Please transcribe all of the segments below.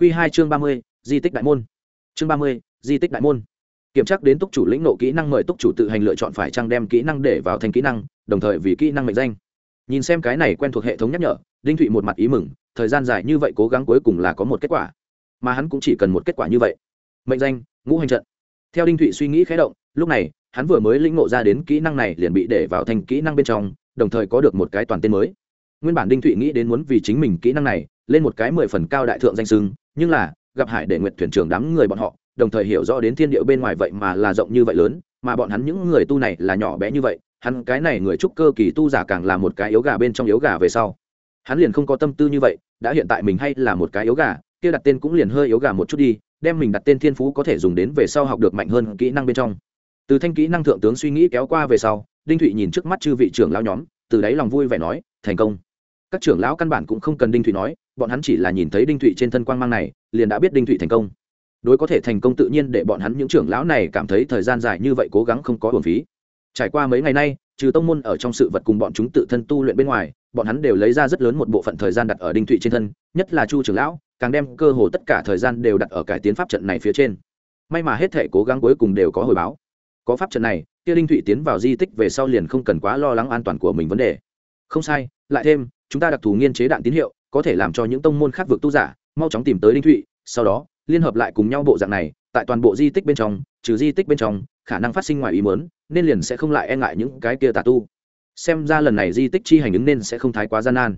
Quy 2 chương ba mươi, di tích đại môn. Chương ba mươi, di tích đại môn. Kiểm tra đến túc chủ lĩnh nộ kỹ năng mời túc chủ tự hành lựa chọn phải trang đem kỹ năng để vào thành kỹ năng, đồng thời vì kỹ năng mệnh danh. Nhìn xem cái này quen thuộc hệ thống nhắc nhở, đinh thụy một mặt ý mừng, thời gian dài như vậy cố gắng cuối cùng là có một kết quả. Mà hắn cũng chỉ cần một kết quả như vậy. Mệnh danh, ngũ hành trận. Theo đinh thụy suy nghĩ khẽ động, lúc này, hắn vừa mới lĩnh ngộ ra đến kỹ năng này liền bị để vào thành kỹ năng bên trong, đồng thời có được một cái toàn tên mới nguyên bản đinh thụy nghĩ đến muốn vì chính mình kỹ năng này, lên một cái mười phần cao đại thượng danh sưng nhưng là, gặp hải để nguyện thuyền trưởng đám người bọn họ, đồng thời hiểu rõ đến thiên điệu bên ngoài vậy mà là rộng như vậy lớn, mà bọn hắn những người tu này là nhỏ bé như vậy, hắn cái này người trúc cơ kỳ tu giả càng là một cái yếu gà bên trong yếu gà về sau. Hắn liền không có tâm tư như vậy, đã hiện tại mình hay là một cái yếu gà, kia đặt tên cũng liền hơi yếu gà một chút đi, đem mình đặt tên thiên phú có thể dùng đến về sau học được mạnh hơn kỹ năng bên trong. Từ thanh kỹ năng thượng tướng suy nghĩ kéo qua về sau, đinh thụy nhìn trước mắt chư vị trưởng lão nhóm, từ đáy lòng vui vẻ nói, thành công các trưởng lão căn bản cũng không cần đinh thụy nói, bọn hắn chỉ là nhìn thấy đinh thụy trên thân quang mang này, liền đã biết đinh thụy thành công. Đối có thể thành công tự nhiên để bọn hắn những trưởng lão này cảm thấy thời gian dài như vậy cố gắng không có hồn phí. Trải qua mấy ngày nay, trừ tông môn ở trong sự vật cùng bọn chúng tự thân tu luyện bên ngoài, bọn hắn đều lấy ra rất lớn một bộ phận thời gian đặt ở đinh thụy trên thân, nhất là chu trưởng lão, càng đem cơ hồ tất cả thời gian đều đặt ở cải tiến pháp trận này phía trên. May mà hết thể cố gắng cuối cùng đều có hồi báo. Có pháp trận này, kia đinh thụy tiến vào di tích về sau liền không cần quá lo lắng an toàn của mình vấn đề. Không sai, lại thêm chúng ta đặc thù nghiên chế đạn tín hiệu, có thể làm cho những tông môn khác vượt tu giả, mau chóng tìm tới đinh thụy, sau đó, liên hợp lại cùng nhau bộ dạng này, tại toàn bộ di tích bên trong, trừ di tích bên trong, khả năng phát sinh ngoài ý mớn nên liền sẽ không lại e ngại những cái kia tà tu. Xem ra lần này di tích chi hành ứng nên sẽ không thái quá gian nan.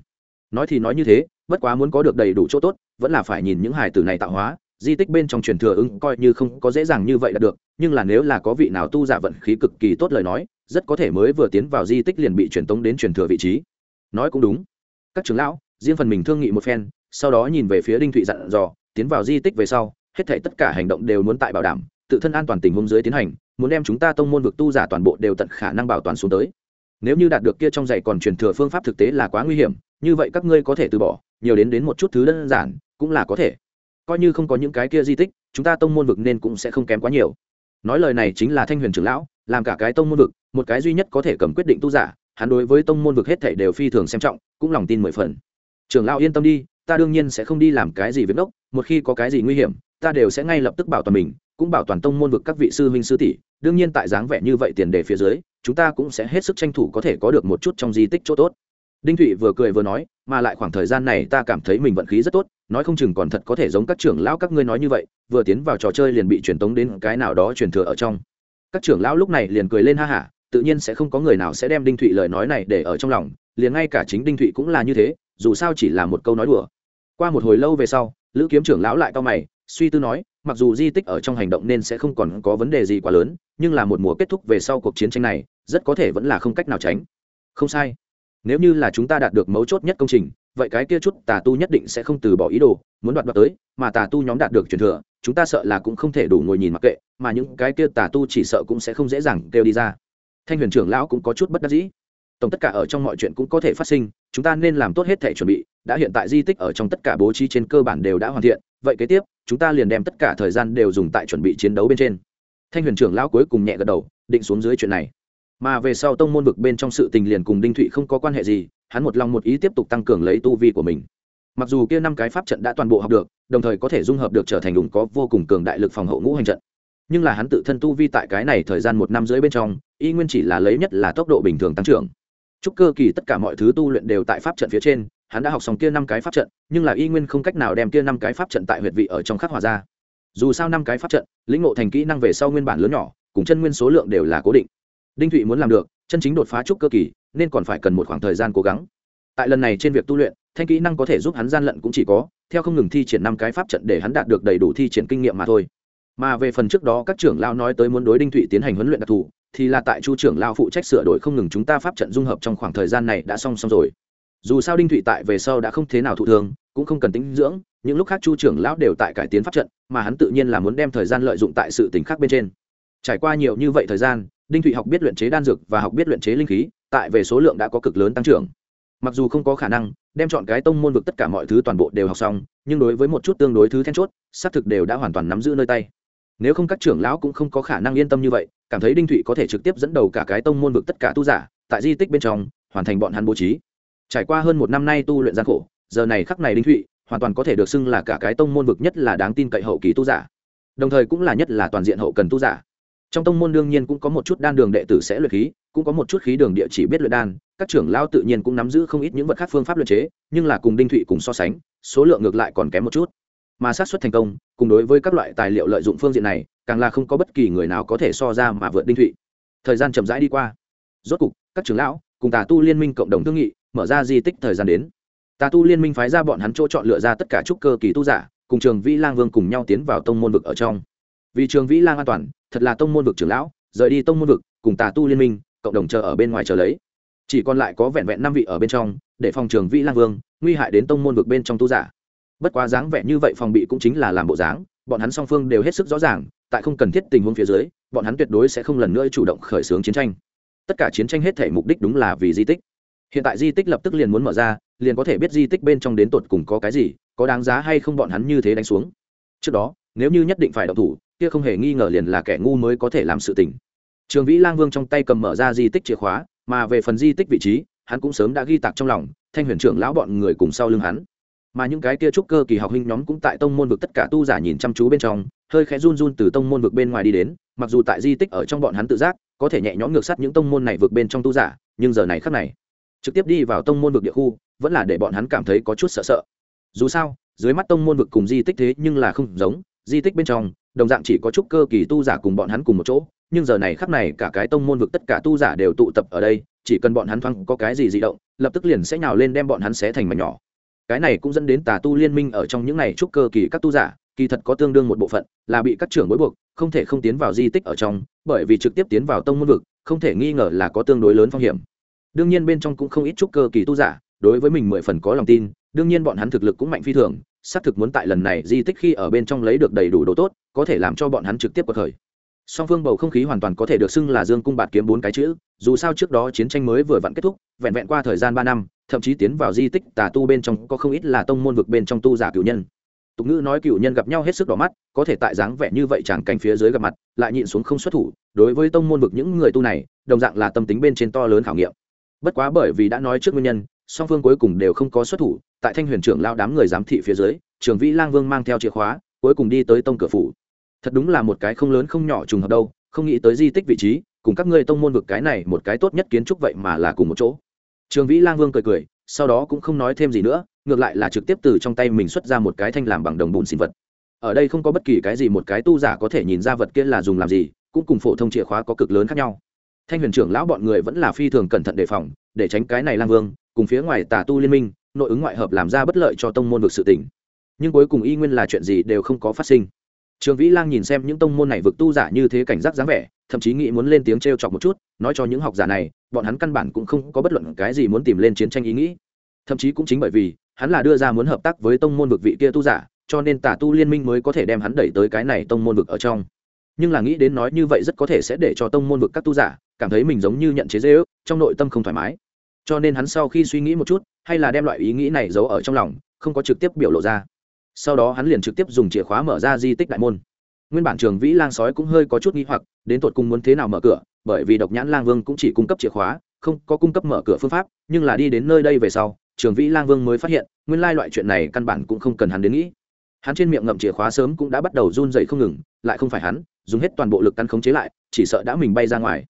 Nói thì nói như thế, bất quá muốn có được đầy đủ chỗ tốt, vẫn là phải nhìn những hài tử này tạo hóa, di tích bên trong truyền thừa ứng coi như không có dễ dàng như vậy là được, nhưng là nếu là có vị nào tu giả vận khí cực kỳ tốt lời nói, rất có thể mới vừa tiến vào di tích liền bị truyền tống đến truyền thừa vị trí. Nói cũng đúng các trưởng lão, riêng phần mình thương nghị một phen, sau đó nhìn về phía đinh thụy dặn dò, tiến vào di tích về sau, hết thể tất cả hành động đều muốn tại bảo đảm, tự thân an toàn tình huống dưới tiến hành, muốn đem chúng ta tông môn vực tu giả toàn bộ đều tận khả năng bảo toàn xuống tới. Nếu như đạt được kia trong dạy còn truyền thừa phương pháp thực tế là quá nguy hiểm, như vậy các ngươi có thể từ bỏ, nhiều đến đến một chút thứ đơn giản, cũng là có thể. Coi như không có những cái kia di tích, chúng ta tông môn vực nên cũng sẽ không kém quá nhiều. Nói lời này chính là thanh huyền trưởng lão, làm cả cái tông môn vực, một cái duy nhất có thể cầm quyết định tu giả hắn đối với tông môn vực hết thảy đều phi thường xem trọng, cũng lòng tin mười phần. Trưởng lão yên tâm đi, ta đương nhiên sẽ không đi làm cái gì việc đốc, một khi có cái gì nguy hiểm, ta đều sẽ ngay lập tức bảo toàn mình, cũng bảo toàn tông môn vực các vị sư huynh sư tỷ. Đương nhiên tại dáng vẻ như vậy tiền đề phía dưới, chúng ta cũng sẽ hết sức tranh thủ có thể có được một chút trong di tích chỗ tốt. Đinh thụy vừa cười vừa nói, mà lại khoảng thời gian này ta cảm thấy mình vận khí rất tốt, nói không chừng còn thật có thể giống các trưởng lão các ngươi nói như vậy, vừa tiến vào trò chơi liền bị truyền tống đến cái nào đó truyền thừa ở trong. Các trưởng lão lúc này liền cười lên ha hả tự nhiên sẽ không có người nào sẽ đem đinh thụy lời nói này để ở trong lòng, liền ngay cả chính đinh thụy cũng là như thế, dù sao chỉ là một câu nói đùa. Qua một hồi lâu về sau, lữ kiếm trưởng lão lại cao mày, suy tư nói, mặc dù di tích ở trong hành động nên sẽ không còn có vấn đề gì quá lớn, nhưng là một mùa kết thúc về sau cuộc chiến tranh này, rất có thể vẫn là không cách nào tránh. Không sai. Nếu như là chúng ta đạt được mấu chốt nhất công trình, vậy cái kia chút tà tu nhất định sẽ không từ bỏ ý đồ, muốn đoạt đoạt tới, mà tà tu nhóm đạt được truyền thừa, chúng ta sợ là cũng không thể đủ ngồi nhìn mặc kệ, mà những cái kia tà tu chỉ sợ cũng sẽ không dễ dàng kêu đi ra thanh huyền trưởng lão cũng có chút bất đắc dĩ. Tổng tất cả ở trong mọi chuyện cũng có thể phát sinh, chúng ta nên làm tốt hết thể chuẩn bị, đã hiện tại di tích ở trong tất cả bố trí trên cơ bản đều đã hoàn thiện, vậy kế tiếp, chúng ta liền đem tất cả thời gian đều dùng tại chuẩn bị chiến đấu bên trên. Thanh huyền trưởng lão cuối cùng nhẹ gật đầu, định xuống dưới chuyện này. Mà về sau tông môn vực bên trong sự tình liền cùng đinh thụy không có quan hệ gì, hắn một lòng một ý tiếp tục tăng cường lấy tu vi của mình. Mặc dù kia năm cái pháp trận đã toàn bộ học được, đồng thời có thể dung hợp được trở thành đúng có vô cùng cường đại lực phòng hộ ngũ hành trận nhưng là hắn tự thân tu vi tại cái này thời gian một năm rưỡi bên trong, y nguyên chỉ là lấy nhất là tốc độ bình thường tăng trưởng. Chúc cơ kỳ tất cả mọi thứ tu luyện đều tại pháp trận phía trên, hắn đã học xong kia năm cái pháp trận, nhưng là y nguyên không cách nào đem kia năm cái pháp trận tại huyệt vị ở trong khắc hòa ra. Dù sao năm cái pháp trận, lĩnh ngộ thành kỹ năng về sau nguyên bản lớn nhỏ, cùng chân nguyên số lượng đều là cố định. Đinh thụy muốn làm được, chân chính đột phá trúc cơ kỳ, nên còn phải cần một khoảng thời gian cố gắng. Tại lần này trên việc tu luyện, thanh kỹ năng có thể giúp hắn gian lận cũng chỉ có, theo không ngừng thi triển năm cái pháp trận để hắn đạt được đầy đủ thi triển kinh nghiệm mà thôi mà về phần trước đó các trưởng lao nói tới muốn đối đinh thụy tiến hành huấn luyện đặc thù, thì là tại chu trưởng lao phụ trách sửa đổi không ngừng chúng ta pháp trận dung hợp trong khoảng thời gian này đã xong xong rồi. Dù sao đinh thụy tại về sau đã không thế nào thụ thường cũng không cần tính dưỡng, những lúc khác chu trưởng lão đều tại cải tiến pháp trận, mà hắn tự nhiên là muốn đem thời gian lợi dụng tại sự t khác bên trên. Trải qua nhiều như vậy thời gian, đinh thụy học biết luyện chế đan dược và học biết luyện chế linh khí, tại về số lượng đã có cực lớn tăng trưởng. Mặc dù không có khả năng đem chọn cái tông môn vực tất cả mọi thứ toàn bộ đều học xong, nhưng đối với một chút tương đối thứ then chốt, xác thực đều đã hoàn toàn nắm giữ nơi tay nếu không các trưởng lão cũng không có khả năng yên tâm như vậy, cảm thấy đinh thụy có thể trực tiếp dẫn đầu cả cái tông môn vực tất cả tu giả, tại di tích bên trong, hoàn thành bọn hắn bố trí. Trải qua hơn một năm nay tu luyện gian khổ, giờ này khắc này đinh thụy hoàn toàn có thể được xưng là cả cái tông môn vực nhất là đáng tin cậy hậu kỳ tu giả. Đồng thời cũng là nhất là toàn diện hậu cần tu giả. Trong tông môn đương nhiên cũng có một chút đan đường đệ tử sẽ luyện khí, cũng có một chút khí đường địa chỉ biết luyện đan, các trưởng lao tự nhiên cũng nắm giữ không ít những vật khác phương pháp luyện chế, nhưng là cùng đinh thụy cùng so sánh, số lượng ngược lại còn kém một chút mà xác suất thành công, cùng đối với các loại tài liệu lợi dụng phương diện này, càng là không có bất kỳ người nào có thể so ra mà vượt đinh thụy. Thời gian chậm rãi đi qua. Rốt cục, các trưởng lão cùng tà tu liên minh cộng đồng thương nghị, mở ra di tích thời gian đến. Tà tu liên minh phái ra bọn hắn chỗ chọn lựa ra tất cả trúc cơ kỳ tu giả, cùng trường vĩ lang vương cùng nhau tiến vào tông môn vực ở trong. Vì trường vĩ lang an toàn, thật là tông môn vực trưởng lão, rời đi tông môn vực, cùng tà tu liên minh cộng đồng chờ ở bên ngoài chờ lấy. Chỉ còn lại có vẹn vẹn năm vị ở bên trong, để phòng trường vĩ lang vương nguy hại đến tông môn vực bên trong tu giả bất quá dáng vẻ như vậy phòng bị cũng chính là làm bộ dáng, bọn hắn song phương đều hết sức rõ ràng, tại không cần thiết tình huống phía dưới, bọn hắn tuyệt đối sẽ không lần nữa chủ động khởi xướng chiến tranh. Tất cả chiến tranh hết thể mục đích đúng là vì di tích. Hiện tại di tích lập tức liền muốn mở ra, liền có thể biết di tích bên trong đến tột cùng có cái gì, có đáng giá hay không bọn hắn như thế đánh xuống. Trước đó, nếu như nhất định phải động thủ, kia không hề nghi ngờ liền là kẻ ngu mới có thể làm sự tình. Trường vĩ lang vương trong tay cầm mở ra di tích chìa khóa, mà về phần di tích vị trí, hắn cũng sớm đã ghi tạc trong lòng, thanh huyền trưởng lão bọn người cùng sau lưng hắn mà những cái kia trúc cơ kỳ học huynh nhóm cũng tại tông môn vực tất cả tu giả nhìn chăm chú bên trong, hơi khẽ run run từ tông môn vực bên ngoài đi đến, mặc dù tại di tích ở trong bọn hắn tự giác, có thể nhẹ nhõm ngược sát những tông môn này vượt bên trong tu giả, nhưng giờ này khắc này, trực tiếp đi vào tông môn vực địa khu, vẫn là để bọn hắn cảm thấy có chút sợ sợ. Dù sao, dưới mắt tông môn vực cùng di tích thế nhưng là không giống, di tích bên trong, đồng dạng chỉ có chút cơ kỳ tu giả cùng bọn hắn cùng một chỗ, nhưng giờ này khắc này cả cái tông môn vực tất cả tu giả đều tụ tập ở đây, chỉ cần bọn hắn thoáng có cái gì di động, lập tức liền sẽ nhào lên đem bọn hắn xé thành mảnh nhỏ cái này cũng dẫn đến tà tu liên minh ở trong những này trúc cơ kỳ các tu giả, kỳ thật có tương đương một bộ phận, là bị các trưởng bối buộc, không thể không tiến vào di tích ở trong, bởi vì trực tiếp tiến vào tông môn vực, không thể nghi ngờ là có tương đối lớn phong hiểm. Đương nhiên bên trong cũng không ít trúc cơ kỳ tu giả, đối với mình mười phần có lòng tin, đương nhiên bọn hắn thực lực cũng mạnh phi thường, xác thực muốn tại lần này di tích khi ở bên trong lấy được đầy đủ đồ tốt, có thể làm cho bọn hắn trực tiếp bậc khởi song phương bầu không khí hoàn toàn có thể được xưng là dương cung bạt kiếm bốn cái chữ, dù sao trước đó chiến tranh mới vừa vặn kết thúc, vẹn vẹn qua thời gian ba năm, thậm chí tiến vào di tích tà tu bên trong có không ít là tông môn vực bên trong tu giả cựu nhân. Tục ngữ nói cựu nhân gặp nhau hết sức đỏ mắt, có thể tại dáng vẻ như vậy chẳng cánh phía dưới gặp mặt, lại nhịn xuống không xuất thủ, đối với tông môn vực những người tu này, đồng dạng là tâm tính bên trên to lớn khảo nghiệm. Bất quá bởi vì đã nói trước nguyên nhân, song phương cuối cùng đều không có xuất thủ, tại thanh huyền trưởng lao đám người giám thị phía dưới, trường vĩ lang vương mang theo chìa khóa, cuối cùng đi tới tông cửa phủ thật đúng là một cái không lớn không nhỏ trùng hợp đâu, không nghĩ tới di tích vị trí, cùng các ngươi tông môn vực cái này một cái tốt nhất kiến trúc vậy mà là cùng một chỗ. Trường vĩ lang vương cười cười, sau đó cũng không nói thêm gì nữa, ngược lại là trực tiếp từ trong tay mình xuất ra một cái thanh làm bằng đồng bùn xin vật. Ở đây không có bất kỳ cái gì một cái tu giả có thể nhìn ra vật kia là dùng làm gì, cũng cùng phổ thông chìa khóa có cực lớn khác nhau. Thanh huyền trưởng lão bọn người vẫn là phi thường cẩn thận đề phòng, để tránh cái này lang vương, cùng phía ngoài tà tu liên minh, nội ứng ngoại hợp làm ra bất lợi cho tông môn vực sự tỉnh nhưng cuối cùng y nguyên là chuyện gì đều không có phát sinh trường vĩ lang nhìn xem những tông môn này vực tu giả như thế cảnh giác dáng vẻ, thậm chí nghĩ muốn lên tiếng t r e o chọc một chút, nói cho những học giả này, bọn hắn căn bản cũng không có bất luận cái gì muốn tìm lên chiến tranh ý nghĩ. Thậm chí cũng chính bởi vì, hắn là đưa ra muốn hợp tác với tông môn vực vị kia tu giả, cho nên tà tu liên minh mới có thể đem hắn đẩy tới cái này tông môn vực ở trong. Nhưng là nghĩ đến nói như vậy rất có thể sẽ để cho tông môn vực các tu giả cảm thấy mình giống như nhận chế dễ ước, trong nội tâm không thoải mái. Cho nên hắn sau khi suy nghĩ một chút, hay là đem loại ý nghĩ này giấu ở trong lòng, không có trực tiếp biểu lộ ra sau đó hắn liền trực tiếp dùng chìa khóa mở ra di tích đại môn. Nguyên bản trường vĩ lang sói cũng hơi có chút nghi hoặc, đến tột cùng muốn thế nào mở cửa, bởi vì độc nhãn lang vương cũng chỉ cung cấp chìa khóa, không có cung cấp mở cửa phương pháp, nhưng là đi đến nơi đây về sau, trường vĩ lang vương mới phát hiện, nguyên lai loại chuyện này căn bản cũng không cần hắn đến nghĩ. Hắn trên miệng ngậm chìa khóa sớm cũng đã bắt đầu run dậy không ngừng, lại không phải hắn, dùng hết toàn bộ lực căn khống chế lại, chỉ sợ đã mình bay ra ngoài.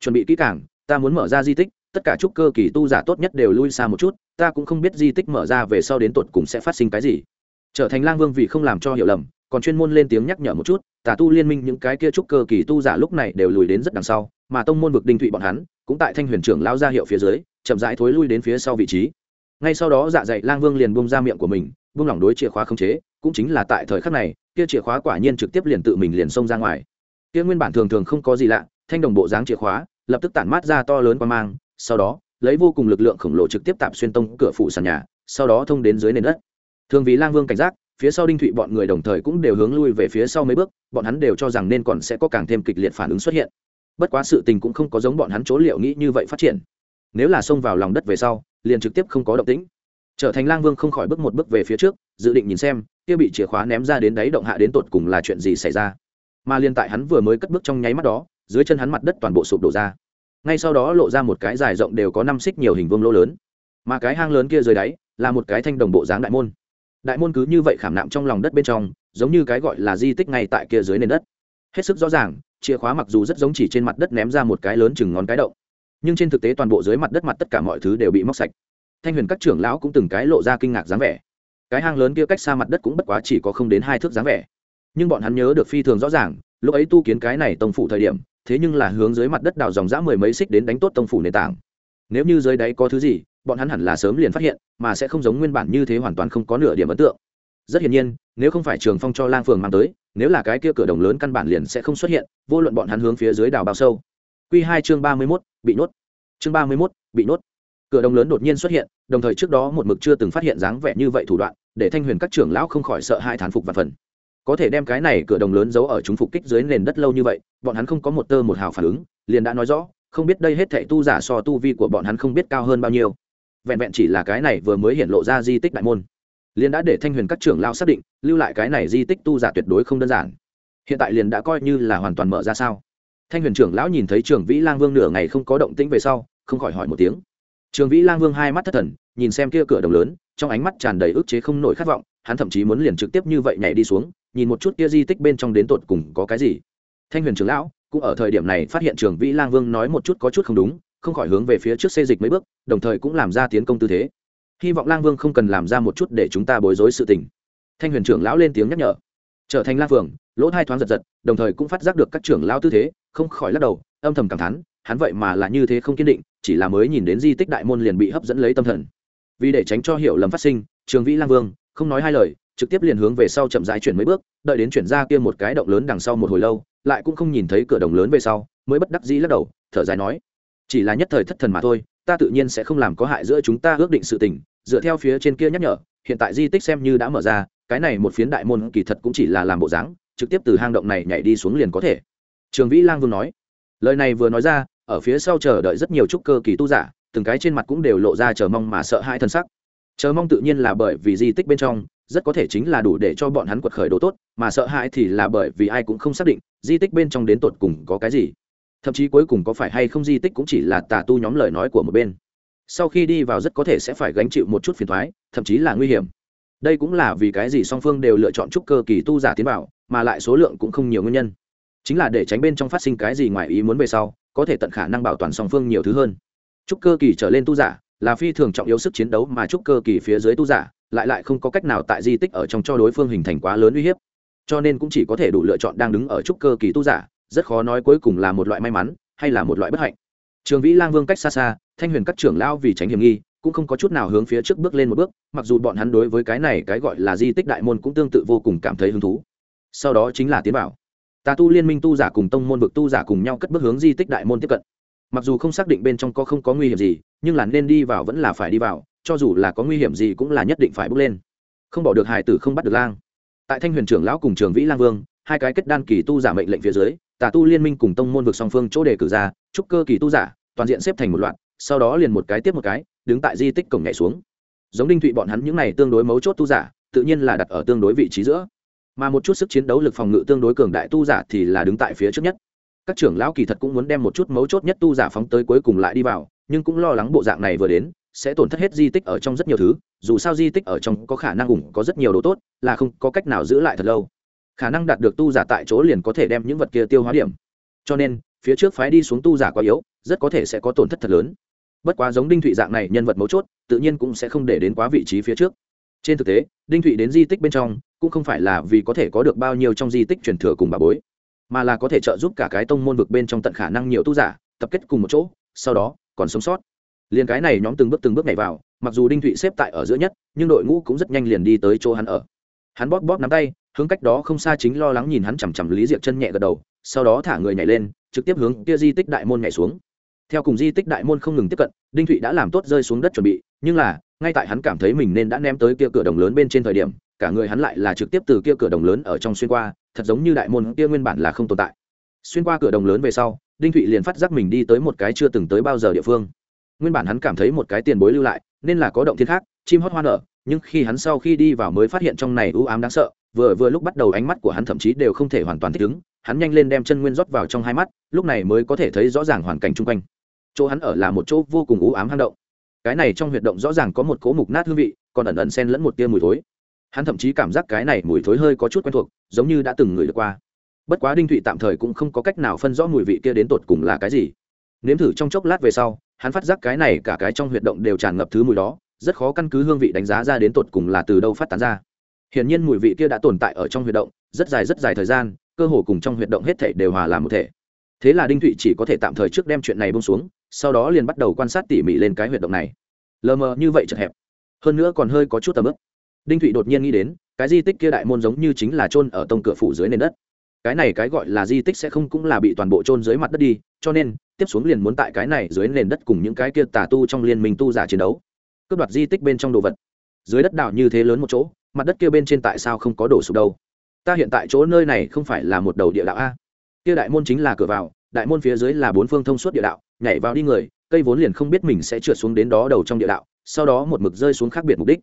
Chuẩn bị kỹ càng, ta muốn mở ra di tích, tất cả trúc cơ kỳ tu giả tốt nhất đều lui xa một chút, ta cũng không biết di tích mở ra về sau đến tột cùng sẽ phát sinh cái gì trở thành lang vương vì không làm cho hiểu lầm, còn chuyên môn lên tiếng nhắc nhở một chút, tà tu liên minh những cái kia trúc cơ kỳ tu giả lúc này đều lùi đến rất đằng sau, mà tông môn vực đinh thụy bọn hắn, cũng tại thanh huyền trưởng lao ra hiệu phía dưới, chậm rãi thối lui đến phía sau vị trí. Ngay sau đó dạ dày lang vương liền bung ra miệng của mình, buông lỏng đối chìa khóa không chế, cũng chính là tại thời khắc này, kia chìa khóa quả nhiên trực tiếp liền tự mình liền xông ra ngoài. Kia nguyên bản thường thường không có gì lạ, thanh đồng bộ dáng chìa khóa, lập tức tản mát ra to lớn qua mang, sau đó, lấy vô cùng lực lượng khổng lồ trực tiếp tạm xuyên tông cửa phủ sàn nhà, sau đó thông đến dưới nền đất thường vì lang vương cảnh giác, phía sau đinh thụy bọn người đồng thời cũng đều hướng lui về phía sau mấy bước, bọn hắn đều cho rằng nên còn sẽ có càng thêm kịch liệt phản ứng xuất hiện. Bất quá sự tình cũng không có giống bọn hắn chỗ liệu nghĩ như vậy phát triển. Nếu là xông vào lòng đất về sau, liền trực tiếp không có động tĩnh. Trở thành lang vương không khỏi bước một bước về phía trước, dự định nhìn xem, kia bị chìa khóa ném ra đến đáy động hạ đến tột cùng là chuyện gì xảy ra. Mà liên tại hắn vừa mới cất bước trong nháy mắt đó, dưới chân hắn mặt đất toàn bộ sụp đổ ra. Ngay sau đó lộ ra một cái dài rộng đều có năm xích nhiều hình vương lỗ lớn. Mà cái hang lớn kia dưới đáy, là một cái thanh đồng bộ dáng đại môn đại môn cứ như vậy khảm nạm trong lòng đất bên trong, giống như cái gọi là di tích ngay tại kia dưới nền đất. Hết sức rõ ràng, chìa khóa mặc dù rất giống chỉ trên mặt đất ném ra một cái lớn chừng ngón cái động, nhưng trên thực tế toàn bộ dưới mặt đất mặt tất cả mọi thứ đều bị móc sạch. Thanh huyền các trưởng lão cũng từng cái lộ ra kinh ngạc dáng vẻ. Cái hang lớn kia cách xa mặt đất cũng bất quá chỉ có không đến hai thước dáng vẻ. Nhưng bọn hắn nhớ được phi thường rõ ràng, lúc ấy tu kiến cái này tông phủ thời điểm, thế nhưng là hướng dưới mặt đất đào dòng dã mười mấy xích đến đánh tốt tông phủ nền tảng nếu như dưới đáy có thứ gì, bọn hắn hẳn là sớm liền phát hiện, mà sẽ không giống nguyên bản như thế hoàn toàn không có nửa điểm ấn tượng. Rất hiển nhiên, nếu không phải trường phong cho lang phường mang tới, nếu là cái kia cửa đồng lớn căn bản liền sẽ không xuất hiện, vô luận bọn hắn hướng phía dưới đào bao sâu. Q hai chương ba mươi mốt, bị nhốt. Chương ba mươi mốt, bị nhốt. Cửa đồng lớn đột nhiên xuất hiện, đồng thời trước đó một mực chưa từng phát hiện dáng vẻ như vậy thủ đoạn, để thanh huyền các trưởng lão không khỏi sợ hai thán phục và phần. Có thể đem cái này cửa đồng lớn giấu ở chúng phục kích dưới nền đất lâu như vậy, bọn hắn không có một tơ một hào phản ứng, liền đã nói rõ không biết đây hết thệ tu giả so tu vi của bọn hắn không biết cao hơn bao nhiêu. Vẹn vẹn chỉ là cái này vừa mới hiện lộ ra di tích đại môn. Liền đã để thanh huyền các trưởng lao xác định, lưu lại cái này di tích tu giả tuyệt đối không đơn giản. Hiện tại liền đã coi như là hoàn toàn mở ra sao? Thanh huyền trưởng lão nhìn thấy trường vĩ lang vương nửa ngày không có động tĩnh về sau, không khỏi hỏi một tiếng. Trường vĩ lang vương hai mắt thất thần, nhìn xem kia cửa đồng lớn, trong ánh mắt tràn đầy ức chế không nổi khát vọng, hắn thậm chí muốn liền trực tiếp như vậy nhảy đi xuống, nhìn một chút kia di tích bên trong đến tột cùng có cái gì. Thanh huyền trưởng lão cũng ở thời điểm này phát hiện trường vĩ lang vương nói một chút có chút không đúng, không khỏi hướng về phía trước xê dịch mấy bước, đồng thời cũng làm ra tiến công tư thế. Hy vọng lang vương không cần làm ra một chút để chúng ta bối rối sự tình. Thanh huyền trưởng lão lên tiếng nhắc nhở. Trở thành lang vương, lỗ thai thoáng giật giật, đồng thời cũng phát giác được các trưởng lão tư thế, không khỏi lắc đầu, âm thầm cảm thán, hắn vậy mà là như thế không kiên định, chỉ là mới nhìn đến di tích đại môn liền bị hấp dẫn lấy tâm thần. Vì để tránh cho hiểu lầm phát sinh, trường vĩ lang vương không nói hai lời trực tiếp liền hướng về sau chậm rãi chuyển mấy bước, đợi đến chuyển ra kia một cái động lớn đằng sau một hồi lâu, lại cũng không nhìn thấy cửa đồng lớn về sau, mới bất đắc dĩ lắc đầu, thở dài nói, chỉ là nhất thời thất thần mà thôi, ta tự nhiên sẽ không làm có hại giữa chúng ta ước định sự tình, dựa theo phía trên kia nhắc nhở, hiện tại di tích xem như đã mở ra, cái này một phiến đại môn kỳ thật cũng chỉ là làm bộ dáng, trực tiếp từ hang động này nhảy đi xuống liền có thể. Trường vĩ lang vương nói, lời này vừa nói ra, ở phía sau chờ đợi rất nhiều trúc cơ kỳ tu giả, từng cái trên mặt cũng đều lộ ra chờ mong mà sợ hãi thân sắc. Chờ mong tự nhiên là bởi vì di tích bên trong rất có thể chính là đủ để cho bọn hắn quật khởi đồ tốt, mà sợ hãi thì là bởi vì ai cũng không xác định di tích bên trong đến tột cùng có cái gì. Thậm chí cuối cùng có phải hay không di tích cũng chỉ là tà tu nhóm lời nói của một bên. Sau khi đi vào rất có thể sẽ phải gánh chịu một chút phiền thoái thậm chí là nguy hiểm. Đây cũng là vì cái gì song phương đều lựa chọn trúc cơ kỳ tu giả tiến vào, mà lại số lượng cũng không nhiều nguyên nhân. Chính là để tránh bên trong phát sinh cái gì ngoài ý muốn về sau, có thể tận khả năng bảo toàn song phương nhiều thứ hơn. Trúc cơ kỳ trở lên tu giả là phi thường trọng yếu sức chiến đấu mà trúc cơ kỳ phía dưới tu giả lại lại không có cách nào tại di tích ở trong cho đối phương hình thành quá lớn uy hiếp. Cho nên cũng chỉ có thể đủ lựa chọn đang đứng ở trúc cơ kỳ tu giả, rất khó nói cuối cùng là một loại may mắn hay là một loại bất hạnh. Trường vĩ lang vương cách xa xa, thanh huyền các trưởng lao vì tránh hiểm nghi, cũng không có chút nào hướng phía trước bước lên một bước, mặc dù bọn hắn đối với cái này cái gọi là di tích đại môn cũng tương tự vô cùng cảm thấy hứng thú. Sau đó chính là tiến bảo tà tu liên minh tu giả cùng tông môn vực tu giả cùng nhau cất bước hướng di tích đại môn tiếp cận. Mặc dù không xác định bên trong có không có nguy hiểm gì, nhưng là nên đi vào vẫn là phải đi vào cho dù là có nguy hiểm gì cũng là nhất định phải bước lên. Không bỏ được hải tử không bắt được lang. Tại thanh huyền trưởng lão cùng trường vĩ lang vương, hai cái kết đan kỳ tu giả mệnh lệnh phía dưới, tà tu liên minh cùng tông môn vực song phương chỗ đề cử ra trúc cơ kỳ tu giả, toàn diện xếp thành một loạt, sau đó liền một cái tiếp một cái, đứng tại di tích cổng nhảy xuống. Giống đinh thụy bọn hắn những này tương đối mấu chốt tu giả, tự nhiên là đặt ở tương đối vị trí giữa. Mà một chút sức chiến đấu lực phòng ngự tương đối cường đại tu giả thì là đứng tại phía trước nhất. Các trưởng lão kỳ thật cũng muốn đem một chút mấu chốt nhất tu giả phóng tới cuối cùng lại đi vào, nhưng cũng lo lắng bộ dạng này vừa đến sẽ tổn thất hết di tích ở trong rất nhiều thứ, dù sao di tích ở trong có khả năng ủng có rất nhiều đồ tốt, là không có cách nào giữ lại thật lâu. Khả năng đạt được tu giả tại chỗ liền có thể đem những vật kia tiêu hóa điểm. Cho nên, phía trước phái đi xuống tu giả quá yếu, rất có thể sẽ có tổn thất thật lớn. Bất quá giống đinh thụy dạng này nhân vật mấu chốt, tự nhiên cũng sẽ không để đến quá vị trí phía trước. Trên thực tế, đinh thụy đến di tích bên trong, cũng không phải là vì có thể có được bao nhiêu trong di tích truyền thừa cùng bà bối, mà là có thể trợ giúp cả cái tông môn vực bên trong tận khả năng nhiều tu giả, tập kết cùng một chỗ, sau đó còn sống sót liền cái này nhóm từng bước từng bước nhảy vào, mặc dù đinh thụy xếp tại ở giữa nhất, nhưng đội ngũ cũng rất nhanh liền đi tới chỗ hắn ở. Hắn bóp bóp nắm tay, hướng cách đó không xa chính lo lắng nhìn hắn chằm chằm lý diệc chân nhẹ gật đầu, sau đó thả người nhảy lên, trực tiếp hướng kia di tích đại môn nhảy xuống. Theo cùng di tích đại môn không ngừng tiếp cận, đinh thụy đã làm tốt rơi xuống đất chuẩn bị, nhưng là, ngay tại hắn cảm thấy mình nên đã ném tới kia cửa đồng lớn bên trên thời điểm, cả người hắn lại là trực tiếp từ kia cửa đồng lớn ở trong xuyên qua, thật giống như đại môn kia nguyên bản là không tồn tại. Xuyên qua cửa đồng lớn về sau, đinh thụy liền phát giác mình đi tới một cái chưa từng tới bao giờ địa phương nguyên bản hắn cảm thấy một cái tiền bối lưu lại, nên là có động thiên khác, chim hót hoa nở, nhưng khi hắn sau khi đi vào mới phát hiện trong này u ám đáng sợ, vừa vừa lúc bắt đầu ánh mắt của hắn thậm chí đều không thể hoàn toàn thích ứng, hắn nhanh lên đem chân nguyên rót vào trong hai mắt, lúc này mới có thể thấy rõ ràng hoàn cảnh chung quanh. Chỗ hắn ở là một chỗ vô cùng u ám hang động. Cái này trong huyệt động rõ ràng có một cỗ mục nát hương vị, còn ẩn ẩn xen lẫn một tia mùi thối. Hắn thậm chí cảm giác cái này mùi thối hơi có chút quen thuộc, giống như đã từng ngửi được qua. Bất quá đinh thụy tạm thời cũng không có cách nào phân rõ mùi vị kia đến tột cùng là cái gì. Nếm thử trong chốc lát về sau hắn phát giác cái này cả cái trong huyệt động đều tràn ngập thứ mùi đó, rất khó căn cứ hương vị đánh giá ra đến tột cùng là từ đâu phát tán ra. Hiển nhiên mùi vị kia đã tồn tại ở trong huyệt động, rất dài rất dài thời gian, cơ hồ cùng trong huyệt động hết thể đều hòa làm một thể. Thế là đinh thụy chỉ có thể tạm thời trước đem chuyện này bông xuống, sau đó liền bắt đầu quan sát tỉ mỉ lên cái huyệt động này. Lờ mờ như vậy chật hẹp. Hơn nữa còn hơi có chút tầm ức đinh thụy đột nhiên nghĩ đến, cái di tích kia đại môn giống như chính là trôn ở tông cửa phủ dưới nền đất. Cái này cái gọi là di tích sẽ không cũng là bị toàn bộ trôn dưới mặt đất đi, cho nên tiếp xuống liền muốn tại cái này dưới nền đất cùng những cái kia tà tu trong liên minh tu giả chiến đấu, cướp đoạt di tích bên trong đồ vật. Dưới đất đảo như thế lớn một chỗ, mặt đất kia bên trên tại sao không có đổ sụp đâu? Ta hiện tại chỗ nơi này không phải là một đầu địa đạo a? Kia đại môn chính là cửa vào, đại môn phía dưới là bốn phương thông suốt địa đạo, nhảy vào đi người, cây vốn liền không biết mình sẽ trượt xuống đến đó đầu trong địa đạo, sau đó một mực rơi xuống khác biệt mục đích.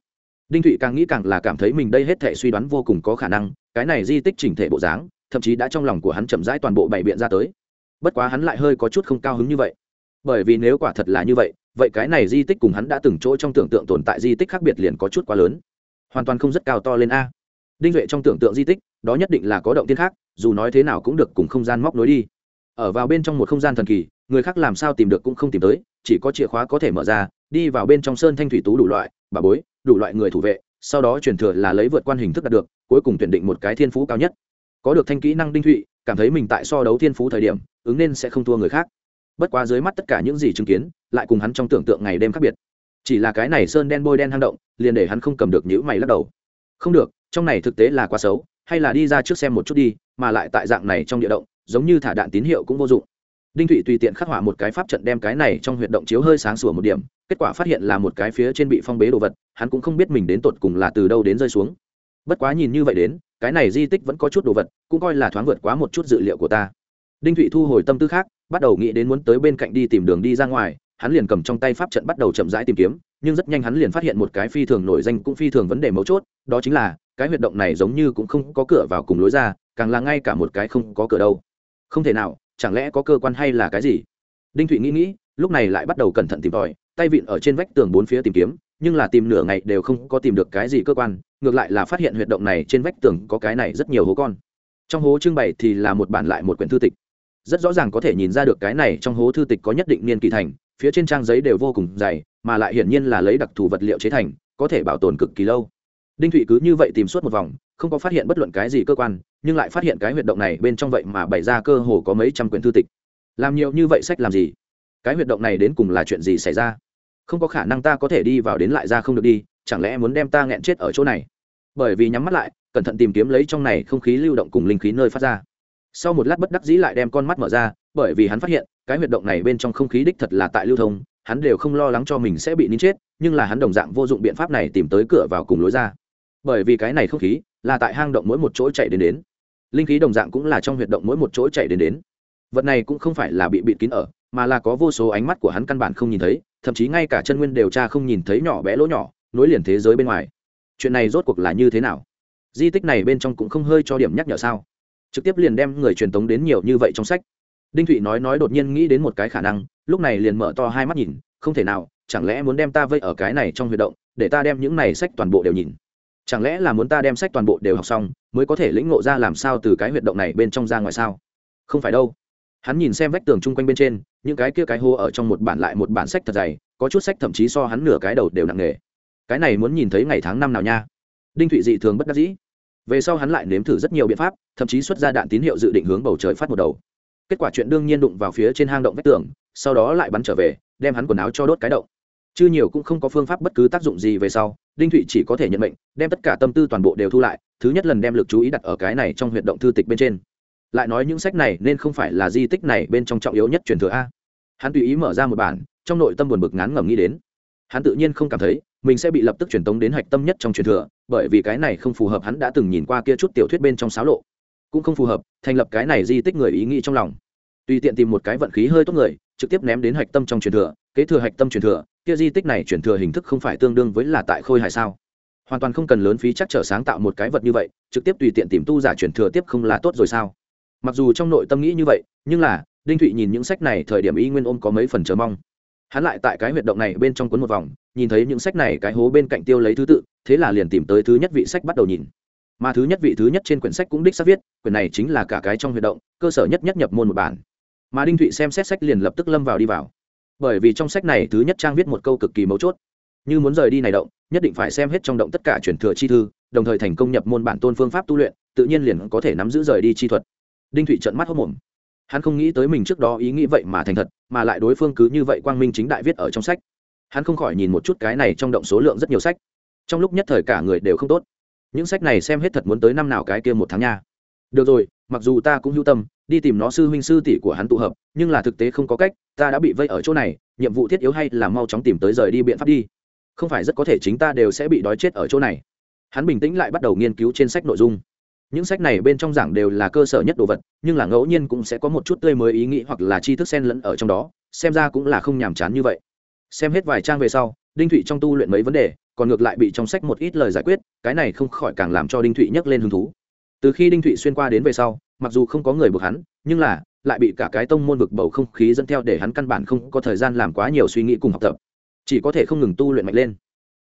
Đinh thụy càng nghĩ càng là cảm thấy mình đây hết thể suy đoán vô cùng có khả năng, cái này di tích chỉnh thể bộ dáng, thậm chí đã trong lòng của hắn chậm rãi toàn bộ bày biện ra tới bất quá hắn lại hơi có chút không cao hứng như vậy. Bởi vì nếu quả thật là như vậy vậy cái này di tích cùng hắn đã từng chỗ trong tưởng tượng tồn tại di tích khác biệt liền có chút quá lớn. Hoàn toàn không rất cao to lên a. Đinh duệ trong tưởng tượng di tích, đó nhất định là có động tiên khác, dù nói thế nào cũng được cùng không gian móc nối đi. Ở vào bên trong một không gian thần kỳ, người khác làm sao tìm được cũng không tìm tới, chỉ có chìa khóa có thể mở ra, đi vào bên trong sơn thanh thủy tú đủ loại, bà bối, đủ loại người thủ vệ, sau đó truyền thừa là lấy vượt quan hình thức đạt được, cuối cùng tuyển định một cái thiên phú cao nhất. Có được thanh kỹ năng đinh thụy cảm thấy mình tại so đấu thiên phú thời điểm, ứng nên sẽ không thua người khác. Bất quá dưới mắt tất cả những gì chứng kiến, lại cùng hắn trong tưởng tượng ngày đêm khác biệt. Chỉ là cái này sơn đen bôi đen hang động, liền để hắn không cầm được nhữ mày lắc đầu. Không được, trong này thực tế là quá xấu, hay là đi ra trước xem một chút đi, mà lại tại dạng này trong địa động, giống như thả đạn tín hiệu cũng vô dụng. Đinh thụy tùy tiện khắc họa một cái pháp trận đem cái này trong huyệt động chiếu hơi sáng sủa một điểm, kết quả phát hiện là một cái phía trên bị phong bế đồ vật, hắn cũng không biết mình đến tột cùng là từ đâu đến rơi xuống. Bất quá nhìn như vậy đến cái này di tích vẫn có chút đồ vật, cũng coi là thoáng vượt quá một chút dự liệu của ta. Đinh thụy thu hồi tâm tư khác, bắt đầu nghĩ đến muốn tới bên cạnh đi tìm đường đi ra ngoài, hắn liền cầm trong tay pháp trận bắt đầu chậm rãi tìm kiếm, nhưng rất nhanh hắn liền phát hiện một cái phi thường nổi danh cũng phi thường vấn đề mấu chốt, đó chính là, cái huyệt động này giống như cũng không có cửa vào cùng lối ra, càng là ngay cả một cái không có cửa đâu. Không thể nào, chẳng lẽ có cơ quan hay là cái gì? Đinh thụy nghĩ nghĩ, lúc này lại bắt đầu cẩn thận tìm tòi, tay vịn ở trên vách tường bốn phía tìm kiếm, nhưng là tìm nửa ngày đều không có tìm được cái gì cơ quan ngược lại là phát hiện huyệt động này trên vách tường có cái này rất nhiều hố con. Trong hố trưng bày thì là một bản lại một quyển thư tịch. Rất rõ ràng có thể nhìn ra được cái này trong hố thư tịch có nhất định niên kỳ thành, phía trên trang giấy đều vô cùng dày, mà lại hiển nhiên là lấy đặc thù vật liệu chế thành, có thể bảo tồn cực kỳ lâu. Đinh thụy cứ như vậy tìm suốt một vòng, không có phát hiện bất luận cái gì cơ quan, nhưng lại phát hiện cái huyệt động này bên trong vậy mà bày ra cơ hồ có mấy trăm quyển thư tịch. Làm nhiều như vậy sách làm gì? Cái huyệt động này đến cùng là chuyện gì xảy ra? Không có khả năng ta có thể đi vào đến lại ra không được đi, chẳng lẽ muốn đem ta nghẹn chết ở chỗ này? Bởi vì nhắm mắt lại, cẩn thận tìm kiếm lấy trong này không khí lưu động cùng linh khí nơi phát ra. Sau một lát bất đắc dĩ lại đem con mắt mở ra, bởi vì hắn phát hiện, cái huyệt động này bên trong không khí đích thật là tại lưu thông, hắn đều không lo lắng cho mình sẽ bị nín chết, nhưng là hắn đồng dạng vô dụng biện pháp này tìm tới cửa vào cùng lối ra. Bởi vì cái này không khí là tại hang động mỗi một chỗ chạy đến đến. Linh khí đồng dạng cũng là trong huyệt động mỗi một chỗ chạy đến đến. Vật này cũng không phải là bị bịt kín ở, mà là có vô số ánh mắt của hắn căn bản không nhìn thấy, thậm chí ngay cả chân nguyên điều tra không nhìn thấy nhỏ bé lỗ nhỏ, nối liền thế giới bên ngoài chuyện này rốt cuộc là như thế nào? Di tích này bên trong cũng không hơi cho điểm nhắc nhở sao? Trực tiếp liền đem người truyền tống đến nhiều như vậy trong sách. Đinh thụy nói nói đột nhiên nghĩ đến một cái khả năng, lúc này liền mở to hai mắt nhìn, không thể nào, chẳng lẽ muốn đem ta vây ở cái này trong huy động, để ta đem những này sách toàn bộ đều nhìn? Chẳng lẽ là muốn ta đem sách toàn bộ đều học xong, mới có thể lĩnh ngộ ra làm sao từ cái huyệt động này bên trong ra ngoài sao? Không phải đâu. Hắn nhìn xem vách tường chung quanh bên trên, những cái kia cái hô ở trong một bản lại một bản sách thật dày, có chút sách thậm chí so hắn nửa cái đầu đều nặng nề cái này muốn nhìn thấy ngày tháng năm nào nha. Đinh thụy dị thường bất đắc dĩ. Về sau hắn lại nếm thử rất nhiều biện pháp, thậm chí xuất ra đạn tín hiệu dự định hướng bầu trời phát một đầu. Kết quả chuyện đương nhiên đụng vào phía trên hang động vách tường, sau đó lại bắn trở về, đem hắn quần áo cho đốt cái động. Chưa nhiều cũng không có phương pháp bất cứ tác dụng gì về sau, đinh thụy chỉ có thể nhận mệnh, đem tất cả tâm tư toàn bộ đều thu lại, thứ nhất lần đem lực chú ý đặt ở cái này trong huyệt động thư tịch bên trên. Lại nói những sách này nên không phải là di tích này bên trong trọng yếu nhất truyền thừa a. Hắn tùy ý mở ra một bản, trong nội tâm buồn bực ngán ngẩm nghĩ đến. Hắn tự nhiên không cảm thấy mình sẽ bị lập tức truyền tống đến hạch tâm nhất trong truyền thừa, bởi vì cái này không phù hợp hắn đã từng nhìn qua kia chút tiểu thuyết bên trong xáo lộ. Cũng không phù hợp, thành lập cái này di tích người ý nghĩ trong lòng. Tùy tiện tìm một cái vận khí hơi tốt người, trực tiếp ném đến hạch tâm trong truyền thừa, kế thừa hạch tâm truyền thừa, kia di tích này truyền thừa hình thức không phải tương đương với là tại khôi hài sao? Hoàn toàn không cần lớn phí chắc trở sáng tạo một cái vật như vậy, trực tiếp tùy tiện tìm tu giả truyền thừa tiếp không là tốt rồi sao? Mặc dù trong nội tâm nghĩ như vậy, nhưng là, đinh thụy nhìn những sách này thời điểm y nguyên ôm có mấy phần chờ mong hắn lại tại cái huyệt động này bên trong cuốn một vòng, nhìn thấy những sách này cái hố bên cạnh tiêu lấy thứ tự, thế là liền tìm tới thứ nhất vị sách bắt đầu nhìn. Mà thứ nhất vị thứ nhất trên quyển sách cũng đích xác viết, quyển này chính là cả cái trong huyệt động, cơ sở nhất nhất nhập môn một bản. Mà đinh thụy xem xét sách liền lập tức lâm vào đi vào. Bởi vì trong sách này thứ nhất trang viết một câu cực kỳ mấu chốt. Như muốn rời đi này động, nhất định phải xem hết trong động tất cả chuyển thừa chi thư, đồng thời thành công nhập môn bản tôn phương pháp tu luyện, tự nhiên liền có thể nắm giữ rời đi chi thuật. Đinh thụy trận mắt hốc mồm hắn không nghĩ tới mình trước đó ý nghĩ vậy mà thành thật, mà lại đối phương cứ như vậy quang minh chính đại viết ở trong sách. Hắn không khỏi nhìn một chút cái này trong động số lượng rất nhiều sách. Trong lúc nhất thời cả người đều không tốt. Những sách này xem hết thật muốn tới năm nào cái kia một tháng nha. Được rồi, mặc dù ta cũng hữu tâm, đi tìm nó sư huynh sư tỷ của hắn tụ hợp, nhưng là thực tế không có cách, ta đã bị vây ở chỗ này, nhiệm vụ thiết yếu hay là mau chóng tìm tới rời đi biện pháp đi. Không phải rất có thể chính ta đều sẽ bị đói chết ở chỗ này. Hắn bình tĩnh lại bắt đầu nghiên cứu trên sách nội dung những sách này bên trong giảng đều là cơ sở nhất đồ vật, nhưng là ngẫu nhiên cũng sẽ có một chút tươi mới ý nghĩ hoặc là tri thức xen lẫn ở trong đó, xem ra cũng là không nhàm chán như vậy. Xem hết vài trang về sau, đinh thụy trong tu luyện mấy vấn đề, còn ngược lại bị trong sách một ít lời giải quyết, cái này không khỏi càng làm cho đinh thụy nhấc lên hứng thú. Từ khi đinh thụy xuyên qua đến về sau, mặc dù không có người buộc hắn, nhưng là lại bị cả cái tông môn vực bầu không khí dẫn theo để hắn căn bản không có thời gian làm quá nhiều suy nghĩ cùng học tập. Chỉ có thể không ngừng tu luyện mạnh lên.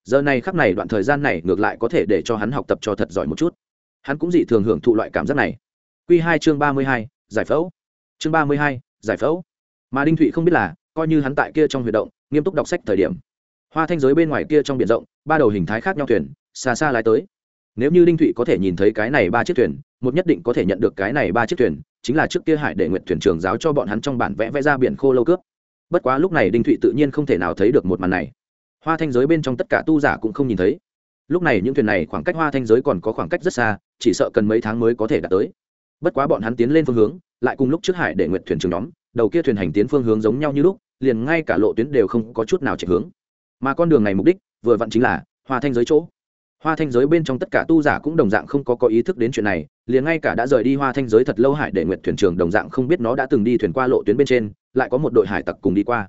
Giờ này khắc này đoạn thời gian này ngược lại có thể để cho hắn học tập cho thật giỏi một chút hắn cũng dị thường hưởng thụ loại cảm giác này. Q hai chương ba mươi hai, giải phẫu. Chương ba mươi hai, giải phẫu. Mà đinh thụy không biết là, coi như hắn tại kia trong huy động, nghiêm túc đọc sách thời điểm. Hoa thanh giới bên ngoài kia trong biển rộng, ba đầu hình thái khác nhau thuyền, xa xa lái tới. Nếu như đinh thụy có thể nhìn thấy cái này ba chiếc thuyền, một nhất định có thể nhận được cái này ba chiếc thuyền, chính là trước kia hải đệ nguyện thuyền trường giáo cho bọn hắn trong bản vẽ vẽ ra biển khô lâu cướp. Bất quá lúc này đinh thụy tự nhiên không thể nào thấy được một màn này. Hoa thanh giới bên trong tất cả tu giả cũng không nhìn thấy. Lúc này những thuyền này khoảng cách hoa thanh giới còn có khoảng cách rất xa chỉ sợ cần mấy tháng mới có thể đạt tới. Bất quá bọn hắn tiến lên phương hướng, lại cùng lúc trước hải để nguyện thuyền trường nhóm, đầu kia thuyền hành tiến phương hướng giống nhau như lúc, liền ngay cả lộ tuyến đều không có chút nào chạy hướng. Mà con đường này mục đích, vừa vặn chính là hoa thanh giới chỗ. Hoa thanh giới bên trong tất cả tu giả cũng đồng dạng không có có ý thức đến chuyện này, liền ngay cả đã rời đi hoa thanh giới thật lâu hải để nguyện thuyền trường đồng dạng không biết nó đã từng đi thuyền qua lộ tuyến bên trên, lại có một đội hải tặc cùng đi qua.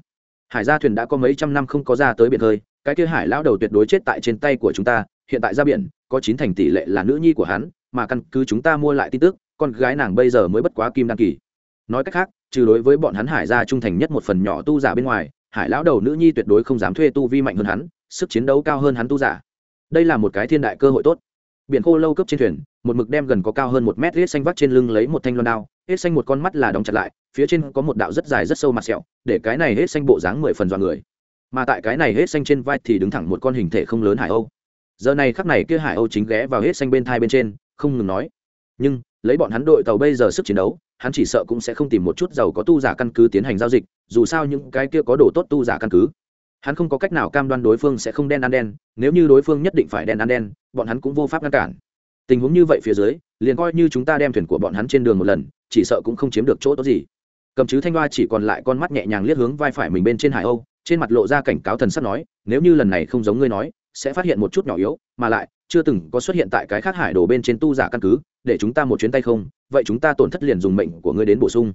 Hải gia thuyền đã có mấy trăm năm không có ra tới biển hơi, cái kia hải lão đầu tuyệt đối chết tại trên tay của chúng ta, hiện tại ra biển, có chín thành tỷ lệ là nữ nhi của hắn mà căn cứ chúng ta mua lại tin tức, con gái nàng bây giờ mới bất quá kim đăng kỳ. Nói cách khác, trừ đối với bọn hắn hải gia trung thành nhất một phần nhỏ tu giả bên ngoài, hải lão đầu nữ nhi tuyệt đối không dám thuê tu vi mạnh hơn hắn, sức chiến đấu cao hơn hắn tu giả. Đây là một cái thiên đại cơ hội tốt. Biển khô lâu cấp trên thuyền, một mực đem gần có cao hơn một mét hết xanh vắt trên lưng lấy một thanh loan đao, hết xanh một con mắt là đóng chặt lại, phía trên có một đạo rất dài rất sâu mặt sẹo, để cái này hết xanh bộ dáng mười phần dọn người. Mà tại cái này hết xanh trên vai thì đứng thẳng một con hình thể không lớn hải âu. Giờ này khắc này kia hải âu chính ghé vào hết xanh bên thai bên trên không ngừng nói. Nhưng, lấy bọn hắn đội tàu bây giờ sức chiến đấu, hắn chỉ sợ cũng sẽ không tìm một chút giàu có tu giả căn cứ tiến hành giao dịch, dù sao những cái kia có đồ tốt tu giả căn cứ. Hắn không có cách nào cam đoan đối phương sẽ không đen ăn đen, nếu như đối phương nhất định phải đen ăn đen, bọn hắn cũng vô pháp ngăn cản. Tình huống như vậy phía dưới, liền coi như chúng ta đem thuyền của bọn hắn trên đường một lần, chỉ sợ cũng không chiếm được chỗ tốt gì. Cầm chứ thanh hoa chỉ còn lại con mắt nhẹ nhàng liếc hướng vai phải mình bên trên hải âu, trên mặt lộ ra cảnh cáo thần sắp nói, nếu như lần này không giống ngươi nói sẽ phát hiện một chút nhỏ yếu, mà lại, chưa từng có xuất hiện tại cái khác hải đồ bên trên tu giả căn cứ, để chúng ta một chuyến tay không, vậy chúng ta tổn thất liền dùng mệnh của ngươi đến bổ sung.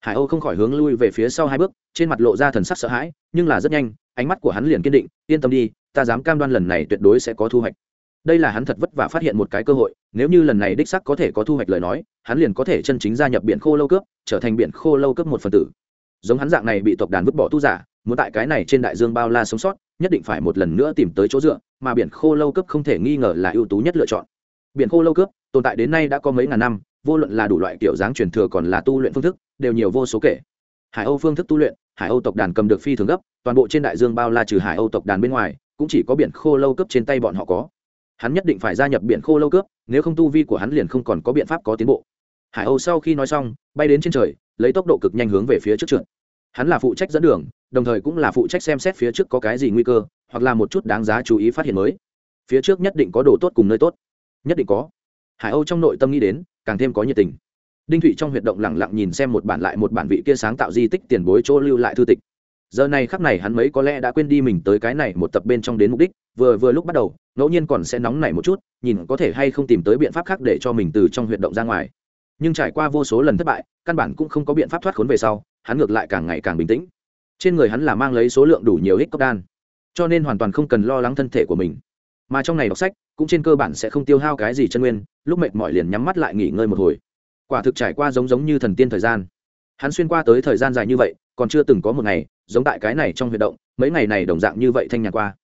Hải âu không khỏi hướng lui về phía sau hai bước, trên mặt lộ ra thần sắc sợ hãi, nhưng là rất nhanh, ánh mắt của hắn liền kiên định, yên tâm đi, ta dám cam đoan lần này tuyệt đối sẽ có thu hoạch. Đây là hắn thật vất vả phát hiện một cái cơ hội, nếu như lần này đích sắc có thể có thu hoạch lời nói, hắn liền có thể chân chính gia nhập biển khô lâu cướp, trở thành biển khô lâu cướp một phần tử. Giống hắn dạng này bị tộc đàn vứt bỏ tu giả, muốn tại cái này trên đại dương bao la sống sót nhất định phải một lần nữa tìm tới chỗ dựa, mà biển khô lâu cướp không thể nghi ngờ là ưu tú nhất lựa chọn. Biển khô lâu cướp, tồn tại đến nay đã có mấy ngàn năm, vô luận là đủ loại kiểu dáng truyền thừa còn là tu luyện phương thức, đều nhiều vô số kể. Hải âu phương thức tu luyện, hải âu tộc đàn cầm được phi thường gấp, toàn bộ trên đại dương bao la trừ hải âu tộc đàn bên ngoài, cũng chỉ có biển khô lâu cướp trên tay bọn họ có. Hắn nhất định phải gia nhập biển khô lâu cướp, nếu không tu vi của hắn liền không còn có biện pháp có tiến bộ. Hải âu sau khi nói xong, bay đến trên trời, lấy tốc độ cực nhanh hướng về phía trước trượt hắn là phụ trách dẫn đường, đồng thời cũng là phụ trách xem xét phía trước có cái gì nguy cơ, hoặc là một chút đáng giá chú ý phát hiện mới. Phía trước nhất định có đồ tốt cùng nơi tốt. Nhất định có. Hải âu trong nội tâm nghĩ đến, càng thêm có nhiệt tình. Đinh thụy trong huyệt động lẳng lặng nhìn xem một bản lại một bản vị kia sáng tạo di tích tiền bối chỗ lưu lại thư tịch. Giờ này khắc này hắn mấy có lẽ đã quên đi mình tới cái này một tập bên trong đến mục đích, vừa vừa lúc bắt đầu, ngẫu nhiên còn sẽ nóng nảy một chút, nhìn có thể hay không tìm tới biện pháp khác để cho mình từ trong huyệt động ra ngoài. Nhưng trải qua vô số lần thất bại, căn bản cũng không có biện pháp thoát khốn về sau hắn ngược lại càng ngày càng bình tĩnh. Trên người hắn là mang lấy số lượng đủ nhiều hít cốc đan, cho nên hoàn toàn không cần lo lắng thân thể của mình. Mà trong này đọc sách, cũng trên cơ bản sẽ không tiêu hao cái gì chân nguyên, lúc mệt mỏi liền nhắm mắt lại nghỉ ngơi một hồi. Quả thực trải qua giống giống như thần tiên thời gian. Hắn xuyên qua tới thời gian dài như vậy, còn chưa từng có một ngày, giống tại cái này trong huy động, mấy ngày này đồng dạng như vậy thanh nhàn qua.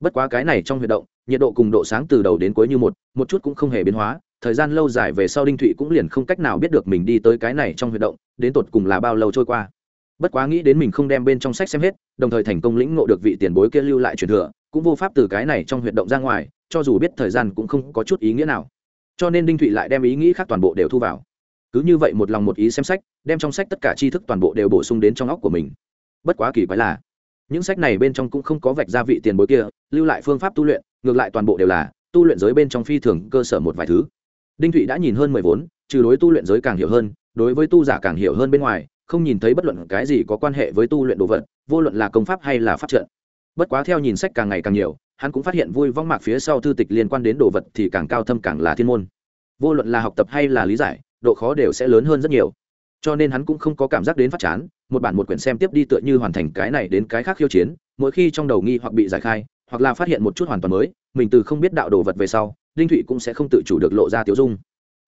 Bất quá cái này trong huy động, nhiệt độ cùng độ sáng từ đầu đến cuối như một một chút cũng không hề biến hóa thời gian lâu dài về sau đinh thụy cũng liền không cách nào biết được mình đi tới cái này trong huy động, đến tột cùng là bao lâu trôi qua. Bất quá nghĩ đến mình không đem bên trong sách xem hết, đồng thời thành công lĩnh ngộ được vị tiền bối kia lưu lại truyền thừa, cũng vô pháp từ cái này trong huyệt động ra ngoài, cho dù biết thời gian cũng không có chút ý nghĩa nào. Cho nên đinh thụy lại đem ý nghĩ khác toàn bộ đều thu vào. Cứ như vậy một lòng một ý xem sách, đem trong sách tất cả tri thức toàn bộ đều bổ sung đến trong óc của mình. Bất quá kỳ quái là, những sách này bên trong cũng không có vạch gia vị tiền bối kia, lưu lại phương pháp tu luyện, ngược lại toàn bộ đều là tu luyện giới bên trong phi thường cơ sở một vài thứ đinh thụy đã nhìn hơn mười vốn, trừ đối tu luyện giới càng hiểu hơn, đối với tu giả càng hiểu hơn bên ngoài, không nhìn thấy bất luận cái gì có quan hệ với tu luyện đồ vật, vô luận là công pháp hay là pháp trận. Bất quá theo nhìn sách càng ngày càng nhiều, hắn cũng phát hiện vui vong mạc phía sau thư tịch liên quan đến đồ vật thì càng cao thâm càng là thiên môn. Vô luận là học tập hay là lý giải, độ khó đều sẽ lớn hơn rất nhiều. Cho nên hắn cũng không có cảm giác đến phát chán, một bản một quyển xem tiếp đi tựa như hoàn thành cái này đến cái khác khiêu chiến, mỗi khi trong đầu nghi hoặc bị giải khai, hoặc là phát hiện một chút hoàn toàn mới, mình từ không biết đạo đồ vật về sau đinh thụy cũng sẽ không tự chủ được lộ ra tiêu dung.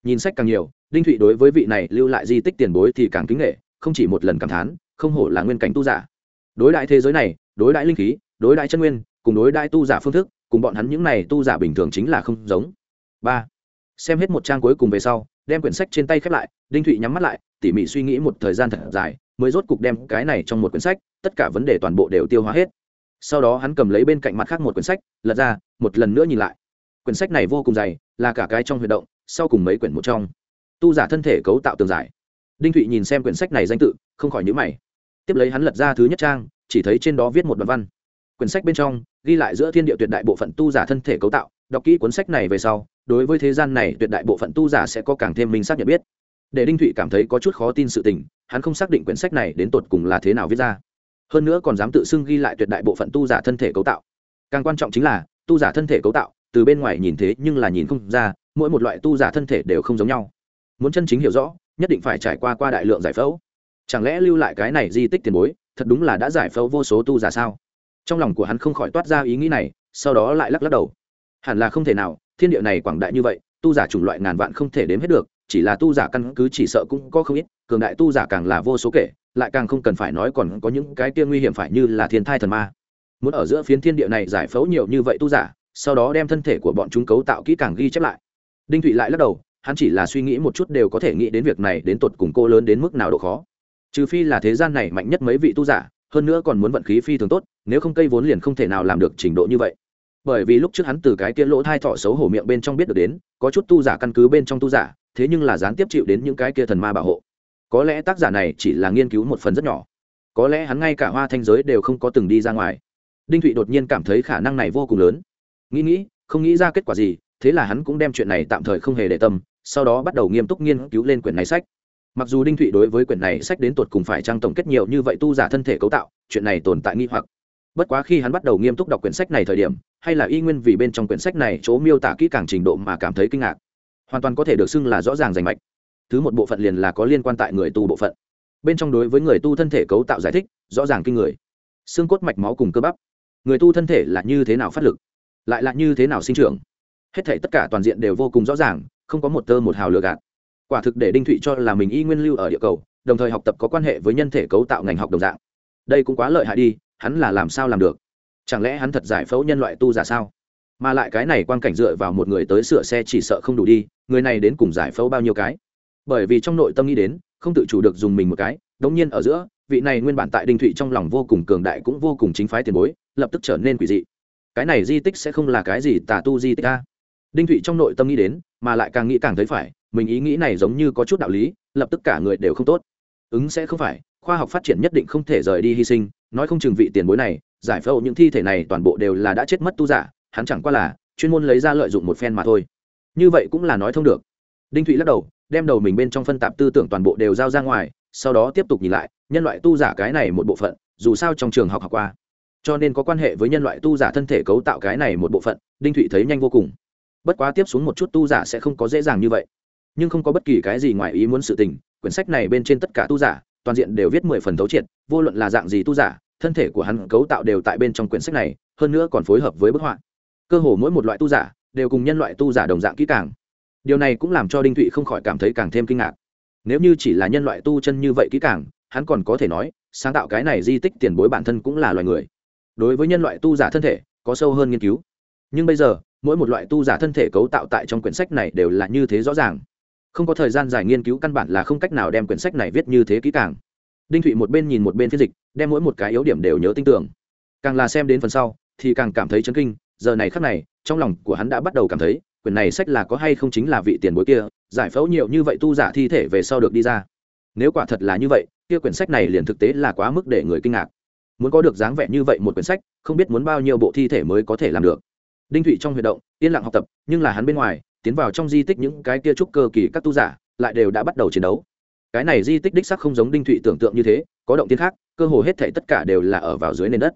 Nhìn sách càng nhiều, đinh thụy đối với vị này lưu lại di tích tiền bối thì càng kính nghệ không chỉ một lần cảm thán, không hổ là nguyên cảnh tu giả. Đối đại thế giới này, đối đại linh khí, đối đại chân nguyên, cùng đối đại tu giả phương thức, cùng bọn hắn những này tu giả bình thường chính là không giống. Ba. Xem hết một trang cuối cùng về sau, đem quyển sách trên tay khép lại, đinh thụy nhắm mắt lại, tỉ mỉ suy nghĩ một thời gian thật dài, mới rốt cục đem cái này trong một quyển sách, tất cả vấn đề toàn bộ đều tiêu hóa hết. Sau đó hắn cầm lấy bên cạnh mặt khác một quyển sách, lật ra, một lần nữa nhìn lại quyển sách này vô cùng dày, là cả cái trong huy động, sau cùng mấy quyển một trong. Tu giả thân thể cấu tạo tường giải. Đinh thụy nhìn xem quyển sách này danh tự, không khỏi nhữ mày. Tiếp lấy hắn lật ra thứ nhất trang, chỉ thấy trên đó viết một đoạn văn. Quyển sách bên trong, ghi lại giữa thiên địa tuyệt đại bộ phận tu giả thân thể cấu tạo, đọc kỹ cuốn sách này về sau, đối với thế gian này tuyệt đại bộ phận tu giả sẽ có càng thêm minh xác nhận biết. Để đinh thụy cảm thấy có chút khó tin sự tình, hắn không xác định quyển sách này đến tột cùng là thế nào viết ra. Hơn nữa còn dám tự xưng ghi lại tuyệt đại bộ phận tu giả thân thể cấu tạo. Càng quan trọng chính là, tu giả thân thể cấu tạo từ bên ngoài nhìn thế nhưng là nhìn không ra, mỗi một loại tu giả thân thể đều không giống nhau. Muốn chân chính hiểu rõ, nhất định phải trải qua qua đại lượng giải phẫu. Chẳng lẽ lưu lại cái này di tích tiền bối, thật đúng là đã giải phẫu vô số tu giả sao? Trong lòng của hắn không khỏi toát ra ý nghĩ này, sau đó lại lắc lắc đầu. Hẳn là không thể nào, thiên địa này quảng đại như vậy, tu giả chủng loại ngàn vạn không thể đếm hết được, chỉ là tu giả căn cứ chỉ sợ cũng có không ít, cường đại tu giả càng là vô số kể, lại càng không cần phải nói còn có những cái kia nguy hiểm phải như là thiên thai thần ma. Muốn ở giữa phiến thiên địa này giải phẫu nhiều như vậy tu giả sau đó đem thân thể của bọn chúng cấu tạo kỹ càng ghi chép lại. Đinh thụy lại lắc đầu, hắn chỉ là suy nghĩ một chút đều có thể nghĩ đến việc này đến tột cùng cô lớn đến mức nào độ khó. Trừ phi là thế gian này mạnh nhất mấy vị tu giả, hơn nữa còn muốn vận khí phi thường tốt, nếu không cây vốn liền không thể nào làm được trình độ như vậy. Bởi vì lúc trước hắn từ cái kia lỗ thai thọ xấu hổ miệng bên trong biết được đến, có chút tu giả căn cứ bên trong tu giả, thế nhưng là gián tiếp chịu đến những cái kia thần ma bảo hộ. Có lẽ tác giả này chỉ là nghiên cứu một phần rất nhỏ. Có lẽ hắn ngay cả hoa thanh giới đều không có từng đi ra ngoài. Đinh thụy đột nhiên cảm thấy khả năng này vô cùng lớn nghĩ nghĩ, không nghĩ ra kết quả gì, thế là hắn cũng đem chuyện này tạm thời không hề để tâm, sau đó bắt đầu nghiêm túc nghiên cứu lên quyển này sách. Mặc dù đinh thụy đối với quyển này sách đến tột cùng phải trang tổng kết nhiều như vậy tu giả thân thể cấu tạo, chuyện này tồn tại nghi hoặc. Bất quá khi hắn bắt đầu nghiêm túc đọc quyển sách này thời điểm, hay là y nguyên vì bên trong quyển sách này chỗ miêu tả kỹ càng trình độ mà cảm thấy kinh ngạc. Hoàn toàn có thể được xưng là rõ ràng rành mạch. Thứ một bộ phận liền là có liên quan tại người tu bộ phận. Bên trong đối với người tu thân thể cấu tạo giải thích, rõ ràng kinh người. Xương cốt mạch máu cùng cơ bắp. Người tu thân thể là như thế nào phát lực? Lại là như thế nào sinh trưởng? Hết thể tất cả toàn diện đều vô cùng rõ ràng, không có một tơ một hào lừa gạt. Quả thực để đinh thụy cho là mình y nguyên lưu ở địa cầu, đồng thời học tập có quan hệ với nhân thể cấu tạo ngành học đồng dạng. Đây cũng quá lợi hại đi, hắn là làm sao làm được? Chẳng lẽ hắn thật giải phẫu nhân loại tu giả sao? Mà lại cái này quan cảnh dựa vào một người tới sửa xe chỉ sợ không đủ đi, người này đến cùng giải phẫu bao nhiêu cái? Bởi vì trong nội tâm nghĩ đến, không tự chủ được dùng mình một cái, đống nhiên ở giữa, vị này nguyên bản tại đinh thụy trong lòng vô cùng cường đại cũng vô cùng chính phái tiền bối, lập tức trở nên quỷ dị cái này di tích sẽ không là cái gì tà tu di tích a. Đinh thụy trong nội tâm nghĩ đến, mà lại càng nghĩ càng thấy phải, mình ý nghĩ này giống như có chút đạo lý, lập tức cả người đều không tốt. Ứng sẽ không phải, khoa học phát triển nhất định không thể rời đi hy sinh, nói không chừng vị tiền bối này, giải phẫu những thi thể này toàn bộ đều là đã chết mất tu giả, hắn chẳng qua là chuyên môn lấy ra lợi dụng một phen mà thôi. Như vậy cũng là nói thông được. Đinh thụy lắc đầu, đem đầu mình bên trong phân tạp tư tưởng toàn bộ đều giao ra ngoài, sau đó tiếp tục nhìn lại, nhân loại tu giả cái này một bộ phận, dù sao trong trường học học qua cho nên có quan hệ với nhân loại tu giả thân thể cấu tạo cái này một bộ phận, đinh thụy thấy nhanh vô cùng. Bất quá tiếp xuống một chút tu giả sẽ không có dễ dàng như vậy. Nhưng không có bất kỳ cái gì ngoài ý muốn sự tình, quyển sách này bên trên tất cả tu giả, toàn diện đều viết mười phần thấu triệt, vô luận là dạng gì tu giả, thân thể của hắn cấu tạo đều tại bên trong quyển sách này, hơn nữa còn phối hợp với bức họa. Cơ hồ mỗi một loại tu giả đều cùng nhân loại tu giả đồng dạng kỹ càng. Điều này cũng làm cho đinh thụy không khỏi cảm thấy càng thêm kinh ngạc. Nếu như chỉ là nhân loại tu chân như vậy kỹ càng, hắn còn có thể nói, sáng tạo cái này di tích tiền bối bản thân cũng là loài người đối với nhân loại tu giả thân thể có sâu hơn nghiên cứu. Nhưng bây giờ, mỗi một loại tu giả thân thể cấu tạo tại trong quyển sách này đều là như thế rõ ràng. Không có thời gian dài nghiên cứu căn bản là không cách nào đem quyển sách này viết như thế kỹ càng. Đinh thụy một bên nhìn một bên phiên dịch, đem mỗi một cái yếu điểm đều nhớ tin tưởng. Càng là xem đến phần sau, thì càng cảm thấy chấn kinh, giờ này khắc này, trong lòng của hắn đã bắt đầu cảm thấy, quyển này sách là có hay không chính là vị tiền bối kia, giải phẫu nhiều như vậy tu giả thi thể về sau được đi ra. Nếu quả thật là như vậy, kia quyển sách này liền thực tế là quá mức để người kinh ngạc muốn có được dáng vẻ như vậy một quyển sách, không biết muốn bao nhiêu bộ thi thể mới có thể làm được. Đinh thụy trong huy động, yên lặng học tập, nhưng là hắn bên ngoài, tiến vào trong di tích những cái kia trúc cơ kỳ các tu giả, lại đều đã bắt đầu chiến đấu. Cái này di tích đích sắc không giống đinh thụy tưởng tượng như thế, có động tiên khác, cơ hồ hết thể tất cả đều là ở vào dưới nền đất.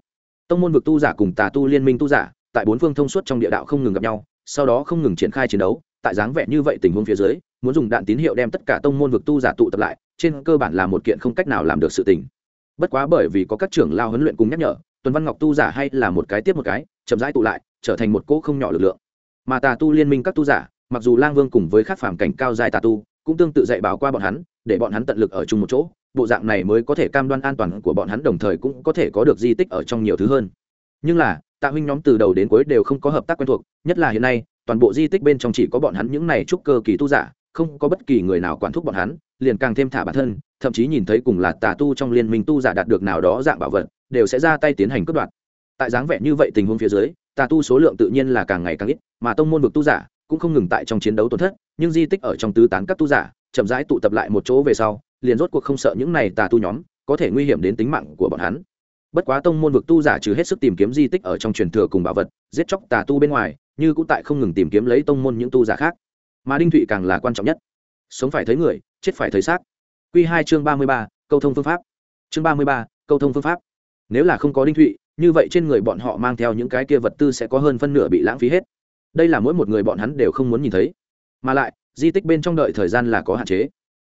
Tông môn vực tu giả cùng tà tu liên minh tu giả, tại bốn phương thông suốt trong địa đạo không ngừng gặp nhau, sau đó không ngừng triển khai chiến đấu, tại dáng vẻ như vậy tình huống phía dưới, muốn dùng đạn tín hiệu đem tất cả tông môn vực tu giả tụ tập lại, trên cơ bản là một kiện không cách nào làm được sự tình bất quá bởi vì có các trưởng lao huấn luyện cùng nhắc nhở, tuần văn ngọc tu giả hay là một cái tiếp một cái, chậm rãi tụ lại, trở thành một cỗ không nhỏ lực lượng. Mà tà tu liên minh các tu giả, mặc dù lang vương cùng với các phàm cảnh cao dài tà tu, cũng tương tự dạy bảo qua bọn hắn, để bọn hắn tận lực ở chung một chỗ, bộ dạng này mới có thể cam đoan an toàn của bọn hắn đồng thời cũng có thể có được di tích ở trong nhiều thứ hơn. Nhưng là tạ huynh nhóm từ đầu đến cuối đều không có hợp tác quen thuộc, nhất là hiện nay, toàn bộ di tích bên trong chỉ có bọn hắn những này trúc cơ kỳ tu giả, không có bất kỳ người nào quản thúc bọn hắn liền càng thêm thả bản thân, thậm chí nhìn thấy cùng là tà tu trong liên minh tu giả đạt được nào đó dạng bảo vật, đều sẽ ra tay tiến hành cướp đoạt. Tại dáng vẻ như vậy tình huống phía dưới, tà tu số lượng tự nhiên là càng ngày càng ít, mà tông môn vực tu giả cũng không ngừng tại trong chiến đấu tổn thất, nhưng di tích ở trong tứ tán các tu giả chậm rãi tụ tập lại một chỗ về sau, liền rốt cuộc không sợ những này tà tu nhóm có thể nguy hiểm đến tính mạng của bọn hắn. Bất quá tông môn vực tu giả trừ hết sức tìm kiếm di tích ở trong truyền thừa cùng bảo vật, giết chóc tà tu bên ngoài, như cũng tại không ngừng tìm kiếm lấy tông môn những tu giả khác. Mà đinh thụy càng là quan trọng nhất sống phải thấy người, chết phải thấy xác. Q hai chương ba mươi ba, câu thông phương pháp. Chương ba mươi ba, câu thông phương pháp. Nếu là không có đinh thụy, như vậy trên người bọn họ mang theo những cái kia vật tư sẽ có hơn phân nửa bị lãng phí hết. Đây là mỗi một người bọn hắn đều không muốn nhìn thấy. Mà lại, di tích bên trong đợi thời gian là có hạn chế.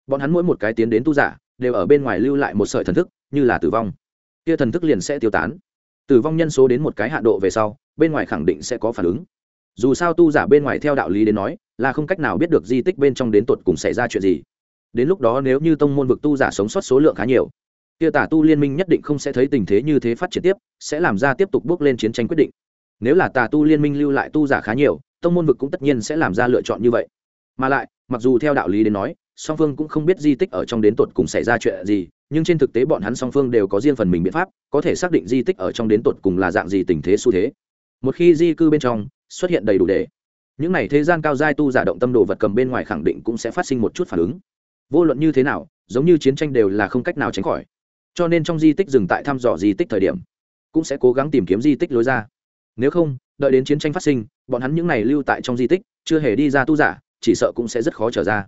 Bọn hắn mỗi một cái tiến đến tu giả, đều ở bên ngoài lưu lại một sợi thần thức, như là tử vong. Kia thần thức liền sẽ tiêu tán. Tử vong nhân số đến một cái hạ độ về sau, bên ngoài khẳng định sẽ có phản ứng dù sao tu giả bên ngoài theo đạo lý đến nói, là không cách nào biết được di tích bên trong đến tột cùng xảy ra chuyện gì. Đến lúc đó nếu như tông môn vực tu giả sống sót số lượng khá nhiều, kia tả tu liên minh nhất định không sẽ thấy tình thế như thế phát triển tiếp, sẽ làm ra tiếp tục bước lên chiến tranh quyết định. Nếu là tà tu liên minh lưu lại tu giả khá nhiều, tông môn vực cũng tất nhiên sẽ làm ra lựa chọn như vậy. Mà lại, mặc dù theo đạo lý đến nói, song phương cũng không biết di tích ở trong đến tột cùng xảy ra chuyện gì, nhưng trên thực tế bọn hắn song phương đều có riêng phần mình biện pháp, có thể xác định di tích ở trong đến tột cùng là dạng gì tình thế xu thế. Một khi di cư bên trong xuất hiện đầy đủ để. Những này thế gian cao giai tu giả động tâm đồ vật cầm bên ngoài khẳng định cũng sẽ phát sinh một chút phản ứng. Vô luận như thế nào, giống như chiến tranh đều là không cách nào tránh khỏi. Cho nên trong di tích dừng tại thăm dò di tích thời điểm, cũng sẽ cố gắng tìm kiếm di tích lối ra. Nếu không, đợi đến chiến tranh phát sinh, bọn hắn những này lưu tại trong di tích, chưa hề đi ra tu giả, chỉ sợ cũng sẽ rất khó trở ra.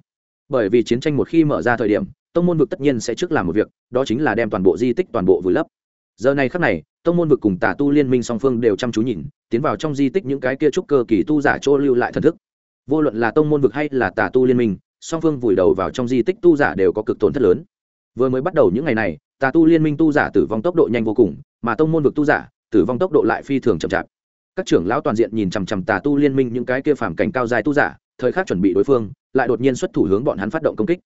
Bởi vì chiến tranh một khi mở ra thời điểm, tông môn vực tất nhiên sẽ trước làm một việc, đó chính là đem toàn bộ di tích toàn bộ vùi lấp. Giờ này khắc này tông môn vực cùng tà tu liên minh song phương đều chăm chú nhìn, tiến vào trong di tích những cái kia trúc cơ kỳ tu giả chỗ lưu lại thần thức. Vô luận là tông môn vực hay là tà tu liên minh, song phương vùi đầu vào trong di tích tu giả đều có cực tổn thất lớn. Vừa mới bắt đầu những ngày này, tà tu liên minh tu giả tử vong tốc độ nhanh vô cùng, mà tông môn vực tu giả tử vong tốc độ lại phi thường chậm chạp. Các trưởng lão toàn diện nhìn chằm chằm tà tu liên minh những cái kia phản cảnh cao dài tu giả, thời khắc chuẩn bị đối phương, lại đột nhiên xuất thủ hướng bọn hắn phát động công kích.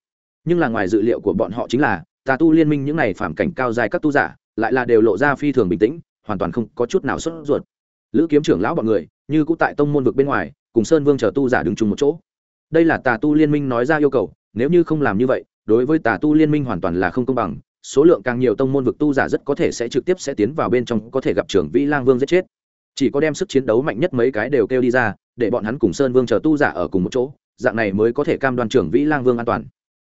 Nhưng là ngoài dự liệu của bọn họ chính là, tà tu liên minh những này phản cảnh cao dài các tu giả lại là đều lộ ra phi thường bình tĩnh, hoàn toàn không có chút nào sốt ruột. Lữ kiếm trưởng lão bọn người, như cũng tại tông môn vực bên ngoài, cùng sơn vương chờ tu giả đứng chung một chỗ. Đây là tà tu liên minh nói ra yêu cầu, nếu như không làm như vậy, đối với tà tu liên minh hoàn toàn là không công bằng, số lượng càng nhiều tông môn vực tu giả rất có thể sẽ trực tiếp sẽ tiến vào bên trong, có thể gặp trưởng vĩ lang vương giết chết. Chỉ có đem sức chiến đấu mạnh nhất mấy cái đều kêu đi ra, để bọn hắn cùng sơn vương chờ tu giả ở cùng một chỗ, dạng này mới có thể cam đoan trưởng vĩ lang vương an toàn.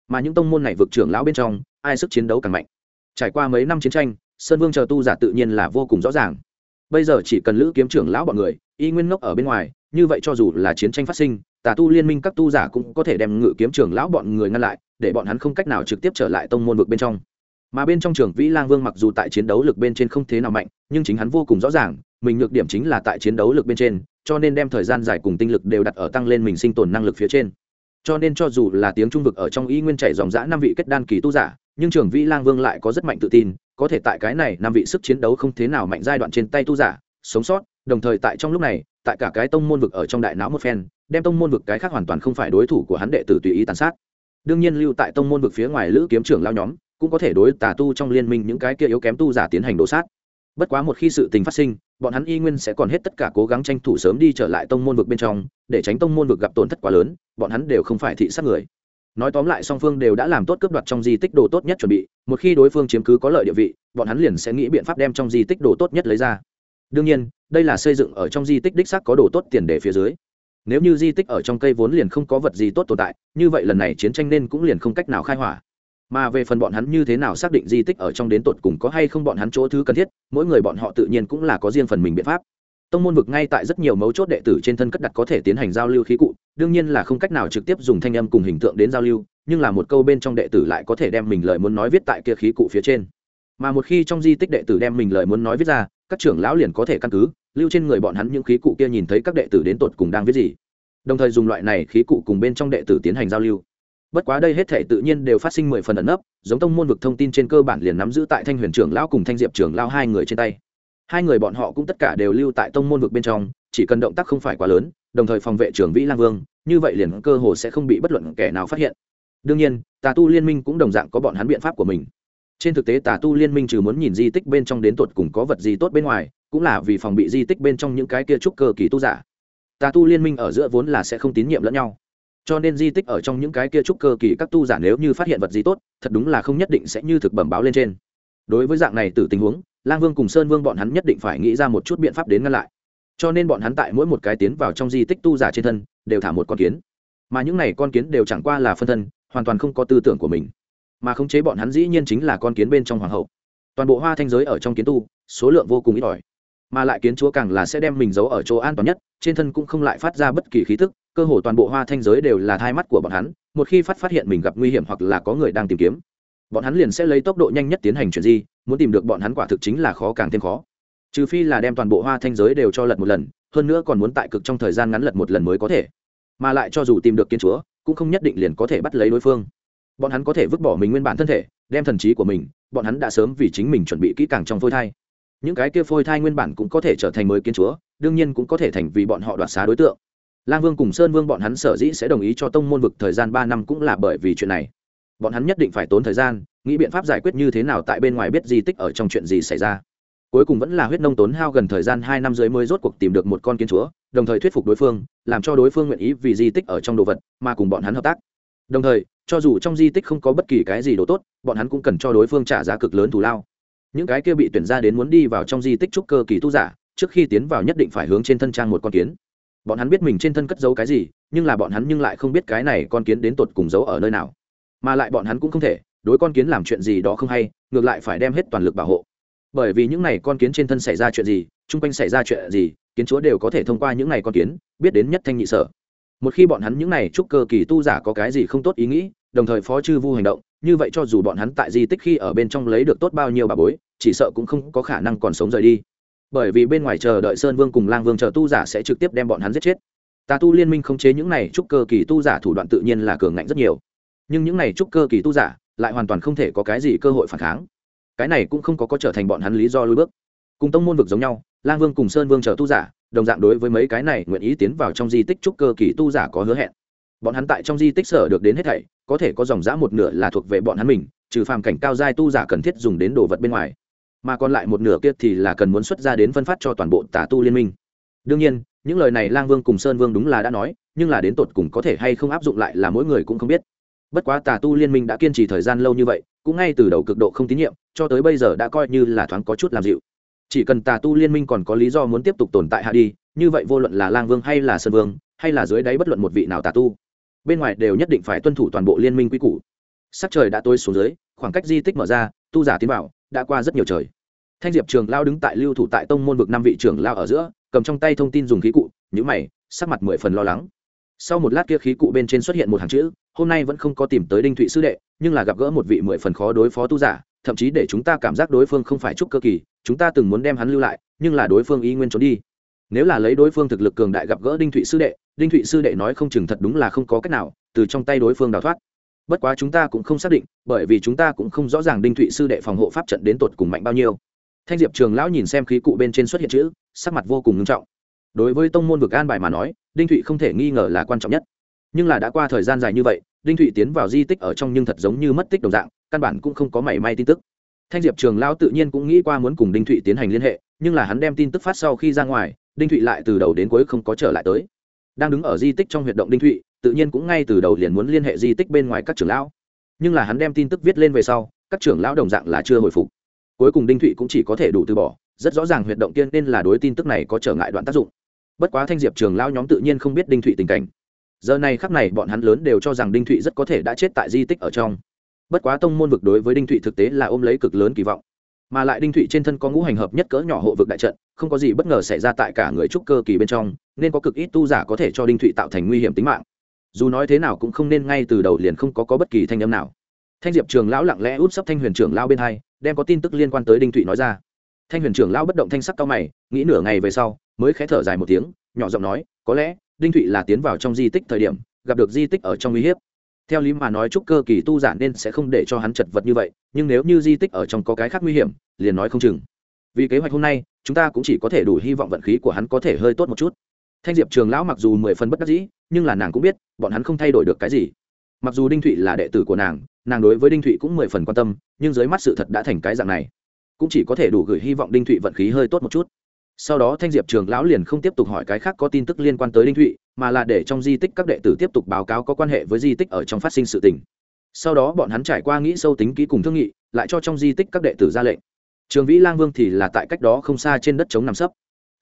Mà những tông môn này vực trưởng lão bên trong, ai sức chiến đấu càng mạnh? Trải qua mấy năm chiến tranh sơn vương chờ tu giả tự nhiên là vô cùng rõ ràng. Bây giờ chỉ cần lữ kiếm trưởng lão bọn người, y nguyên ngốc ở bên ngoài, như vậy cho dù là chiến tranh phát sinh, tà tu liên minh các tu giả cũng có thể đem ngự kiếm trưởng lão bọn người ngăn lại, để bọn hắn không cách nào trực tiếp trở lại tông môn vực bên trong. Mà bên trong trường vĩ lang vương mặc dù tại chiến đấu lực bên trên không thế nào mạnh, nhưng chính hắn vô cùng rõ ràng, mình nhược điểm chính là tại chiến đấu lực bên trên, cho nên đem thời gian dài cùng tinh lực đều đặt ở tăng lên mình sinh tồn năng lực phía trên. Cho nên cho dù là tiếng trung vực ở trong y nguyên chảy dòng dã năm vị kết đan kỳ tu giả, nhưng trường vĩ lang vương lại có rất mạnh tự tin có thể tại cái này năm vị sức chiến đấu không thế nào mạnh giai đoạn trên tay tu giả, sống sót, đồng thời tại trong lúc này, tại cả cái tông môn vực ở trong đại não một phen, đem tông môn vực cái khác hoàn toàn không phải đối thủ của hắn đệ tử tùy ý tàn sát. Đương nhiên lưu tại tông môn vực phía ngoài lữ kiếm trưởng lao nhóm, cũng có thể đối tà tu trong liên minh những cái kia yếu kém tu giả tiến hành đổ sát. Bất quá một khi sự tình phát sinh, bọn hắn y nguyên sẽ còn hết tất cả cố gắng tranh thủ sớm đi trở lại tông môn vực bên trong, để tránh tông môn vực gặp tổn thất quá lớn, bọn hắn đều không phải thị sát người nói tóm lại song phương đều đã làm tốt cướp đoạt trong di tích đồ tốt nhất chuẩn bị, một khi đối phương chiếm cứ có lợi địa vị, bọn hắn liền sẽ nghĩ biện pháp đem trong di tích đồ tốt nhất lấy ra. Đương nhiên, đây là xây dựng ở trong di tích đích xác có đồ tốt tiền đề phía dưới. Nếu như di tích ở trong cây vốn liền không có vật gì tốt tồn tại, như vậy lần này chiến tranh nên cũng liền không cách nào khai hỏa. Mà về phần bọn hắn như thế nào xác định di tích ở trong đến tột cùng có hay không bọn hắn chỗ thứ cần thiết, mỗi người bọn họ tự nhiên cũng là có riêng phần mình biện pháp tông môn vực ngay tại rất nhiều mấu chốt đệ tử trên thân cất đặt có thể tiến hành giao lưu khí cụ, đương nhiên là không cách nào trực tiếp dùng thanh âm cùng hình tượng đến giao lưu, nhưng là một câu bên trong đệ tử lại có thể đem mình lời muốn nói viết tại kia khí cụ phía trên. Mà một khi trong di tích đệ tử đem mình lời muốn nói viết ra, các trưởng lão liền có thể căn cứ, lưu trên người bọn hắn những khí cụ kia nhìn thấy các đệ tử đến tột cùng đang viết gì. Đồng thời dùng loại này khí cụ cùng bên trong đệ tử tiến hành giao lưu. Bất quá đây hết thể tự nhiên đều phát sinh mười phần ẩn nấp, giống tông môn vực thông tin trên cơ bản liền nắm giữ tại thanh huyền trưởng lão cùng thanh diệp trưởng lão hai người trên tay hai người bọn họ cũng tất cả đều lưu tại tông môn vực bên trong, chỉ cần động tác không phải quá lớn, đồng thời phòng vệ trưởng vĩ lang vương, như vậy liền cơ hồ sẽ không bị bất luận kẻ nào phát hiện. Đương nhiên, tà tu liên minh cũng đồng dạng có bọn hắn biện pháp của mình. Trên thực tế tà tu liên minh trừ muốn nhìn di tích bên trong đến tột cùng có vật gì tốt bên ngoài, cũng là vì phòng bị di tích bên trong những cái kia trúc cơ kỳ tu giả. Tà tu liên minh ở giữa vốn là sẽ không tín nhiệm lẫn nhau. Cho nên di tích ở trong những cái kia trúc cơ kỳ các tu giả nếu như phát hiện vật gì tốt, thật đúng là không nhất định sẽ như thực bẩm báo lên trên. Đối với dạng này từ tình huống lang vương cùng sơn vương bọn hắn nhất định phải nghĩ ra một chút biện pháp đến ngăn lại. Cho nên bọn hắn tại mỗi một cái tiến vào trong di tích tu giả trên thân, đều thả một con kiến. Mà những này con kiến đều chẳng qua là phân thân, hoàn toàn không có tư tưởng của mình. Mà khống chế bọn hắn dĩ nhiên chính là con kiến bên trong hoàng hậu. Toàn bộ hoa thanh giới ở trong kiến tu, số lượng vô cùng ít ỏi. Mà lại kiến chúa càng là sẽ đem mình giấu ở chỗ an toàn nhất, trên thân cũng không lại phát ra bất kỳ khí thức cơ hồ toàn bộ hoa thanh giới đều là thai mắt của bọn hắn, một khi phát phát hiện mình gặp nguy hiểm hoặc là có người đang tìm kiếm bọn hắn liền sẽ lấy tốc độ nhanh nhất tiến hành chuyện gì muốn tìm được bọn hắn quả thực chính là khó càng thêm khó. Trừ phi là đem toàn bộ hoa thanh giới đều cho lật một lần, hơn nữa còn muốn tại cực trong thời gian ngắn lật một lần mới có thể. Mà lại cho dù tìm được kiến chúa, cũng không nhất định liền có thể bắt lấy đối phương. Bọn hắn có thể vứt bỏ mình nguyên bản thân thể, đem thần trí của mình, bọn hắn đã sớm vì chính mình chuẩn bị kỹ càng trong phôi thai. Những cái kia phôi thai nguyên bản cũng có thể trở thành mới kiến chúa, đương nhiên cũng có thể thành vì bọn họ đoạt xá đối tượng. Lang vương cùng sơn vương bọn hắn sở dĩ sẽ đồng ý cho tông môn vực thời gian ba năm cũng là bởi vì chuyện này bọn hắn nhất định phải tốn thời gian, nghĩ biện pháp giải quyết như thế nào tại bên ngoài biết di tích ở trong chuyện gì xảy ra. Cuối cùng vẫn là huyết nông tốn hao gần thời gian hai năm dưới mới rốt cuộc tìm được một con kiến chúa, đồng thời thuyết phục đối phương, làm cho đối phương nguyện ý vì di tích ở trong đồ vật mà cùng bọn hắn hợp tác. Đồng thời, cho dù trong di tích không có bất kỳ cái gì đồ tốt, bọn hắn cũng cần cho đối phương trả giá cực lớn thù lao. Những cái kia bị tuyển ra đến muốn đi vào trong di tích trúc cơ kỳ tu giả, trước khi tiến vào nhất định phải hướng trên thân trang một con kiến. Bọn hắn biết mình trên thân cất giấu cái gì, nhưng là bọn hắn nhưng lại không biết cái này con kiến đến tột cùng giấu ở nơi nào mà lại bọn hắn cũng không thể, đối con kiến làm chuyện gì đó không hay, ngược lại phải đem hết toàn lực bảo hộ. Bởi vì những này con kiến trên thân xảy ra chuyện gì, chung quanh xảy ra chuyện gì, kiến chúa đều có thể thông qua những này con kiến, biết đến nhất thanh nhị sở. Một khi bọn hắn những này chúc cơ kỳ tu giả có cái gì không tốt ý nghĩ, đồng thời phó chư vu hành động, như vậy cho dù bọn hắn tại di tích khi ở bên trong lấy được tốt bao nhiêu bà bối, chỉ sợ cũng không có khả năng còn sống rời đi. Bởi vì bên ngoài chờ đợi sơn vương cùng lang vương chờ tu giả sẽ trực tiếp đem bọn hắn giết chết. Tà tu liên minh khống chế những này trúc cơ kỳ tu giả thủ đoạn tự nhiên là cường ngạnh rất nhiều nhưng những này trúc cơ kỳ tu giả lại hoàn toàn không thể có cái gì cơ hội phản kháng. Cái này cũng không có có trở thành bọn hắn lý do lùi bước. Cùng tông môn vực giống nhau, lang vương cùng sơn vương chờ tu giả, đồng dạng đối với mấy cái này nguyện ý tiến vào trong di tích trúc cơ kỳ tu giả có hứa hẹn. Bọn hắn tại trong di tích sở được đến hết thảy, có thể có dòng giã một nửa là thuộc về bọn hắn mình, trừ phàm cảnh cao giai tu giả cần thiết dùng đến đồ vật bên ngoài. Mà còn lại một nửa kia thì là cần muốn xuất ra đến phân phát cho toàn bộ tà tu liên minh. Đương nhiên, những lời này lang vương cùng sơn vương đúng là đã nói, nhưng là đến tột cùng có thể hay không áp dụng lại là mỗi người cũng không biết bất quá tà tu liên minh đã kiên trì thời gian lâu như vậy, cũng ngay từ đầu cực độ không tín nhiệm, cho tới bây giờ đã coi như là thoáng có chút làm dịu. Chỉ cần tà tu liên minh còn có lý do muốn tiếp tục tồn tại hạ đi, như vậy vô luận là lang vương hay là sơn vương, hay là dưới đáy bất luận một vị nào tà tu, bên ngoài đều nhất định phải tuân thủ toàn bộ liên minh quy củ. Sắc trời đã tối xuống dưới, khoảng cách di tích mở ra, tu giả tiến vào, đã qua rất nhiều trời. Thanh diệp trường lao đứng tại lưu thủ tại tông môn vực năm vị trưởng lao ở giữa, cầm trong tay thông tin dùng khí cụ nhữ mày, sắc mặt mười phần lo lắng sau một lát kia khí cụ bên trên xuất hiện một hàng chữ, hôm nay vẫn không có tìm tới đinh thụy sư đệ, nhưng là gặp gỡ một vị mười phần khó đối phó tu giả, thậm chí để chúng ta cảm giác đối phương không phải trúc cơ kỳ, chúng ta từng muốn đem hắn lưu lại, nhưng là đối phương y nguyên trốn đi. Nếu là lấy đối phương thực lực cường đại gặp gỡ đinh thụy sư đệ, đinh thụy sư đệ nói không chừng thật đúng là không có cách nào, từ trong tay đối phương đào thoát. Bất quá chúng ta cũng không xác định, bởi vì chúng ta cũng không rõ ràng đinh thụy sư đệ phòng hộ pháp trận đến tột cùng mạnh bao nhiêu. Thanh diệp trường lão nhìn xem khí cụ bên trên xuất hiện chữ, sắc mặt vô cùng nghiêm trọng đối với tông môn vực an bài mà nói, đinh thụy không thể nghi ngờ là quan trọng nhất. Nhưng là đã qua thời gian dài như vậy, đinh thụy tiến vào di tích ở trong nhưng thật giống như mất tích đồng dạng, căn bản cũng không có mảy may tin tức. Thanh diệp trường lao tự nhiên cũng nghĩ qua muốn cùng đinh thụy tiến hành liên hệ, nhưng là hắn đem tin tức phát sau khi ra ngoài, đinh thụy lại từ đầu đến cuối không có trở lại tới. Đang đứng ở di tích trong huyệt động đinh thụy, tự nhiên cũng ngay từ đầu liền muốn liên hệ di tích bên ngoài các trưởng lão. Nhưng là hắn đem tin tức viết lên về sau, các trưởng lão đồng dạng là chưa hồi phục. Cuối cùng đinh thụy cũng chỉ có thể đủ từ bỏ, rất rõ ràng huyệt động tiên nên là đối tin tức này có trở ngại đoạn tác dụng bất quá thanh diệp trường lão nhóm tự nhiên không biết đinh thụy tình cảnh. Giờ này khắc này bọn hắn lớn đều cho rằng đinh thụy rất có thể đã chết tại di tích ở trong. Bất quá tông môn vực đối với đinh thụy thực tế là ôm lấy cực lớn kỳ vọng. Mà lại đinh thụy trên thân có ngũ hành hợp nhất cỡ nhỏ hộ vực đại trận không có gì bất ngờ xảy ra tại cả người trúc cơ kỳ bên trong nên có cực ít tu giả có thể cho đinh thụy tạo thành nguy hiểm tính mạng. Dù nói thế nào cũng không nên ngay từ đầu liền không có, có bất kỳ thanh âm nào. Thanh diệp trường lão lặng lẽ út sấp thanh huyền trưởng lao bên hai đem có tin tức liên quan tới đinh thụy nói ra thanh huyền trưởng lao bất động thanh sắc cao mày, nghĩ nửa ngày về sau, mới khé thở dài một tiếng, nhỏ giọng nói, có lẽ, đinh thụy là tiến vào trong di tích thời điểm, gặp được di tích ở trong uy hiếp. Theo lý mà nói chúc cơ kỳ tu giả nên sẽ không để cho hắn chật vật như vậy, nhưng nếu như di tích ở trong có cái khác nguy hiểm, liền nói không chừng. Vì kế hoạch hôm nay, chúng ta cũng chỉ có thể đủ hy vọng vận khí của hắn có thể hơi tốt một chút. Thanh diệp trường lão mặc dù mười phần bất đắc dĩ, nhưng là nàng cũng biết, bọn hắn không thay đổi được cái gì. Mặc dù đinh thụy là đệ tử của nàng nàng đối với đinh thụy cũng mười phần quan tâm, nhưng dưới mắt sự thật đã thành cái dạng này cũng chỉ có thể đủ gửi hy vọng đinh thụy vận khí hơi tốt một chút. Sau đó thanh diệp trường lão liền không tiếp tục hỏi cái khác có tin tức liên quan tới đinh thụy, mà là để trong di tích các đệ tử tiếp tục báo cáo có quan hệ với di tích ở trong phát sinh sự tình. Sau đó bọn hắn trải qua nghĩ sâu tính kỹ cùng thương nghị, lại cho trong di tích các đệ tử ra lệnh. Trường vĩ lang vương thì là tại cách đó không xa trên đất chống nằm sấp.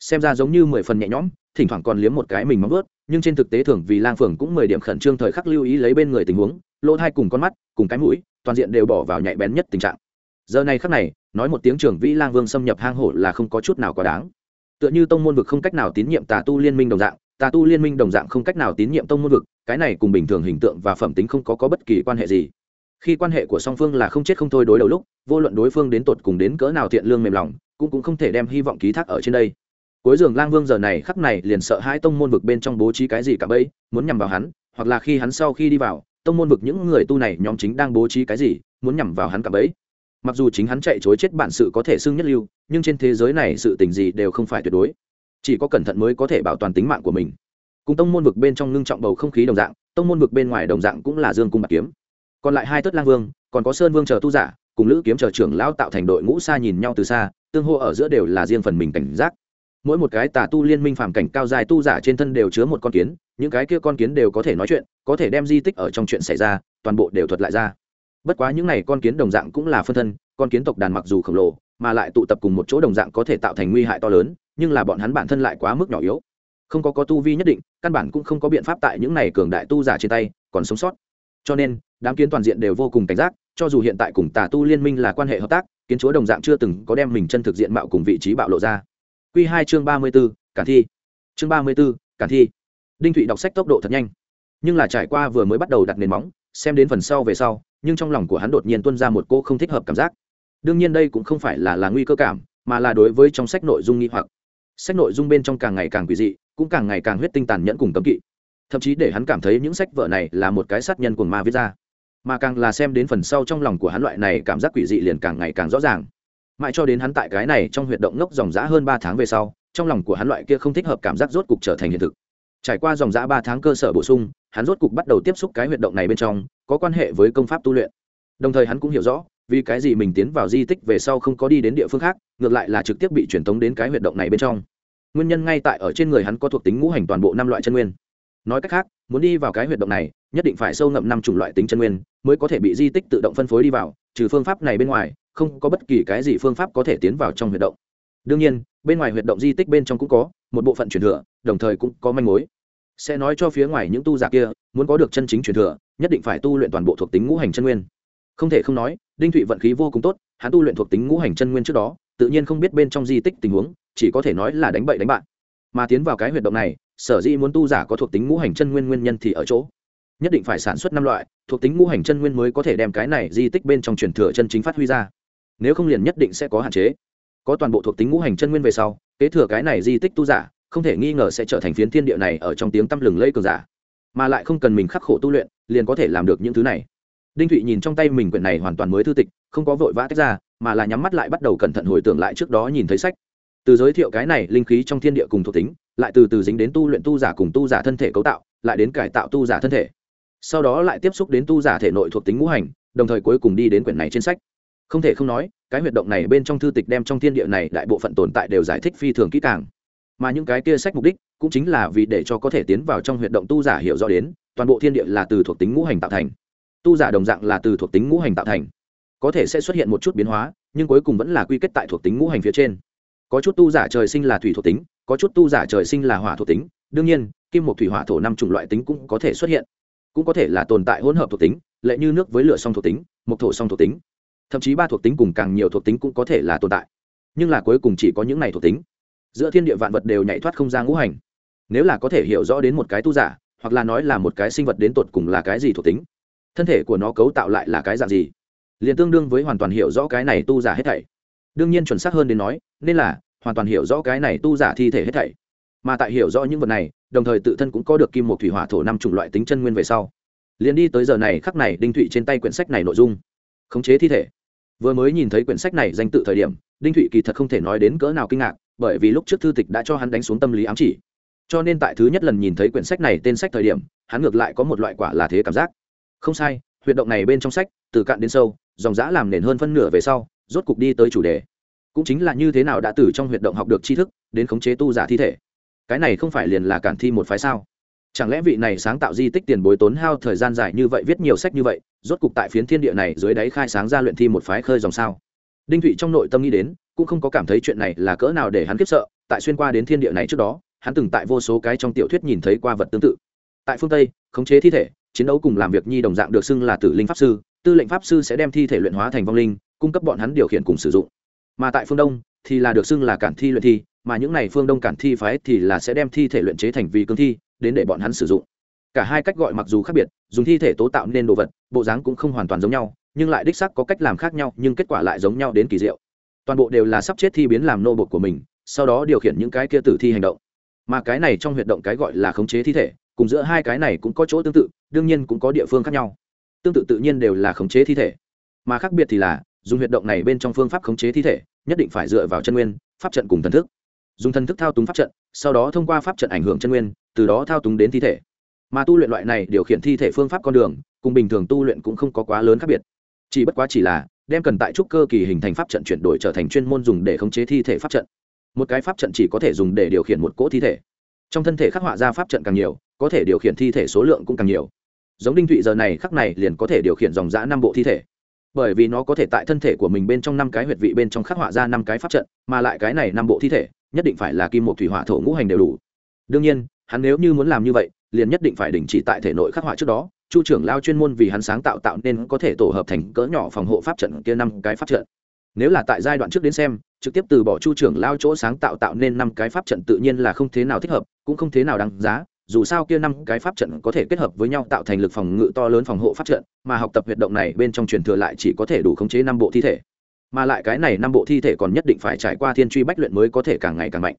Xem ra giống như mười phần nhẹ nhõm, thỉnh thoảng còn liếm một cái mình móng vớt nhưng trên thực tế thường vì lang phường cũng mười điểm khẩn trương thời khắc lưu ý lấy bên người tình huống, lỗ thai cùng con mắt, cùng cái mũi, toàn diện đều bỏ vào nhạy bén nhất tình trạng giờ này khắc này nói một tiếng trường vĩ lang vương xâm nhập hang hổ là không có chút nào quá đáng. Tựa như tông môn vực không cách nào tín nhiệm tà tu liên minh đồng dạng tà tu liên minh đồng dạng không cách nào tín nhiệm tông môn vực cái này cùng bình thường hình tượng và phẩm tính không có, có bất kỳ quan hệ gì. Khi quan hệ của song phương là không chết không thôi đối đầu lúc vô luận đối phương đến tột cùng đến cỡ nào thiện lương mềm lòng cũng cũng không thể đem hy vọng ký thác ở trên đây. Cuối giường lang vương giờ này khắc này liền sợ hai tông môn vực bên trong bố trí cái gì cả bấy muốn nhằm vào hắn hoặc là khi hắn sau khi đi vào tông môn vực những người tu này nhóm chính đang bố trí cái gì muốn nhằm vào hắn cả bấy mặc dù chính hắn chạy chối chết bản sự có thể xưng nhất lưu, nhưng trên thế giới này sự tình gì đều không phải tuyệt đối. Chỉ có cẩn thận mới có thể bảo toàn tính mạng của mình. Cùng tông môn vực bên trong ngưng trọng bầu không khí đồng dạng, tông môn vực bên ngoài đồng dạng cũng là dương cung bạc kiếm. Còn lại hai tất lang vương, còn có sơn vương chờ tu giả, cùng lữ kiếm chờ trưởng lão tạo thành đội ngũ xa nhìn nhau từ xa, tương hô ở giữa đều là riêng phần mình cảnh giác. Mỗi một cái tà tu liên minh phàm cảnh cao dài tu giả trên thân đều chứa một con kiến, những cái kia con kiến đều có thể nói chuyện, có thể đem di tích ở trong chuyện xảy ra, toàn bộ đều thuật lại ra bất quá những n à y con kiến đồng dạng cũng là phân thân, con kiến tộc đàn mặc dù khổng lồ, mà lại tụ tập cùng một chỗ đồng dạng có thể tạo thành nguy hại to lớn, nhưng là bọn hắn bản thân lại quá mức nhỏ yếu. Không có có tu vi nhất định, căn bản cũng không có biện pháp tại những này cường đại tu giả trên tay, còn sống sót. Cho nên, đám kiến toàn diện đều vô cùng cảnh giác, cho dù hiện tại cùng tà tu liên minh là quan hệ hợp tác, kiến chúa đồng dạng chưa từng có đem mình chân thực diện mạo cùng vị trí bạo lộ ra. Q hai chương ba mươi b ố cản thi. Chương ba mươi b ố cản thi. Đinh thụy đọc sách tốc độ thật nhanh nhưng là trải qua vừa mới bắt đầu đặt nền móng, xem đến phần sau về sau, nhưng trong lòng của hắn đột nhiên tuân ra một cô không thích hợp cảm giác. Đương nhiên đây cũng không phải là là nguy cơ cảm, mà là đối với trong sách nội dung nghi hoặc. Sách nội dung bên trong càng ngày càng quỷ dị, cũng càng ngày càng huyết tinh tàn nhẫn cùng cấm kỵ. Thậm chí để hắn cảm thấy những sách vở này là một cái sát nhân của ma viết ra. Mà càng là xem đến phần sau trong lòng của hắn loại này cảm giác quỷ dị liền càng ngày càng rõ ràng. Mãi cho đến hắn tại cái này trong huyệt động ngốc dòng dã hơn ba tháng về sau, trong lòng của hắn loại kia không thích hợp cảm giác rốt cục trở thành hiện thực. Trải qua dòng dã ba tháng cơ sở bổ sung hắn rốt cục bắt đầu tiếp xúc cái huyệt động này bên trong, có quan hệ với công pháp tu luyện. Đồng thời hắn cũng hiểu rõ, vì cái gì mình tiến vào di tích về sau không có đi đến địa phương khác, ngược lại là trực tiếp bị truyền tống đến cái huyệt động này bên trong. Nguyên nhân ngay tại ở trên người hắn có thuộc tính ngũ hành toàn bộ năm loại chân nguyên. Nói cách khác, muốn đi vào cái huyệt động này, nhất định phải sâu ngậm năm chủng loại tính chân nguyên, mới có thể bị di tích tự động phân phối đi vào, trừ phương pháp này bên ngoài, không có bất kỳ cái gì phương pháp có thể tiến vào trong huyệt động. Đương nhiên, bên ngoài huyệt động di tích bên trong cũng có, một bộ phận truyền thừa, đồng thời cũng có manh mối sẽ nói cho phía ngoài những tu giả kia, muốn có được chân chính truyền thừa, nhất định phải tu luyện toàn bộ thuộc tính ngũ hành chân nguyên. Không thể không nói, đinh thụy vận khí vô cùng tốt, hắn tu luyện thuộc tính ngũ hành chân nguyên trước đó, tự nhiên không biết bên trong di tích tình huống, chỉ có thể nói là đánh bậy đánh bạn. Mà tiến vào cái huyệt động này, sở dĩ muốn tu giả có thuộc tính ngũ hành chân nguyên nguyên nhân thì ở chỗ. Nhất định phải sản xuất năm loại, thuộc tính ngũ hành chân nguyên mới có thể đem cái này di tích bên trong truyền thừa chân chính phát huy ra. Nếu không liền nhất định sẽ có hạn chế. Có toàn bộ thuộc tính ngũ hành chân nguyên về sau, kế thừa cái này di tích tu giả không thể nghi ngờ sẽ trở thành phiến thiên địa này ở trong tiếng tăm lừng lây cường giả. Mà lại không cần mình khắc khổ tu luyện, liền có thể làm được những thứ này. Đinh thụy nhìn trong tay mình quyển này hoàn toàn mới thư tịch, không có vội vã tách ra, mà là nhắm mắt lại bắt đầu cẩn thận hồi tưởng lại trước đó nhìn thấy sách. Từ giới thiệu cái này linh khí trong thiên địa cùng thuộc tính, lại từ từ dính đến tu luyện tu giả cùng tu giả thân thể cấu tạo, lại đến cải tạo tu giả thân thể. Sau đó lại tiếp xúc đến tu giả thể nội thuộc tính ngũ hành, đồng thời cuối cùng đi đến quyển này trên sách. Không thể không nói, cái huyệt động này bên trong thư tịch đem trong thiên địa này đại bộ phận tồn tại đều giải thích phi thường kỹ càng mà những cái kia sách mục đích cũng chính là vì để cho có thể tiến vào trong huyệt động tu giả hiểu rõ đến, toàn bộ thiên địa là từ thuộc tính ngũ hành tạo thành. Tu giả đồng dạng là từ thuộc tính ngũ hành tạo thành. Có thể sẽ xuất hiện một chút biến hóa, nhưng cuối cùng vẫn là quy kết tại thuộc tính ngũ hành phía trên. Có chút tu giả trời sinh là thủy thuộc tính, có chút tu giả trời sinh là hỏa thuộc tính. Đương nhiên, kim một thủy, hỏa, thổ, năm chủng loại tính cũng có thể xuất hiện. Cũng có thể là tồn tại hỗn hợp thuộc tính, lệ như nước với lửa song thuộc tính, mộc, thổ song thuộc tính. Thậm chí ba thuộc tính cùng càng nhiều thuộc tính cũng có thể là tồn tại. Nhưng là cuối cùng chỉ có những này thuộc tính giữa thiên địa vạn vật đều nhảy thoát không ra ngũ hành. Nếu là có thể hiểu rõ đến một cái tu giả, hoặc là nói là một cái sinh vật đến tột cùng là cái gì thuộc tính, thân thể của nó cấu tạo lại là cái dạng gì? Liền tương đương với hoàn toàn hiểu rõ cái này tu giả hết thảy. Đương nhiên chuẩn xác hơn đến nói, nên là hoàn toàn hiểu rõ cái này tu giả thi thể hết thảy. Mà tại hiểu rõ những vật này, đồng thời tự thân cũng có được kim một thủy hỏa thổ năm chủng loại tính chân nguyên về sau. Liền đi tới giờ này khắc này, đinh thụy trên tay quyển sách này nội dung. Khống chế thi thể. Vừa mới nhìn thấy quyển sách này danh tự thời điểm, đinh thụy kỳ thật không thể nói đến cỡ nào kinh ngạc bởi vì lúc trước thư tịch đã cho hắn đánh xuống tâm lý ám chỉ. Cho nên tại thứ nhất lần nhìn thấy quyển sách này tên sách thời điểm, hắn ngược lại có một loại quả là thế cảm giác. Không sai, huyệt động này bên trong sách, từ cạn đến sâu, dòng giã làm nền hơn phân nửa về sau, rốt cục đi tới chủ đề. Cũng chính là như thế nào đã từ trong huyệt động học được tri thức, đến khống chế tu giả thi thể. Cái này không phải liền là cản thi một phái sao? Chẳng lẽ vị này sáng tạo di tích tiền bối tốn hao thời gian dài như vậy, viết nhiều sách như vậy, rốt cục tại phiến thiên địa này dưới đáy khai sáng ra luyện thi một phái khơi dòng sao? Đinh thụy trong nội tâm nghĩ đến cũng không có cảm thấy chuyện này là cỡ nào để hắn khiếp sợ, tại xuyên qua đến thiên địa này trước đó, hắn từng tại vô số cái trong tiểu thuyết nhìn thấy qua vật tương tự. Tại phương tây, khống chế thi thể, chiến đấu cùng làm việc nhi đồng dạng được xưng là tử linh pháp sư, tư lệnh pháp sư sẽ đem thi thể luyện hóa thành vong linh, cung cấp bọn hắn điều khiển cùng sử dụng. Mà tại phương đông thì là được xưng là cản thi luyện thi, mà những này phương đông cản thi phái thì là sẽ đem thi thể luyện chế thành vì cương thi, đến để bọn hắn sử dụng. Cả hai cách gọi mặc dù khác biệt, dùng thi thể tố tạo nên đồ vật, bộ dáng cũng không hoàn toàn giống nhau, nhưng lại đích sắc có cách làm khác nhau, nhưng kết quả lại giống nhau đến kỳ diệu toàn bộ đều là sắp chết thi biến làm nô bột của mình, sau đó điều khiển những cái kia tử thi hành động. Mà cái này trong huyệt động cái gọi là khống chế thi thể, cùng giữa hai cái này cũng có chỗ tương tự, đương nhiên cũng có địa phương khác nhau. Tương tự tự nhiên đều là khống chế thi thể. Mà khác biệt thì là, dùng huyệt động này bên trong phương pháp khống chế thi thể, nhất định phải dựa vào chân nguyên, pháp trận cùng thần thức. Dùng thần thức thao túng pháp trận, sau đó thông qua pháp trận ảnh hưởng chân nguyên, từ đó thao túng đến thi thể. Mà tu luyện loại này điều khiển thi thể phương pháp con đường, cùng bình thường tu luyện cũng không có quá lớn khác biệt. Chỉ bất quá chỉ là đem cần tại trúc cơ kỳ hình thành pháp trận chuyển đổi trở thành chuyên môn dùng để khống chế thi thể pháp trận. Một cái pháp trận chỉ có thể dùng để điều khiển một cỗ thi thể. Trong thân thể khắc họa ra pháp trận càng nhiều, có thể điều khiển thi thể số lượng cũng càng nhiều. Giống đinh thụy giờ này khắc này liền có thể điều khiển dòng giã năm bộ thi thể. Bởi vì nó có thể tại thân thể của mình bên trong năm cái huyệt vị bên trong khắc họa ra năm cái pháp trận, mà lại cái này năm bộ thi thể, nhất định phải là kim một thủy hỏa thổ ngũ hành đều đủ. Đương nhiên, hắn nếu như muốn làm như vậy, liền nhất định phải đình chỉ tại thể nội khắc họa trước đó chu trưởng lao chuyên môn vì hắn sáng tạo tạo nên có thể tổ hợp thành cỡ nhỏ phòng hộ pháp trận kia năm cái pháp trận. Nếu là tại giai đoạn trước đến xem, trực tiếp từ bỏ chu trưởng lao chỗ sáng tạo tạo nên năm cái pháp trận tự nhiên là không thế nào thích hợp, cũng không thế nào đáng giá. Dù sao kia năm cái pháp trận có thể kết hợp với nhau tạo thành lực phòng ngự to lớn phòng hộ pháp trận, mà học tập huyệt động này bên trong truyền thừa lại chỉ có thể đủ khống chế năm bộ thi thể. Mà lại cái này năm bộ thi thể còn nhất định phải trải qua thiên truy bách luyện mới có thể càng ngày càng mạnh.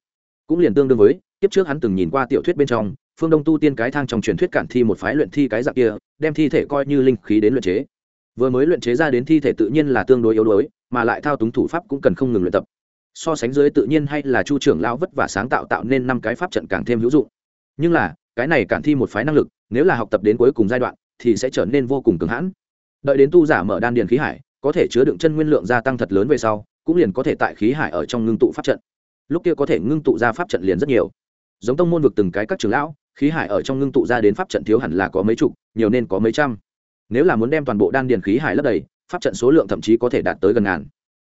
Cũng liền tương đương với tiếp trước hắn từng nhìn qua tiểu thuyết bên trong phương đông tu tiên cái thang trong truyền thuyết cản thi một phái luyện thi cái dạng kia, đem thi thể coi như linh khí đến luyện chế. Vừa mới luyện chế ra đến thi thể tự nhiên là tương đối yếu đuối, mà lại thao túng thủ pháp cũng cần không ngừng luyện tập. So sánh dưới tự nhiên hay là chu trưởng lao vất và sáng tạo tạo nên năm cái pháp trận càng thêm hữu dụng. Nhưng là, cái này cản thi một phái năng lực, nếu là học tập đến cuối cùng giai đoạn, thì sẽ trở nên vô cùng cứng hãn. Đợi đến tu giả mở đan điền khí hải, có thể chứa đựng chân nguyên lượng gia tăng thật lớn về sau, cũng liền có thể tại khí hải ở trong ngưng tụ pháp trận. Lúc kia có thể ngưng tụ ra pháp trận liền rất nhiều. Giống tông môn vực từng cái các trường lão khí hải ở trong ngưng tụ ra đến pháp trận thiếu hẳn là có mấy chục, nhiều nên có mấy trăm. Nếu là muốn đem toàn bộ đan điền khí hải lấp đầy, pháp trận số lượng thậm chí có thể đạt tới gần ngàn.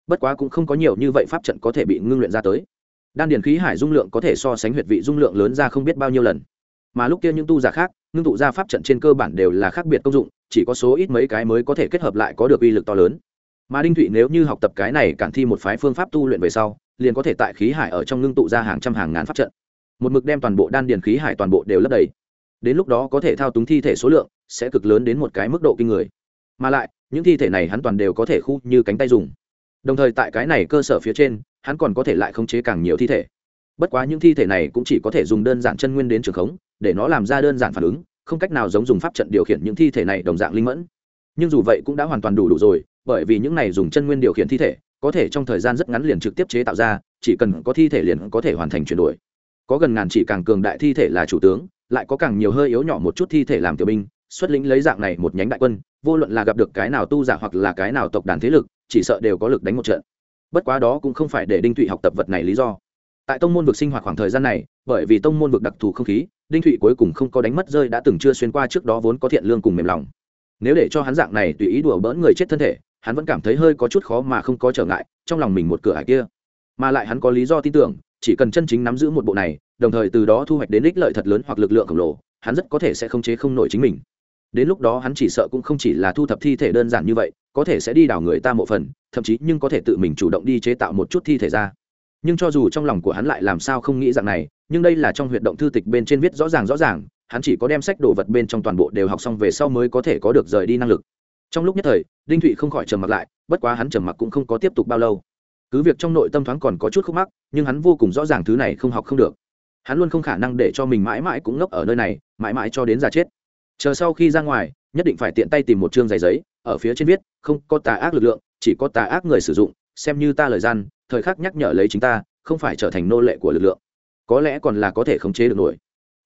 Bất quá cũng không có nhiều như vậy pháp trận có thể bị ngưng luyện ra tới. Đan điền khí hải dung lượng có thể so sánh huyệt vị dung lượng lớn ra không biết bao nhiêu lần. Mà lúc kia những tu giả khác, ngưng tụ ra pháp trận trên cơ bản đều là khác biệt công dụng, chỉ có số ít mấy cái mới có thể kết hợp lại có được uy lực to lớn. Mà đinh thụy nếu như học tập cái này cản thi một phái phương pháp tu luyện về sau, liền có thể tại khí hải ở trong ngưng tụ ra hàng trăm hàng ngàn pháp trận một mực đem toàn bộ đan điền khí hải toàn bộ đều lấp đầy. Đến lúc đó có thể thao túng thi thể số lượng, sẽ cực lớn đến một cái mức độ kinh người. Mà lại, những thi thể này hắn toàn đều có thể khu như cánh tay dùng. Đồng thời tại cái này cơ sở phía trên, hắn còn có thể lại khống chế càng nhiều thi thể. Bất quá những thi thể này cũng chỉ có thể dùng đơn giản chân nguyên đến trường khống, để nó làm ra đơn giản phản ứng, không cách nào giống dùng pháp trận điều khiển những thi thể này đồng dạng linh mẫn. Nhưng dù vậy cũng đã hoàn toàn đủ đủ rồi, bởi vì những này dùng chân nguyên điều khiển thi thể, có thể trong thời gian rất ngắn liền trực tiếp chế tạo ra, chỉ cần có thi thể liền có thể hoàn thành chuyển đổi có gần ngàn chỉ càng cường đại thi thể là chủ tướng, lại có càng nhiều hơi yếu nhỏ một chút thi thể làm tiểu binh, xuất lĩnh lấy dạng này một nhánh đại quân, vô luận là gặp được cái nào tu giả hoặc là cái nào tộc đàn thế lực, chỉ sợ đều có lực đánh một trận. Bất quá đó cũng không phải để đinh thụy học tập vật này lý do. Tại tông môn vực sinh hoạt khoảng thời gian này, bởi vì tông môn vực đặc thù không khí, đinh thụy cuối cùng không có đánh mất rơi đã từng chưa xuyên qua trước đó vốn có thiện lương cùng mềm lòng. Nếu để cho hắn dạng này tùy ý đùa bỡn người chết thân thể, hắn vẫn cảm thấy hơi có chút khó mà không có trở ngại, trong lòng mình một cửa hải kia. Mà lại hắn có lý do tin tưởng chỉ cần chân chính nắm giữ một bộ này, đồng thời từ đó thu hoạch đến ích lợi thật lớn hoặc lực lượng khổng lồ, hắn rất có thể sẽ không chế không nổi chính mình. Đến lúc đó hắn chỉ sợ cũng không chỉ là thu thập thi thể đơn giản như vậy, có thể sẽ đi đào người ta một phần, thậm chí nhưng có thể tự mình chủ động đi chế tạo một chút thi thể ra. Nhưng cho dù trong lòng của hắn lại làm sao không nghĩ rằng này, nhưng đây là trong huyệt động thư tịch bên trên viết rõ ràng rõ ràng, hắn chỉ có đem sách đồ vật bên trong toàn bộ đều học xong về sau mới có thể có được rời đi năng lực. Trong lúc nhất thời, đinh thụy không khỏi trầm mặc lại, bất quá hắn trầm mặc cũng không có tiếp tục bao lâu cứ việc trong nội tâm thoáng còn có chút khúc mắc, nhưng hắn vô cùng rõ ràng thứ này không học không được. Hắn luôn không khả năng để cho mình mãi mãi cũng ngốc ở nơi này, mãi mãi cho đến già chết. Chờ sau khi ra ngoài, nhất định phải tiện tay tìm một chương giày giấy, ở phía trên viết, không có tà ác lực lượng, chỉ có tà ác người sử dụng, xem như ta lời gian, thời khắc nhắc nhở lấy chính ta, không phải trở thành nô lệ của lực lượng. Có lẽ còn là có thể khống chế được nổi.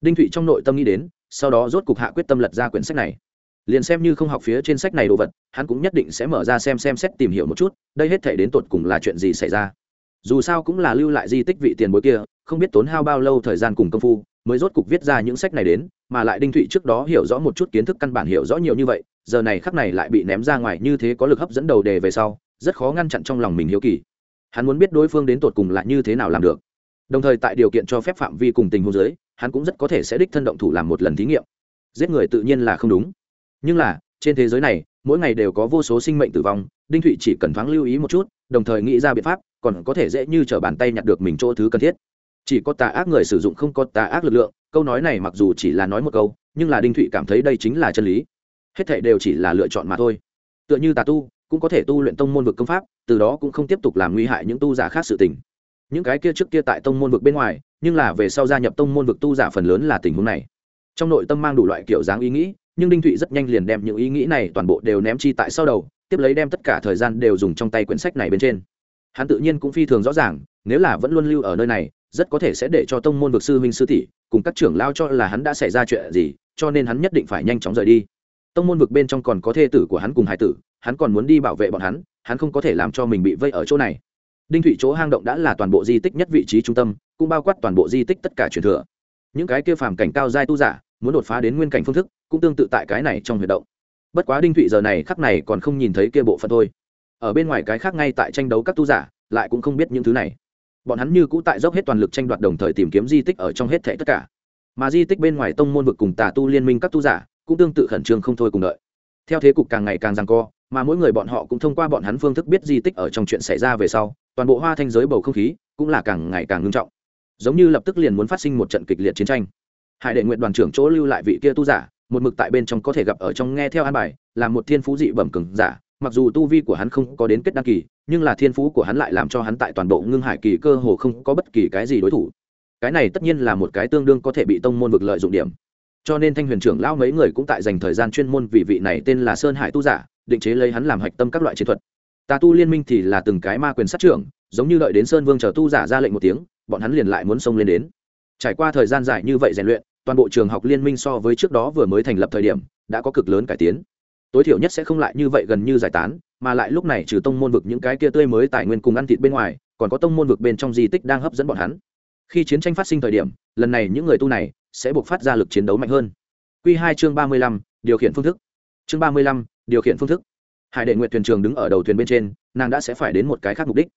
Đinh thụy trong nội tâm nghĩ đến, sau đó rốt cục hạ quyết tâm lật ra quyển sách này liền xem như không học phía trên sách này đồ vật, hắn cũng nhất định sẽ mở ra xem xem xét tìm hiểu một chút, đây hết thể đến tột cùng là chuyện gì xảy ra. Dù sao cũng là lưu lại di tích vị tiền bối kia, không biết tốn hao bao lâu thời gian cùng công phu, mới rốt cục viết ra những sách này đến, mà lại đinh thụy trước đó hiểu rõ một chút kiến thức căn bản hiểu rõ nhiều như vậy, giờ này khắc này lại bị ném ra ngoài như thế có lực hấp dẫn đầu đề về sau, rất khó ngăn chặn trong lòng mình hiếu kỳ. Hắn muốn biết đối phương đến tột cùng là như thế nào làm được. Đồng thời tại điều kiện cho phép phạm vi cùng tình huống giới hắn cũng rất có thể sẽ đích thân động thủ làm một lần thí nghiệm. Giết người tự nhiên là không đúng nhưng là, trên thế giới này, mỗi ngày đều có vô số sinh mệnh tử vong, đinh thụy chỉ cần thoáng lưu ý một chút, đồng thời nghĩ ra biện pháp, còn có thể dễ như t r ở bàn tay nhặt được mình chỗ thứ cần thiết. Chỉ có tà ác người sử dụng không có tà ác lực lượng, câu nói này mặc dù chỉ là nói một câu, nhưng là đinh thụy cảm thấy đây chính là chân lý. Hết thệ đều chỉ là lựa chọn mà thôi. Tựa như tà tu, cũng có thể tu luyện tông môn vực công pháp, từ đó cũng không tiếp tục làm nguy hại những tu giả khác sự tình. Những cái kia trước kia tại tông môn vực bên ngoài, nhưng là về sau gia nhập tông môn vực tu giả phần lớn là tình huống này. Trong nội tâm mang đủ loại kiểu dáng ý nghĩ nhưng đinh thụy rất nhanh liền đem những ý nghĩ này toàn bộ đều ném chi tại sau đầu, tiếp lấy đem tất cả thời gian đều dùng trong tay quyển sách này bên trên. Hắn tự nhiên cũng phi thường rõ ràng, nếu là vẫn luôn lưu ở nơi này, rất có thể sẽ để cho tông môn vực sư huynh sư tỷ cùng các trưởng lao cho là hắn đã xảy ra chuyện gì, cho nên hắn nhất định phải nhanh chóng rời đi. Tông môn vực bên trong còn có thê tử của hắn cùng hải tử, hắn còn muốn đi bảo vệ bọn hắn hắn không có thể làm cho mình bị vây ở chỗ này. Đinh thụy chỗ hang động đã là toàn bộ di tích nhất vị trí trung tâm, cũng bao quát toàn bộ di tích tất cả truyền thừa. Những cái kia phàm cảnh cao giai tu giả, muốn đột phá đến nguyên cảnh phương thức cũng tương tự tại cái này trong huyệt động. Bất quá đinh thụy giờ này khắc này còn không nhìn thấy kia bộ phận thôi. Ở bên ngoài cái khác ngay tại tranh đấu các tu giả, lại cũng không biết những thứ này. Bọn hắn như cũ tại dốc hết toàn lực tranh đoạt đồng thời tìm kiếm di tích ở trong hết thể tất cả. Mà di tích bên ngoài tông môn vực cùng tà tu liên minh các tu giả, cũng tương tự khẩn trương không thôi cùng đợi. Theo thế cục càng ngày càng giằng co, mà mỗi người bọn họ cũng thông qua bọn hắn phương thức biết di tích ở trong chuyện xảy ra về sau, toàn bộ hoa thanh giới bầu không khí cũng là càng ngày càng ngưng trọng. Giống như lập tức liền muốn phát sinh một trận kịch liệt chiến tranh. Hải đệ nguyện đoàn trưởng chỗ lưu lại vị kia tu giả một mực tại bên trong có thể gặp ở trong nghe theo an bài, là một thiên phú dị bẩm cường giả, mặc dù tu vi của hắn không có đến kết đăng kỳ, nhưng là thiên phú của hắn lại làm cho hắn tại toàn bộ ngưng hải kỳ cơ hồ không có bất kỳ cái gì đối thủ. Cái này tất nhiên là một cái tương đương có thể bị tông môn vực lợi dụng điểm. Cho nên thanh huyền trưởng lão mấy người cũng tại dành thời gian chuyên môn vì vị này tên là sơn hải tu giả, định chế lấy hắn làm hạch tâm các loại chiến thuật. Tà tu liên minh thì là từng cái ma quyền sát trưởng, giống như đợi đến sơn vương chờ tu giả ra lệnh một tiếng, bọn hắn liền lại muốn xông lên đến. Trải qua thời gian dài như vậy rèn luyện toàn bộ trường học liên minh so với trước đó vừa mới thành lập thời điểm, đã có cực lớn cải tiến. Tối thiểu nhất sẽ không lại như vậy gần như giải tán, mà lại lúc này trừ tông môn vực những cái kia tươi mới tài nguyên cùng ăn thịt bên ngoài, còn có tông môn vực bên trong di tích đang hấp dẫn bọn hắn. Khi chiến tranh phát sinh thời điểm, lần này những người tu này sẽ buộc phát ra lực chiến đấu mạnh hơn. Q hai chương ba mươi lăm, điều khiển phương thức. Chương ba mươi lăm, điều khiển phương thức. Hải đệ nguyện thuyền trường đứng ở đầu thuyền bên trên, nàng đã sẽ phải đến một cái khác mục đích.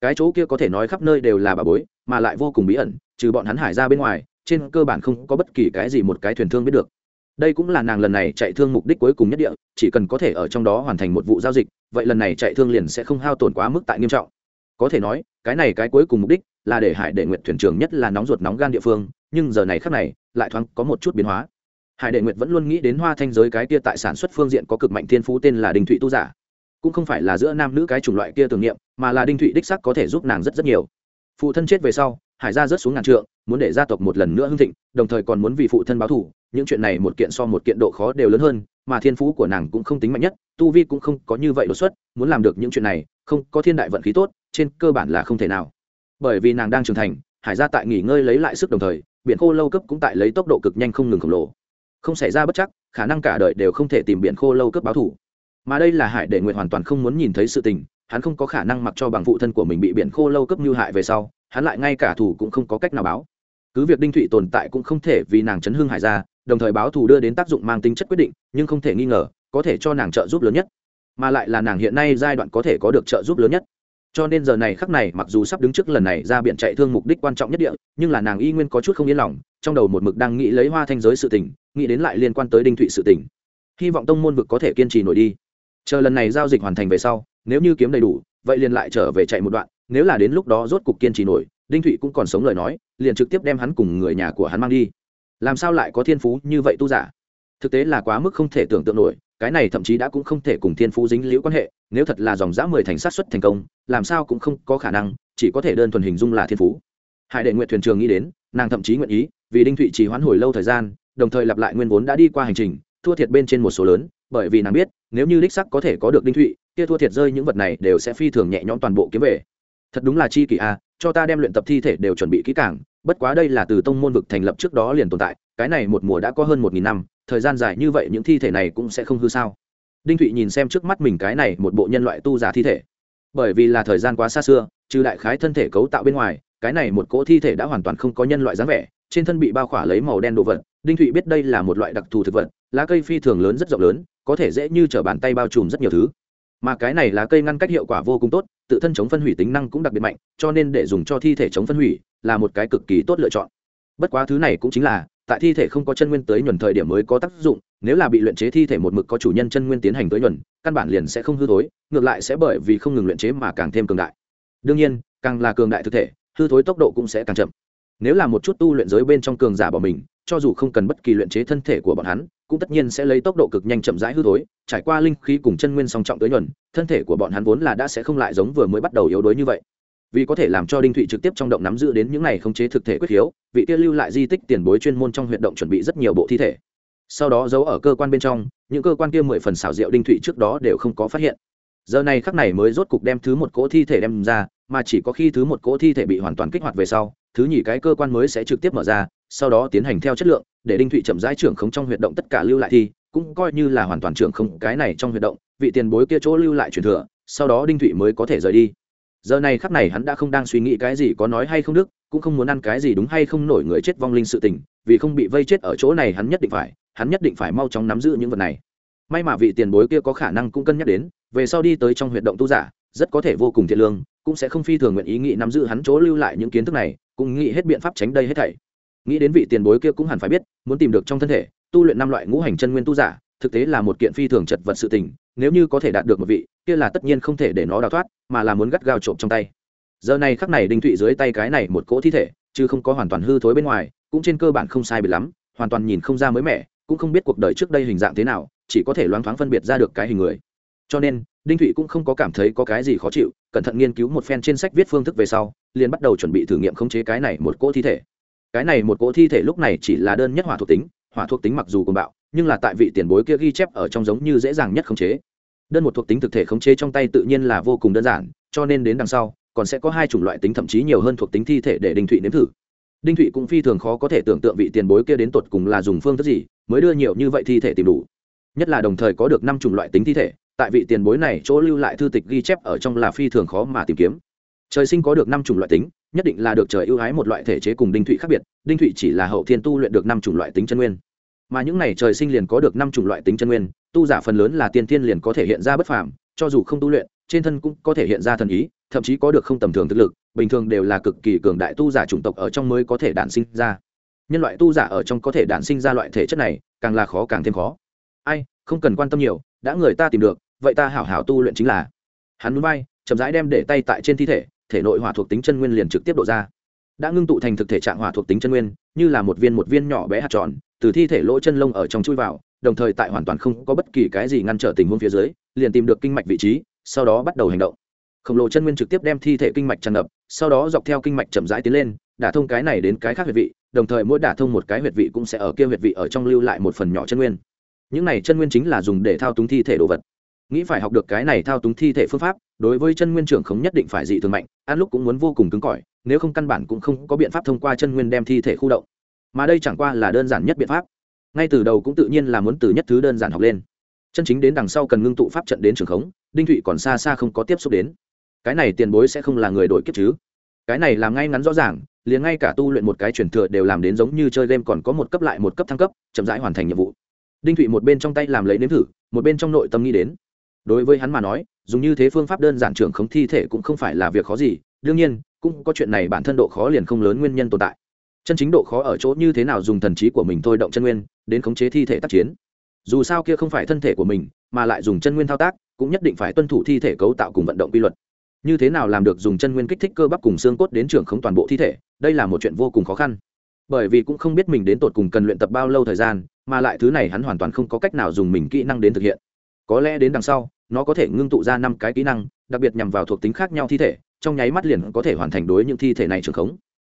Cái chỗ kia có thể nói khắp nơi đều là bà bối, mà lại vô cùng bí ẩn, trừ bọn hắn hải ra bên ngoài trên cơ bản không có bất kỳ cái gì một cái thuyền thương biết được. Đây cũng là nàng lần này chạy thương mục đích cuối cùng nhất địa, chỉ cần có thể ở trong đó hoàn thành một vụ giao dịch, vậy lần này chạy thương liền sẽ không hao tổn quá mức tại nghiêm trọng. Có thể nói, cái này cái cuối cùng mục đích là để hải đệ nguyệt thuyền trưởng nhất là nóng ruột nóng gan địa phương, nhưng giờ này khác này, lại thoáng có một chút biến hóa. Hải đệ nguyệt vẫn luôn nghĩ đến hoa thanh giới cái kia tại sản xuất phương diện có cực mạnh thiên phú tên là đình thụy tu giả. Cũng không phải là giữa nam nữ cái chủng loại kia tưởng niệm, mà là đinh thụy đích sắc có thể giúp nàng rất rất nhiều phụ thân chết về sau, hải gia rớt xuống ngàn trượng, muốn để gia tộc một lần nữa hưng thịnh, đồng thời còn muốn vì phụ thân báo thù. Những chuyện này một kiện so một kiện độ khó đều lớn hơn, mà thiên phú của nàng cũng không tính mạnh nhất, tu vi cũng không có như vậy đột xuất, muốn làm được những chuyện này, không, có thiên đại vận khí tốt, trên cơ bản là không thể nào. Bởi vì nàng đang trưởng thành, hải gia tại nghỉ ngơi lấy lại sức đồng thời, biển khô lâu cấp cũng tại lấy tốc độ cực nhanh không ngừng khổng lồ. Không xảy ra bất chắc, khả năng cả đời đều không thể tìm biển khô lâu cấp báo thủ mà đây là hải đệ nguyện hoàn toàn không muốn nhìn thấy sự tình hắn không có khả năng mặc cho bằng phụ thân của mình bị biển khô lâu cấp như hại về sau, hắn lại ngay cả thủ cũng không có cách nào báo. Cứ việc đinh thụy tồn tại cũng không thể vì nàng chấn hương hải ra, đồng thời báo thù đưa đến tác dụng mang tính chất quyết định, nhưng không thể nghi ngờ, có thể cho nàng trợ giúp lớn nhất. Mà lại là nàng hiện nay giai đoạn có thể có được trợ giúp lớn nhất. Cho nên giờ này khắc này, mặc dù sắp đứng trước lần này ra biển chạy thương mục đích quan trọng nhất địa, nhưng là nàng y nguyên có chút không yên lòng, trong đầu một mực đang nghĩ lấy hoa thanh giới sự tình, nghĩ đến lại liên quan tới đinh thụy sự tình. Hy vọng tông môn vực có thể kiên trì nổi đi. Chờ lần này giao dịch hoàn thành về sau nếu như kiếm đầy đủ, vậy liền lại trở về chạy một đoạn, nếu là đến lúc đó rốt cục kiên trì nổi, đinh thụy cũng còn sống lời nói, liền trực tiếp đem hắn cùng người nhà của hắn mang đi. Làm sao lại có thiên phú như vậy tu giả? Thực tế là quá mức không thể tưởng tượng nổi, cái này thậm chí đã cũng không thể cùng thiên phú dính liễu quan hệ, nếu thật là dòng giã mười thành sát xuất thành công, làm sao cũng không có khả năng, chỉ có thể đơn thuần hình dung là thiên phú. Hải đệ nguyện thuyền trường nghĩ đến, nàng thậm chí nguyện ý, vì đinh thụy chỉ hoãn hồi lâu thời gian, đồng thời lặp lại nguyên vốn đã đi qua hành trình, thua thiệt bên trên một số lớn, bởi vì nàng biết, nếu như đích sắc có thể có được đinh thụy kia thua thiệt rơi những vật này đều sẽ phi thường nhẹ nhõm toàn bộ kiếm về. Thật đúng là chi kỳ a à, cho ta đem luyện tập thi thể đều chuẩn bị kỹ càng, bất quá đây là từ tông môn vực thành lập trước đó liền tồn tại, cái này một mùa đã có hơn một nghìn năm, thời gian dài như vậy những thi thể này cũng sẽ không hư sao. Đinh thụy nhìn xem trước mắt mình cái này một bộ nhân loại tu giả thi thể. Bởi vì là thời gian quá xa xưa, trừ đại khái thân thể cấu tạo bên ngoài, cái này một cỗ thi thể đã hoàn toàn không có nhân loại dáng vẻ, trên thân bị bao khỏa lấy màu đen đồ vật. Đinh thụy biết đây là một loại đặc thù thực vật, lá cây phi thường lớn rất rộng lớn, có thể dễ như t bàn tay bao trùm rất nhiều thứ mà cái này là cây ngăn cách hiệu quả vô cùng tốt, tự thân chống phân hủy tính năng cũng đặc biệt mạnh, cho nên để dùng cho thi thể chống phân hủy là một cái cực kỳ tốt lựa chọn. Bất quá thứ này cũng chính là, tại thi thể không có chân nguyên tới nhuần thời điểm mới có tác dụng, nếu là bị luyện chế thi thể một mực có chủ nhân chân nguyên tiến hành tới nhuần, căn bản liền sẽ không hư thối, ngược lại sẽ bởi vì không ngừng luyện chế mà càng thêm cường đại. Đương nhiên, càng là cường đại thực thể, hư thối tốc độ cũng sẽ càng chậm. Nếu là một chút tu luyện giới bên trong cường giả bỏ mình, cho dù không cần bất kỳ luyện chế thân thể của bọn hắn cũng tất nhiên sẽ lấy tốc độ cực nhanh chậm rãi hư thối, trải qua linh khí cùng chân nguyên song trọng tới nhuần, thân thể của bọn hắn vốn là đã sẽ không lại giống vừa mới bắt đầu yếu đuối như vậy. Vì có thể làm cho đinh thụy trực tiếp trong động nắm giữ đến những này không chế thực thể quyết khiếu, vị kia lưu lại di tích tiền bối chuyên môn trong huyện động chuẩn bị rất nhiều bộ thi thể. Sau đó giấu ở cơ quan bên trong, những cơ quan kia mười phần xảo diệu đinh thụy trước đó đều không có phát hiện. Giờ này khắc này mới rốt cục đem thứ một cỗ thi thể đem ra, mà chỉ có khi thứ một cỗ thi thể bị hoàn toàn kích hoạt về sau, thứ nhì cái cơ quan mới sẽ trực tiếp mở ra, sau đó tiến hành theo chất lượng để đinh thụy chậm rãi trưởng không trong huyệt động tất cả lưu lại thi cũng coi như là hoàn toàn trưởng không cái này trong huyệt động, vị tiền bối kia chỗ lưu lại truyền thừa, sau đó đinh thụy mới có thể rời đi. Giờ này khắc này hắn đã không đang suy nghĩ cái gì có nói hay không đức, cũng không muốn ăn cái gì đúng hay không nổi người chết vong linh sự tình, vì không bị vây chết ở chỗ này hắn nhất định phải, hắn nhất định phải mau chóng nắm giữ những vật này. May mà vị tiền bối kia có khả năng cũng cân nhắc đến, về sau đi tới trong huyệt động tu giả, rất có thể vô cùng thiện lương, cũng sẽ không phi thường nguyện ý nghĩ nắm giữ hắn chỗ lưu lại những kiến thức này, cũng nghĩ hết biện pháp tránh đây hết thảy nghĩ đến vị tiền bối kia cũng hẳn phải biết, muốn tìm được trong thân thể, tu luyện năm loại ngũ hành chân nguyên tu giả, thực tế là một kiện phi thường chật vật sự tình, nếu như có thể đạt được một vị, kia là tất nhiên không thể để nó đào thoát, mà là muốn gắt gao trộm trong tay. Giờ này khắc này đinh thụy dưới tay cái này một cỗ thi thể, chứ không có hoàn toàn hư thối bên ngoài, cũng trên cơ bản không sai biệt lắm, hoàn toàn nhìn không ra mới mẻ, cũng không biết cuộc đời trước đây hình dạng thế nào, chỉ có thể loáng thoáng phân biệt ra được cái hình người. Cho nên, đinh thụy cũng không có cảm thấy có cái gì khó chịu, cẩn thận nghiên cứu một phen trên sách viết phương thức về sau, liền bắt đầu chuẩn bị thử nghiệm khống chế cái này một cỗ thi thể cái này một cỗ thi thể lúc này chỉ là đơn nhất hỏa thuộc tính, hỏa thuộc tính mặc dù cùng bạo, nhưng là tại vị tiền bối kia ghi chép ở trong giống như dễ dàng nhất khống chế. Đơn một thuộc tính thực thể khống chế trong tay tự nhiên là vô cùng đơn giản, cho nên đến đằng sau, còn sẽ có hai chủng loại tính thậm chí nhiều hơn thuộc tính thi thể để đinh thụy nếm thử. Đinh thụy cũng phi thường khó có thể tưởng tượng vị tiền bối kia đến tột cùng là dùng phương thức gì, mới đưa nhiều như vậy thi thể tìm đủ. Nhất là đồng thời có được năm chủng loại tính thi thể, tại vị tiền bối này chỗ lưu lại thư tịch ghi chép ở trong là phi thường khó mà tìm kiếm trời sinh có được năm chủng loại tính, nhất định là được trời ưu ái một loại thể chế cùng đinh thụy khác biệt, đinh thụy chỉ là hậu thiên tu luyện được năm chủng loại tính chân nguyên. Mà những này trời sinh liền có được năm chủng loại tính chân nguyên, tu giả phần lớn là tiên thiên liền có thể hiện ra bất phàm, cho dù không tu luyện, trên thân cũng có thể hiện ra thần ý, thậm chí có được không tầm thường thực lực, bình thường đều là cực kỳ cường đại tu giả chủng tộc ở trong mới có thể đản sinh ra. Nhân loại tu giả ở trong có thể đản sinh ra loại thể chất này, càng là khó càng thêm khó. Ai, không cần quan tâm nhiều, đã người ta tìm được, vậy ta hảo hảo tu luyện chính là. Hắn núi bay, chậm rãi đem để tay tại trên thi thể thể nội hỏa thuộc tính chân nguyên liền trực tiếp độ ra. Đã ngưng tụ thành thực thể trạng hỏa thuộc tính chân nguyên, như là một viên một viên nhỏ bé hạt tròn, từ thi thể lỗ chân lông ở trong chui vào, đồng thời tại hoàn toàn không có bất kỳ cái gì ngăn trở tình huống phía dưới, liền tìm được kinh mạch vị trí, sau đó bắt đầu hành động. Khổng lồ chân nguyên trực tiếp đem thi thể kinh mạch tràn ngập, sau đó dọc theo kinh mạch chậm rãi tiến lên, đả thông cái này đến cái khác huyệt vị, đồng thời mỗi đả thông một cái huyệt vị cũng sẽ ở kia huyệt vị ở trong lưu lại một phần nhỏ chân nguyên. Những này chân nguyên chính là dùng để thao túng thi thể đồ vật nghĩ phải học được cái này thao túng thi thể phương pháp, đối với chân nguyên trưởng không nhất định phải dị thường mạnh, ăn lúc cũng muốn vô cùng cứng cỏi, nếu không căn bản cũng không có biện pháp thông qua chân nguyên đem thi thể khu động. Mà đây chẳng qua là đơn giản nhất biện pháp. Ngay từ đầu cũng tự nhiên là muốn từ nhất thứ đơn giản học lên. Chân chính đến đằng sau cần ngưng tụ pháp trận đến trường khống, đinh thụy còn xa xa không có tiếp xúc đến. Cái này tiền bối sẽ không là người đổi kiếp chứ? Cái này làm ngay ngắn rõ ràng, liền ngay cả tu luyện một cái truyền thừa đều làm đến giống như chơi game còn có một cấp lại một cấp thăng cấp, chậm rãi hoàn thành nhiệm vụ. Đinh thụy một bên trong tay làm lấy nếm thử, một bên trong nội tâm nghĩ đến đối với hắn mà nói, dùng như thế phương pháp đơn giản trưởng khống thi thể cũng không phải là việc khó gì, đương nhiên, cũng có chuyện này bản thân độ khó liền không lớn nguyên nhân tồn tại. Chân chính độ khó ở chỗ như thế nào dùng thần trí của mình thôi động chân nguyên, đến khống chế thi thể tác chiến. Dù sao kia không phải thân thể của mình, mà lại dùng chân nguyên thao tác, cũng nhất định phải tuân thủ thi thể cấu tạo cùng vận động quy luật. Như thế nào làm được dùng chân nguyên kích thích cơ bắp cùng xương cốt đến trưởng khống toàn bộ thi thể, đây là một chuyện vô cùng khó khăn. Bởi vì cũng không biết mình đến tột cùng cần luyện tập bao lâu thời gian, mà lại thứ này hắn hoàn toàn không có cách nào dùng mình kỹ năng đến thực hiện. Có lẽ đến đằng sau nó có thể ngưng tụ ra năm cái kỹ năng, đặc biệt nhằm vào thuộc tính khác nhau thi thể, trong nháy mắt liền có thể hoàn thành đối những thi thể này trường khống.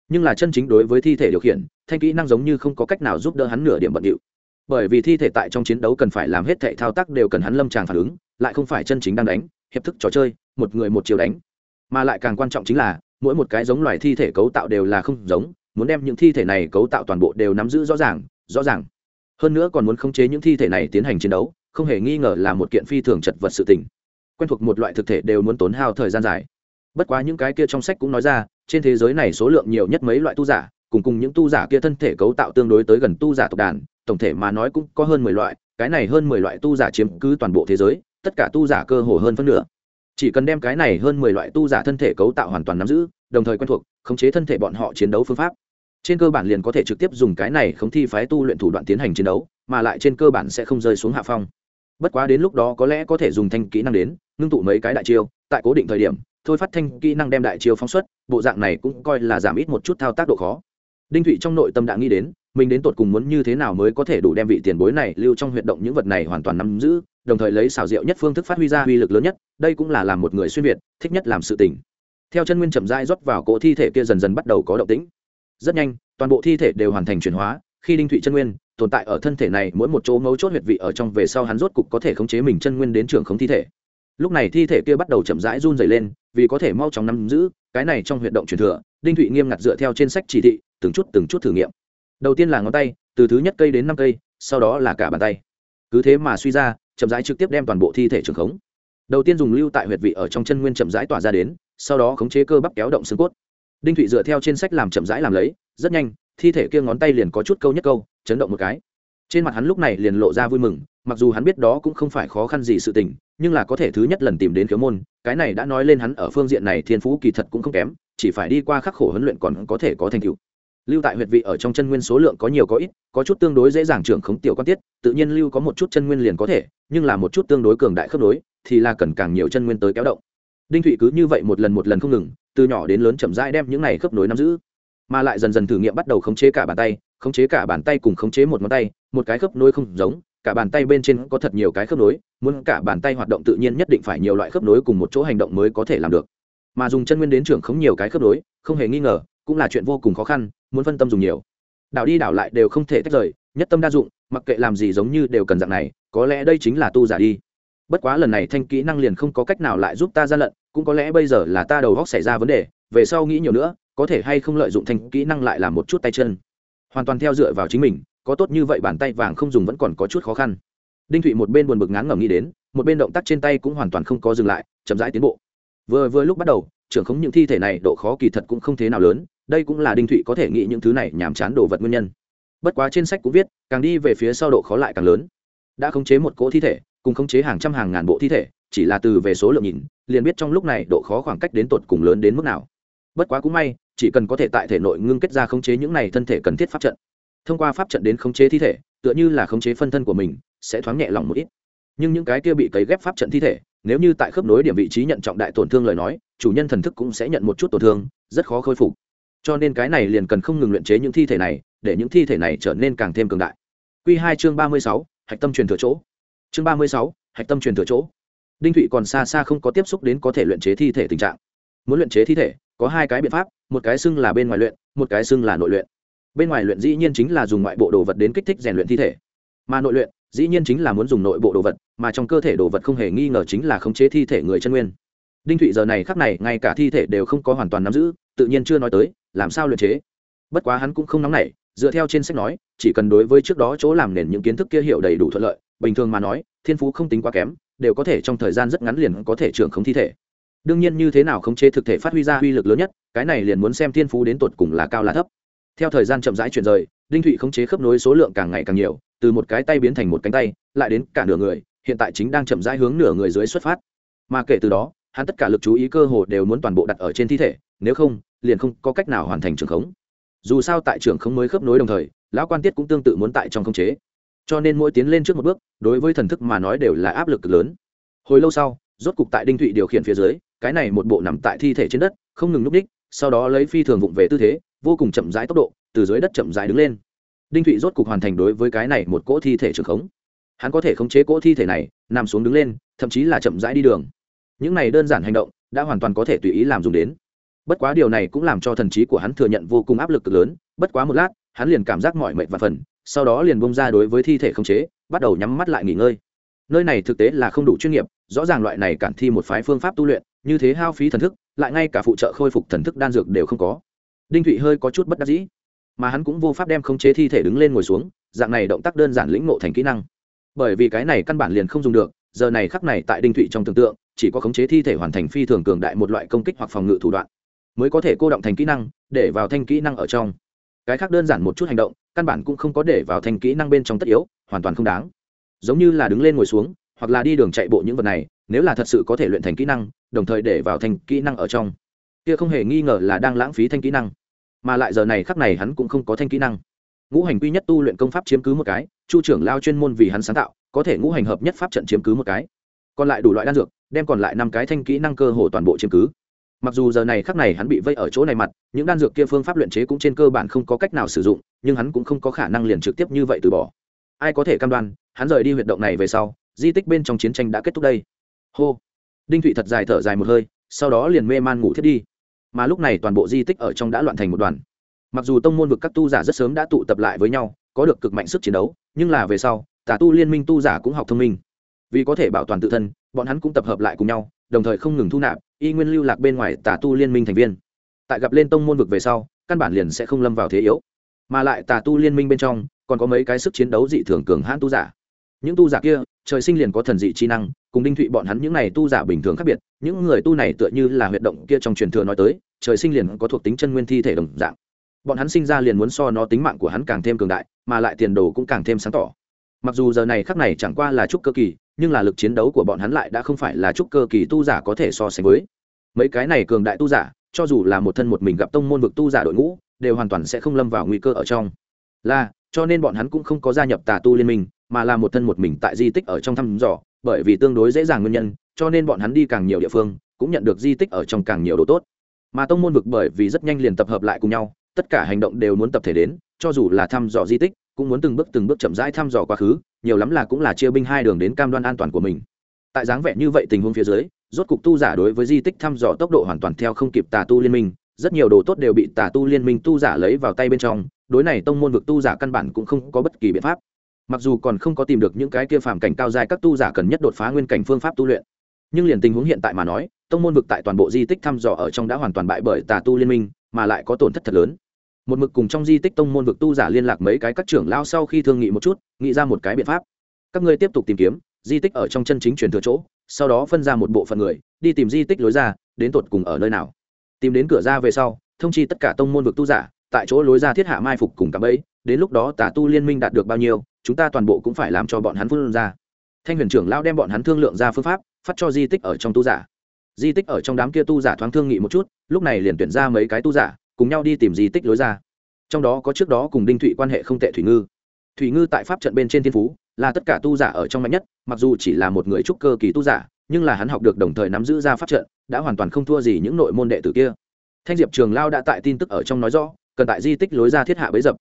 Nhưng là chân chính đối với thi thể điều khiển, thanh kỹ năng giống như không có cách nào giúp đỡ hắn nửa điểm bận điệu. Bởi vì thi thể tại trong chiến đấu cần phải làm hết thệ thao tác đều cần hắn lâm tràng phản ứng, lại không phải chân chính đang đánh, hiệp thức trò chơi, một người một chiều đánh. Mà lại càng quan trọng chính là, mỗi một cái giống loài thi thể cấu tạo đều là không giống, muốn đem những thi thể này cấu tạo toàn bộ đều nắm giữ rõ ràng rõ ràng. Hơn nữa còn muốn khống chế những thi thể này tiến hành chiến đấu không hề nghi ngờ là một kiện phi thường chật vật sự tình. Quen thuộc một loại thực thể đều muốn tốn hao thời gian dài. Bất quá những cái kia trong sách cũng nói ra, trên thế giới này số lượng nhiều nhất mấy loại tu giả, cùng cùng những tu giả kia thân thể cấu tạo tương đối tới gần tu giả tộc đàn, tổng thể mà nói cũng có hơn mười loại, cái này hơn mười loại tu giả chiếm cứ toàn bộ thế giới, tất cả tu giả cơ hồ hơn phân nửa. Chỉ cần đem cái này hơn mười loại tu giả thân thể cấu tạo hoàn toàn nắm giữ, đồng thời quen thuộc, khống chế thân thể bọn họ chiến đấu phương pháp. Trên cơ bản liền có thể trực tiếp dùng cái này khống thi phái tu luyện thủ đoạn tiến hành chiến đấu mà lại trên cơ bản sẽ không rơi xuống hạ phong. Bất quá đến lúc đó có lẽ có thể dùng thanh kỹ năng đến, ngưng tụ mấy cái đại chiêu, tại cố định thời điểm, thôi phát thanh kỹ năng đem đại chiêu phóng xuất, bộ dạng này cũng coi là giảm ít một chút thao tác độ khó. Đinh thụy trong nội tâm đã nghĩ đến, mình đến tột cùng muốn như thế nào mới có thể đủ đem vị tiền bối này lưu trong huyệt động những vật này hoàn toàn nắm giữ, đồng thời lấy xào rượu nhất phương thức phát huy ra uy lực lớn nhất, đây cũng là làm một người xuyên việt, thích nhất làm sự tình. Theo chân nguyên chậm rãi rót vào cỗ thi thể kia dần dần bắt đầu có động tĩnh. Rất nhanh, toàn bộ thi thể đều hoàn thành chuyển hóa khi đinh thụy chân nguyên tồn tại ở thân thể này mỗi một chỗ mấu chốt huyệt vị ở trong về sau hắn rốt cục có thể khống chế mình chân nguyên đến trường khống thi thể. Lúc này thi thể kia bắt đầu chậm rãi run dày lên, vì có thể mau chóng nắm giữ, cái này trong huyệt động truyền thừa, đinh thụy nghiêm ngặt dựa theo trên sách chỉ thị, từng chút từng chút thử nghiệm. Đầu tiên là ngón tay, từ thứ nhất cây đến năm cây, sau đó là cả bàn tay. Cứ thế mà suy ra, chậm rãi trực tiếp đem toàn bộ thi thể trường khống. Đầu tiên dùng lưu tại huyệt vị ở trong chân nguyên chậm rãi tỏa ra đến, sau đó khống chế cơ bắp kéo động xương cốt. Đinh thụy dựa theo trên sách làm chậm rãi làm lấy, rất nhanh thi thể kia ngón tay liền có chút câu nhất câu, chấn động một cái. Trên mặt hắn lúc này liền lộ ra vui mừng, mặc dù hắn biết đó cũng không phải khó khăn gì sự tình, nhưng là có thể thứ nhất lần tìm đến khiếu môn, cái này đã nói lên hắn ở phương diện này thiên phú kỳ thật cũng không kém, chỉ phải đi qua khắc khổ huấn luyện còn có thể có thành tựu. Lưu tại huyệt vị ở trong chân nguyên số lượng có nhiều có ít, có chút tương đối dễ dàng trưởng khống tiểu quan tiết, tự nhiên lưu có một chút chân nguyên liền có thể, nhưng là một chút tương đối cường đại khớp nối, thì là cần càng nhiều chân nguyên tới kéo động. Đinh thụy cứ như vậy một lần một lần không ngừng, từ nhỏ đến lớn chậm rãi đem những này khớp nối nắm giữ mà lại dần dần thử nghiệm bắt đầu khống chế cả bàn tay, khống chế cả bàn tay cùng khống chế một ngón tay, một cái khớp nối không giống, cả bàn tay bên trên có thật nhiều cái khớp nối, muốn cả bàn tay hoạt động tự nhiên nhất định phải nhiều loại khớp nối cùng một chỗ hành động mới có thể làm được. Mà dùng chân nguyên đến trưởng khống nhiều cái khớp nối, không hề nghi ngờ, cũng là chuyện vô cùng khó khăn, muốn phân tâm dùng nhiều. Đảo đi đảo lại đều không thể tách rời, nhất tâm đa dụng, mặc kệ làm gì giống như đều cần dạng này, có lẽ đây chính là tu giả đi. Bất quá lần này thanh kỹ năng liền không có cách nào lại giúp ta ra lận cũng có lẽ bây giờ là ta đầu góc xảy ra vấn đề, về sau nghĩ nhiều nữa, có thể hay không lợi dụng thành kỹ năng lại làm một chút tay chân. Hoàn toàn theo dựa vào chính mình, có tốt như vậy bàn tay vàng không dùng vẫn còn có chút khó khăn. Đinh thụy một bên buồn bực ngán ngẩm nghĩ đến, một bên động tác trên tay cũng hoàn toàn không có dừng lại, chậm rãi tiến bộ. Vừa vừa lúc bắt đầu, trưởng khống những thi thể này độ khó kỳ thật cũng không thế nào lớn, đây cũng là đinh thụy có thể nghĩ những thứ này nhàm chán đồ vật nguyên nhân. Bất quá trên sách cũng viết, càng đi về phía sau độ khó lại càng lớn. Đã khống chế một cỗ thi thể, cùng khống chế hàng trăm hàng ngàn bộ thi thể chỉ là từ về số lượng nhìn, liền biết trong lúc này độ khó khoảng cách đến tột cùng lớn đến mức nào. Bất quá cũng may, chỉ cần có thể tại thể nội ngưng kết ra khống chế những này thân thể cần thiết pháp trận. Thông qua pháp trận đến khống chế thi thể, tựa như là khống chế phân thân của mình, sẽ thoáng nhẹ lòng một ít. Nhưng những cái kia bị cấy ghép pháp trận thi thể, nếu như tại khớp nối điểm vị trí nhận trọng đại tổn thương lời nói, chủ nhân thần thức cũng sẽ nhận một chút tổn thương, rất khó khôi phục. Cho nên cái này liền cần không ngừng luyện chế những thi thể này, để những thi thể này trở nên càng thêm cường đại. Q hai chương ba mươi sáu, hạch tâm truyền thừa chỗ. Chương ba mươi sáu, hạch tâm truyền thừa chỗ đinh thụy còn xa xa không có tiếp xúc đến có thể luyện chế thi thể tình trạng. Muốn luyện chế thi thể, có hai cái biện pháp, một cái xưng là bên ngoài luyện, một cái xưng là nội luyện. Bên ngoài luyện dĩ nhiên chính là dùng ngoại bộ đồ vật đến kích thích rèn luyện thi thể. Mà nội luyện, dĩ nhiên chính là muốn dùng nội bộ đồ vật, mà trong cơ thể đồ vật không hề nghi ngờ chính là khống chế thi thể người chân nguyên. Đinh thụy giờ này khắc này, ngay cả thi thể đều không có hoàn toàn nắm giữ, tự nhiên chưa nói tới, làm sao luyện chế. Bất quá hắn cũng không nóng nảy, dựa theo trên sách nói, chỉ cần đối với trước đó chỗ làm nền những kiến thức kia hiểu đầy đủ thuận lợi, bình thường mà nói, thiên phú không tính quá kém đều có thể trong thời gian rất ngắn liền có thể trưởng không thi thể. Đương nhiên như thế nào khống chế thực thể phát huy ra uy lực lớn nhất, cái này liền muốn xem thiên phú đến tột cùng là cao là thấp. Theo thời gian chậm rãi chuyển rời, đinh thụy khống chế khớp nối số lượng càng ngày càng nhiều, từ một cái tay biến thành một cánh tay, lại đến cả nửa người, hiện tại chính đang chậm rãi hướng nửa người dưới xuất phát. Mà kể từ đó, hắn tất cả lực chú ý cơ hồ đều muốn toàn bộ đặt ở trên thi thể, nếu không, liền không có cách nào hoàn thành trường khống. Dù sao tại trường khống mới khớp nối đồng thời, lão quan tiết cũng tương tự muốn tại trong khống chế cho nên mỗi tiến lên trước một bước, đối với thần thức mà nói đều là áp lực cực lớn. Hồi lâu sau, rốt cục tại đinh thụy điều khiển phía dưới, cái này một bộ nằm tại thi thể trên đất, không ngừng núp đích, sau đó lấy phi thường vụng về tư thế, vô cùng chậm rãi tốc độ, từ dưới đất chậm rãi đứng lên. Đinh thụy rốt cục hoàn thành đối với cái này một cỗ thi thể trường khống. Hắn có thể khống chế cỗ thi thể này, nằm xuống đứng lên, thậm chí là chậm rãi đi đường. Những này đơn giản hành động, đã hoàn toàn có thể tùy ý làm dùng đến. Bất quá điều này cũng làm cho thần trí của hắn thừa nhận vô cùng áp lực cực lớn, bất quá một lát, hắn liền cảm giác mỏi mệt và phần sau đó liền bông ra đối với thi thể khống chế, bắt đầu nhắm mắt lại nghỉ ngơi. Nơi này thực tế là không đủ chuyên nghiệp, rõ ràng loại này cản thi một phái phương pháp tu luyện, như thế hao phí thần thức, lại ngay cả phụ trợ khôi phục thần thức đan dược đều không có. Đinh thụy hơi có chút bất đắc dĩ, mà hắn cũng vô pháp đem khống chế thi thể đứng lên ngồi xuống, dạng này động tác đơn giản lĩnh ngộ thành kỹ năng. Bởi vì cái này căn bản liền không dùng được, giờ này khắc này tại đinh thụy trong tưởng tượng, chỉ có khống chế thi thể hoàn thành phi thường cường đại một loại công kích hoặc phòng ngự thủ đoạn, mới có thể cô động thành kỹ năng, để vào thanh kỹ năng ở trong cái khác đơn giản một chút hành động, căn bản cũng không có để vào thành kỹ năng bên trong tất yếu, hoàn toàn không đáng. Giống như là đứng lên ngồi xuống, hoặc là đi đường chạy bộ những vật này, nếu là thật sự có thể luyện thành kỹ năng, đồng thời để vào thành kỹ năng ở trong. Kia không hề nghi ngờ là đang lãng phí thanh kỹ năng. Mà lại giờ này khắc này hắn cũng không có thanh kỹ năng. Ngũ hành quy nhất tu luyện công pháp chiếm cứ một cái, chu trưởng lao chuyên môn vì hắn sáng tạo, có thể ngũ hành hợp nhất pháp trận chiếm cứ một cái. Còn lại đủ loại đan dược, đem còn lại năm cái thanh kỹ năng cơ hồ toàn bộ chiếm cứ mặc dù giờ này khắc này hắn bị vây ở chỗ này mặt, những đan dược kia phương pháp luyện chế cũng trên cơ bản không có cách nào sử dụng, nhưng hắn cũng không có khả năng liền trực tiếp như vậy từ bỏ. Ai có thể cam đoan, hắn rời đi huyệt động này về sau, di tích bên trong chiến tranh đã kết thúc đây. Hô. Đinh thụy thật dài thở dài một hơi, sau đó liền mê man ngủ thiết đi. Mà lúc này toàn bộ di tích ở trong đã loạn thành một đoàn. Mặc dù tông môn vực các tu giả rất sớm đã tụ tập lại với nhau, có được cực mạnh sức chiến đấu, nhưng là về sau, tà tu liên minh tu giả cũng học thông minh. Vì có thể bảo toàn tự thân, bọn hắn cũng tập hợp lại cùng nhau đồng thời không ngừng thu nạp, y nguyên lưu lạc bên ngoài tà tu liên minh thành viên. Tại gặp lên tông môn vực về sau, căn bản liền sẽ không lâm vào thế yếu. Mà lại tà tu liên minh bên trong, còn có mấy cái sức chiến đấu dị thường cường hãn tu giả. Những tu giả kia, trời sinh liền có thần dị chi năng, cùng đinh thụy bọn hắn những này tu giả bình thường khác biệt, những người tu này tựa như là huyệt động kia trong truyền thừa nói tới, trời sinh liền có thuộc tính chân nguyên thi thể đồng dạng. Bọn hắn sinh ra liền muốn so nó tính mạng của hắn càng thêm cường đại, mà lại tiền đồ cũng càng thêm sáng tỏ. Mặc dù giờ này khắc này chẳng qua là chúc cơ kỳ nhưng là lực chiến đấu của bọn hắn lại đã không phải là trúc cơ kỳ tu giả có thể so sánh với. Mấy cái này cường đại tu giả, cho dù là một thân một mình gặp tông môn vực tu giả đội ngũ, đều hoàn toàn sẽ không lâm vào nguy cơ ở trong. Là, cho nên bọn hắn cũng không có gia nhập tà tu liên minh, mà là một thân một mình tại di tích ở trong thăm dò, bởi vì tương đối dễ dàng nguyên nhân, cho nên bọn hắn đi càng nhiều địa phương, cũng nhận được di tích ở trong càng nhiều đồ tốt. Mà tông môn vực bởi vì rất nhanh liền tập hợp lại cùng nhau, tất cả hành động đều muốn tập thể đến, cho dù là thăm dò di tích cũng muốn từng bước từng bước chậm rãi thăm dò quá khứ, nhiều lắm là cũng là chia binh hai đường đến cam đoan an toàn của mình. Tại dáng vẻ như vậy tình huống phía dưới, rốt cục tu giả đối với di tích thăm dò tốc độ hoàn toàn theo không kịp tà tu liên minh, rất nhiều đồ tốt đều bị tà tu liên minh tu giả lấy vào tay bên trong, đối này tông môn vực tu giả căn bản cũng không có bất kỳ biện pháp. Mặc dù còn không có tìm được những cái kia phàm cảnh cao dài các tu giả cần nhất đột phá nguyên cảnh phương pháp tu luyện, nhưng liền tình huống hiện tại mà nói, tông môn vực tại toàn bộ di tích thăm dò ở trong đã hoàn toàn bại bởi tà tu liên minh, mà lại có tổn thất thật lớn một mực cùng trong di tích tông môn vực tu giả liên lạc mấy cái các trưởng lao sau khi thương nghị một chút, nghĩ ra một cái biện pháp. Các ngươi tiếp tục tìm kiếm, di tích ở trong chân chính truyền thừa chỗ, sau đó phân ra một bộ phận người, đi tìm di tích lối ra, đến tột cùng ở nơi nào. Tìm đến cửa ra về sau, thông chi tất cả tông môn vực tu giả, tại chỗ lối ra thiết hạ mai phục cùng cạm ấy đến lúc đó tà tu liên minh đạt được bao nhiêu, chúng ta toàn bộ cũng phải làm cho bọn hắn phương ra. Thanh huyền trưởng lao đem bọn hắn thương lượng ra phương pháp, phát cho di tích ở trong tu giả. Di tích ở trong đám kia tu giả thoáng thương nghị một chút, lúc này liền tuyển ra mấy cái tu giả cùng nhau đi tìm di tích lối ra. Trong đó có trước đó cùng đinh thụy quan hệ không tệ thủy ngư. Thủy ngư tại pháp trận bên trên thiên phú, là tất cả tu giả ở trong mạnh nhất, mặc dù chỉ là một người trúc cơ kỳ tu giả, nhưng là hắn học được đồng thời nắm giữ ra pháp trận, đã hoàn toàn không thua gì những nội môn đệ tử kia. Thanh diệp trường lao đã tại tin tức ở trong nói rõ, cần tại di tích lối ra thiết hạ bấy dập.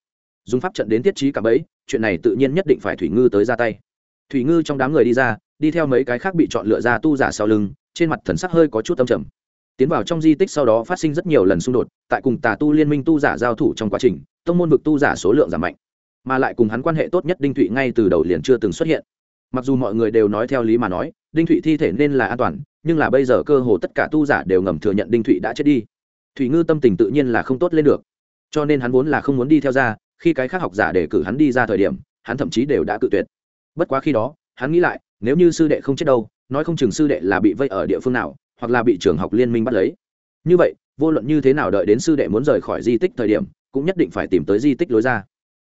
Dùng pháp trận đến thiết trí cả bấy chuyện này tự nhiên nhất định phải thủy ngư tới ra tay. Thủy ngư trong đám người đi ra, đi theo mấy cái khác bị chọn lựa ra tu giả sau lưng, trên mặt thần sắc hơi có chút âm trầm tiến vào trong di tích sau đó phát sinh rất nhiều lần xung đột, tại cùng tà tu liên minh tu giả giao thủ trong quá trình, tông môn vực tu giả số lượng giảm mạnh, mà lại cùng hắn quan hệ tốt nhất đinh thụy ngay từ đầu liền chưa từng xuất hiện. Mặc dù mọi người đều nói theo lý mà nói, đinh thụy thi thể nên là an toàn, nhưng là bây giờ cơ hồ tất cả tu giả đều ngầm thừa nhận đinh thụy đã chết đi. Thủy ngư tâm tình tự nhiên là không tốt lên được. Cho nên hắn vốn là không muốn đi theo ra, khi cái khác học giả để cử hắn đi ra thời điểm, hắn thậm chí đều đã cự tuyệt. Bất quá khi đó, hắn nghĩ lại, nếu như sư đệ không chết đâu, nói không chừng sư đệ là bị vây ở địa phương nào hoặc là bị trường học liên minh bắt lấy. Như vậy, vô luận như thế nào đợi đến sư đệ muốn rời khỏi di tích thời điểm, cũng nhất định phải tìm tới di tích lối ra.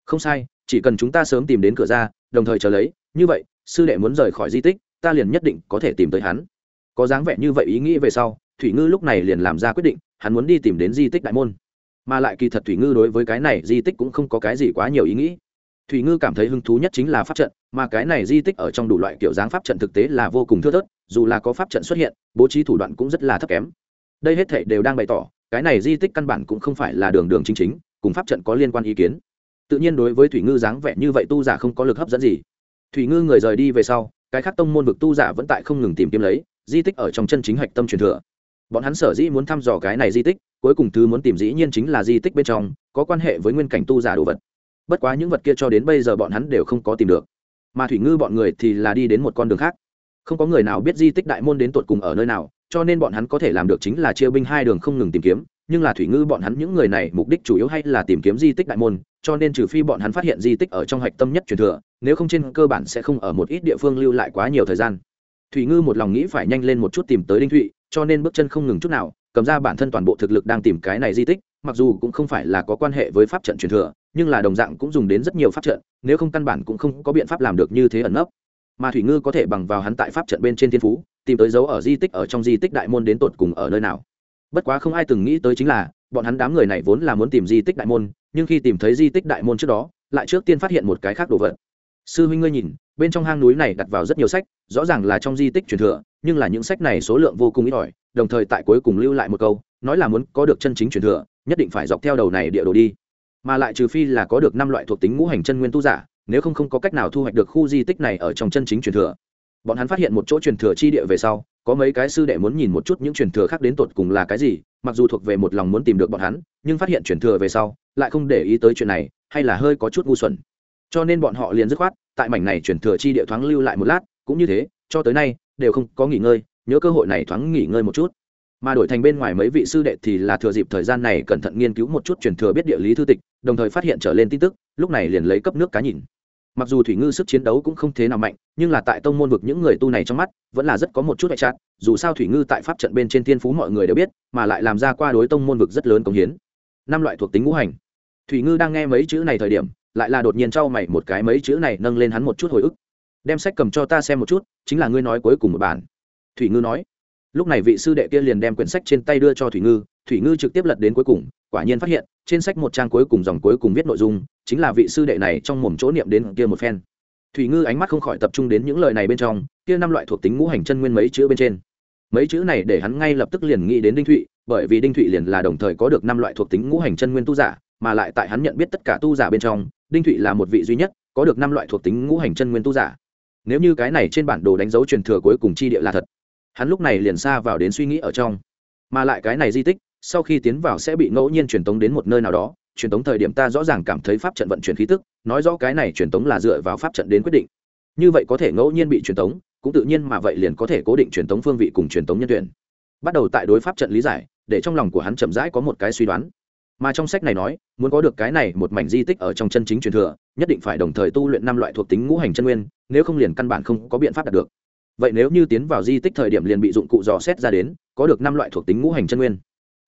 Không sai, chỉ cần chúng ta sớm tìm đến cửa ra, đồng thời chờ lấy, như vậy, sư đệ muốn rời khỏi di tích, ta liền nhất định có thể tìm tới hắn. Có dáng vẻ như vậy ý nghĩ về sau, thủy ngư lúc này liền làm ra quyết định, hắn muốn đi tìm đến di tích đại môn. Mà lại kỳ thật thủy ngư đối với cái này di tích cũng không có cái gì quá nhiều ý nghĩ thủy ngư cảm thấy hứng thú nhất chính là pháp trận, mà cái này di tích ở trong đủ loại kiểu dáng pháp trận thực tế là vô cùng thưa thớt, dù là có pháp trận xuất hiện, bố trí thủ đoạn cũng rất là thấp kém. Đây hết thể đều đang bày tỏ, cái này di tích căn bản cũng không phải là đường đường chính chính, cùng pháp trận có liên quan ý kiến. Tự nhiên đối với thủy ngư dáng vẻ như vậy tu giả không có lực hấp dẫn gì. Thủy ngư người rời đi về sau, cái khác tông môn vực tu giả vẫn tại không ngừng tìm kiếm lấy, di tích ở trong chân chính hạch tâm truyền thừa. Bọn hắn sở dĩ muốn thăm dò cái này di tích, cuối cùng thứ muốn tìm dĩ nhiên chính là di tích bên trong, có quan hệ với nguyên cảnh tu giả đồ vật bất quá những vật kia cho đến bây giờ bọn hắn đều không có tìm được. Mà thủy ngư bọn người thì là đi đến một con đường khác. Không có người nào biết di tích đại môn đến tột cùng ở nơi nào, cho nên bọn hắn có thể làm được chính là chia binh hai đường không ngừng tìm kiếm, nhưng là thủy ngư bọn hắn những người này mục đích chủ yếu hay là tìm kiếm di tích đại môn, cho nên trừ phi bọn hắn phát hiện di tích ở trong hạch tâm nhất truyền thừa, nếu không trên cơ bản sẽ không ở một ít địa phương lưu lại quá nhiều thời gian. Thủy ngư một lòng nghĩ phải nhanh lên một chút tìm tới đinh thụy, cho nên bước chân không ngừng chút nào cầm ra bản thân toàn bộ thực lực đang tìm cái này di tích, mặc dù cũng không phải là có quan hệ với pháp trận truyền thừa, nhưng là đồng dạng cũng dùng đến rất nhiều pháp trận, nếu không căn bản cũng không có biện pháp làm được như thế ẩn nấp. Mà thủy ngư có thể bằng vào hắn tại pháp trận bên trên thiên phú, tìm tới dấu ở di tích ở trong di tích đại môn đến tột cùng ở nơi nào. Bất quá không ai từng nghĩ tới chính là, bọn hắn đám người này vốn là muốn tìm di tích đại môn, nhưng khi tìm thấy di tích đại môn trước đó, lại trước tiên phát hiện một cái khác đồ vật. Sư huynh ngươi nhìn, bên trong hang núi này đặt vào rất nhiều sách, rõ ràng là trong di tích truyền thừa nhưng là những sách này số lượng vô cùng ít ỏi, đồng thời tại cuối cùng lưu lại một câu, nói là muốn có được chân chính truyền thừa, nhất định phải dọc theo đầu này địa đồ đi. Mà lại trừ phi là có được năm loại thuộc tính ngũ hành chân nguyên tu giả, nếu không không có cách nào thu hoạch được khu di tích này ở trong chân chính truyền thừa. Bọn hắn phát hiện một chỗ truyền thừa chi địa về sau, có mấy cái sư đệ muốn nhìn một chút những truyền thừa khác đến tột cùng là cái gì, mặc dù thuộc về một lòng muốn tìm được bọn hắn, nhưng phát hiện truyền thừa về sau, lại không để ý tới chuyện này, hay là hơi có chút ngu xuẩn. Cho nên bọn họ liền dứt khoát, tại mảnh này truyền thừa chi địa thoáng lưu lại một lát, cũng như thế, cho tới nay đều không có nghỉ ngơi, nhớ cơ hội này thoáng nghỉ ngơi một chút. Mà đổi thành bên ngoài mấy vị sư đệ thì là thừa dịp thời gian này cẩn thận nghiên cứu một chút truyền thừa biết địa lý thư tịch, đồng thời phát hiện trở lên tin tức, lúc này liền lấy cấp nước cá nhìn. Mặc dù thủy ngư sức chiến đấu cũng không thế nào mạnh, nhưng là tại tông môn vực những người tu này trong mắt, vẫn là rất có một chút đại trạng dù sao thủy ngư tại pháp trận bên trên thiên phú mọi người đều biết, mà lại làm ra qua đối tông môn vực rất lớn công hiến. Năm loại thuộc tính ngũ hành. Thủy ngư đang nghe mấy chữ này thời điểm, lại là đột nhiên trao mày một cái mấy chữ này nâng lên hắn một chút hồi ức đem sách cầm cho ta xem một chút, chính là ngươi nói cuối cùng một bản. Thủy ngư nói. Lúc này vị sư đệ kia liền đem quyển sách trên tay đưa cho thủy ngư thủy ngư trực tiếp lật đến cuối cùng, quả nhiên phát hiện, trên sách một trang cuối cùng dòng cuối cùng viết nội dung, chính là vị sư đệ này trong mồm chỗ niệm đến kia một phen. Thủy ngư ánh mắt không khỏi tập trung đến những lời này bên trong, kia năm loại thuộc tính ngũ hành chân nguyên mấy chữ bên trên. Mấy chữ này để hắn ngay lập tức liền nghĩ đến đinh thụy, bởi vì đinh thụy liền là đồng thời có được năm loại thuộc tính ngũ hành chân nguyên tu giả, mà lại tại hắn nhận biết tất cả tu giả bên trong, đinh thụy là một vị duy nhất có được năm loại thuộc tính ngũ hành chân nguyên tu giả nếu như cái này trên bản đồ đánh dấu truyền thừa cuối cùng chi địa là thật, hắn lúc này liền xa vào đến suy nghĩ ở trong. Mà lại cái này di tích, sau khi tiến vào sẽ bị ngẫu nhiên truyền tống đến một nơi nào đó. Truyền tống thời điểm ta rõ ràng cảm thấy pháp trận vận chuyển khí tức, nói rõ cái này truyền tống là dựa vào pháp trận đến quyết định. Như vậy có thể ngẫu nhiên bị truyền tống, cũng tự nhiên mà vậy liền có thể cố định truyền tống phương vị cùng truyền tống nhân tuyển. Bắt đầu tại đối pháp trận lý giải, để trong lòng của hắn chậm rãi có một cái suy đoán mà trong sách này nói, muốn có được cái này một mảnh di tích ở trong chân chính truyền thừa, nhất định phải đồng thời tu luyện năm loại thuộc tính ngũ hành chân nguyên, nếu không liền căn bản không có biện pháp đạt được. Vậy nếu như tiến vào di tích thời điểm liền bị dụng cụ dò xét ra đến, có được năm loại thuộc tính ngũ hành chân nguyên,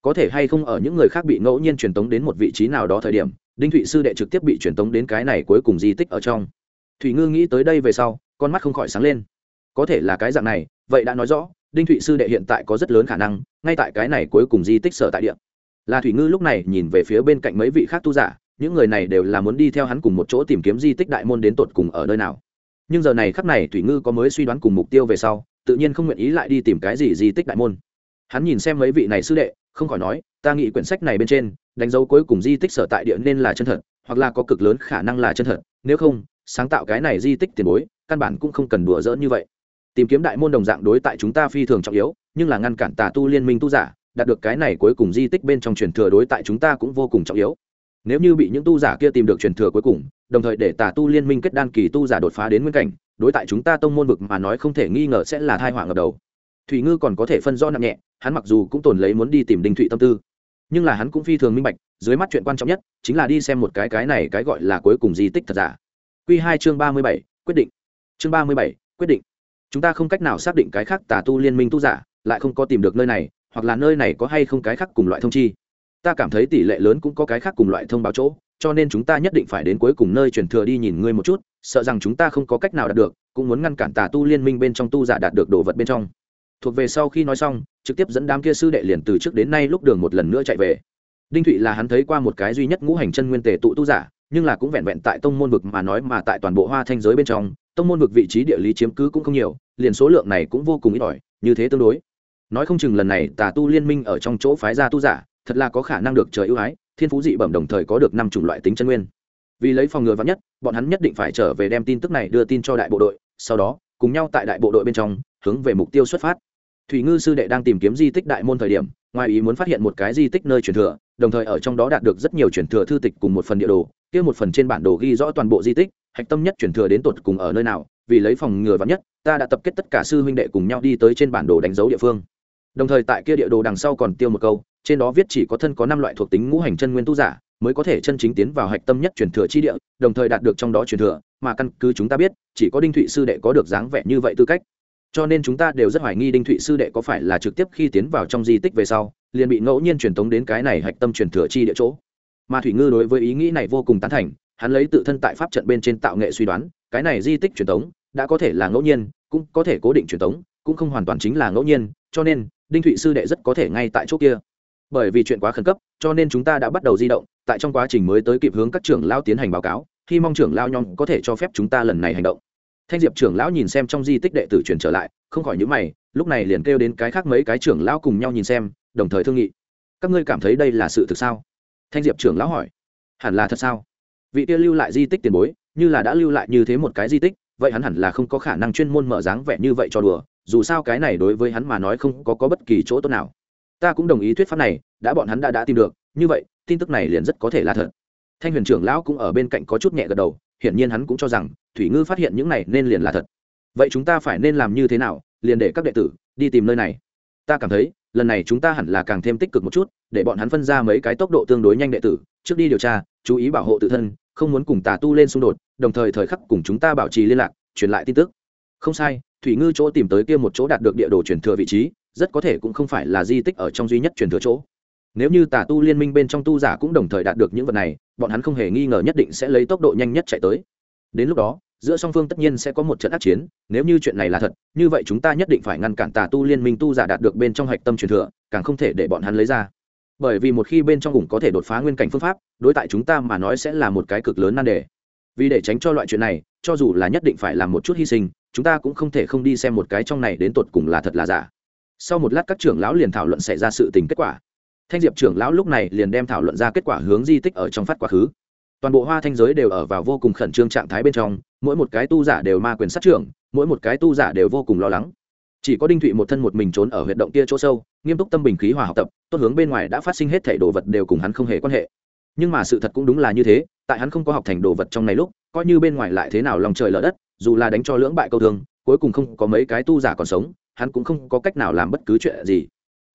có thể hay không ở những người khác bị ngẫu nhiên truyền tống đến một vị trí nào đó thời điểm, đinh thụy sư đệ trực tiếp bị truyền tống đến cái này cuối cùng di tích ở trong. Thủy ngư nghĩ tới đây về sau, con mắt không khỏi sáng lên. Có thể là cái dạng này, vậy đã nói rõ, đinh thụy sư đệ hiện tại có rất lớn khả năng, ngay tại cái này cuối cùng di tích sở tại địa là thủy ngư lúc này nhìn về phía bên cạnh mấy vị khác tu giả, những người này đều là muốn đi theo hắn cùng một chỗ tìm kiếm di tích đại môn đến tột cùng ở nơi nào. Nhưng giờ này khắc này thủy ngư có mới suy đoán cùng mục tiêu về sau, tự nhiên không nguyện ý lại đi tìm cái gì di tích đại môn. Hắn nhìn xem mấy vị này sư đệ, không khỏi nói, ta nghĩ quyển sách này bên trên, đánh dấu cuối cùng di tích sở tại địa nên là chân thật, hoặc là có cực lớn khả năng là chân thật. Nếu không, sáng tạo cái này di tích tiền bối, căn bản cũng không cần đùa dỡ như vậy. Tìm kiếm đại môn đồng dạng đối tại chúng ta phi thường trọng yếu, nhưng là ngăn cản tà tu liên minh tu giả đạt được cái này cuối cùng di tích bên trong truyền thừa đối tại chúng ta cũng vô cùng trọng yếu. Nếu như bị những tu giả kia tìm được truyền thừa cuối cùng, đồng thời để tà tu liên minh kết đan kỳ tu giả đột phá đến nguyên cảnh, đối tại chúng ta tông môn vực mà nói không thể nghi ngờ sẽ là thai họa ngập đầu. Thủy ngư còn có thể phân do nặng nhẹ, hắn mặc dù cũng tồn lấy muốn đi tìm đinh thụy tâm tư, nhưng là hắn cũng phi thường minh bạch, dưới mắt chuyện quan trọng nhất chính là đi xem một cái cái này cái gọi là cuối cùng di tích thật giả. Q hai chương ba mươi bảy, quyết định. Chương ba mươi bảy, quyết định. Chúng ta không cách nào xác định cái khác tà tu liên minh tu giả lại không có tìm được nơi này hoặc là nơi này có hay không cái khác cùng loại thông chi. Ta cảm thấy tỷ lệ lớn cũng có cái khác cùng loại thông báo chỗ, cho nên chúng ta nhất định phải đến cuối cùng nơi truyền thừa đi nhìn ngươi một chút, sợ rằng chúng ta không có cách nào đạt được, cũng muốn ngăn cản tà tu liên minh bên trong tu giả đạt được đồ vật bên trong. Thuộc về sau khi nói xong, trực tiếp dẫn đám kia sư đệ liền từ trước đến nay lúc đường một lần nữa chạy về. Đinh thụy là hắn thấy qua một cái duy nhất ngũ hành chân nguyên tề tụ tu giả, nhưng là cũng vẹn vẹn tại tông môn vực mà nói mà tại toàn bộ hoa thanh giới bên trong, tông môn vực vị trí địa lý chiếm cứ cũng không nhiều, liền số lượng này cũng vô cùng ít ỏi, như thế tương đối nói không chừng lần này tà tu liên minh ở trong chỗ phái gia tu giả, thật là có khả năng được trời ưu ái, thiên phú dị bẩm đồng thời có được năm chủng loại tính chân nguyên. Vì lấy phòng ngừa vắn nhất, bọn hắn nhất định phải trở về đem tin tức này đưa tin cho đại bộ đội, sau đó, cùng nhau tại đại bộ đội bên trong, hướng về mục tiêu xuất phát. Thủy ngư sư đệ đang tìm kiếm di tích đại môn thời điểm, ngoài ý muốn phát hiện một cái di tích nơi truyền thừa, đồng thời ở trong đó đạt được rất nhiều truyền thừa thư tịch cùng một phần địa đồ, kia một phần trên bản đồ ghi rõ toàn bộ di tích, hạch tâm nhất truyền thừa đến tột cùng ở nơi nào, vì lấy phòng ngừa vắn nhất, ta đã tập kết tất cả sư huynh đệ cùng nhau đi tới trên bản đồ đánh dấu địa phương đồng thời tại kia địa đồ đằng sau còn tiêu một câu, trên đó viết chỉ có thân có năm loại thuộc tính ngũ hành chân nguyên tu giả, mới có thể chân chính tiến vào hạch tâm nhất truyền thừa chi địa, đồng thời đạt được trong đó truyền thừa, mà căn cứ chúng ta biết, chỉ có đinh thụy sư đệ có được dáng vẻ như vậy tư cách. Cho nên chúng ta đều rất hoài nghi đinh thụy sư đệ có phải là trực tiếp khi tiến vào trong di tích về sau, liền bị ngẫu nhiên truyền tống đến cái này hạch tâm truyền thừa chi địa chỗ. Mà thủy ngư đối với ý nghĩ này vô cùng tán thành, hắn lấy tự thân tại pháp trận bên trên tạo nghệ suy đoán, cái này di tích truyền tống, đã có thể là ngẫu nhiên, cũng có thể cố định truyền tống, cũng không hoàn toàn chính là ngẫu nhiên, cho nên đinh thụy sư đệ rất có thể ngay tại chỗ kia. Bởi vì chuyện quá khẩn cấp, cho nên chúng ta đã bắt đầu di động, tại trong quá trình mới tới kịp hướng các trưởng lao tiến hành báo cáo, hy mong trưởng lao nhong có thể cho phép chúng ta lần này hành động. Thanh diệp trưởng lão nhìn xem trong di tích đệ tử truyền trở lại, không khỏi nhữ mày, lúc này liền kêu đến cái khác mấy cái trưởng lão cùng nhau nhìn xem, đồng thời thương nghị. Các ngươi cảm thấy đây là sự thực sao? Thanh diệp trưởng lão hỏi. Hẳn là thật sao? Vị kia lưu lại di tích tiền bối, như là đã lưu lại như thế một cái di tích, vậy hắn hẳn là không có khả năng chuyên môn mở dáng vẻ như vậy cho đùa dù sao cái này đối với hắn mà nói không có, có bất kỳ chỗ tốt nào. Ta cũng đồng ý thuyết pháp này đã bọn hắn đã đã tìm được như vậy tin tức này liền rất có thể là thật. Thanh huyền trưởng lão cũng ở bên cạnh có chút nhẹ gật đầu hiển nhiên hắn cũng cho rằng thủy ngư phát hiện những này nên liền là thật. Vậy chúng ta phải nên làm như thế nào liền để các đệ tử đi tìm nơi này? Ta cảm thấy lần này chúng ta hẳn là càng thêm tích cực một chút để bọn hắn phân ra mấy cái tốc độ tương đối nhanh đệ tử trước đi điều tra chú ý bảo hộ tự thân không muốn cùng tà tu lên xung đột đồng thời thời khắc cùng chúng ta bảo trì liên lạc truyền lại tin tức. Không sai thủy ngư chỗ tìm tới kia một chỗ đạt được địa đồ truyền thừa vị trí, rất có thể cũng không phải là di tích ở trong duy nhất truyền thừa chỗ. Nếu như tà tu liên minh bên trong tu giả cũng đồng thời đạt được những vật này, bọn hắn không hề nghi ngờ nhất định sẽ lấy tốc độ nhanh nhất chạy tới. Đến lúc đó, giữa song phương tất nhiên sẽ có một trận ác chiến, nếu như chuyện này là thật, như vậy chúng ta nhất định phải ngăn cản tà tu liên minh tu giả đạt được bên trong hạch tâm truyền thừa, càng không thể để bọn hắn lấy ra. Bởi vì một khi bên trong vùng có thể đột phá nguyên cảnh phương pháp, đối tại chúng ta mà nói sẽ là một cái cực lớn nan đề vì để tránh cho loại chuyện này, cho dù là nhất định phải làm một chút hy sinh, chúng ta cũng không thể không đi xem một cái trong này đến tột cùng là thật là giả. Sau một lát các trưởng lão liền thảo luận xảy ra sự tình kết quả. Thanh diệp trưởng lão lúc này liền đem thảo luận ra kết quả hướng di tích ở trong phát quá khứ. Toàn bộ hoa thanh giới đều ở vào vô cùng khẩn trương trạng thái bên trong, mỗi một cái tu giả đều ma quyền sát trưởng, mỗi một cái tu giả đều vô cùng lo lắng. Chỉ có đinh thụy một thân một mình trốn ở huyệt động kia chỗ sâu, nghiêm túc tâm bình khí hòa học tập, tốt hướng bên ngoài đã phát sinh hết thể đồ vật đều cùng hắn không hề quan hệ nhưng mà sự thật cũng đúng là như thế, tại hắn không có học thành đồ vật trong này lúc, coi như bên ngoài lại thế nào lòng trời lở đất, dù là đánh cho lưỡng bại câu thương, cuối cùng không có mấy cái tu giả còn sống, hắn cũng không có cách nào làm bất cứ chuyện gì.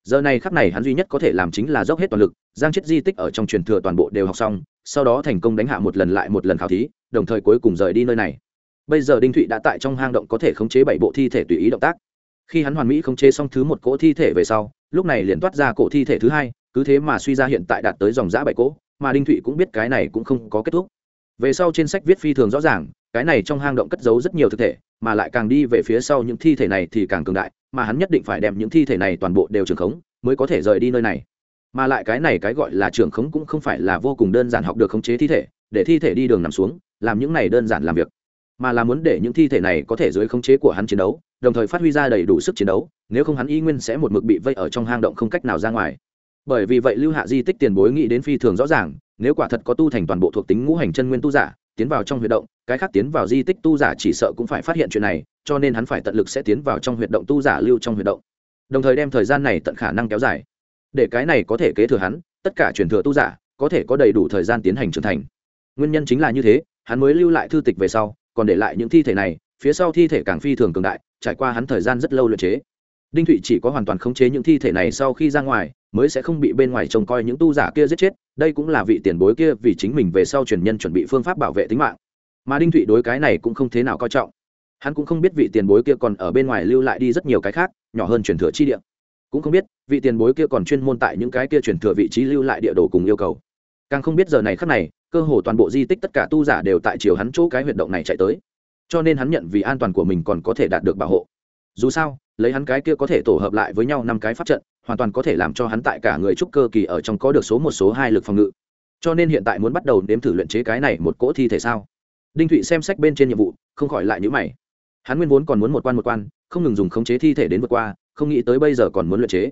Giờ này khắc này hắn duy nhất có thể làm chính là dốc hết toàn lực, giang chết di tích ở trong truyền thừa toàn bộ đều học xong, sau đó thành công đánh hạ một lần lại một lần khảo thí, đồng thời cuối cùng rời đi nơi này. Bây giờ đinh thụy đã tại trong hang động có thể khống chế bảy bộ thi thể tùy ý động tác. Khi hắn hoàn mỹ khống chế xong thứ một cỗ thi thể về sau, lúc này liền toát ra cổ thi thể thứ hai, cứ thế mà suy ra hiện tại đạt tới dòng giã bảy cỗ mà đinh thụy cũng biết cái này cũng không có kết thúc. Về sau trên sách viết phi thường rõ ràng, cái này trong hang động cất giấu rất nhiều thực thể, mà lại càng đi về phía sau những thi thể này thì càng cường đại, mà hắn nhất định phải đem những thi thể này toàn bộ đều trường khống mới có thể rời đi nơi này. Mà lại cái này cái gọi là trường khống cũng không phải là vô cùng đơn giản học được khống chế thi thể, để thi thể đi đường nằm xuống, làm những này đơn giản làm việc, mà là muốn để những thi thể này có thể dưới khống chế của hắn chiến đấu, đồng thời phát huy ra đầy đủ sức chiến đấu, nếu không hắn y nguyên sẽ một mực bị vây ở trong hang động không cách nào ra ngoài bởi vì vậy lưu hạ di tích tiền bối nghĩ đến phi thường rõ ràng, nếu quả thật có tu thành toàn bộ thuộc tính ngũ hành chân nguyên tu giả, tiến vào trong huyệt động, cái khác tiến vào di tích tu giả chỉ sợ cũng phải phát hiện chuyện này, cho nên hắn phải tận lực sẽ tiến vào trong huyệt động tu giả lưu trong huyệt động. Đồng thời đem thời gian này tận khả năng kéo dài. Để cái này có thể kế thừa hắn, tất cả truyền thừa tu giả, có thể có đầy đủ thời gian tiến hành trưởng thành. Nguyên nhân chính là như thế, hắn mới lưu lại thư tịch về sau, còn để lại những thi thể này, phía sau thi thể càng phi thường cường đại, trải qua hắn thời gian rất lâu luyện chế. Đinh thụy chỉ có hoàn toàn khống chế những thi thể này sau khi ra ngoài mới sẽ không bị bên ngoài trông coi những tu giả kia giết chết, đây cũng là vị tiền bối kia vì chính mình về sau truyền nhân chuẩn bị phương pháp bảo vệ tính mạng. Mà đinh thụy đối cái này cũng không thế nào coi trọng. Hắn cũng không biết vị tiền bối kia còn ở bên ngoài lưu lại đi rất nhiều cái khác, nhỏ hơn truyền thừa chi địa. Cũng không biết vị tiền bối kia còn chuyên môn tại những cái kia truyền thừa vị trí lưu lại địa đồ cùng yêu cầu. Càng không biết giờ này khắc này, cơ hồ toàn bộ di tích tất cả tu giả đều tại chiều hắn chỗ cái huyệt động này chạy tới. Cho nên hắn nhận vì an toàn của mình còn có thể đạt được bảo hộ. Dù sao, lấy hắn cái kia có thể tổ hợp lại với nhau năm cái pháp trận hoàn toàn có thể làm cho hắn tại cả người trúc cơ kỳ ở trong có được số một, số hai lực phòng ngự. Cho nên hiện tại muốn bắt đầu nếm thử luyện chế cái này một cỗ thi thể sao? Đinh thụy xem sách bên trên nhiệm vụ, không khỏi lại nhữ mày. Hắn nguyên vốn còn muốn một quan một quan, không ngừng dùng khống chế thi thể đến vượt qua, không nghĩ tới bây giờ còn muốn luyện chế.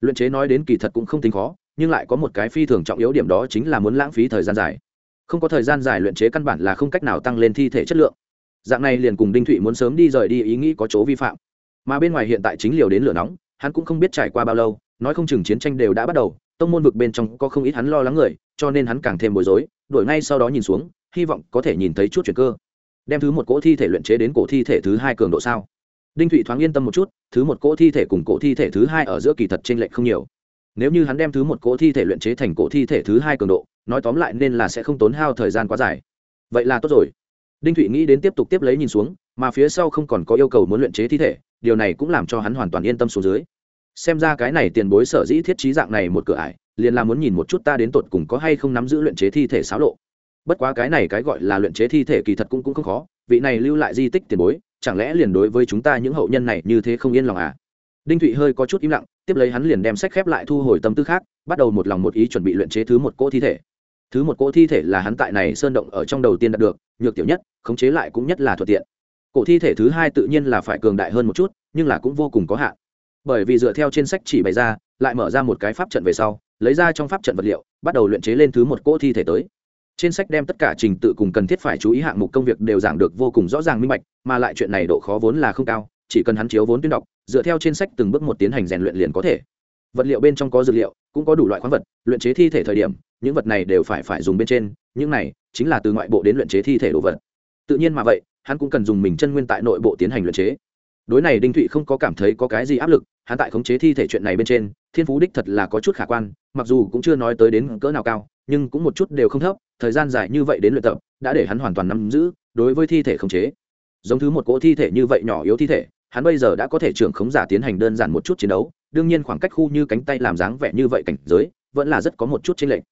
Luyện chế nói đến kỳ thật cũng không tính khó, nhưng lại có một cái phi thường trọng yếu điểm đó chính là muốn lãng phí thời gian dài. Không có thời gian dài luyện chế căn bản là không cách nào tăng lên thi thể chất lượng. Dạng này liền cùng đinh thụy muốn sớm đi rời đi ý nghĩ có chỗ vi phạm. Mà bên ngoài hiện tại chính liều đến lửa nóng hắn cũng không biết trải qua bao lâu, nói không chừng chiến tranh đều đã bắt đầu, tông môn vực bên trong có không ít hắn lo lắng người, cho nên hắn càng thêm bối rối đổi ngay sau đó nhìn xuống, hy vọng có thể nhìn thấy chút chuyện cơ. Đem thứ một cỗ thi thể luyện chế đến cổ thi thể thứ hai cường độ sao? Đinh thụy thoáng yên tâm một chút, thứ một cỗ thi thể cùng cổ thi thể thứ hai ở giữa kỳ thật t r ê n lệch không nhiều. Nếu như hắn đem thứ một cỗ thi thể luyện chế thành cổ thi thể thứ hai cường độ, nói tóm lại nên là sẽ không tốn hao thời gian quá dài. Vậy là tốt rồi đinh thụy nghĩ đến tiếp tục tiếp lấy nhìn xuống, mà phía sau không còn có yêu cầu muốn luyện chế thi thể, điều này cũng làm cho hắn hoàn toàn yên tâm xuống dưới. Xem ra cái này tiền bối sở dĩ thiết trí dạng này một cửa ải, liền là muốn nhìn một chút ta đến tột cùng có hay không nắm giữ luyện chế thi thể xáo lộ. Bất quá cái này cái gọi là luyện chế thi thể kỳ thật cũng cũng không khó, vị này lưu lại di tích tiền bối, chẳng lẽ liền đối với chúng ta những hậu nhân này như thế không yên lòng à? Đinh thụy hơi có chút im lặng, tiếp lấy hắn liền đem sách khép lại thu hồi tâm tư khác, bắt đầu một lòng một ý chuẩn bị luyện chế thứ một cỗ thi thể thứ một cỗ thi thể là hắn tại này sơn động ở trong đầu tiên đạt được, nhược tiểu nhất, khống chế lại cũng nhất là thuận tiện. Cổ thi thể thứ hai tự nhiên là phải cường đại hơn một chút, nhưng là cũng vô cùng có hạn. Bởi vì dựa theo trên sách chỉ bày ra, lại mở ra một cái pháp trận về sau, lấy ra trong pháp trận vật liệu, bắt đầu luyện chế lên thứ một cỗ thi thể tới. Trên sách đem tất cả trình tự cùng cần thiết phải chú ý hạng mục công việc đều giảng được vô cùng rõ ràng minh bạch, mà lại chuyện này độ khó vốn là không cao, chỉ cần hắn chiếu vốn tuyên đọc, dựa theo trên sách từng bước một tiến hành rèn luyện liền có thể. Vật liệu bên trong có dược liệu, cũng có đủ loại khoáng vật, luyện chế thi thể thời điểm những vật này đều phải phải dùng bên trên, những này chính là từ ngoại bộ đến luyện chế thi thể đồ vật. Tự nhiên mà vậy, hắn cũng cần dùng mình chân nguyên tại nội bộ tiến hành luyện chế. Đối này đinh thụy không có cảm thấy có cái gì áp lực, hắn tại khống chế thi thể chuyện này bên trên, thiên phú đích thật là có chút khả quan, mặc dù cũng chưa nói tới đến cỡ nào cao, nhưng cũng một chút đều không thấp, thời gian dài như vậy đến luyện tập, đã để hắn hoàn toàn nắm giữ đối với thi thể khống chế. Giống thứ một cỗ thi thể như vậy nhỏ yếu thi thể, hắn bây giờ đã có thể trưởng khống giả tiến hành đơn giản một chút chiến đấu, đương nhiên khoảng cách khu như cánh tay làm dáng vẻ như vậy cảnh giới, vẫn là rất có một chút chênh lệch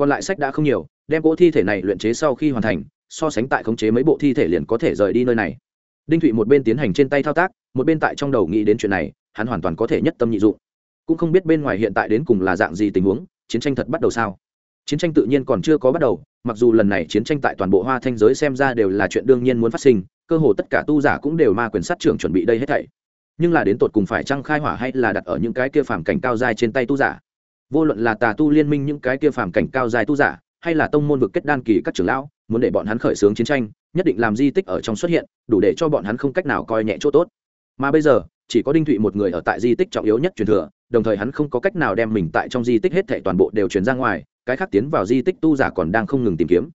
còn lại sách đã không nhiều, đem cỗ thi thể này luyện chế sau khi hoàn thành, so sánh tại khống chế mấy bộ thi thể liền có thể rời đi nơi này. Đinh thụy một bên tiến hành trên tay thao tác, một bên tại trong đầu nghĩ đến chuyện này, hắn hoàn toàn có thể nhất tâm nhị dụng. Cũng không biết bên ngoài hiện tại đến cùng là dạng gì tình huống, chiến tranh thật bắt đầu sao? Chiến tranh tự nhiên còn chưa có bắt đầu, mặc dù lần này chiến tranh tại toàn bộ hoa thanh giới xem ra đều là chuyện đương nhiên muốn phát sinh, cơ hồ tất cả tu giả cũng đều ma quyền sát trưởng chuẩn bị đây hết thảy. Nhưng là đến tột cùng phải trăng khai hỏa hay là đặt ở những cái kia phàm cảnh cao dài trên tay tu giả vô luận là tà tu liên minh những cái kia phàm cảnh cao dài tu giả, hay là tông môn vực kết đan kỳ các trưởng lão, muốn để bọn hắn khởi xướng chiến tranh, nhất định làm di tích ở trong xuất hiện, đủ để cho bọn hắn không cách nào coi nhẹ chỗ tốt. Mà bây giờ, chỉ có đinh thụy một người ở tại di tích trọng yếu nhất truyền thừa, đồng thời hắn không có cách nào đem mình tại trong di tích hết thệ toàn bộ đều truyền ra ngoài, cái khác tiến vào di tích tu giả còn đang không ngừng tìm kiếm.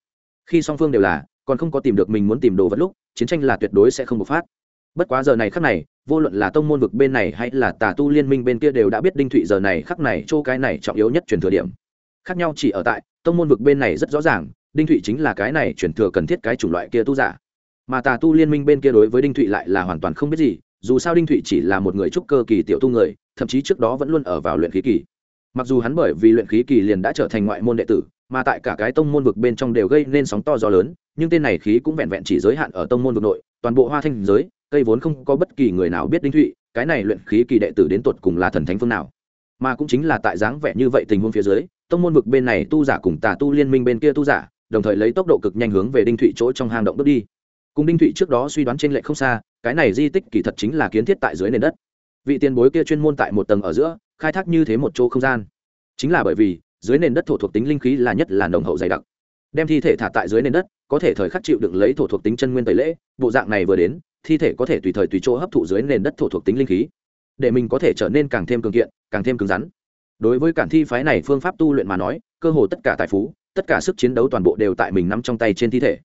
Khi song phương đều là, còn không có tìm được mình muốn tìm đồ vật lúc, chiến tranh là tuyệt đối sẽ không bộc phát. Bất quá giờ này khắc này vô luận là tông môn vực bên này hay là tà tu liên minh bên kia đều đã biết đinh thụy giờ này khắc này chỗ cái này trọng yếu nhất truyền thừa điểm. Khác nhau chỉ ở tại, tông môn vực bên này rất rõ ràng, đinh thụy chính là cái này truyền thừa cần thiết cái chủng loại kia tu giả. Mà tà tu liên minh bên kia đối với đinh thụy lại là hoàn toàn không biết gì, dù sao đinh thụy chỉ là một người trúc cơ kỳ tiểu tu người, thậm chí trước đó vẫn luôn ở vào luyện khí kỳ. Mặc dù hắn bởi vì luyện khí kỳ liền đã trở thành ngoại môn đệ tử, mà tại cả cái tông môn vực bên trong đều gây nên sóng to gió lớn, nhưng tên này khí cũng vẹn vẹn chỉ giới hạn ở tông môn vực nội, toàn bộ hoa thanh giới cây vốn không có bất kỳ người nào biết đinh thụy, cái này luyện khí kỳ đệ tử đến tột cùng là thần thánh phương nào? Mà cũng chính là tại dáng vẻ như vậy tình huống phía dưới, tông môn vực bên này tu giả cùng tà tu liên minh bên kia tu giả, đồng thời lấy tốc độ cực nhanh hướng về đinh thụy chỗ trong hang động bước đi. Cùng đinh thụy trước đó suy đoán trên lệ không xa, cái này di tích kỳ thật chính là kiến thiết tại dưới nền đất. Vị tiền bối kia chuyên môn tại một tầng ở giữa, khai thác như thế một chỗ không gian. Chính là bởi vì, dưới nền đất thổ thuộc tính linh khí là nhất là nồng hậu dày đặc. Đem thi thể thả tại dưới nền đất, có thể thời khắc chịu đựng lấy thổ thuộc tính chân nguyên tẩy lễ, bộ dạng này vừa đến thi thể có thể tùy thời tùy chỗ hấp thụ dưới nền đất thổ thuộc tính linh khí, để mình có thể trở nên càng thêm cường kiện, càng thêm cứng rắn. Đối với cản thi phái này phương pháp tu luyện mà nói, cơ hồ tất cả tài phú, tất cả sức chiến đấu toàn bộ đều tại mình nắm trong tay trên thi thể.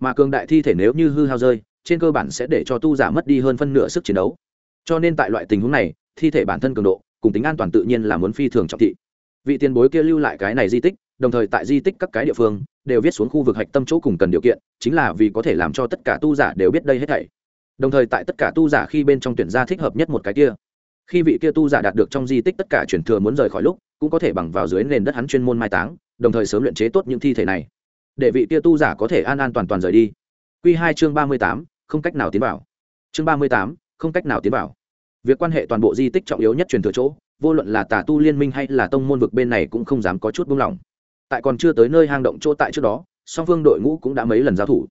Mà cường đại thi thể nếu như hư hao rơi, trên cơ bản sẽ để cho tu giả mất đi hơn phân nửa sức chiến đấu. Cho nên tại loại tình huống này, thi thể bản thân cường độ, cùng tính an toàn tự nhiên là muốn phi thường trọng thị. Vị tiền bối kia lưu lại cái này di tích, đồng thời tại di tích các cái địa phương, đều viết xuống khu vực hạch tâm chỗ cùng cần điều kiện, chính là vì có thể làm cho tất cả tu giả đều biết đây hết thảy đồng thời tại tất cả tu giả khi bên trong tuyển gia thích hợp nhất một cái kia. Khi vị kia tu giả đạt được trong di tích tất cả chuyển thừa muốn rời khỏi lúc, cũng có thể bằng vào dưới nền đất hắn chuyên môn mai táng, đồng thời sớm luyện chế tốt những thi thể này. Để vị kia tu giả có thể an an toàn toàn rời đi. Q hai chương ba mươi tám, không cách nào tiến vào. Chương ba mươi tám, không cách nào tiến vào. Việc quan hệ toàn bộ di tích trọng yếu nhất truyền thừa chỗ, vô luận là tà tu liên minh hay là tông môn vực bên này cũng không dám có chút buông lỏng. Tại còn chưa tới nơi hang động chỗ tại trước đó, song phương đội ngũ cũng đã mấy lần giao thủ.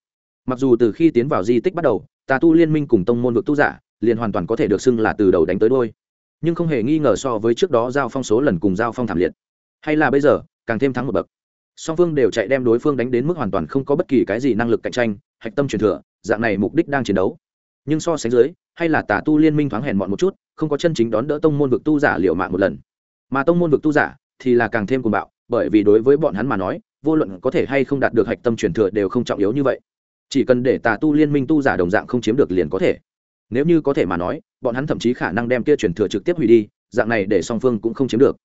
Mặc dù từ khi tiến vào di tích bắt đầu tà tu liên minh cùng tông môn vực tu giả, liền hoàn toàn có thể được xưng là từ đầu đánh tới đôi nhưng không hề nghi ngờ so với trước đó giao phong số lần cùng giao phong thảm liệt. Hay là bây giờ, càng thêm thắng một bậc. Song phương đều chạy đem đối phương đánh đến mức hoàn toàn không có bất kỳ cái gì năng lực cạnh tranh, hạch tâm truyền thừa, dạng này mục đích đang chiến đấu. Nhưng so sánh dưới, hay là tà tu liên minh thoáng hèn mọn một chút, không có chân chính đón đỡ tông môn vực tu giả liệu mạng một lần. Mà tông môn vực tu giả thì là càng thêm cuồng bạo, bởi vì đối với bọn hắn mà nói, vô luận có thể hay không đạt được hạch tâm truyền thừa đều không trọng yếu như vậy chỉ cần để tà tu liên minh tu giả đồng dạng không chiếm được liền có thể. Nếu như có thể mà nói, bọn hắn thậm chí khả năng đem kia truyền thừa trực tiếp hủy đi, dạng này để song phương cũng không chiếm được.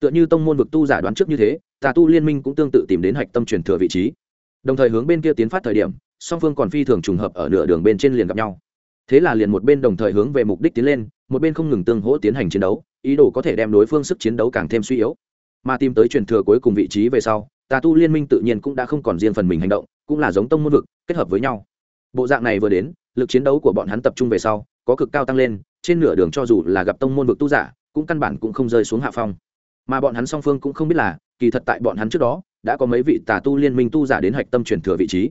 Tựa như tông môn vực tu giả đoán trước như thế, tà tu liên minh cũng tương tự tìm đến hạch tâm truyền thừa vị trí. Đồng thời hướng bên kia tiến phát thời điểm, song phương còn phi thường trùng hợp ở nửa đường bên trên liền gặp nhau. Thế là liền một bên đồng thời hướng về mục đích tiến lên, một bên không ngừng tương hỗ tiến hành chiến đấu, ý đồ có thể đem đối phương sức chiến đấu càng thêm suy yếu. Mà tìm tới truyền thừa cuối cùng vị trí về sau, tà tu liên minh tự nhiên cũng đã không còn riêng phần mình hành động cũng là giống tông môn vực, kết hợp với nhau. Bộ dạng này vừa đến, lực chiến đấu của bọn hắn tập trung về sau, có cực cao tăng lên, trên nửa đường cho dù là gặp tông môn vực tu giả, cũng căn bản cũng không rơi xuống hạ phong. Mà bọn hắn song phương cũng không biết là, kỳ thật tại bọn hắn trước đó, đã có mấy vị tà tu liên minh tu giả đến hạch tâm truyền thừa vị trí.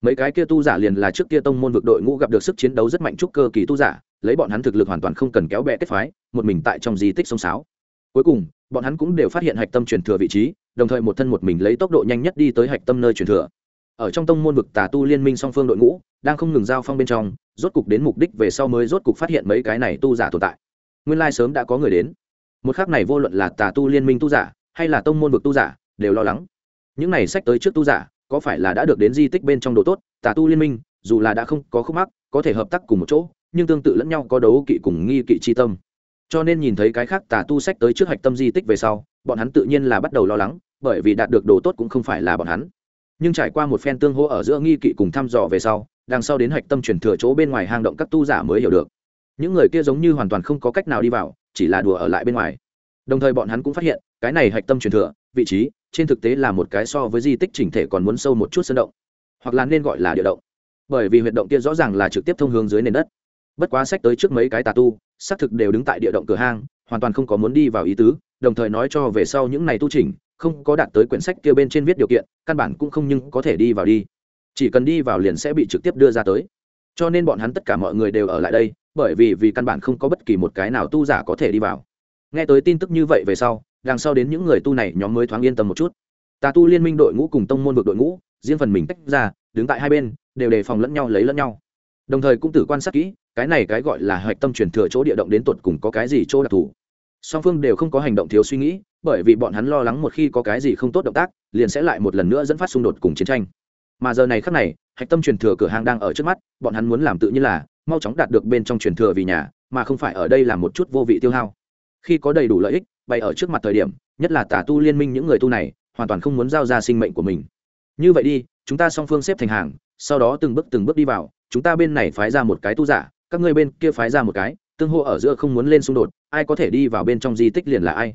Mấy cái kia tu giả liền là trước kia tông môn vực đội ngũ gặp được sức chiến đấu rất mạnh trúc cơ kỳ tu giả, lấy bọn hắn thực lực hoàn toàn không cần kéo bè kết phái, một mình tại trong di tích sông sáo. Cuối cùng, bọn hắn cũng đều phát hiện hạch tâm truyền thừa vị trí, đồng thời một thân một mình lấy tốc độ nhanh nhất đi tới hạch tâm nơi truyền thừa ở trong tông môn vực tà tu liên minh song phương đội ngũ, đang không ngừng giao phong bên trong, rốt cục đến mục đích về sau mới rốt cục phát hiện mấy cái này tu giả tồn tại. Nguyên lai sớm đã có người đến. Một khác này vô luận là tà tu liên minh tu giả, hay là tông môn vực tu giả, đều lo lắng. Những này sách tới trước tu giả, có phải là đã được đến di tích bên trong đồ tốt? Tà tu liên minh, dù là đã không có khúc mắc, có thể hợp tác cùng một chỗ, nhưng tương tự lẫn nhau có đấu kỵ cùng nghi kỵ chi tâm. Cho nên nhìn thấy cái khác tà tu sách tới trước hạch tâm di tích về sau, bọn hắn tự nhiên là bắt đầu lo lắng, bởi vì đạt được đồ tốt cũng không phải là bọn hắn nhưng trải qua một phen tương hỗ ở giữa nghi kỵ cùng thăm dò về sau, đằng sau đến hạch tâm chuyển thừa chỗ bên ngoài hang động các tu giả mới hiểu được. Những người kia giống như hoàn toàn không có cách nào đi vào, chỉ là đùa ở lại bên ngoài. Đồng thời bọn hắn cũng phát hiện, cái này hạch tâm truyền thừa, vị trí, trên thực tế là một cái so với di tích chỉnh thể còn muốn sâu một chút sân động, hoặc là nên gọi là địa động. Bởi vì huyệt động kia rõ ràng là trực tiếp thông hướng dưới nền đất. Bất quá sách tới trước mấy cái tà tu, xác thực đều đứng tại địa động cửa hang, hoàn toàn không có muốn đi vào ý tứ, đồng thời nói cho về sau những này tu chỉnh không có đạt tới quyển sách kia bên trên viết điều kiện, căn bản cũng không nhưng có thể đi vào đi. Chỉ cần đi vào liền sẽ bị trực tiếp đưa ra tới. Cho nên bọn hắn tất cả mọi người đều ở lại đây, bởi vì vì căn bản không có bất kỳ một cái nào tu giả có thể đi vào. Nghe tới tin tức như vậy về sau, đằng sau đến những người tu này nhóm mới thoáng yên tâm một chút. Tà tu liên minh đội ngũ cùng tông môn vực đội ngũ, riêng phần mình tách ra, đứng tại hai bên, đều đề phòng lẫn nhau lấy lẫn nhau. Đồng thời cũng tử quan sát kỹ, cái này cái gọi là hạch tâm truyền thừa chỗ địa động đến tột cùng có cái gì chỗ đặc thù song phương đều không có hành động thiếu suy nghĩ, bởi vì bọn hắn lo lắng một khi có cái gì không tốt động tác, liền sẽ lại một lần nữa dẫn phát xung đột cùng chiến tranh. Mà giờ này khắc này, hạch tâm truyền thừa cửa hàng đang ở trước mắt, bọn hắn muốn làm tự nhiên là, mau chóng đạt được bên trong truyền thừa vì nhà, mà không phải ở đây là một chút vô vị tiêu hao. Khi có đầy đủ lợi ích, bày ở trước mặt thời điểm, nhất là tà tu liên minh những người tu này, hoàn toàn không muốn giao ra sinh mệnh của mình. Như vậy đi, chúng ta song phương xếp thành hàng, sau đó từng bước từng bước đi vào, chúng ta bên này phái ra một cái tu giả, các ngươi bên kia phái ra một cái tương hô ở giữa không muốn lên xung đột, ai có thể đi vào bên trong di tích liền là ai.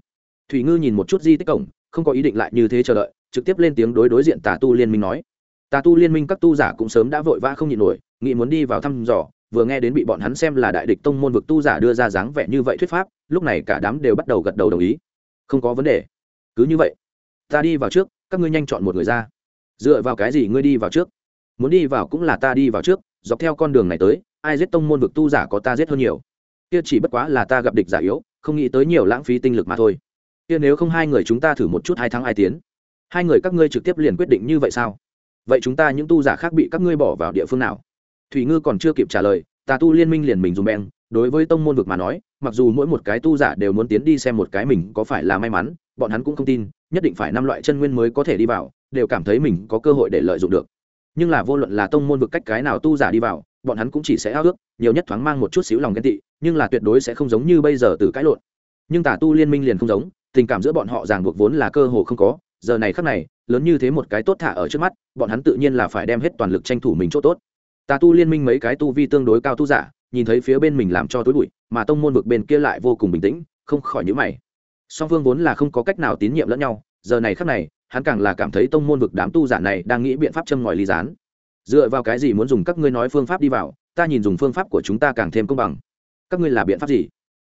Thủy ngư nhìn một chút di tích cổng, không có ý định lại như thế chờ đợi, trực tiếp lên tiếng đối đối diện tà tu liên minh nói. Tà tu liên minh các tu giả cũng sớm đã vội vã không nhịn nổi, nghĩ muốn đi vào thăm dò, vừa nghe đến bị bọn hắn xem là đại địch tông môn vực tu giả đưa ra dáng vẻ như vậy thuyết pháp, lúc này cả đám đều bắt đầu gật đầu đồng ý. Không có vấn đề. Cứ như vậy, ta đi vào trước, các ngươi nhanh chọn một người ra. Dựa vào cái gì ngươi đi vào trước? Muốn đi vào cũng là ta đi vào trước, dọc theo con đường này tới, ai giết tông môn vực tu giả có ta giết hơn nhiều kia chỉ bất quá là ta gặp địch giả yếu, không nghĩ tới nhiều lãng phí tinh lực mà thôi. Kia nếu không hai người chúng ta thử một chút hai tháng hai tiến. Hai người các ngươi trực tiếp liền quyết định như vậy sao? Vậy chúng ta những tu giả khác bị các ngươi bỏ vào địa phương nào? Thủy ngư còn chưa kịp trả lời, tà tu liên minh liền mình dùng beng, đối với tông môn vực mà nói, mặc dù mỗi một cái tu giả đều muốn tiến đi xem một cái mình có phải là may mắn, bọn hắn cũng không tin, nhất định phải năm loại chân nguyên mới có thể đi vào, đều cảm thấy mình có cơ hội để lợi dụng được. Nhưng là vô luận là tông môn vực cách cái nào tu giả đi vào, bọn hắn cũng chỉ sẽ ao ước, nhiều nhất thoáng mang một chút xíu lòng ghen tị nhưng là tuyệt đối sẽ không giống như bây giờ từ cãi lộn. Nhưng tà tu liên minh liền không giống, tình cảm giữa bọn họ ràng buộc vốn là cơ hồ không có, giờ này khắc này, lớn như thế một cái tốt thả ở trước mắt, bọn hắn tự nhiên là phải đem hết toàn lực tranh thủ mình chỗ tốt. Tà tu liên minh mấy cái tu vi tương đối cao tu giả, nhìn thấy phía bên mình làm cho tối bụi, mà tông môn vực bên kia lại vô cùng bình tĩnh, không khỏi nhữ mày. Song phương vốn là không có cách nào tín nhiệm lẫn nhau, giờ này khắc này, hắn càng là cảm thấy tông môn vực đám tu giả này đang nghĩ biện pháp châm ngòi ly gián. Dựa vào cái gì muốn dùng các ngươi nói phương pháp đi vào, ta nhìn dùng phương pháp của chúng ta càng thêm công bằng các ngươi là biện pháp gì?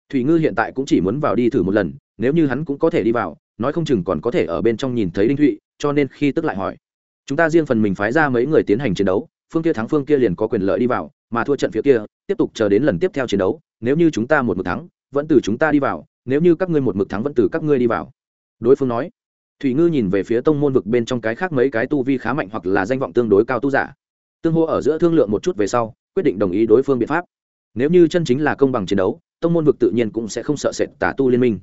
Thủy ngư hiện tại cũng chỉ muốn vào đi thử một lần, nếu như hắn cũng có thể đi vào, nói không chừng còn có thể ở bên trong nhìn thấy đinh thụy, cho nên khi tức lại hỏi. Chúng ta riêng phần mình phái ra mấy người tiến hành chiến đấu, phương kia thắng phương kia liền có quyền lợi đi vào, mà thua trận phía kia, tiếp tục chờ đến lần tiếp theo chiến đấu, nếu như chúng ta một mực thắng, vẫn từ chúng ta đi vào, nếu như các ngươi một mực thắng vẫn từ các ngươi đi vào. Đối phương nói. Thủy ngư nhìn về phía tông môn vực bên trong cái khác mấy cái tu vi khá mạnh hoặc là danh vọng tương đối cao tu giả. Tương hô ở giữa thương lượng một chút về sau, quyết định đồng ý đối phương biện pháp nếu như chân chính là công bằng chiến đấu, tông môn vực tự nhiên cũng sẽ không sợ sệt tà tu liên minh.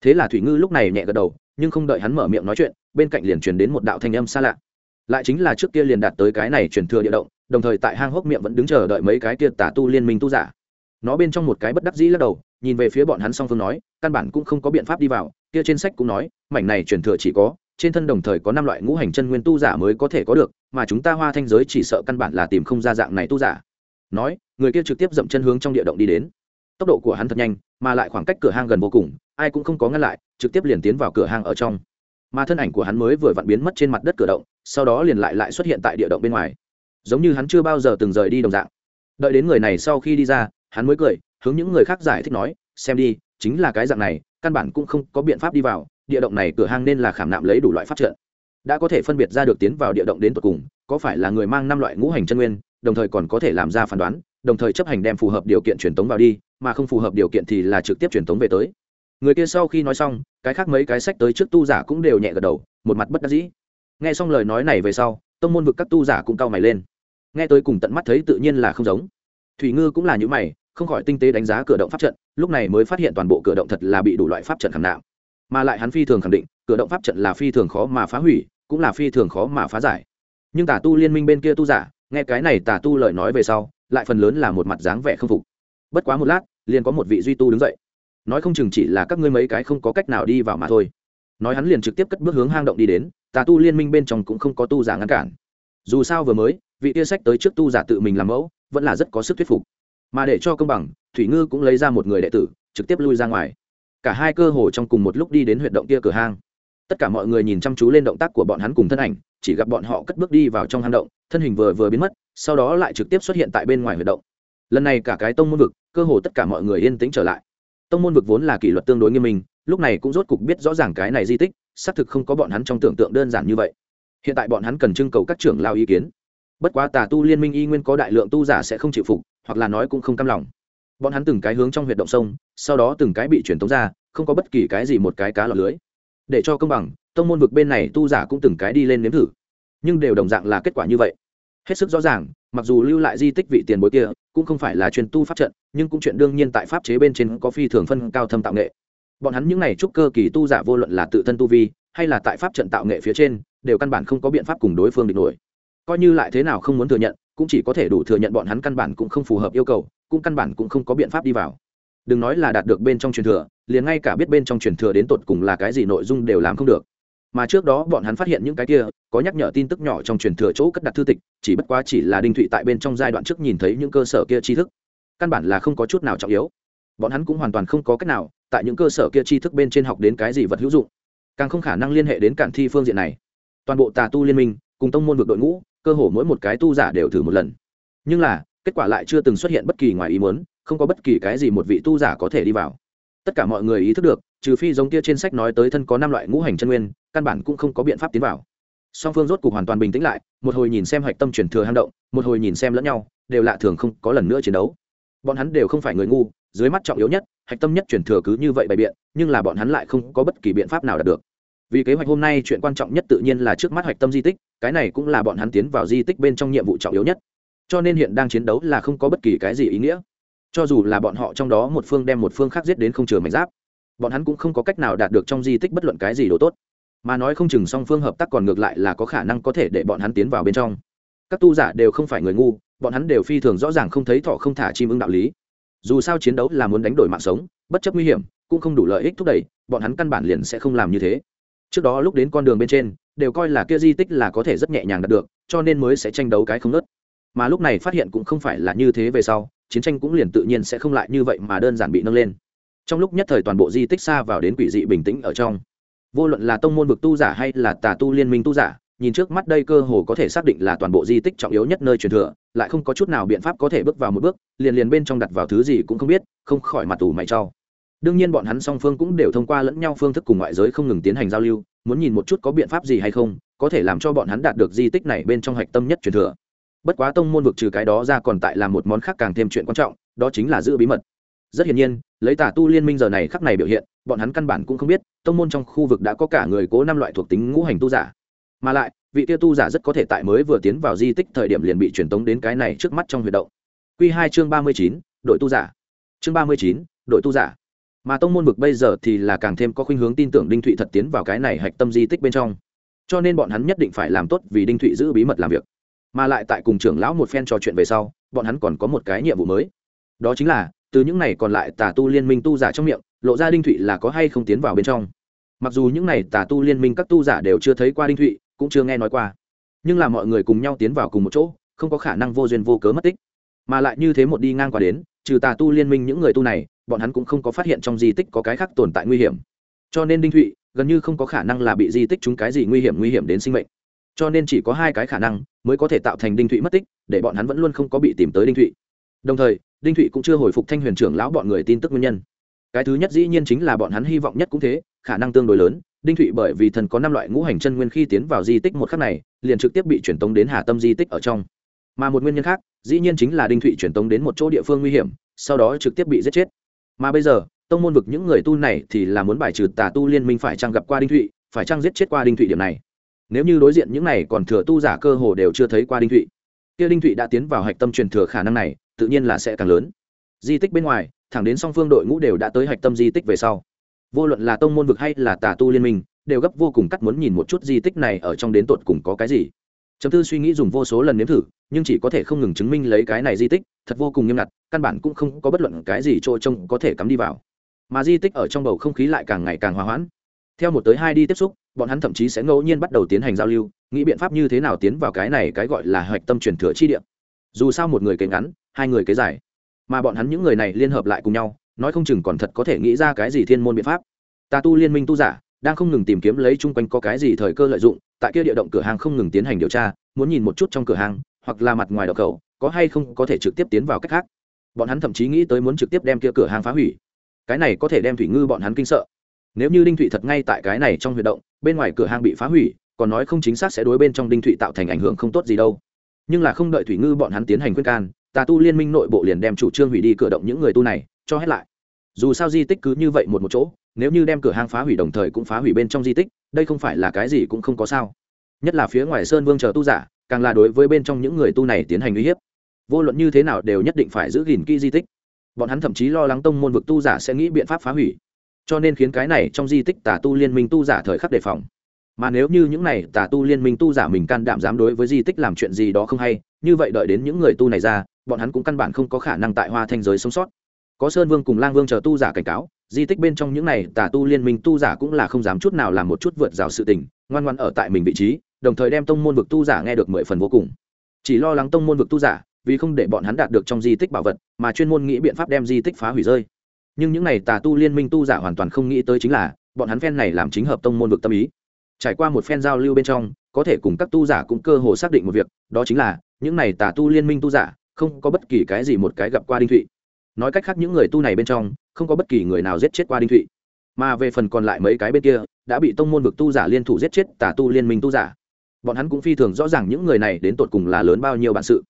Thế là thủy ngư lúc này nhẹ gật đầu, nhưng không đợi hắn mở miệng nói chuyện, bên cạnh liền truyền đến một đạo thanh âm xa lạ. Lại chính là trước kia liền đạt tới cái này truyền thừa địa động, đồng thời tại hang hốc miệng vẫn đứng chờ đợi mấy cái kia tà tu liên minh tu giả. Nó bên trong một cái bất đắc dĩ lắc đầu, nhìn về phía bọn hắn song phương nói, căn bản cũng không có biện pháp đi vào, kia trên sách cũng nói, mảnh này truyền thừa chỉ có, trên thân đồng thời có năm loại ngũ hành chân nguyên tu giả mới có thể có được, mà chúng ta hoa thanh giới chỉ sợ căn bản là tìm không ra dạng này tu giả nói, người kia trực tiếp dậm chân hướng trong địa động đi đến. Tốc độ của hắn thật nhanh, mà lại khoảng cách cửa hang gần vô cùng, ai cũng không có ngăn lại, trực tiếp liền tiến vào cửa hang ở trong. Mà thân ảnh của hắn mới vừa vặn biến mất trên mặt đất cửa động, sau đó liền lại lại xuất hiện tại địa động bên ngoài. Giống như hắn chưa bao giờ từng rời đi đồng dạng. Đợi đến người này sau khi đi ra, hắn mới cười, hướng những người khác giải thích nói, xem đi, chính là cái dạng này, căn bản cũng không có biện pháp đi vào, địa động này cửa hang nên là khảm nạm lấy đủ loại pháp trận. Đã có thể phân biệt ra được tiến vào địa động đến tột cùng, có phải là người mang năm loại ngũ hành chân nguyên đồng thời còn có thể làm ra phán đoán, đồng thời chấp hành đem phù hợp điều kiện truyền tống vào đi, mà không phù hợp điều kiện thì là trực tiếp truyền tống về tới. Người kia sau khi nói xong, cái khác mấy cái sách tới trước tu giả cũng đều nhẹ gật đầu, một mặt bất đắc dĩ. Nghe xong lời nói này về sau, tông môn vực các tu giả cũng cau mày lên. Nghe tới cùng tận mắt thấy tự nhiên là không giống. Thủy ngư cũng là những mày, không khỏi tinh tế đánh giá cửa động pháp trận, lúc này mới phát hiện toàn bộ cửa động thật là bị đủ loại pháp trận khảm nạm. Mà lại hắn phi thường khẳng định, cửa động pháp trận là phi thường khó mà phá hủy, cũng là phi thường khó mà phá giải. Nhưng tả tu liên minh bên kia tu giả nghe cái này tà tu lời nói về sau, lại phần lớn là một mặt dáng vẻ không phục. Bất quá một lát, liền có một vị duy tu đứng dậy. Nói không chừng chỉ là các ngươi mấy cái không có cách nào đi vào mà thôi. Nói hắn liền trực tiếp cất bước hướng hang động đi đến, tà tu liên minh bên trong cũng không có tu giả ngăn cản. Dù sao vừa mới, vị tia sách tới trước tu giả tự mình làm mẫu, vẫn là rất có sức thuyết phục. Mà để cho công bằng, thủy ngư cũng lấy ra một người đệ tử, trực tiếp lui ra ngoài. Cả hai cơ hồ trong cùng một lúc đi đến huyệt động kia cửa hang tất cả mọi người nhìn chăm chú lên động tác của bọn hắn cùng thân ảnh, chỉ gặp bọn họ cất bước đi vào trong hang động, thân hình vừa vừa biến mất, sau đó lại trực tiếp xuất hiện tại bên ngoài huyệt động. Lần này cả cái tông môn vực, cơ hồ tất cả mọi người yên tĩnh trở lại. Tông môn vực vốn là kỷ luật tương đối nghiêm minh, lúc này cũng rốt cục biết rõ ràng cái này di tích, xác thực không có bọn hắn trong tưởng tượng đơn giản như vậy. Hiện tại bọn hắn cần trưng cầu các trưởng lao ý kiến. Bất quá tà tu liên minh y nguyên có đại lượng tu giả sẽ không chịu phục, hoặc là nói cũng không cam lòng. Bọn hắn từng cái hướng trong huyệt động sông, sau đó từng cái bị truyền tống ra, không có bất kỳ cái gì một cái cá lọc lưới để cho công bằng, tông môn vực bên này tu giả cũng từng cái đi lên nếm thử. Nhưng đều đồng dạng là kết quả như vậy. Hết sức rõ ràng, mặc dù lưu lại di tích vị tiền bối kia, cũng không phải là chuyên tu pháp trận, nhưng cũng chuyện đương nhiên tại pháp chế bên trên có phi thường phân cao thâm tạo nghệ. Bọn hắn những n à y chúc cơ kỳ tu giả vô luận là tự thân tu vi, hay là tại pháp trận tạo nghệ phía trên, đều căn bản không có biện pháp cùng đối phương địch nổi. Coi như lại thế nào không muốn thừa nhận, cũng chỉ có thể đủ thừa nhận bọn hắn căn bản cũng không phù hợp yêu cầu, cũng căn bản cũng không có biện pháp đi vào đừng nói là đạt được bên trong truyền thừa, liền ngay cả biết bên trong truyền thừa đến tột cùng là cái gì nội dung đều làm không được. Mà trước đó bọn hắn phát hiện những cái kia, có nhắc nhở tin tức nhỏ trong truyền thừa chỗ cất đặt thư tịch, chỉ bất quá chỉ là đinh thụy tại bên trong giai đoạn trước nhìn thấy những cơ sở kia tri thức. Căn bản là không có chút nào trọng yếu. Bọn hắn cũng hoàn toàn không có cách nào, tại những cơ sở kia tri thức bên trên học đến cái gì vật hữu dụng. Càng không khả năng liên hệ đến cản thi phương diện này. Toàn bộ tà tu liên minh, cùng tông môn vực đội ngũ, cơ hồ mỗi một cái tu giả đều thử một lần. Nhưng là, kết quả lại chưa từng xuất hiện bất kỳ ngoài ý muốn không có bất kỳ cái gì một vị tu giả có thể đi vào. Tất cả mọi người ý thức được, trừ phi giống kia trên sách nói tới thân có năm loại ngũ hành chân nguyên, căn bản cũng không có biện pháp tiến vào. Song phương rốt cục hoàn toàn bình tĩnh lại, một hồi nhìn xem hạch tâm truyền thừa hang động, một hồi nhìn xem lẫn nhau, đều lạ thường không có lần nữa chiến đấu. Bọn hắn đều không phải người ngu, dưới mắt trọng yếu nhất, hạch tâm nhất truyền thừa cứ như vậy bày biện, nhưng là bọn hắn lại không có bất kỳ biện pháp nào đạt được. Vì kế hoạch hôm nay, chuyện quan trọng nhất tự nhiên là trước mắt hạch tâm di tích, cái này cũng là bọn hắn tiến vào di tích bên trong nhiệm vụ trọng yếu nhất. Cho nên hiện đang chiến đấu là không có bất kỳ cái gì ý nghĩa cho dù là bọn họ trong đó một phương đem một phương khác giết đến không chừa mảnh giáp, bọn hắn cũng không có cách nào đạt được trong di tích bất luận cái gì đồ tốt. Mà nói không chừng song phương hợp tác còn ngược lại là có khả năng có thể để bọn hắn tiến vào bên trong. Các tu giả đều không phải người ngu, bọn hắn đều phi thường rõ ràng không thấy thọ không thả chim ưng đạo lý. Dù sao chiến đấu là muốn đánh đổi mạng sống, bất chấp nguy hiểm, cũng không đủ lợi ích thúc đẩy, bọn hắn căn bản liền sẽ không làm như thế. Trước đó lúc đến con đường bên trên, đều coi là kia di tích là có thể rất nhẹ nhàng đạt được, cho nên mới sẽ tranh đấu cái không nớt mà lúc này phát hiện cũng không phải là như thế về sau chiến tranh cũng liền tự nhiên sẽ không lại như vậy mà đơn giản bị nâng lên. Trong lúc nhất thời toàn bộ di tích xa vào đến quỷ dị bình tĩnh ở trong. Vô luận là tông môn vực tu giả hay là tà tu liên minh tu giả, nhìn trước mắt đây cơ hồ có thể xác định là toàn bộ di tích trọng yếu nhất nơi truyền thừa, lại không có chút nào biện pháp có thể bước vào một bước, liền liền bên trong đặt vào thứ gì cũng không biết, không khỏi mặt tù mày cho. Đương nhiên bọn hắn song phương cũng đều thông qua lẫn nhau phương thức cùng ngoại giới không ngừng tiến hành giao lưu, muốn nhìn một chút có biện pháp gì hay không, có thể làm cho bọn hắn đạt được di tích này bên trong hạch tâm nhất truyền thừa bất quá tông môn vực trừ cái đó ra còn tại là một món khác càng thêm chuyện quan trọng, đó chính là giữ bí mật. Rất hiển nhiên, lấy tà tu liên minh giờ này khắc này biểu hiện, bọn hắn căn bản cũng không biết, tông môn trong khu vực đã có cả người cố năm loại thuộc tính ngũ hành tu giả. Mà lại, vị tiêu tu giả rất có thể tại mới vừa tiến vào di tích thời điểm liền bị truyền tống đến cái này trước mắt trong huyệt động. Q hai chương ba mươi chín, đội tu giả. Chương ba mươi chín, đội tu giả. Mà tông môn vực bây giờ thì là càng thêm có khuynh hướng tin tưởng đinh thụy thật tiến vào cái này hạch tâm di tích bên trong. Cho nên bọn hắn nhất định phải làm tốt vì đinh thụy giữ bí mật làm việc mà lại tại cùng trưởng lão một phen trò chuyện về sau, bọn hắn còn có một cái nhiệm vụ mới. Đó chính là, từ những này còn lại tà tu liên minh tu giả trong miệng, lộ ra đinh thụy là có hay không tiến vào bên trong. Mặc dù những này tà tu liên minh các tu giả đều chưa thấy qua đinh thụy, cũng chưa nghe nói qua. Nhưng là mọi người cùng nhau tiến vào cùng một chỗ, không có khả năng vô duyên vô cớ mất tích. Mà lại như thế một đi ngang qua đến, trừ tà tu liên minh những người tu này, bọn hắn cũng không có phát hiện trong di tích có cái khác tồn tại nguy hiểm. Cho nên đinh thụy gần như không có khả năng là bị di tích chúng cái gì nguy hiểm nguy hiểm đến sinh mệnh. Cho nên chỉ có hai cái khả năng mới có thể tạo thành đinh thụy mất tích, để bọn hắn vẫn luôn không có bị tìm tới đinh thụy. Đồng thời, đinh thụy cũng chưa hồi phục thanh huyền trưởng lão bọn người tin tức nguyên nhân. Cái thứ nhất dĩ nhiên chính là bọn hắn hy vọng nhất cũng thế, khả năng tương đối lớn, đinh thụy bởi vì thần có năm loại ngũ hành chân nguyên khi tiến vào di tích một khắc này, liền trực tiếp bị truyền tống đến hà tâm di tích ở trong. Mà một nguyên nhân khác, dĩ nhiên chính là đinh thụy truyền tống đến một chỗ địa phương nguy hiểm, sau đó trực tiếp bị giết chết. Mà bây giờ, tông môn vực những người tu này thì là muốn bài trừ tà tu liên minh phải chăng gặp qua đinh thụy, phải chăng giết chết qua đinh thụy điểm này? Nếu như đối diện những này còn thừa tu giả cơ hồ đều chưa thấy qua đinh thụy, kia đinh thụy đã tiến vào hạch tâm truyền thừa khả năng này, tự nhiên là sẽ càng lớn. Di tích bên ngoài, thẳng đến song phương đội ngũ đều đã tới hạch tâm di tích về sau. Vô luận là tông môn vực hay là tà tu liên minh, đều gấp vô cùng cắt muốn nhìn một chút di tích này ở trong đến tột cùng có cái gì. Chấm tư suy nghĩ dùng vô số lần nếm thử, nhưng chỉ có thể không ngừng chứng minh lấy cái này di tích, thật vô cùng nghiêm ngặt, căn bản cũng không có bất luận cái gì trôi trông có thể cắm đi vào. Mà di tích ở trong bầu không khí lại càng ngày càng hòa hoãn. Theo một tới hai đi tiếp xúc bọn hắn thậm chí sẽ ngẫu nhiên bắt đầu tiến hành giao lưu, nghĩ biện pháp như thế nào tiến vào cái này cái gọi là hạch tâm truyền thừa chi địa. Dù sao một người kế ngắn, hai người kế dài. Mà bọn hắn những người này liên hợp lại cùng nhau, nói không chừng còn thật có thể nghĩ ra cái gì thiên môn biện pháp. Ta tu liên minh tu giả, đang không ngừng tìm kiếm lấy chung quanh có cái gì thời cơ lợi dụng, tại kia địa động cửa hàng không ngừng tiến hành điều tra, muốn nhìn một chút trong cửa hàng, hoặc là mặt ngoài đập cầu có hay không có thể trực tiếp tiến vào cách khác. Bọn hắn thậm chí nghĩ tới muốn trực tiếp đem kia cửa hàng phá hủy. Cái này có thể đem thủy ngư bọn hắn kinh sợ nếu như đinh thụy thật ngay tại cái này trong huy động, bên ngoài cửa hàng bị phá hủy, còn nói không chính xác sẽ đối bên trong đinh thụy tạo thành ảnh hưởng không tốt gì đâu. Nhưng là không đợi thủy ngư bọn hắn tiến hành khuyên can, tà tu liên minh nội bộ liền đem chủ trương hủy đi cửa động những người tu này, cho hết lại. Dù sao di tích cứ như vậy một một chỗ, nếu như đem cửa hang phá hủy đồng thời cũng phá hủy bên trong di tích, đây không phải là cái gì cũng không có sao. Nhất là phía ngoài sơn vương chờ tu giả, càng là đối với bên trong những người tu này tiến hành uy hiếp. Vô luận như thế nào đều nhất định phải giữ gìn kỹ di tích. Bọn hắn thậm chí lo lắng tông môn vực tu giả sẽ nghĩ biện pháp phá hủy cho nên khiến cái này trong di tích tà tu liên minh tu giả thời khắc đề phòng. Mà nếu như những này tà tu liên minh tu giả mình can đảm dám đối với di tích làm chuyện gì đó không hay, như vậy đợi đến những người tu này ra, bọn hắn cũng căn bản không có khả năng tại hoa thanh giới sống sót. Có sơn vương cùng lang vương chờ tu giả cảnh cáo, di tích bên trong những này tà tu liên minh tu giả cũng là không dám chút nào làm một chút vượt rào sự tình, ngoan ngoan ở tại mình vị trí, đồng thời đem tông môn vực tu giả nghe được mười phần vô cùng. Chỉ lo lắng tông môn vực tu giả, vì không để bọn hắn đạt được trong di tích bảo vật, mà chuyên môn nghĩ biện pháp đem di tích phá hủy rơi nhưng những này tà tu liên minh tu giả hoàn toàn không nghĩ tới chính là, bọn hắn phen này làm chính hợp tông môn vực tâm ý. Trải qua một phen giao lưu bên trong, có thể cùng các tu giả cũng cơ hồ xác định một việc, đó chính là, những này tà tu liên minh tu giả, không có bất kỳ cái gì một cái gặp qua đinh thụy. Nói cách khác những người tu này bên trong, không có bất kỳ người nào giết chết qua đinh thụy. Mà về phần còn lại mấy cái bên kia, đã bị tông môn vực tu giả liên thủ giết chết tà tu liên minh tu giả. Bọn hắn cũng phi thường rõ ràng những người này đến tột cùng là lớn bao nhiêu bản sự.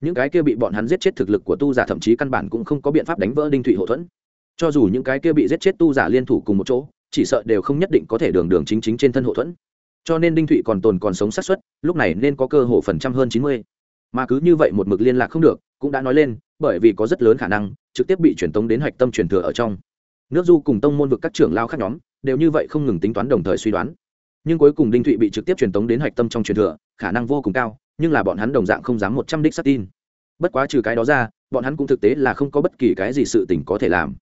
Những cái kia bị bọn hắn giết chết thực lực của tu giả thậm chí căn bản cũng không có biện pháp đánh vỡ đinh thụy hậu thuẫn cho dù những cái kia bị giết chết tu giả liên thủ cùng một chỗ, chỉ sợ đều không nhất định có thể đường đường chính chính trên thân hộ thuẫn. Cho nên đinh thụy còn tồn còn sống sát xuất lúc này nên có cơ hội phần trăm hơn chín mươi. Mà cứ như vậy một mực liên lạc không được, cũng đã nói lên, bởi vì có rất lớn khả năng, trực tiếp bị truyền tống đến hạch tâm truyền thừa ở trong. Nước du cùng tông môn vực các trưởng lao khác nhóm, đều như vậy không ngừng tính toán đồng thời suy đoán. Nhưng cuối cùng đinh thụy bị trực tiếp truyền tống đến hạch tâm trong truyền thừa, khả năng vô cùng cao, nhưng là bọn hắn đồng dạng không dám một trăm đích sắc tin. Bất quá trừ cái đó ra, bọn hắn cũng thực tế là không có bất kỳ cái gì sự tình có thể làm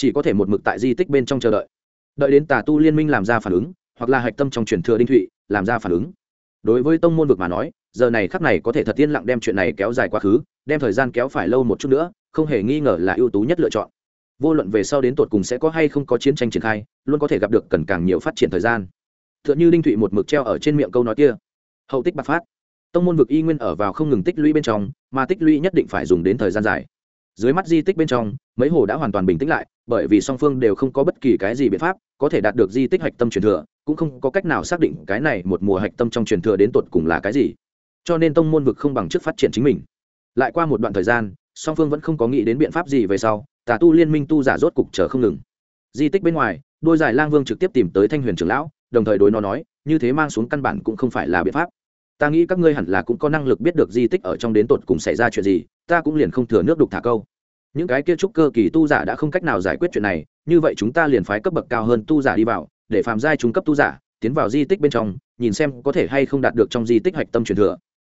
chỉ có thể một mực tại di tích bên trong chờ đợi. Đợi đến tà tu liên minh làm ra phản ứng, hoặc là hạch tâm trong truyền thừa đinh thụy, làm ra phản ứng. Đối với tông môn vực mà nói, giờ này khắc này có thể thật tiên lặng đem chuyện này kéo dài quá khứ, đem thời gian kéo phải lâu một chút nữa, không hề nghi ngờ là ưu tú nhất lựa chọn. Vô luận về sau đến tột cùng sẽ có hay không có chiến tranh triển khai, luôn có thể gặp được cần càng nhiều phát triển thời gian. T h ư ợ n h ư đinh thụy một mực treo ở trên miệng câu nói kia. Hậu tích bạc phát. Tông môn vực y nguyên ở vào không ngừng tích lũy bên trong, mà tích lũy nhất định phải dùng đến thời gian dài dưới mắt di tích bên trong, mấy hồ đã hoàn toàn bình tĩnh lại, bởi vì song phương đều không có bất kỳ cái gì biện pháp có thể đạt được di tích hạch tâm truyền thừa, cũng không có cách nào xác định cái này một mùa hạch tâm trong truyền thừa đến tột cùng là cái gì. Cho nên tông môn vực không bằng trước phát triển chính mình. Lại qua một đoạn thời gian, song phương vẫn không có nghĩ đến biện pháp gì về sau, tà tu liên minh tu giả rốt cục chờ không ngừng. Di tích bên ngoài, đôi giải lang vương trực tiếp tìm tới thanh huyền trưởng lão, đồng thời đối nó nói, như thế mang xuống căn bản cũng không phải là biện pháp ta nghĩ các ngươi hẳn là cũng có năng lực biết được di tích ở trong đến tột cùng xảy ra chuyện gì, ta cũng liền không thừa nước đục thả câu. Những cái kia trúc cơ kỳ tu giả đã không cách nào giải quyết chuyện này, như vậy chúng ta liền phái cấp bậc cao hơn tu giả đi vào, để phàm giai trung cấp tu giả tiến vào di tích bên trong, nhìn xem có thể hay không đạt được trong di tích hạch tâm truyền thừa.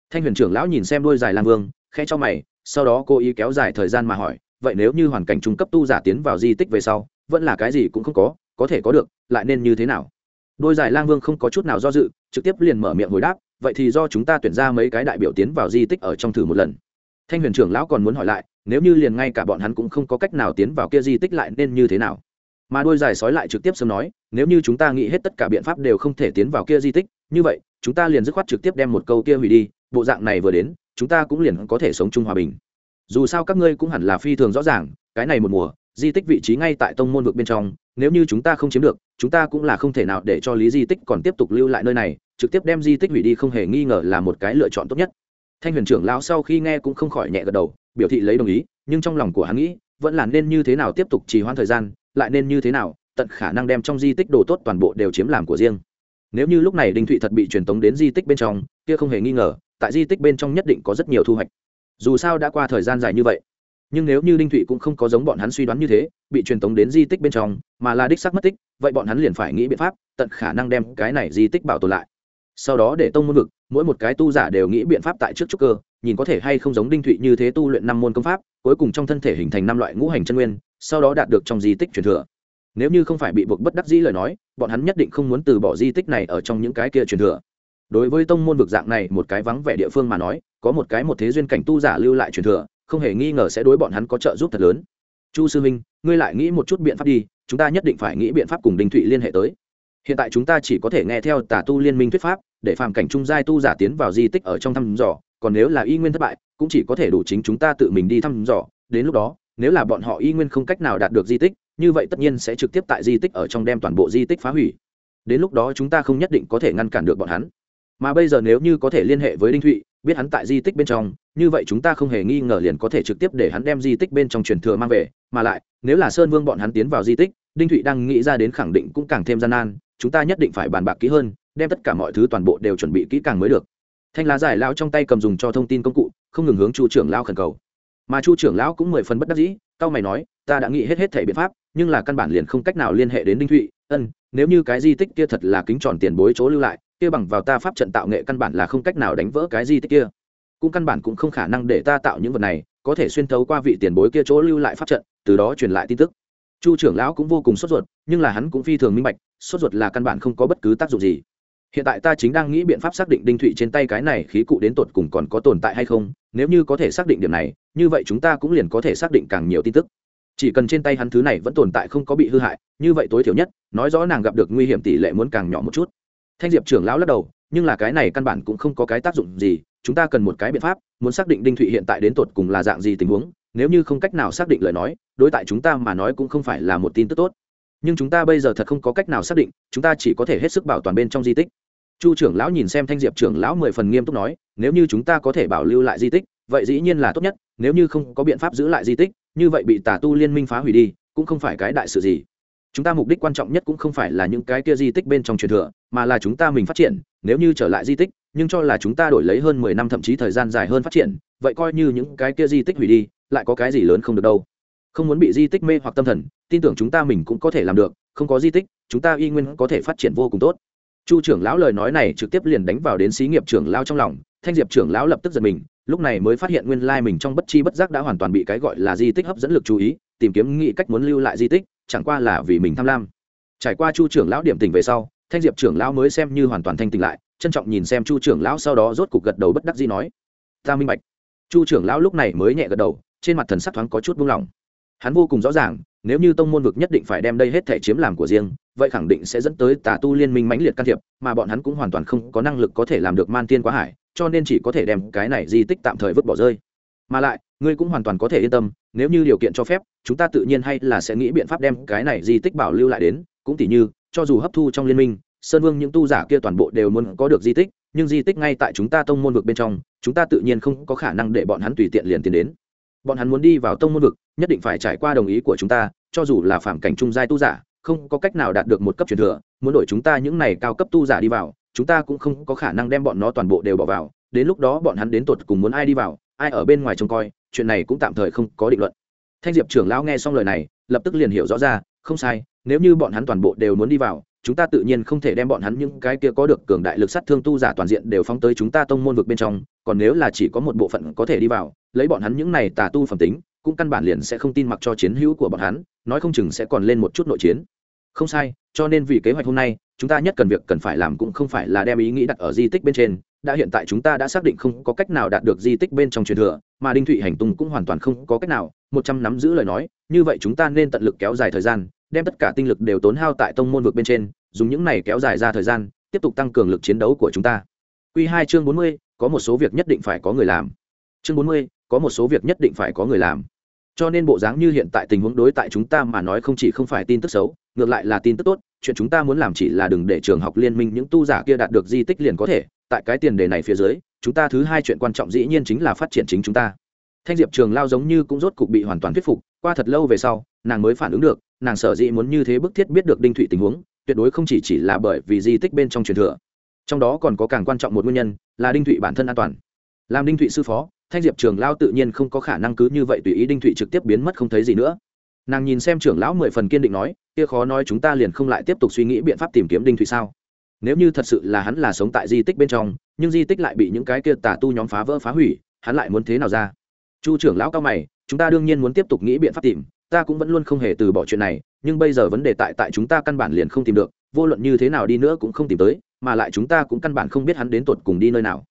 Thanh huyền trưởng lão nhìn xem đôi dài lang vương khe cho mày, sau đó cô ý kéo dài thời gian mà hỏi, vậy nếu như hoàn cảnh trung cấp tu giả tiến vào di tích về sau, vẫn là cái gì cũng không có có thể có được, lại nên như thế nào? Đôi giải lang vương không có chút nào do dự, trực tiếp liền mở miệng hồi đáp vậy thì do chúng ta tuyển ra mấy cái đại biểu tiến vào di tích ở trong thử một lần. Thanh huyền trưởng lão còn muốn hỏi lại, nếu như liền ngay cả bọn hắn cũng không có cách nào tiến vào kia di tích lại nên như thế nào? Mà đôi giải sói lại trực tiếp sớm nói, nếu như chúng ta nghĩ hết tất cả biện pháp đều không thể tiến vào kia di tích, như vậy, chúng ta liền dứt khoát trực tiếp đem một câu kia hủy đi, bộ dạng này vừa đến, chúng ta cũng liền có thể sống chung hòa bình. Dù sao các ngươi cũng hẳn là phi thường rõ ràng, cái này một mùa, di tích vị trí ngay tại tông môn vực bên trong, nếu như chúng ta không chiếm được, chúng ta cũng là không thể nào để cho lý di tích còn tiếp tục lưu lại nơi này trực tiếp đem di tích hủy đi không hề nghi ngờ là một cái lựa chọn tốt nhất. Thanh huyền trưởng lão sau khi nghe cũng không khỏi nhẹ gật đầu, biểu thị lấy đồng ý, nhưng trong lòng của hắn nghĩ, vẫn là nên như thế nào tiếp tục trì hoãn thời gian, lại nên như thế nào, tận khả năng đem trong di tích đồ tốt toàn bộ đều chiếm làm của riêng. Nếu như lúc này đinh thụy thật bị truyền tống đến di tích bên trong, kia không hề nghi ngờ, tại di tích bên trong nhất định có rất nhiều thu hoạch. Dù sao đã qua thời gian dài như vậy, nhưng nếu như đinh thụy cũng không có giống bọn hắn suy đoán như thế, bị truyền tống đến di tích bên trong, mà là đích xác mất tích, vậy bọn hắn liền phải nghĩ biện pháp, tận khả năng đem cái này di tích bảo tồn lại sau đó để tông môn vực, mỗi một cái tu giả đều nghĩ biện pháp tại trước trúc cơ, nhìn có thể hay không giống đinh thụy như thế tu luyện năm môn công pháp, cuối cùng trong thân thể hình thành năm loại ngũ hành chân nguyên, sau đó đạt được trong di tích truyền thừa. Nếu như không phải bị buộc bất đắc dĩ lời nói, bọn hắn nhất định không muốn từ bỏ di tích này ở trong những cái kia truyền thừa. Đối với tông môn vực dạng này một cái vắng vẻ địa phương mà nói, có một cái một thế duyên cảnh tu giả lưu lại truyền thừa, không hề nghi ngờ sẽ đối bọn hắn có trợ giúp thật lớn. Chu sư minh ngươi lại nghĩ một chút biện pháp đi, chúng ta nhất định phải nghĩ biện pháp cùng đinh thụy liên hệ tới hiện tại chúng ta chỉ có thể nghe theo tà tu liên minh thuyết pháp, để phàm cảnh trung giai tu giả tiến vào di tích ở trong thăm dò, còn nếu là y nguyên thất bại, cũng chỉ có thể đủ chính chúng ta tự mình đi thăm dò. Đến lúc đó, nếu là bọn họ y nguyên không cách nào đạt được di tích, như vậy tất nhiên sẽ trực tiếp tại di tích ở trong đem toàn bộ di tích phá hủy. Đến lúc đó chúng ta không nhất định có thể ngăn cản được bọn hắn. Mà bây giờ nếu như có thể liên hệ với đinh thụy, biết hắn tại di tích bên trong, như vậy chúng ta không hề nghi ngờ liền có thể trực tiếp để hắn đem di tích bên trong truyền thừa mang về. Mà lại, nếu là sơn vương bọn hắn tiến vào di tích, đinh thụy đang nghĩ ra đến khẳng định cũng càng thêm gian nan chúng ta nhất định phải bàn bạc kỹ hơn, đem tất cả mọi thứ toàn bộ đều chuẩn bị kỹ càng mới được. Thanh lá giải lao trong tay cầm dùng cho thông tin công cụ, không ngừng hướng chu trưởng lao khẩn cầu. Mà chu trưởng lão cũng mười phần bất đắc dĩ, cao mày nói, ta đã nghĩ hết hết thể biện pháp, nhưng là căn bản liền không cách nào liên hệ đến đinh thụy, ân, nếu như cái di tích kia thật là kính tròn tiền bối chỗ lưu lại, kia bằng vào ta pháp trận tạo nghệ căn bản là không cách nào đánh vỡ cái di tích kia. Cũng căn bản cũng không khả năng để ta tạo những vật này, có thể xuyên thấu qua vị tiền bối kia chỗ lưu lại pháp trận, từ đó truyền lại tin tức. Chu trưởng lão cũng vô cùng sốt ruột, nhưng là hắn cũng phi thường minh bạch sốt ruột là căn bản không có bất cứ tác dụng gì. Hiện tại ta chính đang nghĩ biện pháp xác định đinh thụy trên tay cái này khí cụ đến tột cùng còn có tồn tại hay không, nếu như có thể xác định điểm này, như vậy chúng ta cũng liền có thể xác định càng nhiều tin tức. Chỉ cần trên tay hắn thứ này vẫn tồn tại không có bị hư hại, như vậy tối thiểu nhất, nói rõ nàng gặp được nguy hiểm tỷ lệ muốn càng nhỏ một chút. Thanh diệp trưởng lão lắc đầu, nhưng là cái này căn bản cũng không có cái tác dụng gì, chúng ta cần một cái biện pháp, muốn xác định đinh thụy hiện tại đến tột cùng là dạng gì tình huống, nếu như không cách nào xác định lời nói, đối tại chúng ta mà nói cũng không phải là một tin tức tốt nhưng chúng ta bây giờ thật không có cách nào xác định, chúng ta chỉ có thể hết sức bảo toàn bên trong di tích. Chu trưởng lão nhìn xem thanh diệp trưởng lão mười phần nghiêm túc nói, nếu như chúng ta có thể bảo lưu lại di tích, vậy dĩ nhiên là tốt nhất, nếu như không có biện pháp giữ lại di tích, như vậy bị tà tu liên minh phá hủy đi, cũng không phải cái đại sự gì. Chúng ta mục đích quan trọng nhất cũng không phải là những cái kia di tích bên trong truyền thừa, mà là chúng ta mình phát triển, nếu như trở lại di tích, nhưng cho là chúng ta đổi lấy hơn mười năm thậm chí thời gian dài hơn phát triển, vậy coi như những cái kia di tích hủy đi, lại có cái gì lớn không được đâu. Không muốn bị di tích mê hoặc tâm thần tin tưởng chúng ta mình cũng có thể làm được, không có di tích, chúng ta y nguyên có thể phát triển vô cùng tốt. Chu trưởng lão lời nói này trực tiếp liền đánh vào đến xí nghiệp trưởng lao trong lòng, thanh diệp trưởng lão lập tức giật mình, lúc này mới phát hiện nguyên lai mình trong bất chi bất giác đã hoàn toàn bị cái gọi là di tích hấp dẫn lực chú ý, tìm kiếm nghĩ cách muốn lưu lại di tích, chẳng qua là vì mình tham lam. Trải qua chu trưởng lão điểm tình về sau, thanh diệp trưởng lão mới xem như hoàn toàn thanh tỉnh lại, trân trọng nhìn xem chu trưởng lão sau đó rốt cục gật đầu bất đắc dĩ nói, ta minh bạch. Chu trưởng lão lúc này mới nhẹ gật đầu, trên mặt thần sắc thoáng có chút buông lỏng. Hắn vô cùng rõ ràng nếu như tông môn vực nhất định phải đem đây hết thể chiếm làm của riêng, vậy khẳng định sẽ dẫn tới tà tu liên minh mãnh liệt can thiệp, mà bọn hắn cũng hoàn toàn không có năng lực có thể làm được man tiên quá hải, cho nên chỉ có thể đem cái này di tích tạm thời vứt bỏ rơi. Mà lại, ngươi cũng hoàn toàn có thể yên tâm, nếu như điều kiện cho phép, chúng ta tự nhiên hay là sẽ nghĩ biện pháp đem cái này di tích bảo lưu lại đến, cũng tỉ như, cho dù hấp thu trong liên minh, sơn vương những tu giả kia toàn bộ đều muốn có được di tích, nhưng di tích ngay tại chúng ta tông môn vực bên trong, chúng ta tự nhiên không có khả năng để bọn hắn tùy tiện liền tiến đến bọn hắn muốn đi vào tông môn vực, nhất định phải trải qua đồng ý của chúng ta, cho dù là phản cảnh trung giai tu giả, không có cách nào đạt được một cấp truyền thừa, muốn đổi chúng ta những này cao cấp tu giả đi vào, chúng ta cũng không có khả năng đem bọn nó toàn bộ đều bỏ vào, đến lúc đó bọn hắn đến tột cùng muốn ai đi vào, ai ở bên ngoài trông coi, chuyện này cũng tạm thời không có định luận. Thanh diệp trưởng lão nghe xong lời này, lập tức liền hiểu rõ ra, không sai, nếu như bọn hắn toàn bộ đều muốn đi vào chúng ta tự nhiên không thể đem bọn hắn những cái kia có được cường đại lực sát thương tu giả toàn diện đều phóng tới chúng ta tông môn vực bên trong, còn nếu là chỉ có một bộ phận có thể đi vào, lấy bọn hắn những này tà tu phẩm tính, cũng căn bản liền sẽ không tin mặc cho chiến hữu của bọn hắn, nói không chừng sẽ còn lên một chút nội chiến. Không sai, cho nên vì kế hoạch hôm nay, chúng ta nhất cần việc cần phải làm cũng không phải là đem ý nghĩ đặt ở di tích bên trên, đã hiện tại chúng ta đã xác định không có cách nào đạt được di tích bên trong truyền thừa, mà đinh thụy hành tung cũng hoàn toàn không có cách nào, một trăm nắm giữ lời nói, như vậy chúng ta nên tận lực kéo dài thời gian đem tất cả tinh lực đều tốn hao tại tông môn vực bên trên, dùng những này kéo dài ra thời gian, tiếp tục tăng cường lực chiến đấu của chúng ta. Q hai chương bốn mươi, có một số việc nhất định phải có người làm. Chương bốn mươi, có một số việc nhất định phải có người làm. Cho nên bộ dáng như hiện tại tình huống đối tại chúng ta mà nói không chỉ không phải tin tức xấu, ngược lại là tin tức tốt, chuyện chúng ta muốn làm chỉ là đừng để trường học liên minh những tu giả kia đạt được di tích liền có thể, tại cái tiền đề này phía dưới, chúng ta thứ hai chuyện quan trọng dĩ nhiên chính là phát triển chính chúng ta. Thanh diệp trường lao giống như cũng rốt cục bị hoàn toàn thuyết phục, qua thật lâu về sau, nàng mới phản ứng được nàng sở dĩ muốn như thế bức thiết biết được đinh thụy tình huống, tuyệt đối không chỉ chỉ là bởi vì di tích bên trong truyền thừa. Trong đó còn có càng quan trọng một nguyên nhân, là đinh thụy bản thân an toàn. Làm đinh thụy sư phó, thanh diệp trường lao tự nhiên không có khả năng cứ như vậy tùy ý đinh thụy trực tiếp biến mất không thấy gì nữa. Nàng nhìn xem trưởng lão mười phần kiên định nói, kia khó nói chúng ta liền không lại tiếp tục suy nghĩ biện pháp tìm kiếm đinh thụy sao? Nếu như thật sự là hắn là sống tại di tích bên trong, nhưng di tích lại bị những cái kia tà tu nhóm phá vỡ phá hủy, hắn lại muốn thế nào ra? Chu trưởng lão cao mày, chúng ta đương nhiên muốn tiếp tục nghĩ biện pháp tìm ta cũng vẫn luôn không hề từ bỏ chuyện này, nhưng bây giờ vấn đề tại tại chúng ta căn bản liền không tìm được, vô luận như thế nào đi nữa cũng không tìm tới, mà lại chúng ta cũng căn bản không biết hắn đến tột cùng đi nơi nào.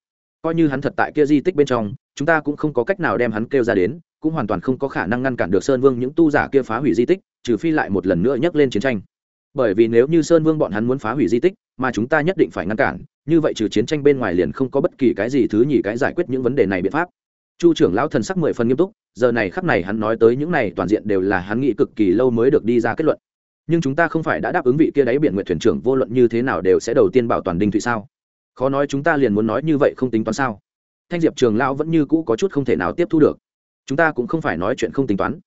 Coi như hắn thật tại kia di tích bên trong, chúng ta cũng không có cách nào đem hắn kêu ra đến, cũng hoàn toàn không có khả năng ngăn cản được sơn vương những tu giả kia phá hủy di tích, trừ phi lại một lần nữa nhắc lên chiến tranh. Bởi vì nếu như sơn vương bọn hắn muốn phá hủy di tích, mà chúng ta nhất định phải ngăn cản, như vậy trừ chiến tranh bên ngoài liền không có bất kỳ cái gì thứ nhì cái giải quyết những vấn đề này biện pháp chu trưởng lão thần sắc mười phần nghiêm túc, giờ này khắc này hắn nói tới những này toàn diện đều là hắn nghĩ cực kỳ lâu mới được đi ra kết luận. Nhưng chúng ta không phải đã đáp ứng vị kia đáy biển nguyện thuyền trưởng vô luận như thế nào đều sẽ đầu tiên bảo toàn đinh thụy sao? Khó nói chúng ta liền muốn nói như vậy không tính toán sao? Thanh diệp trường lão vẫn như cũ có chút không thể nào tiếp thu được. Chúng ta cũng không phải nói chuyện không tính toán.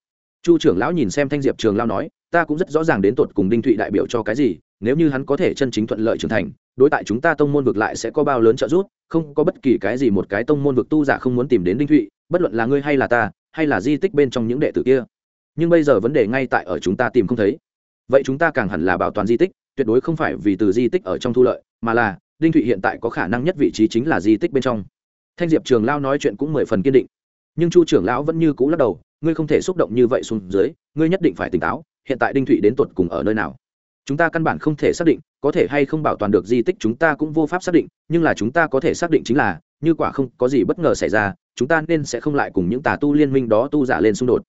Chu trưởng lão nhìn xem thanh diệp trường lão nói, ta cũng rất rõ ràng đến tột cùng đinh thụy đại biểu cho cái gì, nếu như hắn có thể chân chính thuận lợi trưởng thành, đối tại chúng ta tông môn ngược lại sẽ có bao lớn trợ giúp không có bất kỳ cái gì một cái tông môn vực tu giả không muốn tìm đến đinh thụy, bất luận là ngươi hay là ta, hay là di tích bên trong những đệ tử kia. Nhưng bây giờ vấn đề ngay tại ở chúng ta tìm không thấy. Vậy chúng ta càng hẳn là bảo toàn di tích, tuyệt đối không phải vì từ di tích ở trong thu lợi, mà là, đinh thụy hiện tại có khả năng nhất vị trí chính là di tích bên trong. Thanh diệp trường lao nói chuyện cũng mười phần kiên định. Nhưng chu trưởng lão vẫn như cũ lắc đầu, ngươi không thể xúc động như vậy xuống dưới, ngươi nhất định phải tỉnh táo, hiện tại đinh thụy đến tuột cùng ở nơi nào? Chúng ta căn bản không thể xác định có thể hay không bảo toàn được di tích chúng ta cũng vô pháp xác định, nhưng là chúng ta có thể xác định chính là, như quả không có gì bất ngờ xảy ra, chúng ta nên sẽ không lại cùng những tà tu liên minh đó tu giả lên xung đột.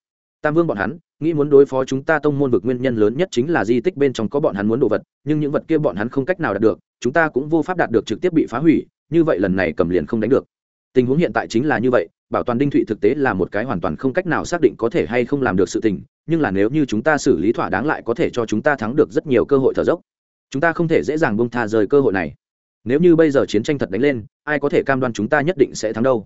Tam vương bọn hắn, nghĩ muốn đối phó chúng ta tông môn vực nguyên nhân lớn nhất chính là di tích bên trong có bọn hắn muốn đồ vật, nhưng những vật kia bọn hắn không cách nào đạt được, chúng ta cũng vô pháp đạt được trực tiếp bị phá hủy, như vậy lần này cầm liền không đánh được. Tình huống hiện tại chính là như vậy, bảo toàn đinh thụy thực tế là một cái hoàn toàn không cách nào xác định có thể hay không làm được sự tình, nhưng là nếu như chúng ta xử lý thỏa đáng lại có thể cho chúng ta thắng được rất nhiều cơ hội thở dốc chúng ta không thể dễ dàng bông tha rời cơ hội này. Nếu như bây giờ chiến tranh thật đánh lên, ai có thể cam đoan chúng ta nhất định sẽ thắng đâu?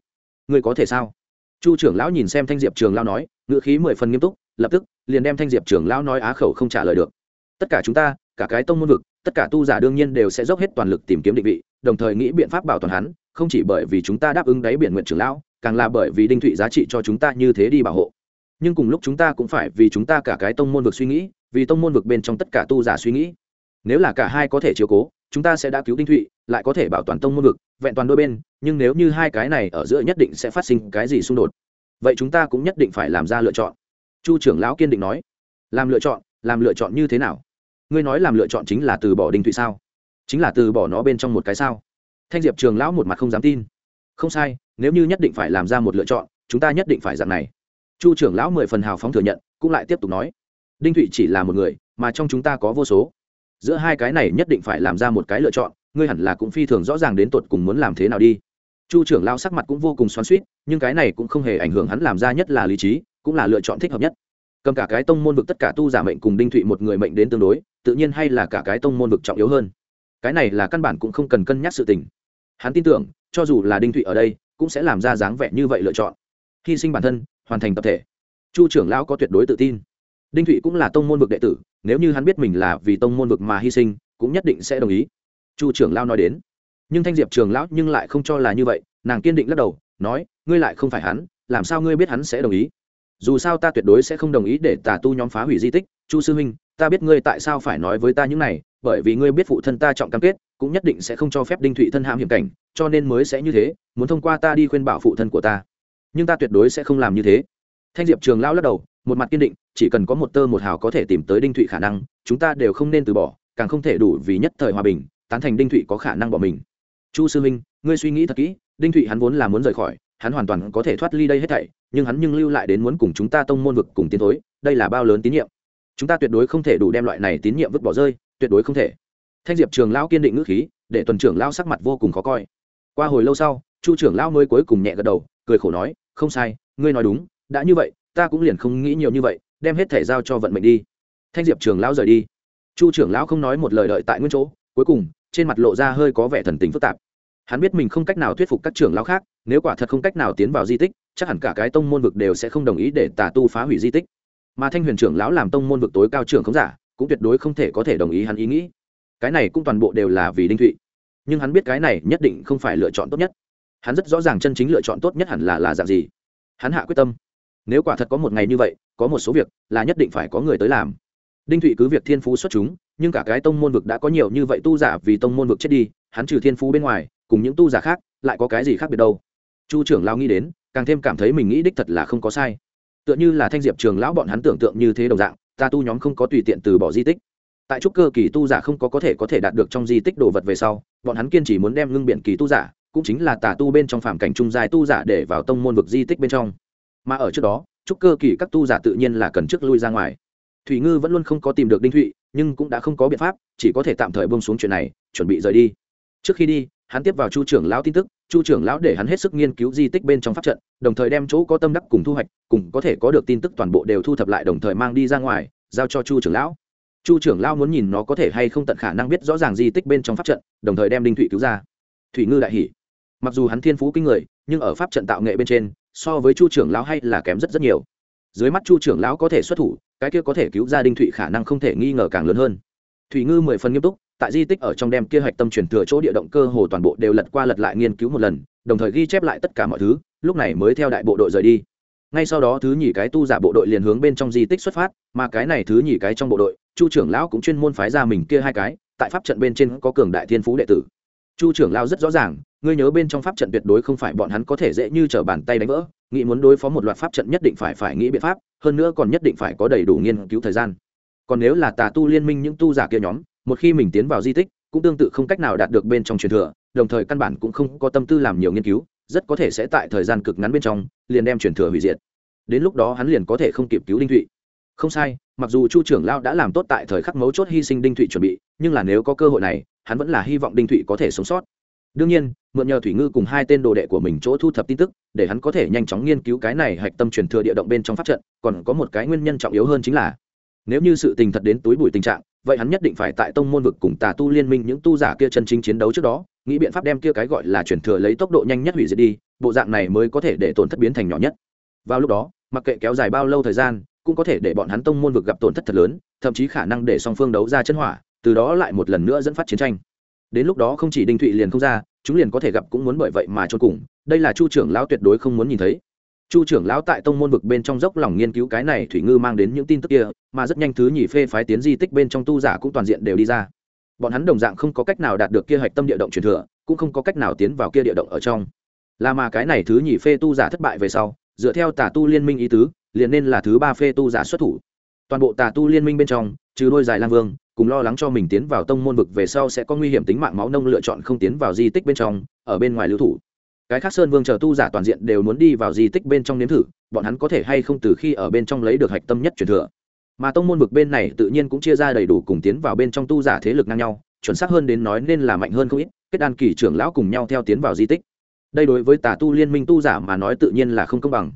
Ngươi có thể sao? Chu trưởng lão nhìn xem thanh diệp trường lão nói, ngữ khí mười phần nghiêm túc, lập tức, liền đem thanh diệp trường lão nói á khẩu không trả lời được. Tất cả chúng ta, cả cái tông môn vực, tất cả tu giả đương nhiên đều sẽ dốc hết toàn lực tìm kiếm định vị, đồng thời nghĩ biện pháp bảo toàn hắn, không chỉ bởi vì chúng ta đáp ứng đáy biển nguyện trưởng lão, càng là bởi vì đinh thụy giá trị cho chúng ta như thế đi bảo hộ. Nhưng cùng lúc chúng ta cũng phải vì chúng ta cả cái tông môn vực suy nghĩ, vì tông môn vực bên trong tất cả tu giả suy nghĩ nếu là cả hai có thể chiếu cố, chúng ta sẽ đã cứu đinh thụy, lại có thể bảo toàn tông môn vực, vẹn toàn đôi bên, nhưng nếu như hai cái này ở giữa nhất định sẽ phát sinh cái gì xung đột, vậy chúng ta cũng nhất định phải làm ra lựa chọn. Chu trưởng lão kiên định nói. Làm lựa chọn, làm lựa chọn như thế nào? Ngươi nói làm lựa chọn chính là từ bỏ đinh thụy sao? Chính là từ bỏ nó bên trong một cái sao? Thanh diệp trường lão một mặt không dám tin. Không sai, nếu như nhất định phải làm ra một lựa chọn, chúng ta nhất định phải dạng này. Chu trưởng lão mười phần hào phóng thừa nhận, cũng lại tiếp tục nói. Đinh thụy chỉ là một người, mà trong chúng ta có vô số giữa hai cái này nhất định phải làm ra một cái lựa chọn, ngươi hẳn là cũng phi thường rõ ràng đến tột cùng muốn làm thế nào đi. Chu trưởng lao sắc mặt cũng vô cùng xoắn suýt nhưng cái này cũng không hề ảnh hưởng hắn làm ra nhất là lý trí, cũng là lựa chọn thích hợp nhất. Cầm cả cái tông môn vực tất cả tu giả mệnh cùng đinh thụy một người mệnh đến tương đối, tự nhiên hay là cả cái tông môn vực trọng yếu hơn. Cái này là căn bản cũng không cần cân nhắc sự tình. Hắn tin tưởng, cho dù là đinh thụy ở đây, cũng sẽ làm ra dáng vẻ như vậy lựa chọn. Hy sinh bản thân, hoàn thành tập thể. Chu trưởng lão có tuyệt đối tự tin. Đinh thụy cũng là tông môn vực đệ tử nếu như hắn biết mình là vì tông môn vực mà hy sinh, cũng nhất định sẽ đồng ý. Chu trưởng lão nói đến. Nhưng thanh diệp trường lão nhưng lại không cho là như vậy, nàng kiên định lắc đầu, nói, ngươi lại không phải hắn, làm sao ngươi biết hắn sẽ đồng ý? Dù sao ta tuyệt đối sẽ không đồng ý để tà tu nhóm phá hủy di tích. Chu sư huynh, ta biết ngươi tại sao phải nói với ta những này, bởi vì ngươi biết phụ thân ta trọng cam kết, cũng nhất định sẽ không cho phép đinh thụy thân hãm hiểm cảnh, cho nên mới sẽ như thế, muốn thông qua ta đi khuyên bảo phụ thân của ta. Nhưng ta tuyệt đối sẽ không làm như thế. Thanh diệp trường lão lắc đầu một mặt kiên định, chỉ cần có một tơ một hào có thể tìm tới đinh thụy khả năng, chúng ta đều không nên từ bỏ, càng không thể đủ vì nhất thời hòa bình, tán thành đinh thụy có khả năng bỏ mình. Chu sư minh, ngươi suy nghĩ thật kỹ, đinh thụy hắn vốn là muốn rời khỏi, hắn hoàn toàn có thể thoát ly đây hết thảy, nhưng hắn nhưng lưu lại đến muốn cùng chúng ta tông môn vực cùng tiến thối, đây là bao lớn tín nhiệm. Chúng ta tuyệt đối không thể đủ đem loại này tín nhiệm vứt bỏ rơi, tuyệt đối không thể. Thanh diệp trường lão kiên định ngữ khí, để tuần trưởng lão sắc mặt vô cùng khó coi. Qua hồi lâu sau, chu trưởng lão mới cuối cùng nhẹ gật đầu, cười khổ nói, không sai, ngươi nói đúng, đã như vậy ta cũng liền không nghĩ nhiều như vậy, đem hết thể giao cho vận mệnh đi. Thanh diệp trường lão rời đi. Chu trưởng lão không nói một lời đợi tại nguyên chỗ, cuối cùng, trên mặt lộ ra hơi có vẻ thần tình phức tạp. Hắn biết mình không cách nào thuyết phục các trưởng lão khác, nếu quả thật không cách nào tiến vào di tích, chắc hẳn cả cái tông môn vực đều sẽ không đồng ý để tà tu phá hủy di tích. Mà thanh huyền trưởng lão làm tông môn vực tối cao trưởng không giả, cũng tuyệt đối không thể có thể đồng ý hắn ý nghĩ. Cái này cũng toàn bộ đều là vì đinh thụy. Nhưng hắn biết cái này nhất định không phải lựa chọn tốt nhất. Hắn rất rõ ràng chân chính lựa chọn tốt nhất hẳn là là dạng gì. Hắn hạ quyết tâm nếu quả thật có một ngày như vậy, có một số việc là nhất định phải có người tới làm. Đinh thụy cứ việc thiên phú xuất chúng, nhưng cả cái tông môn vực đã có nhiều như vậy tu giả vì tông môn vực chết đi, hắn trừ thiên phú bên ngoài, cùng những tu giả khác lại có cái gì khác biệt đâu? Chu trưởng lao nghĩ đến, càng thêm cảm thấy mình nghĩ đích thật là không có sai. Tựa như là thanh diệp trường lão bọn hắn tưởng tượng như thế đồng dạng, ta tu nhóm không có tùy tiện từ bỏ di tích. Tại trúc cơ kỳ tu giả không có có thể có thể đạt được trong di tích đồ vật về sau, bọn hắn kiên chỉ muốn đem ngưng biện kỳ tu giả, cũng chính là tà tu bên trong phạm cảnh trung dài tu giả để vào tông môn vực di tích bên trong mà ở trước đó trúc cơ kỳ các tu giả tự nhiên là cần trước lui ra ngoài. Thủy ngư vẫn luôn không có tìm được đinh thụy nhưng cũng đã không có biện pháp chỉ có thể tạm thời bông xuống chuyện này chuẩn bị rời đi. Trước khi đi hắn tiếp vào chu trưởng lão tin tức chu trưởng lão để hắn hết sức nghiên cứu di tích bên trong pháp trận đồng thời đem chỗ có tâm đắc cùng thu hoạch cùng có thể có được tin tức toàn bộ đều thu thập lại đồng thời mang đi ra ngoài giao cho chu trưởng lão. Chu trưởng lão muốn nhìn nó có thể hay không tận khả năng biết rõ ràng di tích bên trong pháp trận đồng thời đem đinh thụy cứu ra. Thủy ngư đại hỉ, mặc dù hắn thiên phú kinh người nhưng ở pháp trận tạo nghệ bên trên so với chu trưởng lão hay là kém rất rất nhiều. Dưới mắt chu trưởng lão có thể xuất thủ, cái kia có thể cứu gia đình thụy khả năng không thể nghi ngờ càng lớn hơn. Thủy ngư mười phần nghiêm túc, tại di tích ở trong đem kia hạch tâm truyền thừa chỗ địa động cơ hồ toàn bộ đều lật qua lật lại nghiên cứu một lần, đồng thời ghi chép lại tất cả mọi thứ, lúc này mới theo đại bộ đội rời đi. Ngay sau đó thứ nhì cái tu giả bộ đội liền hướng bên trong di tích xuất phát, mà cái này thứ nhì cái trong bộ đội, chu trưởng lão cũng chuyên môn phái ra mình kia hai cái, tại pháp trận bên trên có cường đại thiên phú đệ tử chu trưởng lao rất rõ ràng, ngươi nhớ bên trong pháp trận tuyệt đối không phải bọn hắn có thể dễ như t r ở bàn tay đánh vỡ, nghĩ muốn đối phó một loạt pháp trận nhất định phải phải nghĩ biện pháp, hơn nữa còn nhất định phải có đầy đủ nghiên cứu thời gian. Còn nếu là tà tu liên minh những tu giả kia nhóm, một khi mình tiến vào di tích, cũng tương tự không cách nào đạt được bên trong truyền thừa, đồng thời căn bản cũng không có tâm tư làm nhiều nghiên cứu, rất có thể sẽ tại thời gian cực ngắn bên trong, liền đem truyền thừa hủy diệt. Đến lúc đó hắn liền có thể không kịp cứu đinh thụy. Không sai, mặc dù chu trưởng lao đã làm tốt tại thời khắc mấu chốt hy sinh đinh thụy chuẩn bị, nhưng là nếu có cơ hội này hắn vẫn là hy vọng đinh thụy có thể sống sót. Đương nhiên, mượn nhờ thủy ngư cùng hai tên đồ đệ của mình chỗ thu thập tin tức, để hắn có thể nhanh chóng nghiên cứu cái này hạch tâm truyền thừa địa động bên trong pháp trận, còn có một cái nguyên nhân trọng yếu hơn chính là, nếu như sự tình thật đến túi bụi tình trạng, vậy hắn nhất định phải tại tông môn vực cùng tà tu liên minh những tu giả kia chân chính chiến đấu trước đó, nghĩ biện pháp đem kia cái gọi là chuyển thừa lấy tốc độ nhanh nhất hủy diệt đi, bộ dạng này mới có thể để tổn thất biến thành nhỏ nhất. Vào lúc đó, mặc kệ kéo dài bao lâu thời gian, cũng có thể để bọn hắn tông môn vực gặp tổn thất thật lớn, thậm chí khả năng để song phương đấu ra chân hỏa từ đó lại một lần nữa dẫn phát chiến tranh. Đến lúc đó không chỉ đinh thụy liền không ra, chúng liền có thể gặp cũng muốn bởi vậy mà trôn cùng, đây là chu trưởng lão tuyệt đối không muốn nhìn thấy. Chu trưởng lão tại tông môn vực bên trong dốc lòng nghiên cứu cái này thủy ngư mang đến những tin tức kia, mà rất nhanh thứ nhì phê phái tiến di tích bên trong tu giả cũng toàn diện đều đi ra. Bọn hắn đồng dạng không có cách nào đạt được kia hạch tâm địa động truyền thừa, cũng không có cách nào tiến vào kia địa động ở trong. Là mà cái này thứ nhì phê tu giả thất bại về sau, dựa theo tà tu liên minh ý tứ, liền nên là thứ ba phê tu giả xuất thủ. Toàn bộ tà tu liên minh bên trong, trừ đôi dài lang vương cùng lo lắng cho mình tiến vào tông môn vực về sau sẽ có nguy hiểm tính mạng máu nông lựa chọn không tiến vào di tích bên trong, ở bên ngoài lưu thủ. Cái khác sơn vương chờ tu giả toàn diện đều muốn đi vào di tích bên trong nếm thử, bọn hắn có thể hay không từ khi ở bên trong lấy được hạch tâm nhất truyền thừa. Mà tông môn vực bên này tự nhiên cũng chia ra đầy đủ cùng tiến vào bên trong tu giả thế lực ngang nhau, chuẩn xác hơn đến nói nên là mạnh hơn không ít, kết đan kỳ trưởng lão cùng nhau theo tiến vào di tích. Đây đối với tà tu liên minh tu giả mà nói tự nhiên là không công bằng.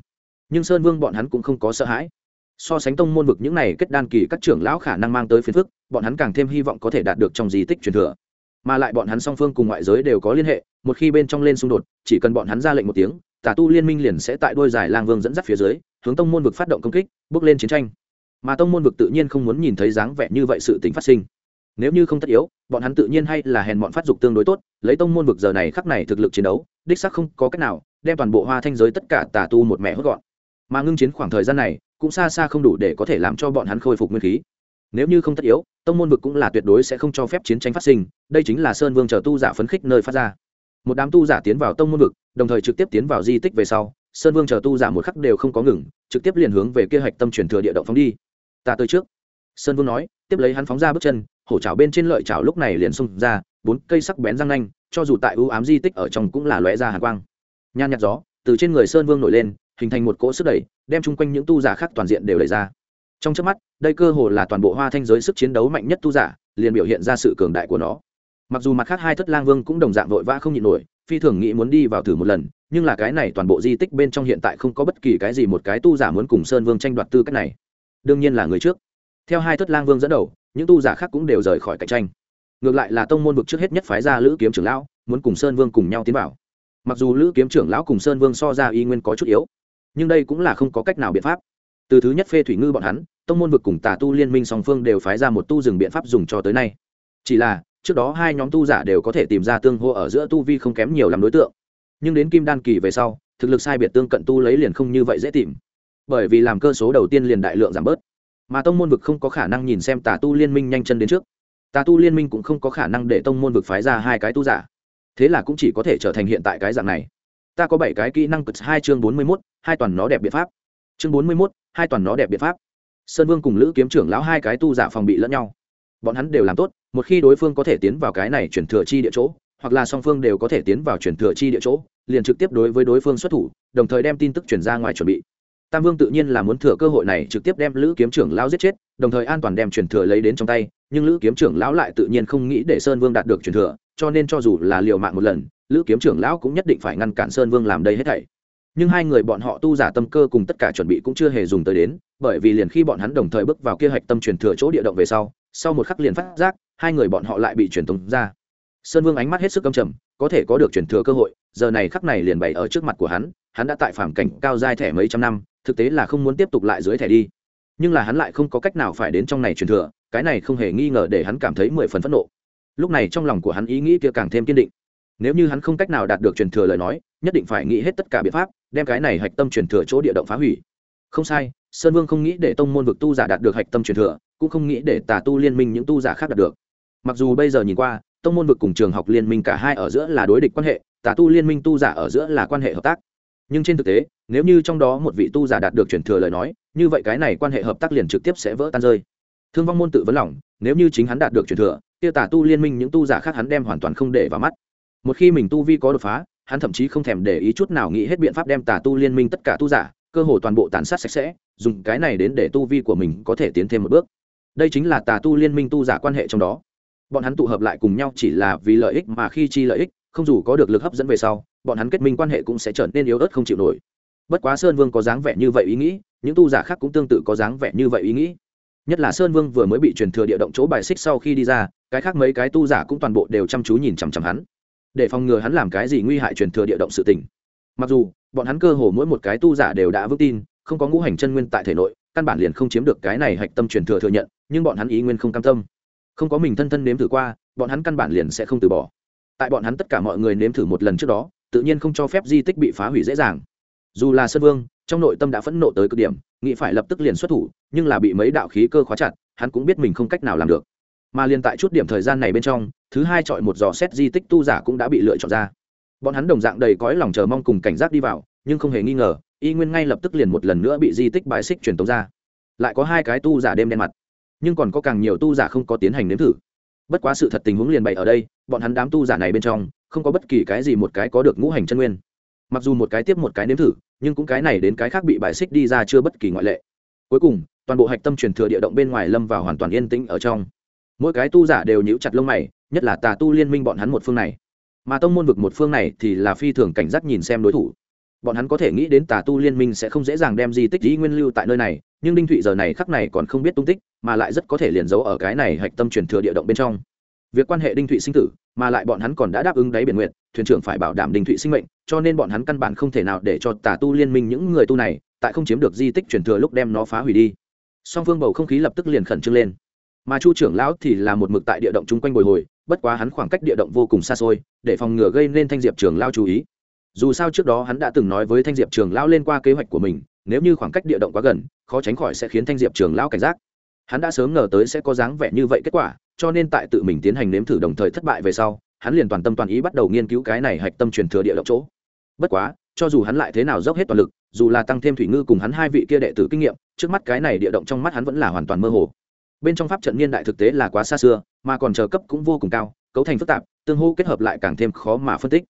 Nhưng sơn vương bọn hắn cũng không có sợ hãi so sánh tông môn vực những này kết đan kỳ các trưởng lão khả năng mang tới phiền phức, bọn hắn càng thêm hy vọng có thể đạt được trong di tích truyền thừa. Mà lại bọn hắn song phương cùng ngoại giới đều có liên hệ, một khi bên trong lên xung đột, chỉ cần bọn hắn ra lệnh một tiếng, tà tu liên minh liền sẽ tại đôi giải lang vương dẫn dắt phía dưới, hướng tông môn vực phát động công kích, bước lên chiến tranh. Mà tông môn vực tự nhiên không muốn nhìn thấy dáng vẻ như vậy sự tính phát sinh. Nếu như không tất yếu, bọn hắn tự nhiên hay là hèn bọn phát dục tương đối tốt, lấy tông môn vực giờ này khắc này thực lực chiến đấu, đích sắc không có cách nào, đem toàn bộ hoa thanh giới tất cả tà tu một mẹ hốt gọn. Mà ngưng chiến khoảng thời gian này cũng xa xa không đủ để có thể làm cho bọn hắn khôi phục nguyên khí. Nếu như không tất yếu, tông môn vực cũng là tuyệt đối sẽ không cho phép chiến tranh phát sinh, đây chính là sơn vương chờ tu giả phấn khích nơi phát ra. Một đám tu giả tiến vào tông môn vực, đồng thời trực tiếp tiến vào di tích về sau, sơn vương chờ tu giả một khắc đều không có ngừng, trực tiếp liền hướng về kia hạch tâm truyền thừa địa động phóng đi. Ta tới trước. Sơn vương nói, tiếp lấy hắn phóng ra bước chân, hổ trào bên trên lợi trào lúc này liền xông ra, bốn cây sắc bén răng nanh, cho dù tại ưu ám di tích ở trong cũng là lóe ra hàn quang. Nhan nhạt gió, từ trên người sơn vương nổi lên hình thành một cỗ sức đẩy, đem chung quanh những tu giả khác toàn diện đều đẩy ra. Trong trước mắt, đây cơ hồ là toàn bộ hoa thanh giới sức chiến đấu mạnh nhất tu giả, liền biểu hiện ra sự cường đại của nó. Mặc dù mặt khác hai thất lang vương cũng đồng dạng vội vã không nhịn nổi, phi thường nghĩ muốn đi vào thử một lần, nhưng là cái này toàn bộ di tích bên trong hiện tại không có bất kỳ cái gì một cái tu giả muốn cùng sơn vương tranh đoạt tư cách này. Đương nhiên là người trước. Theo hai thất lang vương dẫn đầu, những tu giả khác cũng đều rời khỏi cạnh tranh. Ngược lại là tông môn vực trước hết nhất phái ra lữ kiếm trưởng lão, muốn cùng sơn vương cùng nhau tiến vào. Mặc dù lữ kiếm trưởng lão cùng sơn vương so ra y nguyên có chút yếu nhưng đây cũng là không có cách nào biện pháp. Từ thứ nhất phê thủy ngư bọn hắn, tông môn vực cùng tà tu liên minh song phương đều phái ra một tu rừng biện pháp dùng cho tới nay. Chỉ là, trước đó hai nhóm tu giả đều có thể tìm ra tương hô ở giữa tu vi không kém nhiều làm đối tượng. Nhưng đến kim đan kỳ về sau, thực lực sai biệt tương cận tu lấy liền không như vậy dễ tìm. Bởi vì làm cơ số đầu tiên liền đại lượng giảm bớt. Mà tông môn vực không có khả năng nhìn xem tà tu liên minh nhanh chân đến trước. Tà tu liên minh cũng không có khả năng để tông môn vực phái ra hai cái tu giả. Thế là cũng chỉ có thể trở thành hiện tại cái dạng này ta có bảy cái kỹ năng cực hai chương bốn mươi mốt, hai toàn nó đẹp biện pháp. Chương bốn mươi mốt, hai toàn nó đẹp biện pháp. Sơn vương cùng lữ kiếm trưởng lão hai cái tu giả phòng bị lẫn nhau. Bọn hắn đều làm tốt, một khi đối phương có thể tiến vào cái này chuyển thừa chi địa chỗ, hoặc là song phương đều có thể tiến vào chuyển thừa chi địa chỗ, liền trực tiếp đối với đối phương xuất thủ, đồng thời đem tin tức chuyển ra ngoài chuẩn bị. Tam vương tự nhiên là muốn thừa cơ hội này trực tiếp đem lữ kiếm trưởng lão giết chết, đồng thời an toàn đem chuyển thừa lấy đến trong tay, nhưng lữ kiếm trưởng lão lại tự nhiên không nghĩ để sơn vương đạt được chuyển thừa, cho nên cho dù là liều mạng một lần lữ kiếm trưởng lão cũng nhất định phải ngăn cản sơn vương làm đây hết thảy. Nhưng hai người bọn họ tu giả tâm cơ cùng tất cả chuẩn bị cũng chưa hề dùng tới đến, bởi vì liền khi bọn hắn đồng thời bước vào kia hạch tâm truyền thừa chỗ địa động về sau sau một khắc liền phát giác, hai người bọn họ lại bị truyền tống ra. Sơn vương ánh mắt hết sức âm trầm, có thể có được truyền thừa cơ hội, giờ này khắc này liền bày ở trước mặt của hắn hắn đã tại phản cảnh cao giai thẻ mấy trăm năm, thực tế là không muốn tiếp tục lại dưới thẻ đi. Nhưng là hắn lại không có cách nào phải đến trong này truyền thừa, cái này không hề nghi ngờ để hắn cảm thấy mười phần phẫn nộ. Lúc này trong lòng của hắn ý nghĩ kia càng thêm kiên định nếu như hắn không cách nào đạt được truyền thừa lời nói, nhất định phải nghĩ hết tất cả biện pháp, đem cái này hạch tâm truyền thừa chỗ địa động phá hủy. Không sai, sơn vương không nghĩ để tông môn vực tu giả đạt được hạch tâm truyền thừa, cũng không nghĩ để tà tu liên minh những tu giả khác đạt được. Mặc dù bây giờ nhìn qua, tông môn vực cùng trường học liên minh cả hai ở giữa là đối địch quan hệ, tà tu liên minh tu giả ở giữa là quan hệ hợp tác. Nhưng trên thực tế, nếu như trong đó một vị tu giả đạt được truyền thừa lời nói, như vậy cái này quan hệ hợp tác liền trực tiếp sẽ vỡ tan rơi. Thương vong môn tự vấn lòng, nếu như chính hắn đạt được truyền thừa, kia tà tu liên minh những tu giả khác hắn đem hoàn toàn không để vào mắt một khi mình tu vi có đột phá, hắn thậm chí không thèm để ý chút nào nghĩ hết biện pháp đem tà tu liên minh tất cả tu giả, cơ hồ toàn bộ tàn sát sạch sẽ, dùng cái này đến để tu vi của mình có thể tiến thêm một bước. Đây chính là tà tu liên minh tu giả quan hệ trong đó. Bọn hắn tụ hợp lại cùng nhau chỉ là vì lợi ích mà khi chi lợi ích, không dù có được lực hấp dẫn về sau, bọn hắn kết minh quan hệ cũng sẽ trở nên yếu ớt không chịu nổi. Bất quá sơn vương có dáng vẻ như vậy ý nghĩ, những tu giả khác cũng tương tự có dáng vẻ như vậy ý nghĩ. Nhất là sơn vương vừa mới bị truyền thừa địa động chỗ bài xích sau khi đi ra, cái khác mấy cái tu giả cũng toàn bộ đều chăm chú nhìn chằm chằm hắn để phòng ngừa hắn làm cái gì nguy hại truyền thừa địa động sự tình. Mặc dù, bọn hắn cơ hồ mỗi một cái tu giả đều đã vững tin, không có ngũ hành chân nguyên tại thể nội, căn bản liền không chiếm được cái này hạch tâm truyền thừa thừa nhận, nhưng bọn hắn ý nguyên không cam tâm. Không có mình thân thân nếm thử qua, bọn hắn căn bản liền sẽ không từ bỏ. Tại bọn hắn tất cả mọi người nếm thử một lần trước đó, tự nhiên không cho phép di tích bị phá hủy dễ dàng. Dù là sơn vương, trong nội tâm đã phẫn nộ tới cực điểm, nghĩ phải lập tức liền xuất thủ, nhưng là bị mấy đạo khí cơ khóa chặt, hắn cũng biết mình không cách nào làm được. Mà liền tại chút điểm thời gian này bên trong thứ hai chọi một dò xét di tích tu giả cũng đã bị lựa chọn ra. Bọn hắn đồng dạng đầy cõi lòng chờ mong cùng cảnh giác đi vào, nhưng không hề nghi ngờ, y nguyên ngay lập tức liền một lần nữa bị di tích bãi xích truyền tống ra. Lại có hai cái tu giả đêm đen mặt, nhưng còn có càng nhiều tu giả không có tiến hành nếm thử. Bất quá sự thật tình huống liền bày ở đây, bọn hắn đám tu giả này bên trong, không có bất kỳ cái gì một cái có được ngũ hành chân nguyên. Mặc dù một cái tiếp một cái nếm thử, nhưng cũng cái này đến cái khác bị bãi xích đi ra chưa bất kỳ ngoại lệ. Cuối cùng, toàn bộ hạch tâm truyền thừa địa động bên ngoài lâm vào hoàn toàn yên tĩnh ở trong. Mỗi cái tu giả đều nhíu chặt lông mày nhất là tà tu liên minh bọn hắn một phương này. Mà tông môn vực một phương này thì là phi thường cảnh giác nhìn xem đối thủ. Bọn hắn có thể nghĩ đến tà tu liên minh sẽ không dễ dàng đem di tích dĩ nguyên lưu tại nơi này, nhưng đinh thụy giờ này khắc này còn không biết tung tích, mà lại rất có thể liền giấu ở cái này hạch tâm truyền thừa địa động bên trong. Việc quan hệ đinh thụy sinh tử, mà lại bọn hắn còn đã đáp ứng đáy biển nguyện, thuyền trưởng phải bảo đảm đinh thụy sinh mệnh, cho nên bọn hắn căn bản không thể nào để cho tà tu liên minh những người tu này, tại không chiếm được di tích truyền thừa lúc đem nó phá hủy đi. Song phương bầu không khí lập tức liền khẩn trương lên mà chu trưởng lão thì là một mực tại địa động chung quanh bồi hồi, bất quá hắn khoảng cách địa động vô cùng xa xôi, để phòng ngừa gây nên thanh diệp trường lao chú ý. Dù sao trước đó hắn đã từng nói với thanh diệp trường lão lên qua kế hoạch của mình, nếu như khoảng cách địa động quá gần, khó tránh khỏi sẽ khiến thanh diệp trường lão cảnh giác. Hắn đã sớm ngờ tới sẽ có dáng vẻ như vậy kết quả, cho nên tại tự mình tiến hành nếm thử đồng thời thất bại về sau, hắn liền toàn tâm toàn ý bắt đầu nghiên cứu cái này hạch tâm truyền thừa địa động chỗ. Bất quá, cho dù hắn lại thế nào dốc hết toàn lực, dù là tăng thêm thủy ngư cùng hắn hai vị kia đệ tử kinh nghiệm, trước mắt cái này địa động trong mắt hắn vẫn là hoàn toàn mơ hồ bên trong pháp trận niên đại thực tế là quá xa xưa, mà còn chờ cấp cũng vô cùng cao, cấu thành phức tạp, tương hô kết hợp lại càng thêm khó mà phân tích.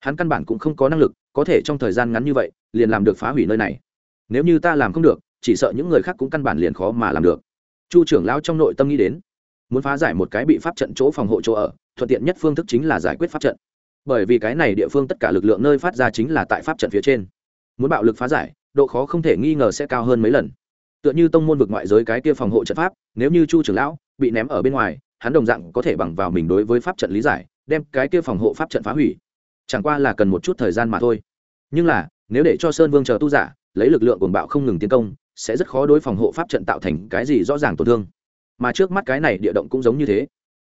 Hắn căn bản cũng không có năng lực, có thể trong thời gian ngắn như vậy, liền làm được phá hủy nơi này. Nếu như ta làm không được, chỉ sợ những người khác cũng căn bản liền khó mà làm được. Chu trưởng lão trong nội tâm nghĩ đến, muốn phá giải một cái bị pháp trận chỗ phòng hộ chỗ ở, thuận tiện nhất phương thức chính là giải quyết pháp trận. Bởi vì cái này địa phương tất cả lực lượng nơi phát ra chính là tại pháp trận phía trên. Muốn bạo lực phá giải, độ khó không thể nghi ngờ sẽ cao hơn mấy lần. Tựa như tông môn vực ngoại giới cái kia phòng hộ trận pháp nếu như chu trưởng lão bị ném ở bên ngoài, hắn đồng dạng có thể bằng vào mình đối với pháp trận lý giải, đem cái kia phòng hộ pháp trận phá hủy. Chẳng qua là cần một chút thời gian mà thôi. Nhưng là, nếu để cho sơn vương chờ tu giả, lấy lực lượng cuồng bạo không ngừng tiến công, sẽ rất khó đối phòng hộ pháp trận tạo thành cái gì rõ ràng tổn thương. Mà trước mắt cái này địa động cũng giống như thế.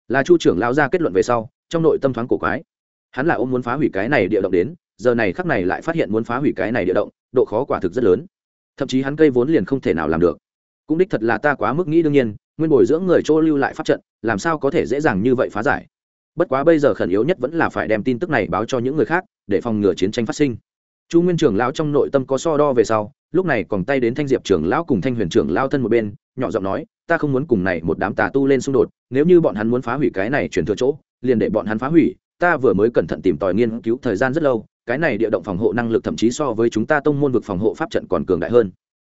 Là chu trưởng lao ra kết luận về sau, trong nội tâm thoáng cổ quái. Hắn là ôm muốn phá hủy cái này địa động đến, giờ này khắc này lại phát hiện muốn phá hủy cái này địa động, độ khó quả thực rất lớn. Thậm chí hắn cây vốn liền không thể nào làm được cũng đích thật là ta quá mức nghĩ đương nhiên, nguyên bồi dưỡng người chỗ lưu lại pháp trận, làm sao có thể dễ dàng như vậy phá giải. Bất quá bây giờ khẩn yếu nhất vẫn là phải đem tin tức này báo cho những người khác, để phòng ngừa chiến tranh phát sinh. Chu nguyên trưởng lão trong nội tâm có so đo về sau, lúc này còn tay đến thanh diệp trưởng lão cùng thanh huyền trưởng lao thân một bên, nhỏ giọng nói, ta không muốn cùng này một đám tà tu lên xung đột, nếu như bọn hắn muốn phá hủy cái này chuyển thừa chỗ, liền để bọn hắn phá hủy, ta vừa mới cẩn thận tìm tòi nghiên cứu thời gian rất lâu, cái này địa động phòng hộ năng lực thậm chí so với chúng ta tông môn vực phòng hộ pháp trận còn cường đại hơn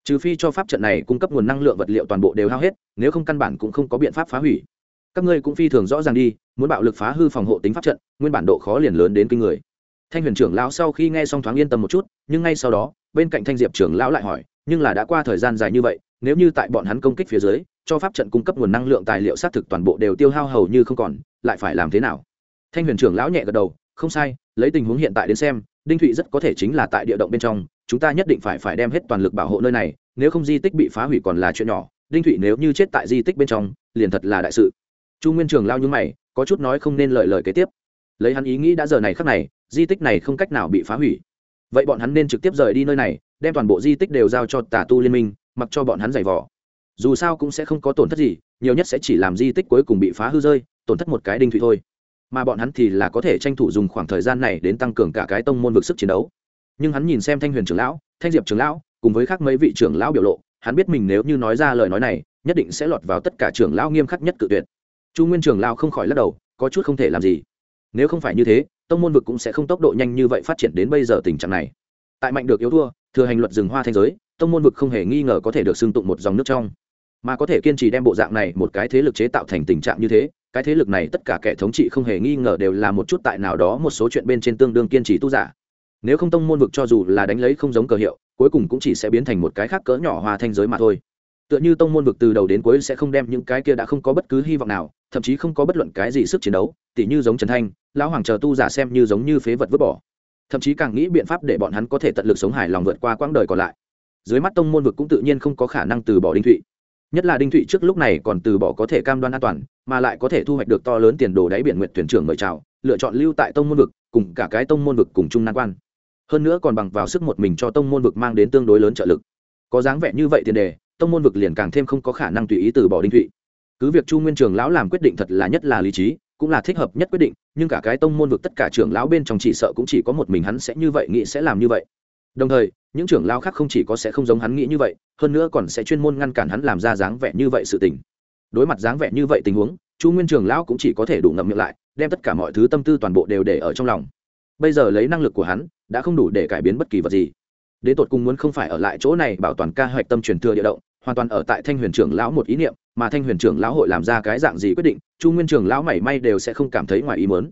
trừ phi cho pháp trận này cung cấp nguồn năng lượng vật liệu toàn bộ đều hao hết, nếu không căn bản cũng không có biện pháp phá hủy. Các ngươi cũng phi thường rõ ràng đi, muốn bạo lực phá hư phòng hộ tính pháp trận, nguyên bản độ khó liền lớn đến kinh người. Thanh huyền trưởng lão sau khi nghe xong thoáng yên tâm một chút, nhưng ngay sau đó, bên cạnh thanh diệp trưởng lão lại hỏi, nhưng là đã qua thời gian dài như vậy, nếu như tại bọn hắn công kích phía dưới, cho pháp trận cung cấp nguồn năng lượng tài liệu xác thực toàn bộ đều tiêu hao hầu như không còn, lại phải làm thế nào? Thanh huyền trưởng lão nhẹ gật đầu, không sai, lấy tình huống hiện tại đến xem, đinh thụy rất có thể chính là tại địa động bên trong chúng ta nhất định phải phải đem hết toàn lực bảo hộ nơi này, nếu không di tích bị phá hủy còn là chuyện nhỏ, đinh thụy nếu như chết tại di tích bên trong, liền thật là đại sự. Chu nguyên trường lao nhúng mày, có chút nói không nên lời lời kế tiếp. Lấy hắn ý nghĩ đã giờ này khắc này, di tích này không cách nào bị phá hủy. Vậy bọn hắn nên trực tiếp rời đi nơi này, đem toàn bộ di tích đều giao cho tà tu liên minh, mặc cho bọn hắn giày vỏ dù sao cũng sẽ không có tổn thất gì, nhiều nhất sẽ chỉ làm di tích cuối cùng bị phá hư rơi, tổn thất một cái đinh thụy thôi. Mà bọn hắn thì là có thể tranh thủ dùng khoảng thời gian này đến tăng cường cả cái tông môn vực sức chiến đấu nhưng hắn nhìn xem thanh huyền trưởng lão, thanh diệp trưởng lão, cùng với khác mấy vị trưởng lão biểu lộ, hắn biết mình nếu như nói ra lời nói này, nhất định sẽ lọt vào tất cả trưởng lão nghiêm khắc nhất cự tuyệt. Chu nguyên trưởng lão không khỏi lắc đầu, có chút không thể làm gì. Nếu không phải như thế, tông môn vực cũng sẽ không tốc độ nhanh như vậy phát triển đến bây giờ tình trạng này. Tại mạnh được yếu thua, thừa hành luật rừng hoa thanh giới, tông môn vực không hề nghi ngờ có thể được xưng tụng một dòng nước trong. Mà có thể kiên trì đem bộ dạng này một cái thế lực chế tạo thành tình trạng như thế, cái thế lực này tất cả kẻ thống trị không hề nghi ngờ đều là một chút tại nào đó một số chuyện bên trên tương đương kiên trì tu giả nếu không tông môn vực cho dù là đánh lấy không giống cờ hiệu, cuối cùng cũng chỉ sẽ biến thành một cái khác cỡ nhỏ hoa thanh giới mà thôi. Tựa như tông môn vực từ đầu đến cuối sẽ không đem những cái kia đã không có bất cứ hy vọng nào, thậm chí không có bất luận cái gì sức chiến đấu, tỉ như giống trần thanh, lão hoàng chờ tu giả xem như giống như phế vật vứt bỏ. Thậm chí càng nghĩ biện pháp để bọn hắn có thể tận lực sống hài lòng vượt qua quãng đời còn lại. Dưới mắt tông môn vực cũng tự nhiên không có khả năng từ bỏ đinh thụy. Nhất là đinh thụy trước lúc này còn từ bỏ có thể cam đoan an toàn, mà lại có thể thu hoạch được to lớn tiền đồ đáy biển nguyện thuyền trưởng mời chào, lựa chọn lưu tại tông môn vực, cùng cả cái tông môn vực cùng chung nan quan hơn nữa còn bằng vào sức một mình cho tông môn vực mang đến tương đối lớn trợ lực. Có dáng vẻ như vậy tiền đề, tông môn vực liền càng thêm không có khả năng tùy ý từ bỏ đinh thụy. Cứ việc chu nguyên trường lão làm quyết định thật là nhất là lý trí, cũng là thích hợp nhất quyết định, nhưng cả cái tông môn vực tất cả trưởng lão bên trong chỉ sợ cũng chỉ có một mình hắn sẽ như vậy nghĩ sẽ làm như vậy. Đồng thời, những trưởng lão khác không chỉ có sẽ không giống hắn nghĩ như vậy, hơn nữa còn sẽ chuyên môn ngăn cản hắn làm ra dáng vẻ như vậy sự tình. Đối mặt dáng vẻ như vậy tình huống, chu nguyên trường lão cũng chỉ có thể đủ ngậm miệng lại, đem tất cả mọi thứ tâm tư toàn bộ đều để ở trong lòng. Bây giờ lấy năng lực của hắn đã không đủ để cải biến bất kỳ vật gì. Đến tột cùng muốn không phải ở lại chỗ này bảo toàn ca hoạch tâm truyền thừa địa động, hoàn toàn ở tại thanh huyền trưởng lão một ý niệm, mà thanh huyền trưởng lão hội làm ra cái dạng gì quyết định, chu nguyên trưởng lão mảy may đều sẽ không cảm thấy ngoài ý mớn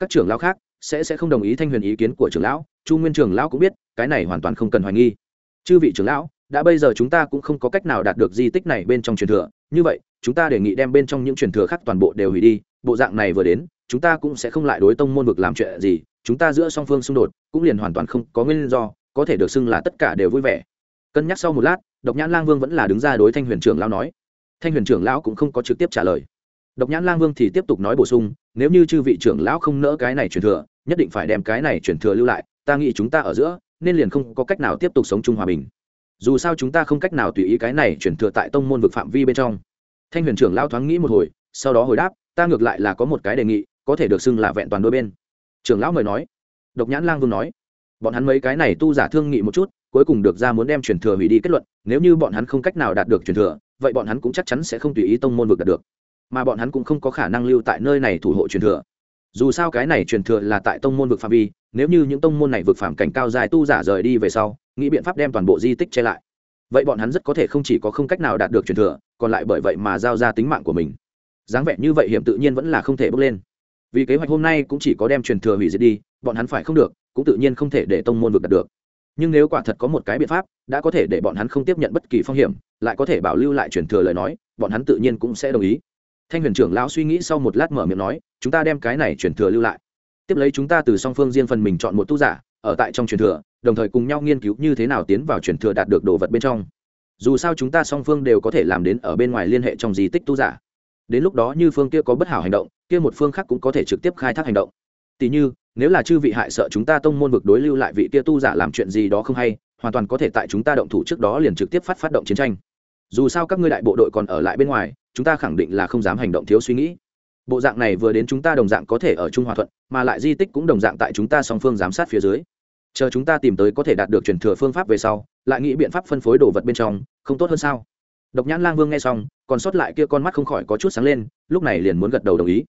các trưởng lão khác sẽ sẽ không đồng ý thanh huyền ý kiến của trưởng lão, chu nguyên trưởng lão cũng biết, cái này hoàn toàn không cần hoài nghi. Chư vị trưởng lão, đã bây giờ chúng ta cũng không có cách nào đạt được di tích này bên trong truyền thừa, như vậy, chúng ta đề nghị đem bên trong những truyền thừa khác toàn bộ đều hủy đi, bộ dạng này vừa đến chúng ta cũng sẽ không lại đối tông môn vực làm chuyện gì, chúng ta giữa song phương xung đột, cũng liền hoàn toàn không có nguyên do, có thể được xưng là tất cả đều vui vẻ. Cân nhắc sau một lát, độc nhãn lang vương vẫn là đứng ra đối thanh huyền trưởng lão nói. Thanh huyền trưởng lão cũng không có trực tiếp trả lời. Độc nhãn lang vương thì tiếp tục nói bổ sung, nếu như chư vị trưởng lão không nỡ cái này truyền thừa, nhất định phải đem cái này truyền thừa lưu lại, ta nghĩ chúng ta ở giữa, nên liền không có cách nào tiếp tục sống chung hòa bình. Dù sao chúng ta không cách nào tùy ý cái này truyền thừa tại tông môn vực phạm vi bên trong. Thanh huyền trưởng lão thoáng nghĩ một hồi, sau đó hồi đáp, ta ngược lại là có một cái đề nghị có thể được xưng là vẹn toàn đôi bên. Trưởng lão mời nói. Độc nhãn lang vương nói. Bọn hắn mấy cái này tu giả thương nghị một chút, cuối cùng được ra muốn đem truyền thừa hủy đi kết luận, nếu như bọn hắn không cách nào đạt được truyền thừa, vậy bọn hắn cũng chắc chắn sẽ không tùy ý tông môn vực đạt được. Mà bọn hắn cũng không có khả năng lưu tại nơi này thủ hộ truyền thừa. Dù sao cái này truyền thừa là tại tông môn vực phạm vi, nếu như những tông môn này vực phạm cảnh cao dài tu giả rời đi về sau, nghĩ biện pháp đem toàn bộ di tích che lại. Vậy bọn hắn rất có thể không chỉ có không cách nào đạt được truyền thừa, còn lại bởi vậy mà giao ra tính mạng của mình. Dáng vẻ như vậy hiểm tự nhiên vẫn là không thể bước lên vì kế hoạch hôm nay cũng chỉ có đem truyền thừa hủy diệt đi, bọn hắn phải không được, cũng tự nhiên không thể để tông môn vực đạt được. Nhưng nếu quả thật có một cái biện pháp, đã có thể để bọn hắn không tiếp nhận bất kỳ phong hiểm, lại có thể bảo lưu lại truyền thừa lời nói, bọn hắn tự nhiên cũng sẽ đồng ý. Thanh huyền trưởng lão suy nghĩ sau một lát mở miệng nói, chúng ta đem cái này truyền thừa lưu lại. Tiếp lấy chúng ta từ song phương riêng phần mình chọn một tu giả, ở tại trong truyền thừa, đồng thời cùng nhau nghiên cứu như thế nào tiến vào truyền thừa đạt được đồ vật bên trong. Dù sao chúng ta song phương đều có thể làm đến ở bên ngoài liên hệ trong di tích tu giả đến lúc đó như phương kia có bất hảo hành động, kia một phương khác cũng có thể trực tiếp khai thác hành động. Tỉ như, nếu là chư vị hại sợ chúng ta tông môn vực đối lưu lại vị kia tu giả làm chuyện gì đó không hay, hoàn toàn có thể tại chúng ta động thủ trước đó liền trực tiếp phát phát động chiến tranh. Dù sao các ngươi đại bộ đội còn ở lại bên ngoài, chúng ta khẳng định là không dám hành động thiếu suy nghĩ. Bộ dạng này vừa đến chúng ta đồng dạng có thể ở trung hòa thuận, mà lại di tích cũng đồng dạng tại chúng ta song phương giám sát phía dưới. Chờ chúng ta tìm tới có thể đạt được truyền thừa phương pháp về sau, lại nghĩ biện pháp phân phối đồ vật bên trong, không tốt hơn sao? Độc nhãn lang vương nghe xong, còn sót lại kia con mắt không khỏi có chút sáng lên, lúc này liền muốn gật đầu đồng ý.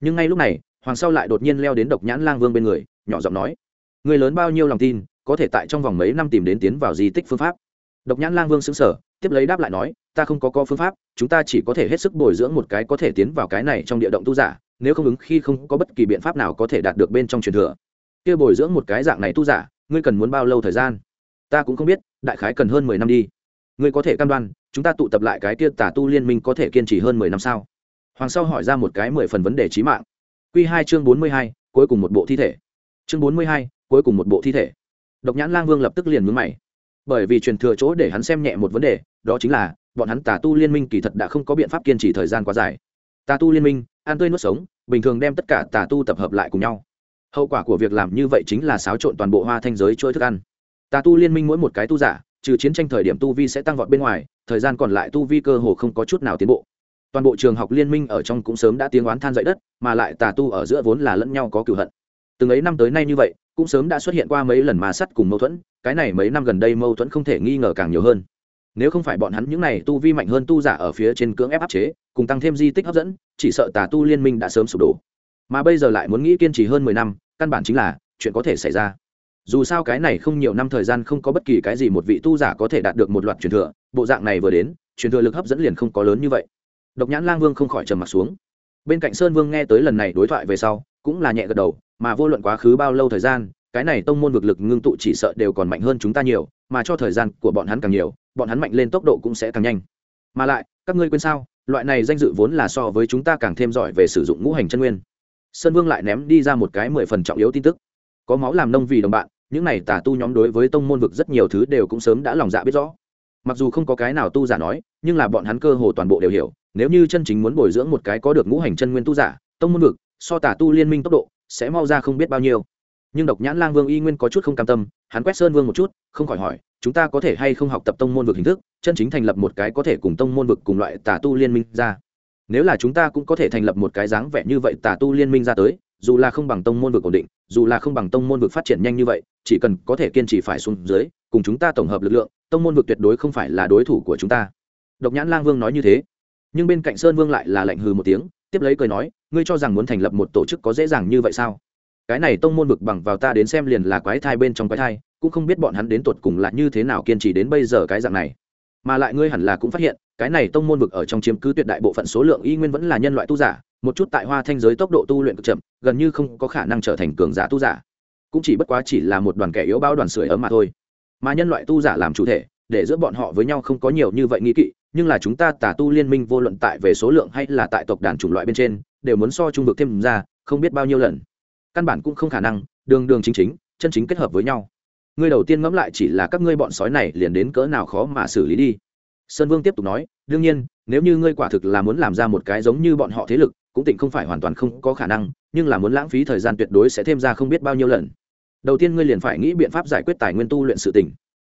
Nhưng ngay lúc này, hoàng sau lại đột nhiên leo đến độc nhãn lang vương bên người, nhỏ giọng nói, người lớn bao nhiêu lòng tin, có thể tại trong vòng mấy năm tìm đến tiến vào di tích phương pháp? Độc nhãn lang vương xứng sở tiếp lấy đáp lại nói, ta không có có phương pháp, chúng ta chỉ có thể hết sức bồi dưỡng một cái có thể tiến vào cái này trong địa động tu giả, nếu không ứng khi không có bất kỳ biện pháp nào có thể đạt được bên trong truyền thừa. Kia bồi dưỡng một cái dạng này tu giả, ngươi cần muốn bao lâu thời gian? Ta cũng không biết, đại khái cần hơn mười năm đi. Ngươi có thể cam đoan chúng ta tụ tập lại cái kia tả tu liên minh có thể kiên trì hơn mười năm sao? Hoàng sau hỏi ra một cái mười phần vấn đề trí mạng. Q hai chương bốn mươi hai, cuối cùng một bộ thi thể. Chương bốn mươi hai, cuối cùng một bộ thi thể. Độc nhãn lang vương lập tức liền mướn mày. Bởi vì truyền thừa chỗ để hắn xem nhẹ một vấn đề, đó chính là, bọn hắn tà tu liên minh kỳ thật đã không có biện pháp kiên trì thời gian quá dài. Tà tu liên minh an tươi nuốt sống, bình thường đem tất cả tà tu tập hợp lại cùng nhau. Hậu quả của việc làm như vậy chính là xáo trộn toàn bộ hoa thanh giới chuỗi thức ăn. Tà tu liên minh mỗi một cái tu giả trừ chiến tranh thời điểm tu vi sẽ tăng vọt bên ngoài, thời gian còn lại tu vi cơ hồ không có chút nào tiến bộ. Toàn bộ trường học liên minh ở trong cũng sớm đã tiếng oán than dậy đất, mà lại tà tu ở giữa vốn là lẫn nhau có cửu hận. Từng ấy năm tới nay như vậy, cũng sớm đã xuất hiện qua mấy lần mà sắt cùng mâu thuẫn, cái này mấy năm gần đây mâu thuẫn không thể nghi ngờ càng nhiều hơn. Nếu không phải bọn hắn những này tu vi mạnh hơn tu giả ở phía trên cưỡng ép áp chế, cùng tăng thêm di tích hấp dẫn, chỉ sợ tà tu liên minh đã sớm sụp đổ. Mà bây giờ lại muốn nghĩ kiên trì hơn mười năm, căn bản chính là chuyện có thể xảy ra dù sao cái này không nhiều năm thời gian không có bất kỳ cái gì một vị tu giả có thể đạt được một loạt truyền thừa, bộ dạng này vừa đến, truyền thừa lực hấp dẫn liền không có lớn như vậy. Độc nhãn lang vương không khỏi trầm m ặ t xuống. Bên cạnh sơn vương nghe tới lần này đối thoại về sau, cũng là nhẹ gật đầu, mà vô luận quá khứ bao lâu thời gian, cái này tông môn vực lực ngưng tụ chỉ sợ đều còn mạnh hơn chúng ta nhiều, mà cho thời gian của bọn hắn càng nhiều, bọn hắn mạnh lên tốc độ cũng sẽ càng nhanh. Mà lại, các ngươi quên sao, loại này danh dự vốn là so với chúng ta càng thêm giỏi về sử dụng ngũ hành chân nguyên. Sơn vương lại ném đi ra một cái mười phần trọng yếu tin tức. Có máu làm nông vì đồng bạn những này tà tu nhóm đối với tông môn vực rất nhiều thứ đều cũng sớm đã lòng dạ biết rõ. Mặc dù không có cái nào tu giả nói, nhưng là bọn hắn cơ hồ toàn bộ đều hiểu, nếu như chân chính muốn bồi dưỡng một cái có được ngũ hành chân nguyên tu giả, tông môn vực, so tà tu liên minh tốc độ, sẽ mau ra không biết bao nhiêu. Nhưng độc nhãn lang vương y nguyên có chút không cam tâm, hắn quét sơn vương một chút, không khỏi hỏi, chúng ta có thể hay không học tập tông môn vực hình thức, chân chính thành lập một cái có thể cùng tông môn vực cùng loại tà tu liên minh ra? Nếu là chúng ta cũng có thể thành lập một cái dáng vẻ như vậy tà tu liên minh ra tới dù là không bằng tông môn vực ổn định, dù là không bằng tông môn vực phát triển nhanh như vậy, chỉ cần có thể kiên trì phải xuống dưới, cùng chúng ta tổng hợp lực lượng, tông môn vực tuyệt đối không phải là đối thủ của chúng ta. Độc nhãn lang vương nói như thế. Nhưng bên cạnh sơn vương lại là lạnh hừ một tiếng, tiếp lấy cười nói, ngươi cho rằng muốn thành lập một tổ chức có dễ dàng như vậy sao? Cái này tông môn vực bằng vào ta đến xem liền là quái thai bên trong quái thai, cũng không biết bọn hắn đến tột cùng là như thế nào kiên trì đến bây giờ cái dạng này. Mà lại ngươi hẳn là cũng phát hiện, cái này tông môn vực ở trong chiếm cứ tuyệt đại bộ phận số lượng y nguyên vẫn là nhân loại tu giả một chút tại hoa thanh giới tốc độ tu luyện cực chậm, gần như không có khả năng trở thành cường giả tu giả. Cũng chỉ bất quá chỉ là một đoàn kẻ yếu bao đoàn sưởi ấm mà thôi. Mà nhân loại tu giả làm chủ thể, để giữa bọn họ với nhau không có nhiều như vậy nghi kỵ, nhưng là chúng ta tà tu liên minh vô luận tại về số lượng hay là tại tộc đàn chủng loại bên trên, đều muốn so trung vực thêm ra, không biết bao nhiêu lần. Căn bản cũng không khả năng, đường đường chính chính, chân chính kết hợp với nhau. Ngươi đầu tiên ngẫm lại chỉ là các ngươi bọn sói này liền đến cỡ nào khó mà xử lý đi. Sơn vương tiếp tục nói, đương nhiên, nếu như ngươi quả thực là muốn làm ra một cái giống như bọn họ thế lực cũng tịnh không phải hoàn toàn không có khả năng, nhưng là muốn lãng phí thời gian tuyệt đối sẽ thêm ra không biết bao nhiêu lần. Đầu tiên ngươi liền phải nghĩ biện pháp giải quyết tài nguyên tu luyện sự tỉnh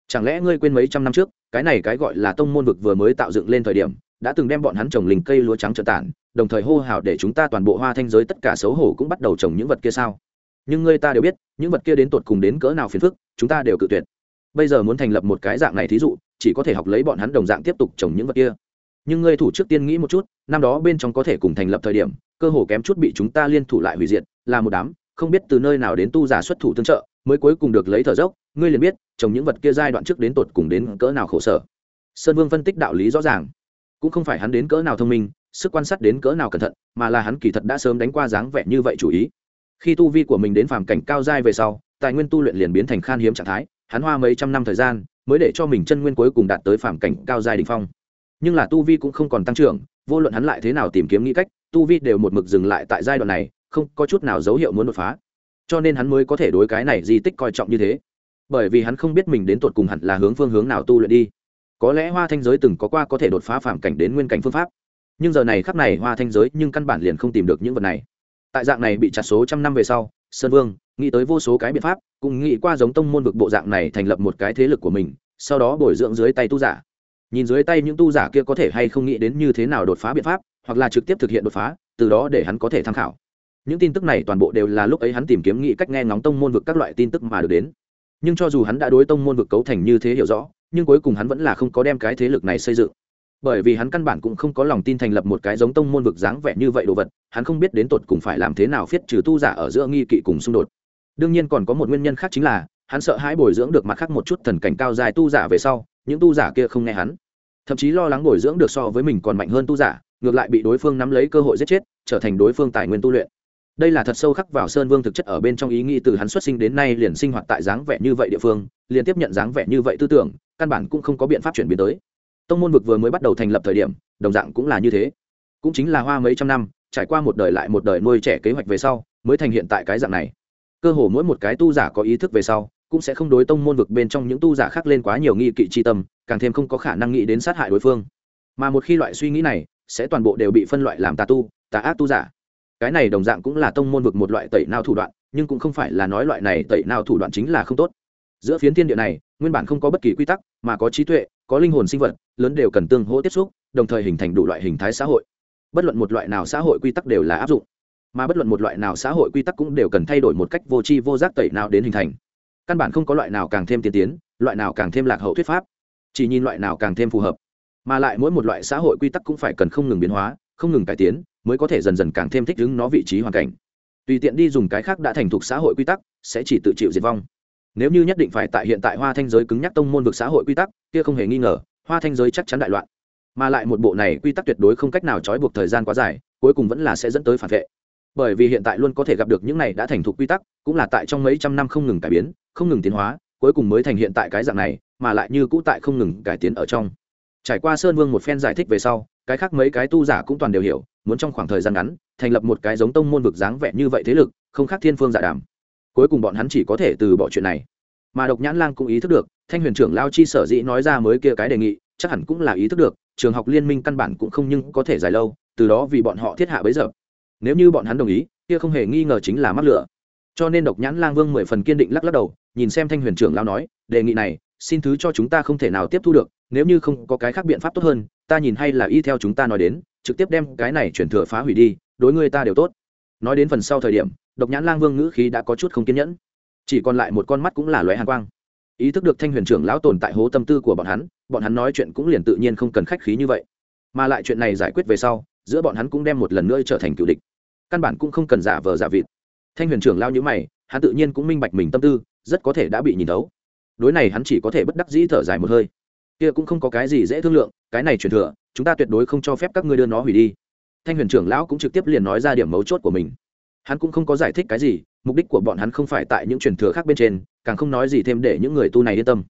chẳng lẽ ngươi quên mấy trăm năm trước, cái này cái gọi là tông môn vực vừa mới tạo dựng lên thời điểm, đã từng đem bọn hắn trồng lình cây lúa trắng trợ tản, đồng thời hô hào để chúng ta toàn bộ hoa thanh giới tất cả xấu hổ cũng bắt đầu trồng những vật kia sao? Nhưng ngươi ta đều biết, những vật kia đến tột cùng đến cỡ nào phiền phức, chúng ta đều cự tuyệt. Bây giờ muốn thành lập một cái dạng này thí dụ, chỉ có thể học lấy bọn hắn đồng dạng tiếp tục trồng những vật kia nhưng ngươi thủ trước tiên nghĩ một chút, năm đó bên trong có thể cùng thành lập thời điểm, cơ hồ kém chút bị chúng ta liên thủ lại hủy diệt, là một đám, không biết từ nơi nào đến tu giả xuất thủ tương trợ, mới cuối cùng được lấy thở dốc, ngươi liền biết trồng những vật kia giai đoạn trước đến tột cùng đến cỡ nào khổ sở. Sơn vương phân tích đạo lý rõ ràng. Cũng không phải hắn đến cỡ nào thông minh, sức quan sát đến cỡ nào cẩn thận, mà là hắn kỳ thật đã sớm đánh qua dáng vẻ như vậy chủ ý. Khi tu vi của mình đến phàm cảnh cao giai về sau, tài nguyên tu luyện liền biến thành khan hiếm trạng thái, hắn hoa mấy trăm năm thời gian, mới để cho mình chân nguyên cuối cùng đạt tới phàm cảnh cao giai đ ỉ n h phong nhưng là tu vi cũng không còn tăng trưởng, vô luận hắn lại thế nào tìm kiếm nghĩ cách, tu vi đều một mực dừng lại tại giai đoạn này, không có chút nào dấu hiệu muốn đột phá. Cho nên hắn mới có thể đối cái này di tích coi trọng như thế. Bởi vì hắn không biết mình đến tột cùng hẳn là hướng phương hướng nào tu luyện đi. Có lẽ hoa thanh giới từng có qua có thể đột phá phạm cảnh đến nguyên cảnh phương pháp. Nhưng giờ này khắp này hoa thanh giới nhưng căn bản liền không tìm được những vật này. Tại dạng này bị chặt số trăm năm về sau, sơn vương, nghĩ tới vô số cái biện pháp, cũng nghĩ qua giống tông môn vực bộ dạng này thành lập một cái thế lực của mình, sau đó bồi dưỡng dưới tay tu giả nhìn dưới tay những tu giả kia có thể hay không nghĩ đến như thế nào đột phá biện pháp, hoặc là trực tiếp thực hiện đột phá, từ đó để hắn có thể tham khảo. Những tin tức này toàn bộ đều là lúc ấy hắn tìm kiếm nghĩ cách nghe ngóng tông môn vực các loại tin tức mà được đến. Nhưng cho dù hắn đã đối tông môn vực cấu thành như thế hiểu rõ, nhưng cuối cùng hắn vẫn là không có đem cái thế lực này xây dựng. Bởi vì hắn căn bản cũng không có lòng tin thành lập một cái giống tông môn vực dáng vẻ như vậy đồ vật, hắn không biết đến tột cùng phải làm thế nào phiết trừ tu giả ở giữa nghi kỵ cùng xung đột. Đương nhiên còn có một nguyên nhân khác chính là, hắn sợ hãi bồi dưỡng được mặt khác một chút thần cảnh cao dài tu giả về sau những tu giả kia không nghe hắn. Thậm chí lo lắng bồi dưỡng được so với mình còn mạnh hơn tu giả, ngược lại bị đối phương nắm lấy cơ hội giết chết, trở thành đối phương tài nguyên tu luyện. Đây là thật sâu khắc vào sơn vương thực chất ở bên trong ý nghĩ từ hắn xuất sinh đến nay liền sinh hoạt tại dáng vẻ như vậy địa phương, liền tiếp nhận dáng vẻ như vậy tư tưởng, căn bản cũng không có biện pháp chuyển biến tới. Tông môn vực vừa mới bắt đầu thành lập thời điểm, đồng dạng cũng là như thế. Cũng chính là hoa mấy trăm năm, trải qua một đời lại một đời nuôi trẻ kế hoạch về sau, mới thành hiện tại cái dạng này. Cơ hồ mỗi một cái tu giả có ý thức về sau cũng sẽ không đối tông môn vực bên trong những tu giả khác lên quá nhiều nghi kỵ chi tâm, càng thêm không có khả năng nghĩ đến sát hại đối phương. Mà một khi loại suy nghĩ này, sẽ toàn bộ đều bị phân loại làm tà tu, tà ác tu giả. Cái này đồng dạng cũng là tông môn vực một loại tẩy nào thủ đoạn, nhưng cũng không phải là nói loại này tẩy nào thủ đoạn chính là không tốt. Giữa phiến thiên địa này, nguyên bản không có bất kỳ quy tắc, mà có trí tuệ, có linh hồn sinh vật, lớn đều cần tương hỗ tiếp xúc, đồng thời hình thành đủ loại hình thái xã hội. Bất luận một loại nào xã hội quy tắc đều là áp dụng. Mà bất luận một loại nào xã hội quy tắc cũng đều cần thay đổi một cách vô tri vô giác tẩy nào đến hình thành căn bản không có loại nào càng thêm tiên tiến, loại nào càng thêm lạc hậu thuyết pháp. Chỉ nhìn loại nào càng thêm phù hợp. Mà lại mỗi một loại xã hội quy tắc cũng phải cần không ngừng biến hóa, không ngừng cải tiến, mới có thể dần dần càng thêm thích ứng nó vị trí hoàn cảnh. Tùy tiện đi dùng cái khác đã thành thục xã hội quy tắc, sẽ chỉ tự chịu diệt vong. Nếu như nhất định phải tại hiện tại hoa thanh giới cứng nhắc tông môn vực xã hội quy tắc, kia không hề nghi ngờ, hoa thanh giới chắc chắn đại loạn. Mà lại một bộ này quy tắc tuyệt đối không cách nào trói buộc thời gian quá dài, cuối cùng vẫn là sẽ dẫn tới phản vệ bởi vì hiện tại luôn có thể gặp được những này đã thành thục quy tắc, cũng là tại trong mấy trăm năm không ngừng cải biến, không ngừng tiến hóa, cuối cùng mới thành hiện tại cái dạng này, mà lại như cũ tại không ngừng cải tiến ở trong. Trải qua sơn vương một phen giải thích về sau, cái khác mấy cái tu giả cũng toàn đều hiểu, muốn trong khoảng thời gian ngắn, thành lập một cái giống tông môn vực dáng vẻ như vậy thế lực, không khác thiên phương giả đàm. Cuối cùng bọn hắn chỉ có thể từ bỏ chuyện này. Mà độc nhãn lang cũng ý thức được, thanh huyền trưởng lao chi sở dĩ nói ra mới kia cái đề nghị, chắc hẳn cũng là ý thức được, trường học liên minh căn bản cũng không nhưng có thể dài lâu, từ đó vì bọn họ thiết hạ bấy giờ nếu như bọn hắn đồng ý, kia không hề nghi ngờ chính là mắc lửa. Cho nên độc nhãn lang vương mười phần kiên định lắc lắc đầu, nhìn xem thanh huyền trưởng lao nói, đề nghị này, xin thứ cho chúng ta không thể nào tiếp thu được, nếu như không có cái khác biện pháp tốt hơn, ta nhìn hay là y theo chúng ta nói đến, trực tiếp đem cái này chuyển thừa phá hủy đi, đối người ta đều tốt. Nói đến phần sau thời điểm, độc nhãn lang vương ngữ khí đã có chút không kiên nhẫn. Chỉ còn lại một con mắt cũng là lóe hàn quang. Ý thức được thanh huyền trưởng lão tồn tại hố tâm tư của bọn hắn bọn hắn nói chuyện cũng liền tự nhiên không cần khách khí như vậy. Mà lại chuyện này giải quyết về sau, giữa bọn hắn cũng đem một lần nữa trở thành cựu địch căn bản cũng không cần giả vờ giả vịt. Thanh huyền trưởng lao nhữ mày, hắn tự nhiên cũng minh bạch mình tâm tư, rất có thể đã bị nhìn thấu. Đối này hắn chỉ có thể bất đắc dĩ thở dài một hơi. Kia cũng không có cái gì dễ thương lượng, cái này truyền thừa, chúng ta tuyệt đối không cho phép các ngươi đưa nó hủy đi. Thanh huyền trưởng lão cũng trực tiếp liền nói ra điểm mấu chốt của mình. Hắn cũng không có giải thích cái gì, mục đích của bọn hắn không phải tại những truyền thừa khác bên trên, càng không nói gì thêm để những người tu này yên tâm.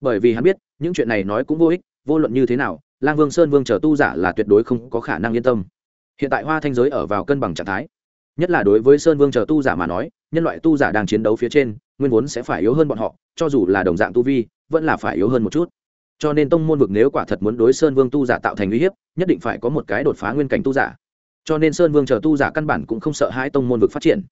Bởi vì hắn biết, những chuyện này nói cũng vô ích, vô luận như thế nào, lang vương sơn vương chờ tu giả là tuyệt đối không có khả năng yên tâm hiện tại hoa thanh giới ở vào cân bằng trạng thái. Nhất là đối với sơn vương chờ tu giả mà nói, nhân loại tu giả đang chiến đấu phía trên, nguyên vốn sẽ phải yếu hơn bọn họ, cho dù là đồng dạng tu vi, vẫn là phải yếu hơn một chút. Cho nên tông môn vực nếu quả thật muốn đối sơn vương tu giả tạo thành uy hiếp, nhất định phải có một cái đột phá nguyên cảnh tu giả. Cho nên sơn vương chờ tu giả căn bản cũng không sợ hai tông môn vực phát triển.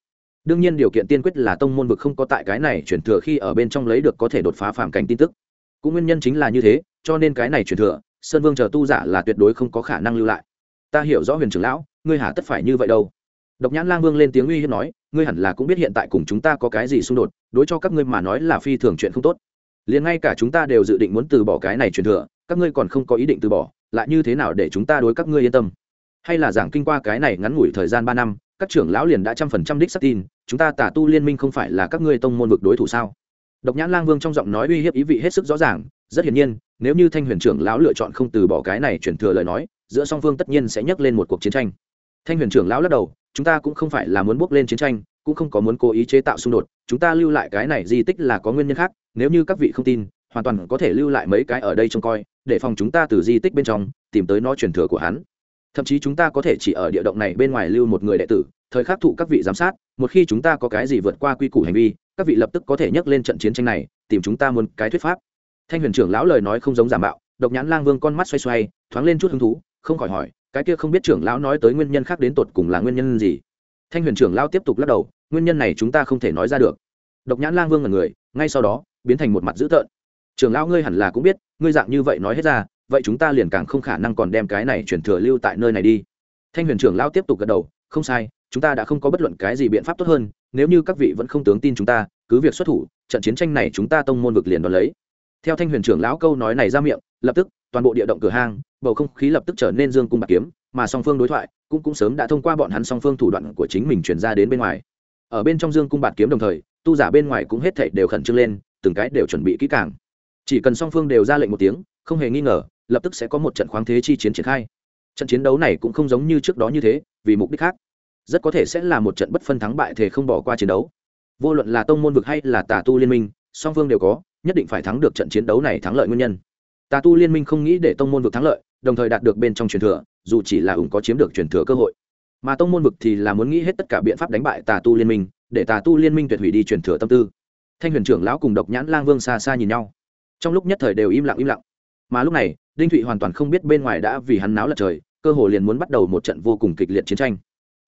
Đương nhiên điều kiện tiên quyết là tông môn vực không có tại cái này chuyển thừa khi ở bên trong lấy được có thể đột phá phạm cảnh tin tức. Cũng nguyên nhân chính là như thế, cho nên cái này chuyển thừa, sơn vương chờ tu giả là tuyệt đối không có khả năng lưu lại ta hiểu rõ huyền trưởng lão, ngươi hả tất phải như vậy đâu. Độc nhãn lang vương lên tiếng uy hiếp nói, ngươi hẳn là cũng biết hiện tại cùng chúng ta có cái gì xung đột, đối cho các ngươi mà nói là phi thường chuyện không tốt. Liền ngay cả chúng ta đều dự định muốn từ bỏ cái này truyền thừa, các ngươi còn không có ý định từ bỏ, lại như thế nào để chúng ta đối các ngươi yên tâm? Hay là giảng kinh qua cái này ngắn ngủi thời gian ba năm, các trưởng lão liền đã trăm phần trăm đích sắc tin, chúng ta tả tu liên minh không phải là các ngươi tông môn vực đối thủ sao? Độc nhãn lang vương trong giọng nói uy hiếp ý vị hết sức rõ ràng, rất hiển nhiên, nếu như thanh huyền trưởng lão lựa chọn không từ bỏ cái này chuyển thừa lời nói giữa song phương tất nhiên sẽ nhắc lên một cuộc chiến tranh. Thanh huyền trưởng lão lắc đầu, chúng ta cũng không phải là muốn bước lên chiến tranh, cũng không có muốn cố ý chế tạo xung đột, chúng ta lưu lại cái này di tích là có nguyên nhân khác, nếu như các vị không tin, hoàn toàn có thể lưu lại mấy cái ở đây trông coi, để phòng chúng ta từ di tích bên trong tìm tới nó truyền thừa của hắn. Thậm chí chúng ta có thể chỉ ở địa động này bên ngoài lưu một người đệ tử, thời khắc thụ các vị giám sát, một khi chúng ta có cái gì vượt qua quy củ hành vi, các vị lập tức có thể nhắc lên trận chiến tranh này, tìm chúng ta muốn cái thuyết pháp. Thanh huyền trưởng lão lời nói không giống giả mạo, độc nhãn lang vương con mắt xoay xoay, thoáng lên chút hứng thú không khỏi hỏi, cái kia không biết trưởng lão nói tới nguyên nhân khác đến tột cùng là nguyên nhân gì? Thanh huyền trưởng lão tiếp tục lắc đầu, nguyên nhân này chúng ta không thể nói ra được. Độc nhãn lang vương là người, ngay sau đó, biến thành một mặt dữ tợn. Trưởng lão ngươi hẳn là cũng biết, ngươi dạng như vậy nói hết ra, vậy chúng ta liền càng không khả năng còn đem cái này chuyển thừa lưu tại nơi này đi. Thanh huyền trưởng lão tiếp tục gật đầu, không sai, chúng ta đã không có bất luận cái gì biện pháp tốt hơn, nếu như các vị vẫn không tướng tin chúng ta, cứ việc xuất thủ, trận chiến tranh này chúng ta tông môn vực liền đón lấy. Theo thanh huyền trưởng lão câu nói này ra miệng, lập tức toàn bộ địa động cửa hang, bầu không khí lập tức trở nên dương cung bạc kiếm, mà song phương đối thoại cũng cũng sớm đã thông qua bọn hắn song phương thủ đoạn của chính mình truyền ra đến bên ngoài. Ở bên trong dương cung bạc kiếm đồng thời, tu giả bên ngoài cũng hết thảy đều khẩn trương lên, từng cái đều chuẩn bị kỹ càng. Chỉ cần song phương đều ra lệnh một tiếng, không hề nghi ngờ, lập tức sẽ có một trận khoáng thế chi chiến triển khai. Trận chiến đấu này cũng không giống như trước đó như thế, vì mục đích khác. Rất có thể sẽ là một trận bất phân thắng bại thể không bỏ qua chiến đấu. Vô luận là tông môn vực hay là tà tu liên minh, song phương đều có, nhất định phải thắng được trận chiến đấu này thắng lợi nguyên nhân tà tu liên minh không nghĩ để tông môn vực thắng lợi, đồng thời đạt được bên trong truyền thừa, dù chỉ là ủng có chiếm được truyền thừa cơ hội. Mà tông môn vực thì là muốn nghĩ hết tất cả biện pháp đánh bại tà tu liên minh, để tà tu liên minh tuyệt hủy đi truyền thừa tâm tư. Thanh huyền trưởng lão cùng độc nhãn lang vương xa xa nhìn nhau. Trong lúc nhất thời đều im lặng im lặng. Mà lúc này, đinh thụy hoàn toàn không biết bên ngoài đã vì hắn náo lật trời, cơ hồ liền muốn bắt đầu một trận vô cùng kịch liệt chiến tranh.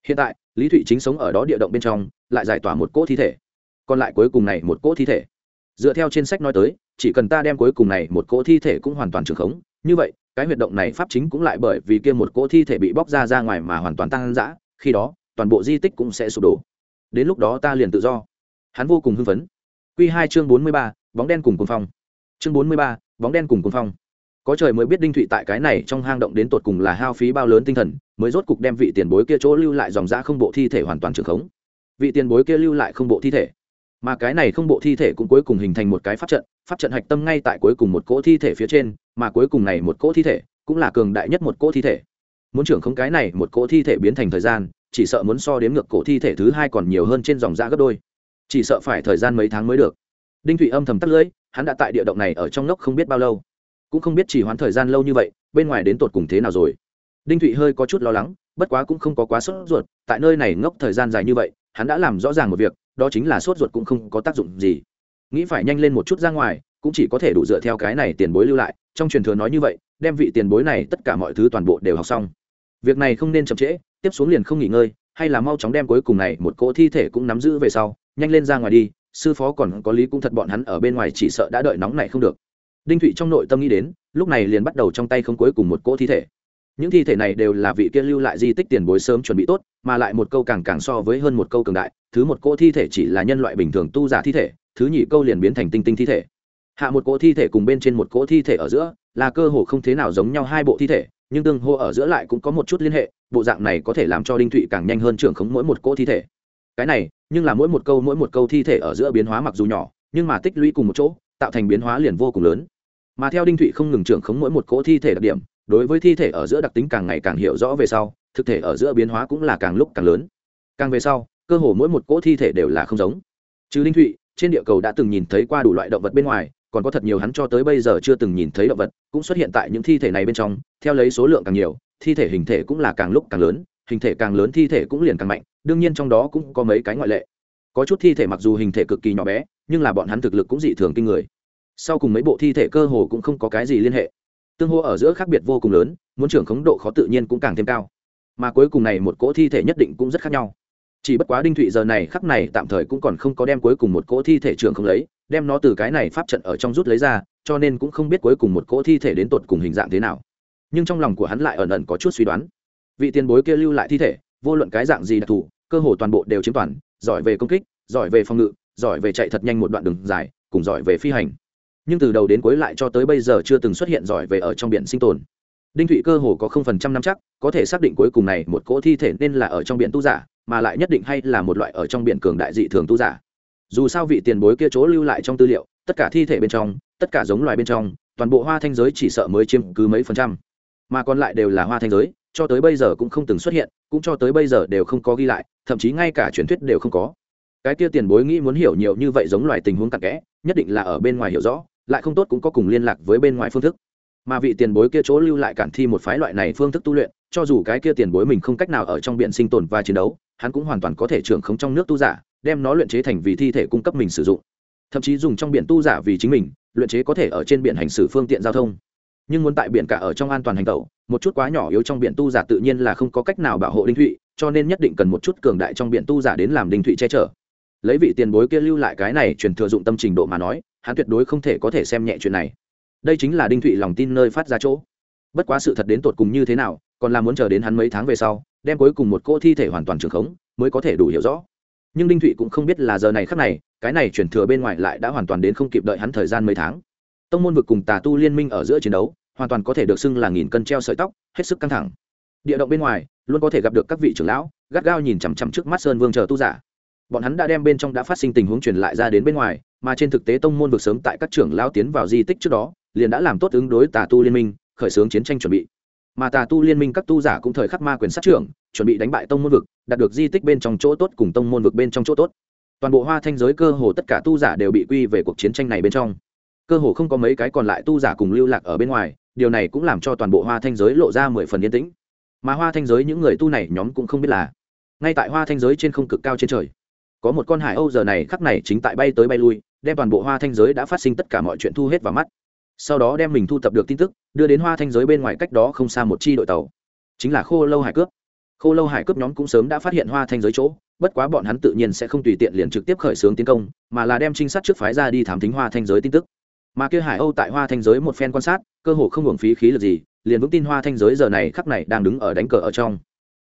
Hiện tại, lý thụy chính sống ở đó địa động bên trong, lại giải tỏa một cỗ thi thể. Còn lại cuối cùng này một cỗ thi thể dựa theo trên sách nói tới, chỉ cần ta đem cuối cùng này một cỗ thi thể cũng hoàn toàn trường khống, như vậy, cái huyệt động này pháp chính cũng lại bởi vì kia một cỗ thi thể bị bóc ra ra ngoài mà hoàn toàn tăng giã khi đó, toàn bộ di tích cũng sẽ sụp đổ. Đến lúc đó ta liền tự do. Hắn vô cùng hưng phấn. Q hai chương bốn mươi ba, bóng đen cùng cùng phong. Chương bốn mươi ba, bóng đen cùng cùng phong. Có trời mới biết đinh thụy tại cái này trong hang động đến tột cùng là hao phí bao lớn tinh thần, mới rốt cục đem vị tiền bối kia chỗ lưu lại dòng giã không bộ thi thể hoàn toàn trường khống. Vị tiền bối kia lưu lại không bộ thi thể mà cái này không bộ thi thể cũng cuối cùng hình thành một cái pháp trận pháp trận hạch tâm ngay tại cuối cùng một cỗ thi thể phía trên, mà cuối cùng này một cỗ thi thể cũng là cường đại nhất một cỗ thi thể. Muốn trưởng không cái này một cỗ thi thể biến thành thời gian, chỉ sợ muốn so đến ngược cổ thi thể thứ hai còn nhiều hơn trên dòng da gấp đôi. Chỉ sợ phải thời gian mấy tháng mới được. Đinh thụy âm thầm tắt lưỡi, hắn đã tại địa động này ở trong lốc không biết bao lâu. Cũng không biết chỉ hoãn thời gian lâu như vậy, bên ngoài đến tột cùng thế nào rồi. Đinh thụy hơi có chút lo lắng, bất quá cũng không có quá sốt ruột, tại nơi này ngốc thời gian dài như vậy hắn đã làm rõ ràng một việc, đó chính là sốt ruột cũng không có tác dụng gì. Nghĩ phải nhanh lên một chút ra ngoài, cũng chỉ có thể đủ dựa theo cái này tiền bối lưu lại. Trong truyền thừa nói như vậy, đem vị tiền bối này tất cả mọi thứ toàn bộ đều học xong. Việc này không nên chậm trễ, tiếp xuống liền không nghỉ ngơi, hay là mau chóng đem cuối cùng này một cỗ thi thể cũng nắm giữ về sau, nhanh lên ra ngoài đi, sư phó còn có lý cũng thật bọn hắn ở bên ngoài chỉ sợ đã đợi nóng này không được. Đinh thụy trong nội tâm nghĩ đến, lúc này liền bắt đầu trong tay không cuối cùng một cỗ thi thể những thi thể này đều là vị kia lưu lại di tích tiền bối sớm chuẩn bị tốt, mà lại một câu càng càng so với hơn một câu cường đại, thứ một cỗ thi thể chỉ là nhân loại bình thường tu giả thi thể, thứ nhị câu liền biến thành tinh tinh thi thể. Hạ một cỗ thi thể cùng bên trên một cỗ thi thể ở giữa, là cơ hồ không thế nào giống nhau hai bộ thi thể, nhưng tương hô ở giữa lại cũng có một chút liên hệ, bộ dạng này có thể làm cho đinh thụy càng nhanh hơn trưởng khống mỗi một cỗ thi thể. Cái này, nhưng là mỗi một câu mỗi một câu thi thể ở giữa biến hóa mặc dù nhỏ, nhưng mà tích lũy cùng một chỗ, tạo thành biến hóa liền vô cùng lớn. Mà theo đinh thụy không ngừng trưởng khống mỗi một cỗ thi thể đặc điểm đối với thi thể ở giữa đặc tính càng ngày càng hiểu rõ về sau, thực thể ở giữa biến hóa cũng là càng lúc càng lớn. Càng về sau, cơ hồ mỗi một cỗ thi thể đều là không giống. Chứ linh thụy, trên địa cầu đã từng nhìn thấy qua đủ loại động vật bên ngoài, còn có thật nhiều hắn cho tới bây giờ chưa từng nhìn thấy động vật cũng xuất hiện tại những thi thể này bên trong, theo lấy số lượng càng nhiều, thi thể hình thể cũng là càng lúc càng lớn, hình thể càng lớn thi thể cũng liền càng mạnh, đương nhiên trong đó cũng có mấy cái ngoại lệ. Có chút thi thể mặc dù hình thể cực kỳ nhỏ bé, nhưng là bọn hắn thực lực cũng dị thường kinh người. Sau cùng mấy bộ thi thể cơ hồ cũng không có cái gì liên hệ tương hô ở giữa khác biệt vô cùng lớn, muốn trưởng khống độ khó tự nhiên cũng càng thêm cao. Mà cuối cùng này một cỗ thi thể nhất định cũng rất khác nhau. Chỉ bất quá đinh thụy giờ này khắc này tạm thời cũng còn không có đem cuối cùng một cỗ thi thể trưởng không lấy, đem nó từ cái này pháp trận ở trong rút lấy ra, cho nên cũng không biết cuối cùng một cỗ thi thể đến tột cùng hình dạng thế nào. Nhưng trong lòng của hắn lại ẩn ẩn có chút suy đoán. Vị tiền bối kia lưu lại thi thể, vô luận cái dạng gì đặc thù, cơ hồ toàn bộ đều chiếm toàn, giỏi về công kích, giỏi về phòng ngự, giỏi về chạy thật nhanh một đoạn đường dài, cùng giỏi về phi hành nhưng từ đầu đến cuối lại cho tới bây giờ chưa từng xuất hiện giỏi về ở trong biển sinh tồn. Đinh thụy cơ hồ có không phần trăm năm chắc, có thể xác định cuối cùng này một cỗ thi thể nên là ở trong biển tu giả, mà lại nhất định hay là một loại ở trong biển cường đại dị thường tu giả. Dù sao vị tiền bối kia chỗ lưu lại trong tư liệu, tất cả thi thể bên trong, tất cả giống loài bên trong, toàn bộ hoa thanh giới chỉ sợ mới chiếm cứ mấy phần trăm. Mà còn lại đều là hoa thanh giới, cho tới bây giờ cũng không từng xuất hiện, cũng cho tới bây giờ đều không có ghi lại, thậm chí ngay cả truyền thuyết đều không có. Cái kia tiền bối nghĩ muốn hiểu nhiều như vậy giống loài tình huống cặn kẽ, nhất định là ở bên ngoài hiểu rõ lại không tốt cũng có cùng liên lạc với bên ngoài phương thức. Mà vị tiền bối kia chỗ lưu lại cản thi một phái loại này phương thức tu luyện, cho dù cái kia tiền bối mình không cách nào ở trong biển sinh tồn và chiến đấu, hắn cũng hoàn toàn có thể trưởng khống trong nước tu giả, đem nó luyện chế thành vì thi thể cung cấp mình sử dụng. Thậm chí dùng trong biển tu giả vì chính mình, luyện chế có thể ở trên biển hành xử phương tiện giao thông. Nhưng muốn tại biển cả ở trong an toàn hành tẩu, một chút quá nhỏ yếu trong biển tu giả tự nhiên là không có cách nào bảo hộ đinh thụy, cho nên nhất định cần một chút cường đại trong biển tu giả đến làm đinh thụy che chở. Lấy vị tiền bối kia lưu lại cái này truyền thừa dụng tâm trình độ mà nói hắn tuyệt đối không thể có thể xem nhẹ chuyện này. Đây chính là đinh thụy lòng tin nơi phát ra chỗ. Bất quá sự thật đến tột cùng như thế nào, còn là muốn chờ đến hắn mấy tháng về sau, đem cuối cùng một cô thi thể hoàn toàn trường khống, mới có thể đủ hiểu rõ. Nhưng đinh thụy cũng không biết là giờ này khắc này, cái này chuyển thừa bên ngoài lại đã hoàn toàn đến không kịp đợi hắn thời gian mấy tháng. Tông môn vực cùng tà tu liên minh ở giữa chiến đấu, hoàn toàn có thể được xưng là nghìn cân treo sợi tóc, hết sức căng thẳng. Địa động bên ngoài, luôn có thể gặp được các vị trưởng lão, gắt gao nhìn chằm chằm trước mắt sơn vương chờ tu giả. Bọn hắn đã đem bên trong đã phát sinh tình huống truyền lại ra đến bên ngoài mà trên thực tế tông môn vực sớm tại các trưởng lão tiến vào di tích trước đó, liền đã làm tốt ứng đối tà tu liên minh, khởi xướng chiến tranh chuẩn bị. Mà tà tu liên minh các tu giả cũng thời khắc ma quyền sát trưởng, chuẩn bị đánh bại tông môn vực, đạt được di tích bên trong chỗ tốt cùng tông môn vực bên trong chỗ tốt. Toàn bộ hoa thanh giới cơ hồ tất cả tu giả đều bị quy về cuộc chiến tranh này bên trong. Cơ hồ không có mấy cái còn lại tu giả cùng lưu lạc ở bên ngoài, điều này cũng làm cho toàn bộ hoa thanh giới lộ ra mười phần yên tĩnh. Mà hoa thanh giới những người tu này nhóm cũng không biết là, ngay tại hoa thanh giới trên không cực cao trên trời, có một con hải âu giờ này khắc này chính tại bay tới bay lui đem toàn bộ hoa thanh giới đã phát sinh tất cả mọi chuyện thu hết vào mắt. Sau đó đem mình thu thập được tin tức, đưa đến hoa thanh giới bên ngoài cách đó không xa một chi đội tàu. Chính là khô lâu hải cướp. Khô lâu hải cướp nhóm cũng sớm đã phát hiện hoa thanh giới chỗ, bất quá bọn hắn tự nhiên sẽ không tùy tiện liền trực tiếp khởi xướng tiến công, mà là đem trinh sát trước phái ra đi thám tính hoa thanh giới tin tức. Mà kia hải âu tại hoa thanh giới một phen quan sát, cơ hồ không hưởng phí khí lực gì, liền vững tin hoa thanh giới giờ này khắc này đang đứng ở đánh cờ ở trong.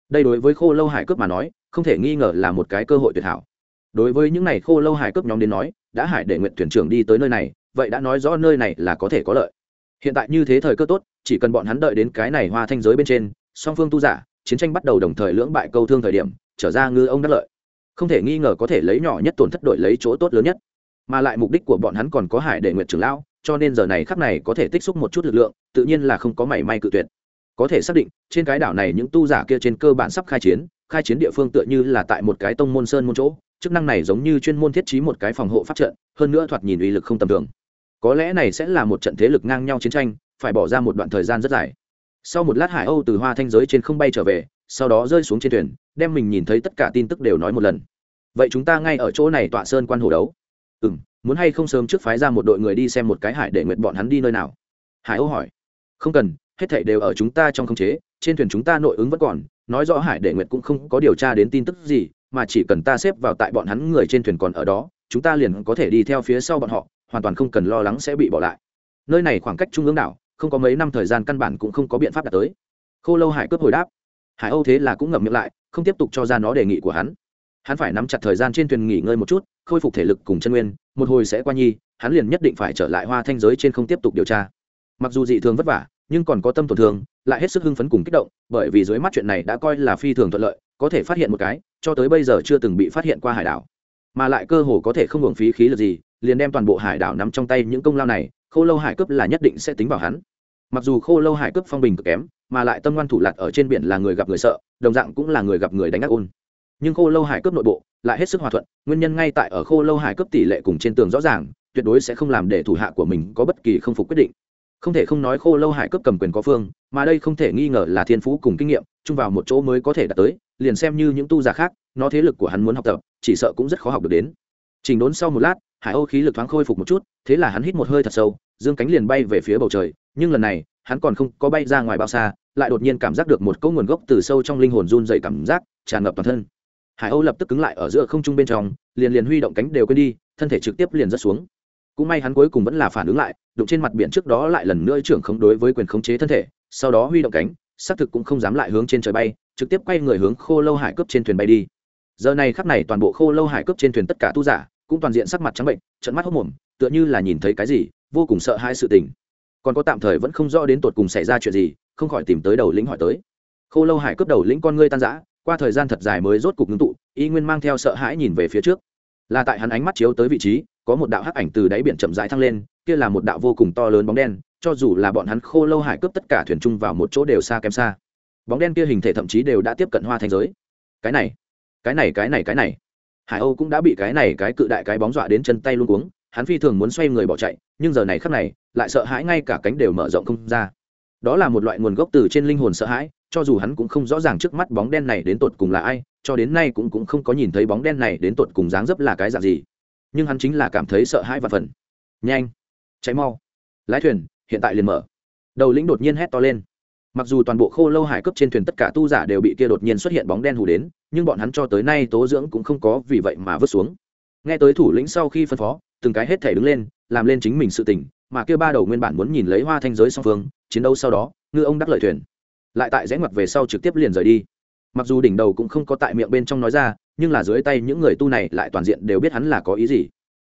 Đây đối với khô lâu hải cướp mà nói, không thể nghi ngờ là một cái cơ hội tuyệt hảo đối với những này khô lâu hải cướp nhóm đến nói, đã hải để nguyện thuyền trưởng đi tới nơi này, vậy đã nói rõ nơi này là có thể có lợi. Hiện tại như thế thời cơ tốt, chỉ cần bọn hắn đợi đến cái này hoa thanh giới bên trên, song phương tu giả, chiến tranh bắt đầu đồng thời lưỡng bại câu thương thời điểm, trở ra ngư ông đắc lợi. Không thể nghi ngờ có thể lấy nhỏ nhất tổn thất đội lấy chỗ tốt lớn nhất. Mà lại mục đích của bọn hắn còn có hải để nguyện trưởng lão, cho nên giờ này khắc này có thể tích xúc một chút lực lượng, tự nhiên là không có mảy may cự tuyệt. Có thể xác định, trên cái đảo này những tu giả kia trên cơ bản sắp khai chiến khai chiến địa phương tựa như là tại một cái tông môn sơn môn chỗ chức năng này giống như chuyên môn thiết trí một cái phòng hộ pháp trận, hơn nữa thoạt nhìn uy lực không tầm thường. Có lẽ này sẽ là một trận thế lực ngang nhau chiến tranh, phải bỏ ra một đoạn thời gian rất dài. Sau một lát hải âu từ hoa thanh giới trên không bay trở về, sau đó rơi xuống trên thuyền, đem mình nhìn thấy tất cả tin tức đều nói một lần. Vậy chúng ta ngay ở chỗ này tọa sơn quan hồ đấu. Ừ m muốn hay không sớm trước phái ra một đội người đi xem một cái hải để nguyệt bọn hắn đi nơi nào? Hải âu hỏi. Không cần, hết thảy đều ở chúng ta trong khống chế, trên thuyền chúng ta nội ứng vẫn còn, nói rõ hải đệ nguyệt cũng không có điều tra đến tin tức gì mà chỉ cần ta xếp vào tại bọn hắn người trên thuyền còn ở đó, chúng ta liền có thể đi theo phía sau bọn họ, hoàn toàn không cần lo lắng sẽ bị bỏ lại. Nơi này khoảng cách trung ương đảo, không có mấy năm thời gian căn bản cũng không có biện pháp đạt tới. Khô lâu hải cướp hồi đáp. Hải âu thế là cũng ngậm miệng lại, không tiếp tục cho ra nó đề nghị của hắn. Hắn phải nắm chặt thời gian trên thuyền nghỉ ngơi một chút, khôi phục thể lực cùng chân nguyên, một hồi sẽ qua nhi, hắn liền nhất định phải trở lại hoa thanh giới trên không tiếp tục điều tra. Mặc dù dị thường vất vả, nhưng còn có tâm tổn thương, lại hết sức hưng phấn cùng kích động, bởi vì dưới mắt chuyện này đã coi là phi thường thuận lợi, có thể phát hiện một cái cho tới bây giờ chưa từng bị phát hiện qua hải đảo. Mà lại cơ hồ có thể không hưởng phí khí lực gì, liền đem toàn bộ hải đảo nắm trong tay những công lao này, khô lâu hải cướp là nhất định sẽ tính vào hắn. Mặc dù khô lâu hải cướp phong bình cực kém, mà lại tâm ngoan thủ lạc ở trên biển là người gặp người sợ, đồng dạng cũng là người gặp người đánh ác ôn. Nhưng khô lâu hải cướp nội bộ lại hết sức hòa thuận, nguyên nhân ngay tại ở khô lâu hải cướp tỷ lệ cùng trên tường rõ ràng, tuyệt đối sẽ không làm để thủ hạ của mình có bất kỳ không phục quyết định. Không thể không nói khô lâu hải cướp cầm quyền có phương, mà đây không thể nghi ngờ là thiên phú cùng kinh nghiệm, chung vào một chỗ mới có thể đạt tới liền xem như những tu giả khác, nó thế lực của hắn muốn học tập, chỉ sợ cũng rất khó học được đến. Trình đốn sau một lát, hải âu khí lực thoáng khôi phục một chút, thế là hắn hít một hơi thật sâu, dương cánh liền bay về phía bầu trời, nhưng lần này, hắn còn không có bay ra ngoài bao xa, lại đột nhiên cảm giác được một cỗ nguồn gốc từ sâu trong linh hồn run dày cảm giác, tràn ngập toàn thân. Hải âu lập tức cứng lại ở giữa không trung bên trong, liền liền huy động cánh đều quên đi, thân thể trực tiếp liền rớt xuống. Cũng may hắn cuối cùng vẫn là phản ứng lại, đụng trên mặt biển trước đó lại lần nữa trưởng khống đối với quyền khống chế thân thể, sau đó huy động cánh, xác thực cũng không dám lại hướng trên trời bay trực tiếp quay người hướng khô lâu hải cướp trên thuyền bay đi. Giờ này khắc này toàn bộ khô lâu hải cướp trên thuyền tất cả tu giả cũng toàn diện sắc mặt trắng bệnh trận mắt hốc mồm, tựa như là nhìn thấy cái gì, vô cùng sợ hãi sự tình. Còn có tạm thời vẫn không rõ đến tột cùng xảy ra chuyện gì, không khỏi tìm tới đầu lĩnh hỏi tới. Khô lâu hải cướp đầu lĩnh con ngươi tan giã qua thời gian thật dài mới rốt cục ngưng tụ, y nguyên mang theo sợ hãi nhìn về phía trước. Là tại hắn ánh mắt chiếu tới vị trí, có một đạo hắc ảnh từ đáy biển chậm rãi thăng lên, kia là một đạo vô cùng to lớn bóng đen, cho dù là bọn hắn khô lâu hải cướp tất cả thuyền chung vào một chỗ đều xa kém xa bóng đen kia hình thể thậm chí đều đã tiếp cận hoa thành giới. Cái này cái này cái này cái này. Hải âu cũng đã bị cái này, cái cự đại cái bóng dọa đến chân tay luôn cuống, hắn phi thường muốn xoay người bỏ chạy, nhưng giờ này khắc này, lại sợ hãi ngay cả cánh đều mở rộng không ra. Đó là một loại nguồn gốc từ trên linh hồn sợ hãi, cho dù hắn cũng không rõ ràng trước mắt bóng đen này đến tột cùng là ai, cho đến nay cũng cũng không có nhìn thấy bóng đen này đến tột cùng dáng dấp là cái dạng gì. Nhưng hắn chính là cảm thấy sợ hãi và phần nhanh cháy mau. Lái thuyền, hiện tại liền mở. Đầu lĩnh đột nhiên hét to lên mặc dù toàn bộ khô lâu hải cấp trên thuyền tất cả tu giả đều bị kia đột nhiên xuất hiện bóng đen hù đến, nhưng bọn hắn cho tới nay tố dưỡng cũng không có vì vậy mà vứt xuống. Nghe tới thủ lĩnh sau khi phân phó, từng cái hết thể đứng lên, làm lên chính mình sự tỉnh mà kia ba đầu nguyên bản muốn nhìn lấy hoa thanh giới song phương, chiến đấu sau đó, ngư ông đắc lợi thuyền. Lại tại rẽ ngoặt về sau trực tiếp liền rời đi. Mặc dù đỉnh đầu cũng không có tại miệng bên trong nói ra, nhưng là dưới tay những người tu này lại toàn diện đều biết hắn là có ý gì.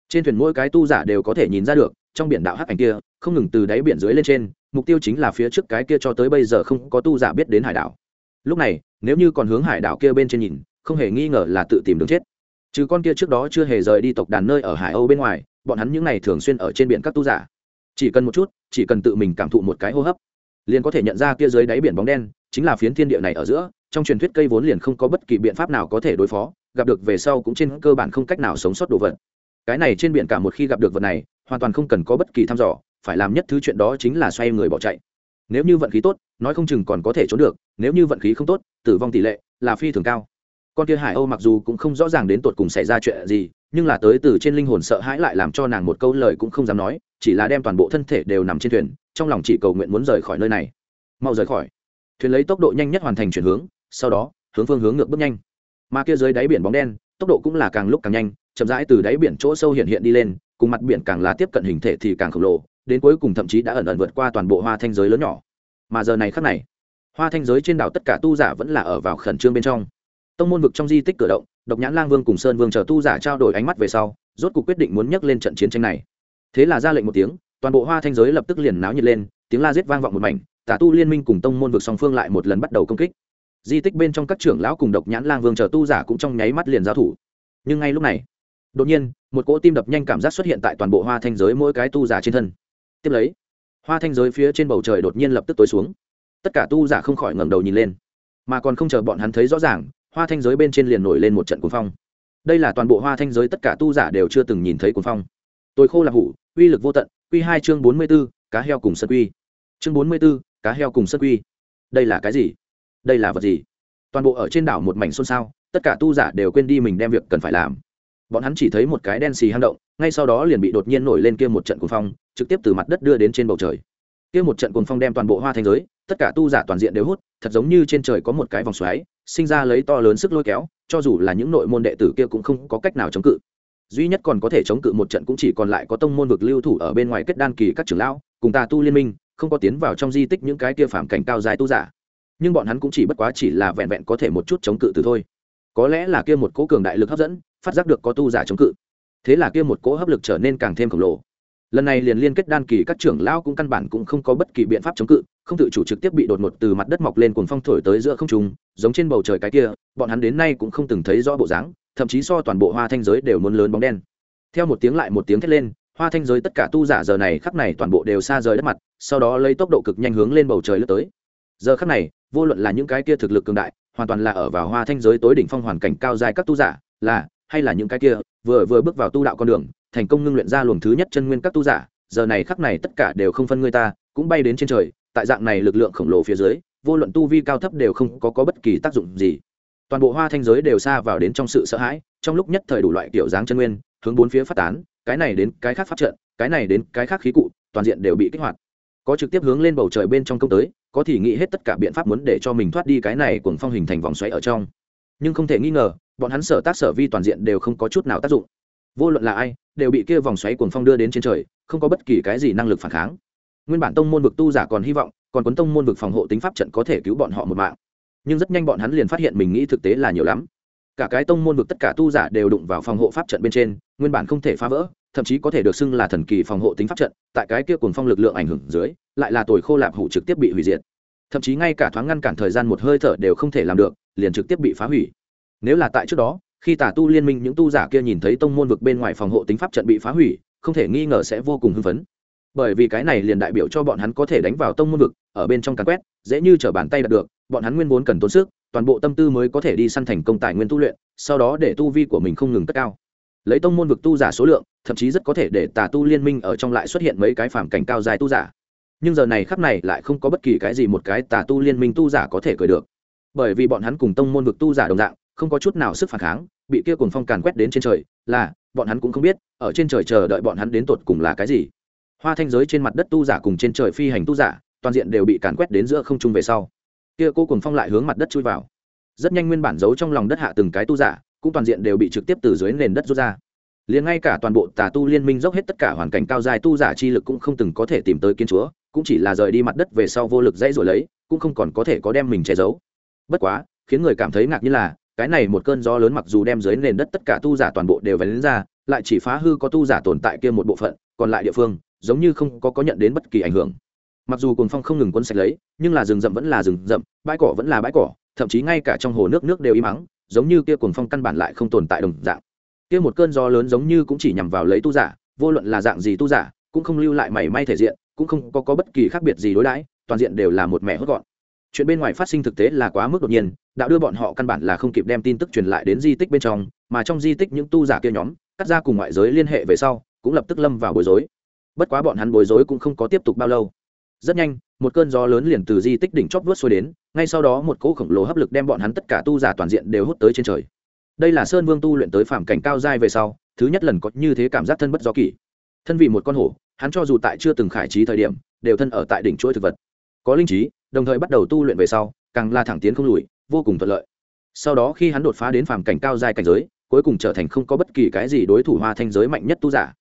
Trên thuyền mỗi cái tu giả đều có thể nhìn ra được, trong biển đạo hắc ảnh kia, không ngừng từ đáy biển dưới lên trên mục tiêu chính là phía trước cái kia cho tới bây giờ không có tu giả biết đến hải đảo. Lúc này, nếu như còn hướng hải đảo kia bên trên nhìn, không hề nghi ngờ là tự tìm đường chết. Trừ con kia trước đó chưa hề rời đi tộc đàn nơi ở hải âu bên ngoài, bọn hắn những n à y thường xuyên ở trên biển các tu giả. Chỉ cần một chút, chỉ cần tự mình cảm thụ một cái hô hấp, liền có thể nhận ra kia dưới đáy biển bóng đen, chính là phiến thiên địa này ở giữa, trong truyền thuyết cây vốn liền không có bất kỳ biện pháp nào có thể đối phó, gặp được về sau cũng trên cơ bản không cách nào sống sót đồ vật. Cái này trên biển cả một khi gặp được vật này, hoàn toàn không cần có bất kỳ thăm dò phải làm nhất thứ chuyện đó chính là xoay người bỏ chạy. Nếu như vận khí tốt, nói không chừng còn có thể trốn được, nếu như vận khí không tốt, tử vong tỷ lệ là phi thường cao. Con kia hải âu mặc dù cũng không rõ ràng đến tột cùng xảy ra chuyện gì, nhưng là tới từ trên linh hồn sợ hãi lại làm cho nàng một câu lời cũng không dám nói, chỉ là đem toàn bộ thân thể đều nằm trên thuyền, trong lòng chỉ cầu nguyện muốn rời khỏi nơi này. Mau rời khỏi. Thuyền lấy tốc độ nhanh nhất hoàn thành chuyển hướng, sau đó, hướng phương hướng ngược bước nhanh. Mà kia dưới đáy biển bóng đen, tốc độ cũng là càng lúc càng nhanh, chậm rãi từ đáy biển chỗ sâu hiện hiện đi lên, cùng mặt biển càng là tiếp cận hình thể thì càng khổng lồ đến cuối cùng thậm chí đã ẩn ẩn vượt qua toàn bộ hoa thanh giới lớn nhỏ. Mà giờ này khắc này, hoa thanh giới trên đảo tất cả tu giả vẫn là ở vào khẩn trương bên trong. Tông môn vực trong di tích cửa động, độc nhãn lang vương cùng sơn vương chờ tu giả trao đổi ánh mắt về sau, rốt cuộc quyết định muốn nhắc lên trận chiến tranh này. Thế là ra lệnh một tiếng, toàn bộ hoa thanh giới lập tức liền náo nhiệt lên, tiếng la giết vang vọng một mảnh, tả tu liên minh cùng tông môn vực song phương lại một lần bắt đầu công kích. Di tích bên trong các trưởng lão cùng độc nhãn lang vương chờ tu giả cũng trong nháy mắt liền giao thủ. Nhưng ngay lúc này, đột nhiên, một cỗ tim đập nhanh cảm giác xuất hiện tại toàn bộ hoa thanh giới mỗi cái tu giả trên thân tiếp lấy, hoa thanh giới phía trên bầu trời đột nhiên lập tức tối xuống. Tất cả tu giả không khỏi ngẩng đầu nhìn lên, mà còn không chờ bọn hắn thấy rõ ràng, hoa thanh giới bên trên liền nổi lên một trận cuồng phong. Đây là toàn bộ hoa thanh giới tất cả tu giả đều chưa từng nhìn thấy cuồng phong. Tôi khô là hủ, uy lực vô tận, quy hai chương bốn mươi b ố cá heo cùng sân quy. Chương bốn mươi b ố cá heo cùng sân quy. Đây là cái gì? Đây là vật gì? Toàn bộ ở trên đảo một mảnh xôn xao, tất cả tu giả đều quên đi mình đem việc cần phải làm. Bọn hắn chỉ thấy một cái đen xì hang động, ngay sau đó liền bị đột nhiên nổi lên kia một trận cuồng phong trực tiếp từ mặt đất đưa đến trên bầu trời. Kia một trận cuồng phong đem toàn bộ hoa thành giới, tất cả tu giả toàn diện đều hút, thật giống như trên trời có một cái vòng xoáy, sinh ra lấy to lớn sức lôi kéo, cho dù là những nội môn đệ tử kia cũng không có cách nào chống cự. Duy nhất còn có thể chống cự một trận cũng chỉ còn lại có tông môn vực lưu thủ ở bên ngoài kết đan kỳ các trưởng lão, cùng tà tu liên minh, không có tiến vào trong di tích những cái kia phạm cảnh cao dài tu giả. Nhưng bọn hắn cũng chỉ bất quá chỉ là vẹn vẹn có thể một chút chống cự từ thôi. Có lẽ là kia một cố cường đại lực hấp dẫn, phát giác được có tu giả chống cự. Thế là kia một cỗ hấp lực trở nên càng thêm khổng lồ lần này liền liên kết đan kỳ các trưởng lão cũng căn bản cũng không có bất kỳ biện pháp chống cự, không tự chủ trực tiếp bị đột ngột từ mặt đất mọc lên cuồng phong thổi tới giữa không trung, giống trên bầu trời cái kia, bọn hắn đến nay cũng không từng thấy rõ bộ dáng, thậm chí so toàn bộ hoa thanh giới đều muốn lớn bóng đen. Theo một tiếng lại một tiếng thét lên, hoa thanh giới tất cả tu giả giờ này khắc này toàn bộ đều xa rời đất mặt, sau đó lấy tốc độ cực nhanh hướng lên bầu trời lướt tới. Giờ khắc này, vô luận là những cái kia thực lực cường đại, hoàn toàn là ở vào hoa thanh giới tối đỉnh phong hoàn cảnh cao dài các tu giả, là hay là những cái kia vừa vừa bước vào tu đạo con đường thành công ngưng luyện ra luồng thứ nhất chân nguyên các tu giả giờ này khắc này tất cả đều không phân người ta cũng bay đến trên trời tại dạng này lực lượng khổng lồ phía dưới vô luận tu vi cao thấp đều không có, có bất kỳ tác dụng gì. Toàn bộ hoa thanh giới đều xa vào đến trong sự sợ hãi trong lúc nhất thời đủ loại kiểu dáng chân nguyên hướng bốn phía phát tán cái này đến cái khác phát trận cái này đến cái khác khí cụ toàn diện đều bị kích hoạt. Có trực tiếp hướng lên bầu trời bên trong công tới có thì nghĩ hết tất cả biện pháp muốn để cho mình thoát đi cái này cùng phong hình thành vòng xoáy ở trong. Nhưng không thể nghi ngờ bọn hắn sở tác sở vi toàn diện đều không có chút nào tác dụng. Vô luận là ai, đều bị kia vòng xoáy cuồng phong đưa đến trên trời, không có bất kỳ cái gì năng lực phản kháng. Nguyên bản tông môn vực tu giả còn hy vọng, còn cuốn tông môn vực phòng hộ tính pháp trận có thể cứu bọn họ một mạng. Nhưng rất nhanh bọn hắn liền phát hiện mình nghĩ thực tế là nhiều lắm. Cả cái tông môn vực tất cả tu giả đều đụng vào phòng hộ pháp trận bên trên, nguyên bản không thể phá vỡ, thậm chí có thể được xưng là thần kỳ phòng hộ tính pháp trận, tại cái kia cùng phong lực lượng ảnh hưởng dưới, lại là tồi khô lạp hủ trực tiếp bị hủy diệt. Thậm chí ngay cả thoáng ngăn cản thời gian một hơi thở đều không thể làm được, liền trực tiếp bị phá hủy nếu là tại trước đó, khi tà tu liên minh những tu giả kia nhìn thấy tông môn vực bên ngoài phòng hộ tính pháp trận bị phá hủy, không thể nghi ngờ sẽ vô cùng hưng phấn. Bởi vì cái này liền đại biểu cho bọn hắn có thể đánh vào tông môn vực, ở bên trong càn quét, dễ như t bàn tay đạt được, bọn hắn nguyên vốn cần tốn sức, toàn bộ tâm tư mới có thể đi săn thành công tài nguyên tu luyện, sau đó để tu vi của mình không ngừng tất cao. Lấy tông môn vực tu giả số lượng, thậm chí rất có thể để tà tu liên minh ở trong lại xuất hiện mấy cái phản cảnh cao dài tu giả. Nhưng giờ này khắp này lại không có bất kỳ cái gì một cái tà tu liên minh tu giả có thể cười được. Bởi vì bọn hắn cùng tông môn vực tu giả đồng dạng không có chút nào sức phản kháng, bị kia cùng phong càn quét đến trên trời, là, bọn hắn cũng không biết, ở trên trời chờ đợi bọn hắn đến tột cùng là cái gì. Hoa thanh giới trên mặt đất tu giả cùng trên trời phi hành tu giả, toàn diện đều bị càn quét đến giữa không trung về sau. Kia cô cùng phong lại hướng mặt đất chui vào. Rất nhanh nguyên bản giấu trong lòng đất hạ từng cái tu giả, cũng toàn diện đều bị trực tiếp từ dưới nền đất rút ra. Liền ngay cả toàn bộ tà tu liên minh dốc hết tất cả hoàn cảnh cao dài tu giả chi lực cũng không từng có thể tìm tới kiến chúa, cũng chỉ là rời đi mặt đất về sau vô lực dãy rồi lấy, cũng không còn có thể có đem mình che giấu. Bất quá, khiến người cảm thấy ngạc như là cái này một cơn gió lớn mặc dù đem dưới nền đất tất cả tu giả toàn bộ đều vén ra lại chỉ phá hư có tu giả tồn tại kia một bộ phận còn lại địa phương giống như không có có nhận đến bất kỳ ảnh hưởng. Mặc dù cồn phong không ngừng quân sạch lấy nhưng là rừng rậm vẫn là rừng rậm bãi cỏ vẫn là bãi cỏ thậm chí ngay cả trong hồ nước nước đều im ắng giống như kia cồn phong căn bản lại không tồn tại đồng dạng. Kia một cơn gió lớn giống như cũng chỉ nhằm vào lấy tu giả vô luận là dạng gì tu giả cũng không lưu lại mảy may thể diện cũng không có, có bất kỳ khác biệt gì đối đãi toàn diện đều là một mẹ hốt gọn chuyện bên ngoài phát sinh thực tế là quá mức đột nhiên, đạo đưa bọn họ căn bản là không kịp đem tin tức truyền lại đến di tích bên trong, mà trong di tích những tu giả kia nhóm, cắt ra cùng ngoại giới liên hệ về sau, cũng lập tức lâm vào bối rối. Bất quá bọn hắn bối rối cũng không có tiếp tục bao lâu. Rất nhanh, một cơn gió lớn liền từ di tích đỉnh chót vớt xuôi đến, ngay sau đó một cỗ khổng lồ hấp lực đem bọn hắn tất cả tu giả toàn diện đều hút tới trên trời. Đây là sơn vương tu luyện tới phạm cảnh cao dai về sau, thứ nhất lần có như thế cảm giác thân bất do kỷ. Thân vì một con hổ, hắn cho dù tại chưa từng khải trí thời điểm, đều thân ở tại đỉnh chuỗi thực vật. Có linh trí đồng thời bắt đầu tu luyện về sau, càng là thẳng tiến không lùi, vô cùng thuận lợi. Sau đó khi hắn đột phá đến phàm cảnh cao dài cảnh giới, cuối cùng trở thành không có bất kỳ cái gì đối thủ hoa thanh giới mạnh nhất tu giả.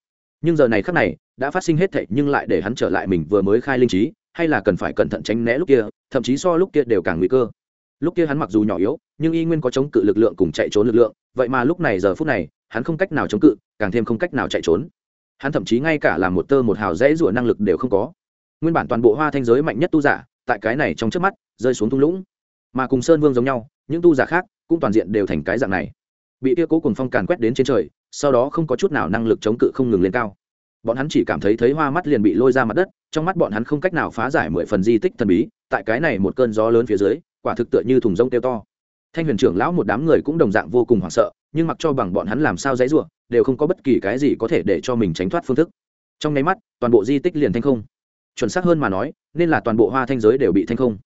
Nhưng giờ này khắc này, đã phát sinh hết thệ nhưng lại để hắn trở lại mình vừa mới khai linh trí, hay là cần phải cẩn thận tránh né lúc kia, thậm chí so lúc kia đều càng nguy cơ. Lúc kia hắn mặc dù nhỏ yếu, nhưng y nguyên có chống cự lực lượng cùng chạy trốn lực lượng, vậy mà lúc này giờ phút này, hắn không cách nào chống cự, càng thêm không cách nào chạy trốn. Hắn thậm chí ngay cả là một tơ một hào dễ rủa năng lực đều không có. Nguyên bản toàn bộ hoa thanh giới mạnh nhất tu giả tại cái này trong trước mắt, rơi xuống thung lũng. Mà cùng sơn vương giống nhau, những tu giả khác cũng toàn diện đều thành cái dạng này. Bị tia cố cùng phong càn quét đến trên trời, sau đó không có chút nào năng lực chống cự không ngừng lên cao. Bọn hắn chỉ cảm thấy thấy hoa mắt liền bị lôi ra mặt đất, trong mắt bọn hắn không cách nào phá giải mười phần di tích thần bí, tại cái này một cơn gió lớn phía dưới, quả thực tựa như thùng rông tiêu to. Thanh huyền trưởng lão một đám người cũng đồng dạng vô cùng hoảng sợ, nhưng mặc cho bằng bọn hắn làm sao dãy ruộng đều không có bất kỳ cái gì có thể để cho mình tránh thoát phương thức. Trong nháy mắt, toàn bộ di tích liền thanh không. Chuẩn xác hơn mà nói nên là toàn bộ hoa thanh giới đều bị thanh không.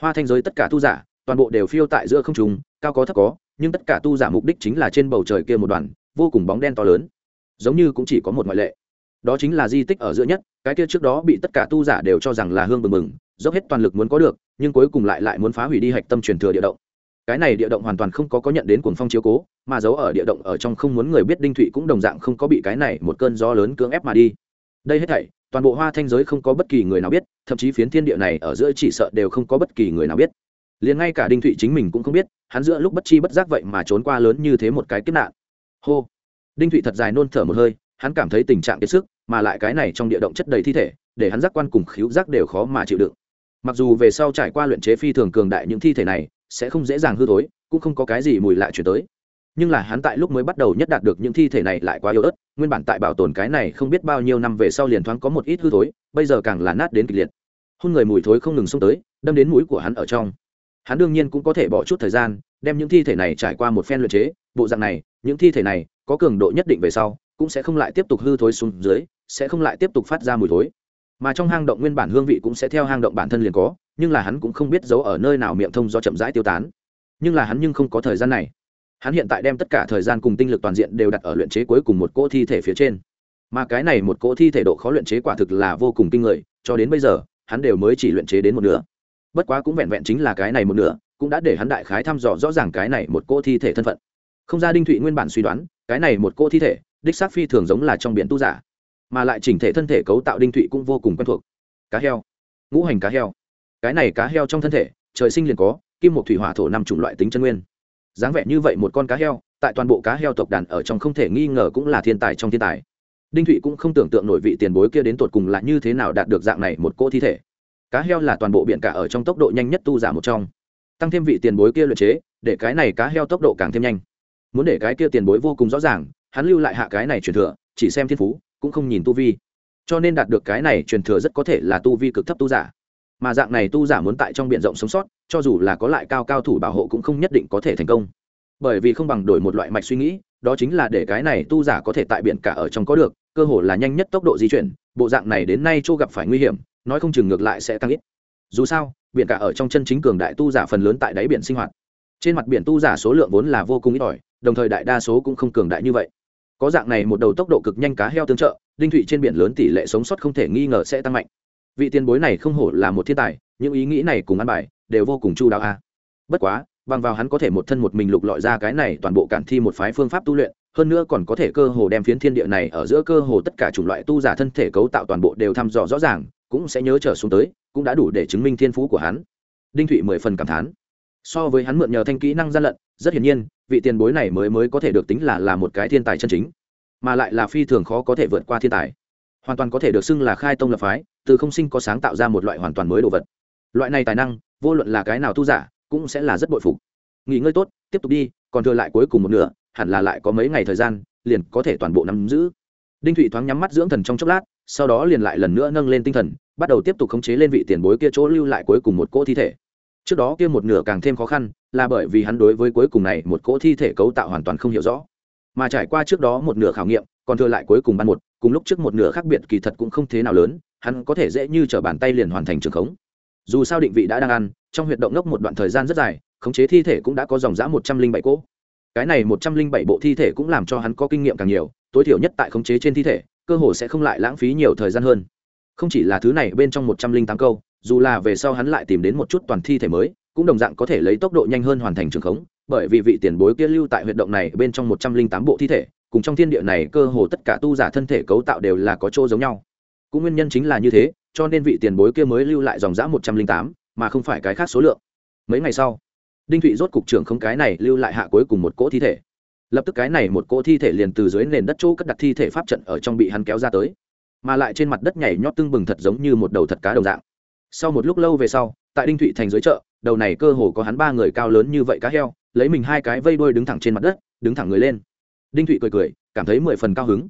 Hoa thanh giới tất cả tu giả, toàn bộ đều phiêu tại giữa không trùng cao có thấp có, nhưng tất cả tu giả mục đích chính là trên bầu trời kia một đoàn, vô cùng bóng đen to lớn. Giống như cũng chỉ có một ngoại lệ. Đó chính là di tích ở giữa nhất, cái kia trước đó bị tất cả tu giả đều cho rằng là hương bừng bừng, dốc hết toàn lực muốn có được, nhưng cuối cùng lại lại muốn phá hủy đi hạch tâm truyền thừa địa động. Cái này địa động hoàn toàn không có có nhận đến cuồng phong chiếu cố, mà giấu ở địa động ở trong không muốn người biết đinh thụy cũng đồng dạng không có bị cái này một cơn gió lớn cưỡng ép mà đi. Đây hết thảy toàn bộ hoa thanh giới không có bất kỳ người nào biết, thậm chí phiến thiên địa này ở giữa chỉ sợ đều không có bất kỳ người nào biết. Liền ngay cả đinh thụy chính mình cũng không biết, hắn giữa lúc bất chi bất giác vậy mà trốn qua lớn như thế một cái kiếp nạn. Hô! Đinh thụy thật dài nôn thở một hơi, hắn cảm thấy tình trạng kiệt sức, mà lại cái này trong địa động chất đầy thi thể, để hắn giác quan cùng khíu giác đều khó mà chịu đựng. Mặc dù về sau trải qua luyện chế phi thường cường đại những thi thể này, sẽ không dễ dàng hư thối, cũng không có cái gì mùi lạ chuyển tới nhưng là hắn tại lúc mới bắt đầu nhất đạt được những thi thể này lại quá yếu ớt, nguyên bản tại bảo tồn cái này không biết bao nhiêu năm về sau liền thoáng có một ít hư thối, bây giờ càng là nát đến kịch liệt. Hôn người mùi thối không ngừng xông tới, đâm đến mũi của hắn ở trong. Hắn đương nhiên cũng có thể bỏ chút thời gian, đem những thi thể này trải qua một phen luyện chế, bộ dạng này, những thi thể này, có cường độ nhất định về sau, cũng sẽ không lại tiếp tục hư thối xuống dưới, sẽ không lại tiếp tục phát ra mùi thối. Mà trong hang động nguyên bản hương vị cũng sẽ theo hang động bản thân liền có, nhưng là hắn cũng không biết giấu ở nơi nào miệng thông do chậm rãi tiêu tán. Nhưng là hắn nhưng không có thời gian này hắn hiện tại đem tất cả thời gian cùng tinh lực toàn diện đều đặt ở luyện chế cuối cùng một cỗ thi thể phía trên. Mà cái này một cỗ thi thể độ khó luyện chế quả thực là vô cùng kinh người, cho đến bây giờ, hắn đều mới chỉ luyện chế đến một nửa. Bất quá cũng vẹn vẹn chính là cái này một nửa, cũng đã để hắn đại khái thăm dò rõ ràng cái này một cỗ thi thể thân phận. Không ra đinh thụy nguyên bản suy đoán, cái này một cỗ thi thể, đích xác phi thường giống là trong biển tu giả. Mà lại chỉnh thể thân thể cấu tạo đinh thụy cũng vô cùng quen thuộc. Cá heo. Ngũ hành cá heo. Cái này cá heo trong thân thể, trời sinh liền có, kim một thủy hỏa thổ năm chủng loại tính chân nguyên dáng vẻ như vậy một con cá heo, tại toàn bộ cá heo tộc đàn ở trong không thể nghi ngờ cũng là thiên tài trong thiên tài. Đinh thụy cũng không tưởng tượng nổi vị tiền bối kia đến tột cùng là như thế nào đạt được dạng này một cỗ thi thể. Cá heo là toàn bộ biển cả ở trong tốc độ nhanh nhất tu giả một trong. Tăng thêm vị tiền bối kia luyện chế, để cái này cá heo tốc độ càng thêm nhanh. Muốn để cái kia tiền bối vô cùng rõ ràng, hắn lưu lại hạ cái này truyền thừa, chỉ xem thiên phú, cũng không nhìn tu vi. Cho nên đạt được cái này truyền thừa rất có thể là tu vi cực thấp tu giả mà dạng này tu giả muốn tại trong b i ể n rộng sống sót, cho dù là có lại cao cao thủ bảo hộ cũng không nhất định có thể thành công. Bởi vì không bằng đổi một loại mạch suy nghĩ, đó chính là để cái này tu giả có thể tại biển cả ở trong có được, cơ hồ là nhanh nhất tốc độ di chuyển, bộ dạng này đến nay chỗ gặp phải nguy hiểm, nói không chừng ngược lại sẽ tăng ít. Dù sao, biển cả ở trong chân chính cường đại tu giả phần lớn tại đáy biển sinh hoạt. Trên mặt biển tu giả số lượng vốn là vô cùng ít ỏi, đồng thời đại đa số cũng không cường đại như vậy. Có dạng này một đầu tốc độ cực nhanh cá heo tương trợ, đinh thụy trên biển lớn tỷ lệ sống sót không thể nghi ngờ sẽ tăng mạnh vị tiền bối này không hổ là một thiên tài, những ý nghĩ này cùng ăn bài đều vô cùng chu đạo a. Bất quá, bằng vào hắn có thể một thân một mình lục lọi ra cái này toàn bộ cản thi một phái phương pháp tu luyện, hơn nữa còn có thể cơ hồ đem phiến thiên địa này ở giữa cơ hồ tất cả chủng loại tu giả thân thể cấu tạo toàn bộ đều thăm dò rõ ràng, cũng sẽ nhớ trở xuống tới, cũng đã đủ để chứng minh thiên phú của hắn. Đinh thụy mười phần cảm thán. So với hắn mượn nhờ thanh kỹ năng gian lận, rất hiển nhiên, vị tiền bối này mới mới có thể được tính là là một cái thiên tài chân chính, mà lại là phi thường khó có thể vượt qua thiên tài. Hoàn toàn có thể được xưng là khai tông lập phái từ không sinh có sáng tạo ra một loại hoàn toàn mới đồ vật. Loại này tài năng, vô luận là cái nào tu giả, cũng sẽ là rất bội phục. Nghỉ ngơi tốt, tiếp tục đi, còn thừa lại cuối cùng một nửa, hẳn là lại có mấy ngày thời gian, liền có thể toàn bộ nắm giữ. Đinh thụy thoáng nhắm mắt dưỡng thần trong chốc lát, sau đó liền lại lần nữa nâng lên tinh thần, bắt đầu tiếp tục khống chế lên vị tiền bối kia chỗ lưu lại cuối cùng một cỗ thi thể. Trước đó kia một nửa càng thêm khó khăn, là bởi vì hắn đối với cuối cùng này một cỗ thi thể cấu tạo hoàn toàn không hiểu rõ. Mà trải qua trước đó một nửa khảo nghiệm, còn thừa lại cuối cùng ban một, cùng lúc trước một nửa khác biệt kỳ thật cũng không thế nào lớn hắn có thể dễ như t r ở bàn tay liền hoàn thành trường khống. Dù sao định vị đã đang ăn, trong huyệt động ngốc một đoạn thời gian rất dài, khống chế thi thể cũng đã có dòng giã một trăm linh bảy cỗ. Cái này một trăm linh bảy bộ thi thể cũng làm cho hắn có kinh nghiệm càng nhiều, tối thiểu nhất tại khống chế trên thi thể, cơ hồ sẽ không lại lãng phí nhiều thời gian hơn. Không chỉ là thứ này, bên trong một trăm linh tám câu, dù là về sau hắn lại tìm đến một chút toàn thi thể mới, cũng đồng dạng có thể lấy tốc độ nhanh hơn hoàn thành trường khống, bởi vì vị tiền bối kia lưu tại huyệt động này bên trong một trăm linh tám bộ thi thể, cùng trong thiên địa này cơ hồ tất cả tu giả thân thể cấu tạo đều là có chỗ giống nhau cũng nguyên nhân chính là như thế, cho nên vị tiền bối kia mới lưu lại dòng dã một trăm linh tám, mà không phải cái khác số lượng. Mấy ngày sau, đinh thụy rốt cục trưởng không cái này lưu lại hạ cuối cùng một cỗ thi thể. Lập tức cái này một cỗ thi thể liền từ dưới nền đất chỗ cất đặt thi thể pháp trận ở trong bị hắn kéo ra tới, mà lại trên mặt đất nhảy nhót tưng bừng thật giống như một đầu thật cá đồng dạng. Sau một lúc lâu về sau, tại đinh thụy thành dưới chợ, đầu này cơ hồ có hắn ba người cao lớn như vậy cá heo, lấy mình hai cái vây đuôi đứng thẳng trên mặt đất, đứng thẳng người lên. Đinh thụy cười cười, cảm thấy mười phần cao hứng.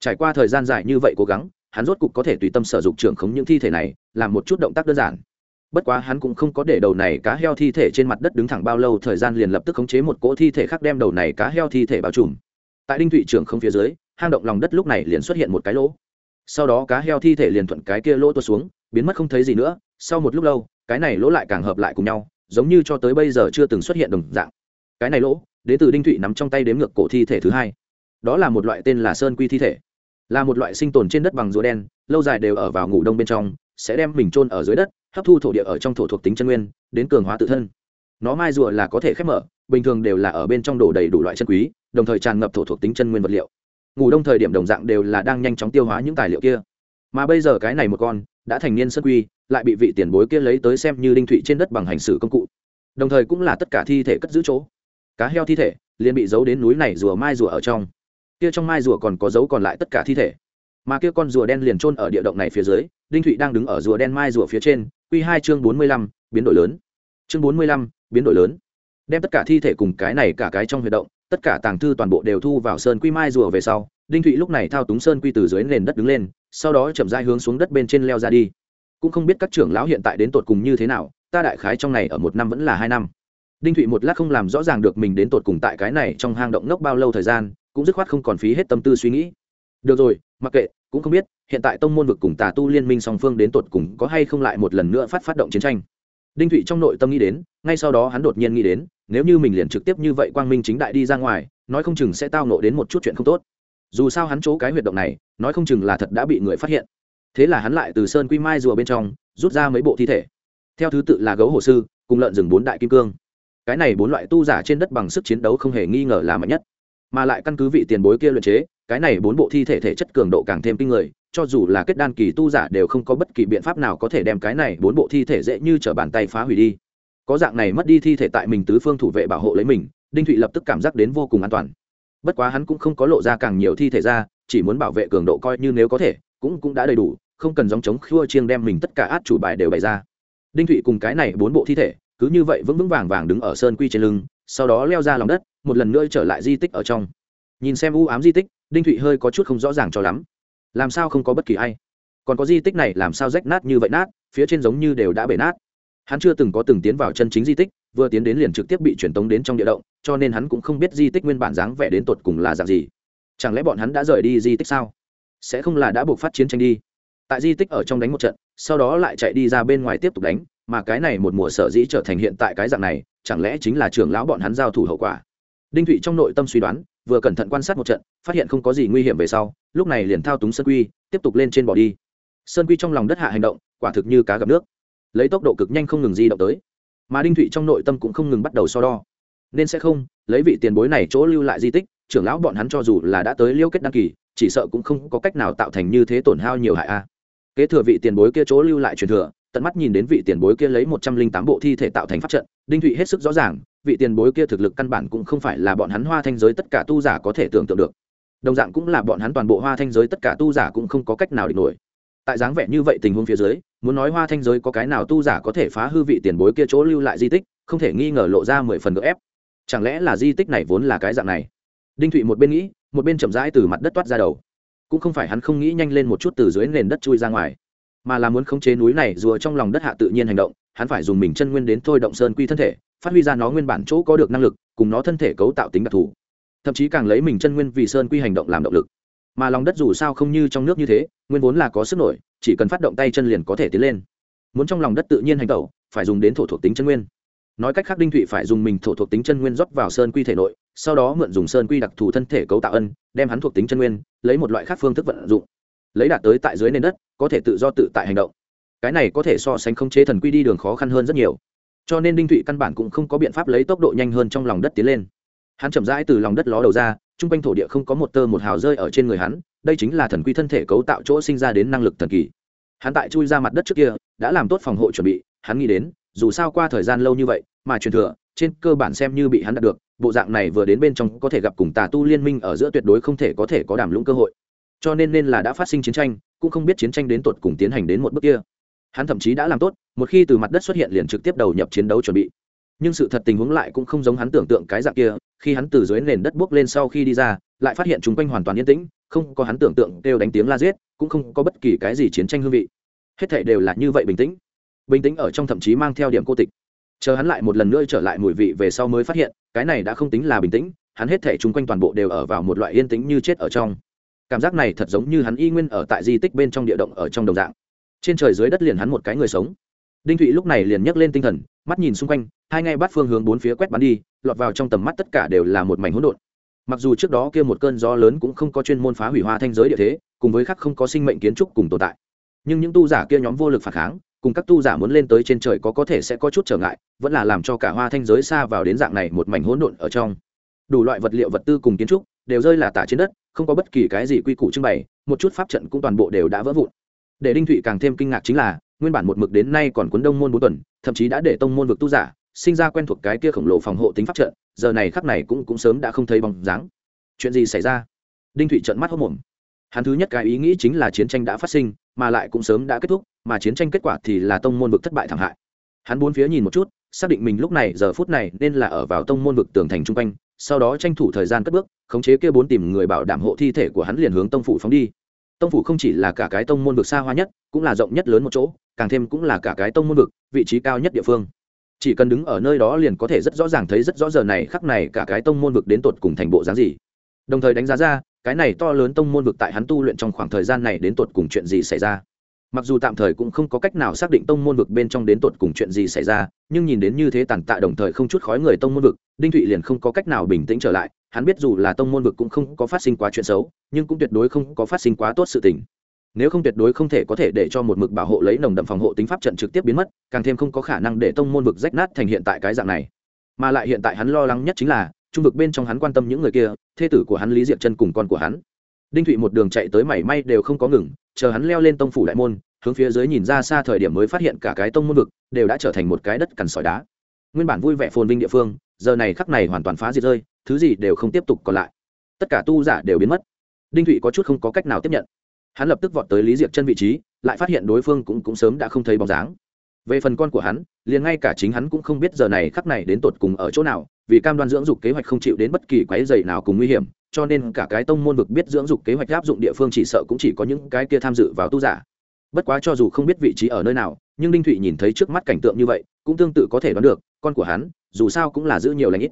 Trải qua thời gian dài như vậy cố gắng hắn rốt cục có thể tùy tâm sở dụng trưởng khống những thi thể này, làm một chút động tác đơn giản. Bất quá hắn cũng không có để đầu này cá heo thi thể trên mặt đất đứng thẳng bao lâu, thời gian liền lập tức khống chế một cỗ thi thể khác đem đầu này cá heo thi thể bao trùm. Tại đinh thụy trưởng không phía dưới, hang động lòng đất lúc này liền xuất hiện một cái lỗ. Sau đó cá heo thi thể liền thuận cái kia lỗ tuột xuống, biến mất không thấy gì nữa. Sau một lúc lâu, cái này lỗ lại càng hợp lại cùng nhau, giống như cho tới bây giờ chưa từng xuất hiện đồng dạng. Cái này lỗ, đến từ đinh thụy nắm trong tay đếm ngược cổ thi thể thứ hai. Đó là một loại tên là sơn quy thi thể là một loại sinh tồn trên đất bằng rùa đen, lâu dài đều ở vào ngủ đông bên trong, sẽ đem mình trôn ở dưới đất, hấp thu thổ địa ở trong thổ thuộc tính chân nguyên, đến cường hóa tự thân. Nó mai rùa là có thể khép mở, bình thường đều là ở bên trong đổ đầy đủ loại chân quý, đồng thời tràn ngập thổ thuộc tính chân nguyên vật liệu. Ngủ đông thời điểm đồng dạng đều là đang nhanh chóng tiêu hóa những tài liệu kia. Mà bây giờ cái này một con, đã thành niên sân quy, lại bị vị tiền bối kia lấy tới xem như đinh thụy trên đất bằng hành xử công cụ. Đồng thời cũng là tất cả thi thể cất giữ chỗ. Cá heo thi thể liền bị giấu đến núi này rùa mai rùa ở trong kia trong mai rùa còn có dấu còn lại tất cả thi thể. Mà kia con rùa đen liền trôn ở địa động này phía dưới, đinh thụy đang đứng ở rùa đen mai rùa phía trên q hai chương bốn mươi lăm, biến đổi lớn. Chương bốn mươi lăm, biến đổi lớn. Đem tất cả thi thể cùng cái này cả cái trong huy động, tất cả tàng thư toàn bộ đều thu vào sơn quy mai rùa về sau, đinh thụy lúc này thao túng sơn quy từ dưới nền đất đứng lên, sau đó chậm dai hướng xuống đất bên trên leo ra đi. Cũng không biết các trưởng lão hiện tại đến tột cùng như thế nào, ta đại khái trong này ở một năm vẫn là hai năm. Đinh thụy một lát không làm rõ ràng được mình đến tột cùng tại cái này trong hang động ngốc bao lâu thời gian cũng dứt khoát không còn phí hết tâm tư suy nghĩ. Được rồi, mặc kệ, cũng không biết, hiện tại tông môn vực cùng tà tu liên minh song phương đến tột cùng có hay không lại một lần nữa phát phát động chiến tranh. Đinh thụy trong nội tâm nghĩ đến, ngay sau đó hắn đột nhiên nghĩ đến, nếu như mình liền trực tiếp như vậy quang minh chính đại đi ra ngoài, nói không chừng sẽ tao nộ đến một chút chuyện không tốt. Dù sao hắn chỗ cái huyệt động này, nói không chừng là thật đã bị người phát hiện. Thế là hắn lại từ sơn quy mai rùa bên trong, rút ra mấy bộ thi thể. Theo thứ tự là gấu hồ sư, cùng lợn rừng bốn đại kim cương. Cái này bốn loại tu giả trên đất bằng sức chiến đấu không hề nghi ngờ là mạnh nhất mà lại căn cứ vị tiền bối kia luyện chế, cái này bốn bộ thi thể thể chất cường độ càng thêm kinh người, cho dù là kết đan kỳ tu giả đều không có bất kỳ biện pháp nào có thể đem cái này bốn bộ thi thể dễ như t r ở bàn tay phá hủy đi. Có dạng này mất đi thi thể tại mình tứ phương thủ vệ bảo hộ lấy mình, đinh thụy lập tức cảm giác đến vô cùng an toàn. Bất quá hắn cũng không có lộ ra càng nhiều thi thể ra, chỉ muốn bảo vệ cường độ coi như nếu có thể, cũng cũng đã đầy đủ, không cần dòng chống khua chiêng đem mình tất cả át chủ bài đều bày ra. Đinh thụy cùng cái này bốn bộ thi thể, cứ như vậy vững vững vàng vàng đứng ở sơn quy trên lưng sau đó leo ra lòng đất, một lần nữa trở lại di tích ở trong. Nhìn xem u ám di tích, đinh thụy hơi có chút không rõ ràng cho lắm. Làm sao không có bất kỳ ai? Còn có di tích này làm sao rách nát như vậy nát, phía trên giống như đều đã bể nát. Hắn chưa từng có từng tiến vào chân chính di tích, vừa tiến đến liền trực tiếp bị truyền tống đến trong địa động, cho nên hắn cũng không biết di tích nguyên bản dáng vẻ đến tột cùng là dạng gì. Chẳng lẽ bọn hắn đã rời đi di tích sao? Sẽ không là đã buộc phát chiến tranh đi. Tại di tích ở trong đánh một trận, sau đó lại chạy đi ra bên ngoài tiếp tục đánh, mà cái này một mùa sở dĩ trở thành hiện tại cái dạng này chẳng lẽ chính là trưởng lão bọn hắn giao thủ hậu quả? Đinh thụy trong nội tâm suy đoán, vừa cẩn thận quan sát một trận, phát hiện không có gì nguy hiểm về sau, lúc này liền thao túng sơn quy, tiếp tục lên trên bỏ đi. Sơn quy trong lòng đất hạ hành động, quả thực như cá gặp nước. Lấy tốc độ cực nhanh không ngừng di động tới. Mà đinh thụy trong nội tâm cũng không ngừng bắt đầu so đo. Nên sẽ không, lấy vị tiền bối này chỗ lưu lại di tích, trưởng lão bọn hắn cho dù là đã tới liêu kết đăng kỳ, chỉ sợ cũng không có cách nào tạo thành như thế tổn hao nhiều hại a. Kế thừa vị tiền bối kia chỗ lưu lại truyền thừa tận mắt nhìn đến vị tiền bối kia lấy một trăm linh tám bộ thi thể tạo thành pháp trận, đinh thụy hết sức rõ ràng, vị tiền bối kia thực lực căn bản cũng không phải là bọn hắn hoa thanh giới tất cả tu giả có thể tưởng tượng được. Đồng dạng cũng là bọn hắn toàn bộ hoa thanh giới tất cả tu giả cũng không có cách nào địch nổi. Tại dáng vẻ như vậy tình huống phía dưới, muốn nói hoa thanh giới có cái nào tu giả có thể phá hư vị tiền bối kia chỗ lưu lại di tích, không thể nghi ngờ lộ ra mười phần gỡ ép. Chẳng lẽ là di tích này vốn là cái dạng này? Đinh thụy một bên nghĩ, một bên chậm rãi từ mặt đất toát ra đầu. Cũng không phải hắn không nghĩ nhanh lên một chút từ dưới nền đất chui ra ngoài mà là muốn khống chế núi này rùa trong lòng đất hạ tự nhiên hành động, hắn phải dùng mình chân nguyên đến thôi động sơn quy thân thể, phát huy ra nó nguyên bản chỗ có được năng lực, cùng nó thân thể cấu tạo tính đặc thù. Thậm chí càng lấy mình chân nguyên vì sơn quy hành động làm động lực. Mà lòng đất dù sao không như trong nước như thế, nguyên vốn là có sức nổi, chỉ cần phát động tay chân liền có thể tiến lên. Muốn trong lòng đất tự nhiên hành tẩu phải dùng đến thổ thuộc tính chân nguyên. Nói cách khác đinh thụy phải dùng mình thổ thuộc tính chân nguyên rót vào sơn quy thể nội, sau đó mượn dùng sơn quy đặc thù thân thể cấu tạo ân, đem hắn thuộc tính chân nguyên, lấy một loại khác phương thức vận dụng lấy đạt tới tại dưới nền đất, có thể tự do tự tại hành động. Cái này có thể so sánh khống chế thần quy đi đường khó khăn hơn rất nhiều. Cho nên đinh thụy căn bản cũng không có biện pháp lấy tốc độ nhanh hơn trong lòng đất tiến lên. Hắn chậm rãi từ lòng đất ló đầu ra t r u n g quanh thổ địa không có một tơ một hào rơi ở trên người hắn, đây chính là thần quy thân thể cấu tạo chỗ sinh ra đến năng lực thần kỳ. Hắn tại chui ra mặt đất trước kia, đã làm tốt phòng hộ chuẩn bị, hắn nghĩ đến, dù sao qua thời gian lâu như vậy, mà truyền thừa, trên cơ bản xem như bị hắn đạt được, bộ dạng này vừa đến bên trong có thể gặp cùng tà tu liên minh ở giữa tuyệt đối không thể có thể có đàm lũng cơ hội cho nên nên là đã phát sinh chiến tranh, cũng không biết chiến tranh đến tột cùng tiến hành đến một bước kia. Hắn thậm chí đã làm tốt, một khi từ mặt đất xuất hiện liền trực tiếp đầu nhập chiến đấu chuẩn bị. Nhưng sự thật tình huống lại cũng không giống hắn tưởng tượng cái dạng kia, khi hắn từ dưới nền đất bước lên sau khi đi ra, lại phát hiện chung quanh hoàn toàn yên tĩnh, không có hắn tưởng tượng kêu đánh tiếng la giết, cũng không có bất kỳ cái gì chiến tranh hương vị. Hết thảy đều là như vậy bình tĩnh. Bình tĩnh ở trong thậm chí mang theo điểm cô tịch. Chờ hắn lại một lần nữa trở lại mùi vị về sau mới phát hiện, cái này đã không tính là bình tĩnh, hắn hết thảy chung quanh toàn bộ đều ở vào một loại yên tĩnh như chết ở trong cảm giác này thật giống như hắn y nguyên ở tại di tích bên trong địa động ở trong đồng dạng. Trên trời dưới đất liền hắn một cái người sống. Đinh thụy lúc này liền nhấc lên tinh thần, mắt nhìn xung quanh, hai ngay bắt phương hướng bốn phía quét bắn đi, lọt vào trong tầm mắt tất cả đều là một mảnh hỗn độn. Mặc dù trước đó kia một cơn gió lớn cũng không có chuyên môn phá hủy hoa thanh giới địa thế, cùng với khác không có sinh mệnh kiến trúc cùng tồn tại. Nhưng những tu giả kia nhóm vô lực phản kháng, cùng các tu giả muốn lên tới trên trời có có thể sẽ có chút trở ngại, vẫn là làm cho cả hoa thanh giới xa vào đến dạng này một mảnh hỗn độn ở trong. Đủ loại vật liệu vật tư cùng kiến trúc đều rơi là tả trên đất không có bất kỳ cái gì quy củ trưng bày, một chút pháp trận cũng toàn bộ đều đã vỡ vụn. Để đinh thụy càng thêm kinh ngạc chính là, nguyên bản một mực đến nay còn cuốn đông môn bốn tuần, thậm chí đã để tông môn vực tu giả, sinh ra quen thuộc cái kia khổng lồ phòng hộ tính pháp trận, giờ này khắc này cũng cũng sớm đã không thấy bóng dáng. Chuyện gì xảy ra? Đinh thụy trợn mắt hốc mồm. Hắn thứ nhất cái ý nghĩ chính là chiến tranh đã phát sinh, mà lại cũng sớm đã kết thúc, mà chiến tranh kết quả thì là tông môn vực thất bại thảm hại. Hắn bốn phía nhìn một chút, xác định mình lúc này, giờ phút này nên là ở vào tông môn vực tường thành chung quanh sau đó tranh thủ thời gian cất bước, khống chế kia bốn tìm người bảo đảm hộ thi thể của hắn liền hướng tông phủ phóng đi. Tông phủ không chỉ là cả cái tông môn vực xa hoa nhất, cũng là rộng nhất lớn một chỗ, càng thêm cũng là cả cái tông môn vực, vị trí cao nhất địa phương. Chỉ cần đứng ở nơi đó liền có thể rất rõ ràng thấy rất rõ giờ này khắc này cả cái tông môn vực đến tột cùng thành bộ dáng gì. Đồng thời đánh giá ra, cái này to lớn tông môn vực tại hắn tu luyện trong khoảng thời gian này đến tột cùng chuyện gì xảy ra mặc dù tạm thời cũng không có cách nào xác định tông môn vực bên trong đến tột cùng chuyện gì xảy ra, nhưng nhìn đến như thế tàn tạ đồng thời không chút khói người tông môn vực, đinh thụy liền không có cách nào bình tĩnh trở lại. Hắn biết dù là tông môn vực cũng không có phát sinh quá chuyện xấu, nhưng cũng tuyệt đối không có phát sinh quá tốt sự tình. Nếu không tuyệt đối không thể có thể để cho một mực bảo hộ lấy nồng đậm phòng hộ tính pháp trận trực tiếp biến mất, càng thêm không có khả năng để tông môn vực rách nát thành hiện tại cái dạng này. Mà lại hiện tại hắn lo lắng nhất chính là, trung vực bên trong hắn quan tâm những người kia, thê tử của hắn lý diệp chân cùng con của hắn đinh thụy một đường chạy tới mảy may đều không có ngừng, chờ hắn leo lên tông phủ đại môn, hướng phía dưới nhìn ra xa thời điểm mới phát hiện cả cái tông môn vực đều đã trở thành một cái đất cằn sỏi đá. Nguyên bản vui vẻ phồn vinh địa phương, giờ này khắc này hoàn toàn phá diệt rơi, thứ gì đều không tiếp tục còn lại. Tất cả tu giả đều biến mất. Đinh thụy có chút không có cách nào tiếp nhận. Hắn lập tức vọt tới lý diệp chân vị trí, lại phát hiện đối phương cũng cũng sớm đã không thấy bóng dáng. Về phần con của hắn, liền ngay cả chính hắn cũng không biết giờ này khắc này đến tột cùng ở chỗ nào, vì cam đoan dưỡng dục kế hoạch không chịu đến bất kỳ quái dày nào cùng nguy hiểm cho nên cả cái tông môn vực biết dưỡng dục kế hoạch áp dụng địa phương chỉ sợ cũng chỉ có những cái kia tham dự vào tu giả. Bất quá cho dù không biết vị trí ở nơi nào, nhưng đinh thụy nhìn thấy trước mắt cảnh tượng như vậy, cũng tương tự có thể đoán được, con của hắn, dù sao cũng là giữ nhiều lãnh ít.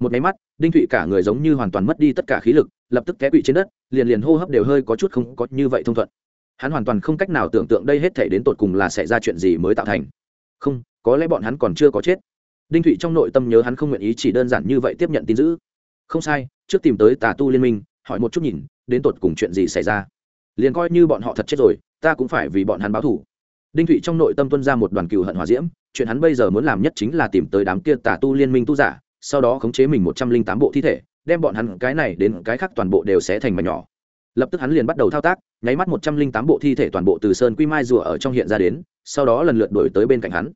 Một máy mắt, đinh thụy cả người giống như hoàn toàn mất đi tất cả khí lực, lập tức té quỵ trên đất, liền liền hô hấp đều hơi có chút không có như vậy thông thuận. Hắn hoàn toàn không cách nào tưởng tượng đây hết thể đến tột cùng là xảy ra chuyện gì mới tạo thành. Không, có lẽ bọn hắn còn chưa có chết. Đinh thụy trong nội tâm nhớ hắn không nguyện ý chỉ đơn giản như vậy tiếp nhận tin giữ không sai trước tìm tới tà tu liên minh, hỏi một chút nhìn, đến tột cùng chuyện gì xảy ra. Liền coi như bọn họ thật chết rồi, ta cũng phải vì bọn hắn báo thủ đinh thụy trong nội tâm tuân ra một đoàn cừu hận hòa diễm, chuyện hắn bây giờ muốn làm nhất chính là tìm tới đám kia tà tu liên minh tu giả, sau đó khống chế mình một trăm linh tám bộ thi thể, đem bọn hắn cái này đến cái khác toàn bộ đều sẽ thành mảnh nhỏ. Lập tức hắn liền bắt đầu thao tác, nháy mắt một trăm linh tám bộ thi thể toàn bộ từ sơn quy mai rùa ở trong hiện ra đến, sau đó lần lượt đổi tới bên cạnh hắn.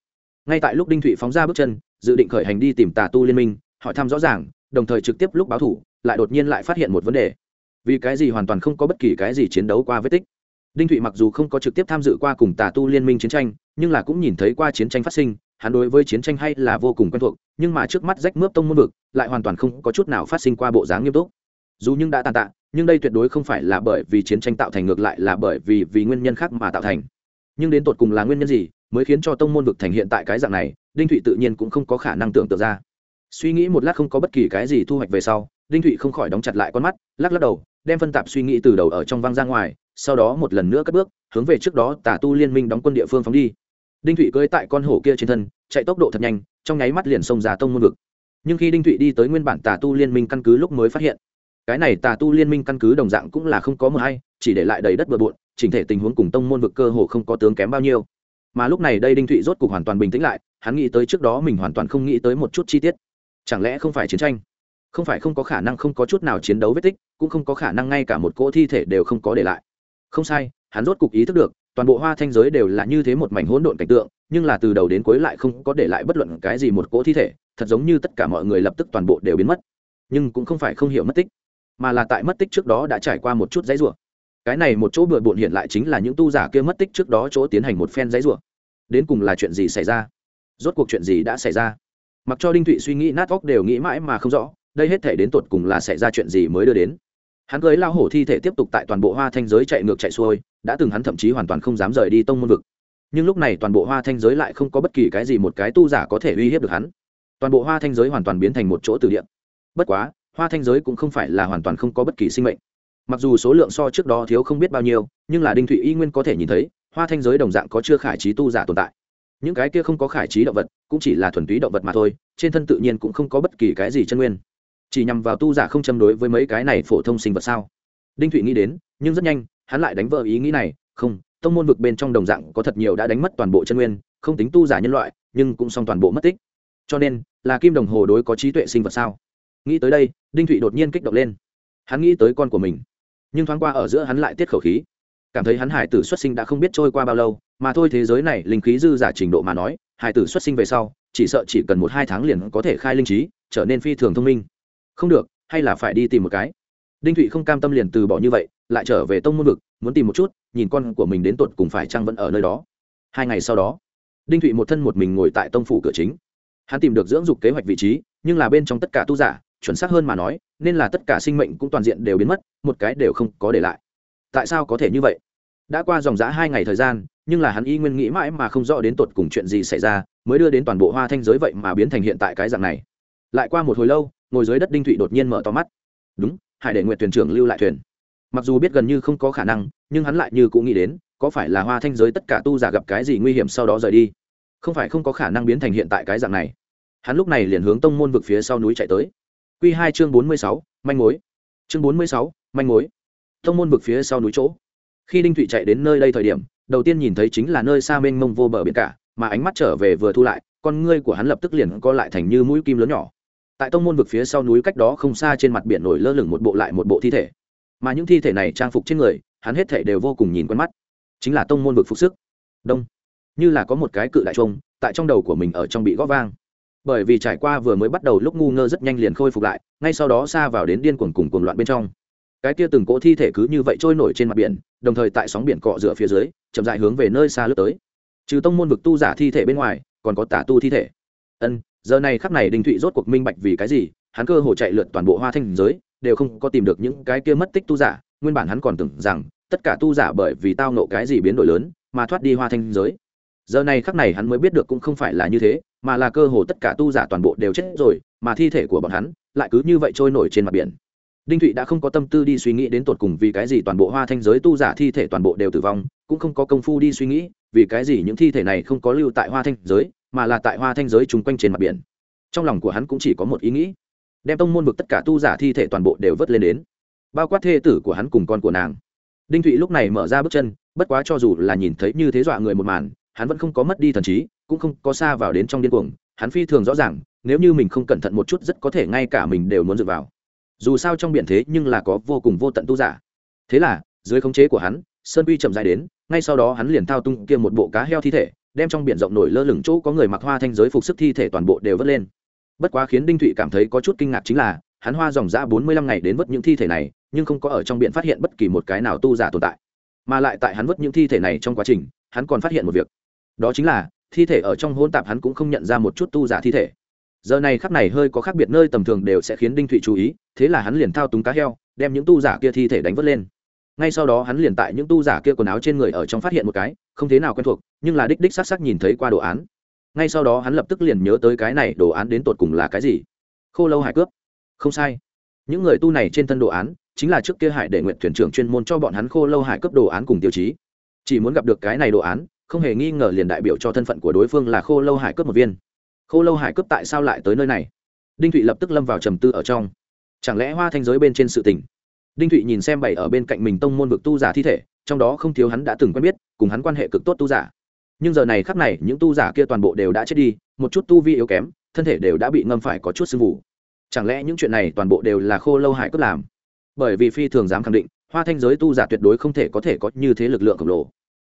Ngay tại lúc đinh thụy phóng ra bước chân, dự định khởi hành đi tìm tà tu liên minh, hỏi thăm rõ ràng, đồng thời trực tiếp lúc báo thủ lại đột nhiên lại phát hiện một vấn đề. Vì cái gì hoàn toàn không có bất kỳ cái gì chiến đấu qua vết tích? Đinh thụy mặc dù không có trực tiếp tham dự qua cùng tà tu liên minh chiến tranh, nhưng là cũng nhìn thấy qua chiến tranh phát sinh, hắn đối với chiến tranh hay là vô cùng quen thuộc, nhưng mà trước mắt rách mướp tông môn vực, lại hoàn toàn không có chút nào phát sinh qua bộ dáng nghiêm túc. Dù nhưng đã tàn tạ, nhưng đây tuyệt đối không phải là bởi vì chiến tranh tạo thành, ngược lại là bởi vì vì nguyên nhân khác mà tạo thành. Nhưng đến tột cùng là nguyên nhân gì mới khiến cho tông môn vực thành hiện tại cái dạng này, đinh thụy tự nhiên cũng không có khả năng tưởng tượng ra. Suy nghĩ một lát không có bất kỳ cái gì thu hoạch về sau đinh thụy không khỏi đóng chặt lại con mắt, lắc lắc đầu, đem phân tạp suy nghĩ từ đầu ở trong văng ra ngoài, sau đó một lần nữa cất bước, hướng về trước đó tà tu liên minh đóng quân địa phương phóng đi. Đinh thụy cưỡi tại con hổ kia trên thân, chạy tốc độ thật nhanh, trong nháy mắt liền xông ra tông môn vực. Nhưng khi đinh thụy đi tới nguyên bản tà tu liên minh căn cứ lúc mới phát hiện, cái này tà tu liên minh căn cứ đồng dạng cũng là không có mờ hay, chỉ để lại đầy đất bừa bộn, chỉnh thể tình huống cùng tông môn vực cơ hồ không có tướng kém bao nhiêu. Mà lúc này đây đinh thụy rốt cuộc hoàn toàn bình tĩnh lại, hắn nghĩ tới trước đó mình hoàn toàn không nghĩ tới một chút chi tiết. Chẳng lẽ không phải chiến tranh? Không phải không có khả năng không có chút nào chiến đấu vết tích, cũng không có khả năng ngay cả một cỗ thi thể đều không có để lại. Không sai, hắn rốt cục ý thức được, toàn bộ hoa thanh giới đều là như thế một mảnh hỗn độn cảnh tượng, nhưng là từ đầu đến cuối lại không có để lại bất luận cái gì một cỗ thi thể, thật giống như tất cả mọi người lập tức toàn bộ đều biến mất. Nhưng cũng không phải không hiểu mất tích, mà là tại mất tích trước đó đã trải qua một chút giấy rủa. Cái này một chỗ bừa bộn hiện lại chính là những tu giả kia mất tích trước đó chỗ tiến hành một phen giấy rủa. Đến cùng là chuyện gì xảy ra? Rốt cuộc chuyện gì đã xảy ra? Mặc cho đinh thụy suy nghĩ nát óc đều nghĩ mãi mà không rõ đây hết thể đến tột cùng là xảy ra chuyện gì mới đưa đến? Hắn cưới lao hổ thi thể tiếp tục tại toàn bộ hoa thanh giới chạy ngược chạy xuôi, đã từng hắn thậm chí hoàn toàn không dám rời đi tông môn vực. Nhưng lúc này toàn bộ hoa thanh giới lại không có bất kỳ cái gì một cái tu giả có thể uy hiếp được hắn. Toàn bộ hoa thanh giới hoàn toàn biến thành một chỗ từ điện bất quá, hoa thanh giới cũng không phải là hoàn toàn không có bất kỳ sinh mệnh. Mặc dù số lượng so trước đó thiếu không biết bao nhiêu, nhưng là đinh thụy y nguyên có thể nhìn thấy, hoa thanh giới đồng dạng có chưa khải trí tu giả tồn tại. Những cái kia không có khải trí động vật, cũng chỉ là thuần túy động vật mà thôi, trên thân tự nhiên cũng không có bất kỳ cái gì chân nguyên chỉ nhằm vào tu giả không châm đối với mấy cái này phổ thông sinh vật sao? Đinh thụy nghĩ đến, nhưng rất nhanh, hắn lại đánh vỡ ý nghĩ này, không, tông môn vực bên trong đồng dạng có thật nhiều đã đánh mất toàn bộ chân nguyên, không tính tu giả nhân loại, nhưng cũng xong toàn bộ mất tích. Cho nên, là kim đồng hồ đối có trí tuệ sinh vật sao? Nghĩ tới đây, đinh thụy đột nhiên kích động lên. Hắn nghĩ tới con của mình. Nhưng thoáng qua ở giữa hắn lại tiết khẩu khí. Cảm thấy hắn hải tử xuất sinh đã không biết trôi qua bao lâu, mà thôi thế giới này linh khí dư giả trình độ mà nói, hải tử xuất sinh về sau, chỉ sợ chỉ cần một hai tháng liền có thể khai linh trí, trở nên phi thường thông minh không được, hay là phải đi tìm một cái. Đinh thụy không cam tâm liền từ bỏ như vậy, lại trở về tông môn vực, muốn tìm một chút, nhìn con của mình đến tột cùng phải chăng vẫn ở nơi đó. Hai ngày sau đó, đinh thụy một thân một mình ngồi tại tông phủ cửa chính. Hắn tìm được dưỡng dục kế hoạch vị trí, nhưng là bên trong tất cả tu giả, chuẩn xác hơn mà nói, nên là tất cả sinh mệnh cũng toàn diện đều biến mất, một cái đều không có để lại. Tại sao có thể như vậy? Đã qua dòng giã hai ngày thời gian, nhưng là hắn y nguyên nghĩ mãi mà không rõ đến tột cùng chuyện gì xảy ra, mới đưa đến toàn bộ hoa thanh giới vậy mà biến thành hiện tại cái dạng này. Lại qua một hồi lâu ngồi dưới đất đinh thụy đột nhiên mở to mắt. Đúng, hải đệ nguyện thuyền trưởng lưu lại thuyền. Mặc dù biết gần như không có khả năng, nhưng hắn lại như cũng nghĩ đến, có phải là hoa thanh giới tất cả tu giả gặp cái gì nguy hiểm sau đó rời đi? Không phải không có khả năng biến thành hiện tại cái dạng này. Hắn lúc này liền hướng tông môn vực phía sau núi chạy tới. Q hai chương bốn mươi sáu, manh mối. Chương bốn mươi sáu, manh mối. Tông môn vực phía sau núi chỗ. Khi đinh thụy chạy đến nơi đây thời điểm, đầu tiên nhìn thấy chính là nơi xa mênh mông vô bờ biển cả, mà ánh mắt trở về vừa thu lại, con ngươi của hắn lập tức liền co lại thành như mũi kim lớn nhỏ tại tông môn vực phía sau núi cách đó không xa trên mặt biển nổi lơ lửng một bộ lại một bộ thi thể. Mà những thi thể này trang phục trên người, hắn hết thể đều vô cùng nhìn quen mắt. Chính là tông môn vực phục sức. Đông. Như là có một cái cự đại trông tại trong đầu của mình ở trong bị góp vang. Bởi vì trải qua vừa mới bắt đầu lúc ngu ngơ rất nhanh liền khôi phục lại, ngay sau đó xa vào đến điên cuồng cùng cuồng loạn bên trong. Cái kia từng cỗ thi thể cứ như vậy trôi nổi trên mặt biển, đồng thời tại sóng biển cọ rửa phía dưới, chậm dại hướng về nơi xa lướt tới. Trừ tông môn vực tu giả thi thể bên ngoài, còn có tả tu thi thể. Ân giờ này khắc này đinh thụy rốt cuộc minh bạch vì cái gì, hắn cơ hồ chạy lượt toàn bộ hoa thanh giới, đều không có tìm được những cái kia mất tích tu giả, nguyên bản hắn còn tưởng rằng, tất cả tu giả bởi vì tao nộ cái gì biến đổi lớn, mà thoát đi hoa thanh giới. Giờ này khắc này hắn mới biết được cũng không phải là như thế, mà là cơ hồ tất cả tu giả toàn bộ đều chết rồi, mà thi thể của bọn hắn lại cứ như vậy trôi nổi trên mặt biển. Đinh thụy đã không có tâm tư đi suy nghĩ đến tột cùng vì cái gì toàn bộ hoa thanh giới tu giả thi thể toàn bộ đều tử vong, cũng không có công phu đi suy nghĩ vì cái gì những thi thể này không có lưu tại hoa thanh giới mà là tại hoa thanh giới chung quanh trên mặt biển. Trong lòng của hắn cũng chỉ có một ý nghĩ, đem tông môn vực tất cả tu giả thi thể toàn bộ đều vớt lên đến, bao quát thê tử của hắn cùng con của nàng. Đinh thụy lúc này mở ra bước chân, bất quá cho dù là nhìn thấy như thế dọa người một màn, hắn vẫn không có mất đi thần trí, cũng không có xa vào đến trong điên cuồng. Hắn phi thường rõ ràng, nếu như mình không cẩn thận một chút rất có thể ngay cả mình đều muốn dựa vào. Dù sao trong biển thế nhưng là có vô cùng vô tận tu giả. Thế là, dưới khống chế của hắn, sơn quy chậm dài đến, ngay sau đó hắn liền thao tung kia một bộ cá heo thi thể đem trong biển rộng nổi lơ lửng chỗ có người mặc hoa thanh giới phục sức thi thể toàn bộ đều vớt lên. Bất quá khiến đinh thụy cảm thấy có chút kinh ngạc chính là, hắn hoa dòng ra bốn mươi lăm ngày đến vớt những thi thể này, nhưng không có ở trong biển phát hiện bất kỳ một cái nào tu giả tồn tại. Mà lại tại hắn vớt những thi thể này trong quá trình, hắn còn phát hiện một việc. Đó chính là, thi thể ở trong hỗn tạp hắn cũng không nhận ra một chút tu giả thi thể. Giờ này khắc này hơi có khác biệt nơi tầm thường đều sẽ khiến đinh thụy chú ý, thế là hắn liền thao túng cá heo, đem những tu giả kia thi thể đánh vớt lên ngay sau đó hắn liền tại những tu giả kia quần áo trên người ở trong phát hiện một cái, không thế nào quen thuộc, nhưng là đích đích sắc sắc nhìn thấy qua đồ án. Ngay sau đó hắn lập tức liền nhớ tới cái này đồ án đến tột cùng là cái gì. Khô lâu hải cướp. Không sai. Những người tu này trên thân đồ án, chính là trước kia hải để nguyện thuyền trưởng chuyên môn cho bọn hắn khô lâu hải cướp đồ án cùng tiêu chí. Chỉ muốn gặp được cái này đồ án, không hề nghi ngờ liền đại biểu cho thân phận của đối phương là khô lâu hải cướp một viên. Khô lâu hải cướp tại sao lại tới nơi này? Đinh thụy lập tức lâm vào trầm tư ở trong. Chẳng lẽ hoa thanh giới bên trên sự tình đinh thụy nhìn xem bảy ở bên cạnh mình tông môn vực tu giả thi thể, trong đó không thiếu hắn đã từng quen biết, cùng hắn quan hệ cực tốt tu giả. Nhưng giờ này khắc này, những tu giả kia toàn bộ đều đã chết đi, một chút tu vi yếu kém, thân thể đều đã bị ngâm phải có chút sưng vụ chẳng lẽ những chuyện này toàn bộ đều là khô lâu hải cướp làm? Bởi vì phi thường dám khẳng định, hoa thanh giới tu giả tuyệt đối không thể có thể có như thế lực lượng khổng lồ.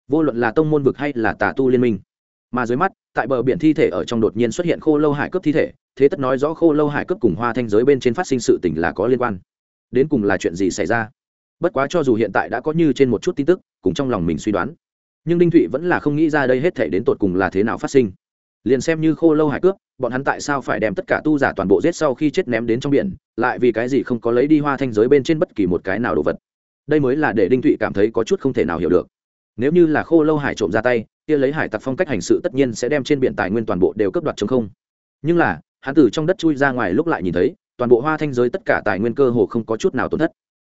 Vô luận là tông môn vực hay là tà tu liên minh. Mà dưới mắt, tại bờ biển thi thể ở trong đột nhiên xuất hiện khô lâu hải cướp thi thể, thế tất nói rõ khô lâu hải cướp cùng hoa thanh giới bên trên phát sinh sự tình là có liên quan đến cùng là chuyện gì xảy ra? Bất quá cho dù hiện tại đã có như trên một chút tin tức, cùng trong lòng mình suy đoán, nhưng đinh thụy vẫn là không nghĩ ra đây hết thể đến tột cùng là thế nào phát sinh. Liền xem như khô lâu hải cướp, bọn hắn tại sao phải đem tất cả tu giả toàn bộ giết sau khi chết ném đến trong biển, lại vì cái gì không có lấy đi hoa thanh giới bên trên bất kỳ một cái nào đồ vật. Đây mới là để đinh thụy cảm thấy có chút không thể nào hiểu được. Nếu như là khô lâu hải trộm ra tay, kia lấy hải tặc phong cách hành sự tất nhiên sẽ đem trên biển tài nguyên toàn bộ đều cấp đoạt chống không. Nhưng là, hắn từ trong đất chui ra ngoài lúc lại nhìn thấy toàn bộ hoa thanh giới tất cả tài nguyên cơ hồ không có chút nào tổn thất.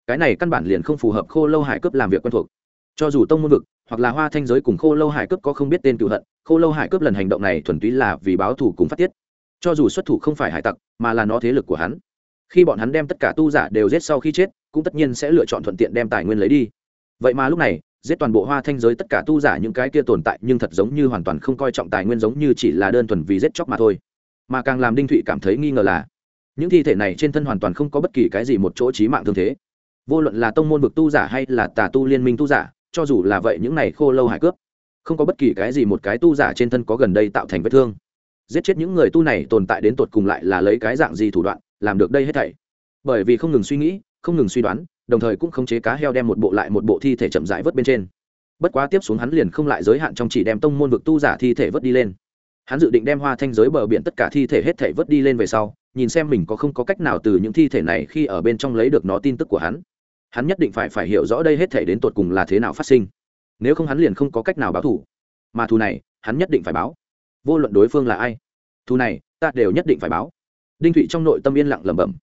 Cái này căn bản liền không phù hợp khô lâu hải cướp làm việc quen thuộc. Cho dù tông môn vực, hoặc là hoa thanh giới cùng khô lâu hải cướp có không biết tên cựu hận, khô lâu hải cướp lần hành động này thuần túy là vì báo thủ cùng phát tiết. Cho dù xuất thủ không phải hải tặc, mà là nó thế lực của hắn. Khi bọn hắn đem tất cả tu giả đều giết sau khi chết, cũng tất nhiên sẽ lựa chọn thuận tiện đem tài nguyên lấy đi. Vậy mà lúc này, giết toàn bộ hoa thanh giới tất cả tu giả những cái kia tồn tại nhưng thật giống như hoàn toàn không coi trọng tài nguyên giống như chỉ là đơn thuần vì giết chóc mà thôi. Mà càng làm đinh thụy cảm thấy nghi ngờ là những thi thể này trên thân hoàn toàn không có bất kỳ cái gì một chỗ trí mạng thương thế. Vô luận là tông môn vực tu giả hay là tà tu liên minh tu giả, cho dù là vậy những này khô lâu hải cướp, không có bất kỳ cái gì một cái tu giả trên thân có gần đây tạo thành vết thương. Giết chết những người tu này tồn tại đến tột cùng lại là lấy cái dạng gì thủ đoạn, làm được đây hết thảy? Bởi vì không ngừng suy nghĩ, không ngừng suy đoán, đồng thời cũng khống chế cá heo đem một bộ lại một bộ thi thể chậm rãi vớt bên trên. Bất quá tiếp xuống hắn liền không lại giới hạn trong chỉ đem tông môn vực tu giả thi thể vớt đi lên. Hắn dự định đem hoa thanh giới bờ biển tất cả thi thể hết thể vớt đi lên về sau nhìn xem mình có không có cách nào từ những thi thể này khi ở bên trong lấy được nó tin tức của hắn. Hắn nhất định phải phải hiểu rõ đây hết thể đến tột cùng là thế nào phát sinh. Nếu không hắn liền không có cách nào báo thù. mà thù này, hắn nhất định phải báo. Vô luận đối phương là ai, thù này, ta đều nhất định phải báo. Đinh thụy trong nội tâm yên lặng lẩm bẩm.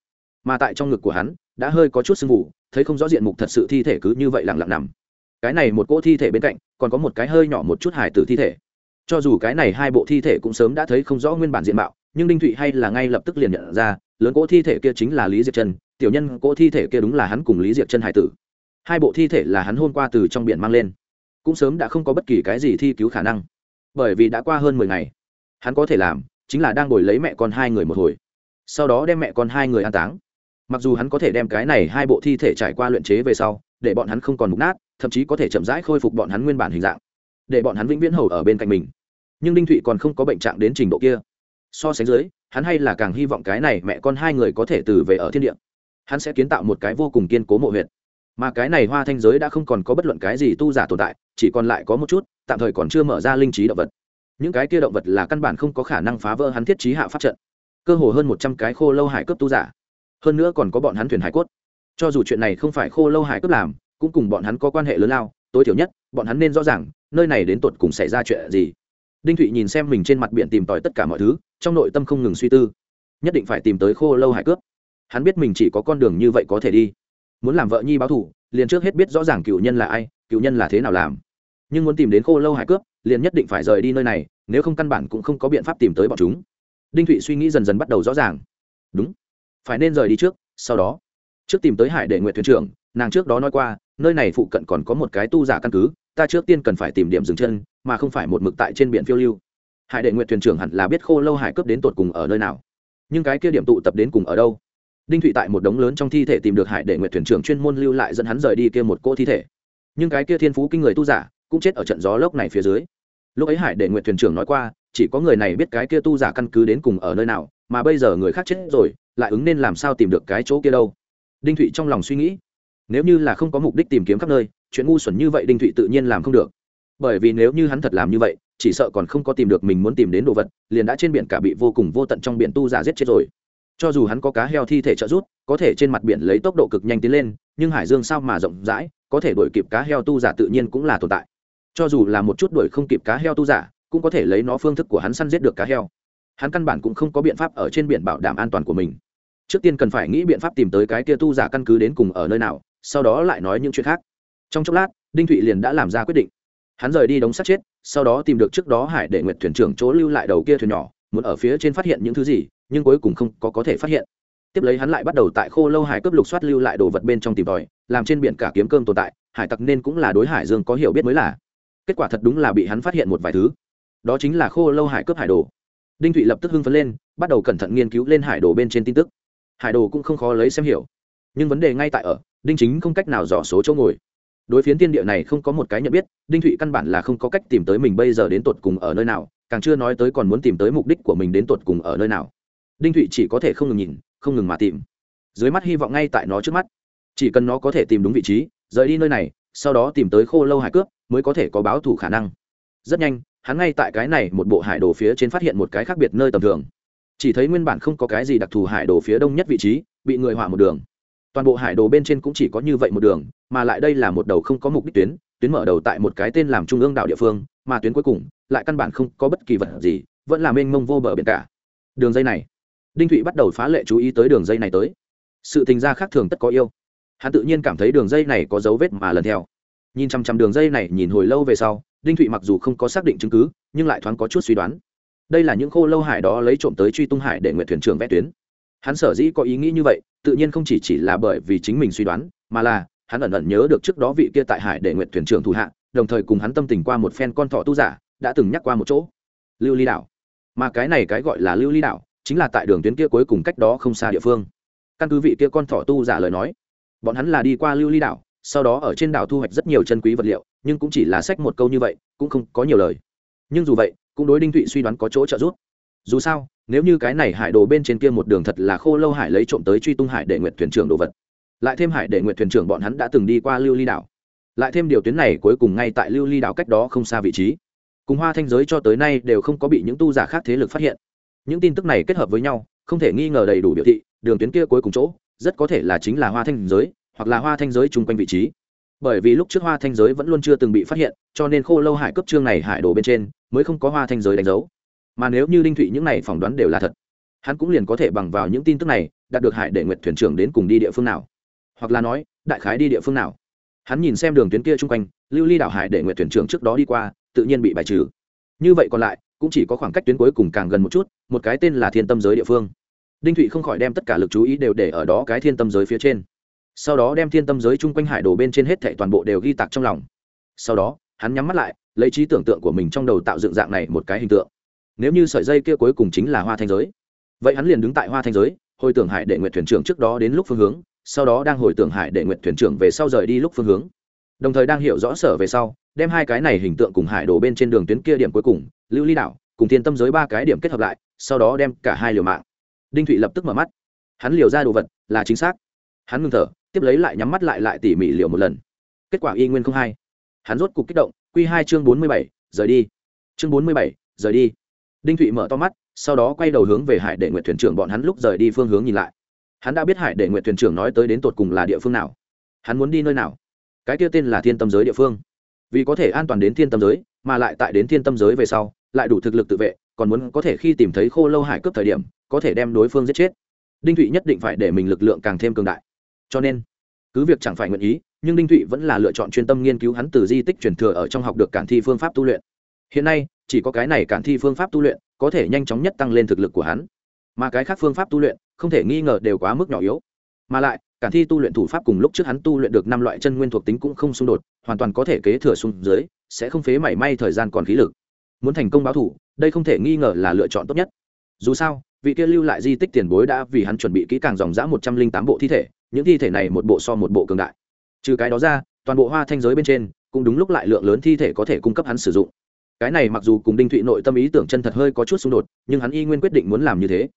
Mà tại trong ngực của hắn, đã hơi có chút sưng vụ thấy không rõ diện mục thật sự thi thể cứ như vậy lặng lặng nằm. Cái này một cỗ thi thể bên cạnh, còn có một cái hơi nhỏ một chút hài tử thi thể. Cho dù cái này hai bộ thi thể cũng sớm đã thấy không rõ nguyên bản diện mạo nhưng đinh thụy hay là ngay lập tức liền nhận ra, lớn cỗ thi thể kia chính là lý diệp chân tiểu nhân cỗ thi thể kia đúng là hắn cùng lý diệp chân hải tử. hai bộ thi thể là hắn hôm qua từ trong biển mang lên. cũng sớm đã không có bất kỳ cái gì thi cứu khả năng, bởi vì đã qua hơn mười ngày, hắn có thể làm chính là đang ngồi lấy mẹ con hai người một hồi, sau đó đem mẹ con hai người an táng. mặc dù hắn có thể đem cái này hai bộ thi thể trải qua luyện chế về sau, để bọn hắn không còn mục nát, thậm chí có thể chậm rãi khôi phục bọn hắn nguyên bản hình dạng, để bọn hắn vĩnh viễn hầu ở bên cạnh mình. nhưng đinh thụy còn không có bệnh trạng đến trình độ kia so sánh dưới, hắn hay là càng hy vọng cái này mẹ con hai người có thể từ về ở thiên địa. Hắn sẽ kiến tạo một cái vô cùng kiên cố mộ huyệt. mà cái này hoa thanh giới đã không còn có bất luận cái gì tu giả tồn tại, chỉ còn lại có một chút, tạm thời còn chưa mở ra linh trí động vật. Những cái kia động vật là căn bản không có khả năng phá vỡ hắn thiết trí hạ pháp trận. Cơ hồ hơn một trăm cái khô lâu hải cướp tu giả. Hơn nữa còn có bọn hắn thuyền hải cốt. Cho dù chuyện này không phải khô lâu hải cướp làm, cũng cùng bọn hắn có quan hệ lớn lao, tối thiểu nhất, bọn hắn nên rõ ràng, nơi này đến tột cùng xảy ra chuyện gì đinh thụy nhìn xem mình trên mặt biển tìm tòi tất cả mọi thứ, trong nội tâm không ngừng suy tư. Nhất định phải tìm tới khô lâu hải cướp. Hắn biết mình chỉ có con đường như vậy có thể đi. Muốn làm vợ nhi báo thủ liền trước hết biết rõ ràng cựu nhân là ai, cựu nhân là thế nào làm. Nhưng muốn tìm đến khô lâu hải cướp, liền nhất định phải rời đi nơi này, nếu không căn bản cũng không có biện pháp tìm tới bọn chúng. Đinh thụy suy nghĩ dần dần bắt đầu rõ ràng. Đúng. Phải nên rời đi trước, sau đó. Trước tìm tới hải đệ nguyện thuyền trưởng, nàng trước đó nói qua, nơi này phụ cận còn có một cái tu giả căn cứ, ta trước tiên cần phải tìm điểm dừng chân mà không phải một mực tại trên biển phiêu lưu. Hải đệ nguyện thuyền trưởng hẳn là biết khô lâu hải cướp đến tột cùng ở nơi nào. Nhưng cái kia điểm tụ tập đến cùng ở đâu? Đinh thụy tại một đống lớn trong thi thể tìm được hải đệ nguyện thuyền trưởng chuyên môn lưu lại dẫn hắn rời đi kia một cô thi thể. Nhưng cái kia thiên phú kinh người tu giả cũng chết ở trận gió lốc này phía dưới. Lúc ấy hải đệ nguyện thuyền trưởng nói qua, chỉ có người này biết cái kia tu giả căn cứ đến cùng ở nơi nào, mà bây giờ người khác chết rồi, lại ứng nên làm sao tìm được cái chỗ kia đâu? Đinh thụy trong lòng suy nghĩ, nếu như là không có mục đích tìm kiếm khắp nơi, chuyện ngu xuẩn như vậy đinh thụy tự nhiên làm không được bởi vì nếu như hắn thật làm như vậy, chỉ sợ còn không có tìm được mình muốn tìm đến đồ vật, liền đã trên biển cả bị vô cùng vô tận trong biển tu giả giết chết rồi. Cho dù hắn có cá heo thi thể trợ rút có thể trên mặt biển lấy tốc độ cực nhanh tiến lên, nhưng hải dương sao mà rộng rãi, có thể đuổi kịp cá heo tu giả tự nhiên cũng là tồn tại. Cho dù là một chút đuổi không kịp cá heo tu giả, cũng có thể lấy nó phương thức của hắn săn giết được cá heo. Hắn căn bản cũng không có biện pháp ở trên biển bảo đảm an toàn của mình. Trước tiên cần phải nghĩ biện pháp tìm tới cái kia tu giả căn cứ đến cùng ở nơi nào, sau đó lại nói những chuyện khác. Trong chốc lát, đinh thụy liền đã làm ra quyết định hắn rời đi đống sắt chết, sau đó tìm được trước đó hải để nguyệt thuyền trưởng chỗ lưu lại đầu kia thuyền nhỏ, muốn ở phía trên phát hiện những thứ gì, nhưng cuối cùng không có có thể phát hiện. Tiếp lấy hắn lại bắt đầu tại khô lâu hải cướp lục soát lưu lại đồ vật bên trong tìm tòi, làm trên biển cả kiếm cơm tồn tại, hải tặc nên cũng là đối hải dương có hiểu biết mới là. Kết quả thật đúng là bị hắn phát hiện một vài thứ. Đó chính là khô lâu hải cướp hải đồ. Đinh thụy lập tức hưng phấn lên, bắt đầu cẩn thận nghiên cứu lên hải đồ bên trên tin tức. Hải đồ cũng không khó lấy xem hiểu. Nhưng vấn đề ngay tại ở, đinh chính không cách nào dò số chỗ ngồi đối phiến tiên địa này không có một cái nhận biết, đinh thụy căn bản là không có cách tìm tới mình bây giờ đến tột cùng ở nơi nào, càng chưa nói tới còn muốn tìm tới mục đích của mình đến tột cùng ở nơi nào. Đinh thụy chỉ có thể không ngừng nhìn, không ngừng mà tìm. Dưới mắt hy vọng ngay tại nó trước mắt. Chỉ cần nó có thể tìm đúng vị trí, rời đi nơi này, sau đó tìm tới khô lâu hải cướp, mới có thể có báo thủ khả năng. Rất nhanh, hắn ngay tại cái này một bộ hải đồ phía trên phát hiện một cái khác biệt nơi tầm thường. Chỉ thấy nguyên bản không có cái gì đặc thù hải đồ phía đông nhất vị trí, bị người hỏa một đường toàn bộ hải đồ bên trên cũng chỉ có như vậy một đường, mà lại đây là một đầu không có mục đích tuyến tuyến mở đầu tại một cái tên làm trung ương đảo địa phương, mà tuyến cuối cùng lại căn bản không có bất kỳ vật gì, vẫn là mênh mông vô bờ biển cả. Đường dây này, đinh thụy bắt đầu phá lệ chú ý tới đường dây này tới. Sự tình gia khác thường tất có yêu. Hắn tự nhiên cảm thấy đường dây này có dấu vết mà lần theo. Nhìn chăm chăm đường dây này nhìn hồi lâu về sau, đinh thụy mặc dù không có xác định chứng cứ, nhưng lại thoáng có chút suy đoán. Đây là những khô lâu hải đó lấy trộm tới truy tung hải để nguyện thuyền trưởng vẽ tuyến hắn sở dĩ có ý nghĩ như vậy, tự nhiên không chỉ chỉ là bởi vì chính mình suy đoán, mà là hắn ẩn ẩn nhớ được trước đó vị kia tại hải để nguyện thuyền trưởng thủ hạ, đồng thời cùng hắn tâm tình qua một phen con thọ tu giả, đã từng nhắc qua một chỗ. Lưu ly đảo. Mà cái này cái gọi là lưu ly đảo, chính là tại đường tuyến kia cuối cùng cách đó không xa địa phương. Căn cứ vị kia con thọ tu giả lời nói, bọn hắn là đi qua lưu ly đảo, sau đó ở trên đảo thu hoạch rất nhiều chân quý vật liệu, nhưng cũng chỉ là sách một câu như vậy, cũng không có nhiều lời. Nhưng dù vậy, cũng đối đinh thụy suy đoán có chỗ trợ giúp. Dù sao nếu như cái này hải đồ bên trên kia một đường thật là khô lâu hải lấy trộm tới truy tung hải để nguyện thuyền trưởng đồ vật, lại thêm hải đệ nguyện thuyền trưởng bọn hắn đã từng đi qua lưu ly đảo, lại thêm điều tuyến này cuối cùng ngay tại lưu ly đảo cách đó không xa vị trí, cùng hoa thanh giới cho tới nay đều không có bị những tu giả khác thế lực phát hiện. Những tin tức này kết hợp với nhau, không thể nghi ngờ đầy đủ biểu thị, đường tuyến kia cuối cùng chỗ, rất có thể là chính là hoa thanh giới, hoặc là hoa thanh giới chung quanh vị trí. Bởi vì lúc trước hoa thanh giới vẫn luôn chưa từng bị phát hiện, cho nên khô lâu hải cấp trương này hải đồ bên trên, mới không có hoa thanh giới đánh dấu mà nếu như đinh thụy những này phỏng đoán đều là thật, hắn cũng liền có thể bằng vào những tin tức này, đạt được hải đệ nguyện thuyền trưởng đến cùng đi địa phương nào. Hoặc là nói, đại khái đi địa phương nào. Hắn nhìn xem đường tuyến kia chung quanh, lưu ly đảo hải đệ nguyện thuyền trưởng trước đó đi qua, tự nhiên bị bài trừ. Như vậy còn lại, cũng chỉ có khoảng cách tuyến cuối cùng càng gần một chút, một cái tên là thiên tâm giới địa phương. Đinh thụy không khỏi đem tất cả lực chú ý đều để ở đó cái thiên tâm giới phía trên. Sau đó đem thiên tâm giới chung quanh hải đồ bên trên hết thệ toàn bộ đều ghi tạc trong lòng. Sau đó, hắn nhắm mắt lại, lấy trí tưởng tượng của mình trong đầu tạo dựng dạng này một cái hình tượng nếu như sợi dây kia cuối cùng chính là hoa thanh giới, vậy hắn liền đứng tại hoa thanh giới, hồi tưởng hải đệ nguyện thuyền trưởng trước đó đến lúc phương hướng, sau đó đang hồi tưởng hải đệ nguyện thuyền trưởng về sau rời đi lúc phương hướng. Đồng thời đang hiểu rõ sở về sau, đem hai cái này hình tượng cùng hải đồ bên trên đường tuyến kia điểm cuối cùng, lưu ly đảo, cùng thiên tâm giới ba cái điểm kết hợp lại, sau đó đem cả hai liều mạng. Đinh thụy lập tức mở mắt. Hắn liều ra đồ vật là chính xác. Hắn ngưng thở, tiếp lấy lại nhắm mắt lại lại tỉ mỉ liều một lần. Kết quả y nguyên không hai hắn rốt cục kích động q hai chương bốn mươi bảy, rời đi. Chương bốn mươi bảy, rời đi đinh thụy mở to mắt, sau đó quay đầu hướng về hải đệ nguyện thuyền trưởng bọn hắn lúc rời đi phương hướng nhìn lại. Hắn đã biết hải đệ nguyện thuyền trưởng nói tới đến tột cùng là địa phương nào. Hắn muốn đi nơi nào? Cái kia tên là thiên tâm giới địa phương. Vì có thể an toàn đến thiên tâm giới, mà lại tại đến thiên tâm giới về sau, lại đủ thực lực tự vệ, còn muốn có thể khi tìm thấy khô lâu hải cướp thời điểm, có thể đem đối phương giết chết. Đinh thụy nhất định phải để mình lực lượng càng thêm cường đại. Cho nên, cứ việc chẳng phải nguyện ý, nhưng đinh thụy vẫn là lựa chọn chuyên tâm nghiên cứu hắn từ di tích truyền thừa ở trong học được cản thi phương pháp tu luyện. Hiện nay chỉ có cái này cản thi phương pháp tu luyện có thể nhanh chóng nhất tăng lên thực lực của hắn. Mà cái khác phương pháp tu luyện, không thể nghi ngờ đều quá mức nhỏ yếu. Mà lại, cản thi tu luyện thủ pháp cùng lúc trước hắn tu luyện được năm loại chân nguyên thuộc tính cũng không xung đột, hoàn toàn có thể kế thừa xuống dưới, sẽ không phế mảy may thời gian còn khí lực. Muốn thành công báo thủ, đây không thể nghi ngờ là lựa chọn tốt nhất. Dù sao, vị kia lưu lại di tích tiền bối đã vì hắn chuẩn bị kỹ càng dòng dã một trăm linh tám bộ thi thể, những thi thể này một bộ so một bộ cường đại. Trừ cái đó ra, toàn bộ hoa thanh giới bên trên, cũng đúng lúc lại lượng lớn thi thể có thể cung cấp hắn sử dụng cái này mặc dù cùng đinh thụy nội tâm ý tưởng chân thật hơi có chút xung đột, nhưng hắn y nguyên quyết định muốn làm như thế.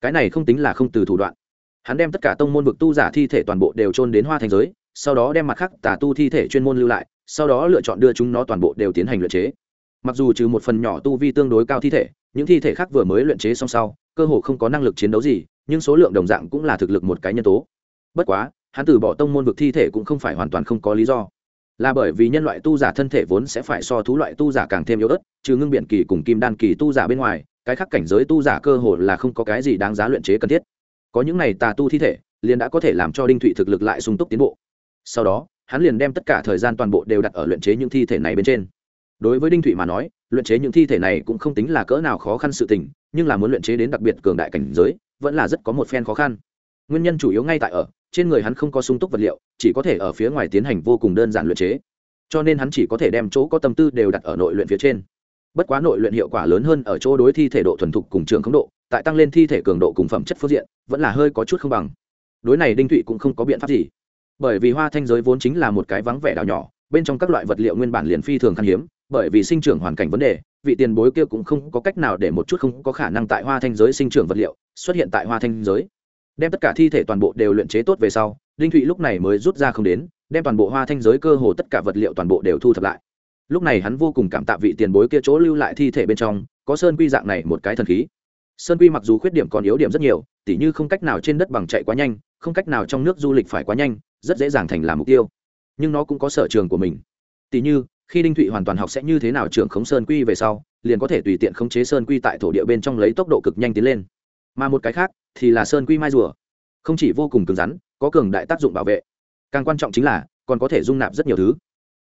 Cái này không tính là không từ thủ đoạn. Hắn đem tất cả tông môn vực tu giả thi thể toàn bộ đều trôn đến hoa thành giới, sau đó đem mặt khác tà tu thi thể chuyên môn lưu lại, sau đó lựa chọn đưa chúng nó toàn bộ đều tiến hành luyện chế. Mặc dù trừ một phần nhỏ tu vi tương đối cao thi thể, những thi thể khác vừa mới luyện chế xong sau, cơ hồ không có năng lực chiến đấu gì, nhưng số lượng đồng dạng cũng là thực lực một cái nhân tố. Bất quá, hắn từ bỏ tông môn vực thi thể cũng không phải hoàn toàn không có lý do là bởi vì nhân loại tu giả thân thể vốn sẽ phải so thú loại tu giả càng thêm yếu ớt, trừ ngưng biện kỳ cùng kim đan kỳ tu giả bên ngoài, cái khác cảnh giới tu giả cơ hồ là không có cái gì đáng giá luyện chế cần thiết. Có những này tà tu thi thể, liền đã có thể làm cho đinh thụy thực lực lại sung túc tiến bộ. Sau đó, hắn liền đem tất cả thời gian toàn bộ đều đặt ở luyện chế những thi thể này bên trên. Đối với đinh thụy mà nói, luyện chế những thi thể này cũng không tính là cỡ nào khó khăn sự tình, nhưng là muốn luyện chế đến đặc biệt cường đại cảnh giới, vẫn là rất có một phen khó khăn. Nguyên nhân chủ yếu ngay tại ở trên người hắn không có sung túc vật liệu, chỉ có thể ở phía ngoài tiến hành vô cùng đơn giản luyện chế. Cho nên hắn chỉ có thể đem chỗ có tâm tư đều đặt ở nội luyện phía trên. Bất quá nội luyện hiệu quả lớn hơn ở chỗ đối thi thể độ thuần thục cùng trường khống độ, tại tăng lên thi thể cường độ cùng phẩm chất phương diện, vẫn là hơi có chút không bằng. Đối này đinh thụy cũng không có biện pháp gì. Bởi vì hoa thanh giới vốn chính là một cái vắng vẻ đảo nhỏ, bên trong các loại vật liệu nguyên bản liền phi thường khan hiếm, bởi vì sinh trưởng hoàn cảnh vấn đề, vị tiền bối kia cũng không có cách nào để một chút không có khả năng tại hoa thanh giới sinh trưởng vật liệu xuất hiện tại hoa thanh giới đem tất cả thi thể toàn bộ đều luyện chế tốt về sau, đinh thụy lúc này mới rút ra không đến, đem toàn bộ hoa thanh giới cơ hồ tất cả vật liệu toàn bộ đều thu thập lại. Lúc này hắn vô cùng cảm tạ vị tiền bối kia chỗ lưu lại thi thể bên trong, có sơn quy dạng này một cái thần khí. Sơn quy mặc dù khuyết điểm còn yếu điểm rất nhiều, tỉ như không cách nào trên đất bằng chạy quá nhanh, không cách nào trong nước du lịch phải quá nhanh, rất dễ dàng thành làm mục tiêu. Nhưng nó cũng có sở trường của mình. Tỉ như, khi đinh thụy hoàn toàn học sẽ như thế nào trưởng khống sơn quy về sau, liền có thể tùy tiện khống chế sơn quy tại thổ địa bên trong lấy tốc độ cực nhanh tiến lên mà một cái khác thì là sơn quy mai rùa. Không chỉ vô cùng cứng rắn, có cường đại tác dụng bảo vệ. Càng quan trọng chính là, còn có thể dung nạp rất nhiều thứ.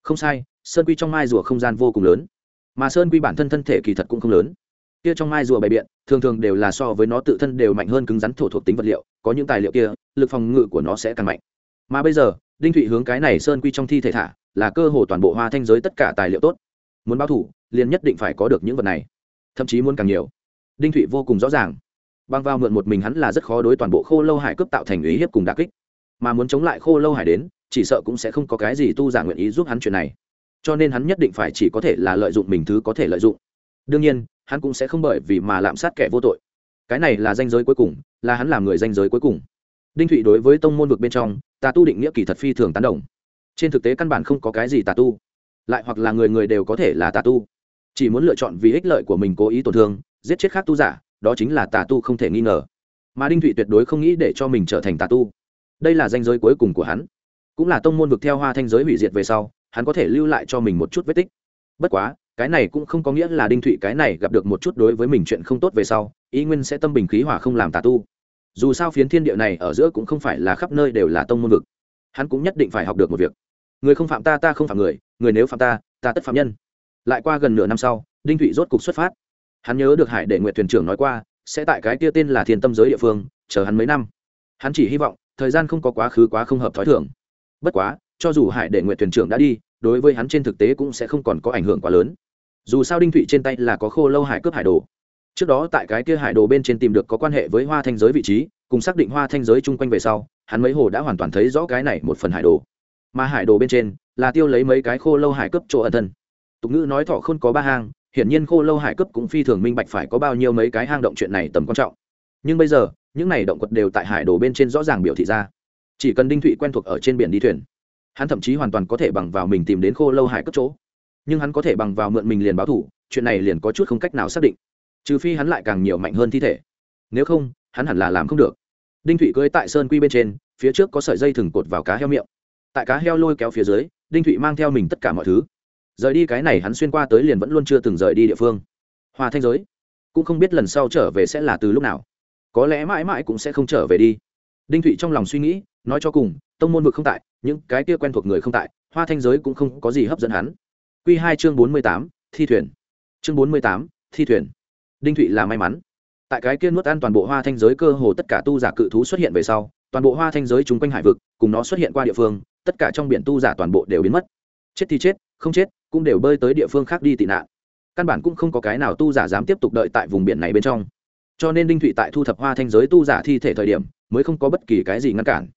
Không sai, sơn quy trong mai rùa không gian vô cùng lớn. Mà sơn quy bản thân thân thể kỳ thật cũng không lớn. Kia trong mai rùa bày biện, thường thường đều là so với nó tự thân đều mạnh hơn cứng rắn thổ thuộc tính vật liệu, có những tài liệu kia, lực phòng ngự của nó sẽ càng mạnh. Mà bây giờ, đinh thụy hướng cái này sơn quy trong thi thể thả, là cơ hồ toàn bộ hoa thanh giới tất cả tài liệu tốt. Muốn báo thủ, liền nhất định phải có được những vật này. Thậm chí muốn càng nhiều. Đinh thụy vô cùng rõ ràng băng vào mượn một mình hắn là rất khó đối toàn bộ khô lâu hải cướp tạo thành ý hiếp cùng đà kích. Mà muốn chống lại khô lâu hải đến, chỉ sợ cũng sẽ không có cái gì tu giả nguyện ý giúp hắn chuyện này. Cho nên hắn nhất định phải chỉ có thể là lợi dụng mình thứ có thể lợi dụng. Đương nhiên, hắn cũng sẽ không bởi vì mà lạm sát kẻ vô tội. Cái này là danh giới cuối cùng, là hắn làm người danh giới cuối cùng. Đinh thụy đối với tông môn vực bên trong, tà tu định nghĩa kỳ thật phi thường tán đồng. Trên thực tế căn bản không có cái gì tà tu. Lại hoặc là người người đều có thể là tà tu. Chỉ muốn lựa chọn vì ích lợi của mình cố ý tổn thương, giết chết khác tu giả đó chính là tà tu không thể nghi ngờ. Mà đinh thụy tuyệt đối không nghĩ để cho mình trở thành tà tu. Đây là danh giới cuối cùng của hắn. Cũng là tông môn vực theo hoa thanh giới hủy diệt về sau, hắn có thể lưu lại cho mình một chút vết tích. Bất quá, cái này cũng không có nghĩa là đinh thụy cái này gặp được một chút đối với mình chuyện không tốt về sau ý nguyên sẽ tâm bình khí hòa không làm tà tu. Dù sao phiến thiên địa này ở giữa cũng không phải là khắp nơi đều là tông môn vực. Hắn cũng nhất định phải học được một việc. Người không phạm ta ta không phạm người người nếu phạm ta ta tất phạm nhân. Lại qua gần nửa năm sau, đinh thụy rốt cục xuất phát hắn nhớ được hải đệ nguyện thuyền trưởng nói qua, sẽ tại cái kia tên là thiên tâm giới địa phương, chờ hắn mấy năm. Hắn chỉ hy vọng, thời gian không có quá khứ quá không hợp thói thường. Bất quá, cho dù hải đệ nguyện thuyền trưởng đã đi, đối với hắn trên thực tế cũng sẽ không còn có ảnh hưởng quá lớn. Dù sao đinh thụy trên tay là có khô lâu hải cướp hải đồ. Trước đó tại cái kia hải đồ bên trên tìm được có quan hệ với hoa thanh giới vị trí, cùng xác định hoa thanh giới chung quanh về sau, hắn mấy hồ đã hoàn toàn thấy rõ cái này một phần hải đồ. Mà hải đồ bên trên là tiêu lấy mấy cái khô lâu hải cướp chỗ ẩn thân. Tục ngữ nói thọ không có ba hang hiển nhiên khô lâu hải cướp cũng phi thường minh bạch phải có bao nhiêu mấy cái hang động chuyện này tầm quan trọng. Nhưng bây giờ, những này động quật đều tại hải đồ bên trên rõ ràng biểu thị ra. Chỉ cần đinh thụy quen thuộc ở trên biển đi thuyền, hắn thậm chí hoàn toàn có thể bằng vào mình tìm đến khô lâu hải cấp chỗ. Nhưng hắn có thể bằng vào mượn mình liền báo thủ chuyện này liền có chút không cách nào xác định. Trừ phi hắn lại càng nhiều mạnh hơn thi thể. Nếu không, hắn hẳn là làm không được. Đinh thụy cưới tại sơn quy bên trên, phía trước có sợi dây thừng cột vào cá heo miệng. Tại cá heo lôi kéo phía dưới, đinh thụy mang theo mình tất cả mọi thứ rời đi cái này hắn xuyên qua tới liền vẫn luôn chưa từng rời đi địa phương. Hoa thanh giới, cũng không biết lần sau trở về sẽ là từ lúc nào. Có lẽ mãi mãi cũng sẽ không trở về đi. Đinh thụy trong lòng suy nghĩ, nói cho cùng, tông môn vực không tại, những cái kia quen thuộc người không tại, hoa thanh giới cũng không có gì hấp dẫn hắn. Q hai chương bốn mươi tám, thi thuyền. Chương bốn mươi tám, thi thuyền. Đinh thụy là may mắn. Tại cái kia nuốt ăn toàn bộ hoa thanh giới cơ hồ tất cả tu giả cự thú xuất hiện về sau, toàn bộ hoa thanh giới chung quanh hải vực, cùng nó xuất hiện qua địa phương, tất cả trong biển tu giả toàn bộ đều biến mất. Chết thì chết, không chết cũng đều bơi tới địa phương khác đi tị nạn. Căn bản cũng không có cái nào tu giả dám tiếp tục đợi tại vùng biển này bên trong. Cho nên đinh thụy tại thu thập hoa thanh giới tu giả thi thể thời điểm, mới không có bất kỳ cái gì ngăn cản.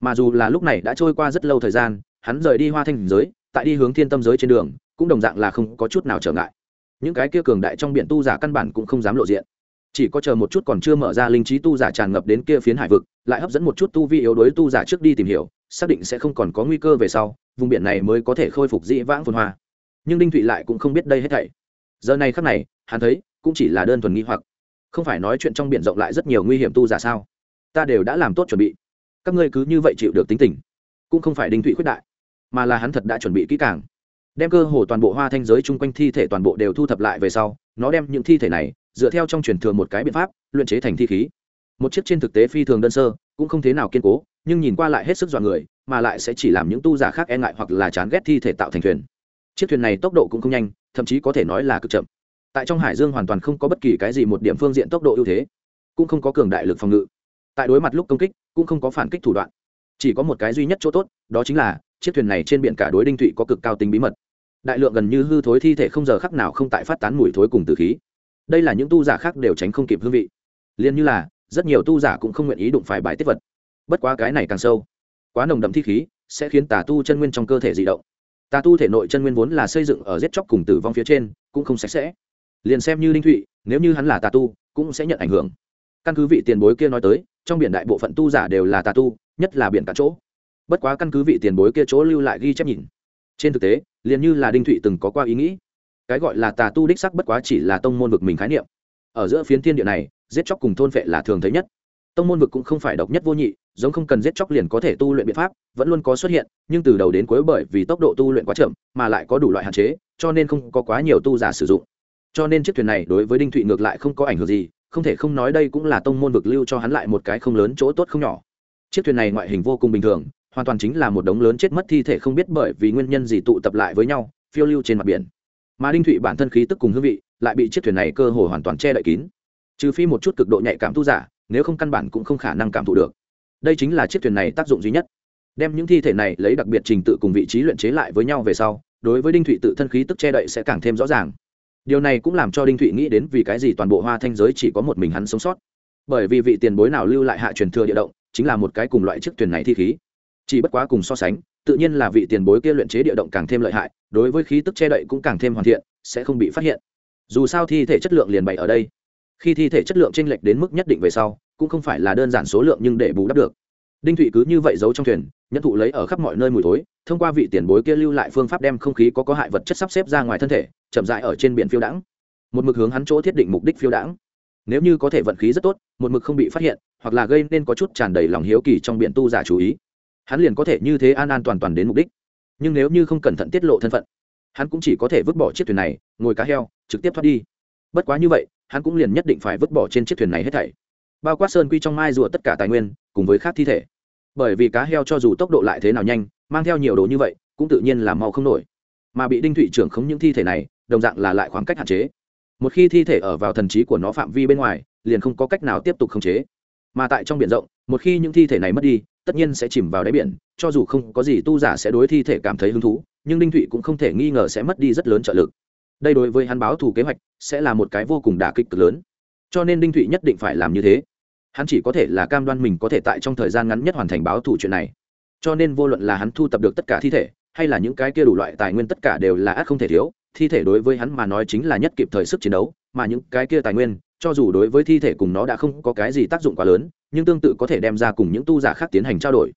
Mà dù là lúc này đã trôi qua rất lâu thời gian, hắn rời đi hoa thanh giới, tại đi hướng thiên tâm giới trên đường, cũng đồng dạng là không có chút nào trở ngại. Những cái kia cường đại trong biển tu giả căn bản cũng không dám lộ diện. Chỉ có chờ một chút còn chưa mở ra linh trí tu giả tràn ngập đến kia phiến hải vực, lại hấp dẫn một chút tu vi yếu đuối tu giả trước đi tìm hiểu, xác định sẽ không còn có nguy cơ về sau, vùng biển này mới có thể khôi phục dĩ vãng phồn hoa nhưng đinh thụy lại cũng không biết đây hết thảy. Giờ này khắc này, hắn thấy, cũng chỉ là đơn thuần nghi hoặc. Không phải nói chuyện trong biển rộng lại rất nhiều nguy hiểm tu giả sao? Ta đều đã làm tốt chuẩn bị. Các ngươi cứ như vậy chịu được tính tình. Cũng không phải đinh thụy khuyết đại, mà là hắn thật đã chuẩn bị kỹ càng. Đem cơ hồ toàn bộ hoa thanh giới chung quanh thi thể toàn bộ đều thu thập lại về sau, nó đem những thi thể này, dựa theo trong truyền thừa một cái biện pháp, luyện chế thành thi khí. Một chiếc trên thực tế phi thường đơn sơ, cũng không thế nào kiên cố, nhưng nhìn qua lại hết sức dọa người, mà lại sẽ chỉ làm những tu giả khác e ngại hoặc là chán ghét thi thể tạo thành thuyền chiếc thuyền này tốc độ cũng không nhanh, thậm chí có thể nói là cực chậm. Tại trong hải dương hoàn toàn không có bất kỳ cái gì một điểm phương diện tốc độ ưu thế, cũng không có cường đại lực phòng ngự. Tại đối mặt lúc công kích, cũng không có phản kích thủ đoạn. Chỉ có một cái duy nhất chỗ tốt, đó chính là chiếc thuyền này trên biển cả đối đinh thụy có cực cao tính bí mật. Đại lượng gần như hư thối thi thể không giờ khắc nào không tại phát tán mùi thối cùng từ khí. Đây là những tu giả khác đều tránh không kịp hương vị. Liền như là, rất nhiều tu giả cũng không nguyện ý đụng phải bài tiết vật. Bất quá cái này càng sâu, quá nồng đậm thi khí, sẽ khiến tà tu chân nguyên trong cơ thể dị động tà tu thể nội chân nguyên vốn là xây dựng ở giết chóc cùng tử vong phía trên, cũng không sạch sẽ. Liền xem như linh thụy, nếu như hắn là tà tu, cũng sẽ nhận ảnh hưởng. Căn cứ vị tiền bối kia nói tới, trong biển đại bộ phận tu giả đều là tà tu, nhất là biển cả chỗ. Bất quá căn cứ vị tiền bối kia chỗ lưu lại ghi chép nhìn. Trên thực tế, liền như là đinh thụy từng có qua ý nghĩ. Cái gọi là tà tu đích sắc bất quá chỉ là tông môn vực mình khái niệm. Ở giữa phiến thiên địa này, giết chóc cùng thôn vệ là thường thấy nhất. Tông môn vực cũng không phải độc nhất vô nhị giống không cần giết chóc liền có thể tu luyện biện pháp, vẫn luôn có xuất hiện, nhưng từ đầu đến cuối bởi vì tốc độ tu luyện quá chậm mà lại có đủ loại hạn chế, cho nên không có quá nhiều tu giả sử dụng. Cho nên chiếc thuyền này đối với đinh thụy ngược lại không có ảnh hưởng gì, không thể không nói đây cũng là tông môn vực lưu cho hắn lại một cái không lớn chỗ tốt không nhỏ. Chiếc thuyền này ngoại hình vô cùng bình thường, hoàn toàn chính là một đống lớn chết mất thi thể không biết bởi vì nguyên nhân gì tụ tập lại với nhau, phiêu lưu trên mặt biển. Mà đinh thụy bản thân khí tức cùng hương vị, lại bị chiếc thuyền này cơ hồ hoàn toàn che đậy kín. Trừ phi một chút cực độ nhạy cảm tu giả, nếu không căn bản cũng không khả năng cảm thụ được đây chính là chiếc thuyền này tác dụng duy nhất. Đem những thi thể này lấy đặc biệt trình tự cùng vị trí luyện chế lại với nhau về sau, đối với đinh thụy tự thân khí tức che đậy sẽ càng thêm rõ ràng. Điều này cũng làm cho đinh thụy nghĩ đến vì cái gì toàn bộ hoa thanh giới chỉ có một mình hắn sống sót. Bởi vì vị tiền bối nào lưu lại hạ truyền thừa địa động, chính là một cái cùng loại chiếc thuyền này thi khí. Chỉ bất quá cùng so sánh, tự nhiên là vị tiền bối kia luyện chế địa động càng thêm lợi hại, đối với khí tức che đậy cũng càng thêm hoàn thiện, sẽ không bị phát hiện. Dù sao thi thể chất lượng liền bày ở đây. Khi thi thể chất lượng chênh lệch đến mức nhất định về sau cũng không phải là đơn giản số lượng nhưng để bù đắp được. Đinh thụy cứ như vậy giấu trong thuyền, nhận thụ lấy ở khắp mọi nơi mùi thối, thông qua vị tiền bối kia lưu lại phương pháp đem không khí có có hại vật chất sắp xếp ra ngoài thân thể, chậm rãi ở trên biển phiêu đãng. Một mực hướng hắn chỗ thiết định mục đích phiêu đãng. Nếu như có thể vận khí rất tốt, một mực không bị phát hiện, hoặc là gây nên có chút tràn đầy lòng hiếu kỳ trong biển tu giả chú ý, hắn liền có thể như thế an an toàn toàn đến mục đích. Nhưng nếu như không cẩn thận tiết lộ thân phận, hắn cũng chỉ có thể vứt bỏ chiếc thuyền này, ngồi cá heo, trực tiếp thoát đi. Bất quá như vậy, hắn cũng liền nhất định phải vứt bỏ trên chiếc thuyền này hết thảy bao quát sơn quy trong mai rùa tất cả tài nguyên, cùng với khác thi thể. Bởi vì cá heo cho dù tốc độ lại thế nào nhanh, mang theo nhiều đồ như vậy, cũng tự nhiên là mau không nổi. Mà bị đinh thụy trưởng khống những thi thể này, đồng dạng là lại khoảng cách hạn chế. Một khi thi thể ở vào thần trí của nó phạm vi bên ngoài, liền không có cách nào tiếp tục khống chế. Mà tại trong biển rộng, một khi những thi thể này mất đi, tất nhiên sẽ chìm vào đáy biển, cho dù không có gì tu giả sẽ đối thi thể cảm thấy hứng thú, nhưng đinh thụy cũng không thể nghi ngờ sẽ mất đi rất lớn trợ lực. Đây đối với hắn báo thù kế hoạch, sẽ là một cái vô cùng đả kích cực lớn. Cho nên đinh thụy nhất định phải làm như thế hắn chỉ có thể là cam đoan mình có thể tại trong thời gian ngắn nhất hoàn thành báo thủ chuyện này. Cho nên vô luận là hắn thu tập được tất cả thi thể, hay là những cái kia đủ loại tài nguyên tất cả đều là ác không thể thiếu, thi thể đối với hắn mà nói chính là nhất kịp thời sức chiến đấu, mà những cái kia tài nguyên, cho dù đối với thi thể cùng nó đã không có cái gì tác dụng quá lớn, nhưng tương tự có thể đem ra cùng những tu giả khác tiến hành trao đổi.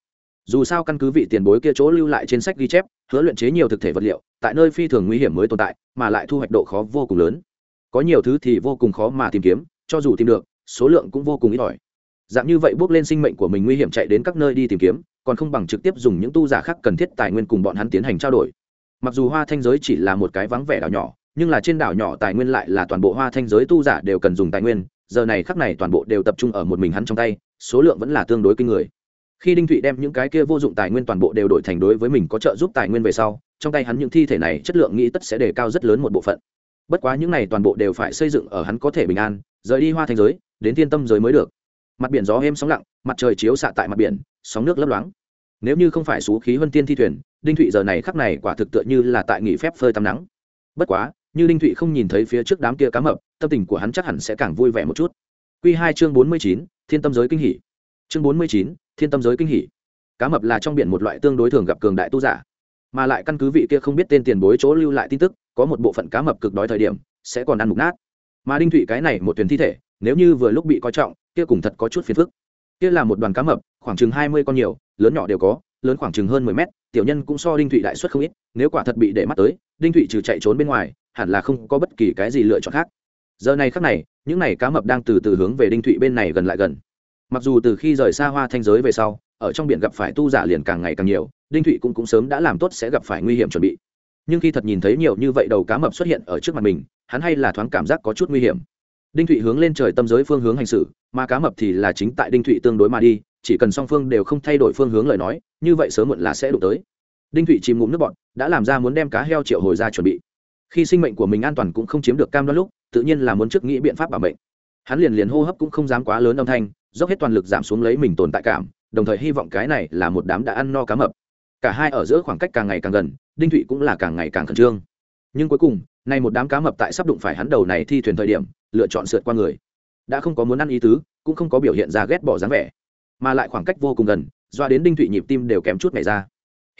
Dù sao căn cứ vị tiền bối kia chỗ lưu lại trên sách ghi chép, hứa luyện chế nhiều thực thể vật liệu, tại nơi phi thường nguy hiểm mới tồn tại, mà lại thu hoạch độ khó vô cùng lớn. Có nhiều thứ thì vô cùng khó mà tìm kiếm, cho dù tìm được, số lượng cũng vô cùng ít ỏi dạng như vậy bước lên sinh mệnh của mình nguy hiểm chạy đến các nơi đi tìm kiếm, còn không bằng trực tiếp dùng những tu giả khác cần thiết tài nguyên cùng bọn hắn tiến hành trao đổi. Mặc dù hoa thanh giới chỉ là một cái vắng vẻ đảo nhỏ, nhưng là trên đảo nhỏ tài nguyên lại là toàn bộ hoa thanh giới tu giả đều cần dùng tài nguyên, giờ này khắc này toàn bộ đều tập trung ở một mình hắn trong tay, số lượng vẫn là tương đối kinh người. Khi đinh thụy đem những cái kia vô dụng tài nguyên toàn bộ đều đổi thành đối với mình có trợ giúp tài nguyên về sau, trong tay hắn những thi thể này chất lượng nghĩ tất sẽ đề cao rất lớn một bộ phận. Bất quá những này toàn bộ đều phải xây dựng ở hắn có thể bình an, rời đi hoa thanh giới, đến thiên tâm giới mới được mặt biển gió êm sóng lặng, mặt trời chiếu xạ tại mặt biển, sóng nước lấp loáng. Nếu như không phải xú khí huân tiên thi thuyền, đinh thụy giờ này khắc này quả thực tựa như là tại nghỉ phép phơi tắm nắng. Bất quá, như đinh thụy không nhìn thấy phía trước đám kia cá mập, tâm tình của hắn chắc hẳn sẽ càng vui vẻ một chút. Q hai chương bốn mươi chín, thiên tâm giới kinh hỷ chương bốn mươi chín, thiên tâm giới kinh hỷ cá mập là trong biển một loại tương đối thường gặp cường đại tu giả, mà lại căn cứ vị kia không biết tên tiền bối chỗ lưu lại tin tức, có một bộ phận cá mập cực đói thời điểm, sẽ còn ăn mục nát. Mà đinh thụy cái này một thuyền thi thể nếu như vừa lúc bị coi trọng, kia cùng thật có chút phiền phức. Kia là một đoàn cá mập, khoảng chừng hai mươi con nhiều, lớn nhỏ đều có, lớn khoảng chừng hơn mười mét, tiểu nhân cũng so đinh thụy đại suất không ít, nếu quả thật bị để mắt tới, đinh thụy trừ chạy trốn bên ngoài, hẳn là không có bất kỳ cái gì lựa chọn khác. Giờ này khác này, những n à y cá mập đang từ từ hướng về đinh thụy bên này gần lại gần. Mặc dù từ khi rời xa hoa thanh giới về sau, ở trong biển gặp phải tu giả liền càng ngày càng nhiều, đinh thụy cũng cũng sớm đã làm tốt sẽ gặp phải nguy hiểm chuẩn bị. Nhưng khi thật nhìn thấy nhiều như vậy đầu cá mập xuất hiện ở trước mặt mình, hắn hay là thoáng cảm giác có chút nguy hiểm đinh thụy hướng lên trời tâm giới phương hướng hành xử, mà cá mập thì là chính tại đinh thụy tương đối mà đi, chỉ cần song phương đều không thay đổi phương hướng lời nói, như vậy sớm muộn là sẽ đụng tới. Đinh thụy chìm ngụm nước bọn đã làm ra muốn đem cá heo triệu hồi ra chuẩn bị. Khi sinh mệnh của mình an toàn cũng không chiếm được cam đoan lúc, tự nhiên là muốn trước nghĩ biện pháp bảo mệnh. Hắn liền liền hô hấp cũng không dám quá lớn âm thanh, dốc hết toàn lực giảm xuống lấy mình tồn tại cảm, đồng thời hy vọng cái này là một đám đã ăn no cá mập. Cả hai ở giữa khoảng cách càng ngày càng gần, đinh thụy cũng là càng ngày càng khẩn trương. Nhưng cuối cùng, nay một đám cá mập tại sắp đụng phải hắn đầu này thi thuyền thời điểm lựa chọn sượt qua người. Đã không có muốn ăn ý tứ, cũng không có biểu hiện ra ghét bỏ dáng vẻ, mà lại khoảng cách vô cùng gần, doa đến đinh thụy nhịp tim đều kém chút này ra.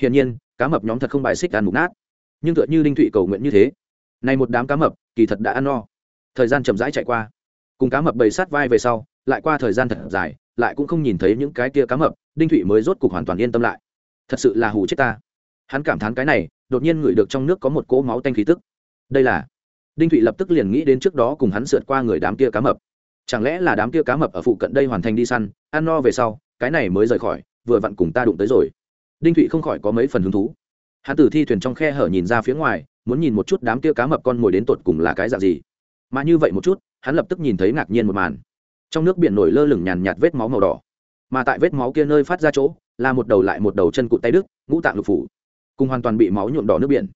Hiển nhiên, cá mập nhóm thật không bài xích ăn mục nát. Nhưng tựa như đinh thụy cầu nguyện như thế nay một đám cá mập, kỳ thật đã ăn no. Thời gian chậm rãi chạy qua. Cùng cá mập bầy sát vai về sau, lại qua thời gian thật dài, lại cũng không nhìn thấy những cái kia cá mập, đinh thụy mới rốt cục hoàn toàn yên tâm lại. Thật sự là hù chết ta. Hắn cảm thán cái này, đột nhiên ngửi được trong nước có một cỗ máu tanh khí tức. Đây là đinh thụy lập tức liền nghĩ đến trước đó cùng hắn sượt qua người đám kia cá mập. Chẳng lẽ là đám kia cá mập ở phụ cận đây hoàn thành đi săn, ăn no về sau, cái này mới rời khỏi, vừa vặn cùng ta đụng tới rồi. Đinh thụy không khỏi có mấy phần hứng thú. Hắn từ thi thuyền trong khe hở nhìn ra phía ngoài, muốn nhìn một chút đám kia cá mập con mồi đến tột cùng là cái dạng gì. Mà như vậy một chút, hắn lập tức nhìn thấy ngạc nhiên một màn. Trong nước biển nổi lơ lửng nhàn nhạt vết máu màu đỏ. Mà tại vết máu kia nơi phát ra chỗ, là một đầu lại một đầu chân cụt tay đức ngũ tạng lục phủ, cùng hoàn toàn bị máu nhuộm đỏ nước biển.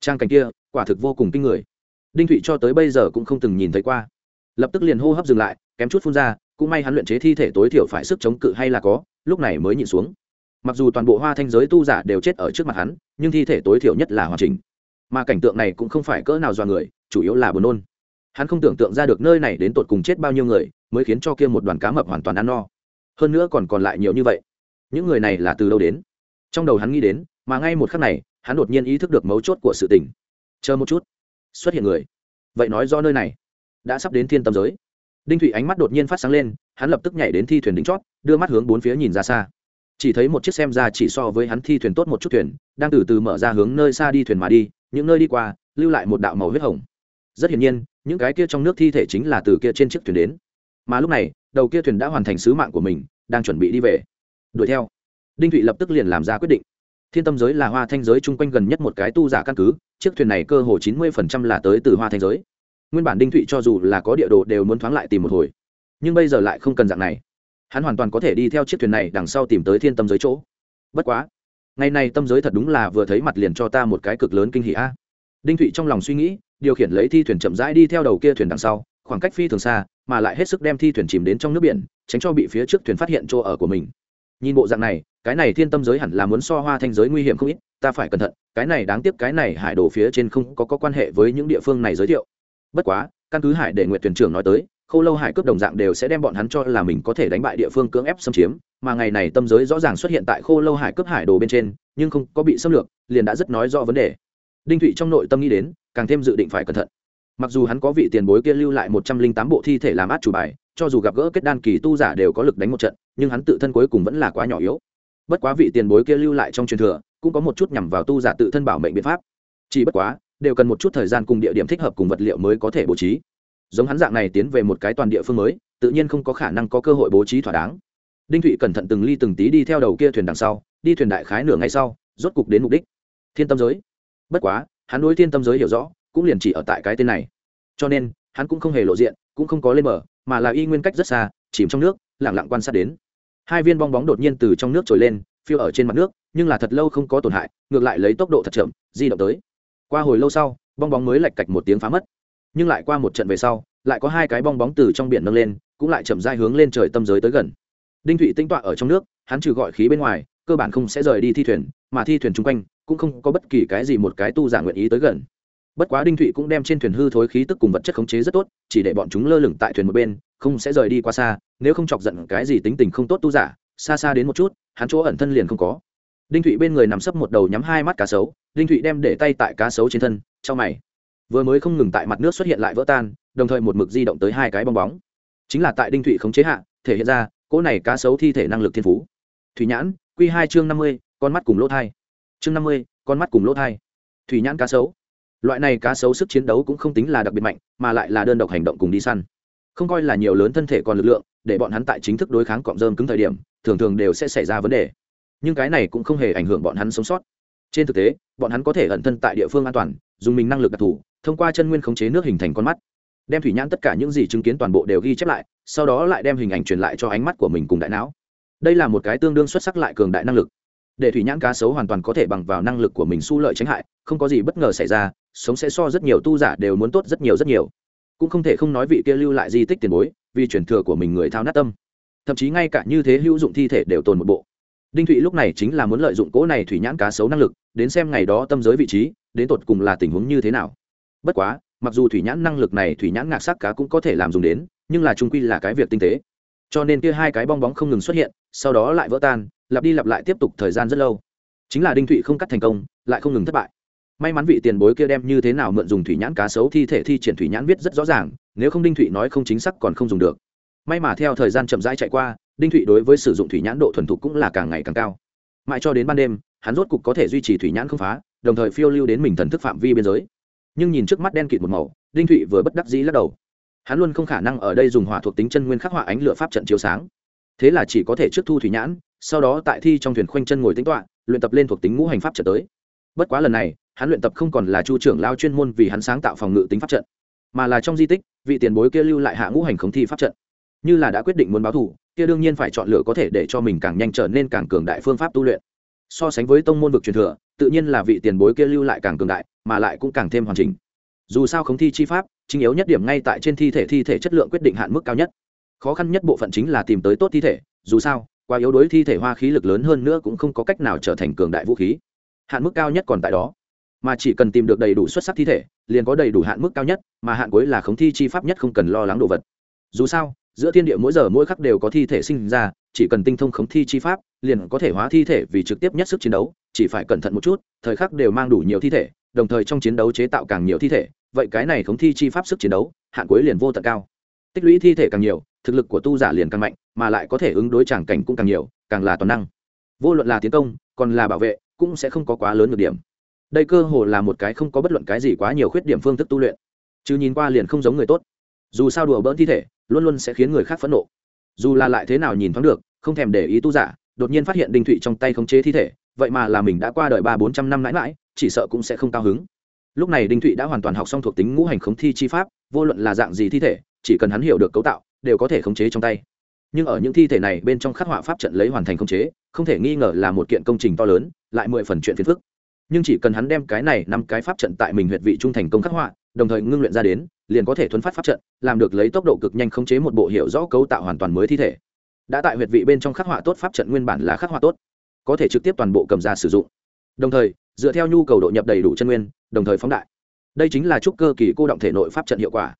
Trang cảnh kia, quả thực vô cùng kinh người đinh thụy cho tới bây giờ cũng không từng nhìn thấy qua. Lập tức liền hô hấp dừng lại, kém chút phun ra, cũng may hắn luyện chế thi thể tối thiểu phải sức chống cự hay là có, lúc này mới nhịn xuống. Mặc dù toàn bộ hoa thanh giới tu giả đều chết ở trước mặt hắn, nhưng thi thể tối thiểu nhất là hoàn chỉnh. Mà cảnh tượng này cũng không phải cỡ nào dọa người, chủ yếu là buồn nôn. Hắn không tưởng tượng ra được nơi này đến tột cùng chết bao nhiêu người, mới khiến cho kia một đoàn cá mập hoàn toàn ăn no. Hơn nữa còn còn lại nhiều như vậy. Những người này là từ đâu đến? Trong đầu hắn nghĩ đến, mà ngay một khắc này, hắn đột nhiên ý thức được mấu chốt của sự tình. Chờ một chút xuất hiện người. Vậy nói do nơi này. Đã sắp đến thiên tâm giới. Đinh thụy ánh mắt đột nhiên phát sáng lên, hắn lập tức nhảy đến thi thuyền đính chót, đưa mắt hướng bốn phía nhìn ra xa. Chỉ thấy một chiếc xem ra chỉ so với hắn thi thuyền tốt một chút thuyền, đang từ từ mở ra hướng nơi xa đi thuyền mà đi, những nơi đi qua, lưu lại một đạo màu huyết hồng. Rất hiển nhiên, những cái kia trong nước thi thể chính là từ kia trên chiếc thuyền đến. Mà lúc này, đầu kia thuyền đã hoàn thành sứ mạng của mình, đang chuẩn bị đi về. Đuổi theo. Đinh thụy lập tức liền làm ra quyết định thiên tâm giới là hoa thanh giới chung quanh gần nhất một cái tu giả căn cứ, chiếc thuyền này cơ hồ chín mươi phần trăm là tới từ hoa thanh giới. Nguyên bản đinh thụy cho dù là có địa đồ đều muốn thoáng lại tìm một hồi. Nhưng bây giờ lại không cần dạng này. Hắn hoàn toàn có thể đi theo chiếc thuyền này đằng sau tìm tới thiên tâm giới chỗ. Bất quá, ngày nay tâm giới thật đúng là vừa thấy mặt liền cho ta một cái cực lớn kinh hỷ a. Đinh thụy trong lòng suy nghĩ, điều khiển lấy thi thuyền chậm rãi đi theo đầu kia thuyền đằng sau, khoảng cách phi thường xa, mà lại hết sức đem thi thuyền chìm đến trong nước biển, tránh cho bị phía trước thuyền phát hiện chỗ ở của mình. Nhìn bộ dạng này cái này thiên tâm giới hẳn là muốn so hoa thanh giới nguy hiểm không ít ta phải cẩn thận cái này đáng tiếc cái này hải đồ phía trên không có, có quan hệ với những địa phương này giới thiệu. Bất quá căn cứ hải để nguyện thuyền trưởng nói tới khô lâu hải cướp đồng dạng đều sẽ đem bọn hắn cho là mình có thể đánh bại địa phương cưỡng ép xâm chiếm mà ngày này tâm giới rõ ràng xuất hiện tại khô lâu hải cướp hải đồ bên trên nhưng không có bị xâm lược liền đã rất nói rõ vấn đề. Đinh thụy trong nội tâm nghĩ đến càng thêm dự định phải cẩn thận. Mặc dù hắn có vị tiền bối kia lưu lại một trăm linh tám bộ thi thể làm át chủ bài cho dù gặp gỡ kết đan kỳ tu giả đều có lực đánh một trận nhưng hắn tự thân cuối cùng vẫn là quá nhỏ yếu bất quá vị tiền bối kia lưu lại trong truyền thừa, cũng có một chút nhằm vào tu giả tự thân bảo mệnh biện pháp. Chỉ bất quá, đều cần một chút thời gian cùng địa điểm thích hợp cùng vật liệu mới có thể bố trí. Giống hắn dạng này tiến về một cái toàn địa phương mới, tự nhiên không có khả năng có cơ hội bố trí thỏa đáng. Đinh thụy cẩn thận từng ly từng tí đi theo đầu kia thuyền đằng sau, đi thuyền đại khái nửa ngày sau, rốt cục đến mục đích. Thiên tâm giới. Bất quá, hắn đối thiên tâm giới hiểu rõ, cũng liền chỉ ở tại cái tên này. Cho nên, hắn cũng không hề lộ diện, cũng không có lên mở mà là y nguyên cách rất xa, chìm trong nước lẳng lặng quan sát đến hai viên bong bóng đột nhiên từ trong nước trồi lên, phiêu ở trên mặt nước, nhưng là thật lâu không có tổn hại, ngược lại lấy tốc độ thật chậm, di động tới. Qua hồi lâu sau, bong bóng mới lạch cạch một tiếng phá mất. Nhưng lại qua một trận về sau, lại có hai cái bong bóng từ trong biển nâng lên, cũng lại chậm dai hướng lên trời tâm giới tới gần. Đinh thụy tinh tọa ở trong nước, hắn trừ gọi khí bên ngoài, cơ bản không sẽ rời đi thi thuyền, mà thi thuyền chung quanh cũng không có bất kỳ cái gì một cái tu giả nguyện ý tới gần bất quá đinh thụy cũng đem trên thuyền hư thối khí tức cùng vật chất khống chế rất tốt, chỉ để bọn chúng lơ lửng tại thuyền một bên, không sẽ rời đi qua xa, nếu không chọc giận cái gì tính tình không tốt tu giả, xa xa đến một chút, hắn chỗ ẩn thân liền không có. Đinh thụy bên người nằm sấp một đầu nhắm hai mắt cá sấu, đinh thụy đem để tay tại cá sấu trên thân trong mày. Vừa mới không ngừng tại mặt nước xuất hiện lại vỡ tan, đồng thời một mực di động tới hai cái bong bóng. Chính là tại đinh thụy khống chế hạ, thể hiện ra, cỗ này cá sấu thi thể năng lực thiên phú. Thủy nhãn q hai chương năm mươi, con mắt cùng lỗ thai. Chương năm mươi, con mắt cùng lỗ thai. Thủy nhãn cá sấu loại này cá sấu sức chiến đấu cũng không tính là đặc biệt mạnh, mà lại là đơn độc hành động cùng đi săn. Không coi là nhiều lớn thân thể còn lực lượng, để bọn hắn tại chính thức đối kháng cọm dơm cứng thời điểm, thường thường đều sẽ xảy ra vấn đề. Nhưng cái này cũng không hề ảnh hưởng bọn hắn sống sót. Trên thực tế, bọn hắn có thể ẩn thân tại địa phương an toàn, dùng mình năng lực đặc thù, thông qua chân nguyên khống chế nước hình thành con mắt. Đem thủy nhãn tất cả những gì chứng kiến toàn bộ đều ghi chép lại, sau đó lại đem hình ảnh truyền lại cho ánh mắt của mình cùng đại não. Đây là một cái tương đương xuất sắc lại cường đại năng lực. Để thủy nhãn cá sấu hoàn toàn có thể bằng vào năng lực của mình su lợi tránh hại, không có gì bất ngờ xảy ra sống sẽ so rất nhiều tu giả đều muốn tốt rất nhiều rất nhiều. Cũng không thể không nói vị kia lưu lại di tích tiền bối, vì truyền thừa của mình người thao nát tâm. Thậm chí ngay cả như thế hữu dụng thi thể đều tồn một bộ. Đinh thụy lúc này chính là muốn lợi dụng cỗ này thủy nhãn cá sấu năng lực, đến xem ngày đó tâm giới vị trí, đến tột cùng là tình huống như thế nào. Bất quá, mặc dù thủy nhãn năng lực này thủy nhãn ngạc sắc cá cũng có thể làm dùng đến, nhưng là trung quy là cái việc tinh tế. Cho nên kia hai cái bong bóng không ngừng xuất hiện, sau đó lại vỡ tan, lặp đi lặp lại tiếp tục thời gian rất lâu. Chính là đinh thụy không cắt thành công, lại không ngừng thất bại may mắn vị tiền bối kia đem như thế nào mượn dùng thủy nhãn cá sấu thi thể thi triển thủy nhãn viết rất rõ ràng, nếu không đinh thụy nói không chính xác còn không dùng được. May mà theo thời gian chậm rãi chạy qua, đinh thụy đối với sử dụng thủy nhãn độ thuần thục cũng là càng ngày càng cao. Mãi cho đến ban đêm, hắn rốt cục có thể duy trì thủy nhãn không phá, đồng thời phiêu lưu đến mình thần thức phạm vi biên giới. Nhưng nhìn trước mắt đen kịt một màu, đinh thụy vừa bất đắc dĩ lắc đầu. Hắn luôn không khả năng ở đây dùng hỏa thuộc tính chân nguyên khắc họa ánh lửa pháp trận chiếu sáng. Thế là chỉ có thể trước thu thủy nhãn, sau đó tại thi trong thuyền khoanh chân ngồi tính toạ luyện tập lên thuộc tính ngũ hành pháp trận tới. Bất quá lần này hắn luyện tập không còn là chu trưởng lao chuyên môn vì hắn sáng tạo phòng ngự tính pháp trận, mà là trong di tích, vị tiền bối kia lưu lại hạ ngũ hành khống thi pháp trận. Như là đã quyết định muốn báo thù, kia đương nhiên phải chọn lựa có thể để cho mình càng nhanh trở nên càng cường đại phương pháp tu luyện. So sánh với tông môn vực truyền thừa, tự nhiên là vị tiền bối kia lưu lại càng cường đại, mà lại cũng càng thêm hoàn chỉnh. Dù sao khống thi chi pháp, chính yếu nhất điểm ngay tại trên thi thể thi thể chất lượng quyết định hạn mức cao nhất. Khó khăn nhất bộ phận chính là tìm tới tốt thi thể, dù sao, quá yếu đối thi thể hoa khí lực lớn hơn nữa cũng không có cách nào trở thành cường đại vũ khí. Hạn mức cao nhất còn tại đó mà chỉ cần tìm được đầy đủ xuất sắc thi thể, liền có đầy đủ hạn mức cao nhất, mà hạn cuối là khống thi chi pháp nhất không cần lo lắng đồ vật. Dù sao, giữa thiên địa mỗi giờ mỗi khắc đều có thi thể sinh ra, chỉ cần tinh thông khống thi chi pháp, liền có thể hóa thi thể vì trực tiếp nhất sức chiến đấu, chỉ phải cẩn thận một chút, thời khắc đều mang đủ nhiều thi thể, đồng thời trong chiến đấu chế tạo càng nhiều thi thể, vậy cái này khống thi chi pháp sức chiến đấu, hạn cuối liền vô tận cao. Tích lũy thi thể càng nhiều, thực lực của tu giả liền càng mạnh, mà lại có thể ứng đối tràng cảnh cũng càng nhiều, càng là toàn năng. Vô luận là tiến công, còn là bảo vệ, cũng sẽ không có quá lớn được điểm đây cơ hồ là một cái không có bất luận cái gì quá nhiều khuyết điểm phương thức tu luyện. Chứ nhìn qua liền không giống người tốt. Dù sao đùa bỡn thi thể, luôn luôn sẽ khiến người khác phẫn nộ. Dù là lại thế nào nhìn thoáng được, không thèm để ý tu giả, đột nhiên phát hiện đinh thụy trong tay khống chế thi thể, vậy mà là mình đã qua đời ba bốn trăm năm mãi mãi, chỉ sợ cũng sẽ không cao hứng. Lúc này đinh thụy đã hoàn toàn học xong thuộc tính ngũ hành khống thi chi pháp, vô luận là dạng gì thi thể, chỉ cần hắn hiểu được cấu tạo, đều có thể khống chế trong tay. Nhưng ở những thi thể này bên trong khắc họa pháp trận lấy hoàn thành khống chế, không thể nghi ngờ là một kiện công trình to lớn, lại mười phần chuyện phiền phức nhưng chỉ cần hắn đem cái này năm cái pháp trận tại mình huyệt vị trung thành công khắc họa, đồng thời ngưng luyện ra đến, liền có thể thuấn phát pháp trận, làm được lấy tốc độ cực nhanh khống chế một bộ hiệu rõ cấu tạo hoàn toàn mới thi thể. Đã tại huyệt vị bên trong khắc họa tốt pháp trận nguyên bản là khắc họa tốt, có thể trực tiếp toàn bộ cầm ra sử dụng. Đồng thời, dựa theo nhu cầu độ nhập đầy đủ chân nguyên, đồng thời phóng đại. Đây chính là trúc cơ kỳ cô động thể nội pháp trận hiệu quả.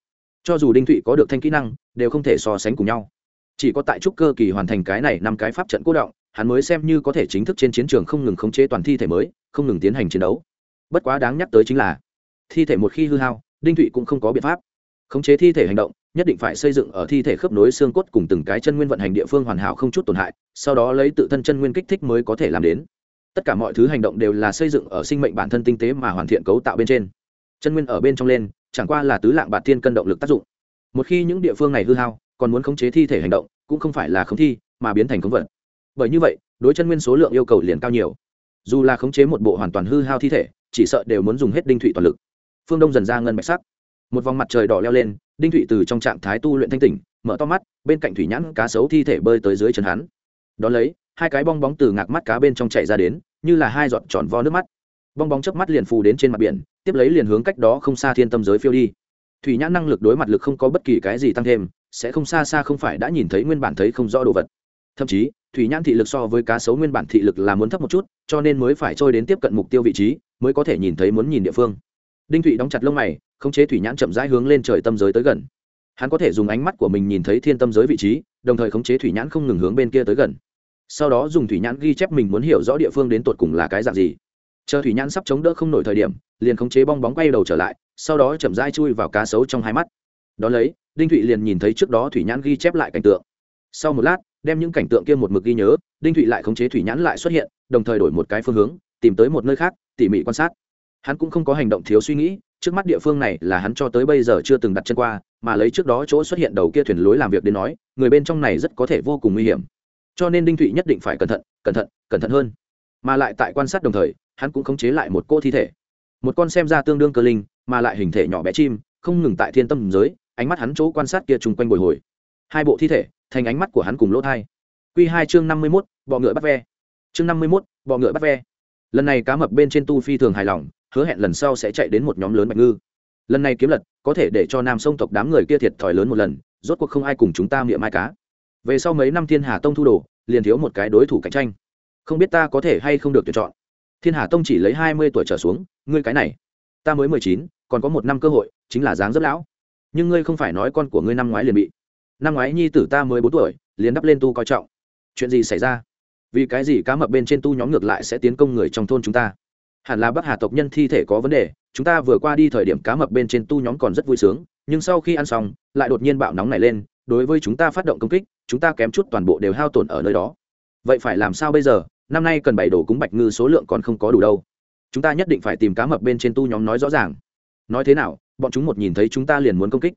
Cho dù đinh thụy có được thanh kỹ năng, đều không thể so sánh cùng nhau chỉ có tại trúc cơ kỳ hoàn thành cái này năm cái pháp trận cố động, hắn mới xem như có thể chính thức trên chiến trường không ngừng khống chế toàn thi thể mới, không ngừng tiến hành chiến đấu. Bất quá đáng nhắc tới chính là, thi thể một khi hư hao, đinh thụy cũng không có biện pháp. Khống chế thi thể hành động, nhất định phải xây dựng ở thi thể khớp nối xương cốt cùng từng cái chân nguyên vận hành địa phương hoàn hảo không chút tổn hại, sau đó lấy tự thân chân nguyên kích thích mới có thể làm đến. Tất cả mọi thứ hành động đều là xây dựng ở sinh mệnh bản thân tinh tế mà hoàn thiện cấu tạo bên trên. Chân nguyên ở bên trong lên, chẳng qua là tứ lạng bạt thiên cân động lực tác dụng. Một khi những địa phương này hư hao còn muốn khống chế thi thể hành động, cũng không phải là khống thi, mà biến thành khống vật. Bởi như vậy, đối chân nguyên số lượng yêu cầu liền cao nhiều. Dù là khống chế một bộ hoàn toàn hư hao thi thể, chỉ sợ đều muốn dùng hết đinh thụy toàn lực. Phương đông dần ra ngân bạch sắc. Một vòng mặt trời đỏ leo lên, đinh thụy từ trong trạng thái tu luyện thanh tỉnh, mở to mắt, bên cạnh thủy nhãn cá sấu thi thể bơi tới dưới chân hắn. Đó lấy, hai cái bong bóng từ ngạc mắt cá bên trong chạy ra đến, như là hai giọt tròn vo nước mắt. Bong bóng chớp mắt liền phù đến trên mặt biển, tiếp lấy liền hướng cách đó không xa thiên tâm giới phiêu đi. Thủy nhãn năng lực đối mặt lực không có bất kỳ cái gì tăng thêm sẽ không xa xa không phải đã nhìn thấy nguyên bản thấy không rõ đồ vật. Thậm chí, thủy nhãn thị lực so với cá sấu nguyên bản thị lực là muốn thấp một chút, cho nên mới phải trôi đến tiếp cận mục tiêu vị trí, mới có thể nhìn thấy muốn nhìn địa phương. Đinh thụy đóng chặt lông mày, khống chế thủy nhãn chậm rãi hướng lên trời tâm giới tới gần. Hắn có thể dùng ánh mắt của mình nhìn thấy thiên tâm giới vị trí, đồng thời khống chế thủy nhãn không ngừng hướng bên kia tới gần. Sau đó dùng thủy nhãn ghi chép mình muốn hiểu rõ địa phương đến tột cùng là cái dạng gì. Chờ thủy nhãn sắp chống đỡ không nổi thời điểm, liền khống chế bong bóng quay đầu trở lại, sau đó chậm rãi chui vào cá sấu trong hai mắt đ ó lấy, đinh thụy liền nhìn thấy trước đó thủy nhãn ghi chép lại cảnh tượng. Sau một lát, đem những cảnh tượng kia một mực ghi nhớ, đinh thụy lại khống chế thủy nhãn lại xuất hiện, đồng thời đổi một cái phương hướng, tìm tới một nơi khác, tỉ mỉ quan sát. Hắn cũng không có hành động thiếu suy nghĩ, trước mắt địa phương này là hắn cho tới bây giờ chưa từng đặt chân qua, mà lấy trước đó chỗ xuất hiện đầu kia thuyền lối làm việc đến nói, người bên trong này rất có thể vô cùng nguy hiểm. Cho nên đinh thụy nhất định phải cẩn thận cẩn thận cẩn thận hơn. Mà lại tại quan sát đồng thời, hắn cũng khống chế lại một cô thi thể. Một con xem ra tương đương cơ linh, mà lại hình thể nhỏ bé chim, không ngừng tại thiên tâm giới ánh mắt hắn chỗ quan sát kia chung quanh bồi hồi. Hai bộ thi thể, thành ánh mắt của hắn cùng lỗ thai. Q hai chương năm mươi mốt, bọ ngựa bắt ve. Chương năm mươi mốt, bọ ngựa bắt ve. Lần này cá mập bên trên tu phi thường hài lòng, hứa hẹn lần sau sẽ chạy đến một nhóm lớn bạch ngư. Lần này kiếm lật, có thể để cho nam sông tộc đám người kia thiệt thòi lớn một lần, rốt cuộc không ai cùng chúng ta miệng mai cá. Về sau mấy năm thiên hà tông thu đồ, liền thiếu một cái đối thủ cạnh tranh. Không biết ta có thể hay không được tuyển chọn. Thiên hà tông chỉ lấy hai mươi tuổi trở xuống, ngươi cái này. Ta mới mười chín, còn có một năm cơ hội, chính là dáng dấp lão nhưng ngươi không phải nói con của ngươi năm ngoái liền bị. Năm ngoái nhi tử ta mới bốn tuổi, liền đắp lên tu coi trọng. Chuyện gì xảy ra? Vì cái gì cá mập bên trên tu nhóm ngược lại sẽ tiến công người trong thôn chúng ta? Hẳn là bắc hà tộc nhân thi thể có vấn đề, chúng ta vừa qua đi thời điểm cá mập bên trên tu nhóm còn rất vui sướng, nhưng sau khi ăn xong, lại đột nhiên bạo nóng này lên, đối với chúng ta phát động công kích, chúng ta kém chút toàn bộ đều hao tổn ở nơi đó. Vậy phải làm sao bây giờ? Năm nay cần bảy đồ cúng bạch ngư số lượng còn không có đủ đâu. Chúng ta nhất định phải tìm cá mập bên trên tu nhóm nói rõ ràng. Nói thế nào? Bọn chúng một nhìn thấy chúng ta liền muốn công kích.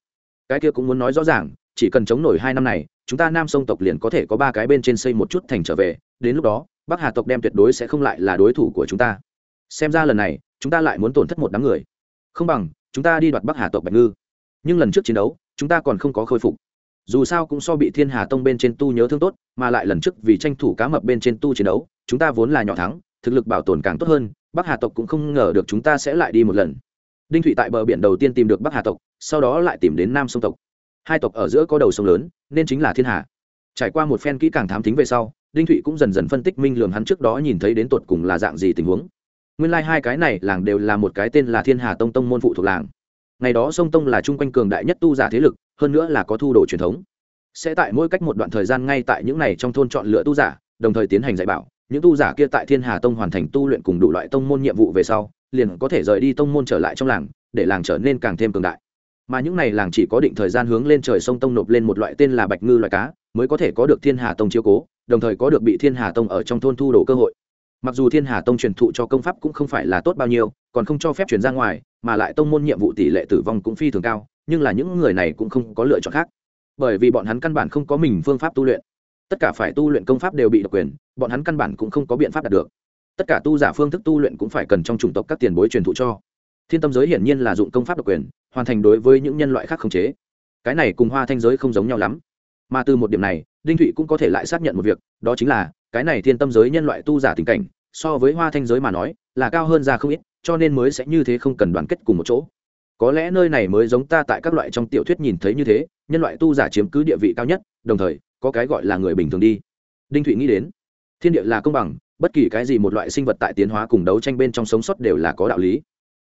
Cái kia cũng muốn nói rõ ràng, chỉ cần chống nổi hai năm này, chúng ta nam sông tộc liền có thể có ba cái bên trên xây một chút thành trở về, đến lúc đó, bắc hà tộc đem tuyệt đối sẽ không lại là đối thủ của chúng ta. Xem ra lần này, chúng ta lại muốn tổn thất một đám người. Không bằng, chúng ta đi đoạt bắc hà tộc bạch ngư. Nhưng lần trước chiến đấu, chúng ta còn không có khôi phục. Dù sao cũng so bị thiên hà tông bên trên tu nhớ thương tốt, mà lại lần trước vì tranh thủ cá mập bên trên tu chiến đấu, chúng ta vốn là nhỏ thắng, thực lực bảo tồn càng tốt hơn, bắc hà tộc cũng không ngờ được chúng ta sẽ lại đi một lần đinh thụy tại bờ biển đầu tiên tìm được bắc hà tộc, sau đó lại tìm đến nam sông tộc. Hai tộc ở giữa có đầu sông lớn, nên chính là thiên hà. Trải qua một phen kỹ càng thám tính về sau, đinh thụy cũng dần dần phân tích minh lường hắn trước đó nhìn thấy đến tột cùng là dạng gì tình huống. Nguyên lai、like、hai cái này làng đều là một cái tên là thiên hà tông tông môn phụ thuộc làng. Ngày đó sông tông là chung quanh cường đại nhất tu giả thế lực, hơn nữa là có thu đồ truyền thống. Sẽ tại mỗi cách một đoạn thời gian ngay tại những này trong thôn chọn lựa tu giả, đồng thời tiến hành dạy bảo. Những tu giả kia tại thiên hà tông hoàn thành tu luyện cùng đủ loại tông môn nhiệm vụ về sau liền có thể rời đi tông môn trở lại trong làng, để làng trở nên càng thêm cường đại. Mà những này làng chỉ có định thời gian hướng lên trời sông tông nộp lên một loại tên là bạch ngư loại cá, mới có thể có được thiên hà tông chiếu cố, đồng thời có được bị thiên hà tông ở trong thôn thu đồ cơ hội. Mặc dù thiên hà tông truyền thụ cho công pháp cũng không phải là tốt bao nhiêu, còn không cho phép chuyển ra ngoài, mà lại tông môn nhiệm vụ tỷ lệ tử vong cũng phi thường cao, nhưng là những người này cũng không có lựa chọn khác. Bởi vì bọn hắn căn bản không có mình phương pháp tu luyện. Tất cả phải tu luyện công pháp đều bị độc quyền, bọn hắn căn bản cũng không có biện pháp đạt được tất cả tu giả phương thức tu luyện cũng phải cần trong chủng tộc các tiền bối truyền thụ cho. Thiên tâm giới hiển nhiên là dụng công pháp độc quyền, hoàn thành đối với những nhân loại khác khống chế. Cái này cùng hoa thanh giới không giống nhau lắm. Mà từ một điểm này, đinh thụy cũng có thể lại xác nhận một việc, đó chính là, cái này thiên tâm giới nhân loại tu giả tình cảnh, so với hoa thanh giới mà nói, là cao hơn ra không ít, cho nên mới sẽ như thế không cần đoàn kết cùng một chỗ. Có lẽ nơi này mới giống ta tại các loại trong tiểu thuyết nhìn thấy như thế, nhân loại tu giả chiếm cứ địa vị cao nhất, đồng thời, có cái gọi là người bình thường đi. Đinh thụy nghĩ đến, thiên địa là công bằng bất kỳ cái gì một loại sinh vật tại tiến hóa cùng đấu tranh bên trong sống sót đều là có đạo lý.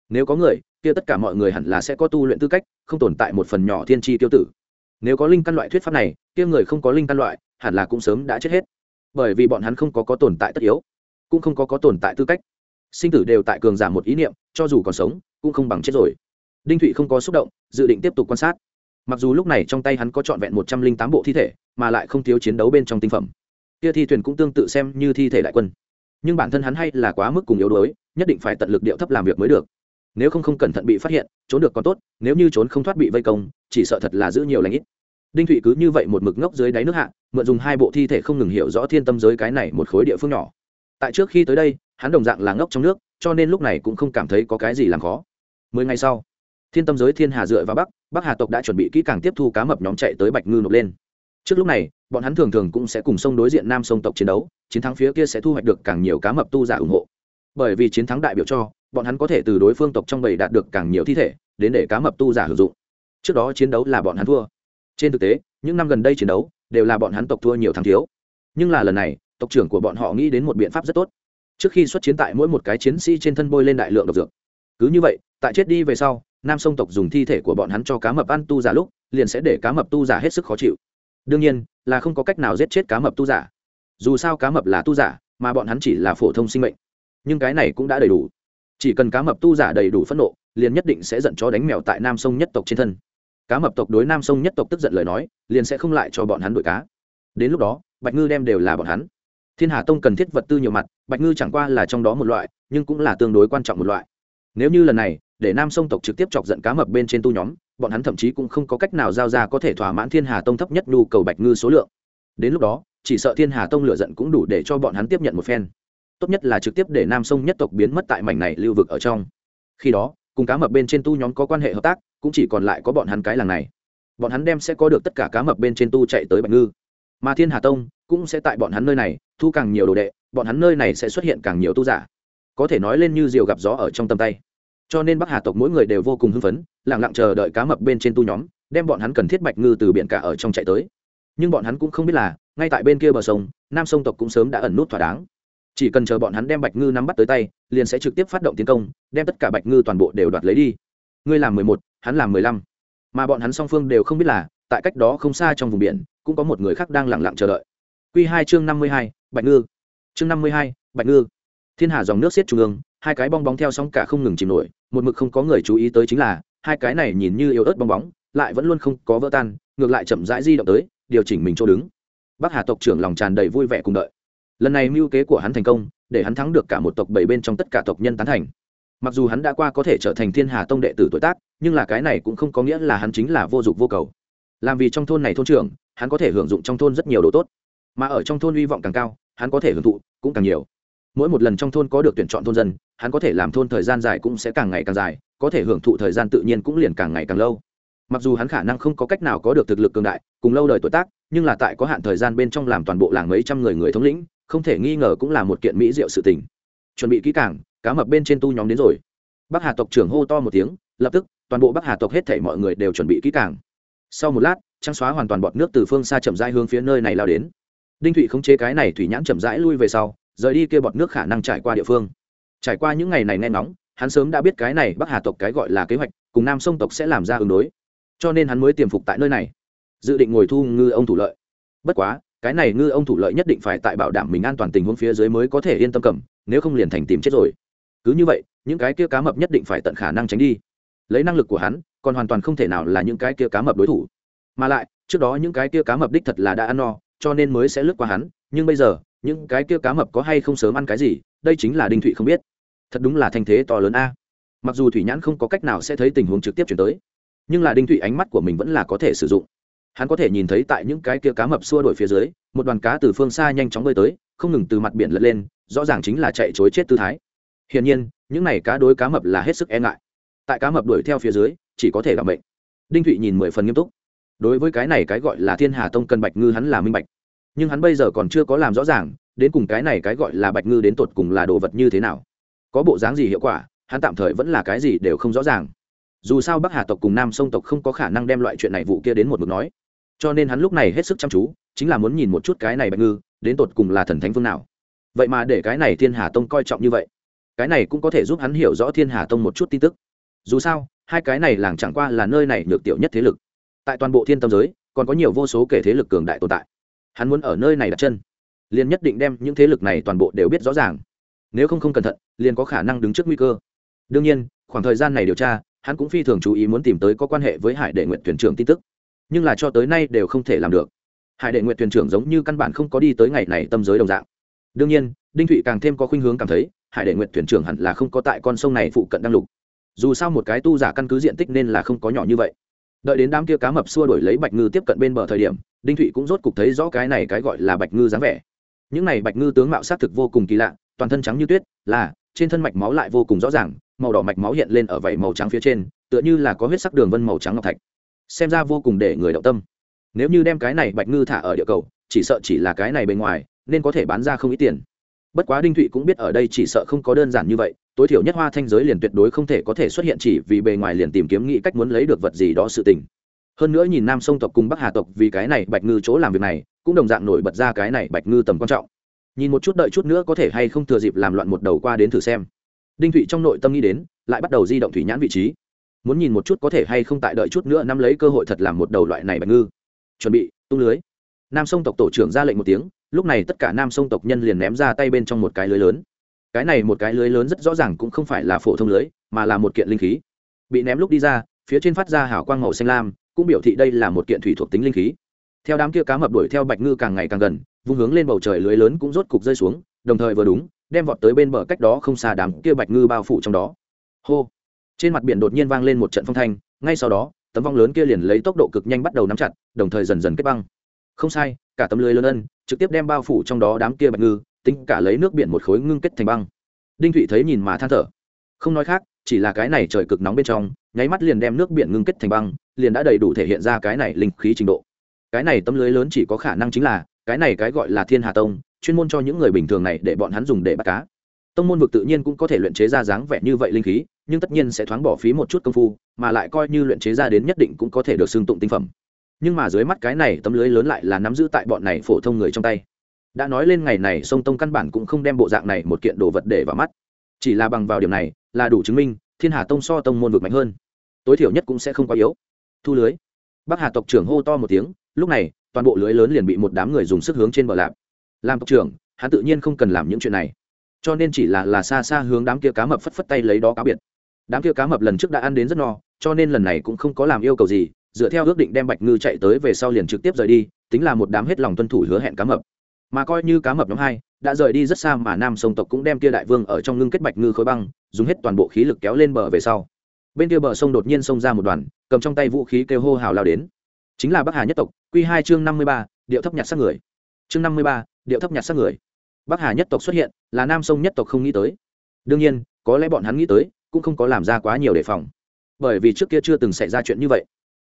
Nếu có người, kia tất cả mọi người hẳn là sẽ có tu luyện tư cách, không tồn tại một phần nhỏ thiên tri tiêu tử. Nếu có linh căn loại thuyết pháp này, kia người không có linh căn loại, hẳn là cũng sớm đã chết hết. Bởi vì bọn hắn không có có tồn tại tất yếu, cũng không có có tồn tại tư cách. Sinh tử đều tại cường giảm một ý niệm, cho dù còn sống, cũng không bằng chết rồi. Đinh thụy không có xúc động, dự định tiếp tục quan sát. Mặc dù lúc này trong tay hắn có trọn vẹn một trăm linh tám bộ thi thể, mà lại không thiếu chiến đấu bên trong tinh phẩm. Kia thi thuyền cũng tương tự xem như thi thể đại quân nhưng bản thân hắn hay là quá mức cùng yếu đuối, nhất định phải tận lực điệu thấp làm việc mới được. Nếu không không cẩn thận bị phát hiện, trốn được còn tốt, nếu như trốn không thoát bị vây công, chỉ sợ thật là giữ nhiều lãnh ít. Đinh thụy cứ như vậy một mực ngốc dưới đáy nước hạ, mượn dùng hai bộ thi thể không ngừng hiểu rõ thiên tâm giới cái này một khối địa phương nhỏ. Tại trước khi tới đây, hắn đồng dạng là ngốc trong nước, cho nên lúc này cũng không cảm thấy có cái gì làm khó. Mười ngày sau, thiên tâm giới thiên hà dựa vào bắc bắc hà tộc đã chuẩn bị kỹ càng tiếp thu cá mập nhóm chạy tới bạch ngư nộp lên trước lúc này, bọn hắn thường thường cũng sẽ cùng sông đối diện nam sông tộc chiến đấu, chiến thắng phía kia sẽ thu hoạch được càng nhiều cá mập tu giả ủng hộ. Bởi vì chiến thắng đại biểu cho, bọn hắn có thể từ đối phương tộc trong bầy đạt được càng nhiều thi thể, đến để cá mập tu giả hưởng dụng. Trước đó chiến đấu là bọn hắn thua. Trên thực tế, những năm gần đây chiến đấu, đều là bọn hắn tộc thua nhiều thắng thiếu. Nhưng là lần này, tộc trưởng của bọn họ nghĩ đến một biện pháp rất tốt. Trước khi xuất chiến tại mỗi một cái chiến sĩ trên thân bôi lên đại lượng độc dược. Cứ như vậy, tại chết đi về sau, nam sông tộc dùng thi thể của bọn hắn cho cá mập ăn tu giả lúc, liền sẽ để cá mập tu giả hết sức khó chịu đương nhiên, là không có cách nào giết chết cá mập tu giả. Dù sao cá mập là tu giả, mà bọn hắn chỉ là phổ thông sinh mệnh. Nhưng cái này cũng đã đầy đủ. Chỉ cần cá mập tu giả đầy đủ phẫn nộ, liền nhất định sẽ giận chó đánh mèo tại nam sông nhất tộc trên thân. Cá mập tộc đối nam sông nhất tộc tức giận lời nói, liền sẽ không lại cho bọn hắn đuổi cá. Đến lúc đó, bạch ngư đem đều là bọn hắn. Thiên hà tông cần thiết vật tư nhiều mặt, bạch ngư chẳng qua là trong đó một loại, nhưng cũng là tương đối quan trọng một loại. Nếu như lần này, để nam sông tộc trực tiếp chọc giận cá mập bên trên tu nhóm bọn hắn thậm chí cũng không có cách nào giao ra có thể thỏa mãn thiên hà tông thấp nhất nhu cầu bạch ngư số lượng. Đến lúc đó, chỉ sợ thiên hà tông lựa giận cũng đủ để cho bọn hắn tiếp nhận một phen. Tốt nhất là trực tiếp để nam sông nhất tộc biến mất tại mảnh này lưu vực ở trong. Khi đó, cùng cá mập bên trên tu nhóm có quan hệ hợp tác, cũng chỉ còn lại có bọn hắn cái làng này. Bọn hắn đem sẽ có được tất cả cá mập bên trên tu chạy tới bạch ngư. Mà thiên hà tông cũng sẽ tại bọn hắn nơi này, thu càng nhiều đồ đệ, bọn hắn nơi này sẽ xuất hiện càng nhiều tu giả. Có thể nói lên như diều gặp gió ở trong tầm tay cho nên bắc hà tộc mỗi người đều vô cùng hưng phấn lẳng lặng chờ đợi cá mập bên trên tu nhóm, đem bọn hắn cần thiết bạch ngư từ biển cả ở trong chạy tới. Nhưng bọn hắn cũng không biết là, ngay tại bên kia bờ sông, nam sông tộc cũng sớm đã ẩn nút thỏa đáng. Chỉ cần chờ bọn hắn đem bạch ngư nắm bắt tới tay, liền sẽ trực tiếp phát động tiến công, đem tất cả bạch ngư toàn bộ đều đoạt lấy đi. Ngươi làm mười một, hắn làm mười lăm. Mà bọn hắn song phương đều không biết là, tại cách đó không xa trong vùng biển, cũng có một người khác đang lẳng lặng chờ đợi. Q hai chương năm mươi hai, bạch ngư. Chương năm mươi hai, bạch ngư. Thiên hà dòng nước xiết trung ương hai cái bong bóng theo sóng cả không ngừng chìm nổi, một mực không có người chú ý tới chính là, hai cái này nhìn như yếu ớt bong bóng, lại vẫn luôn không có vỡ tan, ngược lại chậm rãi di động tới, điều chỉnh mình chỗ đứng. Bắc hà tộc trưởng lòng tràn đầy vui vẻ cùng đợi. Lần này mưu kế của hắn thành công, để hắn thắng được cả một tộc bảy bên trong tất cả tộc nhân tán thành. Mặc dù hắn đã qua có thể trở thành thiên hà tông đệ tử tuổi tác, nhưng là cái này cũng không có nghĩa là hắn chính là vô dụng vô cầu. Làm vì trong thôn này thôn trưởng, hắn có thể hưởng dụng trong thôn rất nhiều đồ tốt. Mà ở trong thôn hy vọng càng cao, hắn có thể hưởng thụ cũng càng nhiều. Mỗi một lần trong thôn có được tuyển chọn thôn dân hắn có thể làm thôn thời gian dài cũng sẽ càng ngày càng dài, có thể hưởng thụ thời gian tự nhiên cũng liền càng ngày càng lâu. Mặc dù hắn khả năng không có cách nào có được thực lực cường đại, cùng lâu đời tuổi tác, nhưng là tại có hạn thời gian bên trong làm toàn bộ làng mấy trăm người người thống lĩnh, không thể nghi ngờ cũng là một kiện mỹ diệu sự tình. Chuẩn bị kỹ càng, cá mập bên trên tu nhóm đến rồi. Bắc hà tộc trưởng hô to một tiếng, lập tức, toàn bộ bắc hà tộc hết thảy mọi người đều chuẩn bị kỹ càng. Sau một lát, trăng xóa hoàn toàn bọt nước từ phương xa chậm rãi hướng phía nơi này lao đến. Đinh thụy khống chế cái này thủy nhãn chậm rãi lui về sau, rời đi kia bọt nước khả năng trải qua địa phương trải qua những ngày này nghe ngóng, hắn sớm đã biết cái này bắc hà tộc cái gọi là kế hoạch, cùng nam sông tộc sẽ làm ra ứng đối. Cho nên hắn mới tiềm phục tại nơi này. Dự định ngồi thu ngư ông thủ lợi. Bất quá, cái này ngư ông thủ lợi nhất định phải tại bảo đảm mình an toàn tình huống phía dưới mới có thể yên tâm cầm, nếu không liền thành tìm chết rồi. Cứ như vậy, những cái kia cá mập nhất định phải tận khả năng tránh đi. Lấy năng lực của hắn, còn hoàn toàn không thể nào là những cái kia cá mập đối thủ. Mà lại, trước đó những cái kia cá mập đích thật là đã ăn no, cho nên mới sẽ lướt qua hắn, nhưng bây giờ, những cái kia cá mập có hay không sớm ăn cái gì, đây chính là đinh thụy không biết thật đúng là thanh thế to lớn a. Mặc dù thủy nhãn không có cách nào sẽ thấy tình huống trực tiếp chuyển tới, nhưng là đinh thụy ánh mắt của mình vẫn là có thể sử dụng. Hắn có thể nhìn thấy tại những cái kia cá mập xua đổi phía dưới, một đoàn cá từ phương xa nhanh chóng bơi tới, không ngừng từ mặt biển lật lên, rõ ràng chính là chạy chối chết tư thái. Hiển nhiên, những này cá đối cá mập là hết sức e ngại. Tại cá mập đuổi theo phía dưới, chỉ có thể làm bệnh. Đinh thụy nhìn mười phần nghiêm túc. Đối với cái này cái gọi là thiên hà tông cần bạch ngư hắn là minh bạch. Nhưng hắn bây giờ còn chưa có làm rõ ràng, đến cùng cái này cái gọi là bạch ngư đến tột cùng là đồ vật như thế nào có bộ dáng gì hiệu quả, hắn tạm thời vẫn là cái gì đều không rõ ràng. Dù sao bắc hà tộc cùng nam sông tộc không có khả năng đem loại chuyện này vụ kia đến một mực nói. Cho nên hắn lúc này hết sức chăm chú, chính là muốn nhìn một chút cái này bạch ngư, đến tột cùng là thần thánh phương nào. Vậy mà để cái này thiên hà tông coi trọng như vậy, cái này cũng có thể giúp hắn hiểu rõ thiên hà tông một chút tin tức. Dù sao, hai cái này làng chẳng qua là nơi này nhược tiểu nhất thế lực. Tại toàn bộ thiên tâm giới, còn có nhiều vô số kể thế lực cường đại tồn tại. Hắn muốn ở nơi này đặt chân, liền nhất định đem những thế lực này toàn bộ đều biết rõ ràng. Nếu không không cẩn thận liền có khả năng đứng trước nguy cơ. Đương nhiên, khoảng thời gian này điều tra, hắn cũng phi thường chú ý muốn tìm tới có quan hệ với hải đệ nguyện thuyền trưởng tin tức. Nhưng là cho tới nay đều không thể làm được. Hải đệ nguyện thuyền trưởng giống như căn bản không có đi tới ngày này tâm giới đồng dạng. Đương nhiên, đinh thụy càng thêm có khuynh hướng cảm thấy, hải đệ nguyện thuyền trưởng hẳn là không có tại con sông này phụ cận đăng lục. Dù sao một cái tu giả căn cứ diện tích nên là không có nhỏ như vậy. Đợi đến đám kia cá mập xua đổi lấy bạch ngư tiếp cận bên bờ thời điểm, đinh thụy cũng rốt cục thấy rõ cái này cái gọi là bạch ngư dáng vẻ. Những này bạch ngư tướng mạo sát thực vô cùng kỳ lạ, toàn thân trắng như tuyết, là trên thân mạch máu lại vô cùng rõ ràng, màu đỏ mạch máu hiện lên ở vảy màu trắng phía trên, tựa như là có huyết sắc đường vân màu trắng ngọc thạch. Xem ra vô cùng để người động tâm. Nếu như đem cái này bạch ngư thả ở địa cầu, chỉ sợ chỉ là cái này bên ngoài, nên có thể bán ra không ít tiền. Bất quá đinh thụy cũng biết ở đây chỉ sợ không có đơn giản như vậy, tối thiểu nhất hoa thanh giới liền tuyệt đối không thể có thể xuất hiện chỉ vì bề ngoài liền tìm kiếm nghĩ cách muốn lấy được vật gì đó sự tình. Hơn nữa nhìn nam sông tộc cùng bắc hà tộc vì cái này bạch ngư chỗ làm việc này, cũng đồng dạng nổi bật ra cái này bạch ngư tầm quan trọng nhìn một chút đợi chút nữa có thể hay không thừa dịp làm loạn một đầu qua đến thử xem. Đinh thụy trong nội tâm nghĩ đến, lại bắt đầu di động thủy nhãn vị trí. Muốn nhìn một chút có thể hay không tại đợi chút nữa nắm lấy cơ hội thật làm một đầu loại này bạch ngư. Chuẩn bị, tung lưới. Nam sông tộc tổ trưởng ra lệnh một tiếng, lúc này tất cả nam sông tộc nhân liền ném ra tay bên trong một cái lưới lớn. Cái này một cái lưới lớn rất rõ ràng cũng không phải là phổ thông lưới, mà là một kiện linh khí. Bị ném lúc đi ra, phía trên phát ra hảo quang màu xanh lam, cũng biểu thị đây là một kiện thủy thuộc tính linh khí. Theo đám kia cá mập đuổi theo bạch ngư càng ngày càng gần vung hướng lên bầu trời lưới lớn cũng rốt cục rơi xuống, đồng thời vừa đúng, đem vọt tới bên bờ cách đó không xa đám kia bạch ngư bao phủ trong đó. Hô! Trên mặt biển đột nhiên vang lên một trận phong thanh, ngay sau đó, tấm vong lớn kia liền lấy tốc độ cực nhanh bắt đầu nắm chặt, đồng thời dần dần kết băng. Không sai, cả tấm lưới lớn ân, trực tiếp đem bao phủ trong đó đám kia bạch ngư, tính cả lấy nước biển một khối ngưng kết thành băng. Đinh thụy thấy nhìn mà than thở. Không nói khác, chỉ là cái này trời cực nóng bên trong, nháy mắt liền đem nước biển ngưng kết thành băng, liền đã đầy đủ thể hiện ra cái này linh khí trình độ. Cái này tấm lưới lớn chỉ có khả năng chính là cái này cái gọi là thiên hà tông, chuyên môn cho những người bình thường này để bọn hắn dùng để bắt cá. Tông môn vực tự nhiên cũng có thể luyện chế ra dáng vẻ như vậy linh khí, nhưng tất nhiên sẽ thoáng bỏ phí một chút công phu, mà lại coi như luyện chế ra đến nhất định cũng có thể được xương tụng tinh phẩm. Nhưng mà dưới mắt cái này tấm lưới lớn lại là nắm giữ tại bọn này phổ thông người trong tay. Đã nói lên ngày này, sông tông căn bản cũng không đem bộ dạng này một kiện đồ vật để vào mắt. Chỉ là bằng vào điểm này, là đủ chứng minh, thiên hà tông so tông môn vực mạnh hơn. Tối thiểu nhất cũng sẽ không quá yếu. Thu lưới. Bắc hà tộc trưởng hô to một tiếng, lúc này toàn bộ lưới lớn liền bị một đám người dùng sức hướng trên bờ lạp. Làm tộc trưởng, hắn tự nhiên không cần làm những chuyện này. Cho nên chỉ là là xa xa hướng đám kia cá mập phất phất tay lấy đó cá biệt. Đám kia cá mập lần trước đã ăn đến rất no, cho nên lần này cũng không có làm yêu cầu gì, dựa theo ước định đem bạch ngư chạy tới về sau liền trực tiếp rời đi, tính là một đám hết lòng tuân thủ hứa hẹn cá mập. Mà coi như cá mập nhóm hai đã rời đi rất xa mà nam sông tộc cũng đem kia đại vương ở trong ngưng kết bạch ngư khối băng, dùng hết toàn bộ khí lực kéo lên bờ về sau. Bên kia bờ sông đột nhiên xông ra một đoàn, cầm trong tay vũ khí kêu hô hào lao đến chính là bắc hà nhất tộc q hai chương năm mươi ba, điệu thấp nhặt sát người. Chương năm mươi ba, điệu thấp nhặt sát người. Bắc hà nhất tộc xuất hiện, là nam sông nhất tộc không nghĩ tới. Đương nhiên, có lẽ bọn hắn nghĩ tới, cũng không có làm ra quá nhiều đề phòng. Bởi vì trước kia chưa từng xảy ra chuyện như vậy.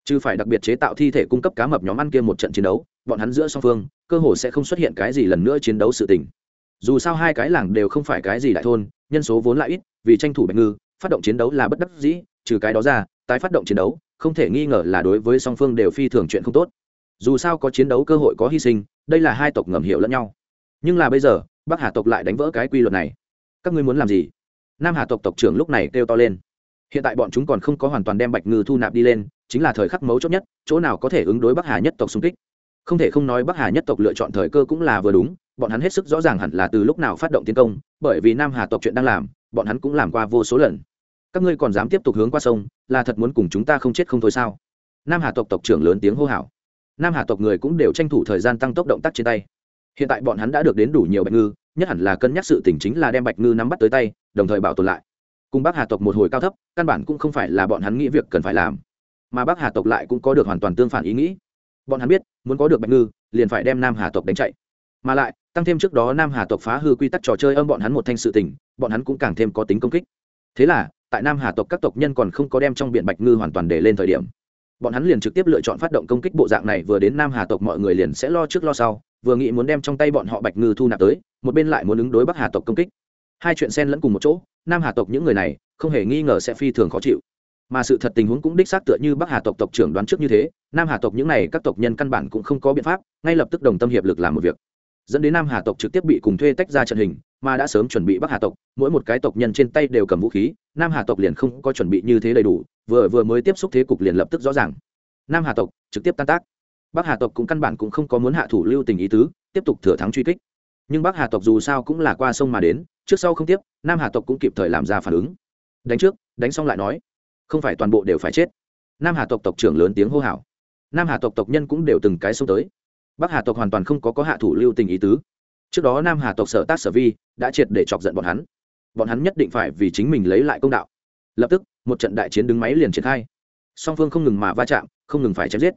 Chứ phải đặc biệt chế tạo thi thể cung cấp cá mập nhóm ăn kia một trận chiến đấu, bọn hắn giữa song phương, cơ hồ sẽ không xuất hiện cái gì lần nữa chiến đấu sự tình. Dù sao hai cái làng đều không phải cái gì đại thôn, nhân số vốn lại ít, vì tranh thủ bạch ngư, phát động chiến đấu là bất đắc dĩ, trừ cái đó ra, tái phát động chiến đấu không thể nghi ngờ là đối với song phương đều phi thường chuyện không tốt. Dù sao có chiến đấu cơ hội có hy sinh, đây là hai tộc ngầm hiểu lẫn nhau. Nhưng là bây giờ, bắc hà tộc lại đánh vỡ cái quy luật này. Các ngươi muốn làm gì? Nam hà tộc tộc trưởng lúc này kêu to lên. Hiện tại bọn chúng còn không có hoàn toàn đem bạch ngư thu nạp đi lên, chính là thời khắc mấu chốt nhất, chỗ nào có thể ứng đối bắc hà nhất tộc xung kích. Không thể không nói bắc hà nhất tộc lựa chọn thời cơ cũng là vừa đúng, bọn hắn hết sức rõ ràng hẳn là từ lúc nào phát động tiến công, bởi vì nam hà tộc chuyện đang làm, bọn hắn cũng làm qua vô số lần các ngươi còn dám tiếp tục hướng qua sông, là thật muốn cùng chúng ta không chết không thôi sao? Nam hà tộc tộc trưởng lớn tiếng hô hào. Nam hà tộc người cũng đều tranh thủ thời gian tăng tốc động tác trên tay. Hiện tại bọn hắn đã được đến đủ nhiều bạch ngư, nhất hẳn là cân nhắc sự tỉnh chính là đem bạch ngư nắm bắt tới tay, đồng thời bảo tồn lại. Cùng bác hà tộc một hồi cao thấp, căn bản cũng không phải là bọn hắn nghĩ việc cần phải làm. Mà bác hà tộc lại cũng có được hoàn toàn tương phản ý nghĩ. Bọn hắn biết, muốn có được bạch ngư, liền phải đem nam hà tộc đánh chạy. Mà lại, tăng thêm trước đó nam hà tộc phá hư quy tắc trò chơi âm bọn hắn một thanh sự tình, bọn hắn cũng càng thêm có tính công kích. Thế là tại nam hà tộc các tộc nhân còn không có đem trong biển bạch ngư hoàn toàn để lên thời điểm. Bọn hắn liền trực tiếp lựa chọn phát động công kích bộ dạng này, vừa đến nam hà tộc mọi người liền sẽ lo trước lo sau, vừa nghĩ muốn đem trong tay bọn họ bạch ngư thu nạp tới, một bên lại muốn ứng đối bắc hà tộc công kích. Hai chuyện xen lẫn cùng một chỗ, nam hà tộc những người này, không hề nghi ngờ sẽ phi thường khó chịu. Mà sự thật tình huống cũng đích xác tựa như bắc hà tộc tộc trưởng đoán trước như thế, nam hà tộc những này các tộc nhân căn bản cũng không có biện pháp, ngay lập tức đồng tâm hiệp lực làm một việc. Dẫn đến nam hà tộc trực tiếp bị cùng thuê tách ra trận hình, mà đã sớm chuẩn bị bắc hà tộc, mỗi một cái tộc nhân trên tay đều cầm vũ khí nam hà tộc liền không có chuẩn bị như thế đầy đủ, vừa vừa mới tiếp xúc thế cục liền lập tức rõ ràng. Nam hà tộc, trực tiếp tan tác. Bắc hà tộc cũng căn bản cũng không có muốn hạ thủ lưu tình ý tứ, tiếp tục thừa thắng truy kích. Nhưng bắc hà tộc dù sao cũng là qua sông mà đến, trước sau không tiếp, nam hà tộc cũng kịp thời làm ra phản ứng. Đánh trước, đánh xong lại nói, không phải toàn bộ đều phải chết. Nam hà tộc tộc trưởng lớn tiếng hô hào. Nam hà tộc tộc nhân cũng đều từng cái xông tới. Bắc hà tộc hoàn toàn không có có hạ thủ lưu tình ý tứ. Trước đó nam hà tộc sở tác sở vi, đã triệt để chọc giận bọn hắn bọn hắn nhất định phải vì chính mình lấy lại công đạo. Lập tức, một trận đại chiến đứng máy liền triển khai. Song phương không ngừng mà va chạm, không ngừng phải chém giết.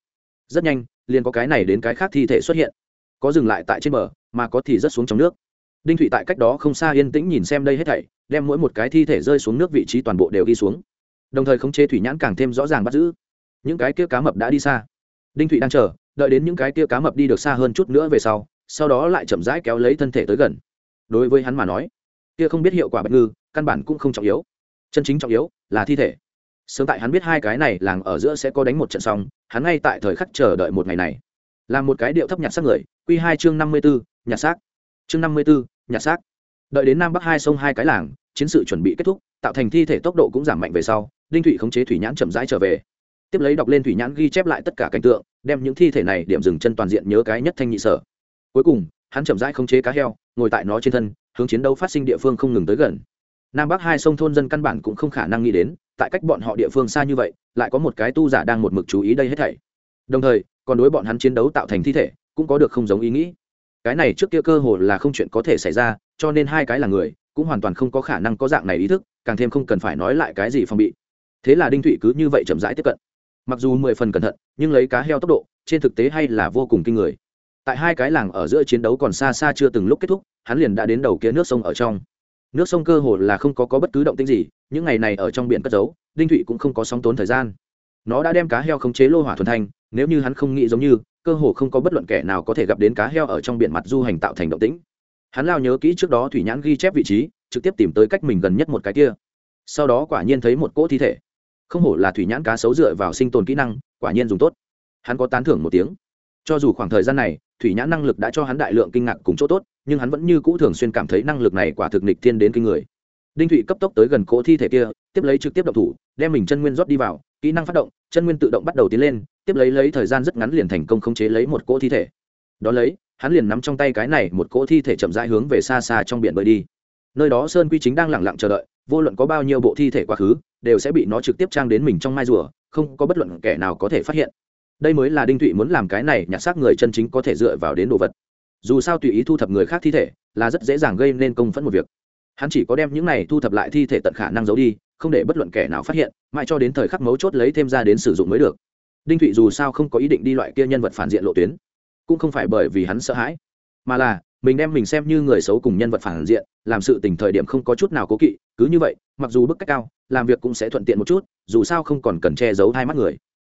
Rất nhanh, liền có cái này đến cái khác thi thể xuất hiện. Có dừng lại tại trên bờ, mà có thì rớt xuống trong nước. Đinh thụy tại cách đó không xa yên tĩnh nhìn xem đây hết thảy, đem mỗi một cái thi thể rơi xuống nước vị trí toàn bộ đều ghi xuống. Đồng thời khống chế thủy nhãn càng thêm rõ ràng bắt giữ. Những cái kia cá mập đã đi xa. Đinh thụy đang chờ, đợi đến những cái kia cá mập đi được xa hơn chút nữa về sau sau đó lại chậm rãi kéo lấy thân thể tới gần. Đối với hắn mà nói kia không biết hiệu quả bạch ngư, căn bản cũng không trọng yếu. Chân chính trọng yếu là thi thể. Sớm tại hắn biết hai cái này làng ở giữa sẽ có đánh một trận xong, hắn ngay tại thời khắc chờ đợi một ngày này. Làm một cái điệu thấp nhặt xác người q hai chương năm mươi b ố nhặt xác. Chương năm mươi b ố nhặt xác. Đợi đến nam bắc hai sông hai cái làng, chiến sự chuẩn bị kết thúc, tạo thành thi thể tốc độ cũng giảm mạnh về sau, đinh thụy khống chế thủy nhãn chậm rãi trở về. Tiếp lấy đọc lên thủy nhãn ghi chép lại tất cả cảnh tượng, đem những thi thể này điểm dừng chân toàn diện nhớ cái nhất thanh nhị sở. Cuối cùng, hắn chậm rãi khống chế cá heo, ngồi tại nó trên thân hướng chiến đấu phát sinh địa phương không ngừng tới gần. Nam bắc hai sông thôn dân căn bản cũng không khả năng nghĩ đến, tại cách bọn họ địa phương xa như vậy, lại có một cái tu giả đang một mực chú ý đây hết thảy. Đồng thời, còn đối bọn hắn chiến đấu tạo thành thi thể, cũng có được không giống ý nghĩ. Cái này trước kia cơ hồ là không chuyện có thể xảy ra, cho nên hai cái là người, cũng hoàn toàn không có khả năng có dạng này ý thức, càng thêm không cần phải nói lại cái gì phòng bị. Thế là đinh thụy cứ như vậy chậm rãi tiếp cận. Mặc dù mười phần cẩn thận, nhưng lấy cá heo tốc độ, trên thực tế hay là vô cùng kinh người tại hai cái làng ở giữa chiến đấu còn xa xa chưa từng lúc kết thúc hắn liền đã đến đầu kia nước sông ở trong. Nước sông cơ hồ là không có, có bất cứ động tĩnh gì những ngày này ở trong biển cất giấu đinh thụy cũng không có sóng tốn thời gian. Nó đã đem cá heo khống chế lô hỏa thuần thanh nếu như hắn không nghĩ giống như cơ hồ không có bất luận kẻ nào có thể gặp đến cá heo ở trong biển mặt du hành tạo thành động tĩnh. Hắn lao nhớ kỹ trước đó thủy nhãn ghi chép vị trí trực tiếp tìm tới cách mình gần nhất một cái kia. Sau đó quả nhiên thấy một cỗ thi thể. Không hổ là thủy nhãn cá xấu dựa vào sinh tồn kỹ năng quả nhiên dùng tốt. Hắn có tán thưởng một tiếng cho dù khoảng thời gian này, thủy nhãn năng lực đã cho hắn đại lượng kinh ngạc cùng chỗ tốt, nhưng hắn vẫn như cũ thường xuyên cảm thấy năng lực này quả thực nịch thiên đến kinh người. Đinh thụy cấp tốc tới gần cỗ thi thể kia, tiếp lấy trực tiếp động thủ, đem mình chân nguyên rót đi vào, kỹ năng phát động, chân nguyên tự động bắt đầu tiến lên, tiếp lấy lấy thời gian rất ngắn liền thành công khống chế lấy một cỗ thi thể. Đ ó lấy, hắn liền nắm trong tay cái này một cỗ thi thể chậm rãi hướng về xa xa trong biển bơi đi. Nơi đó sơn quy chính đang lẳng lặng chờ đợi, vô luận có bao nhiêu bộ thi thể quá khứ, đều sẽ bị nó trực tiếp trang đến mình trong mai rùa, không có bất luận kẻ nào có thể phát hiện đây mới là đinh thụy muốn làm cái này nhặt xác người chân chính có thể dựa vào đến đồ vật. Dù sao tùy ý thu thập người khác thi thể là rất dễ dàng gây nên công phẫn một việc. Hắn chỉ có đem những này thu thập lại thi thể tận khả năng giấu đi, không để bất luận kẻ nào phát hiện, mãi cho đến thời khắc mấu chốt lấy thêm ra đến sử dụng mới được. Đinh thụy dù sao không có ý định đi loại kia nhân vật phản diện lộ tuyến, cũng không phải bởi vì hắn sợ hãi, mà là mình đem mình xem như người xấu cùng nhân vật phản diện, làm sự tình thời điểm không có chút nào cố kỵ, cứ như vậy, mặc dù bức cách cao, làm việc cũng sẽ thuận tiện một chút, dù sao không còn cần che giấu hai mắt người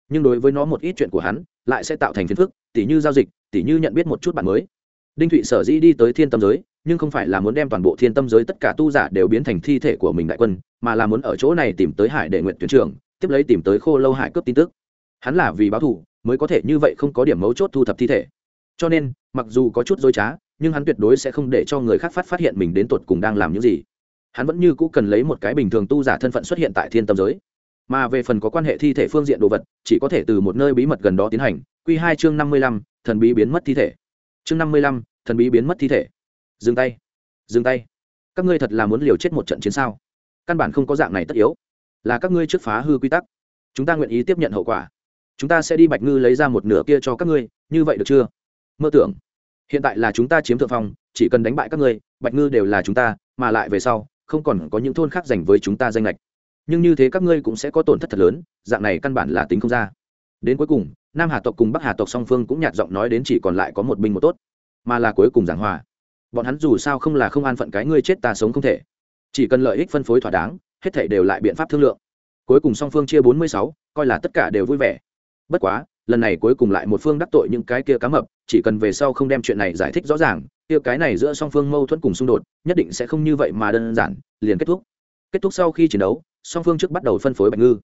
nhưng đối với nó một ít chuyện của hắn, lại sẽ tạo thành phiền phức, tỉ như giao dịch, tỉ như nhận biết một chút bạn mới. Đinh thụy sở dĩ đi tới thiên tâm giới, nhưng không phải là muốn đem toàn bộ thiên tâm giới tất cả tu giả đều biến thành thi thể của mình đại quân, mà là muốn ở chỗ này tìm tới hải đệ nguyện tuyển trưởng, tiếp lấy tìm tới khô lâu hải cướp tin tức. Hắn là vì báo thù, mới có thể như vậy không có điểm mấu chốt thu thập thi thể. Cho nên, mặc dù có chút dối trá, nhưng hắn tuyệt đối sẽ không để cho người khác phát phát hiện mình đến tột cùng đang làm những gì. Hắn vẫn như cũ cần lấy một cái bình thường tu giả thân phận xuất hiện tại thiên tâm giới mà về phần có quan hệ thi thể phương diện đồ vật, chỉ có thể từ một nơi bí mật gần đó tiến hành. Q hai chương năm mươi lăm, thần bí biến mất thi thể. Chương năm mươi lăm, thần bí biến mất thi thể. Dừng tay. Dừng tay. Các ngươi thật là muốn liều chết một trận chiến sao? Căn bản không có dạng này tất yếu. Là các ngươi trước phá hư quy tắc. Chúng ta nguyện ý tiếp nhận hậu quả. Chúng ta sẽ đi bạch ngư lấy ra một nửa kia cho các ngươi. Như vậy được chưa? Mơ tưởng. Hiện tại là chúng ta chiếm thượng phong, chỉ cần đánh bại các ngươi, bạch ngư đều là chúng ta, mà lại về sau, không còn có những thôn khác dành với chúng ta danh lệch nhưng như thế các ngươi cũng sẽ có tổn thất thật lớn, dạng này căn bản là tính không ra. Đến cuối cùng, nam hà tộc cùng bắc hà tộc song phương cũng nhạt giọng nói đến chỉ còn lại có một binh một tốt, mà là cuối cùng giảng hòa. Bọn hắn dù sao không là không an phận cái ngươi chết ta sống không thể. Chỉ cần lợi ích phân phối thỏa đáng, hết thể đều lại biện pháp thương lượng. Cuối cùng song phương chia bốn mươi sáu, coi là tất cả đều vui vẻ. Bất quá, lần này cuối cùng lại một phương đắc tội những cái kia cá mập, chỉ cần về sau không đem chuyện này giải thích rõ ràng, kia cái này giữa song phương mâu thuẫn cùng xung đột, nhất định sẽ không như vậy mà đơn giản, liền kết thúc. Kết thúc sau khi chiến đấu song phương trước bắt đầu phân phối bạch ngư.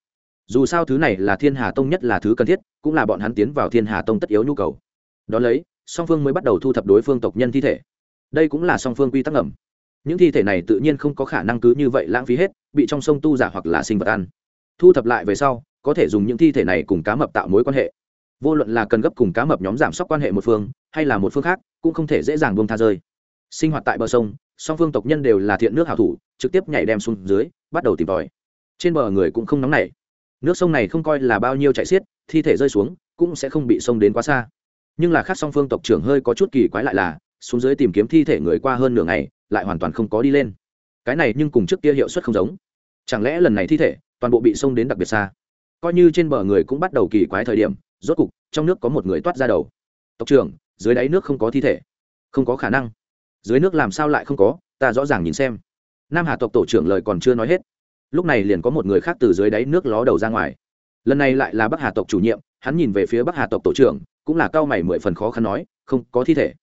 Dù sao thứ này là thiên hà tông nhất là thứ cần thiết, cũng là bọn hắn tiến vào thiên hà tông tất yếu nhu cầu. Đón lấy, song phương mới bắt đầu thu thập đối phương tộc nhân thi thể. Đây cũng là song phương quy tắc ngầm. Những thi thể này tự nhiên không có khả năng cứ như vậy lãng phí hết, bị trong sông tu giả hoặc là sinh vật ăn. Thu thập lại về sau, có thể dùng những thi thể này cùng cá mập tạo mối quan hệ. Vô luận là cần gấp cùng cá mập nhóm giảm sốc quan hệ một phương, hay là một phương khác, cũng không thể dễ dàng buông tha rơi. Sinh hoạt tại bờ sông, song phương tộc nhân đều là thiện nước hảo thủ, trực tiếp nhảy đem xuống dưới, bắt đầu tìm tòi trên bờ người cũng không nóng nảy. Nước sông này không coi là bao nhiêu chạy xiết, thi thể rơi xuống, cũng sẽ không bị sông đến quá xa. Nhưng là khác song phương tộc trưởng hơi có chút kỳ quái lại là, xuống dưới tìm kiếm thi thể người qua hơn nửa ngày, lại hoàn toàn không có đi lên. Cái này nhưng cùng trước kia hiệu suất không giống. Chẳng lẽ lần này thi thể, toàn bộ bị sông đến đặc biệt xa? Coi như trên bờ người cũng bắt đầu kỳ quái thời điểm, rốt cục, trong nước có một người toát ra đầu. Tộc trưởng, dưới đáy nước không có thi thể. Không có khả năng. Dưới nước làm sao lại không có, ta rõ ràng nhìn xem. Nam hà tộc tổ trưởng lời còn chưa nói hết lúc này liền có một người khác từ dưới đáy nước ló đầu ra ngoài. Lần này lại là bắc hà tộc chủ nhiệm, hắn nhìn về phía bắc hà tộc tổ trưởng, cũng là cao mày mười phần khó khăn nói, không, có thi thể.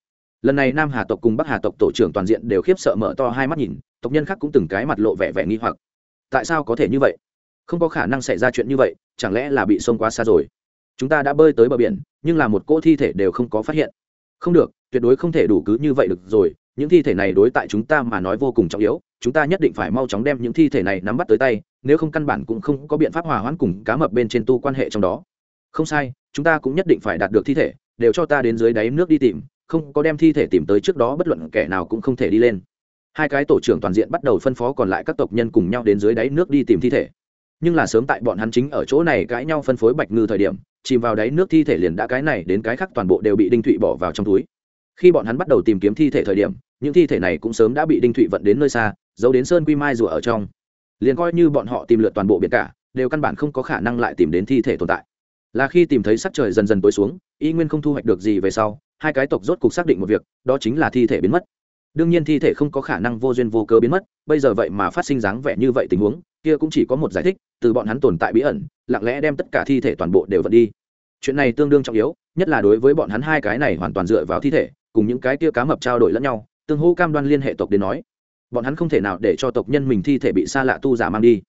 Lần này nam hà tộc cùng bắc hà tộc tổ trưởng toàn diện đều khiếp sợ mở to hai mắt nhìn, tộc nhân khác cũng từng cái mặt lộ vẻ vẻ nghi hoặc. Tại sao có thể như vậy? Không có khả năng xảy ra chuyện như vậy, chẳng lẽ là bị sông quá xa rồi? Chúng ta đã bơi tới bờ biển, nhưng là một cỗ thi thể đều không có phát hiện. Không được, tuyệt đối không thể đủ cứ như vậy được rồi những thi thể này đối tại chúng ta mà nói vô cùng trọng yếu, chúng ta nhất định phải mau chóng đem những thi thể này nắm bắt tới tay, nếu không căn bản cũng không có biện pháp hòa hoãn cùng cá mập bên trên tu quan hệ trong đó. Không sai, chúng ta cũng nhất định phải đạt được thi thể, đều cho ta đến dưới đáy nước đi tìm, không có đem thi thể tìm tới trước đó bất luận kẻ nào cũng không thể đi lên. Hai cái tổ trưởng toàn diện bắt đầu phân phó còn lại các tộc nhân cùng nhau đến dưới đáy nước đi tìm thi thể. Nhưng là sớm tại bọn hắn chính ở chỗ này cãi nhau phân phối bạch ngư thời điểm, chìm vào đáy nước thi thể liền đã cái này đến cái khác toàn bộ đều bị đinh thụy bỏ vào trong túi khi bọn hắn bắt đầu tìm kiếm thi thể thời điểm, những thi thể này cũng sớm đã bị đinh thụy vận đến nơi xa, giấu đến sơn quy mai rùa ở trong. Liền coi như bọn họ tìm lượt toàn bộ biển cả, đều căn bản không có khả năng lại tìm đến thi thể tồn tại. Là khi tìm thấy sắc trời dần dần tối xuống, y nguyên không thu hoạch được gì về sau, hai cái tộc rốt cục xác định một việc, đó chính là thi thể biến mất. Đương nhiên thi thể không có khả năng vô duyên vô cớ biến mất, bây giờ vậy mà phát sinh dáng vẻ như vậy tình huống, kia cũng chỉ có một giải thích, từ bọn hắn tồn tại bí ẩn, lặng lẽ đem tất cả thi thể toàn bộ đều vận đi. Chuyện này tương đương trọng yếu, nhất là đối với bọn hắn hai cái này hoàn toàn dựa vào thi thể cùng những cái kia cá mập trao đổi lẫn nhau, tương hô cam đoan liên hệ tộc đến nói. Bọn hắn không thể nào để cho tộc nhân mình thi thể bị xa lạ tu giả mang đi.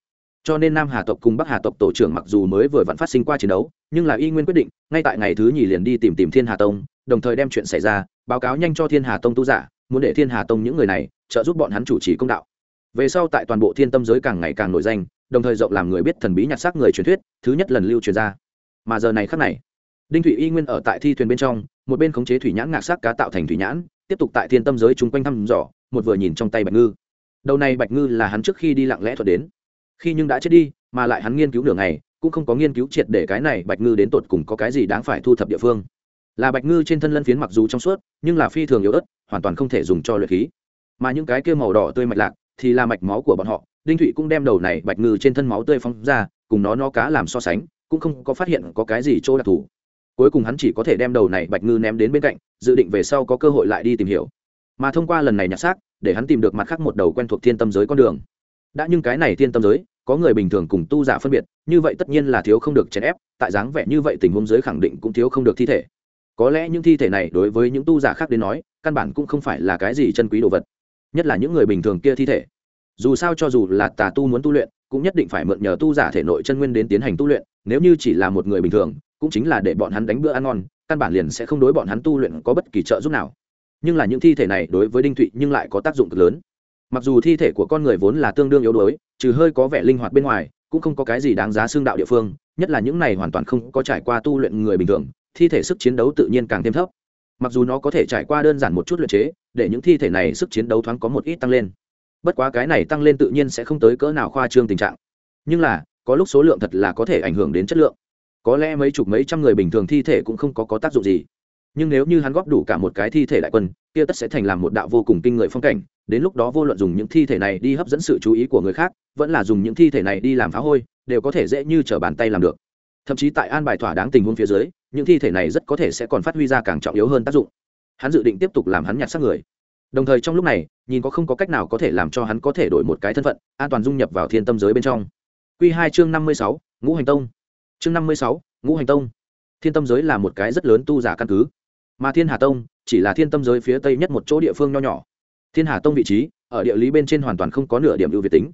Cho nên nam hà tộc cùng bắc hà tộc tổ trưởng mặc dù mới vừa vặn phát sinh qua chiến đấu, nhưng là y nguyên quyết định, ngay tại ngày thứ nhì liền đi tìm tìm thiên hà tông, đồng thời đem chuyện xảy ra, báo cáo nhanh cho thiên hà tông tu giả, muốn để thiên hà tông những người này trợ giúp bọn hắn chủ trì công đạo. Về sau tại toàn bộ thiên tâm giới càng ngày càng nổi danh, đồng thời rộng làm người biết thần bí nhặt xác người truyền thuyết, thứ nhất lần lưu truyền ra. Mà giờ này khắc này, đinh thủy y nguyên ở tại thi thuyền bên trong một bên khống chế thủy nhãn ngạc sắc cá tạo thành thủy nhãn, tiếp tục tại thiên tâm giới chung quanh thăm dò, một vừa nhìn trong tay bạch ngư. Đầu này bạch ngư là hắn trước khi đi lặng lẽ thuật đến. Khi nhưng đã chết đi, mà lại hắn nghiên cứu nửa ngày, cũng không có nghiên cứu triệt để cái này bạch ngư đến tột cùng có cái gì đáng phải thu thập địa phương. Là bạch ngư trên thân lân phiến mặc dù trong suốt, nhưng là phi thường yếu ớt, hoàn toàn không thể dùng cho luyện khí. Mà những cái kia màu đỏ tươi mạch lạc thì là mạch máu của bọn họ. Đinh thụy cũng đem đầu này bạch ngư trên thân máu tươi phóng ra, cùng nó nó cá làm so sánh, cũng không có phát hiện có cái gì chỗ đặc thù cuối cùng hắn chỉ có thể đem đầu này bạch ngư ném đến bên cạnh, dự định về sau có cơ hội lại đi tìm hiểu. Mà thông qua lần này nhặt xác, để hắn tìm được mặt khác một đầu quen thuộc thiên tâm giới con đường. Đã nhưng cái này thiên tâm giới, có người bình thường cùng tu giả phân biệt, như vậy tất nhiên là thiếu không được chèn ép, tại dáng vẻ như vậy tình huống giới khẳng định cũng thiếu không được thi thể. Có lẽ những thi thể này đối với những tu giả khác đến nói, căn bản cũng không phải là cái gì chân quý đồ vật, nhất là những người bình thường kia thi thể. Dù sao cho dù là tà tu muốn tu luyện, cũng nhất định phải mượn nhờ tu giả thể nội chân nguyên đến tiến hành tu luyện nếu như chỉ là một người bình thường, cũng chính là để bọn hắn đánh bữa ăn ngon, căn bản liền sẽ không đối bọn hắn tu luyện có bất kỳ trợ giúp nào. Nhưng là những thi thể này đối với đinh thụy nhưng lại có tác dụng cực lớn. Mặc dù thi thể của con người vốn là tương đương yếu đuối, trừ hơi có vẻ linh hoạt bên ngoài, cũng không có cái gì đáng giá xương đạo địa phương, nhất là những này hoàn toàn không có trải qua tu luyện người bình thường, thi thể sức chiến đấu tự nhiên càng thêm thấp. Mặc dù nó có thể trải qua đơn giản một chút luyện chế, để những thi thể này sức chiến đấu thoáng có một ít tăng lên. Bất quá cái này tăng lên tự nhiên sẽ không tới cỡ nào khoa trương tình trạng. Nhưng là có lúc số lượng thật là có thể ảnh hưởng đến chất lượng. Có lẽ mấy chục mấy trăm người bình thường thi thể cũng không có, có tác dụng gì. Nhưng nếu như hắn góp đủ cả một cái thi thể đại quân kia tất sẽ thành làm một đạo vô cùng kinh người phong cảnh. Đến lúc đó vô luận dùng những thi thể này đi hấp dẫn sự chú ý của người khác vẫn là dùng những thi thể này đi làm phá hôi đều có thể dễ như t r ở bàn tay làm được. Thậm chí tại an bài thỏa đáng tình huống phía dưới những thi thể này rất có thể sẽ còn phát huy ra càng trọng yếu hơn tác dụng. Hắn dự định tiếp tục làm hắn nhặt xác người. Đồng thời trong lúc này nhìn có không có cách nào có thể làm cho hắn có thể đổi một cái thân phận an toàn dung nhập vào thiên tâm giới bên trong. Quy hai chương năm mươi sáu, ngũ hành tông. Chương năm mươi sáu, ngũ hành tông. Thiên tâm giới là một cái rất lớn tu giả căn cứ. Mà thiên hà tông chỉ là thiên tâm giới phía tây nhất một chỗ địa phương nho nhỏ. Thiên hà tông vị trí, ở địa lý bên trên hoàn toàn không có nửa điểm ưu việt tính.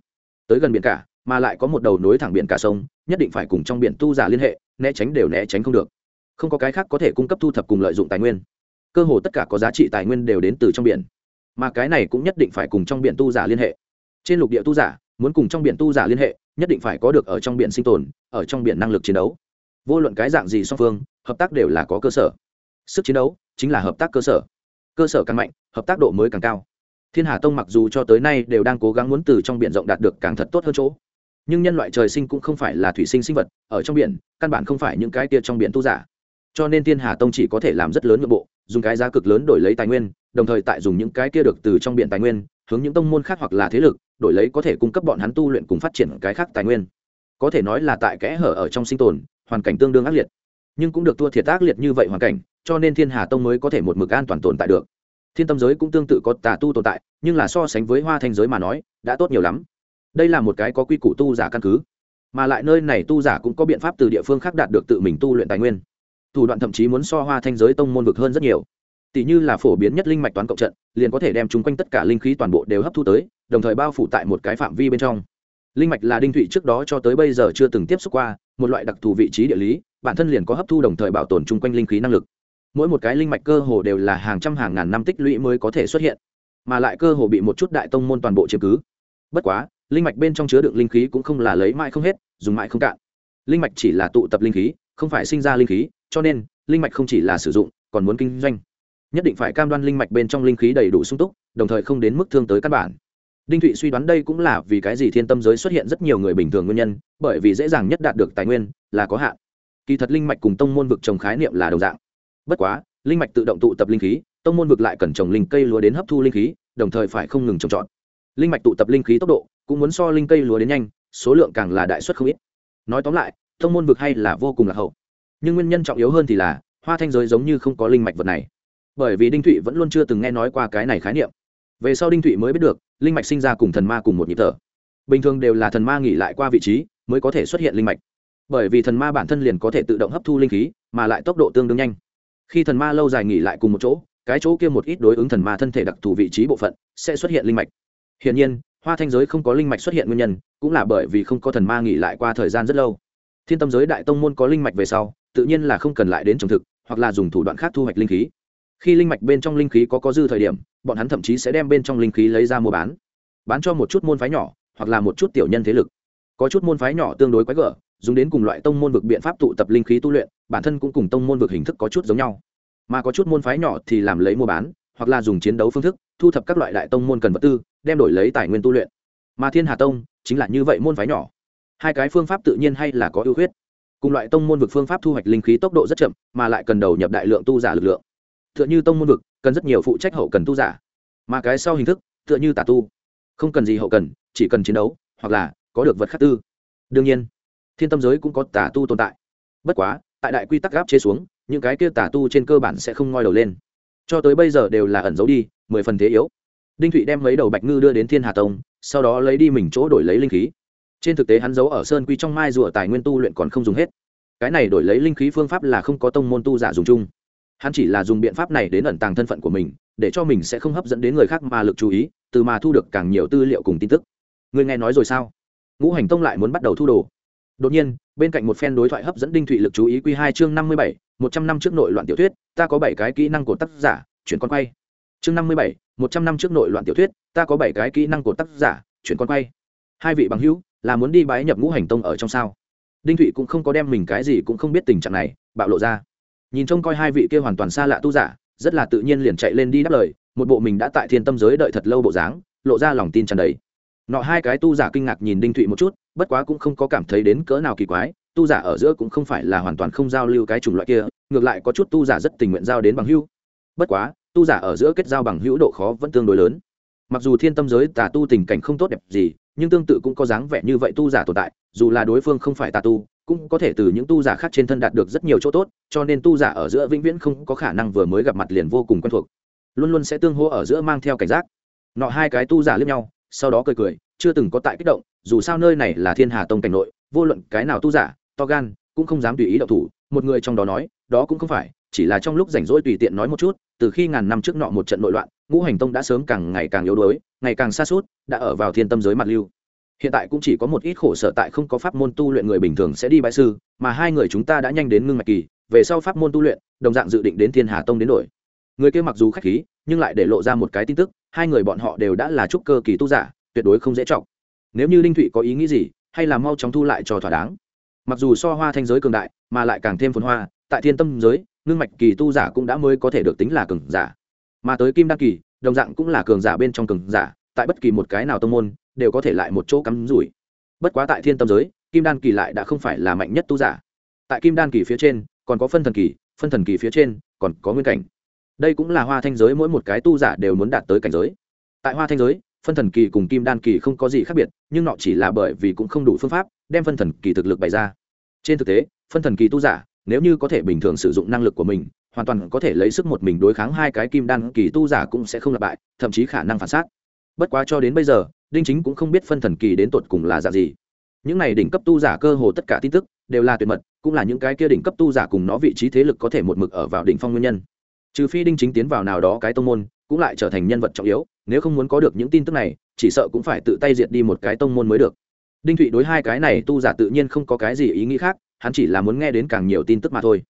Tới gần biển cả, mà lại có một đầu nối thẳng biển cả sông, nhất định phải cùng trong biển tu giả liên hệ, né tránh đều né tránh không được. Không có cái khác có thể cung cấp thu thập cùng lợi dụng tài nguyên. Cơ hồ tất cả có giá trị tài nguyên đều đến từ trong biển. Mà cái này cũng nhất định phải cùng trong biển tu giả liên hệ. Trên lục địa tu giả, muốn cùng trong biển tu giả liên hệ nhất định phải có được ở trong biển sinh tồn, ở trong biển năng lực chiến đấu. Vô luận cái dạng gì song phương, hợp tác đều là có cơ sở. Sức chiến đấu chính là hợp tác cơ sở. Cơ sở càng mạnh, hợp tác độ mới càng cao. Thiên hà tông mặc dù cho tới nay đều đang cố gắng muốn từ trong biển rộng đạt được càng thật tốt hơn chỗ. Nhưng nhân loại trời sinh cũng không phải là thủy sinh sinh vật, ở trong biển, căn bản không phải những cái kia trong biển tu giả. Cho nên thiên hà tông chỉ có thể làm rất lớn nội bộ, dùng cái giá cực lớn đổi lấy tài nguyên, đồng thời tại dùng những cái kia được từ trong biển tài nguyên, hướng những tông môn khác hoặc là thế lực đổi lấy có thể cung cấp bọn hắn tu luyện cùng phát triển cái khác tài nguyên. Có thể nói là tại kẽ hở ở trong sinh tồn, hoàn cảnh tương đương ác liệt. Nhưng cũng được thua thiệt ác liệt như vậy hoàn cảnh, cho nên thiên hà tông mới có thể một mực an toàn tồn tại được. Thiên tâm giới cũng tương tự có tà tu tồn tại, nhưng là so sánh với hoa thanh giới mà nói, đã tốt nhiều lắm. Đây là một cái có quy củ tu giả căn cứ, mà lại nơi này tu giả cũng có biện pháp từ địa phương khác đạt được tự mình tu luyện tài nguyên. Thủ đoạn thậm chí muốn so hoa thanh giới tông môn vực hơn rất nhiều. Tỷ như là phổ biến nhất linh mạch toán cộng trận, liền có thể đem chúng quanh tất cả linh khí toàn bộ đều hấp thu tới đồng thời bao phủ tại một cái phạm vi bên trong. Linh mạch là đinh thụy trước đó cho tới bây giờ chưa từng tiếp xúc qua, một loại đặc thù vị trí địa lý, bản thân liền có hấp thu đồng thời bảo tồn chung quanh linh khí năng lực. Mỗi một cái linh mạch cơ hồ đều là hàng trăm hàng ngàn năm tích lũy mới có thể xuất hiện, mà lại cơ hồ bị một chút đại tông môn toàn bộ chiếm cứ. Bất quá, linh mạch bên trong chứa đựng linh khí cũng không là lấy mãi không hết, dùng mãi không cạn. Linh mạch chỉ là tụ tập linh khí, không phải sinh ra linh khí, cho nên, linh mạch không chỉ là sử dụng, còn muốn kinh doanh. Nhất định phải cam đoan linh mạch bên trong linh khí đầy đủ sung túc, đồng thời không đến mức thương tới căn bản đinh thụy suy đoán đây cũng là vì cái gì thiên tâm giới xuất hiện rất nhiều người bình thường nguyên nhân, bởi vì dễ dàng nhất đạt được tài nguyên là có hạn. Kỳ thật linh mạch cùng tông môn vực trồng khái niệm là đồng dạng. Bất quá, linh mạch tự động tụ tập linh khí, tông môn vực lại cần trồng linh cây lúa đến hấp thu linh khí, đồng thời phải không ngừng trồng trọt. Linh mạch tụ tập linh khí tốc độ cũng muốn so linh cây lúa đến nhanh, số lượng càng là đại suất không ít. Nói tóm lại, tông môn vực hay là vô cùng lạc hậu. Nhưng nguyên nhân trọng yếu hơn thì là, hoa thanh giới giống như không có linh mạch vật này. Bởi vì đinh thụy vẫn luôn chưa từng nghe nói qua cái này khái niệm về sau đinh thụy mới biết được, linh mạch sinh ra cùng thần ma cùng một nhịp thở. Bình thường đều là thần ma nghỉ lại qua vị trí, mới có thể xuất hiện linh mạch. Bởi vì thần ma bản thân liền có thể tự động hấp thu linh khí, mà lại tốc độ tương đương nhanh. Khi thần ma lâu dài nghỉ lại cùng một chỗ, cái chỗ kia một ít đối ứng thần ma thân thể đặc thù vị trí bộ phận, sẽ xuất hiện linh mạch. Hiển nhiên, hoa thanh giới không có linh mạch xuất hiện nguyên nhân, cũng là bởi vì không có thần ma nghỉ lại qua thời gian rất lâu. Thiên tâm giới đại tông môn có linh mạch về sau, tự nhiên là không cần lại đến trồng thực, hoặc là dùng thủ đoạn khác thu hoạch linh khí khi linh mạch bên trong linh khí có có dư thời điểm, bọn hắn thậm chí sẽ đem bên trong linh khí lấy ra mua bán. Bán cho một chút môn phái nhỏ, hoặc là một chút tiểu nhân thế lực. Có chút môn phái nhỏ tương đối quái gở, dùng đến cùng loại tông môn vực biện pháp tụ tập linh khí tu luyện, bản thân cũng cùng tông môn vực hình thức có chút giống nhau. Mà có chút môn phái nhỏ thì làm lấy mua bán, hoặc là dùng chiến đấu phương thức, thu thập các loại đại tông môn cần vật tư, đem đổi lấy tài nguyên tu luyện. Mà thiên hà tông chính là như vậy môn phái nhỏ. Hai cái phương pháp tự nhiên hay là có ưu khuyết. Cùng loại tông môn vực phương pháp thu hoạch linh khí tốc độ rất chậm, mà lại cần đầu nhập đại lượng tu giả lực lượng tựa như tông môn vực, cần rất nhiều phụ trách hậu cần tu giả. Mà cái sau hình thức, tựa như tà tu. Không cần gì hậu cần, chỉ cần chiến đấu, hoặc là có được vật khắc tư. Đương nhiên, thiên tâm giới cũng có tà tu tồn tại. Bất quá, tại đại quy tắc gáp chế xuống, những cái kia tà tu trên cơ bản sẽ không ngoi đầu lên. Cho tới bây giờ đều là ẩn giấu đi, mười phần thế yếu. Đinh thụy đem mấy đầu bạch ngư đưa đến thiên hà tông, sau đó lấy đi mình chỗ đổi lấy linh khí. Trên thực tế hắn giấu ở sơn quy trong mai rùa tài nguyên tu luyện còn không dùng hết. Cái này đổi lấy linh khí phương pháp là không có tông môn tu giả dùng chung hắn chỉ là dùng biện pháp này đến ẩn tàng thân phận của mình, để cho mình sẽ không hấp dẫn đến người khác mà lực chú ý, từ mà thu được càng nhiều tư liệu cùng tin tức. Người nghe nói rồi sao? Ngũ hành tông lại muốn bắt đầu thu đồ. Đột nhiên, bên cạnh một phen đối thoại hấp dẫn đinh thụy lực chú ý q hai chương năm mươi bảy, một trăm năm trước nội loạn tiểu thuyết, ta có bảy cái kỹ năng của tác giả, chuyển con quay. Chương năm mươi bảy, một trăm năm trước nội loạn tiểu thuyết, ta có bảy cái kỹ năng của tác giả, chuyển con quay. Hai vị bằng hữu, là muốn đi bái nhập ngũ hành tông ở trong sao? Đinh thụy cũng không có đem mình cái gì cũng không biết tình trạng này, bạo lộ ra nhìn trông coi hai vị kia hoàn toàn xa lạ tu giả, rất là tự nhiên liền chạy lên đi đáp lời, một bộ mình đã tại thiên tâm giới đợi thật lâu bộ dáng, lộ ra lòng tin tràn đầy. Nọ hai cái tu giả kinh ngạc nhìn đinh thụy một chút, bất quá cũng không có cảm thấy đến cỡ nào kỳ quái, tu giả ở giữa cũng không phải là hoàn toàn không giao lưu cái chủng loại kia, ngược lại có chút tu giả rất tình nguyện giao đến bằng hữu. Bất quá, tu giả ở giữa kết giao bằng hữu độ khó vẫn tương đối lớn. Mặc dù thiên tâm giới tà tu tình cảnh không tốt đẹp gì, nhưng tương tự cũng có dáng vẻ như vậy tu giả tồn tại, dù là đối phương không phải tà tu cũng có thể từ những tu giả khác trên thân đạt được rất nhiều chỗ tốt, cho nên tu giả ở giữa vĩnh viễn không có khả năng vừa mới gặp mặt liền vô cùng quen thuộc. Luôn luôn sẽ tương hô ở giữa mang theo cảnh giác. Nọ hai cái tu giả lướt nhau, sau đó cười cười, chưa từng có tại kích động, dù sao nơi này là thiên hà tông cảnh nội, vô luận cái nào tu giả, to gan, cũng không dám tùy ý đậu thủ. Một người trong đó nói, đó cũng không phải, chỉ là trong lúc rảnh rỗi tùy tiện nói một chút, từ khi ngàn năm trước nọ một trận nội loạn, ngũ hành tông đã sớm càng ngày càng yếu đuối, ngày càng xa suốt, đã ở vào thiên tâm giới mặt lưu hiện tại cũng chỉ có một ít khổ sở tại không có pháp môn tu luyện người bình thường sẽ đi bãi sư, mà hai người chúng ta đã nhanh đến ngưng mạch kỳ, về sau pháp môn tu luyện, đồng dạng dự định đến thiên hà tông đến đổi. Người kia mặc dù khách khí, nhưng lại để lộ ra một cái tin tức, hai người bọn họ đều đã là trúc cơ kỳ tu giả, tuyệt đối không dễ trọng nếu như linh thụy có ý nghĩ gì, hay là mau chóng thu lại cho thỏa đáng. Mặc dù so hoa thanh giới cường đại, mà lại càng thêm phồn hoa, tại thiên tâm giới, ngưng mạch kỳ tu giả cũng đã mới có thể được tính là cường giả. Mà tới kim đăng kỳ, đồng dạng cũng là cường giả bên trong cường giả, tại bất kỳ một cái nào tông môn đều có thể lại một chỗ cắm rủi. Bất quá tại thiên tâm giới, kim đan kỳ lại đã không phải là mạnh nhất tu giả. Tại kim đan kỳ phía trên, còn có phân thần kỳ, phân thần kỳ phía trên, còn có nguyên cảnh. Đây cũng là hoa thanh giới mỗi một cái tu giả đều muốn đạt tới cảnh giới. Tại hoa thanh giới, phân thần kỳ cùng kim đan kỳ không có gì khác biệt, nhưng nọ chỉ là bởi vì cũng không đủ phương pháp, đem phân thần kỳ thực lực bày ra. Trên thực tế, phân thần kỳ tu giả, nếu như có thể bình thường sử dụng năng lực của mình, hoàn toàn có thể lấy sức một mình đối kháng hai cái kim đan kỳ tu giả cũng sẽ không lặp bại, thậm chí khả năng phản xác bất quá cho đến bây giờ, đinh chính cũng không biết phân thần kỳ đến tột cùng là dạng gì. Những này đỉnh cấp tu giả cơ hồ tất cả tin tức đều là tuyệt mật, cũng là những cái kia đỉnh cấp tu giả cùng nó vị trí thế lực có thể một mực ở vào đỉnh phong nguyên nhân. Trừ phi đinh chính tiến vào nào đó cái tông môn, cũng lại trở thành nhân vật trọng yếu, nếu không muốn có được những tin tức này, chỉ sợ cũng phải tự tay diệt đi một cái tông môn mới được. Đinh thụy đối hai cái này tu giả tự nhiên không có cái gì ý nghĩ khác, hắn chỉ là muốn nghe đến càng nhiều tin tức mà thôi.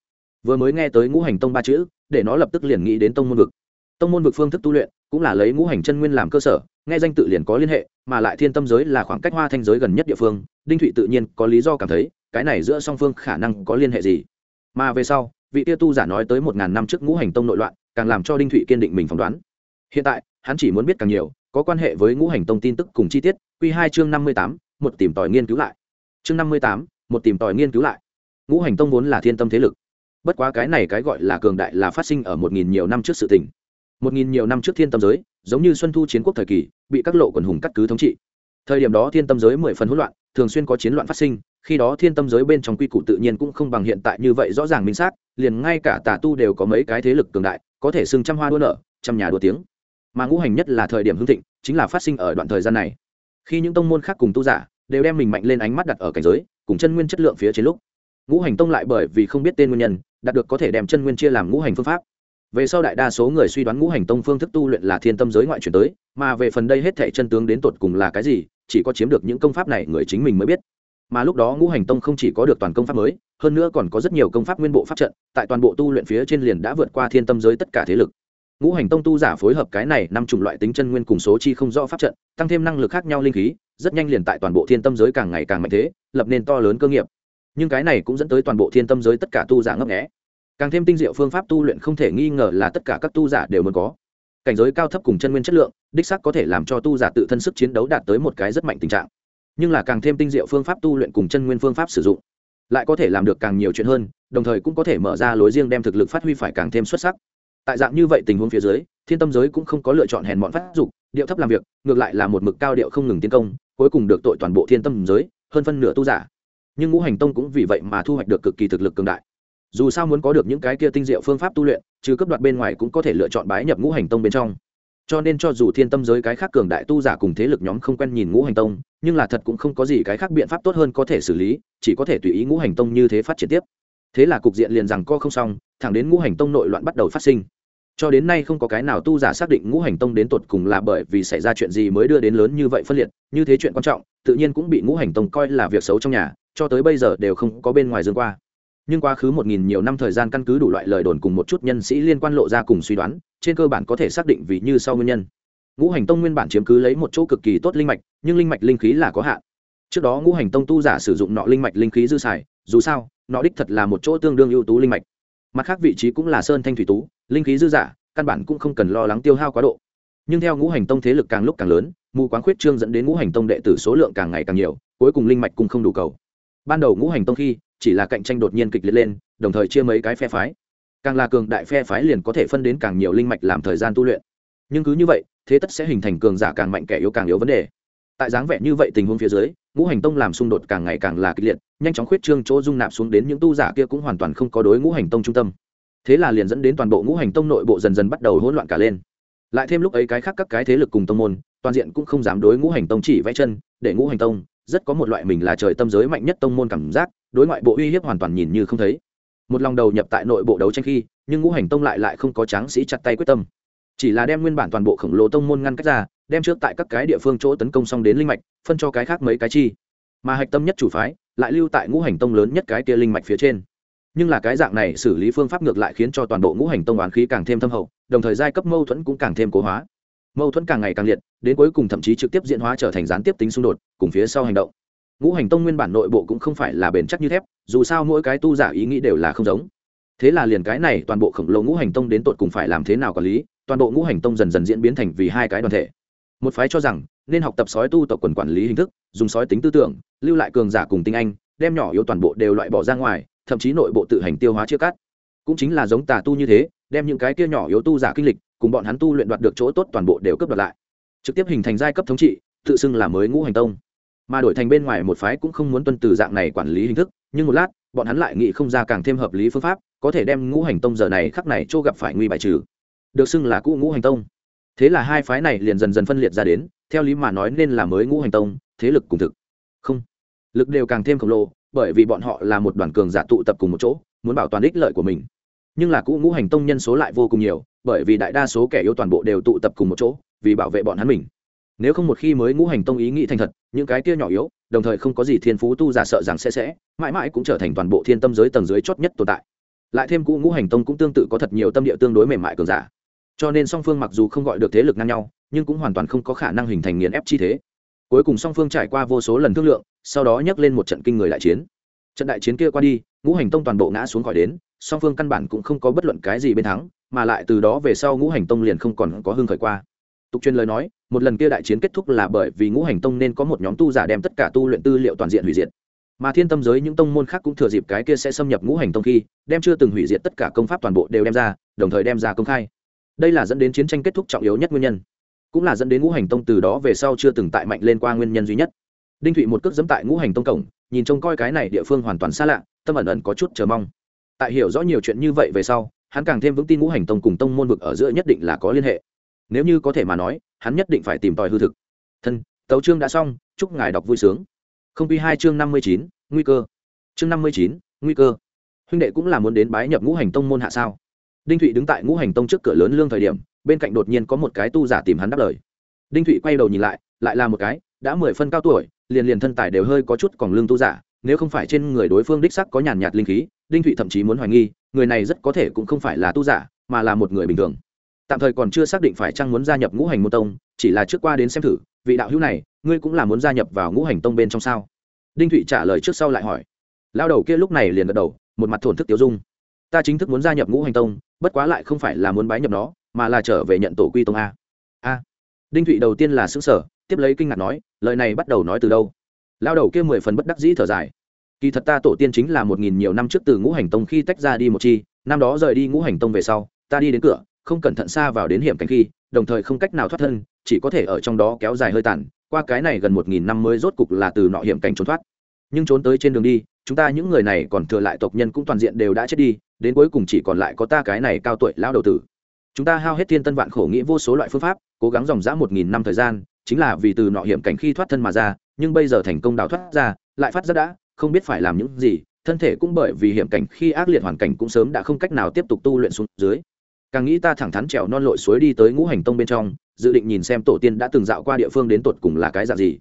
Vừa mới nghe tới ngũ hành tông ba chữ, để nó lập tức liền nghĩ đến tông môn vực. Tông môn vực phương thức tu luyện, cũng là lấy ngũ hành chân nguyên làm cơ sở nghe danh tự liền có liên hệ, mà lại thiên tâm giới là khoảng cách hoa thanh giới gần nhất địa phương, đinh thụy tự nhiên có lý do cảm thấy, cái này giữa song phương khả năng có liên hệ gì. Mà về sau, vị tia tu giả nói tới một ngàn năm trước ngũ hành tông nội loạn, càng làm cho đinh thụy kiên định mình phỏng đoán. Hiện tại, hắn chỉ muốn biết càng nhiều, có quan hệ với ngũ hành tông tin tức cùng chi tiết q hai chương năm mươi tám, một tìm tòi nghiên cứu lại. Chương năm mươi tám, một tìm tòi nghiên cứu lại. Ngũ hành tông vốn là thiên tâm thế lực. Bất quá cái này cái gọi là cường đại là phát sinh ở một nghìn nhiều năm trước sự tình. Một nghìn nhiều năm trước thiên tâm giới giống như xuân thu chiến quốc thời kỳ, bị các lộ quần hùng cắt cứ thống trị. Thời điểm đó thiên tâm giới mười phần hỗn loạn, thường xuyên có chiến loạn phát sinh, khi đó thiên tâm giới bên trong quy củ tự nhiên cũng không bằng hiện tại như vậy rõ ràng minh xác, liền ngay cả tà tu đều có mấy cái thế lực cường đại, có thể xưng trăm hoa đua nở, trăm nhà đua tiếng. Mà ngũ hành nhất là thời điểm hưng thịnh, chính là phát sinh ở đoạn thời gian này. Khi những tông môn khác cùng tu giả đều đem mình mạnh lên ánh mắt đặt ở cảnh giới, cùng chân nguyên chất lượng phía trên lúc, ngũ hành tông lại bởi vì không biết tên nguyên nhân, đạt được có thể đem chân nguyên chia làm ngũ hành phương pháp về sau đại đa số người suy đoán ngũ hành tông phương thức tu luyện là thiên tâm giới ngoại chuyển tới, mà về phần đây hết thệ chân tướng đến tột cùng là cái gì, chỉ có chiếm được những công pháp này người chính mình mới biết. Mà lúc đó ngũ hành tông không chỉ có được toàn công pháp mới, hơn nữa còn có rất nhiều công pháp nguyên bộ pháp trận, tại toàn bộ tu luyện phía trên liền đã vượt qua thiên tâm giới tất cả thế lực. Ngũ hành tông tu giả phối hợp cái này năm chủng loại tính chân nguyên cùng số chi không rõ pháp trận, tăng thêm năng lực khác nhau linh khí, rất nhanh liền tại toàn bộ thiên tâm giới càng ngày càng mạnh thế, lập nên to lớn cơ nghiệp. Nhưng cái này cũng dẫn tới toàn bộ thiên tâm giới tất cả tu giả ngấp nghẽ càng thêm tinh diệu phương pháp tu luyện không thể nghi ngờ là tất cả các tu giả đều muốn có. Cảnh giới cao thấp cùng chân nguyên chất lượng, đích sắc có thể làm cho tu giả tự thân sức chiến đấu đạt tới một cái rất mạnh tình trạng. Nhưng là càng thêm tinh diệu phương pháp tu luyện cùng chân nguyên phương pháp sử dụng, lại có thể làm được càng nhiều chuyện hơn, đồng thời cũng có thể mở ra lối riêng đem thực lực phát huy phải càng thêm xuất sắc. Tại dạng như vậy tình huống phía dưới, thiên tâm giới cũng không có lựa chọn hèn bọn phát dục, điệu thấp làm việc, ngược lại là một mực cao điệu không ngừng tiến công, cuối cùng được tội toàn bộ thiên tâm giới, hơn phân nửa tu giả. Nhưng ngũ hành tông cũng vì vậy mà thu hoạch được cực kỳ thực lực cường đại dù sao muốn có được những cái kia tinh diệu phương pháp tu luyện, trừ cấp đoạt bên ngoài cũng có thể lựa chọn bái nhập ngũ hành tông bên trong. Cho nên cho dù thiên tâm giới cái khác cường đại tu giả cùng thế lực nhóm không quen nhìn ngũ hành tông, nhưng là thật cũng không có gì cái khác biện pháp tốt hơn có thể xử lý, chỉ có thể tùy ý ngũ hành tông như thế phát triển tiếp. Thế là cục diện liền rằng co không xong, thẳng đến ngũ hành tông nội loạn bắt đầu phát sinh. Cho đến nay không có cái nào tu giả xác định ngũ hành tông đến tột cùng là bởi vì xảy ra chuyện gì mới đưa đến lớn như vậy phân liệt, như thế chuyện quan trọng, tự nhiên cũng bị ngũ hành tông coi là việc xấu trong nhà, cho tới bây giờ đều không có bên ngoài dương qua nhưng quá khứ một nghìn nhiều năm thời gian căn cứ đủ loại lời đồn cùng một chút nhân sĩ liên quan lộ ra cùng suy đoán, trên cơ bản có thể xác định vì như sau nguyên nhân. Ngũ hành tông nguyên bản chiếm cứ lấy một chỗ cực kỳ tốt linh mạch, nhưng linh mạch linh khí là có hạn. Trước đó ngũ hành tông tu giả sử dụng nọ linh mạch linh khí dư xài, dù sao, nọ đích thật là một chỗ tương đương ưu tú linh mạch. Mặt khác vị trí cũng là sơn thanh thủy tú, linh khí dư giả, căn bản cũng không cần lo lắng tiêu hao quá độ. Nhưng theo ngũ hành tông thế lực càng lúc càng lớn, mù quáng khuyết trương dẫn đến ngũ hành tông đệ tử số lượng càng ngày càng nhiều, cuối cùng linh mạch cũng không đủ cầu. Ban đầu ngũ hành tông khi chỉ là cạnh tranh đột nhiên kịch liệt lên, đồng thời chia mấy cái phe phái. Càng là cường đại phe phái liền có thể phân đến càng nhiều linh mạch làm thời gian tu luyện. Nhưng cứ như vậy, thế tất sẽ hình thành cường giả càng mạnh kẻ yếu càng yếu vấn đề. Tại dáng vẻ như vậy tình huống phía dưới, ngũ hành tông làm xung đột càng ngày càng là kịch liệt, nhanh chóng khuyết trương chỗ dung nạp xuống đến những tu giả kia cũng hoàn toàn không có đối ngũ hành tông trung tâm. Thế là liền dẫn đến toàn bộ ngũ hành tông nội bộ dần dần bắt đầu hỗn loạn cả lên. Lại thêm lúc ấy cái khác các cái thế lực cùng tông môn, toàn diện cũng không dám đối ngũ hành tông chỉ vẽ chân, để ngũ hành tông rất có một loại mình là trời tâm giới mạnh nhất tông môn cảm giác đối ngoại bộ uy hiếp hoàn toàn nhìn như không thấy. Một lòng đầu nhập tại nội bộ đấu tranh khi, nhưng ngũ hành tông lại lại không có tráng sĩ chặt tay quyết tâm. Chỉ là đem nguyên bản toàn bộ khổng lồ tông môn ngăn cách ra, đem trước tại các cái địa phương chỗ tấn công xong đến linh mạch, phân cho cái khác mấy cái chi. Mà hạch tâm nhất chủ phái, lại lưu tại ngũ hành tông lớn nhất cái kia linh mạch phía trên. Nhưng là cái dạng này xử lý phương pháp ngược lại khiến cho toàn bộ ngũ hành tông oán khí càng thêm thâm hậu, đồng thời giai cấp mâu thuẫn cũng càng thêm cố hóa. Mâu thuẫn càng ngày càng liệt, đến cuối cùng thậm chí trực tiếp diễn hóa trở thành gián tiếp tính xung đột, cùng phía sau hành động ngũ hành tông nguyên bản nội bộ cũng không phải là bền chắc như thép, dù sao mỗi cái tu giả ý nghĩ đều là không giống. Thế là liền cái này toàn bộ khổng lồ ngũ hành tông đến tột cùng phải làm thế nào quản lý, toàn bộ ngũ hành tông dần dần diễn biến thành vì hai cái đoàn thể. Một phái cho rằng, nên học tập sói tu tập quần quản lý hình thức, dùng sói tính tư tưởng, lưu lại cường giả cùng tinh anh, đem nhỏ yếu toàn bộ đều loại bỏ ra ngoài, thậm chí nội bộ tự hành tiêu hóa chia cắt. Cũng chính là giống tà tu như thế, đem những cái kia nhỏ yếu tu giả kinh lịch, cùng bọn hắn tu luyện đoạt được chỗ tốt toàn bộ đều cấp đoạt lại. Trực tiếp hình thành giai cấp thống trị, tự xưng là mới ngũ hành tông mà đổi thành bên ngoài một phái cũng không muốn tuân từ dạng này quản lý hình thức, nhưng một lát, bọn hắn lại nghĩ không ra càng thêm hợp lý phương pháp, có thể đem ngũ hành tông giờ này khắc này chỗ gặp phải nguy bại trừ. Được xưng là cũ ngũ hành tông. Thế là hai phái này liền dần dần phân liệt ra đến, theo lý mà nói nên là mới ngũ hành tông, thế lực cùng thực. Không, lực đều càng thêm khổng lồ, bởi vì bọn họ là một đoàn cường giả tụ tập cùng một chỗ, muốn bảo toàn ích lợi của mình. Nhưng là cũ ngũ hành tông nhân số lại vô cùng nhiều, bởi vì đại đa số kẻ yêu toàn bộ đều tụ tập cùng một chỗ, vì bảo vệ bọn hắn mình nếu không một khi mới ngũ hành tông ý nghĩ thành thật, những cái kia nhỏ yếu, đồng thời không có gì thiên phú tu giả sợ rằng sẽ sẽ, mãi mãi cũng trở thành toàn bộ thiên tâm giới tầng dưới chót nhất tồn tại. Lại thêm cũ ngũ hành tông cũng tương tự có thật nhiều tâm địa tương đối mềm mại cường giả. Cho nên song phương mặc dù không gọi được thế lực ngang nhau, nhưng cũng hoàn toàn không có khả năng hình thành nghiền ép chi thế. Cuối cùng song phương trải qua vô số lần thương lượng, sau đó nhắc lên một trận kinh người đại chiến. Trận đại chiến kia qua đi, ngũ hành tông toàn bộ ngã xuống khỏi đến, song phương căn bản cũng không có bất luận cái gì bên thắng, mà lại từ đó về sau ngũ hành tông liền không còn có hương khởi qua tục truyền lời nói, một lần kia đại chiến kết thúc là bởi vì ngũ hành tông nên có một nhóm tu giả đem tất cả tu luyện tư liệu toàn diện hủy diệt. Mà thiên tâm giới những tông môn khác cũng thừa dịp cái kia sẽ xâm nhập ngũ hành tông khi, đem chưa từng hủy diệt tất cả công pháp toàn bộ đều đem ra, đồng thời đem ra công khai. Đây là dẫn đến chiến tranh kết thúc trọng yếu nhất nguyên nhân, cũng là dẫn đến ngũ hành tông từ đó về sau chưa từng tại mạnh lên qua nguyên nhân duy nhất. Đinh thụy một cước dẫm tại ngũ hành tông cổng, nhìn trông coi cái này địa phương hoàn toàn xa lạ, tâm ẩn ẩn có chút chờ mong. Tại hiểu rõ nhiều chuyện như vậy về sau, hắn càng thêm vững tin ngũ hành tông cùng tông môn vực ở giữa nhất định là có liên hệ nếu như có thể mà nói, hắn nhất định phải tìm tòi hư thực. Thân, tấu chương đã xong, chúc ngài đọc vui sướng. Không quy hai chương năm mươi chín, nguy cơ. Chương năm mươi chín, nguy cơ. Huynh đệ cũng là muốn đến bái nhập ngũ hành tông môn hạ sao? Đinh thụy đứng tại ngũ hành tông trước cửa lớn lương thời điểm, bên cạnh đột nhiên có một cái tu giả tìm hắn đáp lời. Đinh thụy quay đầu nhìn lại lại là một cái, đã mười phân cao tuổi, liền liền thân tài đều hơi có chút còn lương tu giả, nếu không phải trên người đối phương đích sắc có nhàn nhạt linh khí, đinh thụy thậm chí muốn hoài nghi, người này rất có thể cũng không phải là tu giả, mà là một người bình thường tạm thời còn chưa xác định phải chăng muốn gia nhập ngũ hành môn tông, chỉ là trước qua đến xem thử, vị đạo hữu này, ngươi cũng là muốn gia nhập vào ngũ hành tông bên trong sao? Đinh thụy trả lời trước sau lại hỏi. Lao đầu kia lúc này liền gật đầu, một mặt thổn thức tiêu dung. Ta chính thức muốn gia nhập ngũ hành tông, bất quá lại không phải là muốn bái nhập nó, mà là trở về nhận tổ quy tông a. A. Đinh thụy đầu tiên là xứng sở tiếp lấy kinh ngạc nói, lời này bắt đầu nói từ đâu? Lao đầu kia mười phần bất đắc dĩ thở dài. Kỳ thật ta tổ tiên chính là một nghìn nhiều năm trước từ ngũ hành tông khi tách ra đi một chi, năm đó rời đi ngũ hành tông về sau, ta đi đến cửa không cẩn thận xa vào đến hiểm cảnh khi, đồng thời không cách nào thoát thân, chỉ có thể ở trong đó kéo dài hơi tàn, qua cái này gần một nghìn năm mới rốt cục là từ nọ hiểm cảnh trốn thoát. Nhưng trốn tới trên đường đi, chúng ta những người này còn thừa lại tộc nhân cũng toàn diện đều đã chết đi, đến cuối cùng chỉ còn lại có ta cái này cao tuổi lao đầu tử. Chúng ta hao hết thiên tân vạn khổ nghĩ vô số loại phương pháp, cố gắng dòng dã một nghìn năm thời gian, chính là vì từ nọ hiểm cảnh khi thoát thân mà ra, nhưng bây giờ thành công đào thoát ra, lại phát ra đã, không biết phải làm những gì, thân thể cũng bởi vì hiểm cảnh khi ác liệt hoàn cảnh cũng sớm đã không cách nào tiếp tục tu luyện xuống dưới càng nghĩ ta thẳng thắn trèo non lội suối đi tới ngũ hành tông bên trong, dự định nhìn xem tổ tiên đã từng dạo qua địa phương đến tột cùng là cái dạng gì.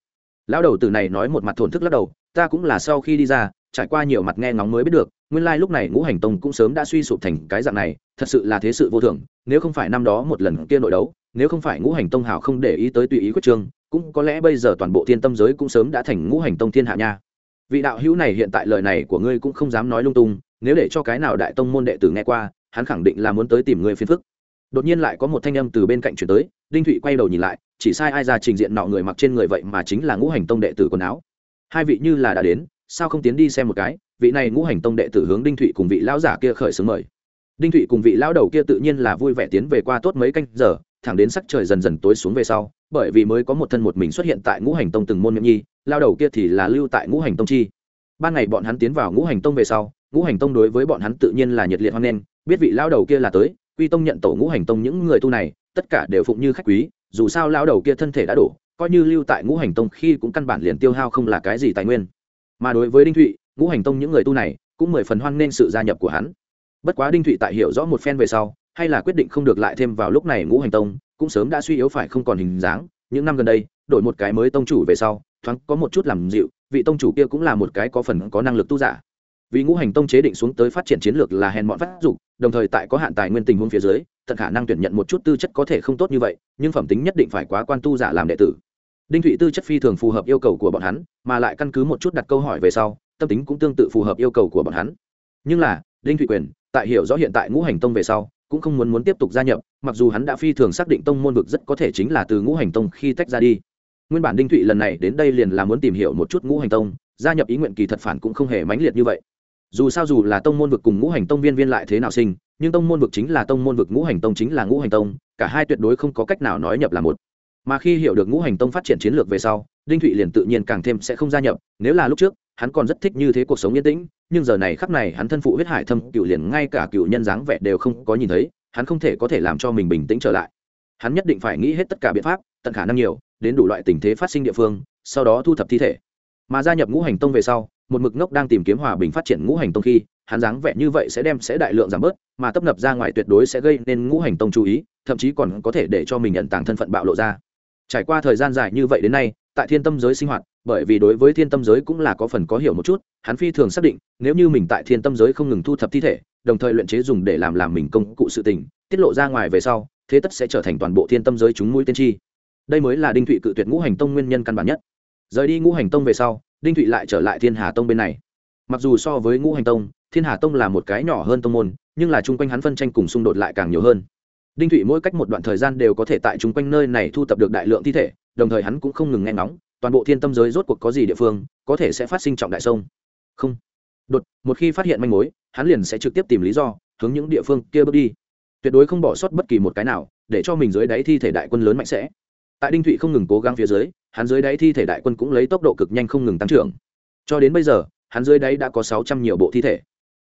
Lão đầu từ này nói một mặt thổn thức lắc đầu, ta cũng là sau khi đi ra, trải qua nhiều mặt nghe ngóng mới biết được, nguyên lai lúc này ngũ hành tông cũng sớm đã suy sụp thành cái dạng này, thật sự là thế sự vô thường, nếu không phải năm đó một lần kia nội đấu, nếu không phải ngũ hành tông hào không để ý tới tùy ý quyết trương cũng có lẽ bây giờ toàn bộ thiên tâm giới cũng sớm đã thành ngũ hành tông thiên hạ nha. Vị đạo hữu này hiện tại lời này của ngươi cũng không dám nói lung tung, nếu để cho cái nào đại tông môn đệ tử nghe qua hắn khẳng định là muốn tới tìm người phiền phức. Đột nhiên lại có một thanh âm từ bên cạnh chuyển tới, đinh thụy quay đầu nhìn lại, chỉ sai ai ra trình diện nọ người mặc trên người vậy mà chính là ngũ hành tông đệ tử quần áo. Hai vị như là đã đến, sao không tiến đi xem một cái? Vị này ngũ hành tông đệ tử hướng đinh thụy cùng vị lão giả kia khởi xướng mời. Đinh thụy cùng vị lão đầu kia tự nhiên là vui vẻ tiến về qua tốt mấy canh giờ, thẳng đến sắc trời dần dần tối xuống về sau, bởi vì mới có một thân một mình xuất hiện tại ngũ hành tông từng môn nhậm nhi lao đầu kia thì là lưu tại ngũ hành tông chi. Ban ngày bọn hắn tiến vào ngũ hành tông về sau, ngũ hành tông đối với bọn hắn tự nhiên là nhiệt liệt hoan nghênh biết vị lao đầu kia là tới, quy tông nhận tổ ngũ hành tông những người tu này, tất cả đều phụng như khách quý, dù sao lao đầu kia thân thể đã đổ, coi như lưu tại ngũ hành tông khi cũng căn bản liền tiêu hao không là cái gì tài nguyên. Mà đối với đinh thụy, ngũ hành tông những người tu này, cũng mười phần hoan nên sự gia nhập của hắn. Bất quá đinh thụy tại hiểu rõ một phen về sau, hay là quyết định không được lại thêm vào lúc này ngũ hành tông, cũng sớm đã suy yếu phải không còn hình dáng. Những năm gần đây, đổi một cái mới tông chủ về sau, thoáng có một chút làm dịu, vị tông chủ kia cũng là một cái có phần có năng lực tu giả vì ngũ hành tông chế định xuống tới phát triển chiến lược là hèn mọn phát dục, đồng thời tại có hạn tài nguyên tình huống phía dưới, tận khả năng tuyển nhận một chút tư chất có thể không tốt như vậy, nhưng phẩm tính nhất định phải quá quan tu giả làm đệ tử. Đinh thụy tư chất phi thường phù hợp yêu cầu của bọn hắn, mà lại căn cứ một chút đặt câu hỏi về sau, tâm tính cũng tương tự phù hợp yêu cầu của bọn hắn. Nhưng là, đinh thụy quyền, tại hiểu rõ hiện tại ngũ hành tông về sau, cũng không muốn muốn tiếp tục gia nhập, mặc dù hắn đã phi thường xác định tông môn vực rất có thể chính là từ ngũ hành tông khi tách ra đi. Nguyên bản đinh thụy lần này đến đây liền là muốn tìm hiểu một chút ngũ hành tông, gia nhập ý nguyện kỳ thật phản cũng không hề mãnh liệt như vậy dù sao dù là tông môn vực cùng ngũ hành tông viên viên lại thế nào sinh, nhưng tông môn vực chính là tông môn vực, ngũ hành tông chính là ngũ hành tông, cả hai tuyệt đối không có cách nào nói nhập là một. Mà khi hiểu được ngũ hành tông phát triển chiến lược về sau, đinh thụy liền tự nhiên càng thêm sẽ không gia nhập, nếu là lúc trước, hắn còn rất thích như thế cuộc sống yên tĩnh, nhưng giờ này khắp này hắn thân phụ huyết hải thâm, cựu liền ngay cả cựu nhân dáng vẻ đều không có nhìn thấy, hắn không thể có thể làm cho mình bình tĩnh trở lại. Hắn nhất định phải nghĩ hết tất cả biện pháp, tận khả năng nhiều, đến đủ loại tình thế phát sinh địa phương, sau đó thu thập thi thể. Mà gia nhập ngũ hành tông về sau một mực ngốc đang tìm kiếm hòa bình phát triển ngũ hành tông khi, hắn dáng vẻ như vậy sẽ đem sẽ đại lượng giảm bớt, mà tấp nập ra ngoài tuyệt đối sẽ gây nên ngũ hành tông chú ý, thậm chí còn có thể để cho mình nhận tàng thân phận bạo lộ ra. Trải qua thời gian dài như vậy đến nay, tại thiên tâm giới sinh hoạt, bởi vì đối với thiên tâm giới cũng là có phần có hiểu một chút, hắn phi thường xác định, nếu như mình tại thiên tâm giới không ngừng thu thập thi thể, đồng thời luyện chế dùng để làm làm mình công cụ sự tình, tiết lộ ra ngoài về sau, thế tất sẽ trở thành toàn bộ thiên tâm giới chúng mũi tiên tri. Đây mới là đinh thụy cự tuyệt ngũ hành tông nguyên nhân căn bản nhất rời đi ngũ hành tông về sau, đinh thụy lại trở lại thiên hà tông bên này. Mặc dù so với ngũ hành tông, thiên hà tông là một cái nhỏ hơn tông môn, nhưng là chung quanh hắn phân tranh cùng xung đột lại càng nhiều hơn. Đinh thụy mỗi cách một đoạn thời gian đều có thể tại chung quanh nơi này thu tập được đại lượng thi thể, đồng thời hắn cũng không ngừng nghe ngóng, toàn bộ thiên tâm giới rốt cuộc có gì địa phương, có thể sẽ phát sinh trọng đại sông. Không. Đột, một khi phát hiện manh mối, hắn liền sẽ trực tiếp tìm lý do, hướng những địa phương kia bước đi. Tuyệt đối không bỏ sót bất kỳ một cái nào, để cho mình dưới đáy thi thể đại quân lớn mạnh sẽ tại đinh thụy không ngừng cố gắng phía dưới, hắn dưới đáy thi thể đại quân cũng lấy tốc độ cực nhanh không ngừng tăng trưởng. Cho đến bây giờ, hắn dưới đáy đã có sáu trăm nhiều bộ thi thể.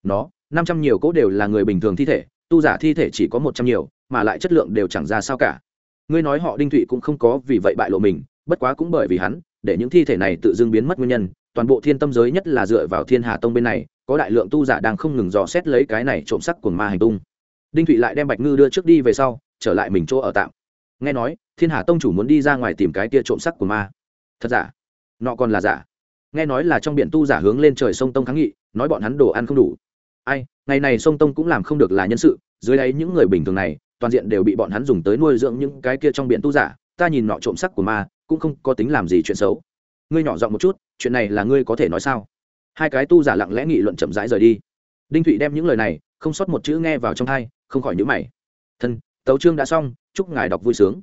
Nó, năm trăm nhiều cỗ đều là người bình thường thi thể, tu giả thi thể chỉ có một trăm nhiều, mà lại chất lượng đều chẳng ra sao cả. Ngươi nói họ đinh thụy cũng không có vì vậy bại lộ mình, bất quá cũng bởi vì hắn, để những thi thể này tự dưng biến mất nguyên nhân, toàn bộ thiên tâm giới nhất là dựa vào thiên hà tông bên này, có đại lượng tu giả đang không ngừng dò xét lấy cái này trộm sắc của ma hành tung. Đinh thụy lại đem bạch ngư đưa trước đi về sau, trở lại mình chỗ ở tạm. Nghe nói thiên hà tông chủ muốn đi ra ngoài tìm cái tia trộm sắc của ma. Thật giả? Nọ còn là giả? Nghe nói là trong biển tu giả hướng lên trời sông tông kháng nghị, nói bọn hắn đồ ăn không đủ. Ai, ngày này sông tông cũng làm không được là nhân sự, dưới đáy những người bình thường này, toàn diện đều bị bọn hắn dùng tới nuôi dưỡng những cái kia trong biển tu giả. Ta nhìn nọ trộm sắc của ma, cũng không có tính làm gì chuyện xấu. Ngươi nhỏ giọng một chút, chuyện này là ngươi có thể nói sao? Hai cái tu giả lặng lẽ nghị luận chậm rãi rời đi. Đinh thụy đem những lời này, không sót một chữ nghe vào trong thai không khỏi nhữ mày. Thân, tấu chương đã xong, chúc ngài đọc vui sướng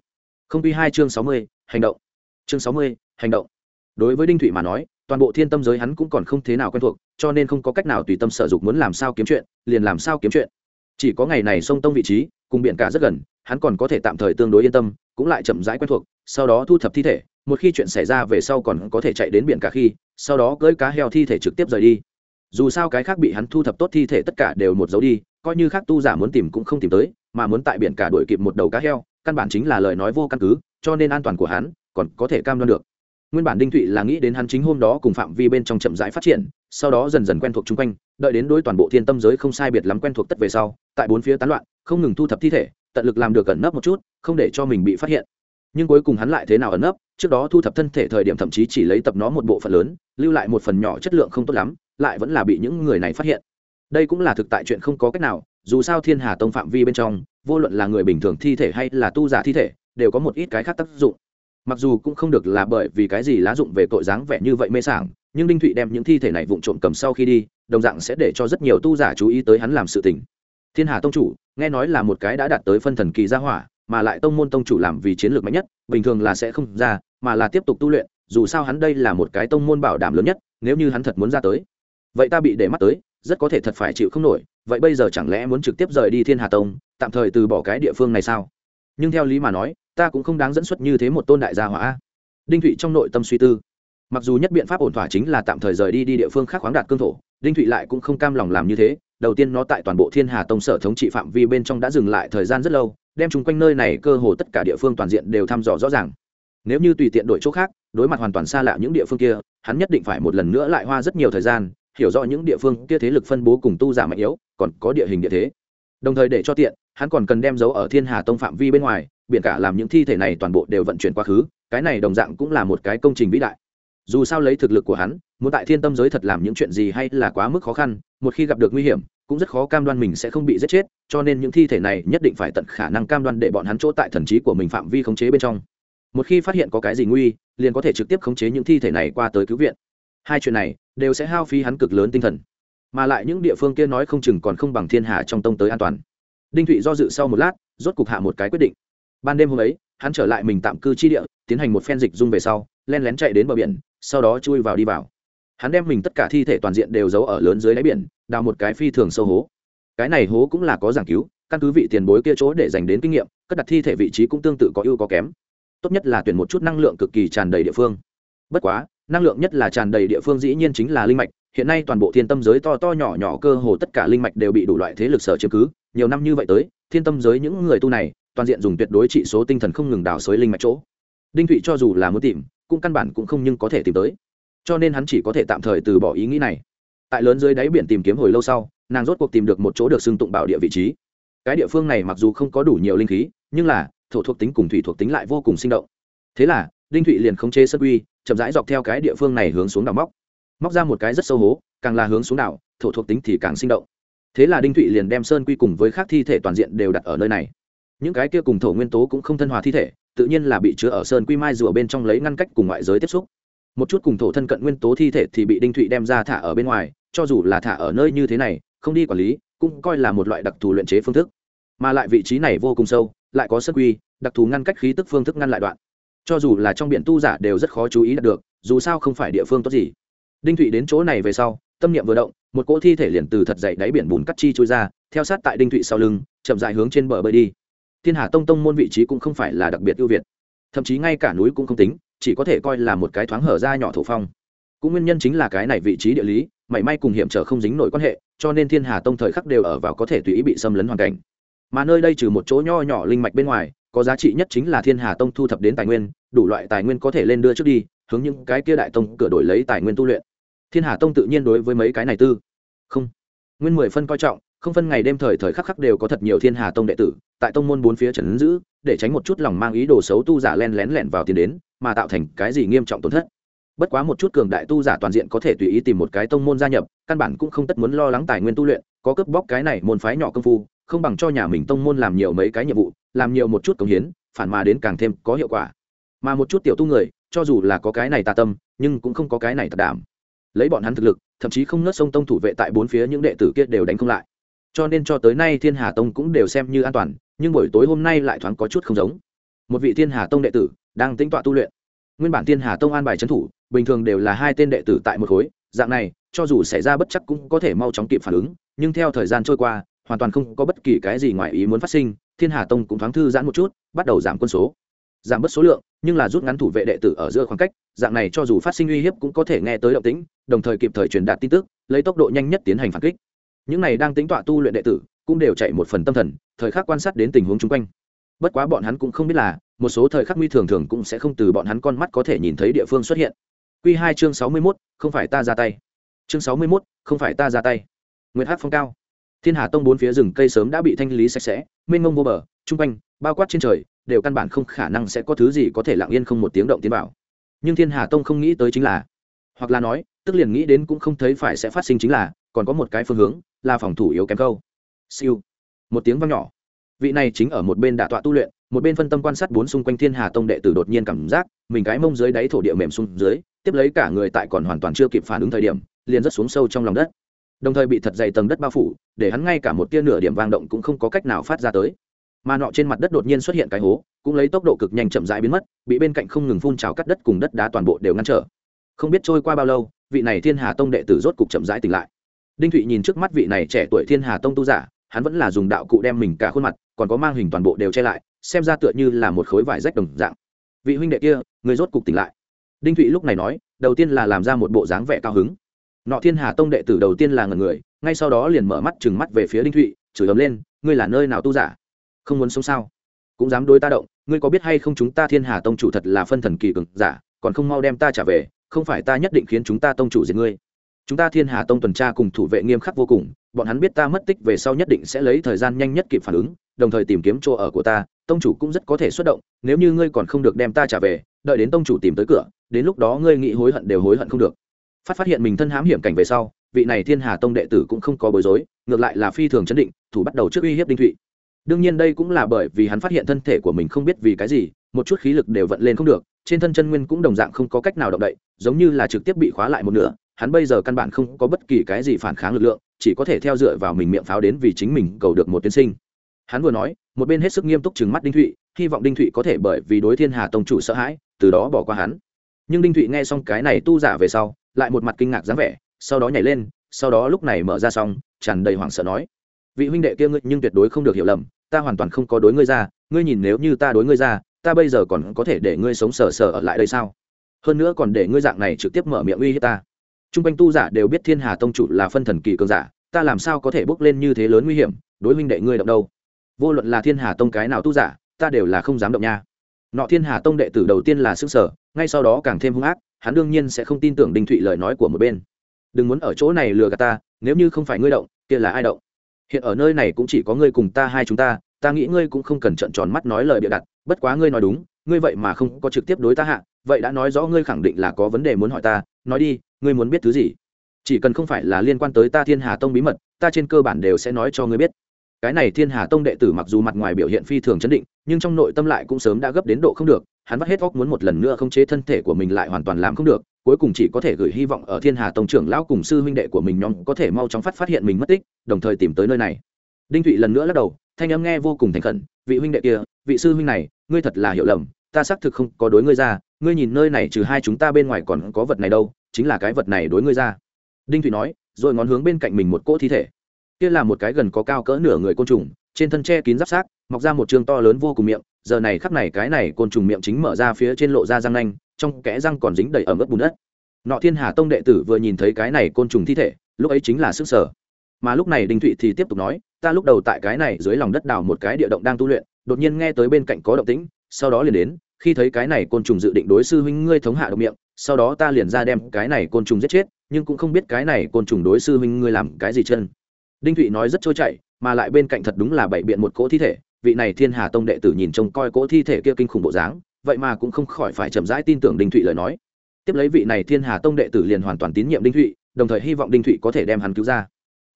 không quy hai chương sáu mươi, hành động. Chương sáu mươi, hành động. Đối với đinh thụy mà nói, toàn bộ thiên tâm giới hắn cũng còn không thế nào quen thuộc, cho nên không có cách nào tùy tâm sở dục muốn làm sao kiếm chuyện, liền làm sao kiếm chuyện. Chỉ có ngày này sông tông vị trí, cùng biển cả rất gần, hắn còn có thể tạm thời tương đối yên tâm, cũng lại chậm rãi quen thuộc, sau đó thu thập thi thể, một khi chuyện xảy ra về sau còn có thể chạy đến biển cả khi, sau đó cưỡi cá heo thi thể trực tiếp rời đi. Dù sao cái khác bị hắn thu thập tốt thi thể tất cả đều một dấu đi, coi như khác tu giả muốn tìm cũng không tìm tới, mà muốn tại biển cả đuổi kịp một đầu cá heo căn bản chính là lời nói vô căn cứ, cho nên an toàn của hắn còn có thể cam đoan được. Nguyên bản đinh thụy là nghĩ đến hắn chính hôm đó cùng phạm vi bên trong chậm rãi phát triển, sau đó dần dần quen thuộc chung quanh, đợi đến đối toàn bộ thiên tâm giới không sai biệt lắm quen thuộc tất về sau, tại bốn phía tán loạn, không ngừng thu thập thi thể, tận lực làm được ẩn nấp một chút, không để cho mình bị phát hiện. Nhưng cuối cùng hắn lại thế nào ẩn nấp, trước đó thu thập thân thể thời điểm thậm chí chỉ lấy tập nó một bộ phận lớn, lưu lại một phần nhỏ chất lượng không tốt lắm, lại vẫn là bị những người này phát hiện. Đây cũng là thực tại chuyện không có cách nào, dù sao thiên hà tông phạm vi bên trong vô luận là người bình thường thi thể hay là tu giả thi thể, đều có một ít cái khác tác dụng. Mặc dù cũng không được là bởi vì cái gì lá dụng về tội dáng vẻ như vậy mê sảng, nhưng đinh thụy đem những thi thể này vụng trộm cầm sau khi đi, đồng dạng sẽ để cho rất nhiều tu giả chú ý tới hắn làm sự tình. Thiên hà tông chủ, nghe nói là một cái đã đạt tới phân thần kỳ gia hỏa, mà lại tông môn tông chủ làm vì chiến lược mạnh nhất, bình thường là sẽ không ra, mà là tiếp tục tu luyện, dù sao hắn đây là một cái tông môn bảo đảm lớn nhất, nếu như hắn thật muốn ra tới, vậy ta bị để mắt tới, rất có thể thật phải chịu không nổi, vậy bây giờ chẳng lẽ muốn trực tiếp rời đi thiên hà tông tạm thời từ bỏ cái địa phương này sao? Nhưng theo lý mà nói, ta cũng không đáng dẫn xuất như thế một tôn đại gia hỏa đinh thụy trong nội tâm suy tư. Mặc dù nhất biện pháp ổn thỏa chính là tạm thời rời đi đi địa phương khác khoáng đạt cương thổ, đinh thụy lại cũng không cam lòng làm như thế. Đầu tiên nó tại toàn bộ thiên hà tông sở thống trị phạm vi bên trong đã dừng lại thời gian rất lâu, đem chung quanh nơi này cơ hồ tất cả địa phương toàn diện đều thăm dò rõ ràng. Nếu như tùy tiện đổi chỗ khác, đối mặt hoàn toàn xa lạ những địa phương kia, hắn nhất định phải một lần nữa lại hoa rất nhiều thời gian, hiểu rõ những địa phương kia thế lực phân bố cùng tu giả mạnh yếu, còn có địa hình địa thế. Đồng thời để cho tiện hắn còn cần đem dấu ở thiên hà tông phạm vi bên ngoài, biển cả làm những thi thể này toàn bộ đều vận chuyển quá khứ, cái này đồng dạng cũng là một cái công trình vĩ đại. Dù sao lấy thực lực của hắn, muốn tại thiên tâm giới thật làm những chuyện gì hay là quá mức khó khăn, một khi gặp được nguy hiểm, cũng rất khó cam đoan mình sẽ không bị giết chết, cho nên những thi thể này nhất định phải tận khả năng cam đoan để bọn hắn chỗ tại thần trí của mình phạm vi khống chế bên trong. Một khi phát hiện có cái gì nguy, liền có thể trực tiếp khống chế những thi thể này qua tới cứu viện. Hai chuyện này đều sẽ hao phí hắn cực lớn tinh thần. Mà lại những địa phương kia nói không chừng còn không bằng thiên hà trong tông tới an toàn đinh thụy do dự sau một lát, rốt cục hạ một cái quyết định. Ban đêm hôm ấy, hắn trở lại mình tạm cư chi địa, tiến hành một phen dịch dung về sau, len lén chạy đến bờ biển, sau đó chui vào đi vào. Hắn đem mình tất cả thi thể toàn diện đều giấu ở lớn dưới đáy biển, đào một cái phi thường sâu hố. Cái này hố cũng là có giảng cứu, căn cứ vị tiền bối kia chỗ để dành đến kinh nghiệm, cất đặt thi thể vị trí cũng tương tự có ưu có kém. Tốt nhất là tuyển một chút năng lượng cực kỳ tràn đầy địa phương. Bất quá, năng lượng nhất là tràn đầy địa phương dĩ nhiên chính là linh mạch hiện nay toàn bộ thiên tâm giới to to nhỏ nhỏ cơ hồ tất cả linh mạch đều bị đủ loại thế lực sở chiếm cứ, nhiều năm như vậy tới, thiên tâm giới những người tu này, toàn diện dùng tuyệt đối trị số tinh thần không ngừng đào xới linh mạch chỗ. Đinh thụy cho dù là muốn tìm, cũng căn bản cũng không nhưng có thể tìm tới. Cho nên hắn chỉ có thể tạm thời từ bỏ ý nghĩ này. Tại lớn dưới đáy biển tìm kiếm hồi lâu sau, nàng rốt cuộc tìm được một chỗ được xưng tụng bảo địa vị trí. Cái địa phương này mặc dù không có đủ nhiều linh khí, nhưng là, thổ thuộc tính cùng thủy thuộc tính lại vô cùng sinh động. Thế là, đinh thụy liền khống chế sân quy, chậm rãi dọc theo cái địa phương này hướng xuống đào móc móc ra một cái rất sâu hố, càng là hướng xuống đảo, thổ thuộc tính thì càng sinh động. Thế là đinh thụy liền đem sơn quy cùng với các thi thể toàn diện đều đặt ở nơi này. Những cái kia cùng thổ nguyên tố cũng không thân hòa thi thể, tự nhiên là bị chứa ở sơn quy mai rùa bên trong lấy ngăn cách cùng ngoại giới tiếp xúc. Một chút cùng thổ thân cận nguyên tố thi thể thì bị đinh thụy đem ra thả ở bên ngoài, cho dù là thả ở nơi như thế này, không đi quản lý, cũng coi là một loại đặc thù luyện chế phương thức. Mà lại vị trí này vô cùng sâu, lại có sơn quy, đặc thù ngăn cách khí tức phương thức ngăn lại đoạn. Cho dù là trong biển tu giả đều rất khó chú ý đạt được, dù sao không phải địa phương tốt gì đinh thụy đến chỗ này về sau, tâm niệm vừa động, một cỗ thi thể liền từ thật dậy đáy biển bùn cắt chi trôi ra, theo sát tại đinh thụy sau lưng, chậm dài hướng trên bờ bơi đi. Thiên hà tông tông môn vị trí cũng không phải là đặc biệt ưu việt, thậm chí ngay cả núi cũng không tính, chỉ có thể coi là một cái thoáng hở ra nhỏ thổ phong. Cũng nguyên nhân chính là cái này vị trí địa lý, mảy may cùng hiểm trở không dính nổi quan hệ, cho nên thiên hà tông thời khắc đều ở vào có thể tùy ý bị xâm lấn hoàn cảnh. Mà nơi đây trừ một chỗ nho nhỏ linh mạch bên ngoài, có giá trị nhất chính là thiên hà tông thu thập đến tài nguyên, đủ loại tài nguyên có thể lên đưa trước đi, hướng những cái kia đại tông cửa đổi lấy tài nguyên tu luyện thiên hà tông tự nhiên đối với mấy cái này tư. Không. Nguyên mười phân coi trọng, không phân ngày đêm thời thời khắc khắc đều có thật nhiều thiên hà tông đệ tử, tại tông môn bốn phía trần giữ, để tránh một chút lòng mang ý đồ xấu tu giả len lén lẻn vào tiền đến, mà tạo thành cái gì nghiêm trọng tổn thất. Bất quá một chút cường đại tu giả toàn diện có thể tùy ý tìm một cái tông môn gia nhập, căn bản cũng không tất muốn lo lắng tài nguyên tu luyện, có cướp bóc cái này môn phái nhỏ công phu, không bằng cho nhà mình tông môn làm nhiều mấy cái nhiệm vụ, làm nhiều một chút công hiến, phản mà đến càng thêm có hiệu quả. Mà một chút tiểu tu người, cho dù là có cái này tà tâm, nhưng cũng không có cái này thật đảm lấy bọn hắn thực lực, thậm chí không nớt sông tông thủ vệ tại bốn phía những đệ tử kia đều đánh không lại. Cho nên cho tới nay thiên hà tông cũng đều xem như an toàn, nhưng buổi tối hôm nay lại thoáng có chút không giống. Một vị thiên hà tông đệ tử đang tính tọa tu luyện. Nguyên bản thiên hà tông an bài trấn thủ, bình thường đều là hai tên đệ tử tại một khối, dạng này, cho dù xảy ra bất chắc cũng có thể mau chóng kịp phản ứng, nhưng theo thời gian trôi qua, hoàn toàn không có bất kỳ cái gì ngoài ý muốn phát sinh, thiên hà tông cũng thoáng thư giãn một chút, bắt đầu giảm quân số. Giảm bớt số lượng nhưng là rút ngắn thủ vệ đệ tử ở giữa khoảng cách, dạng này cho dù phát sinh uy hiếp cũng có thể nghe tới động tĩnh, đồng thời kịp thời truyền đạt tin tức, lấy tốc độ nhanh nhất tiến hành phản kích. Những này đang tính tọa tu luyện đệ tử, cũng đều chạy một phần tâm thần, thời khắc quan sát đến tình huống chung quanh. Bất quá bọn hắn cũng không biết là, một số thời khắc nguy thường thường cũng sẽ không từ bọn hắn con mắt có thể nhìn thấy địa phương xuất hiện. Q hai chương sáu mươi mốt, không phải ta ra tay. Chương sáu mươi mốt, không phải ta ra tay. Nguyễn hát phong cao. Thiên hà tông bốn phía rừng cây sớm đã bị thanh lý sạch sẽ, mênh mông vô bờ, chung quanh bao quát trên trời, đều căn bản không khả năng sẽ có thứ gì có thể lặng yên không một tiếng động tiến vào. Nhưng thiên hà tông không nghĩ tới chính là, hoặc là nói, tức liền nghĩ đến cũng không thấy phải sẽ phát sinh chính là, còn có một cái phương hướng, là phòng thủ yếu kém câu. Siêu. Một tiếng vang nhỏ. Vị này chính ở một bên đả tọa tu luyện, một bên phân tâm quan sát bốn xung quanh thiên hà tông đệ tử đột nhiên cảm giác, mình cái mông dưới đáy thổ địa mềm xuống dưới, tiếp lấy cả người tại còn hoàn toàn chưa kịp phản ứng thời điểm, liền rất xuống sâu trong lòng đất. Đồng thời bị thật dày tầng đất bao phủ, để hắn ngay cả một tia nửa điểm vang động cũng không có cách nào phát ra tới mà nọ trên mặt đất đột nhiên xuất hiện cái hố, cũng lấy tốc độ cực nhanh chậm rãi biến mất, bị bên cạnh không ngừng phun trào cắt đất cùng đất đá toàn bộ đều ngăn trở. Không biết trôi qua bao lâu, vị này thiên hà tông đệ tử rốt cục chậm rãi tỉnh lại. Đinh thụy nhìn trước mắt vị này trẻ tuổi thiên hà tông tu giả, hắn vẫn là dùng đạo cụ đem mình cả khuôn mặt, còn có mang hình toàn bộ đều che lại, xem ra tựa như là một khối vải rách đồng dạng. Vị huynh đệ kia, người rốt cục tỉnh lại. Đinh thụy lúc này nói, đầu tiên là làm ra một bộ dáng vẻ cao hứng. Nọ thiên hà tông đệ tử đầu tiên là ngần người, ngay sau đó liền mở mắt chừng mắt về phía đinh thụy, chửi ấm lên, ngươi là nơi nào tu giả? Không muốn sống sao? Cũng dám đối ta động, ngươi có biết hay không chúng ta thiên hà tông chủ thật là phân thần kỳ cường giả, còn không mau đem ta trả về, không phải ta nhất định khiến chúng ta tông chủ diệt ngươi. Chúng ta thiên hà tông tuần tra cùng thủ vệ nghiêm khắc vô cùng, bọn hắn biết ta mất tích về sau nhất định sẽ lấy thời gian nhanh nhất kịp phản ứng, đồng thời tìm kiếm chỗ ở của ta, tông chủ cũng rất có thể xuất động, nếu như ngươi còn không được đem ta trả về, đợi đến tông chủ tìm tới cửa, đến lúc đó ngươi nghĩ hối hận đều hối hận không được. Phát phát hiện mình thân hãm hiểm cảnh về sau, vị này thiên hà tông đệ tử cũng không có bối rối, ngược lại là phi thường chấn định, thủ bắt đầu trước uy hiếp đinh thụy đương nhiên đây cũng là bởi vì hắn phát hiện thân thể của mình không biết vì cái gì, một chút khí lực đều vận lên không được, trên thân chân nguyên cũng đồng dạng không có cách nào động đậy, giống như là trực tiếp bị khóa lại một nửa, hắn bây giờ căn bản không có bất kỳ cái gì phản kháng lực lượng, chỉ có thể theo dựa vào mình miệng pháo đến vì chính mình cầu được một tiên sinh. Hắn vừa nói, một bên hết sức nghiêm túc chừng mắt đinh thụy, hy vọng đinh thụy có thể bởi vì đối thiên hà tông chủ sợ hãi, từ đó bỏ qua hắn. Nhưng đinh thụy nghe xong cái này tu giả về sau, lại một mặt kinh ngạc dáng vẻ, sau đó nhảy lên, sau đó lúc này mở ra xong, tràn đầy hoảng sợ nói, vị huynh đệ kia ngươi nhưng tuyệt đối không được hiểu lầm ta hoàn toàn không có đối ngươi ra, ngươi nhìn nếu như ta đối ngươi ra, ta bây giờ còn có thể để ngươi sống sờ sờ ở lại đây sao? Hơn nữa còn để ngươi dạng này trực tiếp mở miệng uy hiếp ta. T r u n g quanh tu giả đều biết thiên hà tông chủ là phân thần kỳ cường giả, ta làm sao có thể bước lên như thế lớn nguy hiểm, đối huynh đệ ngươi động đâu? Vô luận là thiên hà tông cái nào tu giả, ta đều là không dám động nha. Nọ thiên hà tông đệ tử đầu tiên là xương sở, ngay sau đó càng thêm hung ác, hắn đương nhiên sẽ không tin tưởng đinh thụy lời nói của một bên. Đừng muốn ở chỗ này lừa gạt ta, nếu như không phải ngươi động, kia là ai động? Hiện ở nơi này cũng chỉ có ngươi cùng ta hai chúng ta ta nghĩ ngươi cũng không cần trợn tròn mắt nói lời bịa đặt, bất quá ngươi nói đúng, ngươi vậy mà không có trực tiếp đối ta hạ, vậy đã nói rõ ngươi khẳng định là có vấn đề muốn hỏi ta, nói đi, ngươi muốn biết thứ gì? Chỉ cần không phải là liên quan tới ta thiên hà tông bí mật, ta trên cơ bản đều sẽ nói cho ngươi biết cái này thiên hà tông đệ tử mặc dù mặt ngoài biểu hiện phi thường chấn định, nhưng trong nội tâm lại cũng sớm đã gấp đến độ không được, hắn vắt hết óc muốn một lần nữa không chế thân thể của mình lại hoàn toàn làm không được, cuối cùng chỉ có thể gửi hy vọng ở thiên hà tông trưởng lão cùng sư huynh đệ của mình nhóm có thể mau chóng phát phát hiện mình mất tích, đồng thời tìm tới nơi này. Đinh thụy lần nữa lắc đầu, thanh âm nghe vô cùng thành khẩn, vị huynh đệ kia, vị sư huynh này, ngươi thật là hiểu lầm, ta xác thực không có đối ngươi ra, ngươi nhìn nơi này trừ hai chúng ta bên ngoài còn có vật này đâu, chính là cái vật này đối ngươi ra. Đinh thụy nói, rồi ngón hướng bên cạnh mình một cỗ thi thể kia là một cái gần có cao cỡ nửa người côn trùng, trên thân che kín giáp sát mọc ra một chương to lớn vô cùng miệng, giờ này khắp này cái này côn trùng miệng chính mở ra phía trên lộ ra răng nanh, trong kẽ răng còn dính đầy ẩm ướt bùn đất. Nọ thiên hà tông đệ tử vừa nhìn thấy cái này côn trùng thi thể, lúc ấy chính là sức sở mà lúc này đinh thụy thì tiếp tục nói, ta lúc đầu tại cái này dưới lòng đất đào một cái địa động đang tu luyện, đột nhiên nghe tới bên cạnh có động tĩnh, sau đó liền đến, khi thấy cái này côn trùng dự định đối sư huynh ngươi thống hạ độc miệng, sau đó ta liền ra đem cái này côn trùng giết chết, nhưng cũng không biết cái này côn trùng đối sư huynh ngươi làm cái gì chân đinh thụy nói rất trôi chảy, mà lại bên cạnh thật đúng là bảy biện một cỗ thi thể, vị này thiên hà tông đệ tử nhìn trông coi cỗ thi thể kia kinh khủng bộ dáng, vậy mà cũng không khỏi phải chậm rãi tin tưởng đinh thụy lời nói. Tiếp lấy vị này thiên hà tông đệ tử liền hoàn toàn tín nhiệm đinh thụy, đồng thời hy vọng đinh thụy có thể đem hắn cứu ra.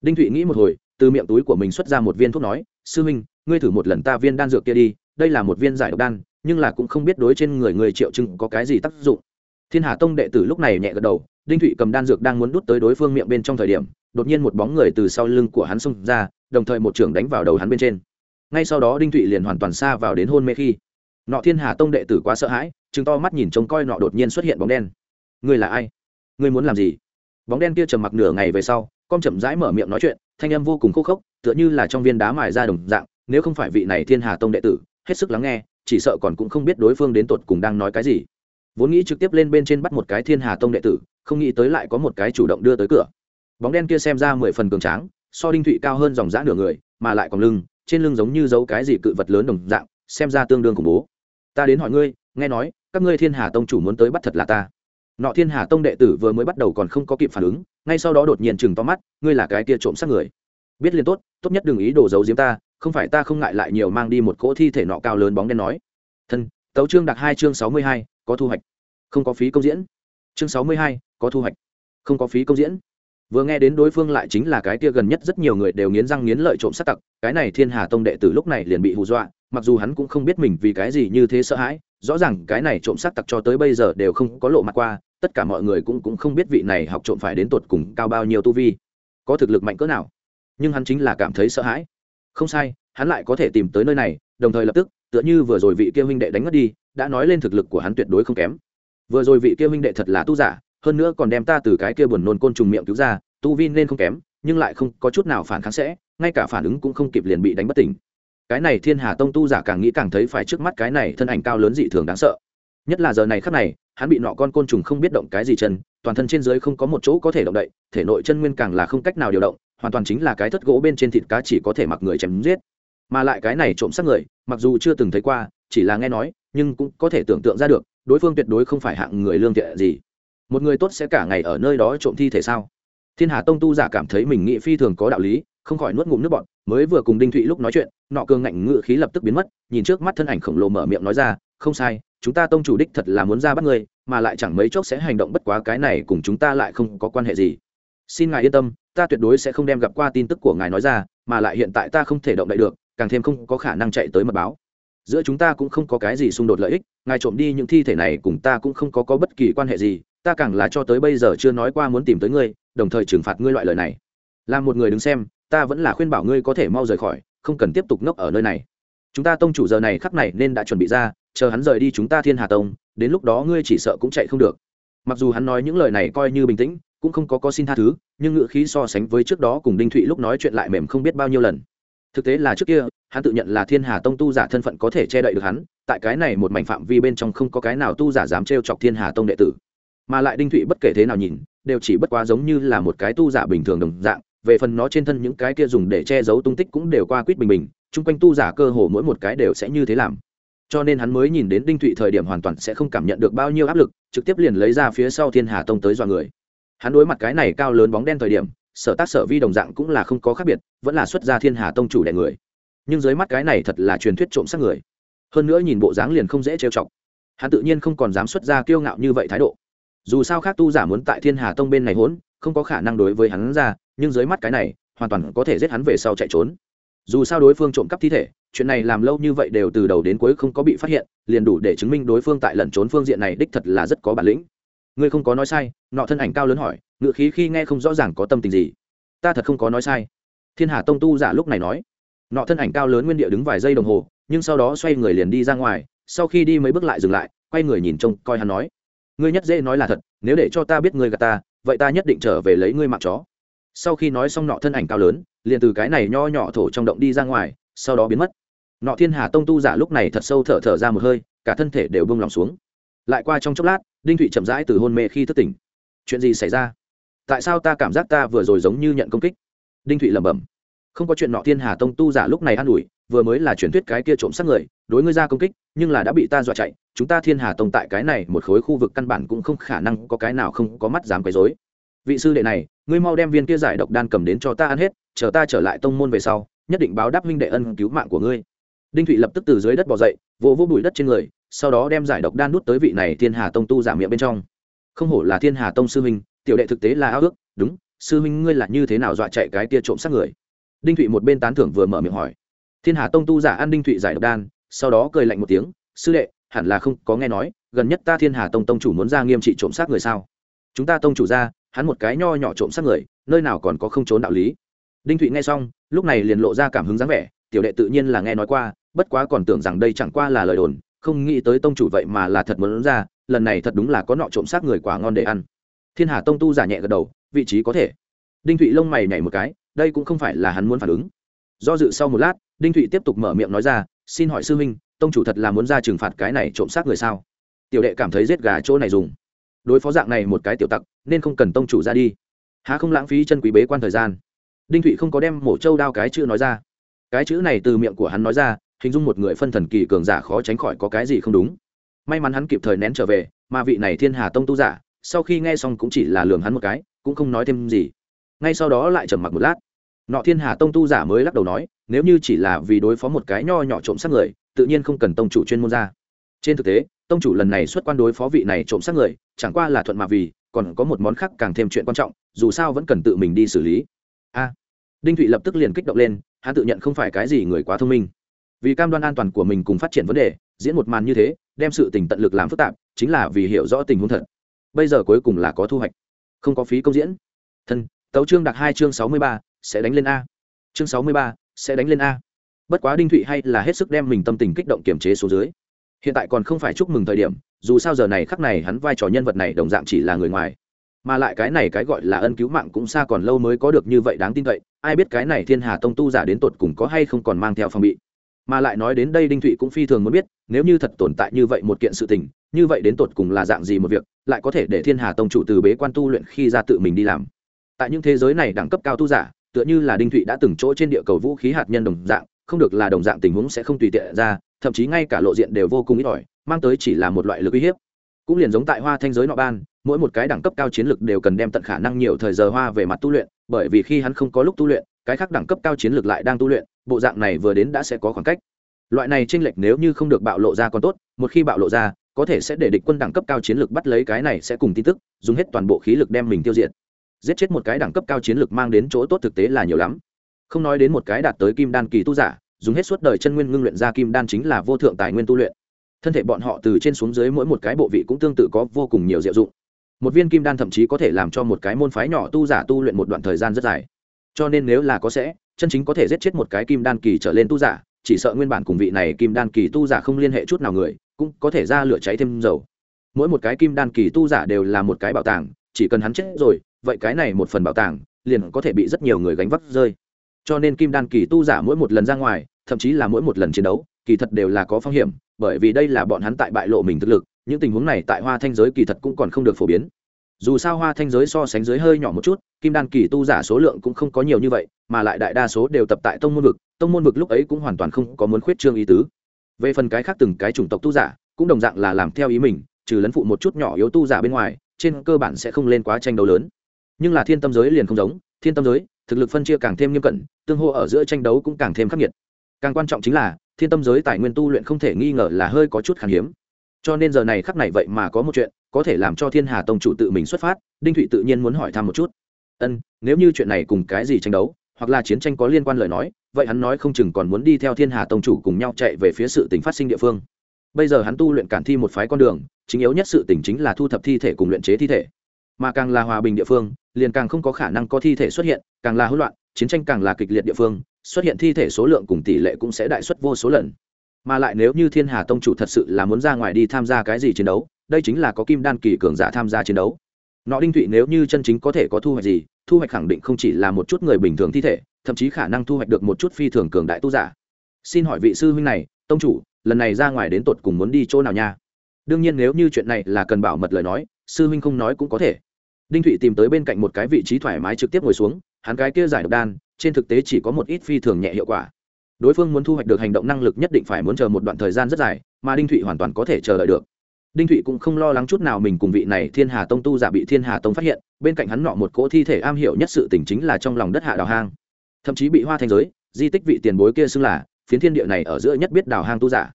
Đinh thụy nghĩ một hồi, từ miệng túi của mình xuất ra một viên thuốc nói, sư huynh, ngươi thử một lần ta viên đan dược kia đi, đây là một viên giải độc đan, nhưng là cũng không biết đối trên người người triệu chứng có cái gì tác dụng. Thiên hà tông đệ tử lúc này nhẹ gật đầu đinh thụy cầm đan dược đang muốn đút tới đối phương miệng bên trong thời điểm, đột nhiên một bóng người từ sau lưng của hắn xông ra, đồng thời một trưởng đánh vào đầu hắn bên trên. Ngay sau đó đinh thụy liền hoàn toàn xa vào đến hôn mê khi, nọ thiên hà tông đệ tử quá sợ hãi chừng to mắt nhìn trông coi nọ đột nhiên xuất hiện bóng đen. Ngươi là ai? Ngươi muốn làm gì? Bóng đen kia trầm mặc nửa ngày về sau, con chậm rãi mở miệng nói chuyện, thanh âm vô cùng khô khốc, tựa như là trong viên đá mài ra đồng dạng, nếu không phải vị này thiên hà tông đệ tử, hết sức lắng nghe, chỉ sợ còn cũng không biết đối phương đến tột cùng đang nói cái gì. Vốn nghĩ trực tiếp lên bên trên bắt một cái thiên hà tông đệ tử không nghĩ tới lại có một cái chủ động đưa tới cửa. Bóng đen kia xem ra mười phần cường tráng, so đinh thụy cao hơn dòng dã nửa người, mà lại còn lưng, trên lưng giống như giấu cái gì cự vật lớn đồng dạng, xem ra tương đương khủng bố. Ta đến hỏi ngươi, nghe nói, các ngươi thiên hà tông chủ muốn tới bắt thật là ta. Nọ thiên hà tông đệ tử vừa mới bắt đầu còn không có kịp phản ứng, ngay sau đó đột nhiên chừng to mắt, ngươi là cái kia trộm sát người. Biết liền tốt tốt nhất đừng ý đồ giấu giếm ta, không phải ta không ngại lại nhiều mang đi một cỗ thi thể nọ cao lớn bóng đen nói. Thân, tấu chương đặc hai chương sáu mươi hai, có thu hoạch, không có phí công diễn. Chương sáu mươi hai có thu hoạch, không có phí công diễn. Vừa nghe đến đối phương lại chính là cái kia gần nhất rất nhiều người đều nghiến răng nghiến lợi trộm sát tặc, cái này thiên hà tông đệ tử lúc này liền bị hù dọa, mặc dù hắn cũng không biết mình vì cái gì như thế sợ hãi, rõ ràng cái này trộm sát tặc cho tới bây giờ đều không có lộ mặt qua, tất cả mọi người cũng cũng không biết vị này học trộm phải đến tột cùng cao bao nhiêu tu vi, có thực lực mạnh cỡ nào. Nhưng hắn chính là cảm thấy sợ hãi. Không sai, hắn lại có thể tìm tới nơi này, đồng thời lập tức, tựa như vừa rồi vị kia huynh đệ đánh mất đi, đã nói lên thực lực của hắn tuyệt đối không kém. Vừa rồi vị kia huynh đệ thật là tu giả hơn nữa còn đem ta từ cái kia buồn nôn côn trùng miệng cứu ra, tu vi nên không kém, nhưng lại không có chút nào phản kháng sẽ, ngay cả phản ứng cũng không kịp liền bị đánh bất tỉnh. Cái này thiên hà tông tu giả càng nghĩ càng thấy phải trước mắt cái này thân ảnh cao lớn dị thường đáng sợ. Nhất là giờ này khắc này, hắn bị nọ con côn trùng không biết động cái gì chân, toàn thân trên dưới không có một chỗ có thể động đậy, thể nội chân nguyên càng là không cách nào điều động, hoàn toàn chính là cái thất gỗ bên trên thịt cá chỉ có thể mặc người chém giết. Mà lại cái này trộm xác người, mặc dù chưa từng thấy qua, chỉ là nghe nói, nhưng cũng có thể tưởng tượng ra được, đối phương tuyệt đối không phải hạng người lương thiện gì một người tốt sẽ cả ngày ở nơi đó trộm thi thể sao? Thiên hà tông tu giả cảm thấy mình nghĩ phi thường có đạo lý không khỏi nuốt ngụm nước bọn mới vừa cùng đinh thụy lúc nói chuyện nọ cường ngạnh ngự khí lập tức biến mất nhìn trước mắt thân ảnh khổng lồ mở miệng nói ra không sai chúng ta tông chủ đích thật là muốn ra bắt người mà lại chẳng mấy chốc sẽ hành động bất quá cái này cùng chúng ta lại không có quan hệ gì. Xin ngài yên tâm ta tuyệt đối sẽ không đem gặp qua tin tức của ngài nói ra mà lại hiện tại ta không thể động đậy được càng thêm không có khả năng chạy tới mật báo. Giữa chúng ta cũng không có cái gì xung đột lợi ích ngài trộm đi những thi thể này cùng ta cũng không có, có bất kỳ quan hệ gì ta càng là cho tới bây giờ chưa nói qua muốn tìm tới ngươi, đồng thời trừng phạt ngươi loại lời này. Là một người đứng xem, ta vẫn là khuyên bảo ngươi có thể mau rời khỏi, không cần tiếp tục ngốc ở nơi này. Chúng ta tông chủ giờ này khắc này nên đã chuẩn bị ra, chờ hắn rời đi chúng ta thiên hà tông, đến lúc đó ngươi chỉ sợ cũng chạy không được. Mặc dù hắn nói những lời này coi như bình tĩnh, cũng không có có xin tha thứ, nhưng ngữ khí so sánh với trước đó cùng đinh thụy lúc nói chuyện lại mềm không biết bao nhiêu lần. Thực tế là trước kia, hắn tự nhận là thiên hà tông tu giả thân phận có thể che đậy được hắn, tại cái này một mảnh phạm vi bên trong không có cái nào tu giả dám trêu chọc thiên hà tông đệ tử mà lại đinh thụy bất kể thế nào nhìn, đều chỉ bất quá giống như là một cái tu giả bình thường đồng dạng, về phần nó trên thân những cái kia dùng để che giấu tung tích cũng đều qua quýt bình bình, chung quanh tu giả cơ hồ mỗi một cái đều sẽ như thế làm. Cho nên hắn mới nhìn đến đinh thụy thời điểm hoàn toàn sẽ không cảm nhận được bao nhiêu áp lực, trực tiếp liền lấy ra phía sau thiên hà tông tới dọa người. Hắn đối mặt cái này cao lớn bóng đen thời điểm, sở tác sở vi đồng dạng cũng là không có khác biệt, vẫn là xuất gia thiên hà tông chủ đẻ người. Nhưng dưới mắt cái này thật là truyền thuyết trộm sát người. Hơn nữa nhìn bộ dáng liền không dễ trêu chọc. Hắn tự nhiên không còn dám xuất ra kiêu ngạo như vậy thái độ dù sao khác tu giả muốn tại thiên hà tông bên này hỗn, không có khả năng đối với hắn ra, nhưng dưới mắt cái này, hoàn toàn có thể giết hắn về sau chạy trốn. Dù sao đối phương trộm cắp thi thể, chuyện này làm lâu như vậy đều từ đầu đến cuối không có bị phát hiện, liền đủ để chứng minh đối phương tại lẩn trốn phương diện này đích thật là rất có bản lĩnh. Ngươi không có nói sai, nọ thân ảnh cao lớn hỏi, ngự khí khi nghe không rõ ràng có tâm tình gì. Ta thật không có nói sai. Thiên hà tông tu giả lúc này nói. Nọ thân ảnh cao lớn nguyên địa đứng vài giây đồng hồ, nhưng sau đó xoay người liền đi ra ngoài, sau khi đi mấy bước lại dừng lại, quay người nhìn trông coi hắn nói ngươi nhất dễ nói là thật, nếu để cho ta biết ngươi gạt ta, vậy ta nhất định trở về lấy ngươi mạng chó. Sau khi nói xong nọ thân ảnh cao lớn, liền từ cái này nho nhỏ thổ trong động đi ra ngoài, sau đó biến mất. Nọ thiên hà tông tu giả lúc này thật sâu thở thở ra một hơi, cả thân thể đều bông lòng xuống. Lại qua trong chốc lát, đinh thụy chậm rãi từ hôn mê khi thức tỉnh. Chuyện gì xảy ra? Tại sao ta cảm giác ta vừa rồi giống như nhận công kích? Đinh thụy lẩm bẩm. Không có chuyện nọ thiên hà tông tu giả lúc này an ủi, vừa mới là truyền thuyết cái kia trộm sát người, đối ngươi ra công kích, nhưng là đã bị ta dọa chạy chúng ta thiên hà tông tại cái này một khối khu vực căn bản cũng không khả năng có cái nào không có mắt dám quấy dối vị sư đệ này, ngươi mau đem viên kia giải độc đan cầm đến cho ta ăn hết, chờ ta trở lại tông môn về sau, nhất định báo đáp huynh đệ ân cứu mạng của ngươi. Đinh thụy lập tức từ dưới đất bỏ dậy, vỗ vỗ bụi đất trên người, sau đó đem giải độc đan nút tới vị này thiên hà tông tu giả miệng bên trong. Không hổ là thiên hà tông sư huynh, tiểu đệ thực tế là ao ước, đúng, sư huynh ngươi là như thế nào dọa chạy cái tia trộm sát người? Đinh thụy một bên tán thưởng vừa mở miệng hỏi. Thiên hà tông tu giả ăn đinh thụy giải độc đan, sau đó cười lạnh một tiếng, sư đệ hẳn là không có nghe nói, gần nhất ta thiên hà tông tông chủ muốn ra nghiêm trị trộm sát người sao? Chúng ta tông chủ ra, hắn một cái nho nhỏ trộm sát người, nơi nào còn có không trốn đạo lý? Đinh thụy nghe xong, lúc này liền lộ ra cảm hứng dáng vẻ, tiểu đệ tự nhiên là nghe nói qua, bất quá còn tưởng rằng đây chẳng qua là lời đồn, không nghĩ tới tông chủ vậy mà là thật muốn ra, lần này thật đúng là có nọ trộm sát người quả ngon để ăn. Thiên hà tông tu giả nhẹ gật đầu, vị trí có thể. Đinh thụy lông mày nhảy một cái, đây cũng không phải là hắn muốn phản ứng. Do dự sau một lát, đinh thụy tiếp tục mở miệng nói ra, xin hỏi sư huynh tông chủ thật là muốn ra trừng phạt cái này trộm xác người sao? Tiểu đệ cảm thấy giết gà chỗ này dùng. Đối phó dạng này một cái tiểu tặc, nên không cần tông chủ ra đi. Há không lãng phí chân quý bế quan thời gian? Đinh thụy không có đem mổ trâu đao cái chữ nói ra. Cái chữ này từ miệng của hắn nói ra, hình dung một người phân thần kỳ cường giả khó tránh khỏi có cái gì không đúng. May mắn hắn kịp thời nén trở về, mà vị này thiên hà tông tu giả, sau khi nghe xong cũng chỉ là lường hắn một cái, cũng không nói thêm gì. Ngay sau đó lại trầm mặc một lát. Nọ thiên hà tông tu giả mới lắc đầu nói, nếu như chỉ là vì đối phó một cái nho nhỏ trộm sát người tự nhiên không cần tông chủ chuyên môn ra. Trên thực tế, tông chủ lần này xuất quan đối phó vị này trộm sát người, chẳng qua là thuận mà vì, còn có một món khác càng thêm chuyện quan trọng, dù sao vẫn cần tự mình đi xử lý. A. Đinh thụy lập tức liền kích động lên, hắn tự nhận không phải cái gì người quá thông minh. Vì cam đoan an toàn của mình cùng phát triển vấn đề, diễn một màn như thế, đem sự tình tận lực làm phức tạp, chính là vì hiểu rõ tình huống thật. Bây giờ cuối cùng là có thu hoạch, không có phí công diễn. Thân, tấu chương đặc hai chương sáu mươi ba, sẽ đánh lên a. Chương sáu mươi ba, sẽ đánh lên a bất quá đinh thụy hay là hết sức đem mình tâm tình kích động kiềm chế số dưới. Hiện tại còn không phải chúc mừng thời điểm, dù sao giờ này khắc này hắn vai trò nhân vật này đồng dạng chỉ là người ngoài. Mà lại cái này cái gọi là ân cứu mạng cũng xa còn lâu mới có được như vậy đáng tin cậy, ai biết cái này thiên hà tông tu giả đến tột cùng có hay không còn mang theo phòng bị. Mà lại nói đến đây đinh thụy cũng phi thường muốn biết, nếu như thật tồn tại như vậy một kiện sự tình, như vậy đến tột cùng là dạng gì một việc, lại có thể để thiên hà tông chủ từ bế quan tu luyện khi ra tự mình đi làm. Tại những thế giới này đẳng cấp cao tu giả, tựa như là đinh thụy đã từng chỗ trên địa cầu vũ khí hạt nhân đồng dạng không được là đồng dạng tình huống sẽ không tùy tiện ra, thậm chí ngay cả lộ diện đều vô cùng ít ỏi, mang tới chỉ là một loại lực uy hiếp. Cũng liền giống tại hoa thanh giới nọ ban, mỗi một cái đẳng cấp cao chiến lược đều cần đem tận khả năng nhiều thời giờ hoa về mặt tu luyện, bởi vì khi hắn không có lúc tu luyện, cái khác đẳng cấp cao chiến lược lại đang tu luyện, bộ dạng này vừa đến đã sẽ có khoảng cách. Loại này tranh lệch nếu như không được bạo lộ ra còn tốt, một khi bạo lộ ra, có thể sẽ để địch quân đẳng cấp cao chiến lược bắt lấy cái này sẽ cùng tin tức, dùng hết toàn bộ khí lực đem mình tiêu diệt. Giết chết một cái đẳng cấp cao chiến lược mang đến chỗ tốt thực tế là nhiều lắm không nói đến một cái đạt tới kim đan kỳ tu giả, dùng hết suốt đời chân nguyên ngưng luyện ra kim đan chính là vô thượng tài nguyên tu luyện. Thân thể bọn họ từ trên xuống dưới mỗi một cái bộ vị cũng tương tự có vô cùng nhiều diệu dụng. Một viên kim đan thậm chí có thể làm cho một cái môn phái nhỏ tu giả tu luyện một đoạn thời gian rất dài. Cho nên nếu là có sẽ, chân chính có thể giết chết một cái kim đan kỳ trở lên tu giả, chỉ sợ nguyên bản cùng vị này kim đan kỳ tu giả không liên hệ chút nào người, cũng có thể ra lửa cháy thêm dầu. Mỗi một cái kim đan kỳ tu giả đều là một cái bảo tàng, chỉ cần hắn chết rồi, vậy cái này một phần bảo tàng, liền có thể bị rất nhiều người gánh vác rơi cho nên kim đan kỳ tu giả mỗi một lần ra ngoài, thậm chí là mỗi một lần chiến đấu, kỳ thật đều là có phong hiểm, bởi vì đây là bọn hắn tại bại lộ mình thực lực, những tình huống này tại hoa thanh giới kỳ thật cũng còn không được phổ biến. Dù sao hoa thanh giới so sánh giới hơi nhỏ một chút, kim đan kỳ tu giả số lượng cũng không có nhiều như vậy, mà lại đại đa số đều tập tại tông môn vực, tông môn vực lúc ấy cũng hoàn toàn không có muốn khuyết trương ý tứ. Về phần cái khác từng cái chủng tộc tu giả, cũng đồng dạng là làm theo ý mình, trừ lấn phụ một chút nhỏ yếu tu giả bên ngoài, trên cơ bản sẽ không lên quá tranh đấu lớn. Nhưng là thiên tâm giới liền không giống, thiên tâm giới thực lực phân chia càng thêm nghiêm cẩn, tương hô ở giữa tranh đấu cũng càng thêm khắc nghiệt. Càng quan trọng chính là, thiên tâm giới tài nguyên tu luyện không thể nghi ngờ là hơi có chút khan hiếm. Cho nên giờ này khắc này vậy mà có một chuyện, có thể làm cho thiên hà tông chủ tự mình xuất phát, đinh thụy tự nhiên muốn hỏi thăm một chút. Ân, nếu như chuyện này cùng cái gì tranh đấu, hoặc là chiến tranh có liên quan lời nói, vậy hắn nói không chừng còn muốn đi theo thiên hà tông chủ cùng nhau chạy về phía sự tình phát sinh địa phương. Bây giờ hắn tu luyện cản thi một phái con đường, chính yếu nhất sự tỉnh chính là thu thập thi thể cùng luyện chế thi thể mà càng là hòa bình địa phương, liền càng không có khả năng có thi thể xuất hiện, càng là hỗn loạn, chiến tranh càng là kịch liệt địa phương, xuất hiện thi thể số lượng cùng tỷ lệ cũng sẽ đại xuất vô số lần. Mà lại nếu như thiên hà tông chủ thật sự là muốn ra ngoài đi tham gia cái gì chiến đấu, đây chính là có kim đan kỳ cường giả tham gia chiến đấu. Nọ đinh thụy nếu như chân chính có thể có thu hoạch gì, thu hoạch khẳng định không chỉ là một chút người bình thường thi thể, thậm chí khả năng thu hoạch được một chút phi thường cường đại tu giả. Xin hỏi vị sư huynh này, tông chủ, lần này ra ngoài đến tột cùng muốn đi chỗ nào nha? Đương nhiên nếu như chuyện này là cần bảo mật lời nói, sư huynh không nói cũng có thể đinh thụy tìm tới bên cạnh một cái vị trí thoải mái trực tiếp ngồi xuống, hắn cái kia giải độc đan, trên thực tế chỉ có một ít phi thường nhẹ hiệu quả. Đối phương muốn thu hoạch được hành động năng lực nhất định phải muốn chờ một đoạn thời gian rất dài, mà đinh thụy hoàn toàn có thể chờ đợi được. Đinh thụy cũng không lo lắng chút nào mình cùng vị này thiên hà tông tu giả bị thiên hà tông phát hiện, bên cạnh hắn nọ một cỗ thi thể am hiểu nhất sự tỉnh chính là trong lòng đất hạ đào hang. Thậm chí bị hoa thành giới, di tích vị tiền bối kia xưng là, phiến thiên địa này ở giữa nhất biết đào hang tu giả.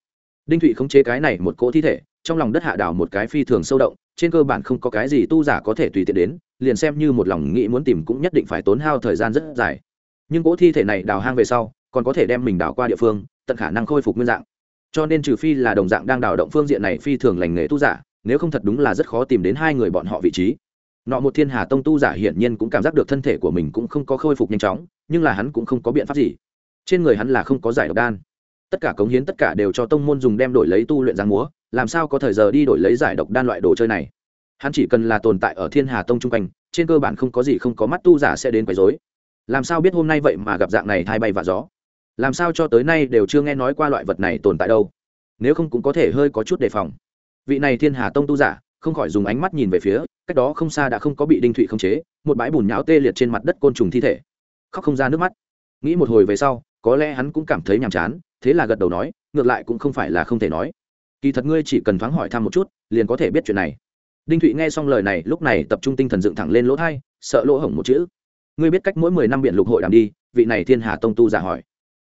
Đinh thụy không chế cái này một cỗ thi thể trong lòng đất hạ đào một cái phi thường sâu động, trên cơ bản không có cái gì tu giả có thể tùy tiện đến, liền xem như một lòng nghĩ muốn tìm cũng nhất định phải tốn hao thời gian rất dài. Nhưng cỗ thi thể này đào hang về sau, còn có thể đem mình đào qua địa phương, tận khả năng khôi phục nguyên dạng. Cho nên trừ phi là đồng dạng đang đào động phương diện này phi thường lành nghề tu giả, nếu không thật đúng là rất khó tìm đến hai người bọn họ vị trí. Nọ một thiên hà tông tu giả hiển nhiên cũng cảm giác được thân thể của mình cũng không có khôi phục nhanh chóng, nhưng là hắn cũng không có biện pháp gì. Trên người hắn là không có giải độc đan tất cả cống hiến tất cả đều cho tông môn dùng đem đổi lấy tu luyện giang múa, làm sao có thời giờ đi đổi lấy giải độc đan loại đồ chơi này? Hắn chỉ cần là tồn tại ở thiên hà tông chung quanh, trên cơ bản không có gì không có mắt tu giả sẽ đến quấy dối làm sao biết hôm nay vậy mà gặp dạng này thay bay và gió? Làm sao cho tới nay đều chưa nghe nói qua loại vật này tồn tại đâu? Nếu không cũng có thể hơi có chút đề phòng. Vị này thiên hà tông tu giả, không khỏi dùng ánh mắt nhìn về phía, cách đó không xa đã không có bị đinh thụy khống chế, một bãi bùn nhão tê liệt trên mặt đất côn trùng thi thể. Khóc không ra nước mắt. Nghĩ một hồi về sau, có lẽ hắn cũng cảm thấy nhàm chán thế là gật đầu nói, ngược lại cũng không phải là không thể nói. Kỳ thật ngươi chỉ cần thoáng hỏi thăm một chút, liền có thể biết chuyện này. Đinh thụy nghe xong lời này, lúc này tập trung tinh thần dựng thẳng lên lỗ thai, sợ lỗ hổng một chữ. Ngươi biết cách mỗi mười năm biện lục hội đàm đi, vị này thiên hà tông tu giả hỏi.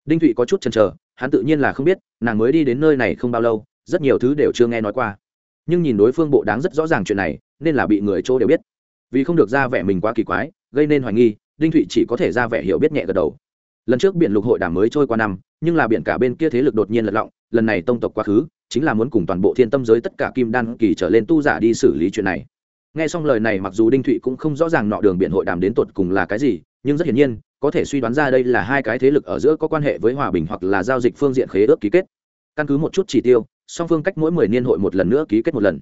Đinh thụy có chút chần chờ, hắn tự nhiên là không biết, nàng mới đi đến nơi này không bao lâu, rất nhiều thứ đều chưa nghe nói qua. Nhưng nhìn đối phương bộ đáng rất rõ ràng chuyện này, nên là bị người chỗ đều biết. Vì không được ra vẻ mình quá kỳ quái, gây nên hoài nghi, đinh thụy chỉ có thể ra vẻ hiểu biết nhẹ gật đầu lần trước biển lục hội đàm mới trôi qua năm, nhưng là biển cả bên kia thế lực đột nhiên lật lọng, lần này tông tộc quá khứ, chính là muốn cùng toàn bộ thiên tâm giới tất cả kim đan kỳ trở lên tu giả đi xử lý chuyện này. Nghe xong lời này mặc dù đinh thụy cũng không rõ ràng nọ đường biển hội đàm đến tột cùng là cái gì, nhưng rất hiển nhiên, có thể suy đoán ra đây là hai cái thế lực ở giữa có quan hệ với hòa bình hoặc là giao dịch phương diện khế ước ký kết. Căn cứ một chút chỉ tiêu, song phương cách mỗi mười niên hội một lần nữa ký kết một lần.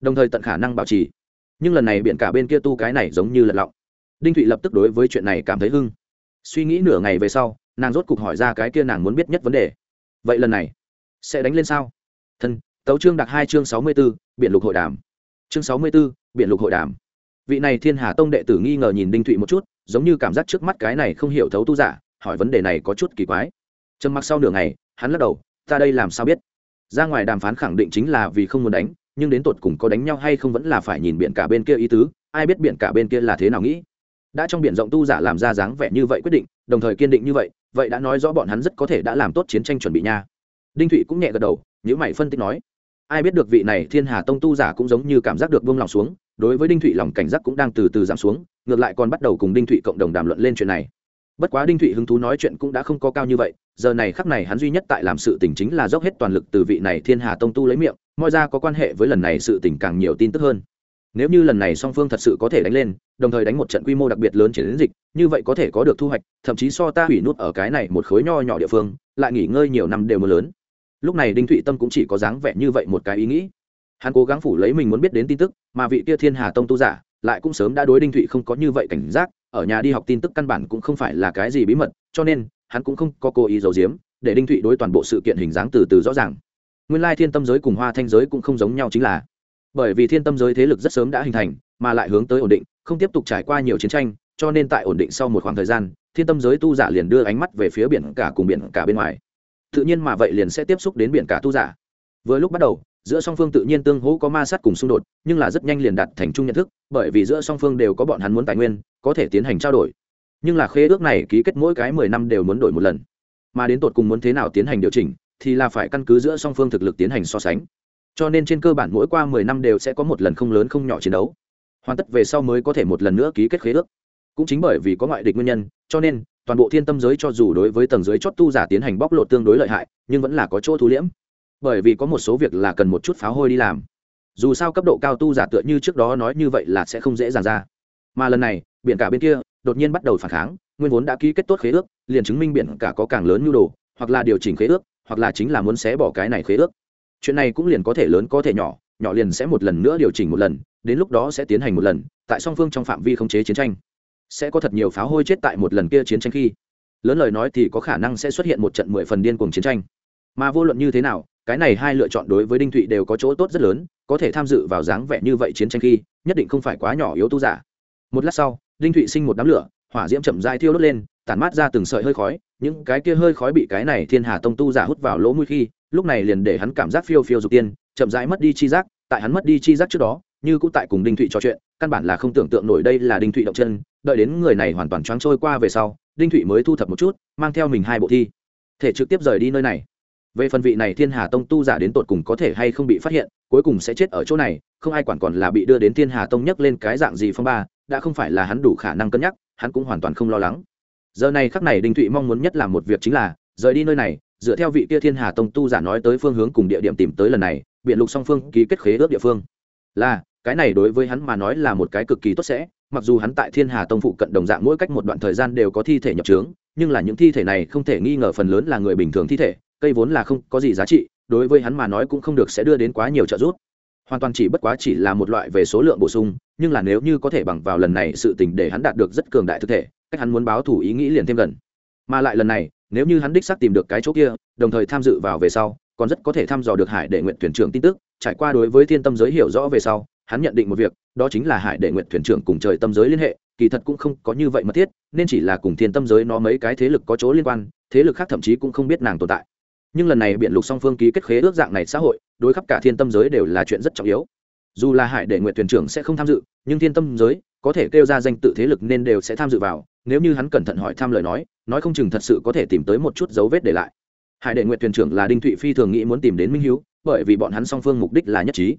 Đồng thời tận khả năng bảo trì. Nhưng lần này biển cả bên kia tu cái này giống như lật lọng. Đinh thụy lập tức đối với chuyện này cảm thấy hưng suy nghĩ nửa ngày về sau, nàng rốt cục hỏi ra cái kia nàng muốn biết nhất vấn đề. Vậy lần này, sẽ đánh lên sao? Thân, tấu chương đặc hai chương sáu mươi b ố biện lục hội đàm. Chương sáu mươi b ố biện lục hội đàm. Vị này thiên hà tông đệ tử nghi ngờ nhìn đinh thụy một chút, giống như cảm giác trước mắt cái này không hiểu thấu tu giả, hỏi vấn đề này có chút kỳ quái. Trầm mặc sau nửa ngày, hắn lắc đầu, ta đây làm sao biết? Ra ngoài đàm phán khẳng định chính là vì không muốn đánh, nhưng đến tột cùng có đánh nhau hay không vẫn là phải nhìn biện cả bên kia ý tứ, ai biết biện cả bên kia là thế nào nghĩ? Đã trong biển rộng tu giả làm ra dáng vẻ như vậy quyết định, đồng thời kiên định như vậy vậy đã nói rõ bọn hắn rất có thể đã làm tốt chiến tranh chuẩn bị nha. Đinh thụy cũng nhẹ gật đầu nhữ mày phân tích nói, ai biết được vị này thiên hà tông tu giả cũng giống như cảm giác được buông lòng xuống, đối với đinh thụy lòng cảnh giác cũng đang từ từ giảm xuống, ngược lại còn bắt đầu cùng đinh thụy cộng đồng đàm luận lên chuyện này. Bất quá đinh thụy hứng thú nói chuyện cũng đã không có cao như vậy, giờ này khắc này hắn duy nhất tại làm sự tình chính là dốc hết toàn lực từ vị này thiên hà tông tu lấy miệng, mọi ra có quan hệ với lần này sự tình càng nhiều tin tức hơn nếu như lần này song phương thật sự có thể đánh lên, đồng thời đánh một trận quy mô đặc biệt lớn chiến dịch, như vậy có thể có được thu hoạch, thậm chí so ta hủy nút ở cái này một khối nho nhỏ địa phương, lại nghỉ ngơi nhiều năm đều mưa lớn. Lúc này đinh thụy tâm cũng chỉ có dáng vẻ như vậy một cái ý nghĩ. Hắn cố gắng phủ lấy mình muốn biết đến tin tức, mà vị kia thiên hà tông tu giả lại cũng sớm đã đối đinh thụy không có như vậy cảnh giác, ở nhà đi học tin tức căn bản cũng không phải là cái gì bí mật, cho nên hắn cũng không có cố ý giấu giếm, để đinh thụy đối toàn bộ sự kiện hình dáng từ từ rõ ràng. Nguyên lai thiên tâm giới cùng hoa thanh giới cũng không giống nhau chính là bởi vì thiên tâm giới thế lực rất sớm đã hình thành, mà lại hướng tới ổn định, không tiếp tục trải qua nhiều chiến tranh, cho nên tại ổn định sau một khoảng thời gian, thiên tâm giới tu giả liền đưa ánh mắt về phía biển cả cùng biển cả bên ngoài. Tự nhiên mà vậy liền sẽ tiếp xúc đến biển cả tu giả. Vừa lúc bắt đầu, giữa song phương tự nhiên tương hỗ có ma sát cùng xung đột, nhưng là rất nhanh liền đạt thành chung nhận thức, bởi vì giữa song phương đều có bọn hắn muốn tài nguyên, có thể tiến hành trao đổi. Nhưng là khế ước này ký kết mỗi cái mười năm đều muốn đổi một lần. Mà đến tột cùng muốn thế nào tiến hành điều chỉnh, thì là phải căn cứ giữa song phương thực lực tiến hành so sánh cho nên trên cơ bản mỗi qua mười năm đều sẽ có một lần không lớn không nhỏ chiến đấu. Hoàn tất về sau mới có thể một lần nữa ký kết khế ước. Cũng chính bởi vì có ngoại địch nguyên nhân, cho nên, toàn bộ thiên tâm giới cho dù đối với tầng giới chót tu giả tiến hành bóc lột tương đối lợi hại, nhưng vẫn là có chỗ thu liễm. Bởi vì có một số việc là cần một chút pháo hôi đi làm. Dù sao cấp độ cao tu giả tựa như trước đó nói như vậy là sẽ không dễ dàng ra. Mà lần này, biển cả bên kia, đột nhiên bắt đầu phản kháng, nguyên vốn đã ký kết tốt khế ước, liền chứng minh biển cả có càng lớn nhu đồ, hoặc là điều chỉnh khế ước, hoặc là chính là muốn xé bỏ cái này khế ước chuyện này cũng liền có thể lớn có thể nhỏ nhỏ liền sẽ một lần nữa điều chỉnh một lần, đến lúc đó sẽ tiến hành một lần, tại song phương trong phạm vi khống chế chiến tranh. Sẽ có thật nhiều pháo hôi chết tại một lần kia chiến tranh khi. Lớn lời nói thì có khả năng sẽ xuất hiện một trận mười phần điên cuồng chiến tranh. Mà vô luận như thế nào, cái này hai lựa chọn đối với đinh thụy đều có chỗ tốt rất lớn, có thể tham dự vào dáng vẻ như vậy chiến tranh khi, nhất định không phải quá nhỏ yếu tu giả. Một lát sau, đinh thụy sinh một đám lửa, hỏa diễm chậm dai thiêu đốt lên, tản mát ra từng sợi hơi khói, những cái kia hơi khói bị cái này thiên hà tông tu giả hút vào lỗ mũi khi lúc này liền để hắn cảm giác phiêu phiêu dục tiên, chậm rãi mất đi chi giác, tại hắn mất đi chi giác trước đó, như cũng tại cùng đinh thụy trò chuyện, căn bản là không tưởng tượng nổi đây là đinh thụy động chân, đợi đến người này hoàn toàn choáng trôi qua về sau, đinh thụy mới thu thập một chút, mang theo mình hai bộ thi. Thể trực tiếp rời đi nơi này. Về phần vị này thiên hà tông tu giả đến tột cùng có thể hay không bị phát hiện, cuối cùng sẽ chết ở chỗ này, không ai quản còn là bị đưa đến thiên hà tông nhấc lên cái dạng gì phong ba, đã không phải là hắn đủ khả năng cân nhắc, hắn cũng hoàn toàn không lo lắng. Giờ này khắc này đinh thụy mong muốn nhất là một việc chính là, rời đi nơi này dựa theo vị kia thiên hà tông tu giả nói tới phương hướng cùng địa điểm tìm tới lần này, biện lục song phương ký kết khế ước địa phương. Là, cái này đối với hắn mà nói là một cái cực kỳ tốt sẽ, mặc dù hắn tại thiên hà tông phụ cận đồng dạng mỗi cách một đoạn thời gian đều có thi thể nhập trướng, nhưng là những thi thể này không thể nghi ngờ phần lớn là người bình thường thi thể, cây vốn là không có gì giá trị, đối với hắn mà nói cũng không được sẽ đưa đến quá nhiều trợ giúp. Hoàn toàn chỉ bất quá chỉ là một loại về số lượng bổ sung, nhưng là nếu như có thể bằng vào lần này sự tình để hắn đạt được rất cường đại thực thể, cách hắn muốn báo thủ ý nghĩ liền thêm gần. Mà lại lần này nếu như hắn đích xác tìm được cái chỗ kia, đồng thời tham dự vào về sau, còn rất có thể thăm dò được hải đệ nguyện thuyền trưởng tin tức, trải qua đối với thiên tâm giới hiểu rõ về sau, hắn nhận định một việc, đó chính là hải đệ nguyện thuyền trưởng cùng trời tâm giới liên hệ, kỳ thật cũng không có như vậy mật thiết, nên chỉ là cùng thiên tâm giới nó mấy cái thế lực có chỗ liên quan, thế lực khác thậm chí cũng không biết nàng tồn tại. Nhưng lần này biện lục song phương ký kết khế ước dạng này xã hội, đối khắp cả thiên tâm giới đều là chuyện rất trọng yếu. Dù là hải đệ nguyện thuyền trưởng sẽ không tham dự, nhưng thiên tâm giới có thể kêu ra danh tự thế lực nên đều sẽ tham dự vào, nếu như hắn cẩn thận hỏi thăm lời nói nói không chừng thật sự có thể tìm tới một chút dấu vết để lại. Hải đệ nguyện thuyền trưởng là đinh thụy phi thường nghĩ muốn tìm đến minh hiếu, bởi vì bọn hắn song phương mục đích là nhất trí.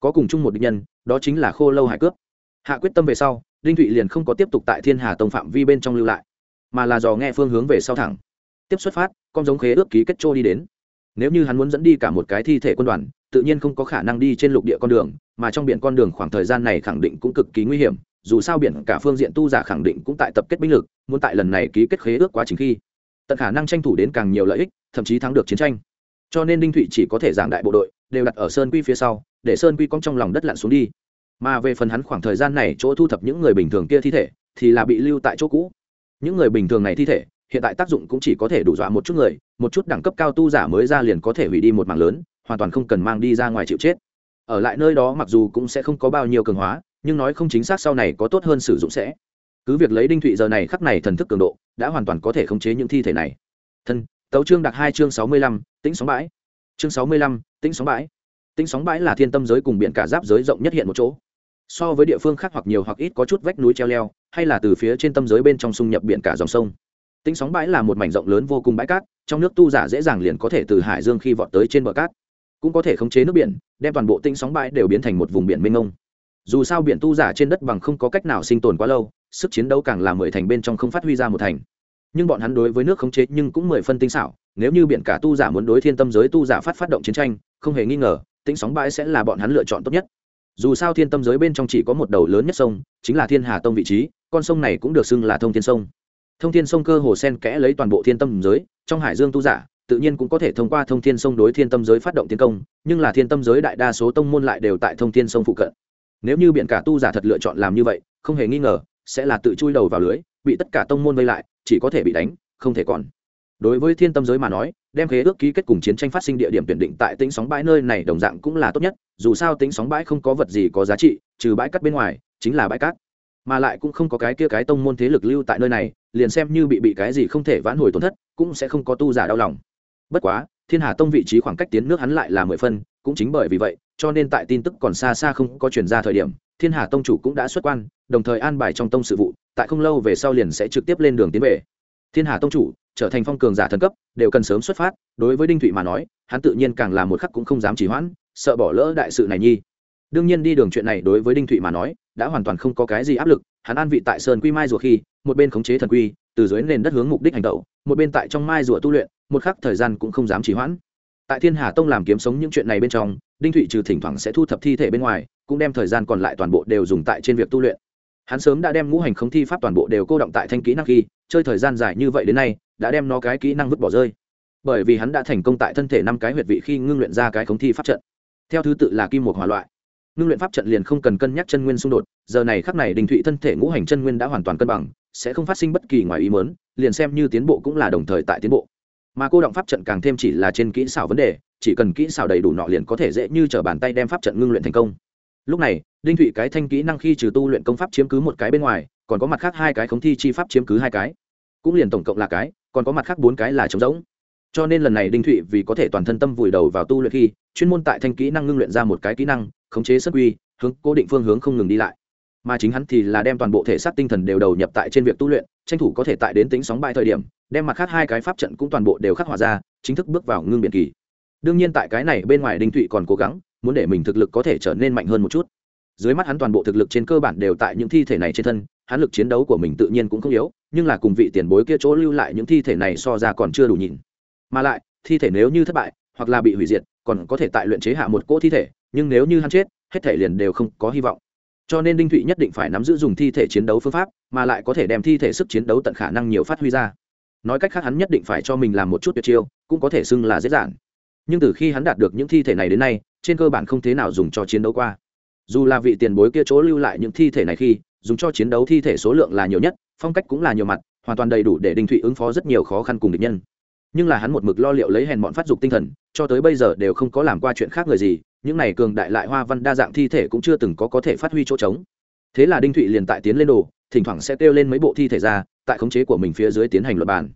Có cùng chung một định nhân, đó chính là khô lâu hải cướp. Hạ quyết tâm về sau, đinh thụy liền không có tiếp tục tại thiên hà tông phạm vi bên trong lưu lại, mà là dò nghe phương hướng về sau thẳng. Tiếp xuất phát, con giống khế ước ký kết trôi đi đến. Nếu như hắn muốn dẫn đi cả một cái thi thể quân đoàn, tự nhiên không có khả năng đi trên lục địa con đường, mà trong biển con đường khoảng thời gian này khẳng định cũng cực kỳ nguy hiểm dù sao biển cả phương diện tu giả khẳng định cũng tại tập kết binh lực, muốn tại lần này ký kết khế ước quá trình khi, tận khả năng tranh thủ đến càng nhiều lợi ích, thậm chí thắng được chiến tranh. Cho nên đinh thụy chỉ có thể giảng đại bộ đội, đều đặt ở sơn quy phía sau, để sơn quy cong trong lòng đất lặn xuống đi. Mà về phần hắn khoảng thời gian này chỗ thu thập những người bình thường kia thi thể, thì là bị lưu tại chỗ cũ. Những người bình thường này thi thể, hiện tại tác dụng cũng chỉ có thể đủ dọa một chút người, một chút đẳng cấp cao tu giả mới ra liền có thể hủy đi một mảng lớn, hoàn toàn không cần mang đi ra ngoài chịu chết. Ở lại nơi đó mặc dù cũng sẽ không có bao nhiêu cường hóa nhưng nói không chính xác sau này có tốt hơn sử dụng sẽ. Cứ việc lấy đinh thụy giờ này khắc này thần thức cường độ, đã hoàn toàn có thể khống chế những thi thể này. Thân, tấu chương đặc hai chương sáu mươi lăm, tĩnh sóng bãi. Chương sáu mươi lăm, tĩnh sóng bãi. Tĩnh sóng bãi là thiên tâm giới cùng biển cả giáp giới rộng nhất hiện một chỗ. So với địa phương khác hoặc nhiều hoặc ít có chút vách núi treo leo, hay là từ phía trên tâm giới bên trong xung nhập biển cả dòng sông. Tĩnh sóng bãi là một mảnh rộng lớn vô cùng bãi cát, trong nước tu giả dễ dàng liền có thể từ hải dương khi vọt tới trên bờ cát, cũng có thể khống chế nước biển, đem toàn bộ tĩnh sóng bãi đều biến thành một vùng biển mênh mông dù sao biển tu giả trên đất bằng không có cách nào sinh tồn quá lâu, sức chiến đấu càng là mười thành bên trong không phát huy ra một thành. Nhưng bọn hắn đối với nước khống chế nhưng cũng mười phân tinh xảo, nếu như biển cả tu giả muốn đối thiên tâm giới tu giả phát phát động chiến tranh, không hề nghi ngờ tĩnh sóng bãi sẽ là bọn hắn lựa chọn tốt nhất. Dù sao thiên tâm giới bên trong chỉ có một đầu lớn nhất sông, chính là thiên hà tông vị trí, con sông này cũng được xưng là thông thiên sông. Thông thiên sông cơ hồ sen kẽ lấy toàn bộ thiên tâm giới, trong hải dương tu giả, tự nhiên cũng có thể thông qua thông thiên sông đối thiên tâm giới phát động tiến công, nhưng là thiên tâm giới đại đa số tông môn lại đều tại thông thiên sông phụ cận nếu như biển cả tu giả thật lựa chọn làm như vậy, không hề nghi ngờ, sẽ là tự chui đầu vào lưới, bị tất cả tông môn vây lại, chỉ có thể bị đánh, không thể còn. Đối với thiên tâm giới mà nói, đem khế ước ký kết cùng chiến tranh phát sinh địa điểm tuyển định tại tính sóng bãi nơi này đồng dạng cũng là tốt nhất, dù sao tính sóng bãi không có vật gì có giá trị, trừ bãi cắt bên ngoài, chính là bãi cát. Mà lại cũng không có cái kia cái tông môn thế lực lưu tại nơi này, liền xem như bị bị cái gì không thể vãn hồi tổn thất, cũng sẽ không có tu giả đau lòng. Bất quá, thiên hà tông vị trí khoảng cách tiến nước hắn lại là mười phân, cũng chính bởi vì vậy cho nên tại tin tức còn xa xa không có chuyển ra thời điểm, thiên hà tông chủ cũng đã xuất quan, đồng thời an bài trong tông sự vụ, tại không lâu về sau liền sẽ trực tiếp lên đường tiến về. Thiên hà tông chủ, trở thành phong cường giả thần cấp, đều cần sớm xuất phát, đối với đinh thụy mà nói, hắn tự nhiên càng là một khắc cũng không dám chỉ hoãn, sợ bỏ lỡ đại sự này nhi. Đương nhiên đi đường chuyện này đối với đinh thụy mà nói, đã hoàn toàn không có cái gì áp lực, hắn an vị tại sơn quy mai rùa khi, một bên khống chế thần quy, từ dưới nền đất hướng mục đích hành động một bên tại trong mai rùa tu luyện, một khắc thời gian cũng không dám chỉ hoãn tại thiên hà tông làm kiếm sống những chuyện này bên trong, đinh thụy trừ thỉnh thoảng sẽ thu thập thi thể bên ngoài, cũng đem thời gian còn lại toàn bộ đều dùng tại trên việc tu luyện. Hắn sớm đã đem ngũ hành không thi pháp toàn bộ đều cô động tại thanh kỹ năng khi, chơi thời gian dài như vậy đến nay, đã đem nó cái kỹ năng vứt bỏ rơi. Bởi vì hắn đã thành công tại thân thể năm cái huyệt vị khi ngưng luyện ra cái không thi pháp trận. Theo thứ tự là kim một hỏa loại. Ngưng luyện pháp trận liền không cần cân nhắc chân nguyên xung đột, giờ này khắc này đình thụy thân thể ngũ hành chân nguyên đã hoàn toàn cân bằng, sẽ không phát sinh bất kỳ ngoài ý mớn liền xem như tiến bộ cũng là đồng thời tại tiến bộ mà cô động pháp trận càng thêm chỉ là trên kỹ xảo vấn đề, chỉ cần kỹ xảo đầy đủ nọ liền có thể dễ như t r ở bàn tay đem pháp trận ngưng luyện thành công. Lúc này, đinh thụy cái thanh kỹ năng khi trừ tu luyện công pháp chiếm cứ một cái bên ngoài, còn có mặt khác hai cái khống thi chi pháp chiếm cứ hai cái. Cũng liền tổng cộng là cái, còn có mặt khác bốn cái là trống rỗng. Cho nên lần này đinh thụy vì có thể toàn thân tâm vùi đầu vào tu luyện khi, chuyên môn tại thanh kỹ năng ngưng luyện ra một cái kỹ năng, khống chế sất quy hướng cố định phương hướng không ngừng đi lại. Mà chính hắn thì là đem toàn bộ thể xác tinh thần đều đầu nhập tại trên việc tu luyện, tranh thủ có thể tại đến tính sóng bại thời điểm đem mặt khác hai cái pháp trận cũng toàn bộ đều khắc họa ra, chính thức bước vào ngưng biện kỳ. Đương nhiên tại cái này bên ngoài đinh thụy còn cố gắng, muốn để mình thực lực có thể trở nên mạnh hơn một chút. Dưới mắt hắn toàn bộ thực lực trên cơ bản đều tại những thi thể này trên thân, hắn lực chiến đấu của mình tự nhiên cũng không yếu, nhưng là cùng vị tiền bối kia chỗ lưu lại những thi thể này so ra còn chưa đủ nhìn. Mà lại, thi thể nếu như thất bại, hoặc là bị hủy diệt, còn có thể tại luyện chế hạ một cỗ thi thể, nhưng nếu như hắn chết, hết thể liền đều không có hy vọng. Cho nên đinh thụy nhất định phải nắm giữ dùng thi thể chiến đấu phương pháp, mà lại có thể đem thi thể sức chiến đấu tận khả năng nhiều phát huy ra nói cách khác hắn nhất định phải cho mình làm một chút tuyệt chiêu, cũng có thể xưng là dễ dàng. Nhưng từ khi hắn đạt được những thi thể này đến nay, trên cơ bản không thế nào dùng cho chiến đấu qua. Dù là vị tiền bối kia chỗ lưu lại những thi thể này khi, dùng cho chiến đấu thi thể số lượng là nhiều nhất, phong cách cũng là nhiều mặt, hoàn toàn đầy đủ để đinh thụy ứng phó rất nhiều khó khăn cùng địch nhân. Nhưng là hắn một mực lo liệu lấy hèn bọn phát dục tinh thần, cho tới bây giờ đều không có làm qua chuyện khác người gì, những này cường đại lại hoa văn đa dạng thi thể cũng chưa từng có có thể phát huy chỗ trống. Thế là đinh thụy liền tại tiến lên đồ thỉnh thoảng sẽ kêu lên mấy bộ thi thể ra, tại khống chế của mình phía dưới tiến hành luật bàn.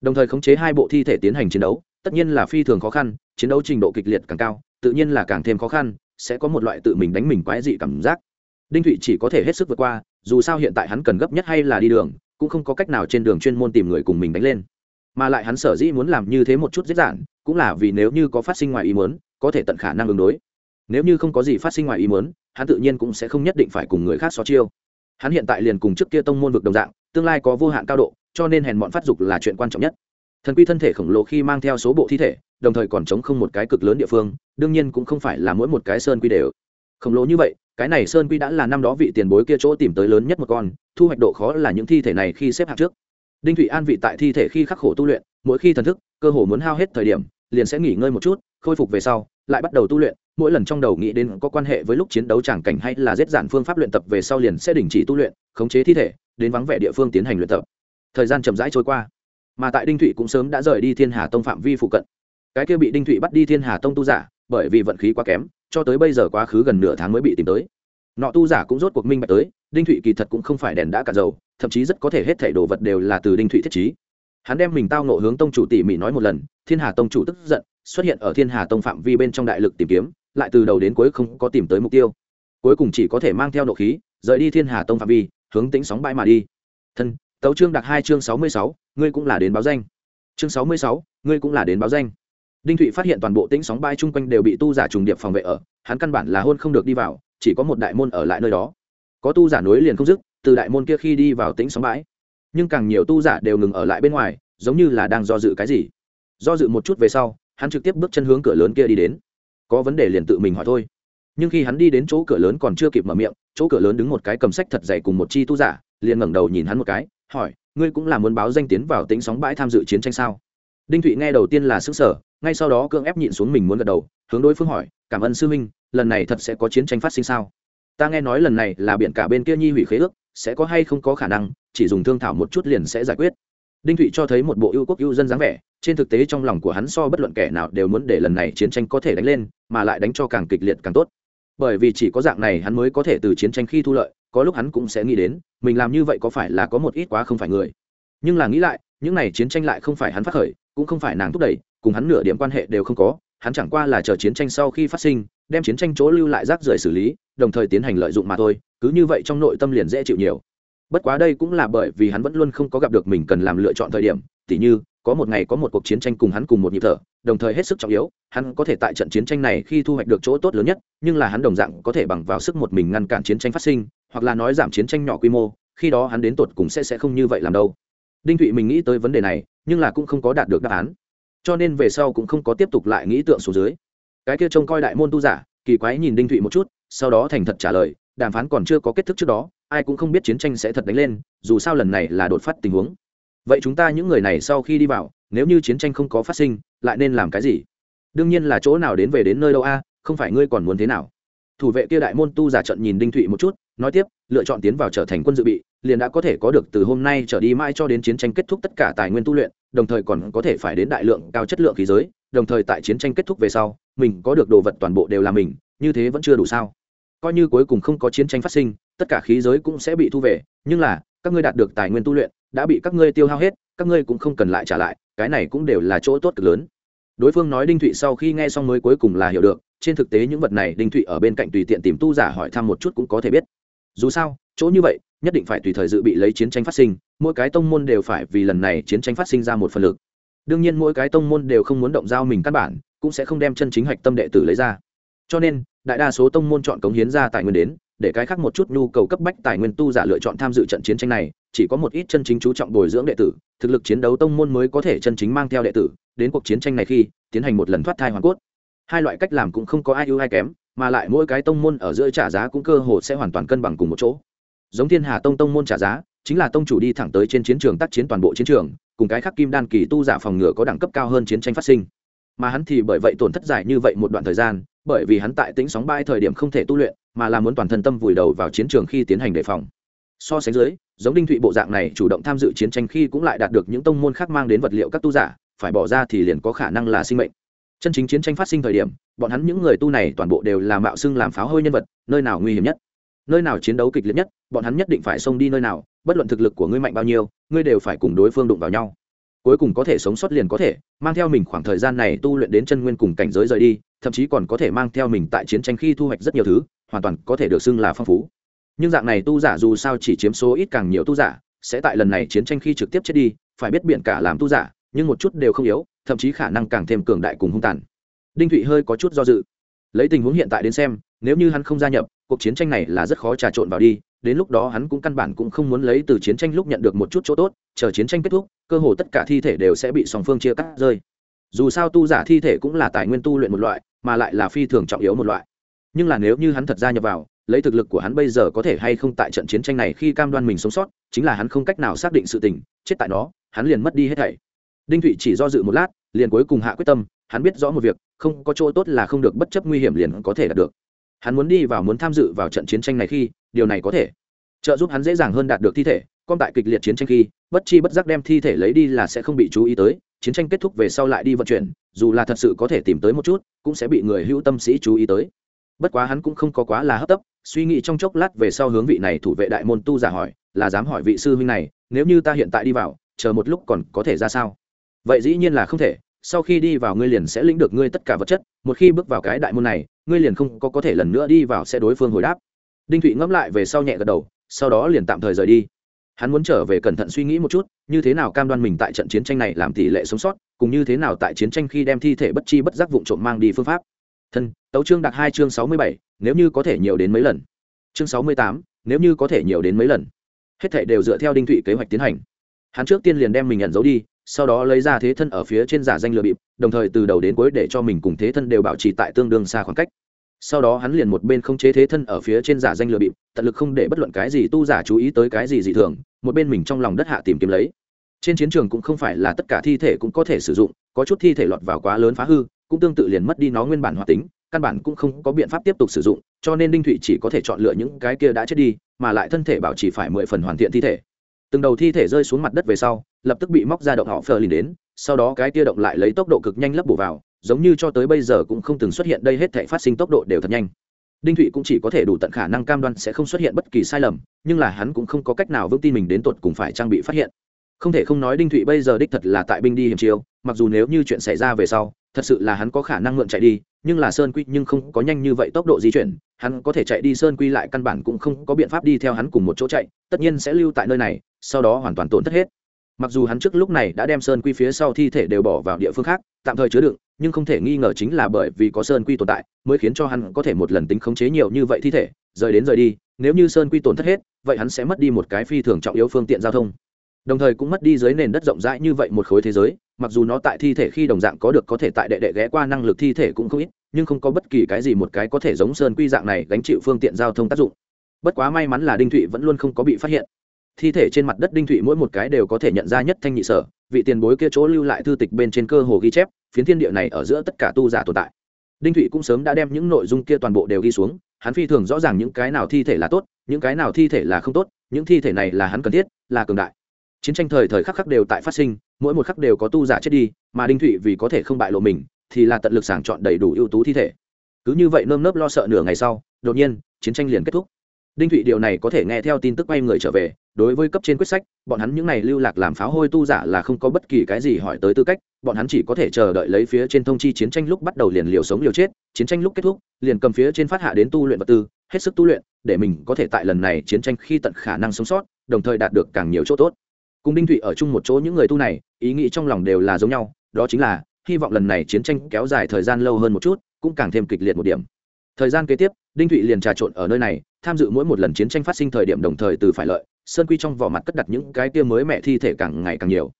Đồng thời khống chế hai bộ thi thể tiến hành chiến đấu, tất nhiên là phi thường khó khăn, chiến đấu trình độ kịch liệt càng cao, tự nhiên là càng thêm khó khăn, sẽ có một loại tự mình đánh mình quái dị cảm giác. Đinh thụy chỉ có thể hết sức vượt qua, dù sao hiện tại hắn cần gấp nhất hay là đi đường, cũng không có cách nào trên đường chuyên môn tìm người cùng mình đánh lên. Mà lại hắn sở dĩ muốn làm như thế một chút dễ dàng, cũng là vì nếu như có phát sinh ngoài ý muốn, có thể tận khả năng ứng đối. Nếu như không có gì phát sinh ngoài ý muốn, hắn tự nhiên cũng sẽ không nhất định phải cùng người khác so chiêu hắn hiện tại liền cùng trước kia tông môn vực đồng dạng, tương lai có vô hạn cao độ, cho nên hèn bọn phát dục là chuyện quan trọng nhất. Thần quy thân thể khổng lồ khi mang theo số bộ thi thể, đồng thời còn chống không một cái cực lớn địa phương, đương nhiên cũng không phải là mỗi một cái sơn quy đều. Khổng lồ như vậy, cái này sơn quy đã là năm đó vị tiền bối kia chỗ tìm tới lớn nhất một con, thu hoạch độ khó là những thi thể này khi xếp hạng trước. Đinh thụy an vị tại thi thể khi khắc khổ tu luyện, mỗi khi thần thức, cơ hồ muốn hao hết thời điểm, liền sẽ nghỉ ngơi một chút, khôi phục về sau, lại bắt đầu tu luyện mỗi lần trong đầu nghĩ đến có quan hệ với lúc chiến đấu tràng cảnh hay là giết giản phương pháp luyện tập về sau liền sẽ đình chỉ tu luyện, khống chế thi thể, đến vắng vẻ địa phương tiến hành luyện tập. Thời gian chậm rãi trôi qua, mà tại đinh thụy cũng sớm đã rời đi thiên hà tông phạm vi phụ cận. Cái kia bị đinh thụy bắt đi thiên hà tông tu giả, bởi vì vận khí quá kém, cho tới bây giờ quá khứ gần nửa tháng mới bị tìm tới. Nọ tu giả cũng rốt cuộc minh bạch tới, đinh thụy kỳ thật cũng không phải đèn đã cả dầu, thậm chí rất có thể hết thảy đồ vật đều là từ đinh thụy thiết trí. Hắn đem mình tao nộ hướng tông chủ tỉ mỉ nói một lần, thiên hà tông chủ tức giận, xuất hiện ở thiên hà tông phạm vi bên trong đại lực tìm kiếm lại từ đầu đến cuối không có tìm tới mục tiêu. Cuối cùng chỉ có thể mang theo nộ khí, rời đi thiên hà tông phạm vi, hướng tính sóng bãi mà đi. Thân, tấu trương đặc hai chương sáu mươi sáu, ngươi cũng là đến báo danh. Chương sáu mươi sáu, ngươi cũng là đến báo danh. Đinh thụy phát hiện toàn bộ tĩnh sóng bãi chung quanh đều bị tu giả trùng điệp phòng vệ ở, hắn căn bản là hôn không được đi vào, chỉ có một đại môn ở lại nơi đó. Có tu giả nối liền không dứt, từ đại môn kia khi đi vào tĩnh sóng bãi. Nhưng càng nhiều tu giả đều ngừng ở lại bên ngoài, giống như là đang do dự cái gì. Do dự một chút về sau, hắn trực tiếp bước chân hướng cửa lớn kia đi đến có vấn đề liền tự mình hỏi thôi. Nhưng khi hắn đi đến chỗ cửa lớn còn chưa kịp mở miệng, chỗ cửa lớn đứng một cái cầm sách thật dày cùng một chi tu giả, liền ngẩng đầu nhìn hắn một cái, hỏi, ngươi cũng là muốn báo danh tiến vào tính sóng bãi tham dự chiến tranh sao? Đinh thụy nghe đầu tiên là sức sở ngay sau đó cưỡng ép nhịn xuống mình muốn gật đầu, hướng đối phương hỏi, cảm ơn sư minh lần này thật sẽ có chiến tranh phát sinh sao? Ta nghe nói lần này là biển cả bên kia nhi hủy khế ước, sẽ có hay không có khả năng, chỉ dùng thương thảo một chút liền sẽ giải quyết đinh thụy cho thấy một bộ ưu quốc ưu dân dáng vẻ, trên thực tế trong lòng của hắn so bất luận kẻ nào đều muốn để lần này chiến tranh có thể đánh lên, mà lại đánh cho càng kịch liệt càng tốt. Bởi vì chỉ có dạng này hắn mới có thể từ chiến tranh khi thu lợi, có lúc hắn cũng sẽ nghĩ đến, mình làm như vậy có phải là có một ít quá không phải người. Nhưng là nghĩ lại, những n à y chiến tranh lại không phải hắn phát khởi, cũng không phải nàng thúc đẩy, cùng hắn nửa điểm quan hệ đều không có, hắn chẳng qua là chờ chiến tranh sau khi phát sinh, đem chiến tranh chỗ lưu lại rác rưởi xử lý, đồng thời tiến hành lợi dụng mà thôi, cứ như vậy trong nội tâm liền dễ chịu nhiều bất quá đây cũng là bởi vì hắn vẫn luôn không có gặp được mình cần làm lựa chọn thời điểm, tỉ như, có một ngày có một cuộc chiến tranh cùng hắn cùng một nhịp thở, đồng thời hết sức trọng yếu, hắn có thể tại trận chiến tranh này khi thu hoạch được chỗ tốt lớn nhất, nhưng là hắn đồng dạng có thể bằng vào sức một mình ngăn cản chiến tranh phát sinh, hoặc là nói giảm chiến tranh nhỏ quy mô, khi đó hắn đến tột cùng sẽ sẽ không như vậy làm đâu. Đinh thụy mình nghĩ tới vấn đề này, nhưng là cũng không có đạt được đáp án. Cho nên về sau cũng không có tiếp tục lại nghĩ tượng số dưới. Cái kia trông coi đại môn tu giả, kỳ quái nhìn đinh thụy một chút, sau đó thành thật trả lời, đàm phán còn chưa có kết thúc trước đó ai cũng không biết chiến tranh sẽ thật đánh lên, dù sao lần này là đột phát tình huống. Vậy chúng ta những người này sau khi đi vào, nếu như chiến tranh không có phát sinh, lại nên làm cái gì? Đương nhiên là chỗ nào đến về đến nơi đâu a, không phải ngươi còn muốn thế nào? Thủ vệ kia đại môn tu giả trận nhìn đinh thụy một chút, nói tiếp, lựa chọn tiến vào trở thành quân dự bị, liền đã có thể có được từ hôm nay trở đi mãi cho đến chiến tranh kết thúc tất cả tài nguyên tu luyện, đồng thời còn có thể phải đến đại lượng cao chất lượng khí giới, đồng thời tại chiến tranh kết thúc về sau, mình có được đồ vật toàn bộ đều là mình, như thế vẫn chưa đủ sao? Coi như cuối cùng không có chiến tranh phát sinh tất cả khí giới cũng sẽ bị thu về, nhưng là, các ngươi đạt được tài nguyên tu luyện, đã bị các ngươi tiêu hao hết, các ngươi cũng không cần lại trả lại, cái này cũng đều là chỗ tốt cực lớn. Đối phương nói đinh thụy sau khi nghe xong mới cuối cùng là hiểu được, trên thực tế những vật này đinh thụy ở bên cạnh tùy tiện tìm tu giả hỏi thăm một chút cũng có thể biết. Dù sao, chỗ như vậy, nhất định phải tùy thời dự bị lấy chiến tranh phát sinh, mỗi cái tông môn đều phải vì lần này chiến tranh phát sinh ra một phần lực. Đương nhiên mỗi cái tông môn đều không muốn động giao mình căn bản, cũng sẽ không đem chân chính hạch tâm đệ tử lấy ra. Cho nên, đại đa số tông môn chọn cống hiến ra tài nguyên đến để cái khác một chút nhu cầu cấp bách tài nguyên tu giả lựa chọn tham dự trận chiến tranh này, chỉ có một ít chân chính chú trọng bồi dưỡng đệ tử, thực lực chiến đấu tông môn mới có thể chân chính mang theo đệ tử, đến cuộc chiến tranh này khi, tiến hành một lần thoát thai hoàn cốt. Hai loại cách làm cũng không có ai ưu ai kém, mà lại mỗi cái tông môn ở giữa trả giá cũng cơ hồ sẽ hoàn toàn cân bằng cùng một chỗ. Giống thiên hà tông tông môn trả giá, chính là tông chủ đi thẳng tới trên chiến trường tác chiến toàn bộ chiến trường, cùng cái khác kim đan kỳ tu giả phòng ngừa có đẳng cấp cao hơn chiến tranh phát sinh. Mà hắn thì bởi vậy tổn thất dài như vậy một đoạn thời gian, bởi vì hắn tại tính sóng bãi thời điểm không thể tu luyện mà là muốn toàn thân tâm vùi đầu vào chiến trường khi tiến hành đề phòng. So sánh dưới, giống đinh thụy bộ dạng này chủ động tham dự chiến tranh khi cũng lại đạt được những tông môn khác mang đến vật liệu các tu giả, phải bỏ ra thì liền có khả năng là sinh mệnh. Chân chính chiến tranh phát sinh thời điểm, bọn hắn những người tu này toàn bộ đều là mạo xưng làm pháo hôi nhân vật, nơi nào nguy hiểm nhất? Nơi nào chiến đấu kịch liệt nhất, bọn hắn nhất định phải xông đi nơi nào, bất luận thực lực của ngươi mạnh bao nhiêu, ngươi đều phải cùng đối phương đụng vào nhau. Cuối cùng có thể sống sót liền có thể, mang theo mình khoảng thời gian này tu luyện đến chân nguyên cùng cảnh giới rời đi, thậm chí còn có thể mang theo mình tại chiến tranh khi thu hoạch rất nhiều thứ hoàn toàn có thể được xưng là phong phú. Nhưng dạng này tu giả dù sao chỉ chiếm số ít càng nhiều tu giả, sẽ tại lần này chiến tranh khi trực tiếp chết đi, phải biết biện cả làm tu giả, nhưng một chút đều không yếu, thậm chí khả năng càng thêm cường đại cùng hung tàn. Đinh thụy hơi có chút do dự. Lấy tình huống hiện tại đến xem, nếu như hắn không gia nhập, cuộc chiến tranh này là rất khó trà trộn vào đi, đến lúc đó hắn cũng căn bản cũng không muốn lấy từ chiến tranh lúc nhận được một chút chỗ tốt, chờ chiến tranh kết thúc, cơ hồ tất cả thi thể đều sẽ bị song phương chia cắt rơi. Dù sao tu giả thi thể cũng là tài nguyên tu luyện một loại, mà lại là phi thường trọng yếu một loại nhưng là nếu như hắn thật ra nhập vào, lấy thực lực của hắn bây giờ có thể hay không tại trận chiến tranh này khi cam đoan mình sống sót, chính là hắn không cách nào xác định sự tình, chết tại nó, hắn liền mất đi hết thảy. Đinh thụy chỉ do dự một lát, liền cuối cùng hạ quyết tâm, hắn biết rõ một việc, không có chỗ tốt là không được bất chấp nguy hiểm liền có thể đạt được. Hắn muốn đi vào muốn tham dự vào trận chiến tranh này khi, điều này có thể. Trợ giúp hắn dễ dàng hơn đạt được thi thể con tại kịch liệt chiến tranh khi, bất chi bất giác đem thi thể lấy đi là sẽ không bị chú ý tới, chiến tranh kết thúc về sau lại đi vận chuyển, dù là thật sự có thể tìm tới một chút, cũng sẽ bị người hữu tâm sĩ chú ý tới bất quá hắn cũng không có quá là hấp tấp, suy nghĩ trong chốc lát về sau hướng vị này thủ vệ đại môn tu giả hỏi, là dám hỏi vị sư huynh này, nếu như ta hiện tại đi vào, chờ một lúc còn có thể ra sao? Vậy dĩ nhiên là không thể, sau khi đi vào ngươi liền sẽ lĩnh được ngươi tất cả vật chất, một khi bước vào cái đại môn này, ngươi liền không có có thể lần nữa đi vào sẽ đối phương hồi đáp. Đinh thụy ngẫm lại về sau nhẹ gật đầu, sau đó liền tạm thời rời đi. Hắn muốn trở về cẩn thận suy nghĩ một chút, như thế nào cam đoan mình tại trận chiến tranh này làm tỷ lệ sống sót, cùng như thế nào tại chiến tranh khi đem thi thể bất chi bất giác vụ trộm mang đi phương pháp thân, tấu chương đặt hai chương sáu mươi bảy, nếu như có thể nhiều đến mấy lần. Chương sáu mươi tám, nếu như có thể nhiều đến mấy lần. Hết thể đều dựa theo đinh thụy kế hoạch tiến hành. Hắn trước tiên liền đem mình nhận dấu đi, sau đó lấy ra thế thân ở phía trên giả danh lừa bịp, đồng thời từ đầu đến cuối để cho mình cùng thế thân đều bảo trì tại tương đương xa khoảng cách. Sau đó hắn liền một bên không chế thế thân ở phía trên giả danh lừa bịp, tận lực không để bất luận cái gì tu giả chú ý tới cái gì dị thường, một bên mình trong lòng đất hạ tìm kiếm lấy. Trên chiến trường cũng không phải là tất cả thi thể cũng có thể sử dụng, có chút thi thể lọt vào quá lớn phá hư cũng tương tự liền mất đi nó nguyên bản hoạt tính, căn bản cũng không có biện pháp tiếp tục sử dụng, cho nên đinh thụy chỉ có thể chọn lựa những cái kia đã chết đi, mà lại thân thể bảo trì phải mười phần hoàn thiện thi thể. Từng đầu thi thể rơi xuống mặt đất về sau, lập tức bị móc ra động họ phờ lìn đến, sau đó cái kia động lại lấy tốc độ cực nhanh lấp bổ vào, giống như cho tới bây giờ cũng không từng xuất hiện đây hết thể phát sinh tốc độ đều thật nhanh. Đinh thụy cũng chỉ có thể đủ tận khả năng cam đoan sẽ không xuất hiện bất kỳ sai lầm, nhưng là hắn cũng không có cách nào vững tin mình đến tột cùng phải trang bị phát hiện. Không thể không nói đinh thụy bây giờ đích thật là tại binh đi hiểm chiêu, mặc dù nếu như chuyện xảy ra về sau thật sự là hắn có khả năng mượn chạy đi, nhưng là sơn quy nhưng không có nhanh như vậy tốc độ di chuyển, hắn có thể chạy đi sơn quy lại căn bản cũng không có biện pháp đi theo hắn cùng một chỗ chạy, tất nhiên sẽ lưu tại nơi này, sau đó hoàn toàn tổn thất hết. Mặc dù hắn trước lúc này đã đem sơn quy phía sau thi thể đều bỏ vào địa phương khác, tạm thời chứa đựng, nhưng không thể nghi ngờ chính là bởi vì có sơn quy tồn tại, mới khiến cho hắn có thể một lần tính khống chế nhiều như vậy thi thể, rời đến rời đi, nếu như sơn quy tổn thất hết, vậy hắn sẽ mất đi một cái phi thường trọng yếu phương tiện giao thông đồng thời cũng mất đi dưới nền đất rộng rãi như vậy một khối thế giới, mặc dù nó tại thi thể khi đồng dạng có được có thể tại đệ đệ ghé qua năng lực thi thể cũng không ít, nhưng không có bất kỳ cái gì một cái có thể giống sơn quy dạng này gánh chịu phương tiện giao thông tác dụng. Bất quá may mắn là đinh thụy vẫn luôn không có bị phát hiện. Thi thể trên mặt đất đinh thụy mỗi một cái đều có thể nhận ra nhất thanh nhị sở, vị tiền bối kia chỗ lưu lại thư tịch bên trên cơ hồ ghi chép, phiến thiên địa này ở giữa tất cả tu giả tồn tại. Đinh thụy cũng sớm đã đem những nội dung kia toàn bộ đều ghi xuống, hắn phi thường rõ ràng những cái nào thi thể là tốt, những cái nào thi thể là không tốt, những thi thể này là hắn cần thiết, là cường đại chiến tranh thời thời khắc khắc đều tại phát sinh, mỗi một khắc đều có tu giả chết đi, mà đinh thụy vì có thể không bại lộ mình, thì là tận lực sàng chọn đầy đủ ưu tú thi thể. Cứ như vậy nơm nớp lo sợ nửa ngày sau, đột nhiên, chiến tranh liền kết thúc. Đinh thụy điều này có thể nghe theo tin tức quay người trở về, đối với cấp trên quyết sách, bọn hắn những n à y lưu lạc làm pháo hôi tu giả là không có bất kỳ cái gì hỏi tới tư cách, bọn hắn chỉ có thể chờ đợi lấy phía trên thông chi chiến tranh lúc bắt đầu liền liều sống liều chết, chiến tranh lúc kết thúc, liền cầm phía trên phát hạ đến tu luyện vật tư, hết sức tu luyện, để mình có thể tại lần này chiến tranh khi tận khả năng sống sót, đồng thời đạt được càng nhiều chỗ tốt cùng đinh thụy ở chung một chỗ những người tu này, ý nghĩ trong lòng đều là giống nhau, đó chính là, hy vọng lần này chiến tranh kéo dài thời gian lâu hơn một chút, cũng càng thêm kịch liệt một điểm. Thời gian kế tiếp, đinh thụy liền trà trộn ở nơi này, tham dự mỗi một lần chiến tranh phát sinh thời điểm đồng thời từ phải lợi, sơn quy trong vỏ mặt cất đặt những cái tia mới mẹ thi thể càng ngày càng nhiều.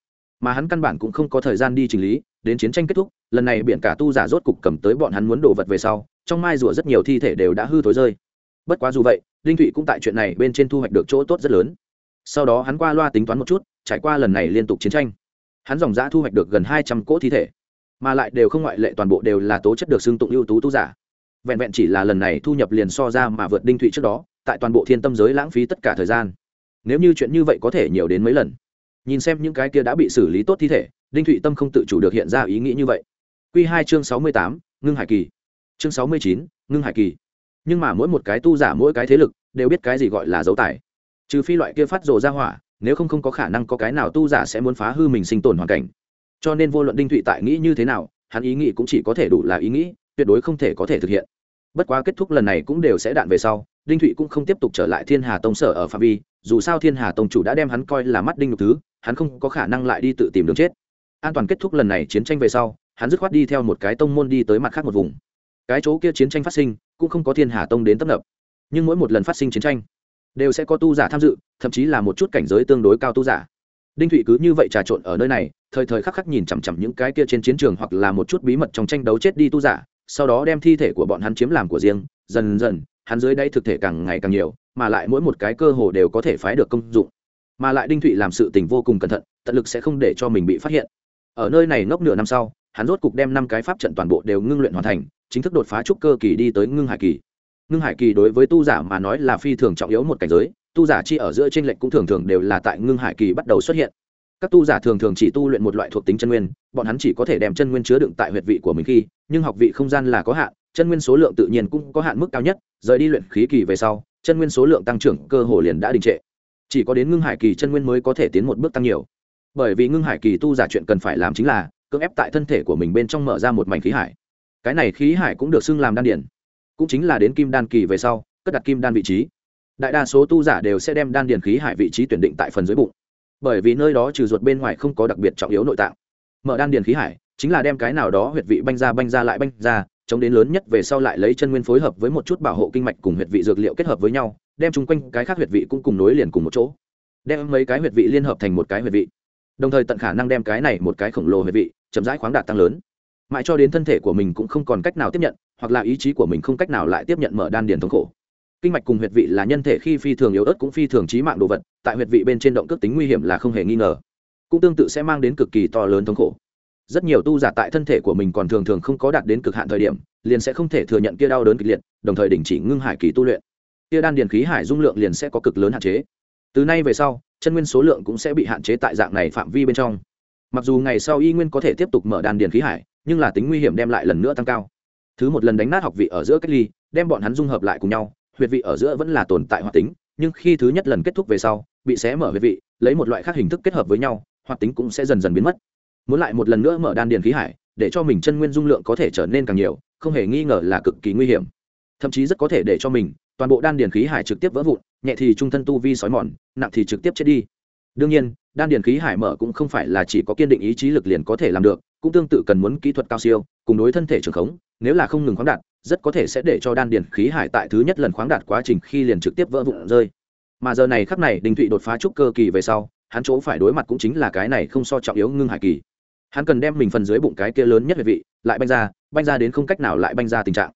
Mà hắn căn bản cũng không có thời gian đi chỉnh lý, đến chiến tranh kết thúc, lần này biển cả tu giả rốt cục cầm tới bọn hắn muốn đổ vật về sau, trong mai rùa rất nhiều thi thể đều đã hư thối rơi. Bất quá dù vậy, đinh thụy cũng tại chuyện này bên trên thu hoạch được chỗ tốt rất lớn. Sau đó hắn qua loa tính toán một chút trải qua lần này liên tục chiến tranh, hắn dòng giã thu hoạch được gần hai trăm cỗ thi thể, mà lại đều không ngoại lệ toàn bộ đều là tố chất được xưng tụng ưu tú tu giả. Vẹn vẹn chỉ là lần này thu nhập liền so ra mà vượt đinh thụy trước đó, tại toàn bộ thiên tâm giới lãng phí tất cả thời gian. Nếu như chuyện như vậy có thể nhiều đến mấy lần, nhìn xem những cái kia đã bị xử lý tốt thi thể, đinh thụy tâm không tự chủ được hiện ra ý nghĩ như vậy. Q hai chương sáu mươi tám, ngưng hải kỳ. Chương sáu mươi chín, ngưng hải kỳ. Nhưng mà mỗi một cái tu giả, mỗi cái thế lực, đều biết cái gì gọi là dấu tài. Trừ phi loại kia phát rồ ra hỏa nếu không không có khả năng có cái nào tu giả sẽ muốn phá hư mình sinh tồn hoàn cảnh. Cho nên vô luận đinh thụy tại nghĩ như thế nào, hắn ý nghĩ cũng chỉ có thể đủ là ý nghĩ, tuyệt đối không thể có thể thực hiện. Bất quá kết thúc lần này cũng đều sẽ đạn về sau, đinh thụy cũng không tiếp tục trở lại thiên hà tông sở ở phạm vi, dù sao thiên hà tông chủ đã đem hắn coi là mắt đinh nhục thứ, hắn không có khả năng lại đi tự tìm đường chết. An toàn kết thúc lần này chiến tranh về sau, hắn dứt khoát đi theo một cái tông môn đi tới mặt khác một vùng. Cái chỗ kia chiến tranh phát sinh, cũng không có thiên hà tông đến tấp nập. Nhưng mỗi một lần phát sinh chiến tranh đều sẽ có tu giả tham dự, thậm chí là một chút cảnh giới tương đối cao tu giả. Đinh thụy cứ như vậy trà trộn ở nơi này, thời thời khắc khắc nhìn chằm chằm những cái kia trên chiến trường hoặc là một chút bí mật trong tranh đấu chết đi tu giả, sau đó đem thi thể của bọn hắn chiếm làm của riêng, dần dần, hắn dưới đây thực thể càng ngày càng nhiều, mà lại mỗi một cái cơ hồ đều có thể phái được công dụng. Mà lại đinh thụy làm sự tình vô cùng cẩn thận, tận lực sẽ không để cho mình bị phát hiện. Ở nơi này ngốc nửa năm sau, hắn rốt cục đem năm cái pháp trận toàn bộ đều ngưng luyện hoàn thành, chính thức đột phá trúc cơ kỳ đi tới ngưng hải kỳ ngưng hải kỳ đối với tu giả mà nói là phi thường trọng yếu một cảnh giới, tu giả chi ở giữa t r ê n lệch cũng thường thường đều là tại ngưng hải kỳ bắt đầu xuất hiện. Các tu giả thường thường chỉ tu luyện một loại thuộc tính chân nguyên, bọn hắn chỉ có thể đem chân nguyên chứa đựng tại huyệt vị của mình khi, nhưng học vị không gian là có hạn, chân nguyên số lượng tự nhiên cũng có hạn mức cao nhất, rời đi luyện khí kỳ về sau, chân nguyên số lượng tăng trưởng cơ hồ liền đã đình trệ. Chỉ có đến ngưng hải kỳ chân nguyên mới có thể tiến một bước tăng nhiều. Bởi vì ngưng hải kỳ tu giả chuyện cần phải làm chính là, cưỡng ép tại thân thể của mình bên trong mở ra một mảnh khí hải. Cái này khí hải cũng được xưng làm đan điển cũng chính là đến kim đan kỳ về sau, cất đặt kim đan vị trí. Đại đa số tu giả đều sẽ đem đan điển khí hải vị trí tuyển định tại phần dưới bụng. Bởi vì nơi đó trừ ruột bên ngoài không có đặc biệt trọng yếu nội tạng. Mở đan điển khí hải chính là đem cái nào đó huyệt vị banh ra banh ra lại banh ra, chống đến lớn nhất về sau lại lấy chân nguyên phối hợp với một chút bảo hộ kinh mạch cùng huyệt vị dược liệu kết hợp với nhau, đem chung quanh cái khác huyệt vị cũng cùng nối liền cùng một chỗ. Đem mấy cái huyệt vị liên hợp thành một cái huyệt vị. Đồng thời tận khả năng đem cái này một cái khổng lồ huyệt vị chậm rãi khoáng đạt tăng lớn mãi cho đến thân thể của mình cũng không còn cách nào tiếp nhận, hoặc là ý chí của mình không cách nào lại tiếp nhận mở đan điền thống khổ. Kinh mạch cùng huyệt vị là nhân thể khi phi thường yếu ớt cũng phi thường trí mạng đồ vật, tại huyệt vị bên trên động cước tính nguy hiểm là không hề nghi ngờ. Cũng tương tự sẽ mang đến cực kỳ to lớn thống khổ. Rất nhiều tu giả tại thân thể của mình còn thường thường không có đạt đến cực hạn thời điểm, liền sẽ không thể thừa nhận kia đau đớn kịch liệt, đồng thời đình chỉ ngưng hải kỳ tu luyện. Kia đan điền khí hải dung lượng liền sẽ có cực lớn hạn chế. Từ nay về sau, chân nguyên số lượng cũng sẽ bị hạn chế tại dạng này phạm vi bên trong. Mặc dù ngày sau y nguyên có thể tiếp tục mở đan điền khí hải nhưng là tính nguy hiểm đem lại lần nữa tăng cao. Thứ một lần đánh nát học vị ở giữa cách ly, đem bọn hắn dung hợp lại cùng nhau, huyệt vị ở giữa vẫn là tồn tại hoạt tính, nhưng khi thứ nhất lần kết thúc về sau, bị xé mở huyệt vị, lấy một loại khác hình thức kết hợp với nhau, hoạt tính cũng sẽ dần dần biến mất. Muốn lại một lần nữa mở đan điền khí hải, để cho mình chân nguyên dung lượng có thể trở nên càng nhiều, không hề nghi ngờ là cực kỳ nguy hiểm. Thậm chí rất có thể để cho mình, toàn bộ đan điền khí hải trực tiếp vỡ vụn, nhẹ thì trung thân tu vi sói mòn, nặng thì trực tiếp chết đi. Đương nhiên đan điền khí hải mở cũng không phải là chỉ có kiên định ý chí lực liền có thể làm được, cũng tương tự cần muốn kỹ thuật cao siêu, cùng đối thân thể trường khống, nếu là không ngừng khoáng đạt, rất có thể sẽ để cho đan điền khí hải tại thứ nhất lần khoáng đạt quá trình khi liền trực tiếp vỡ vụn rơi. Mà giờ này khắc này, đình thụy đột phá trúc cơ kỳ về sau, hắn chỗ phải đối mặt cũng chính là cái này không so trọng yếu ngưng hải kỳ. Hắn cần đem mình phần dưới bụng cái kia lớn nhất về vị, lại banh ra banh ra đến không cách nào lại banh ra tình trạng.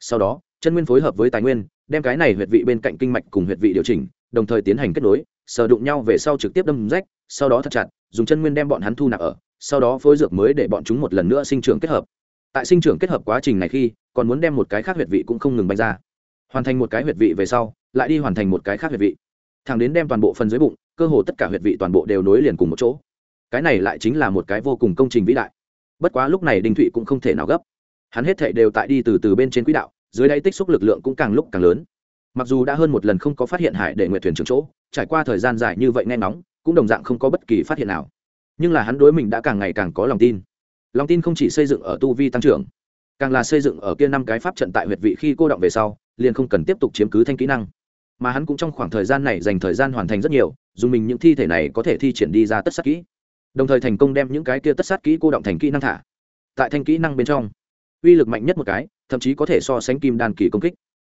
Sau đó, chân nguyên phối hợp với tài nguyên, đem cái này huyệt vị bên cạnh kinh mạch cùng huyệt vị điều chỉnh đồng thời tiến hành kết nối, sờ đụng nhau về sau trực tiếp đâm rách, sau đó thật chặt, dùng chân nguyên đem bọn hắn thu nạp ở, sau đó phối dược mới để bọn chúng một lần nữa sinh trưởng kết hợp. Tại sinh trưởng kết hợp quá trình này khi, còn muốn đem một cái khác huyệt vị cũng không ngừng banh ra. Hoàn thành một cái huyệt vị về sau, lại đi hoàn thành một cái khác huyệt vị. Thằng đến đem toàn bộ phần dưới bụng, cơ hồ tất cả huyệt vị toàn bộ đều nối liền cùng một chỗ. Cái này lại chính là một cái vô cùng công trình vĩ đại. Bất quá lúc này đinh thụy cũng không thể nào gấp. Hắn hết thệ đều tại đi từ từ bên trên quỹ đạo, dưới đây tích xúc lực lượng cũng càng lúc càng lớn mặc dù đã hơn một lần không có phát hiện hải để nguyệt thuyền trưởng chỗ, trải qua thời gian dài như vậy nghe nóng cũng đồng dạng không có bất kỳ phát hiện nào. Nhưng là hắn đối mình đã càng ngày càng có lòng tin. Lòng tin không chỉ xây dựng ở tu vi tăng trưởng, càng là xây dựng ở kia năm cái pháp trận tại huyệt vị khi cô động về sau, liền không cần tiếp tục chiếm cứ thanh kỹ năng. Mà hắn cũng trong khoảng thời gian này dành thời gian hoàn thành rất nhiều, dù mình những thi thể này có thể thi triển đi ra tất sát kỹ. Đồng thời thành công đem những cái kia tất sát kỹ cô động thành kỹ năng thả tại thanh kỹ năng bên trong. Uy lực mạnh nhất một cái, thậm chí có thể so sánh kim đan kỳ công kích.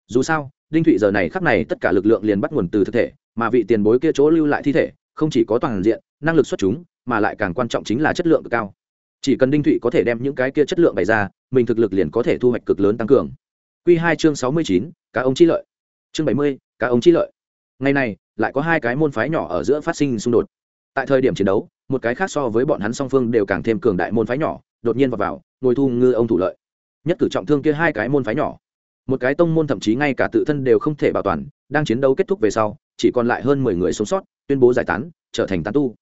Dù sao đinh thụy giờ này khắc này tất cả lực lượng liền bắt nguồn từ thực thể, mà vị tiền bối kia chỗ lưu lại thi thể, không chỉ có toàn diện, năng lực xuất chúng, mà lại càng quan trọng chính là chất lượng cực cao. Chỉ cần đinh thụy có thể đem những cái kia chất lượng bày ra, mình thực lực liền có thể thu hoạch cực lớn tăng cường. Q hai chương sáu mươi chín, cá ông chi lợi. Chương bảy mươi, cá ông chi lợi. Ngày này, lại có hai cái môn phái nhỏ ở giữa phát sinh xung đột. Tại thời điểm chiến đấu, một cái khác so với bọn hắn song phương đều càng thêm cường đại môn phái nhỏ, đột nhiên vào vào, ngồi thu ngư ông thủ lợi. Nhất cử trọng thương kia hai cái môn phái nhỏ một cái tông môn thậm chí ngay cả tự thân đều không thể bảo toàn, đang chiến đấu kết thúc về sau, chỉ còn lại hơn mười người sống sót, tuyên bố giải tán, trở thành tán tu.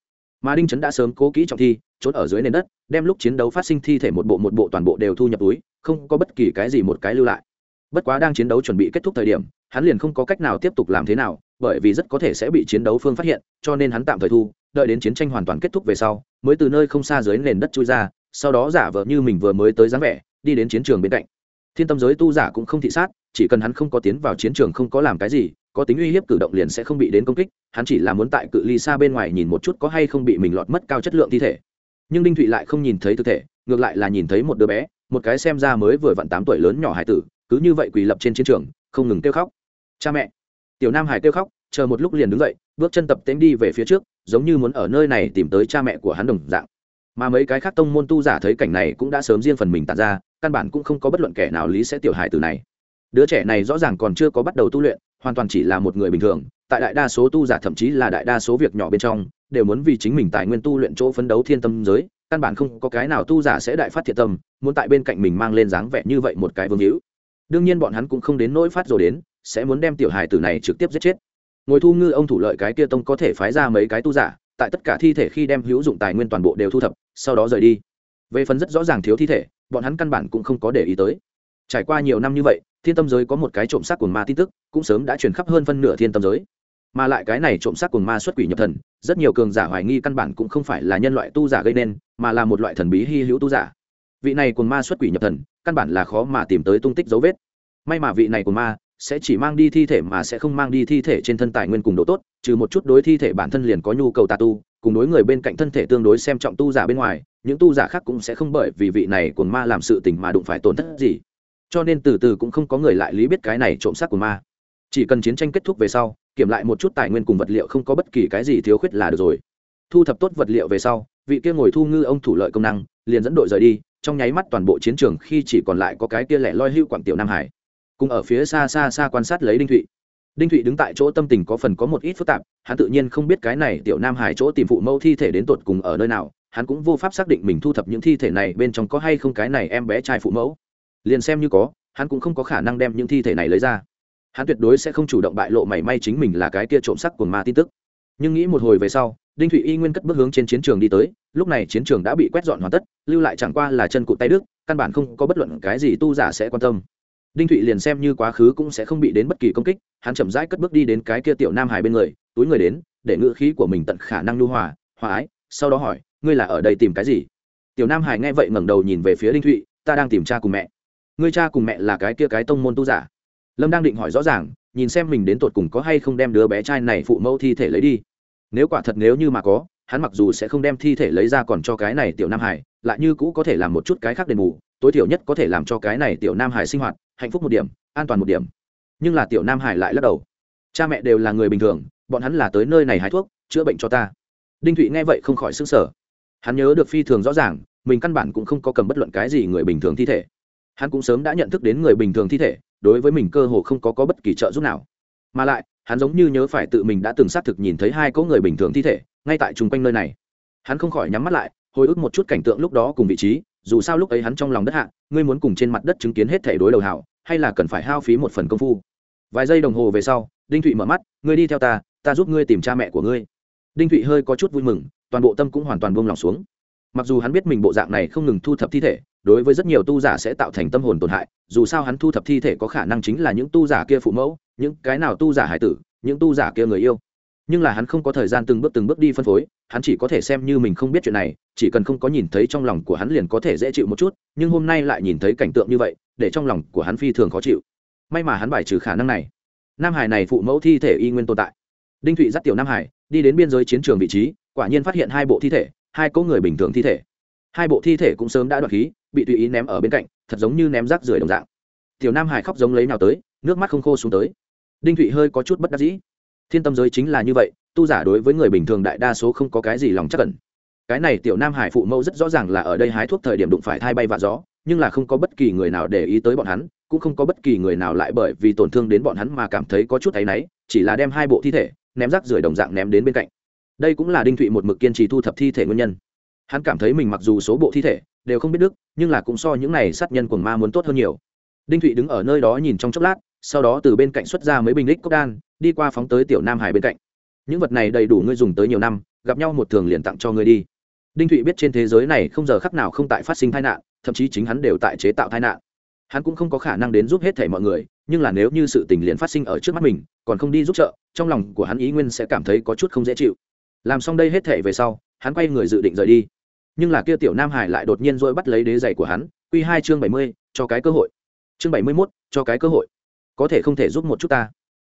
Mà đinh trấn đã sớm cố kỹ trọng thi, trốn ở dưới nền đất, đem lúc chiến đấu phát sinh thi thể một bộ một bộ toàn bộ đều thu nhập túi, không có bất kỳ cái gì một cái lưu lại. Bất quá đang chiến đấu chuẩn bị kết thúc thời điểm, hắn liền không có cách nào tiếp tục làm thế nào, bởi vì rất có thể sẽ bị chiến đấu phương phát hiện, cho nên hắn tạm thời thu, đợi đến chiến tranh hoàn toàn kết thúc về sau, mới từ nơi không xa dưới nền đất chui ra, sau đó giả vờ như mình vừa mới tới dáng vẻ, đi đến chiến trường bên cạnh thiên tâm giới tu giả cũng không thị sát, chỉ cần hắn không có tiến vào chiến trường không có làm cái gì, có tính uy hiếp cử động liền sẽ không bị đến công kích, hắn chỉ là muốn tại cự ly xa bên ngoài nhìn một chút có hay không bị mình lọt mất cao chất lượng thi thể. Nhưng đinh thụy lại không nhìn thấy thực thể, ngược lại là nhìn thấy một đứa bé, một cái xem ra mới vừa vặn tám tuổi lớn nhỏ hải tử, cứ như vậy quỳ lập trên chiến trường, không ngừng kêu khóc. Cha mẹ! Tiểu nam hải kêu khóc, chờ một lúc liền đứng dậy, bước chân tập tễnh đi về phía trước, giống như muốn ở nơi này tìm tới cha mẹ của hắn đồng dạng mà mấy cái khác tông môn tu giả thấy cảnh này cũng đã sớm riêng phần mình tàn ra, căn bản cũng không có bất luận kẻ nào lý sẽ tiểu hài từ này. Đứa trẻ này rõ ràng còn chưa có bắt đầu tu luyện, hoàn toàn chỉ là một người bình thường, tại đại đa số tu giả thậm chí là đại đa số việc nhỏ bên trong, đều muốn vì chính mình tài nguyên tu luyện chỗ phấn đấu thiên tâm giới, căn bản không có cái nào tu giả sẽ đại phát thiện tâm, muốn tại bên cạnh mình mang lên dáng vẻ như vậy một cái vương hữu. Đương nhiên bọn hắn cũng không đến nỗi phát rồi đến, sẽ muốn đem tiểu hài tử này trực tiếp giết chết. Ngồi thu ngư ông thủ lợi cái kia tông có thể phái ra mấy cái tu giả tại tất cả thi thể khi đem hữu dụng tài nguyên toàn bộ đều thu thập, sau đó rời đi. Về phần rất rõ ràng thiếu thi thể, bọn hắn căn bản cũng không có để ý tới. Trải qua nhiều năm như vậy, thiên tâm giới có một cái trộm xác của ma tin tức, cũng sớm đã truyền khắp hơn phân nửa thiên tâm giới. Mà lại cái này trộm xác của ma xuất quỷ nhập thần, rất nhiều cường giả hoài nghi căn bản cũng không phải là nhân loại tu giả gây nên, mà là một loại thần bí hy hữu tu giả. Vị này của ma xuất quỷ nhập thần, căn bản là khó mà tìm tới tung tích dấu vết. May mà vị này của ma sẽ chỉ mang đi thi thể mà sẽ không mang đi thi thể trên thân tài nguyên cùng độ tốt, trừ một chút đối thi thể bản thân liền có nhu cầu tà tu, cùng đối người bên cạnh thân thể tương đối xem trọng tu giả bên ngoài, những tu giả khác cũng sẽ không bởi vì vị này của ma làm sự tình mà đụng phải tổn thất gì. Cho nên từ từ cũng không có người lại lý biết cái này trộm xác của ma. Chỉ cần chiến tranh kết thúc về sau, kiểm lại một chút tài nguyên cùng vật liệu không có bất kỳ cái gì thiếu khuyết là được rồi. Thu thập tốt vật liệu về sau, vị kia ngồi thu ngư ông thủ lợi công năng, liền dẫn đội rời đi, trong nháy mắt toàn bộ chiến trường khi chỉ còn lại có cái kia lẻ loi hưu quảng tiểu nam hải cùng ở phía xa xa xa quan sát lấy đinh thụy. Đinh thụy đứng tại chỗ tâm tình có phần có một ít phức tạp, hắn tự nhiên không biết cái này tiểu nam hải chỗ tìm phụ mẫu thi thể đến tột cùng ở nơi nào, hắn cũng vô pháp xác định mình thu thập những thi thể này bên trong có hay không cái này em bé trai phụ mẫu. Liền xem như có, hắn cũng không có khả năng đem những thi thể này lấy ra. Hắn tuyệt đối sẽ không chủ động bại lộ mảy may chính mình là cái kia trộm sắc của ma tin tức. Nhưng nghĩ một hồi về sau, đinh thụy y nguyên cất bước hướng trên chiến trường đi tới, lúc này chiến trường đã bị quét dọn hoàn tất, lưu lại chẳng qua là chân cụt tay đức, căn bản không có bất luận cái gì tu giả sẽ quan tâm đinh thụy liền xem như quá khứ cũng sẽ không bị đến bất kỳ công kích, hắn chậm rãi cất bước đi đến cái kia tiểu nam hải bên người, túi người đến, để ngự khí của mình tận khả năng lưu hòa hòa ái, sau đó hỏi, ngươi là ở đây tìm cái gì? Tiểu nam hải nghe vậy ngẩng đầu nhìn về phía đinh thụy, ta đang tìm cha cùng mẹ. Ngươi cha cùng mẹ là cái kia cái tông môn tu giả? Lâm đang định hỏi rõ ràng, nhìn xem mình đến tột cùng có hay không đem đứa bé trai này phụ mẫu thi thể lấy đi. Nếu quả thật nếu như mà có, hắn mặc dù sẽ không đem thi thể lấy ra còn cho cái này tiểu nam hải, lại như cũ có thể làm một chút cái khác đền bù, tối thiểu nhất có thể làm cho cái này tiểu nam hải sinh hoạt hạnh phúc một điểm an toàn một điểm. Nhưng là tiểu nam hải lại lắc đầu. Cha mẹ đều là người bình thường bọn hắn là tới nơi này hái thuốc chữa bệnh cho ta. Đinh thụy nghe vậy không khỏi s ư n g sở hắn nhớ được phi thường rõ ràng mình căn bản cũng không có cầm bất luận cái gì người bình thường thi thể. Hắn cũng sớm đã nhận thức đến người bình thường thi thể đối với mình cơ hồ không có, có bất kỳ trợ giúp nào. Mà lại hắn giống như nhớ phải tự mình đã từng xác thực nhìn thấy hai cỗ người bình thường thi thể ngay tại chung quanh nơi này. Hắn không khỏi nhắm mắt lại hồi ức một chút cảnh tượng lúc đó cùng vị trí dù sao lúc ấy hắn trong lòng đất hạ, ngươi muốn cùng trên mặt đất chứng kiến hết thể đối đầu hảo, hay là cần phải hao phí một phần công phu? Vài giây đồng hồ về sau, đinh thụy mở mắt, ngươi đi theo ta ta giúp ngươi tìm cha mẹ của ngươi. Đinh thụy hơi có chút vui mừng, toàn bộ tâm cũng hoàn toàn buông lòng xuống. Mặc dù hắn biết mình bộ dạng này không ngừng thu thập thi thể, đối với rất nhiều tu giả sẽ tạo thành tâm hồn tổn hại, dù sao hắn thu thập thi thể có khả năng chính là những tu giả kia phụ mẫu, những cái nào tu giả hải tử, những tu giả kia người yêu nhưng là hắn không có thời gian từng bước từng bước đi phân phối, hắn chỉ có thể xem như mình không biết chuyện này, chỉ cần không có nhìn thấy trong lòng của hắn liền có thể dễ chịu một chút, nhưng hôm nay lại nhìn thấy cảnh tượng như vậy, để trong lòng của hắn phi thường khó chịu. May mà hắn bài trừ khả năng này. Nam hải này phụ mẫu thi thể y nguyên tồn tại. Đinh thụy dắt tiểu nam hải, đi đến biên giới chiến trường vị trí, quả nhiên phát hiện hai bộ thi thể, hai cỗ người bình thường thi thể. Hai bộ thi thể cũng sớm đã đoạt khí, bị tùy ý ném ở bên cạnh, thật giống như ném rác rưởi đồng dạng. Tiểu nam hải khóc giống lấy nào tới, nước mắt không khô xuống tới. Đinh thụy hơi có chút bất đắc dĩ thiên tâm giới chính là như vậy, tu giả đối với người bình thường đại đa số không có cái gì lòng chắc cẩn cái này tiểu nam hải phụ mẫu rất rõ ràng là ở đây hái thuốc thời điểm đụng phải thai bay vạ gió, nhưng là không có bất kỳ người nào để ý tới bọn hắn, cũng không có bất kỳ người nào lại bởi vì tổn thương đến bọn hắn mà cảm thấy có chút áy náy, chỉ là đem hai bộ thi thể, ném rác rưởi đồng dạng ném đến bên cạnh. Đây cũng là đinh thụy một mực kiên trì thu thập thi thể nguyên nhân. Hắn cảm thấy mình mặc dù số bộ thi thể, đều không biết đức nhưng là cũng so những này sát nhân của ma muốn tốt hơn nhiều. Đinh thụy đứng ở nơi đó nhìn trong chốc lát sau đó từ bên cạnh xuất ra mấy bình lích cốc đan, đi qua phóng tới tiểu nam hải bên cạnh. Những vật này đầy đủ ngươi dùng tới nhiều năm, gặp nhau một thường liền tặng cho ngươi đi. Đinh thụy biết trên thế giới này không giờ khắc nào không tại phát sinh tai nạn, thậm chí chính hắn đều tại chế tạo tai nạn. Hắn cũng không có khả năng đến giúp hết thể mọi người, nhưng là nếu như sự tình liền phát sinh ở trước mắt mình, còn không đi giúp trợ, trong lòng của hắn ý nguyên sẽ cảm thấy có chút không dễ chịu. Làm xong đây hết thể về sau, hắn quay người dự định rời đi. Nhưng là kia tiểu nam hải lại đột nhiên dôi bắt lấy đế giày của hắn q hai chương bảy mươi, cho cái cơ hội. Chương bảy mươi mốt, cho cái cơ hội có thể không thể giúp một chút ta.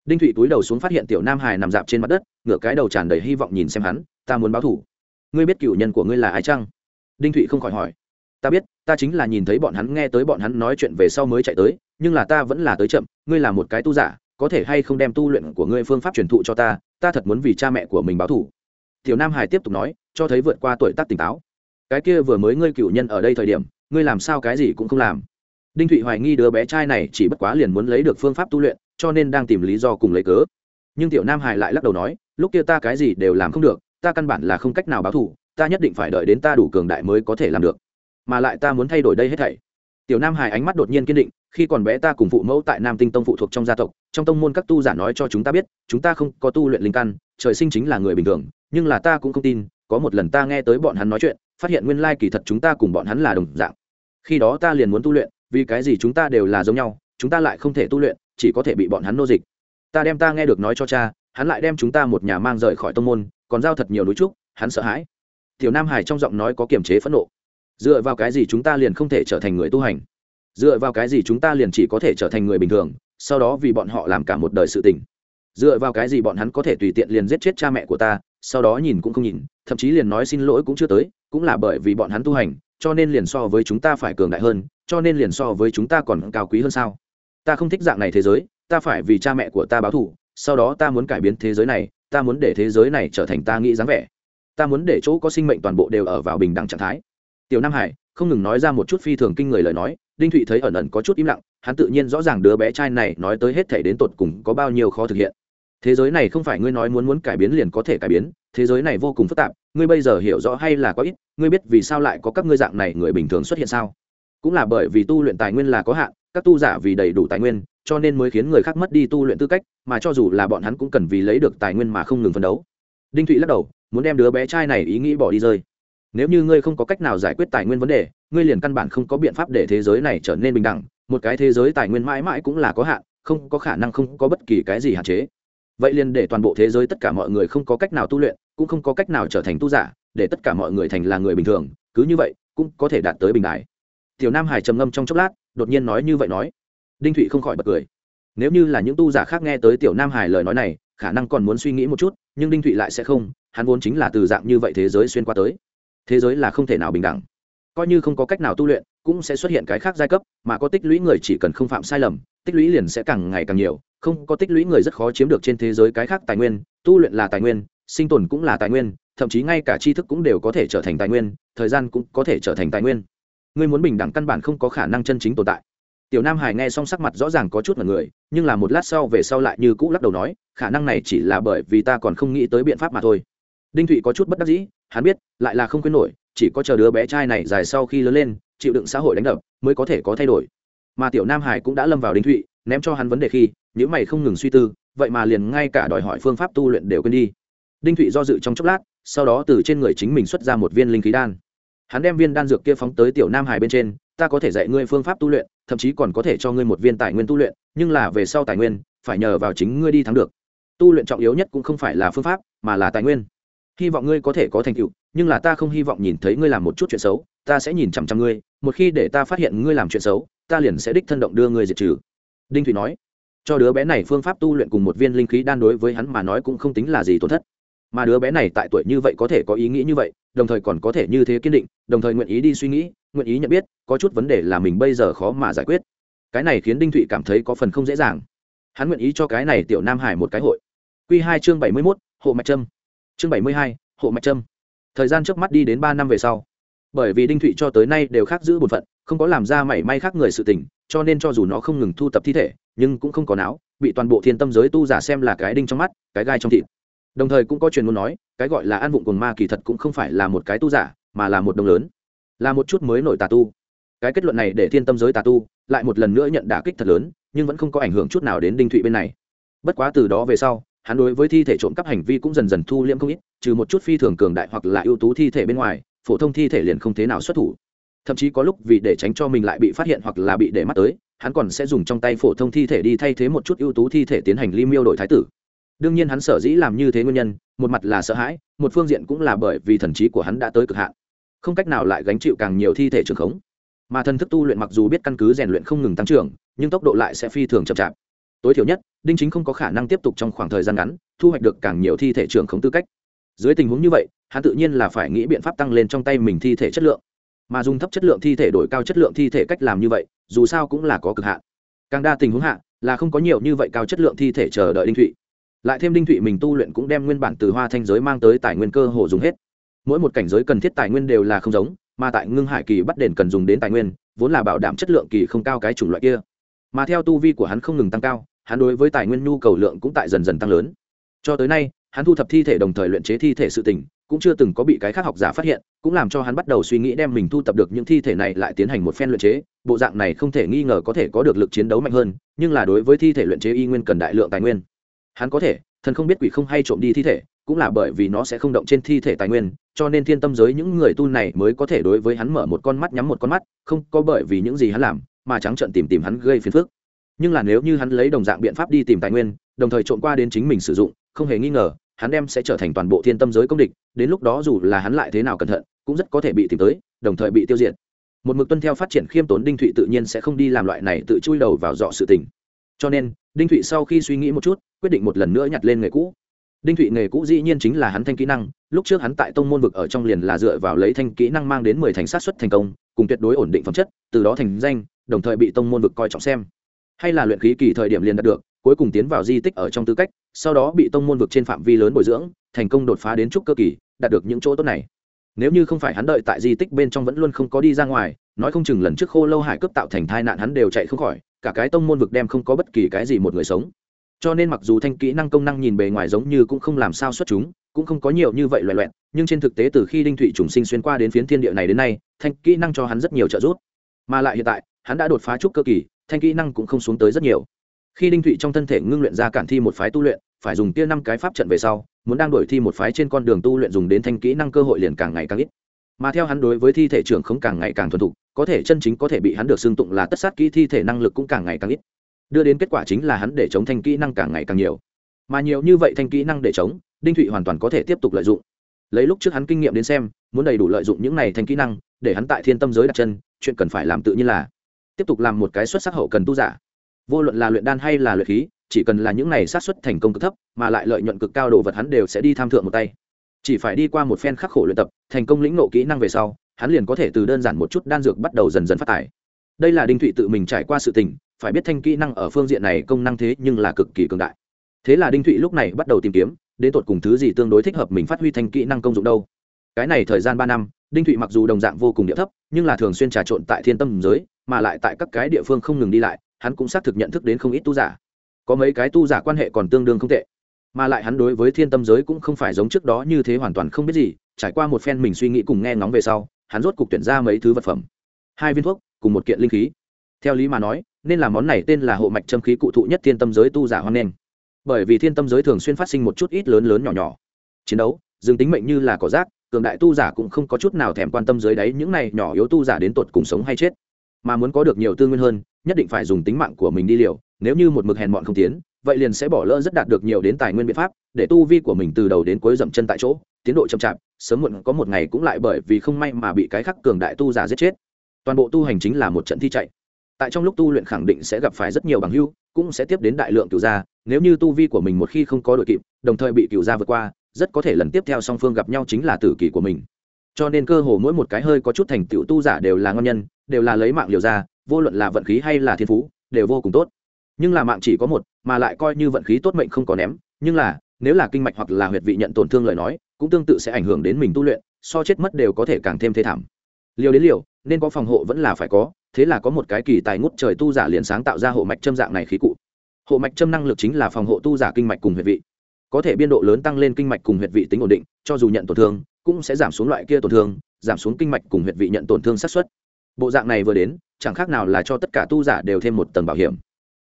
Đinh thụy túi đầu xuống phát hiện tiểu nam hải nằm dạp trên mặt đất, ngửa cái đầu tràn đầy hy vọng nhìn xem hắn, ta muốn báo thủ. Ngươi biết cựu nhân của ngươi là ai chăng? Đinh thụy không khỏi hỏi. Ta biết, ta chính là nhìn thấy bọn hắn, nghe tới bọn hắn nói chuyện về sau mới chạy tới, nhưng là ta vẫn là tới chậm, ngươi là một cái tu giả, có thể hay không đem tu luyện của ngươi phương pháp truyền thụ cho ta ta thật muốn vì cha mẹ của mình báo thủ. Tiểu nam hải tiếp tục nói, cho thấy vượt qua tuổi tác tỉnh táo. Cái kia vừa mới ngươi cựu nhân ở đây thời điểm, ngươi làm sao cái gì cũng không làm đinh thụy hoài nghi đứa bé trai này chỉ bất quá liền muốn lấy được phương pháp tu luyện cho nên đang tìm lý do cùng lấy cớ. Nhưng tiểu nam hải lại lắc đầu nói lúc kia ta cái gì đều làm không được ta căn bản là không cách nào báo thù, ta nhất định phải đợi đến ta đủ cường đại mới có thể làm được. Mà lại ta muốn thay đổi đây hết thảy. Tiểu nam hải ánh mắt đột nhiên kiên định khi còn bé ta cùng phụ mẫu tại nam tinh tông phụ thuộc trong gia tộc trong tông môn các tu giả nói cho chúng ta biết chúng ta không có tu luyện linh căn trời sinh chính là người bình thường nhưng là ta cũng không tin có một lần ta nghe tới bọn hắn nói chuyện phát hiện nguyên lai kỳ thật chúng ta cùng bọn hắn là đồng dạng. Khi đó ta liền muốn tu luyện vì cái gì chúng ta đều là giống nhau, chúng ta lại không thể tu luyện, chỉ có thể bị bọn hắn nô dịch. Ta đem ta nghe được nói cho cha, hắn lại đem chúng ta một nhà mang rời khỏi tông môn, còn giao thật nhiều núi trúc, hắn sợ hãi. Tiểu nam hải trong giọng nói có kiềm chế phẫn nộ. Dựa vào cái gì chúng ta liền không thể trở thành người tu hành? Dựa vào cái gì chúng ta liền chỉ có thể trở thành người bình thường, sau đó vì bọn họ làm cả một đời sự tình? Dựa vào cái gì bọn hắn có thể tùy tiện liền giết chết cha mẹ của ta, sau đó nhìn cũng không nhìn, thậm chí liền nói xin lỗi cũng chưa tới, cũng là bởi vì bọn hắn tu hành cho nên liền so với chúng ta phải cường đại hơn, cho nên liền so với chúng ta còn cao quý hơn sao? Ta không thích dạng này thế giới, ta phải vì cha mẹ của ta báo thù, sau đó ta muốn cải biến thế giới này, ta muốn để thế giới này trở thành ta nghĩ dáng vẻ. Ta muốn để chỗ có sinh mệnh toàn bộ đều ở vào bình đẳng trạng thái. Tiểu nam hải, không ngừng nói ra một chút phi thường kinh người lời nói, đinh thụy thấy ẩn ẩn có chút im lặng, hắn tự nhiên rõ ràng đứa bé trai này nói tới hết thể đến tột cùng có bao nhiêu khó thực hiện. Thế giới này không phải ngươi nói muốn muốn cải biến liền có thể cải biến, thế giới này vô cùng phức tạp ngươi bây giờ hiểu rõ hay là có ít, ngươi biết vì sao lại có các ngươi dạng này người bình thường xuất hiện sao? Cũng là bởi vì tu luyện tài nguyên là có hạn, các tu giả vì đầy đủ tài nguyên, cho nên mới khiến người khác mất đi tu luyện tư cách, mà cho dù là bọn hắn cũng cần vì lấy được tài nguyên mà không ngừng phấn đấu. Đinh thụy lắc đầu, muốn đem đứa bé trai này ý nghĩ bỏ đi rơi. Nếu như ngươi không có cách nào giải quyết tài nguyên vấn đề, ngươi liền căn bản không có biện pháp để thế giới này trở nên bình đẳng, một cái thế giới tài nguyên mãi mãi cũng là có hạn, không có khả năng không có bất kỳ cái gì hạn chế. Vậy liền để toàn bộ thế giới tất cả mọi người không có cách nào tu luyện cũng không có cách nào trở thành tu giả, để tất cả mọi người thành là người bình thường, cứ như vậy, cũng có thể đạt tới bình đại tiểu nam hải trầm ngâm trong chốc lát, đột nhiên nói như vậy nói. Đinh thụy không khỏi bật cười. Nếu như là những tu giả khác nghe tới tiểu nam hải lời nói này, khả năng còn muốn suy nghĩ một chút, nhưng đinh thụy lại sẽ không, hắn vốn chính là từ dạng như vậy thế giới xuyên qua tới. Thế giới là không thể nào bình đẳng. Coi như không có cách nào tu luyện, cũng sẽ xuất hiện cái khác giai cấp, mà có tích lũy người chỉ cần không phạm sai lầm, tích lũy liền sẽ càng ngày càng nhiều, không có tích lũy người rất khó chiếm được trên thế giới cái khác tài nguyên, tu luyện là tài nguyên sinh tồn cũng là tài nguyên, thậm chí ngay cả tri thức cũng đều có thể trở thành tài nguyên, thời gian cũng có thể trở thành tài nguyên. Ngươi muốn bình đẳng căn bản không có khả năng chân chính tồn tại. Tiểu nam hải nghe xong sắc mặt rõ ràng có chút mật người, nhưng là một lát sau về sau lại như cũ lắc đầu nói, khả năng này chỉ là bởi vì ta còn không nghĩ tới biện pháp mà thôi. Đinh thụy có chút bất đắc dĩ, hắn biết, lại là không khuyến nổi, chỉ có chờ đứa bé trai này dài sau khi lớn lên, chịu đựng xã hội đánh đập, mới có thể có thay đổi. Mà tiểu nam hải cũng đã lâm vào đinh thụy, ném cho hắn vấn đề khi nếu mày không ngừng suy tư, vậy mà liền ngay cả đòi hỏi phương pháp tu luyện đều quên đi đinh thụy do dự trong chốc lát, sau đó từ trên người chính mình xuất ra một viên linh khí đan. Hắn đem viên đan dược kia phóng tới tiểu nam hải bên trên, ta có thể dạy ngươi phương pháp tu luyện, thậm chí còn có thể cho ngươi một viên tài nguyên tu luyện, nhưng là về sau tài nguyên, phải nhờ vào chính ngươi đi thắng được. Tu luyện trọng yếu nhất cũng không phải là phương pháp, mà là tài nguyên. Hy vọng ngươi có thể có thành tựu, nhưng là ta không hy vọng nhìn thấy ngươi làm một chút chuyện xấu, ta sẽ nhìn chằm chằm ngươi, một khi để ta phát hiện ngươi làm chuyện xấu, ta liền sẽ đích thân động đưa ngươi diệt trừ. Đinh thủy nói. Cho đứa bé này phương pháp tu luyện cùng một viên linh khí đan đối với hắn mà nói cũng không tính là gì tổn thất mà đứa bé này tại tuổi như vậy có thể có ý nghĩ như vậy, đồng thời còn có thể như thế kiên định, đồng thời nguyện ý đi suy nghĩ, nguyện ý nhận biết, có chút vấn đề là mình bây giờ khó mà giải quyết. Cái này khiến đinh thụy cảm thấy có phần không dễ dàng. Hắn nguyện ý cho cái này tiểu nam hải một cái hội. Q hai chương bảy mươi mốt, hộ mạch trâm. Chương bảy mươi hai, hộ mạch trâm. Thời gian trước mắt đi đến ba năm về sau. Bởi vì đinh thụy cho tới nay đều khác giữ bổn phận, không có làm ra mảy may khác người sự tình, cho nên cho dù nó không ngừng thu tập thi thể, nhưng cũng không có não, bị toàn bộ thiên tâm giới tu giả xem là cái đinh trong mắt, cái gai trong thịt đồng thời cũng có truyền muốn nói, cái gọi là an vụng cồn ma kỳ thật cũng không phải là một cái tu giả, mà là một đồng lớn. Là một chút mới nổi tà tu. Cái kết luận này để thiên tâm giới tà tu lại một lần nữa nhận đả kích thật lớn, nhưng vẫn không có ảnh hưởng chút nào đến đinh thụy bên này. Bất quá từ đó về sau, hắn đối với thi thể trộm cắp hành vi cũng dần dần thu liễm không ít, trừ một chút phi thường cường đại hoặc là ưu tú thi thể bên ngoài, phổ thông thi thể liền không thế nào xuất thủ. Thậm chí có lúc vì để tránh cho mình lại bị phát hiện hoặc là bị để mắt tới, hắn còn sẽ dùng trong tay phổ thông thi thể đi thay thế một chút ưu tú thi thể tiến hành ly miêu đổi thái tử đương nhiên hắn sở dĩ làm như thế nguyên nhân, một mặt là sợ hãi, một phương diện cũng là bởi vì thần trí của hắn đã tới cực hạn. Không cách nào lại gánh chịu càng nhiều thi thể trường khống. Mà thần thức tu luyện mặc dù biết căn cứ rèn luyện không ngừng tăng trưởng, nhưng tốc độ lại sẽ phi thường chậm chạp. Tối thiểu nhất, đinh chính không có khả năng tiếp tục trong khoảng thời gian ngắn, thu hoạch được càng nhiều thi thể trường khống tư cách. Dưới tình huống như vậy, hắn tự nhiên là phải nghĩ biện pháp tăng lên trong tay mình thi thể chất lượng. Mà dùng thấp chất lượng thi thể đổi cao chất lượng thi thể cách làm như vậy, dù sao cũng là có cực hạn. Càng đa tình huống hạ, là không có nhiều như vậy cao chất lượng thi thể chờ đợi đinh thụy lại thêm đinh thụy mình tu luyện cũng đem nguyên bản từ hoa thanh giới mang tới tài nguyên cơ hồ dùng hết. Mỗi một cảnh giới cần thiết tài nguyên đều là không giống, mà tại ngưng hải kỳ bắt đền cần dùng đến tài nguyên, vốn là bảo đảm chất lượng kỳ không cao cái chủng loại kia. Mà theo tu vi của hắn không ngừng tăng cao, hắn đối với tài nguyên nhu cầu lượng cũng tại dần dần tăng lớn. Cho tới nay, hắn thu thập thi thể đồng thời luyện chế thi thể sự tình, cũng chưa từng có bị cái khác học giả phát hiện, cũng làm cho hắn bắt đầu suy nghĩ đem mình thu thập được những thi thể này lại tiến hành một phen luyện chế. Bộ dạng này không thể nghi ngờ có thể có được lực chiến đấu mạnh hơn, nhưng là đối với thi thể luyện chế y nguyên cần đại lượng tài nguyên hắn có thể, thần không biết quỷ không hay trộm đi thi thể, cũng là bởi vì nó sẽ không động trên thi thể tài nguyên, cho nên thiên tâm giới những người tu này mới có thể đối với hắn mở một con mắt nhắm một con mắt, không có bởi vì những gì hắn làm, mà trắng trợn tìm tìm hắn gây phiền phức. Nhưng là nếu như hắn lấy đồng dạng biện pháp đi tìm tài nguyên, đồng thời trộm qua đến chính mình sử dụng, không hề nghi ngờ, hắn đem sẽ trở thành toàn bộ thiên tâm giới công địch, đến lúc đó dù là hắn lại thế nào cẩn thận, cũng rất có thể bị tìm tới, đồng thời bị tiêu diệt. Một mực tuân theo phát triển khiêm tốn đinh thụy tự nhiên sẽ không đi làm loại này tự chui đầu vào dọ sự tình. Cho nên đinh thụy sau khi suy nghĩ một chút, quyết định một lần nữa nhặt lên nghề cũ. Đinh thụy nghề cũ dĩ nhiên chính là hắn thanh kỹ năng, lúc trước hắn tại tông môn vực ở trong liền là dựa vào lấy thanh kỹ năng mang đến mười thành sát xuất thành công, cùng tuyệt đối ổn định phẩm chất, từ đó thành danh, đồng thời bị tông môn vực coi trọng xem. Hay là luyện khí kỳ thời điểm liền đạt được, cuối cùng tiến vào di tích ở trong tư cách, sau đó bị tông môn vực trên phạm vi lớn bồi dưỡng, thành công đột phá đến trúc cơ kỳ, đạt được những chỗ tốt này. Nếu như không phải hắn đợi tại di tích bên trong vẫn luôn không có đi ra ngoài, nói không chừng lần trước khô lâu hải cướp tạo thành thai nạn hắn đều chạy không khỏi cả cái tông môn vực đem không có bất kỳ cái gì một người sống. Cho nên mặc dù thanh kỹ năng công năng nhìn bề ngoài giống như cũng không làm sao xuất chúng, cũng không có nhiều như vậy loại loẹn nhưng trên thực tế từ khi đinh thụy trùng sinh xuyên qua đến phiến thiên địa này đến nay, thanh kỹ năng cho hắn rất nhiều trợ giúp. Mà lại hiện tại, hắn đã đột phá trúc cơ kỳ, thanh kỹ năng cũng không xuống tới rất nhiều. Khi đinh thụy trong thân thể ngưng luyện ra cản thi một phái tu luyện, phải dùng tia năm cái pháp trận về sau, muốn đang đổi thi một phái trên con đường tu luyện dùng đến thanh kỹ năng cơ hội liền càng ngày càng ít mà theo hắn đối với thi thể trưởng không càng ngày càng thuần thục, có thể chân chính có thể bị hắn được xưng tụng là tất sát kỹ thi thể năng lực cũng càng ngày càng ít. Đưa đến kết quả chính là hắn để chống thanh kỹ năng càng ngày càng nhiều. Mà nhiều như vậy thanh kỹ năng để chống, đinh thụy hoàn toàn có thể tiếp tục lợi dụng. Lấy lúc trước hắn kinh nghiệm đến xem, muốn đầy đủ lợi dụng những này thanh kỹ năng, để hắn tại thiên tâm giới đặt chân, chuyện cần phải làm tự nhiên là tiếp tục làm một cái xuất sắc hậu cần tu giả. Vô luận là luyện đan hay là luyện khí, chỉ cần là những này sát xuất thành công cực thấp, mà lại lợi nhuận cực cao đồ vật hắn đều sẽ đi tham thượng một tay chỉ phải đi qua một phen khắc khổ luyện tập, thành công lĩnh nộ kỹ năng về sau, hắn liền có thể từ đơn giản một chút đan dược bắt đầu dần dần phát tài đây là đinh thụy tự mình trải qua sự tình, phải biết thanh kỹ năng ở phương diện này công năng thế nhưng là cực kỳ cường đại. Thế là đinh thụy lúc này bắt đầu tìm kiếm, đến tột cùng thứ gì tương đối thích hợp mình phát huy thanh kỹ năng công dụng đâu. Cái này thời gian ba năm, đinh thụy mặc dù đồng dạng vô cùng địa thấp, nhưng là thường xuyên trà trộn tại thiên tâm giới, mà lại tại các cái địa phương không ngừng đi lại, hắn cũng xác thực nhận thức đến không ít tu giả. Có mấy cái tu giả quan hệ còn tương đương không tệ mà lại hắn đối với thiên tâm giới cũng không phải giống trước đó như thế hoàn toàn không biết gì, trải qua một phen mình suy nghĩ cùng nghe ngóng về sau, hắn rốt cục tuyển ra mấy thứ vật phẩm. Hai viên thuốc cùng một kiện linh khí. Theo lý mà nói, nên là món này tên là hộ mạch châm khí cụ thụ nhất thiên tâm giới tu giả hoan nghênh. Bởi vì thiên tâm giới thường xuyên phát sinh một chút ít lớn lớn nhỏ nhỏ. Chiến đấu dương tính mệnh như là cỏ rác, cường đại tu giả cũng không có chút nào thèm quan tâm dưới đấy những này nhỏ yếu tu giả đến tột cùng sống hay chết. Mà muốn có được nhiều tư nguyên hơn, nhất định phải dùng tính mạng của mình đi liều, nếu như một mực hèn mọn không tiến vậy liền sẽ bỏ lỡ rất đạt được nhiều đến tài nguyên biện pháp, để tu vi của mình từ đầu đến cuối dậm chân tại chỗ, tiến độ chậm chạp, sớm muộn có một ngày cũng lại bởi vì không may mà bị cái khắc cường đại tu giả giết chết. Toàn bộ tu hành chính là một trận thi chạy. Tại trong lúc tu luyện khẳng định sẽ gặp phải rất nhiều bằng hưu cũng sẽ tiếp đến đại lượng cựu gia, nếu như tu vi của mình một khi không có đội kịp, đồng thời bị cựu gia vượt qua, rất có thể lần tiếp theo song phương gặp nhau chính là tử kỳ của mình. Cho nên cơ hồ mỗi một cái hơi có chút thành tựu tu giả đều là ngon nhân, đều là lấy mạng liều ra, vô luận là vận khí hay là thiên phú, đều vô cùng tốt. Nhưng là mạng chỉ có một mà lại coi như vận khí tốt mệnh không có ném, nhưng là, nếu là kinh mạch hoặc là huyệt vị nhận tổn thương lời nói, cũng tương tự sẽ ảnh hưởng đến mình tu luyện, so chết mất đều có thể càng thêm thế thảm. Liều đến liều, nên có phòng hộ vẫn là phải có, thế là có một cái kỳ tài ngút trời tu giả liền sáng tạo ra hộ mạch châm dạng này khí cụ. Hộ mạch châm năng lực chính là phòng hộ tu giả kinh mạch cùng huyệt vị. Có thể biên độ lớn tăng lên kinh mạch cùng huyệt vị tính ổn định, cho dù nhận tổn thương, cũng sẽ giảm xuống loại kia tổn thương, giảm xuống kinh mạch cùng huyệt vị nhận tổn thương sát xuất bộ dạng này vừa đến, chẳng khác nào là cho tất cả tu giả đều thêm một tầng bảo hiểm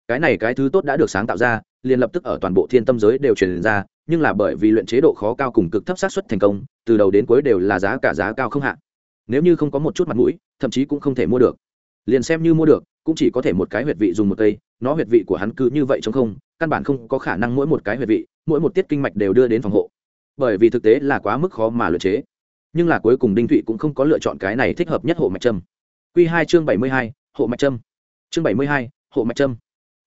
cái này cái thứ tốt đã được sáng tạo ra, liền lập tức ở toàn bộ thiên tâm giới đều truyền ra, nhưng là bởi vì luyện chế độ khó cao cùng cực thấp sát suất thành công, từ đầu đến cuối đều là giá cả giá cao không hạn nếu như không có một chút mặt mũi, thậm chí cũng không thể mua được. Liền xem như mua được, cũng chỉ có thể một cái huyệt vị dùng một cây, nó huyệt vị của hắn cứ như vậy chống không, căn bản không có khả năng mỗi một cái huyệt vị, mỗi một tiết kinh mạch đều đưa đến phòng hộ. Bởi vì thực tế là quá mức khó mà luyện chế. Nhưng là cuối cùng đinh thụy cũng không có lựa chọn cái này thích hợp nhất hộ mạch trâm q hai chương bảy mươi hai, hộ mạch trâm chương bảy mươi hai, hộ mạch trâm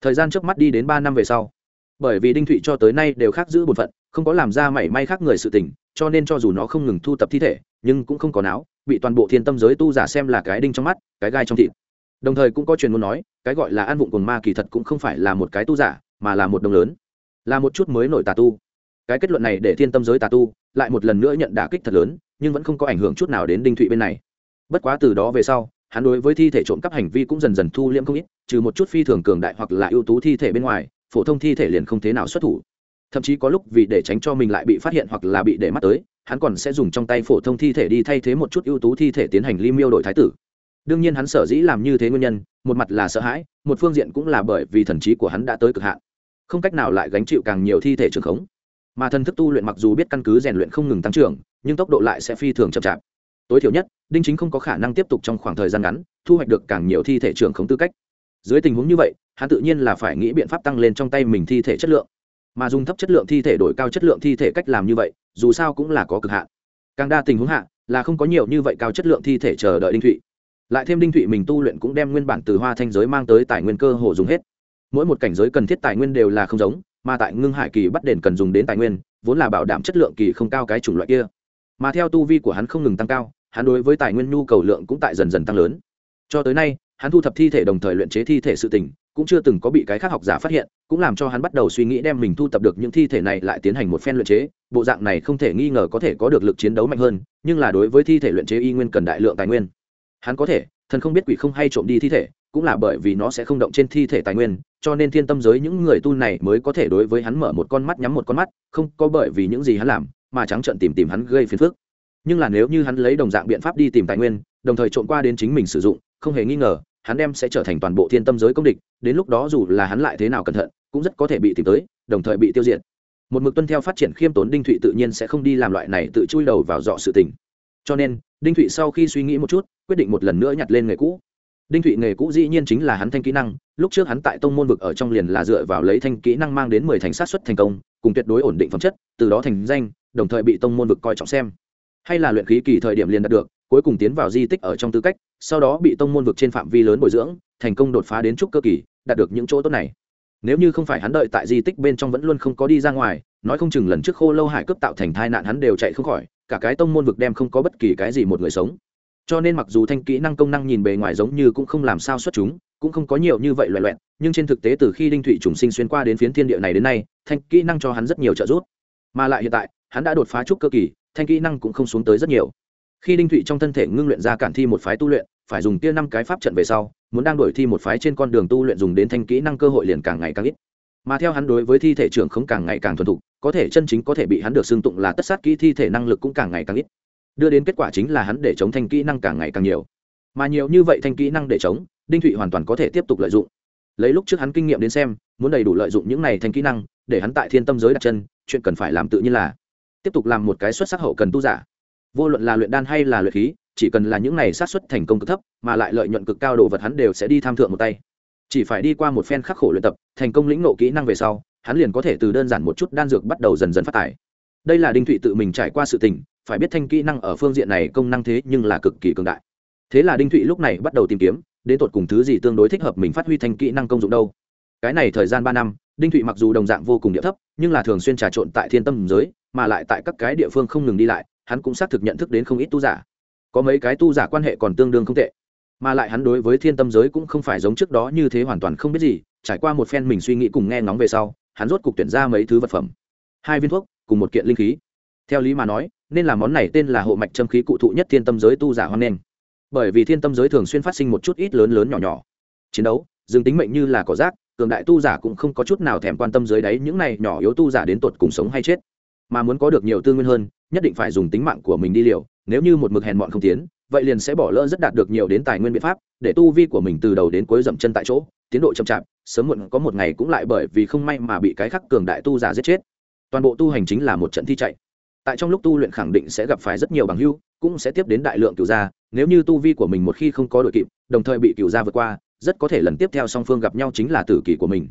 thời gian trước mắt đi đến ba năm về sau. Bởi vì đinh thụy cho tới nay đều khác giữ bổn phận, không có làm ra mảy may khác người sự tình, cho nên cho dù nó không ngừng thu tập thi thể, nhưng cũng không có não bị toàn bộ thiên tâm giới tu giả xem là cái đinh trong mắt, cái gai trong thịt. Đồng thời cũng có truyền muốn nói, cái gọi là ăn vụng cồn ma kỳ thật cũng không phải là một cái tu giả, mà là một đồng lớn, là một chút mới nổi tà tu. Cái kết luận này để thiên tâm giới tà tu lại một lần nữa nhận đả kích thật lớn, nhưng vẫn không có ảnh hưởng chút nào đến đinh thụy bên này. Bất quá từ đó về sau hắn đối với thi thể trộm cắp hành vi cũng dần dần thu liễm không ít, trừ một chút phi thường cường đại hoặc là ưu tú thi thể bên ngoài, phổ thông thi thể liền không thế nào xuất thủ. Thậm chí có lúc vì để tránh cho mình lại bị phát hiện hoặc là bị để mắt tới, hắn còn sẽ dùng trong tay phổ thông thi thể đi thay thế một chút ưu tú thi thể tiến hành ly miêu đổi thái tử. Đương nhiên hắn sở dĩ làm như thế nguyên nhân, một mặt là sợ hãi, một phương diện cũng là bởi vì thần trí của hắn đã tới cực hạn. Không cách nào lại gánh chịu càng nhiều thi thể trường khống. Mà thần thức tu luyện mặc dù biết căn cứ rèn luyện không ngừng tăng trưởng, nhưng tốc độ lại sẽ phi thường chậm chạp tối thiểu nhất, đinh chính không có khả năng tiếp tục trong khoảng thời gian ngắn, thu hoạch được càng nhiều thi thể trường khống tư cách. Dưới tình huống như vậy, hắn tự nhiên là phải nghĩ biện pháp tăng lên trong tay mình thi thể chất lượng. Mà dùng thấp chất lượng thi thể đổi cao chất lượng thi thể cách làm như vậy, dù sao cũng là có cực hạn. Càng đa tình huống hạ, là không có nhiều như vậy cao chất lượng thi thể chờ đợi đinh thụy. Lại thêm đinh thụy mình tu luyện cũng đem nguyên bản từ hoa thanh giới mang tới tài nguyên cơ hồ dùng hết. Mỗi một cảnh giới cần thiết tài nguyên đều là không giống, mà tại ngưng hải kỳ bắt đền cần dùng đến tài nguyên, vốn là bảo đảm chất lượng kỳ không cao cái chủng loại kia mà theo tu vi của hắn không ngừng tăng cao, hắn đối với tài nguyên nhu cầu lượng cũng tại dần dần tăng lớn. Cho tới nay, hắn thu thập thi thể đồng thời luyện chế thi thể sự tình, cũng chưa từng có bị cái khác học giả phát hiện, cũng làm cho hắn bắt đầu suy nghĩ đem mình thu thập được những thi thể này lại tiến hành một phen luyện chế. Bộ dạng này không thể nghi ngờ có thể có được lực chiến đấu mạnh hơn, nhưng là đối với thi thể luyện chế y nguyên cần đại lượng tài nguyên. Hắn có thể, thần không biết quỷ không hay trộm đi thi thể, cũng là bởi vì nó sẽ không động trên thi thể tài nguyên, cho nên thiên tâm giới những người tu này mới có thể đối với hắn mở một con mắt, nhắm một con mắt, không có bởi vì những gì hắn làm mà trắng trợn tìm tìm hắn gây phiền phức. Nhưng là nếu như hắn lấy đồng dạng biện pháp đi tìm tài nguyên, đồng thời trộm qua đến chính mình sử dụng, không hề nghi ngờ, hắn đem sẽ trở thành toàn bộ thiên tâm giới công địch, đến lúc đó dù là hắn lại thế nào cẩn thận, cũng rất có thể bị tìm tới, đồng thời bị tiêu diệt. Một mực tuân theo phát triển khiêm tốn đinh thụy tự nhiên sẽ không đi làm loại này tự chui đầu vào dọ sự tình. Cho nên, đinh thụy sau khi suy nghĩ một chút, quyết định một lần nữa nhặt lên nghề cũ. Đinh thụy nghề cũ dĩ nhiên chính là hắn thanh kỹ năng, lúc trước hắn tại tông môn vực ở trong liền là dựa vào lấy thanh kỹ năng mang đến mười thành sát xuất thành công, cùng tuyệt đối ổn định phẩm chất, từ đó thành danh đồng thời bị tông môn vực coi trọng xem. Hay là luyện khí kỳ thời điểm liền đạt được, cuối cùng tiến vào di tích ở trong tư cách, sau đó bị tông môn vực trên phạm vi lớn bồi dưỡng, thành công đột phá đến trúc cơ kỳ, đạt được những chỗ tốt này. Nếu như không phải hắn đợi tại di tích bên trong vẫn luôn không có đi ra ngoài, nói không chừng lần trước khô lâu hải cướp tạo thành tai nạn hắn đều chạy không khỏi, cả cái tông môn vực đem không có bất kỳ cái gì một người sống. Cho nên mặc dù thanh kỹ năng công năng nhìn bề ngoài giống như cũng không làm sao xuất chúng, cũng không có nhiều như vậy loại loẹn nhưng trên thực tế từ khi đinh thụy trùng sinh xuyên qua đến phiến thiên địa này đến nay, thanh kỹ năng cho hắn rất nhiều trợ giúp. Mà lại hiện tại hắn đã đột phá trúc cơ kỳ, thanh kỹ năng cũng không xuống tới rất nhiều. Khi đinh thụy trong thân thể ngưng luyện ra cản thi một phái tu luyện, phải dùng kia năm cái pháp trận về sau, muốn đang đổi thi một phái trên con đường tu luyện dùng đến thanh kỹ năng cơ hội liền càng ngày càng ít. Mà theo hắn đối với thi thể trưởng không càng ngày càng thuần thục, có thể chân chính có thể bị hắn được xưng tụng là tất sát kỹ thi thể năng lực cũng càng ngày càng ít. Đưa đến kết quả chính là hắn để chống thanh kỹ năng càng ngày càng nhiều. Mà nhiều như vậy thanh kỹ năng để chống, đinh thụy hoàn toàn có thể tiếp tục lợi dụng. Lấy lúc trước hắn kinh nghiệm đến xem, muốn đầy đủ lợi dụng những này thanh kỹ năng, để hắn tại thiên tâm giới đặt chân, chuyện cần phải làm tự nhiên là tiếp tục làm một cái xuất sắc hậu cần tu giả. Vô luận là luyện đan hay là luyện khí, chỉ cần là những này sát xuất thành công cực thấp, mà lại lợi nhuận cực cao đồ vật hắn đều sẽ đi tham thượng một tay. Chỉ phải đi qua một phen khắc khổ luyện tập, thành công lĩnh nộ kỹ năng về sau, hắn liền có thể từ đơn giản một chút đan dược bắt đầu dần dần phát tải. Đây là đinh thụy tự mình trải qua sự tình, phải biết thanh kỹ năng ở phương diện này công năng thế nhưng là cực kỳ cường đại. Thế là đinh thụy lúc này bắt đầu tìm kiếm, đến tột cùng thứ gì tương đối thích hợp mình phát huy thanh kỹ năng công dụng đâu. Cái này thời gian ba năm, đinh thụy mặc dù đồng dạng vô cùng địa thấp, nhưng là thường xuyên trà trộn tại thiên tâm giới mà lại tại các cái địa phương không ngừng đi lại, hắn cũng xác thực nhận thức đến không ít tu giả. Có mấy cái tu giả quan hệ còn tương đương không tệ, mà lại hắn đối với thiên tâm giới cũng không phải giống trước đó như thế hoàn toàn không biết gì, trải qua một phen mình suy nghĩ cùng nghe ngóng về sau, hắn rốt cục tuyển ra mấy thứ vật phẩm. Hai viên thuốc, cùng một kiện linh khí. Theo lý mà nói, nên là món này tên là hộ mạch châm khí cụ thụ nhất thiên tâm giới tu giả hoan nghênh. Bởi vì thiên tâm giới thường xuyên phát sinh một chút ít lớn lớn nhỏ nhỏ. Chiến đấu, dừng tính mệnh như là cỏ rác, cường đại tu giả cũng không có chút nào thèm quan tâm dưới đáy những này nhỏ yếu tu giả đến tột cùng sống hay chết mà muốn có được nhiều tư nguyên hơn, nhất định phải dùng tính mạng của mình đi liều. Nếu như một mực hèn mọn không tiến, vậy liền sẽ bỏ lỡ rất đạt được nhiều đến tài nguyên biện pháp, để tu vi của mình từ đầu đến cuối dậm chân tại chỗ, tiến độ chậm chạp, sớm muộn có một ngày cũng lại bởi vì không may mà bị cái khắc cường đại tu giả giết chết. Toàn bộ tu hành chính là một trận thi chạy. Tại trong lúc tu luyện khẳng định sẽ gặp phải rất nhiều bằng hưu cũng sẽ tiếp đến đại lượng cựu gia. Nếu như tu vi của mình một khi không có đội kịp, đồng thời bị cựu gia vượt qua, rất có thể lần tiếp theo song phương gặp nhau chính là tử kỳ của mình.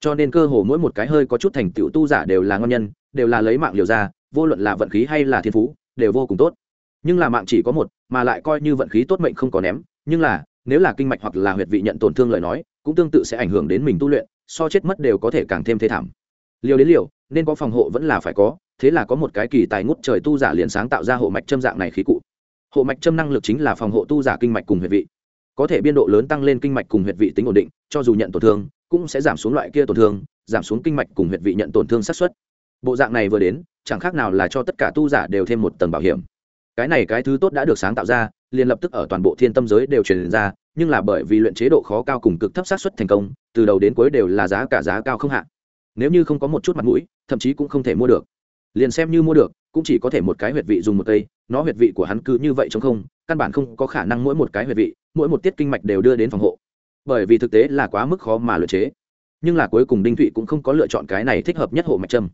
Cho nên cơ hồ mỗi một cái hơi có chút thành tựu tu giả đều là ngon nhân đều là lấy mạng liều ra, vô luận là vận khí hay là thiên phú, đều vô cùng tốt. Nhưng là mạng chỉ có một, mà lại coi như vận khí tốt mệnh không có ném. Nhưng là, nếu là kinh mạch hoặc là huyệt vị nhận tổn thương lời nói, cũng tương tự sẽ ảnh hưởng đến mình tu luyện, so chết mất đều có thể càng thêm thế thảm. Liều đến liều, nên có phòng hộ vẫn là phải có, thế là có một cái kỳ tài ngút trời tu giả liền sáng tạo ra hộ mạch châm dạng này khí cụ. Hộ mạch châm năng lực chính là phòng hộ tu giả kinh mạch cùng huyệt vị. Có thể biên độ lớn tăng lên kinh mạch cùng huyệt vị tính ổn định, cho dù nhận tổn thương, cũng sẽ giảm xuống loại kia tổn thương, giảm xuống kinh mạch cùng huyệt vị nhận tổn thương sát xuất bộ dạng này vừa đến, chẳng khác nào là cho tất cả tu giả đều thêm một tầng bảo hiểm. Cái này cái thứ tốt đã được sáng tạo ra, liền lập tức ở toàn bộ thiên tâm giới đều truyền ra, nhưng là bởi vì luyện chế độ khó cao cùng cực thấp sát xuất thành công, từ đầu đến cuối đều là giá cả giá cao không hạn nếu như không có một chút mặt mũi, thậm chí cũng không thể mua được. Liền xem như mua được, cũng chỉ có thể một cái huyệt vị dùng một cây, nó huyệt vị của hắn cứ như vậy chống không, căn bản không có khả năng mỗi một cái huyệt vị, mỗi một tiết kinh mạch đều đưa đến phòng hộ. Bởi vì thực tế là quá mức khó mà luyện chế. Nhưng là cuối cùng đinh thụy cũng không có lựa chọn cái này thích hợp nhất hộ mạch trâm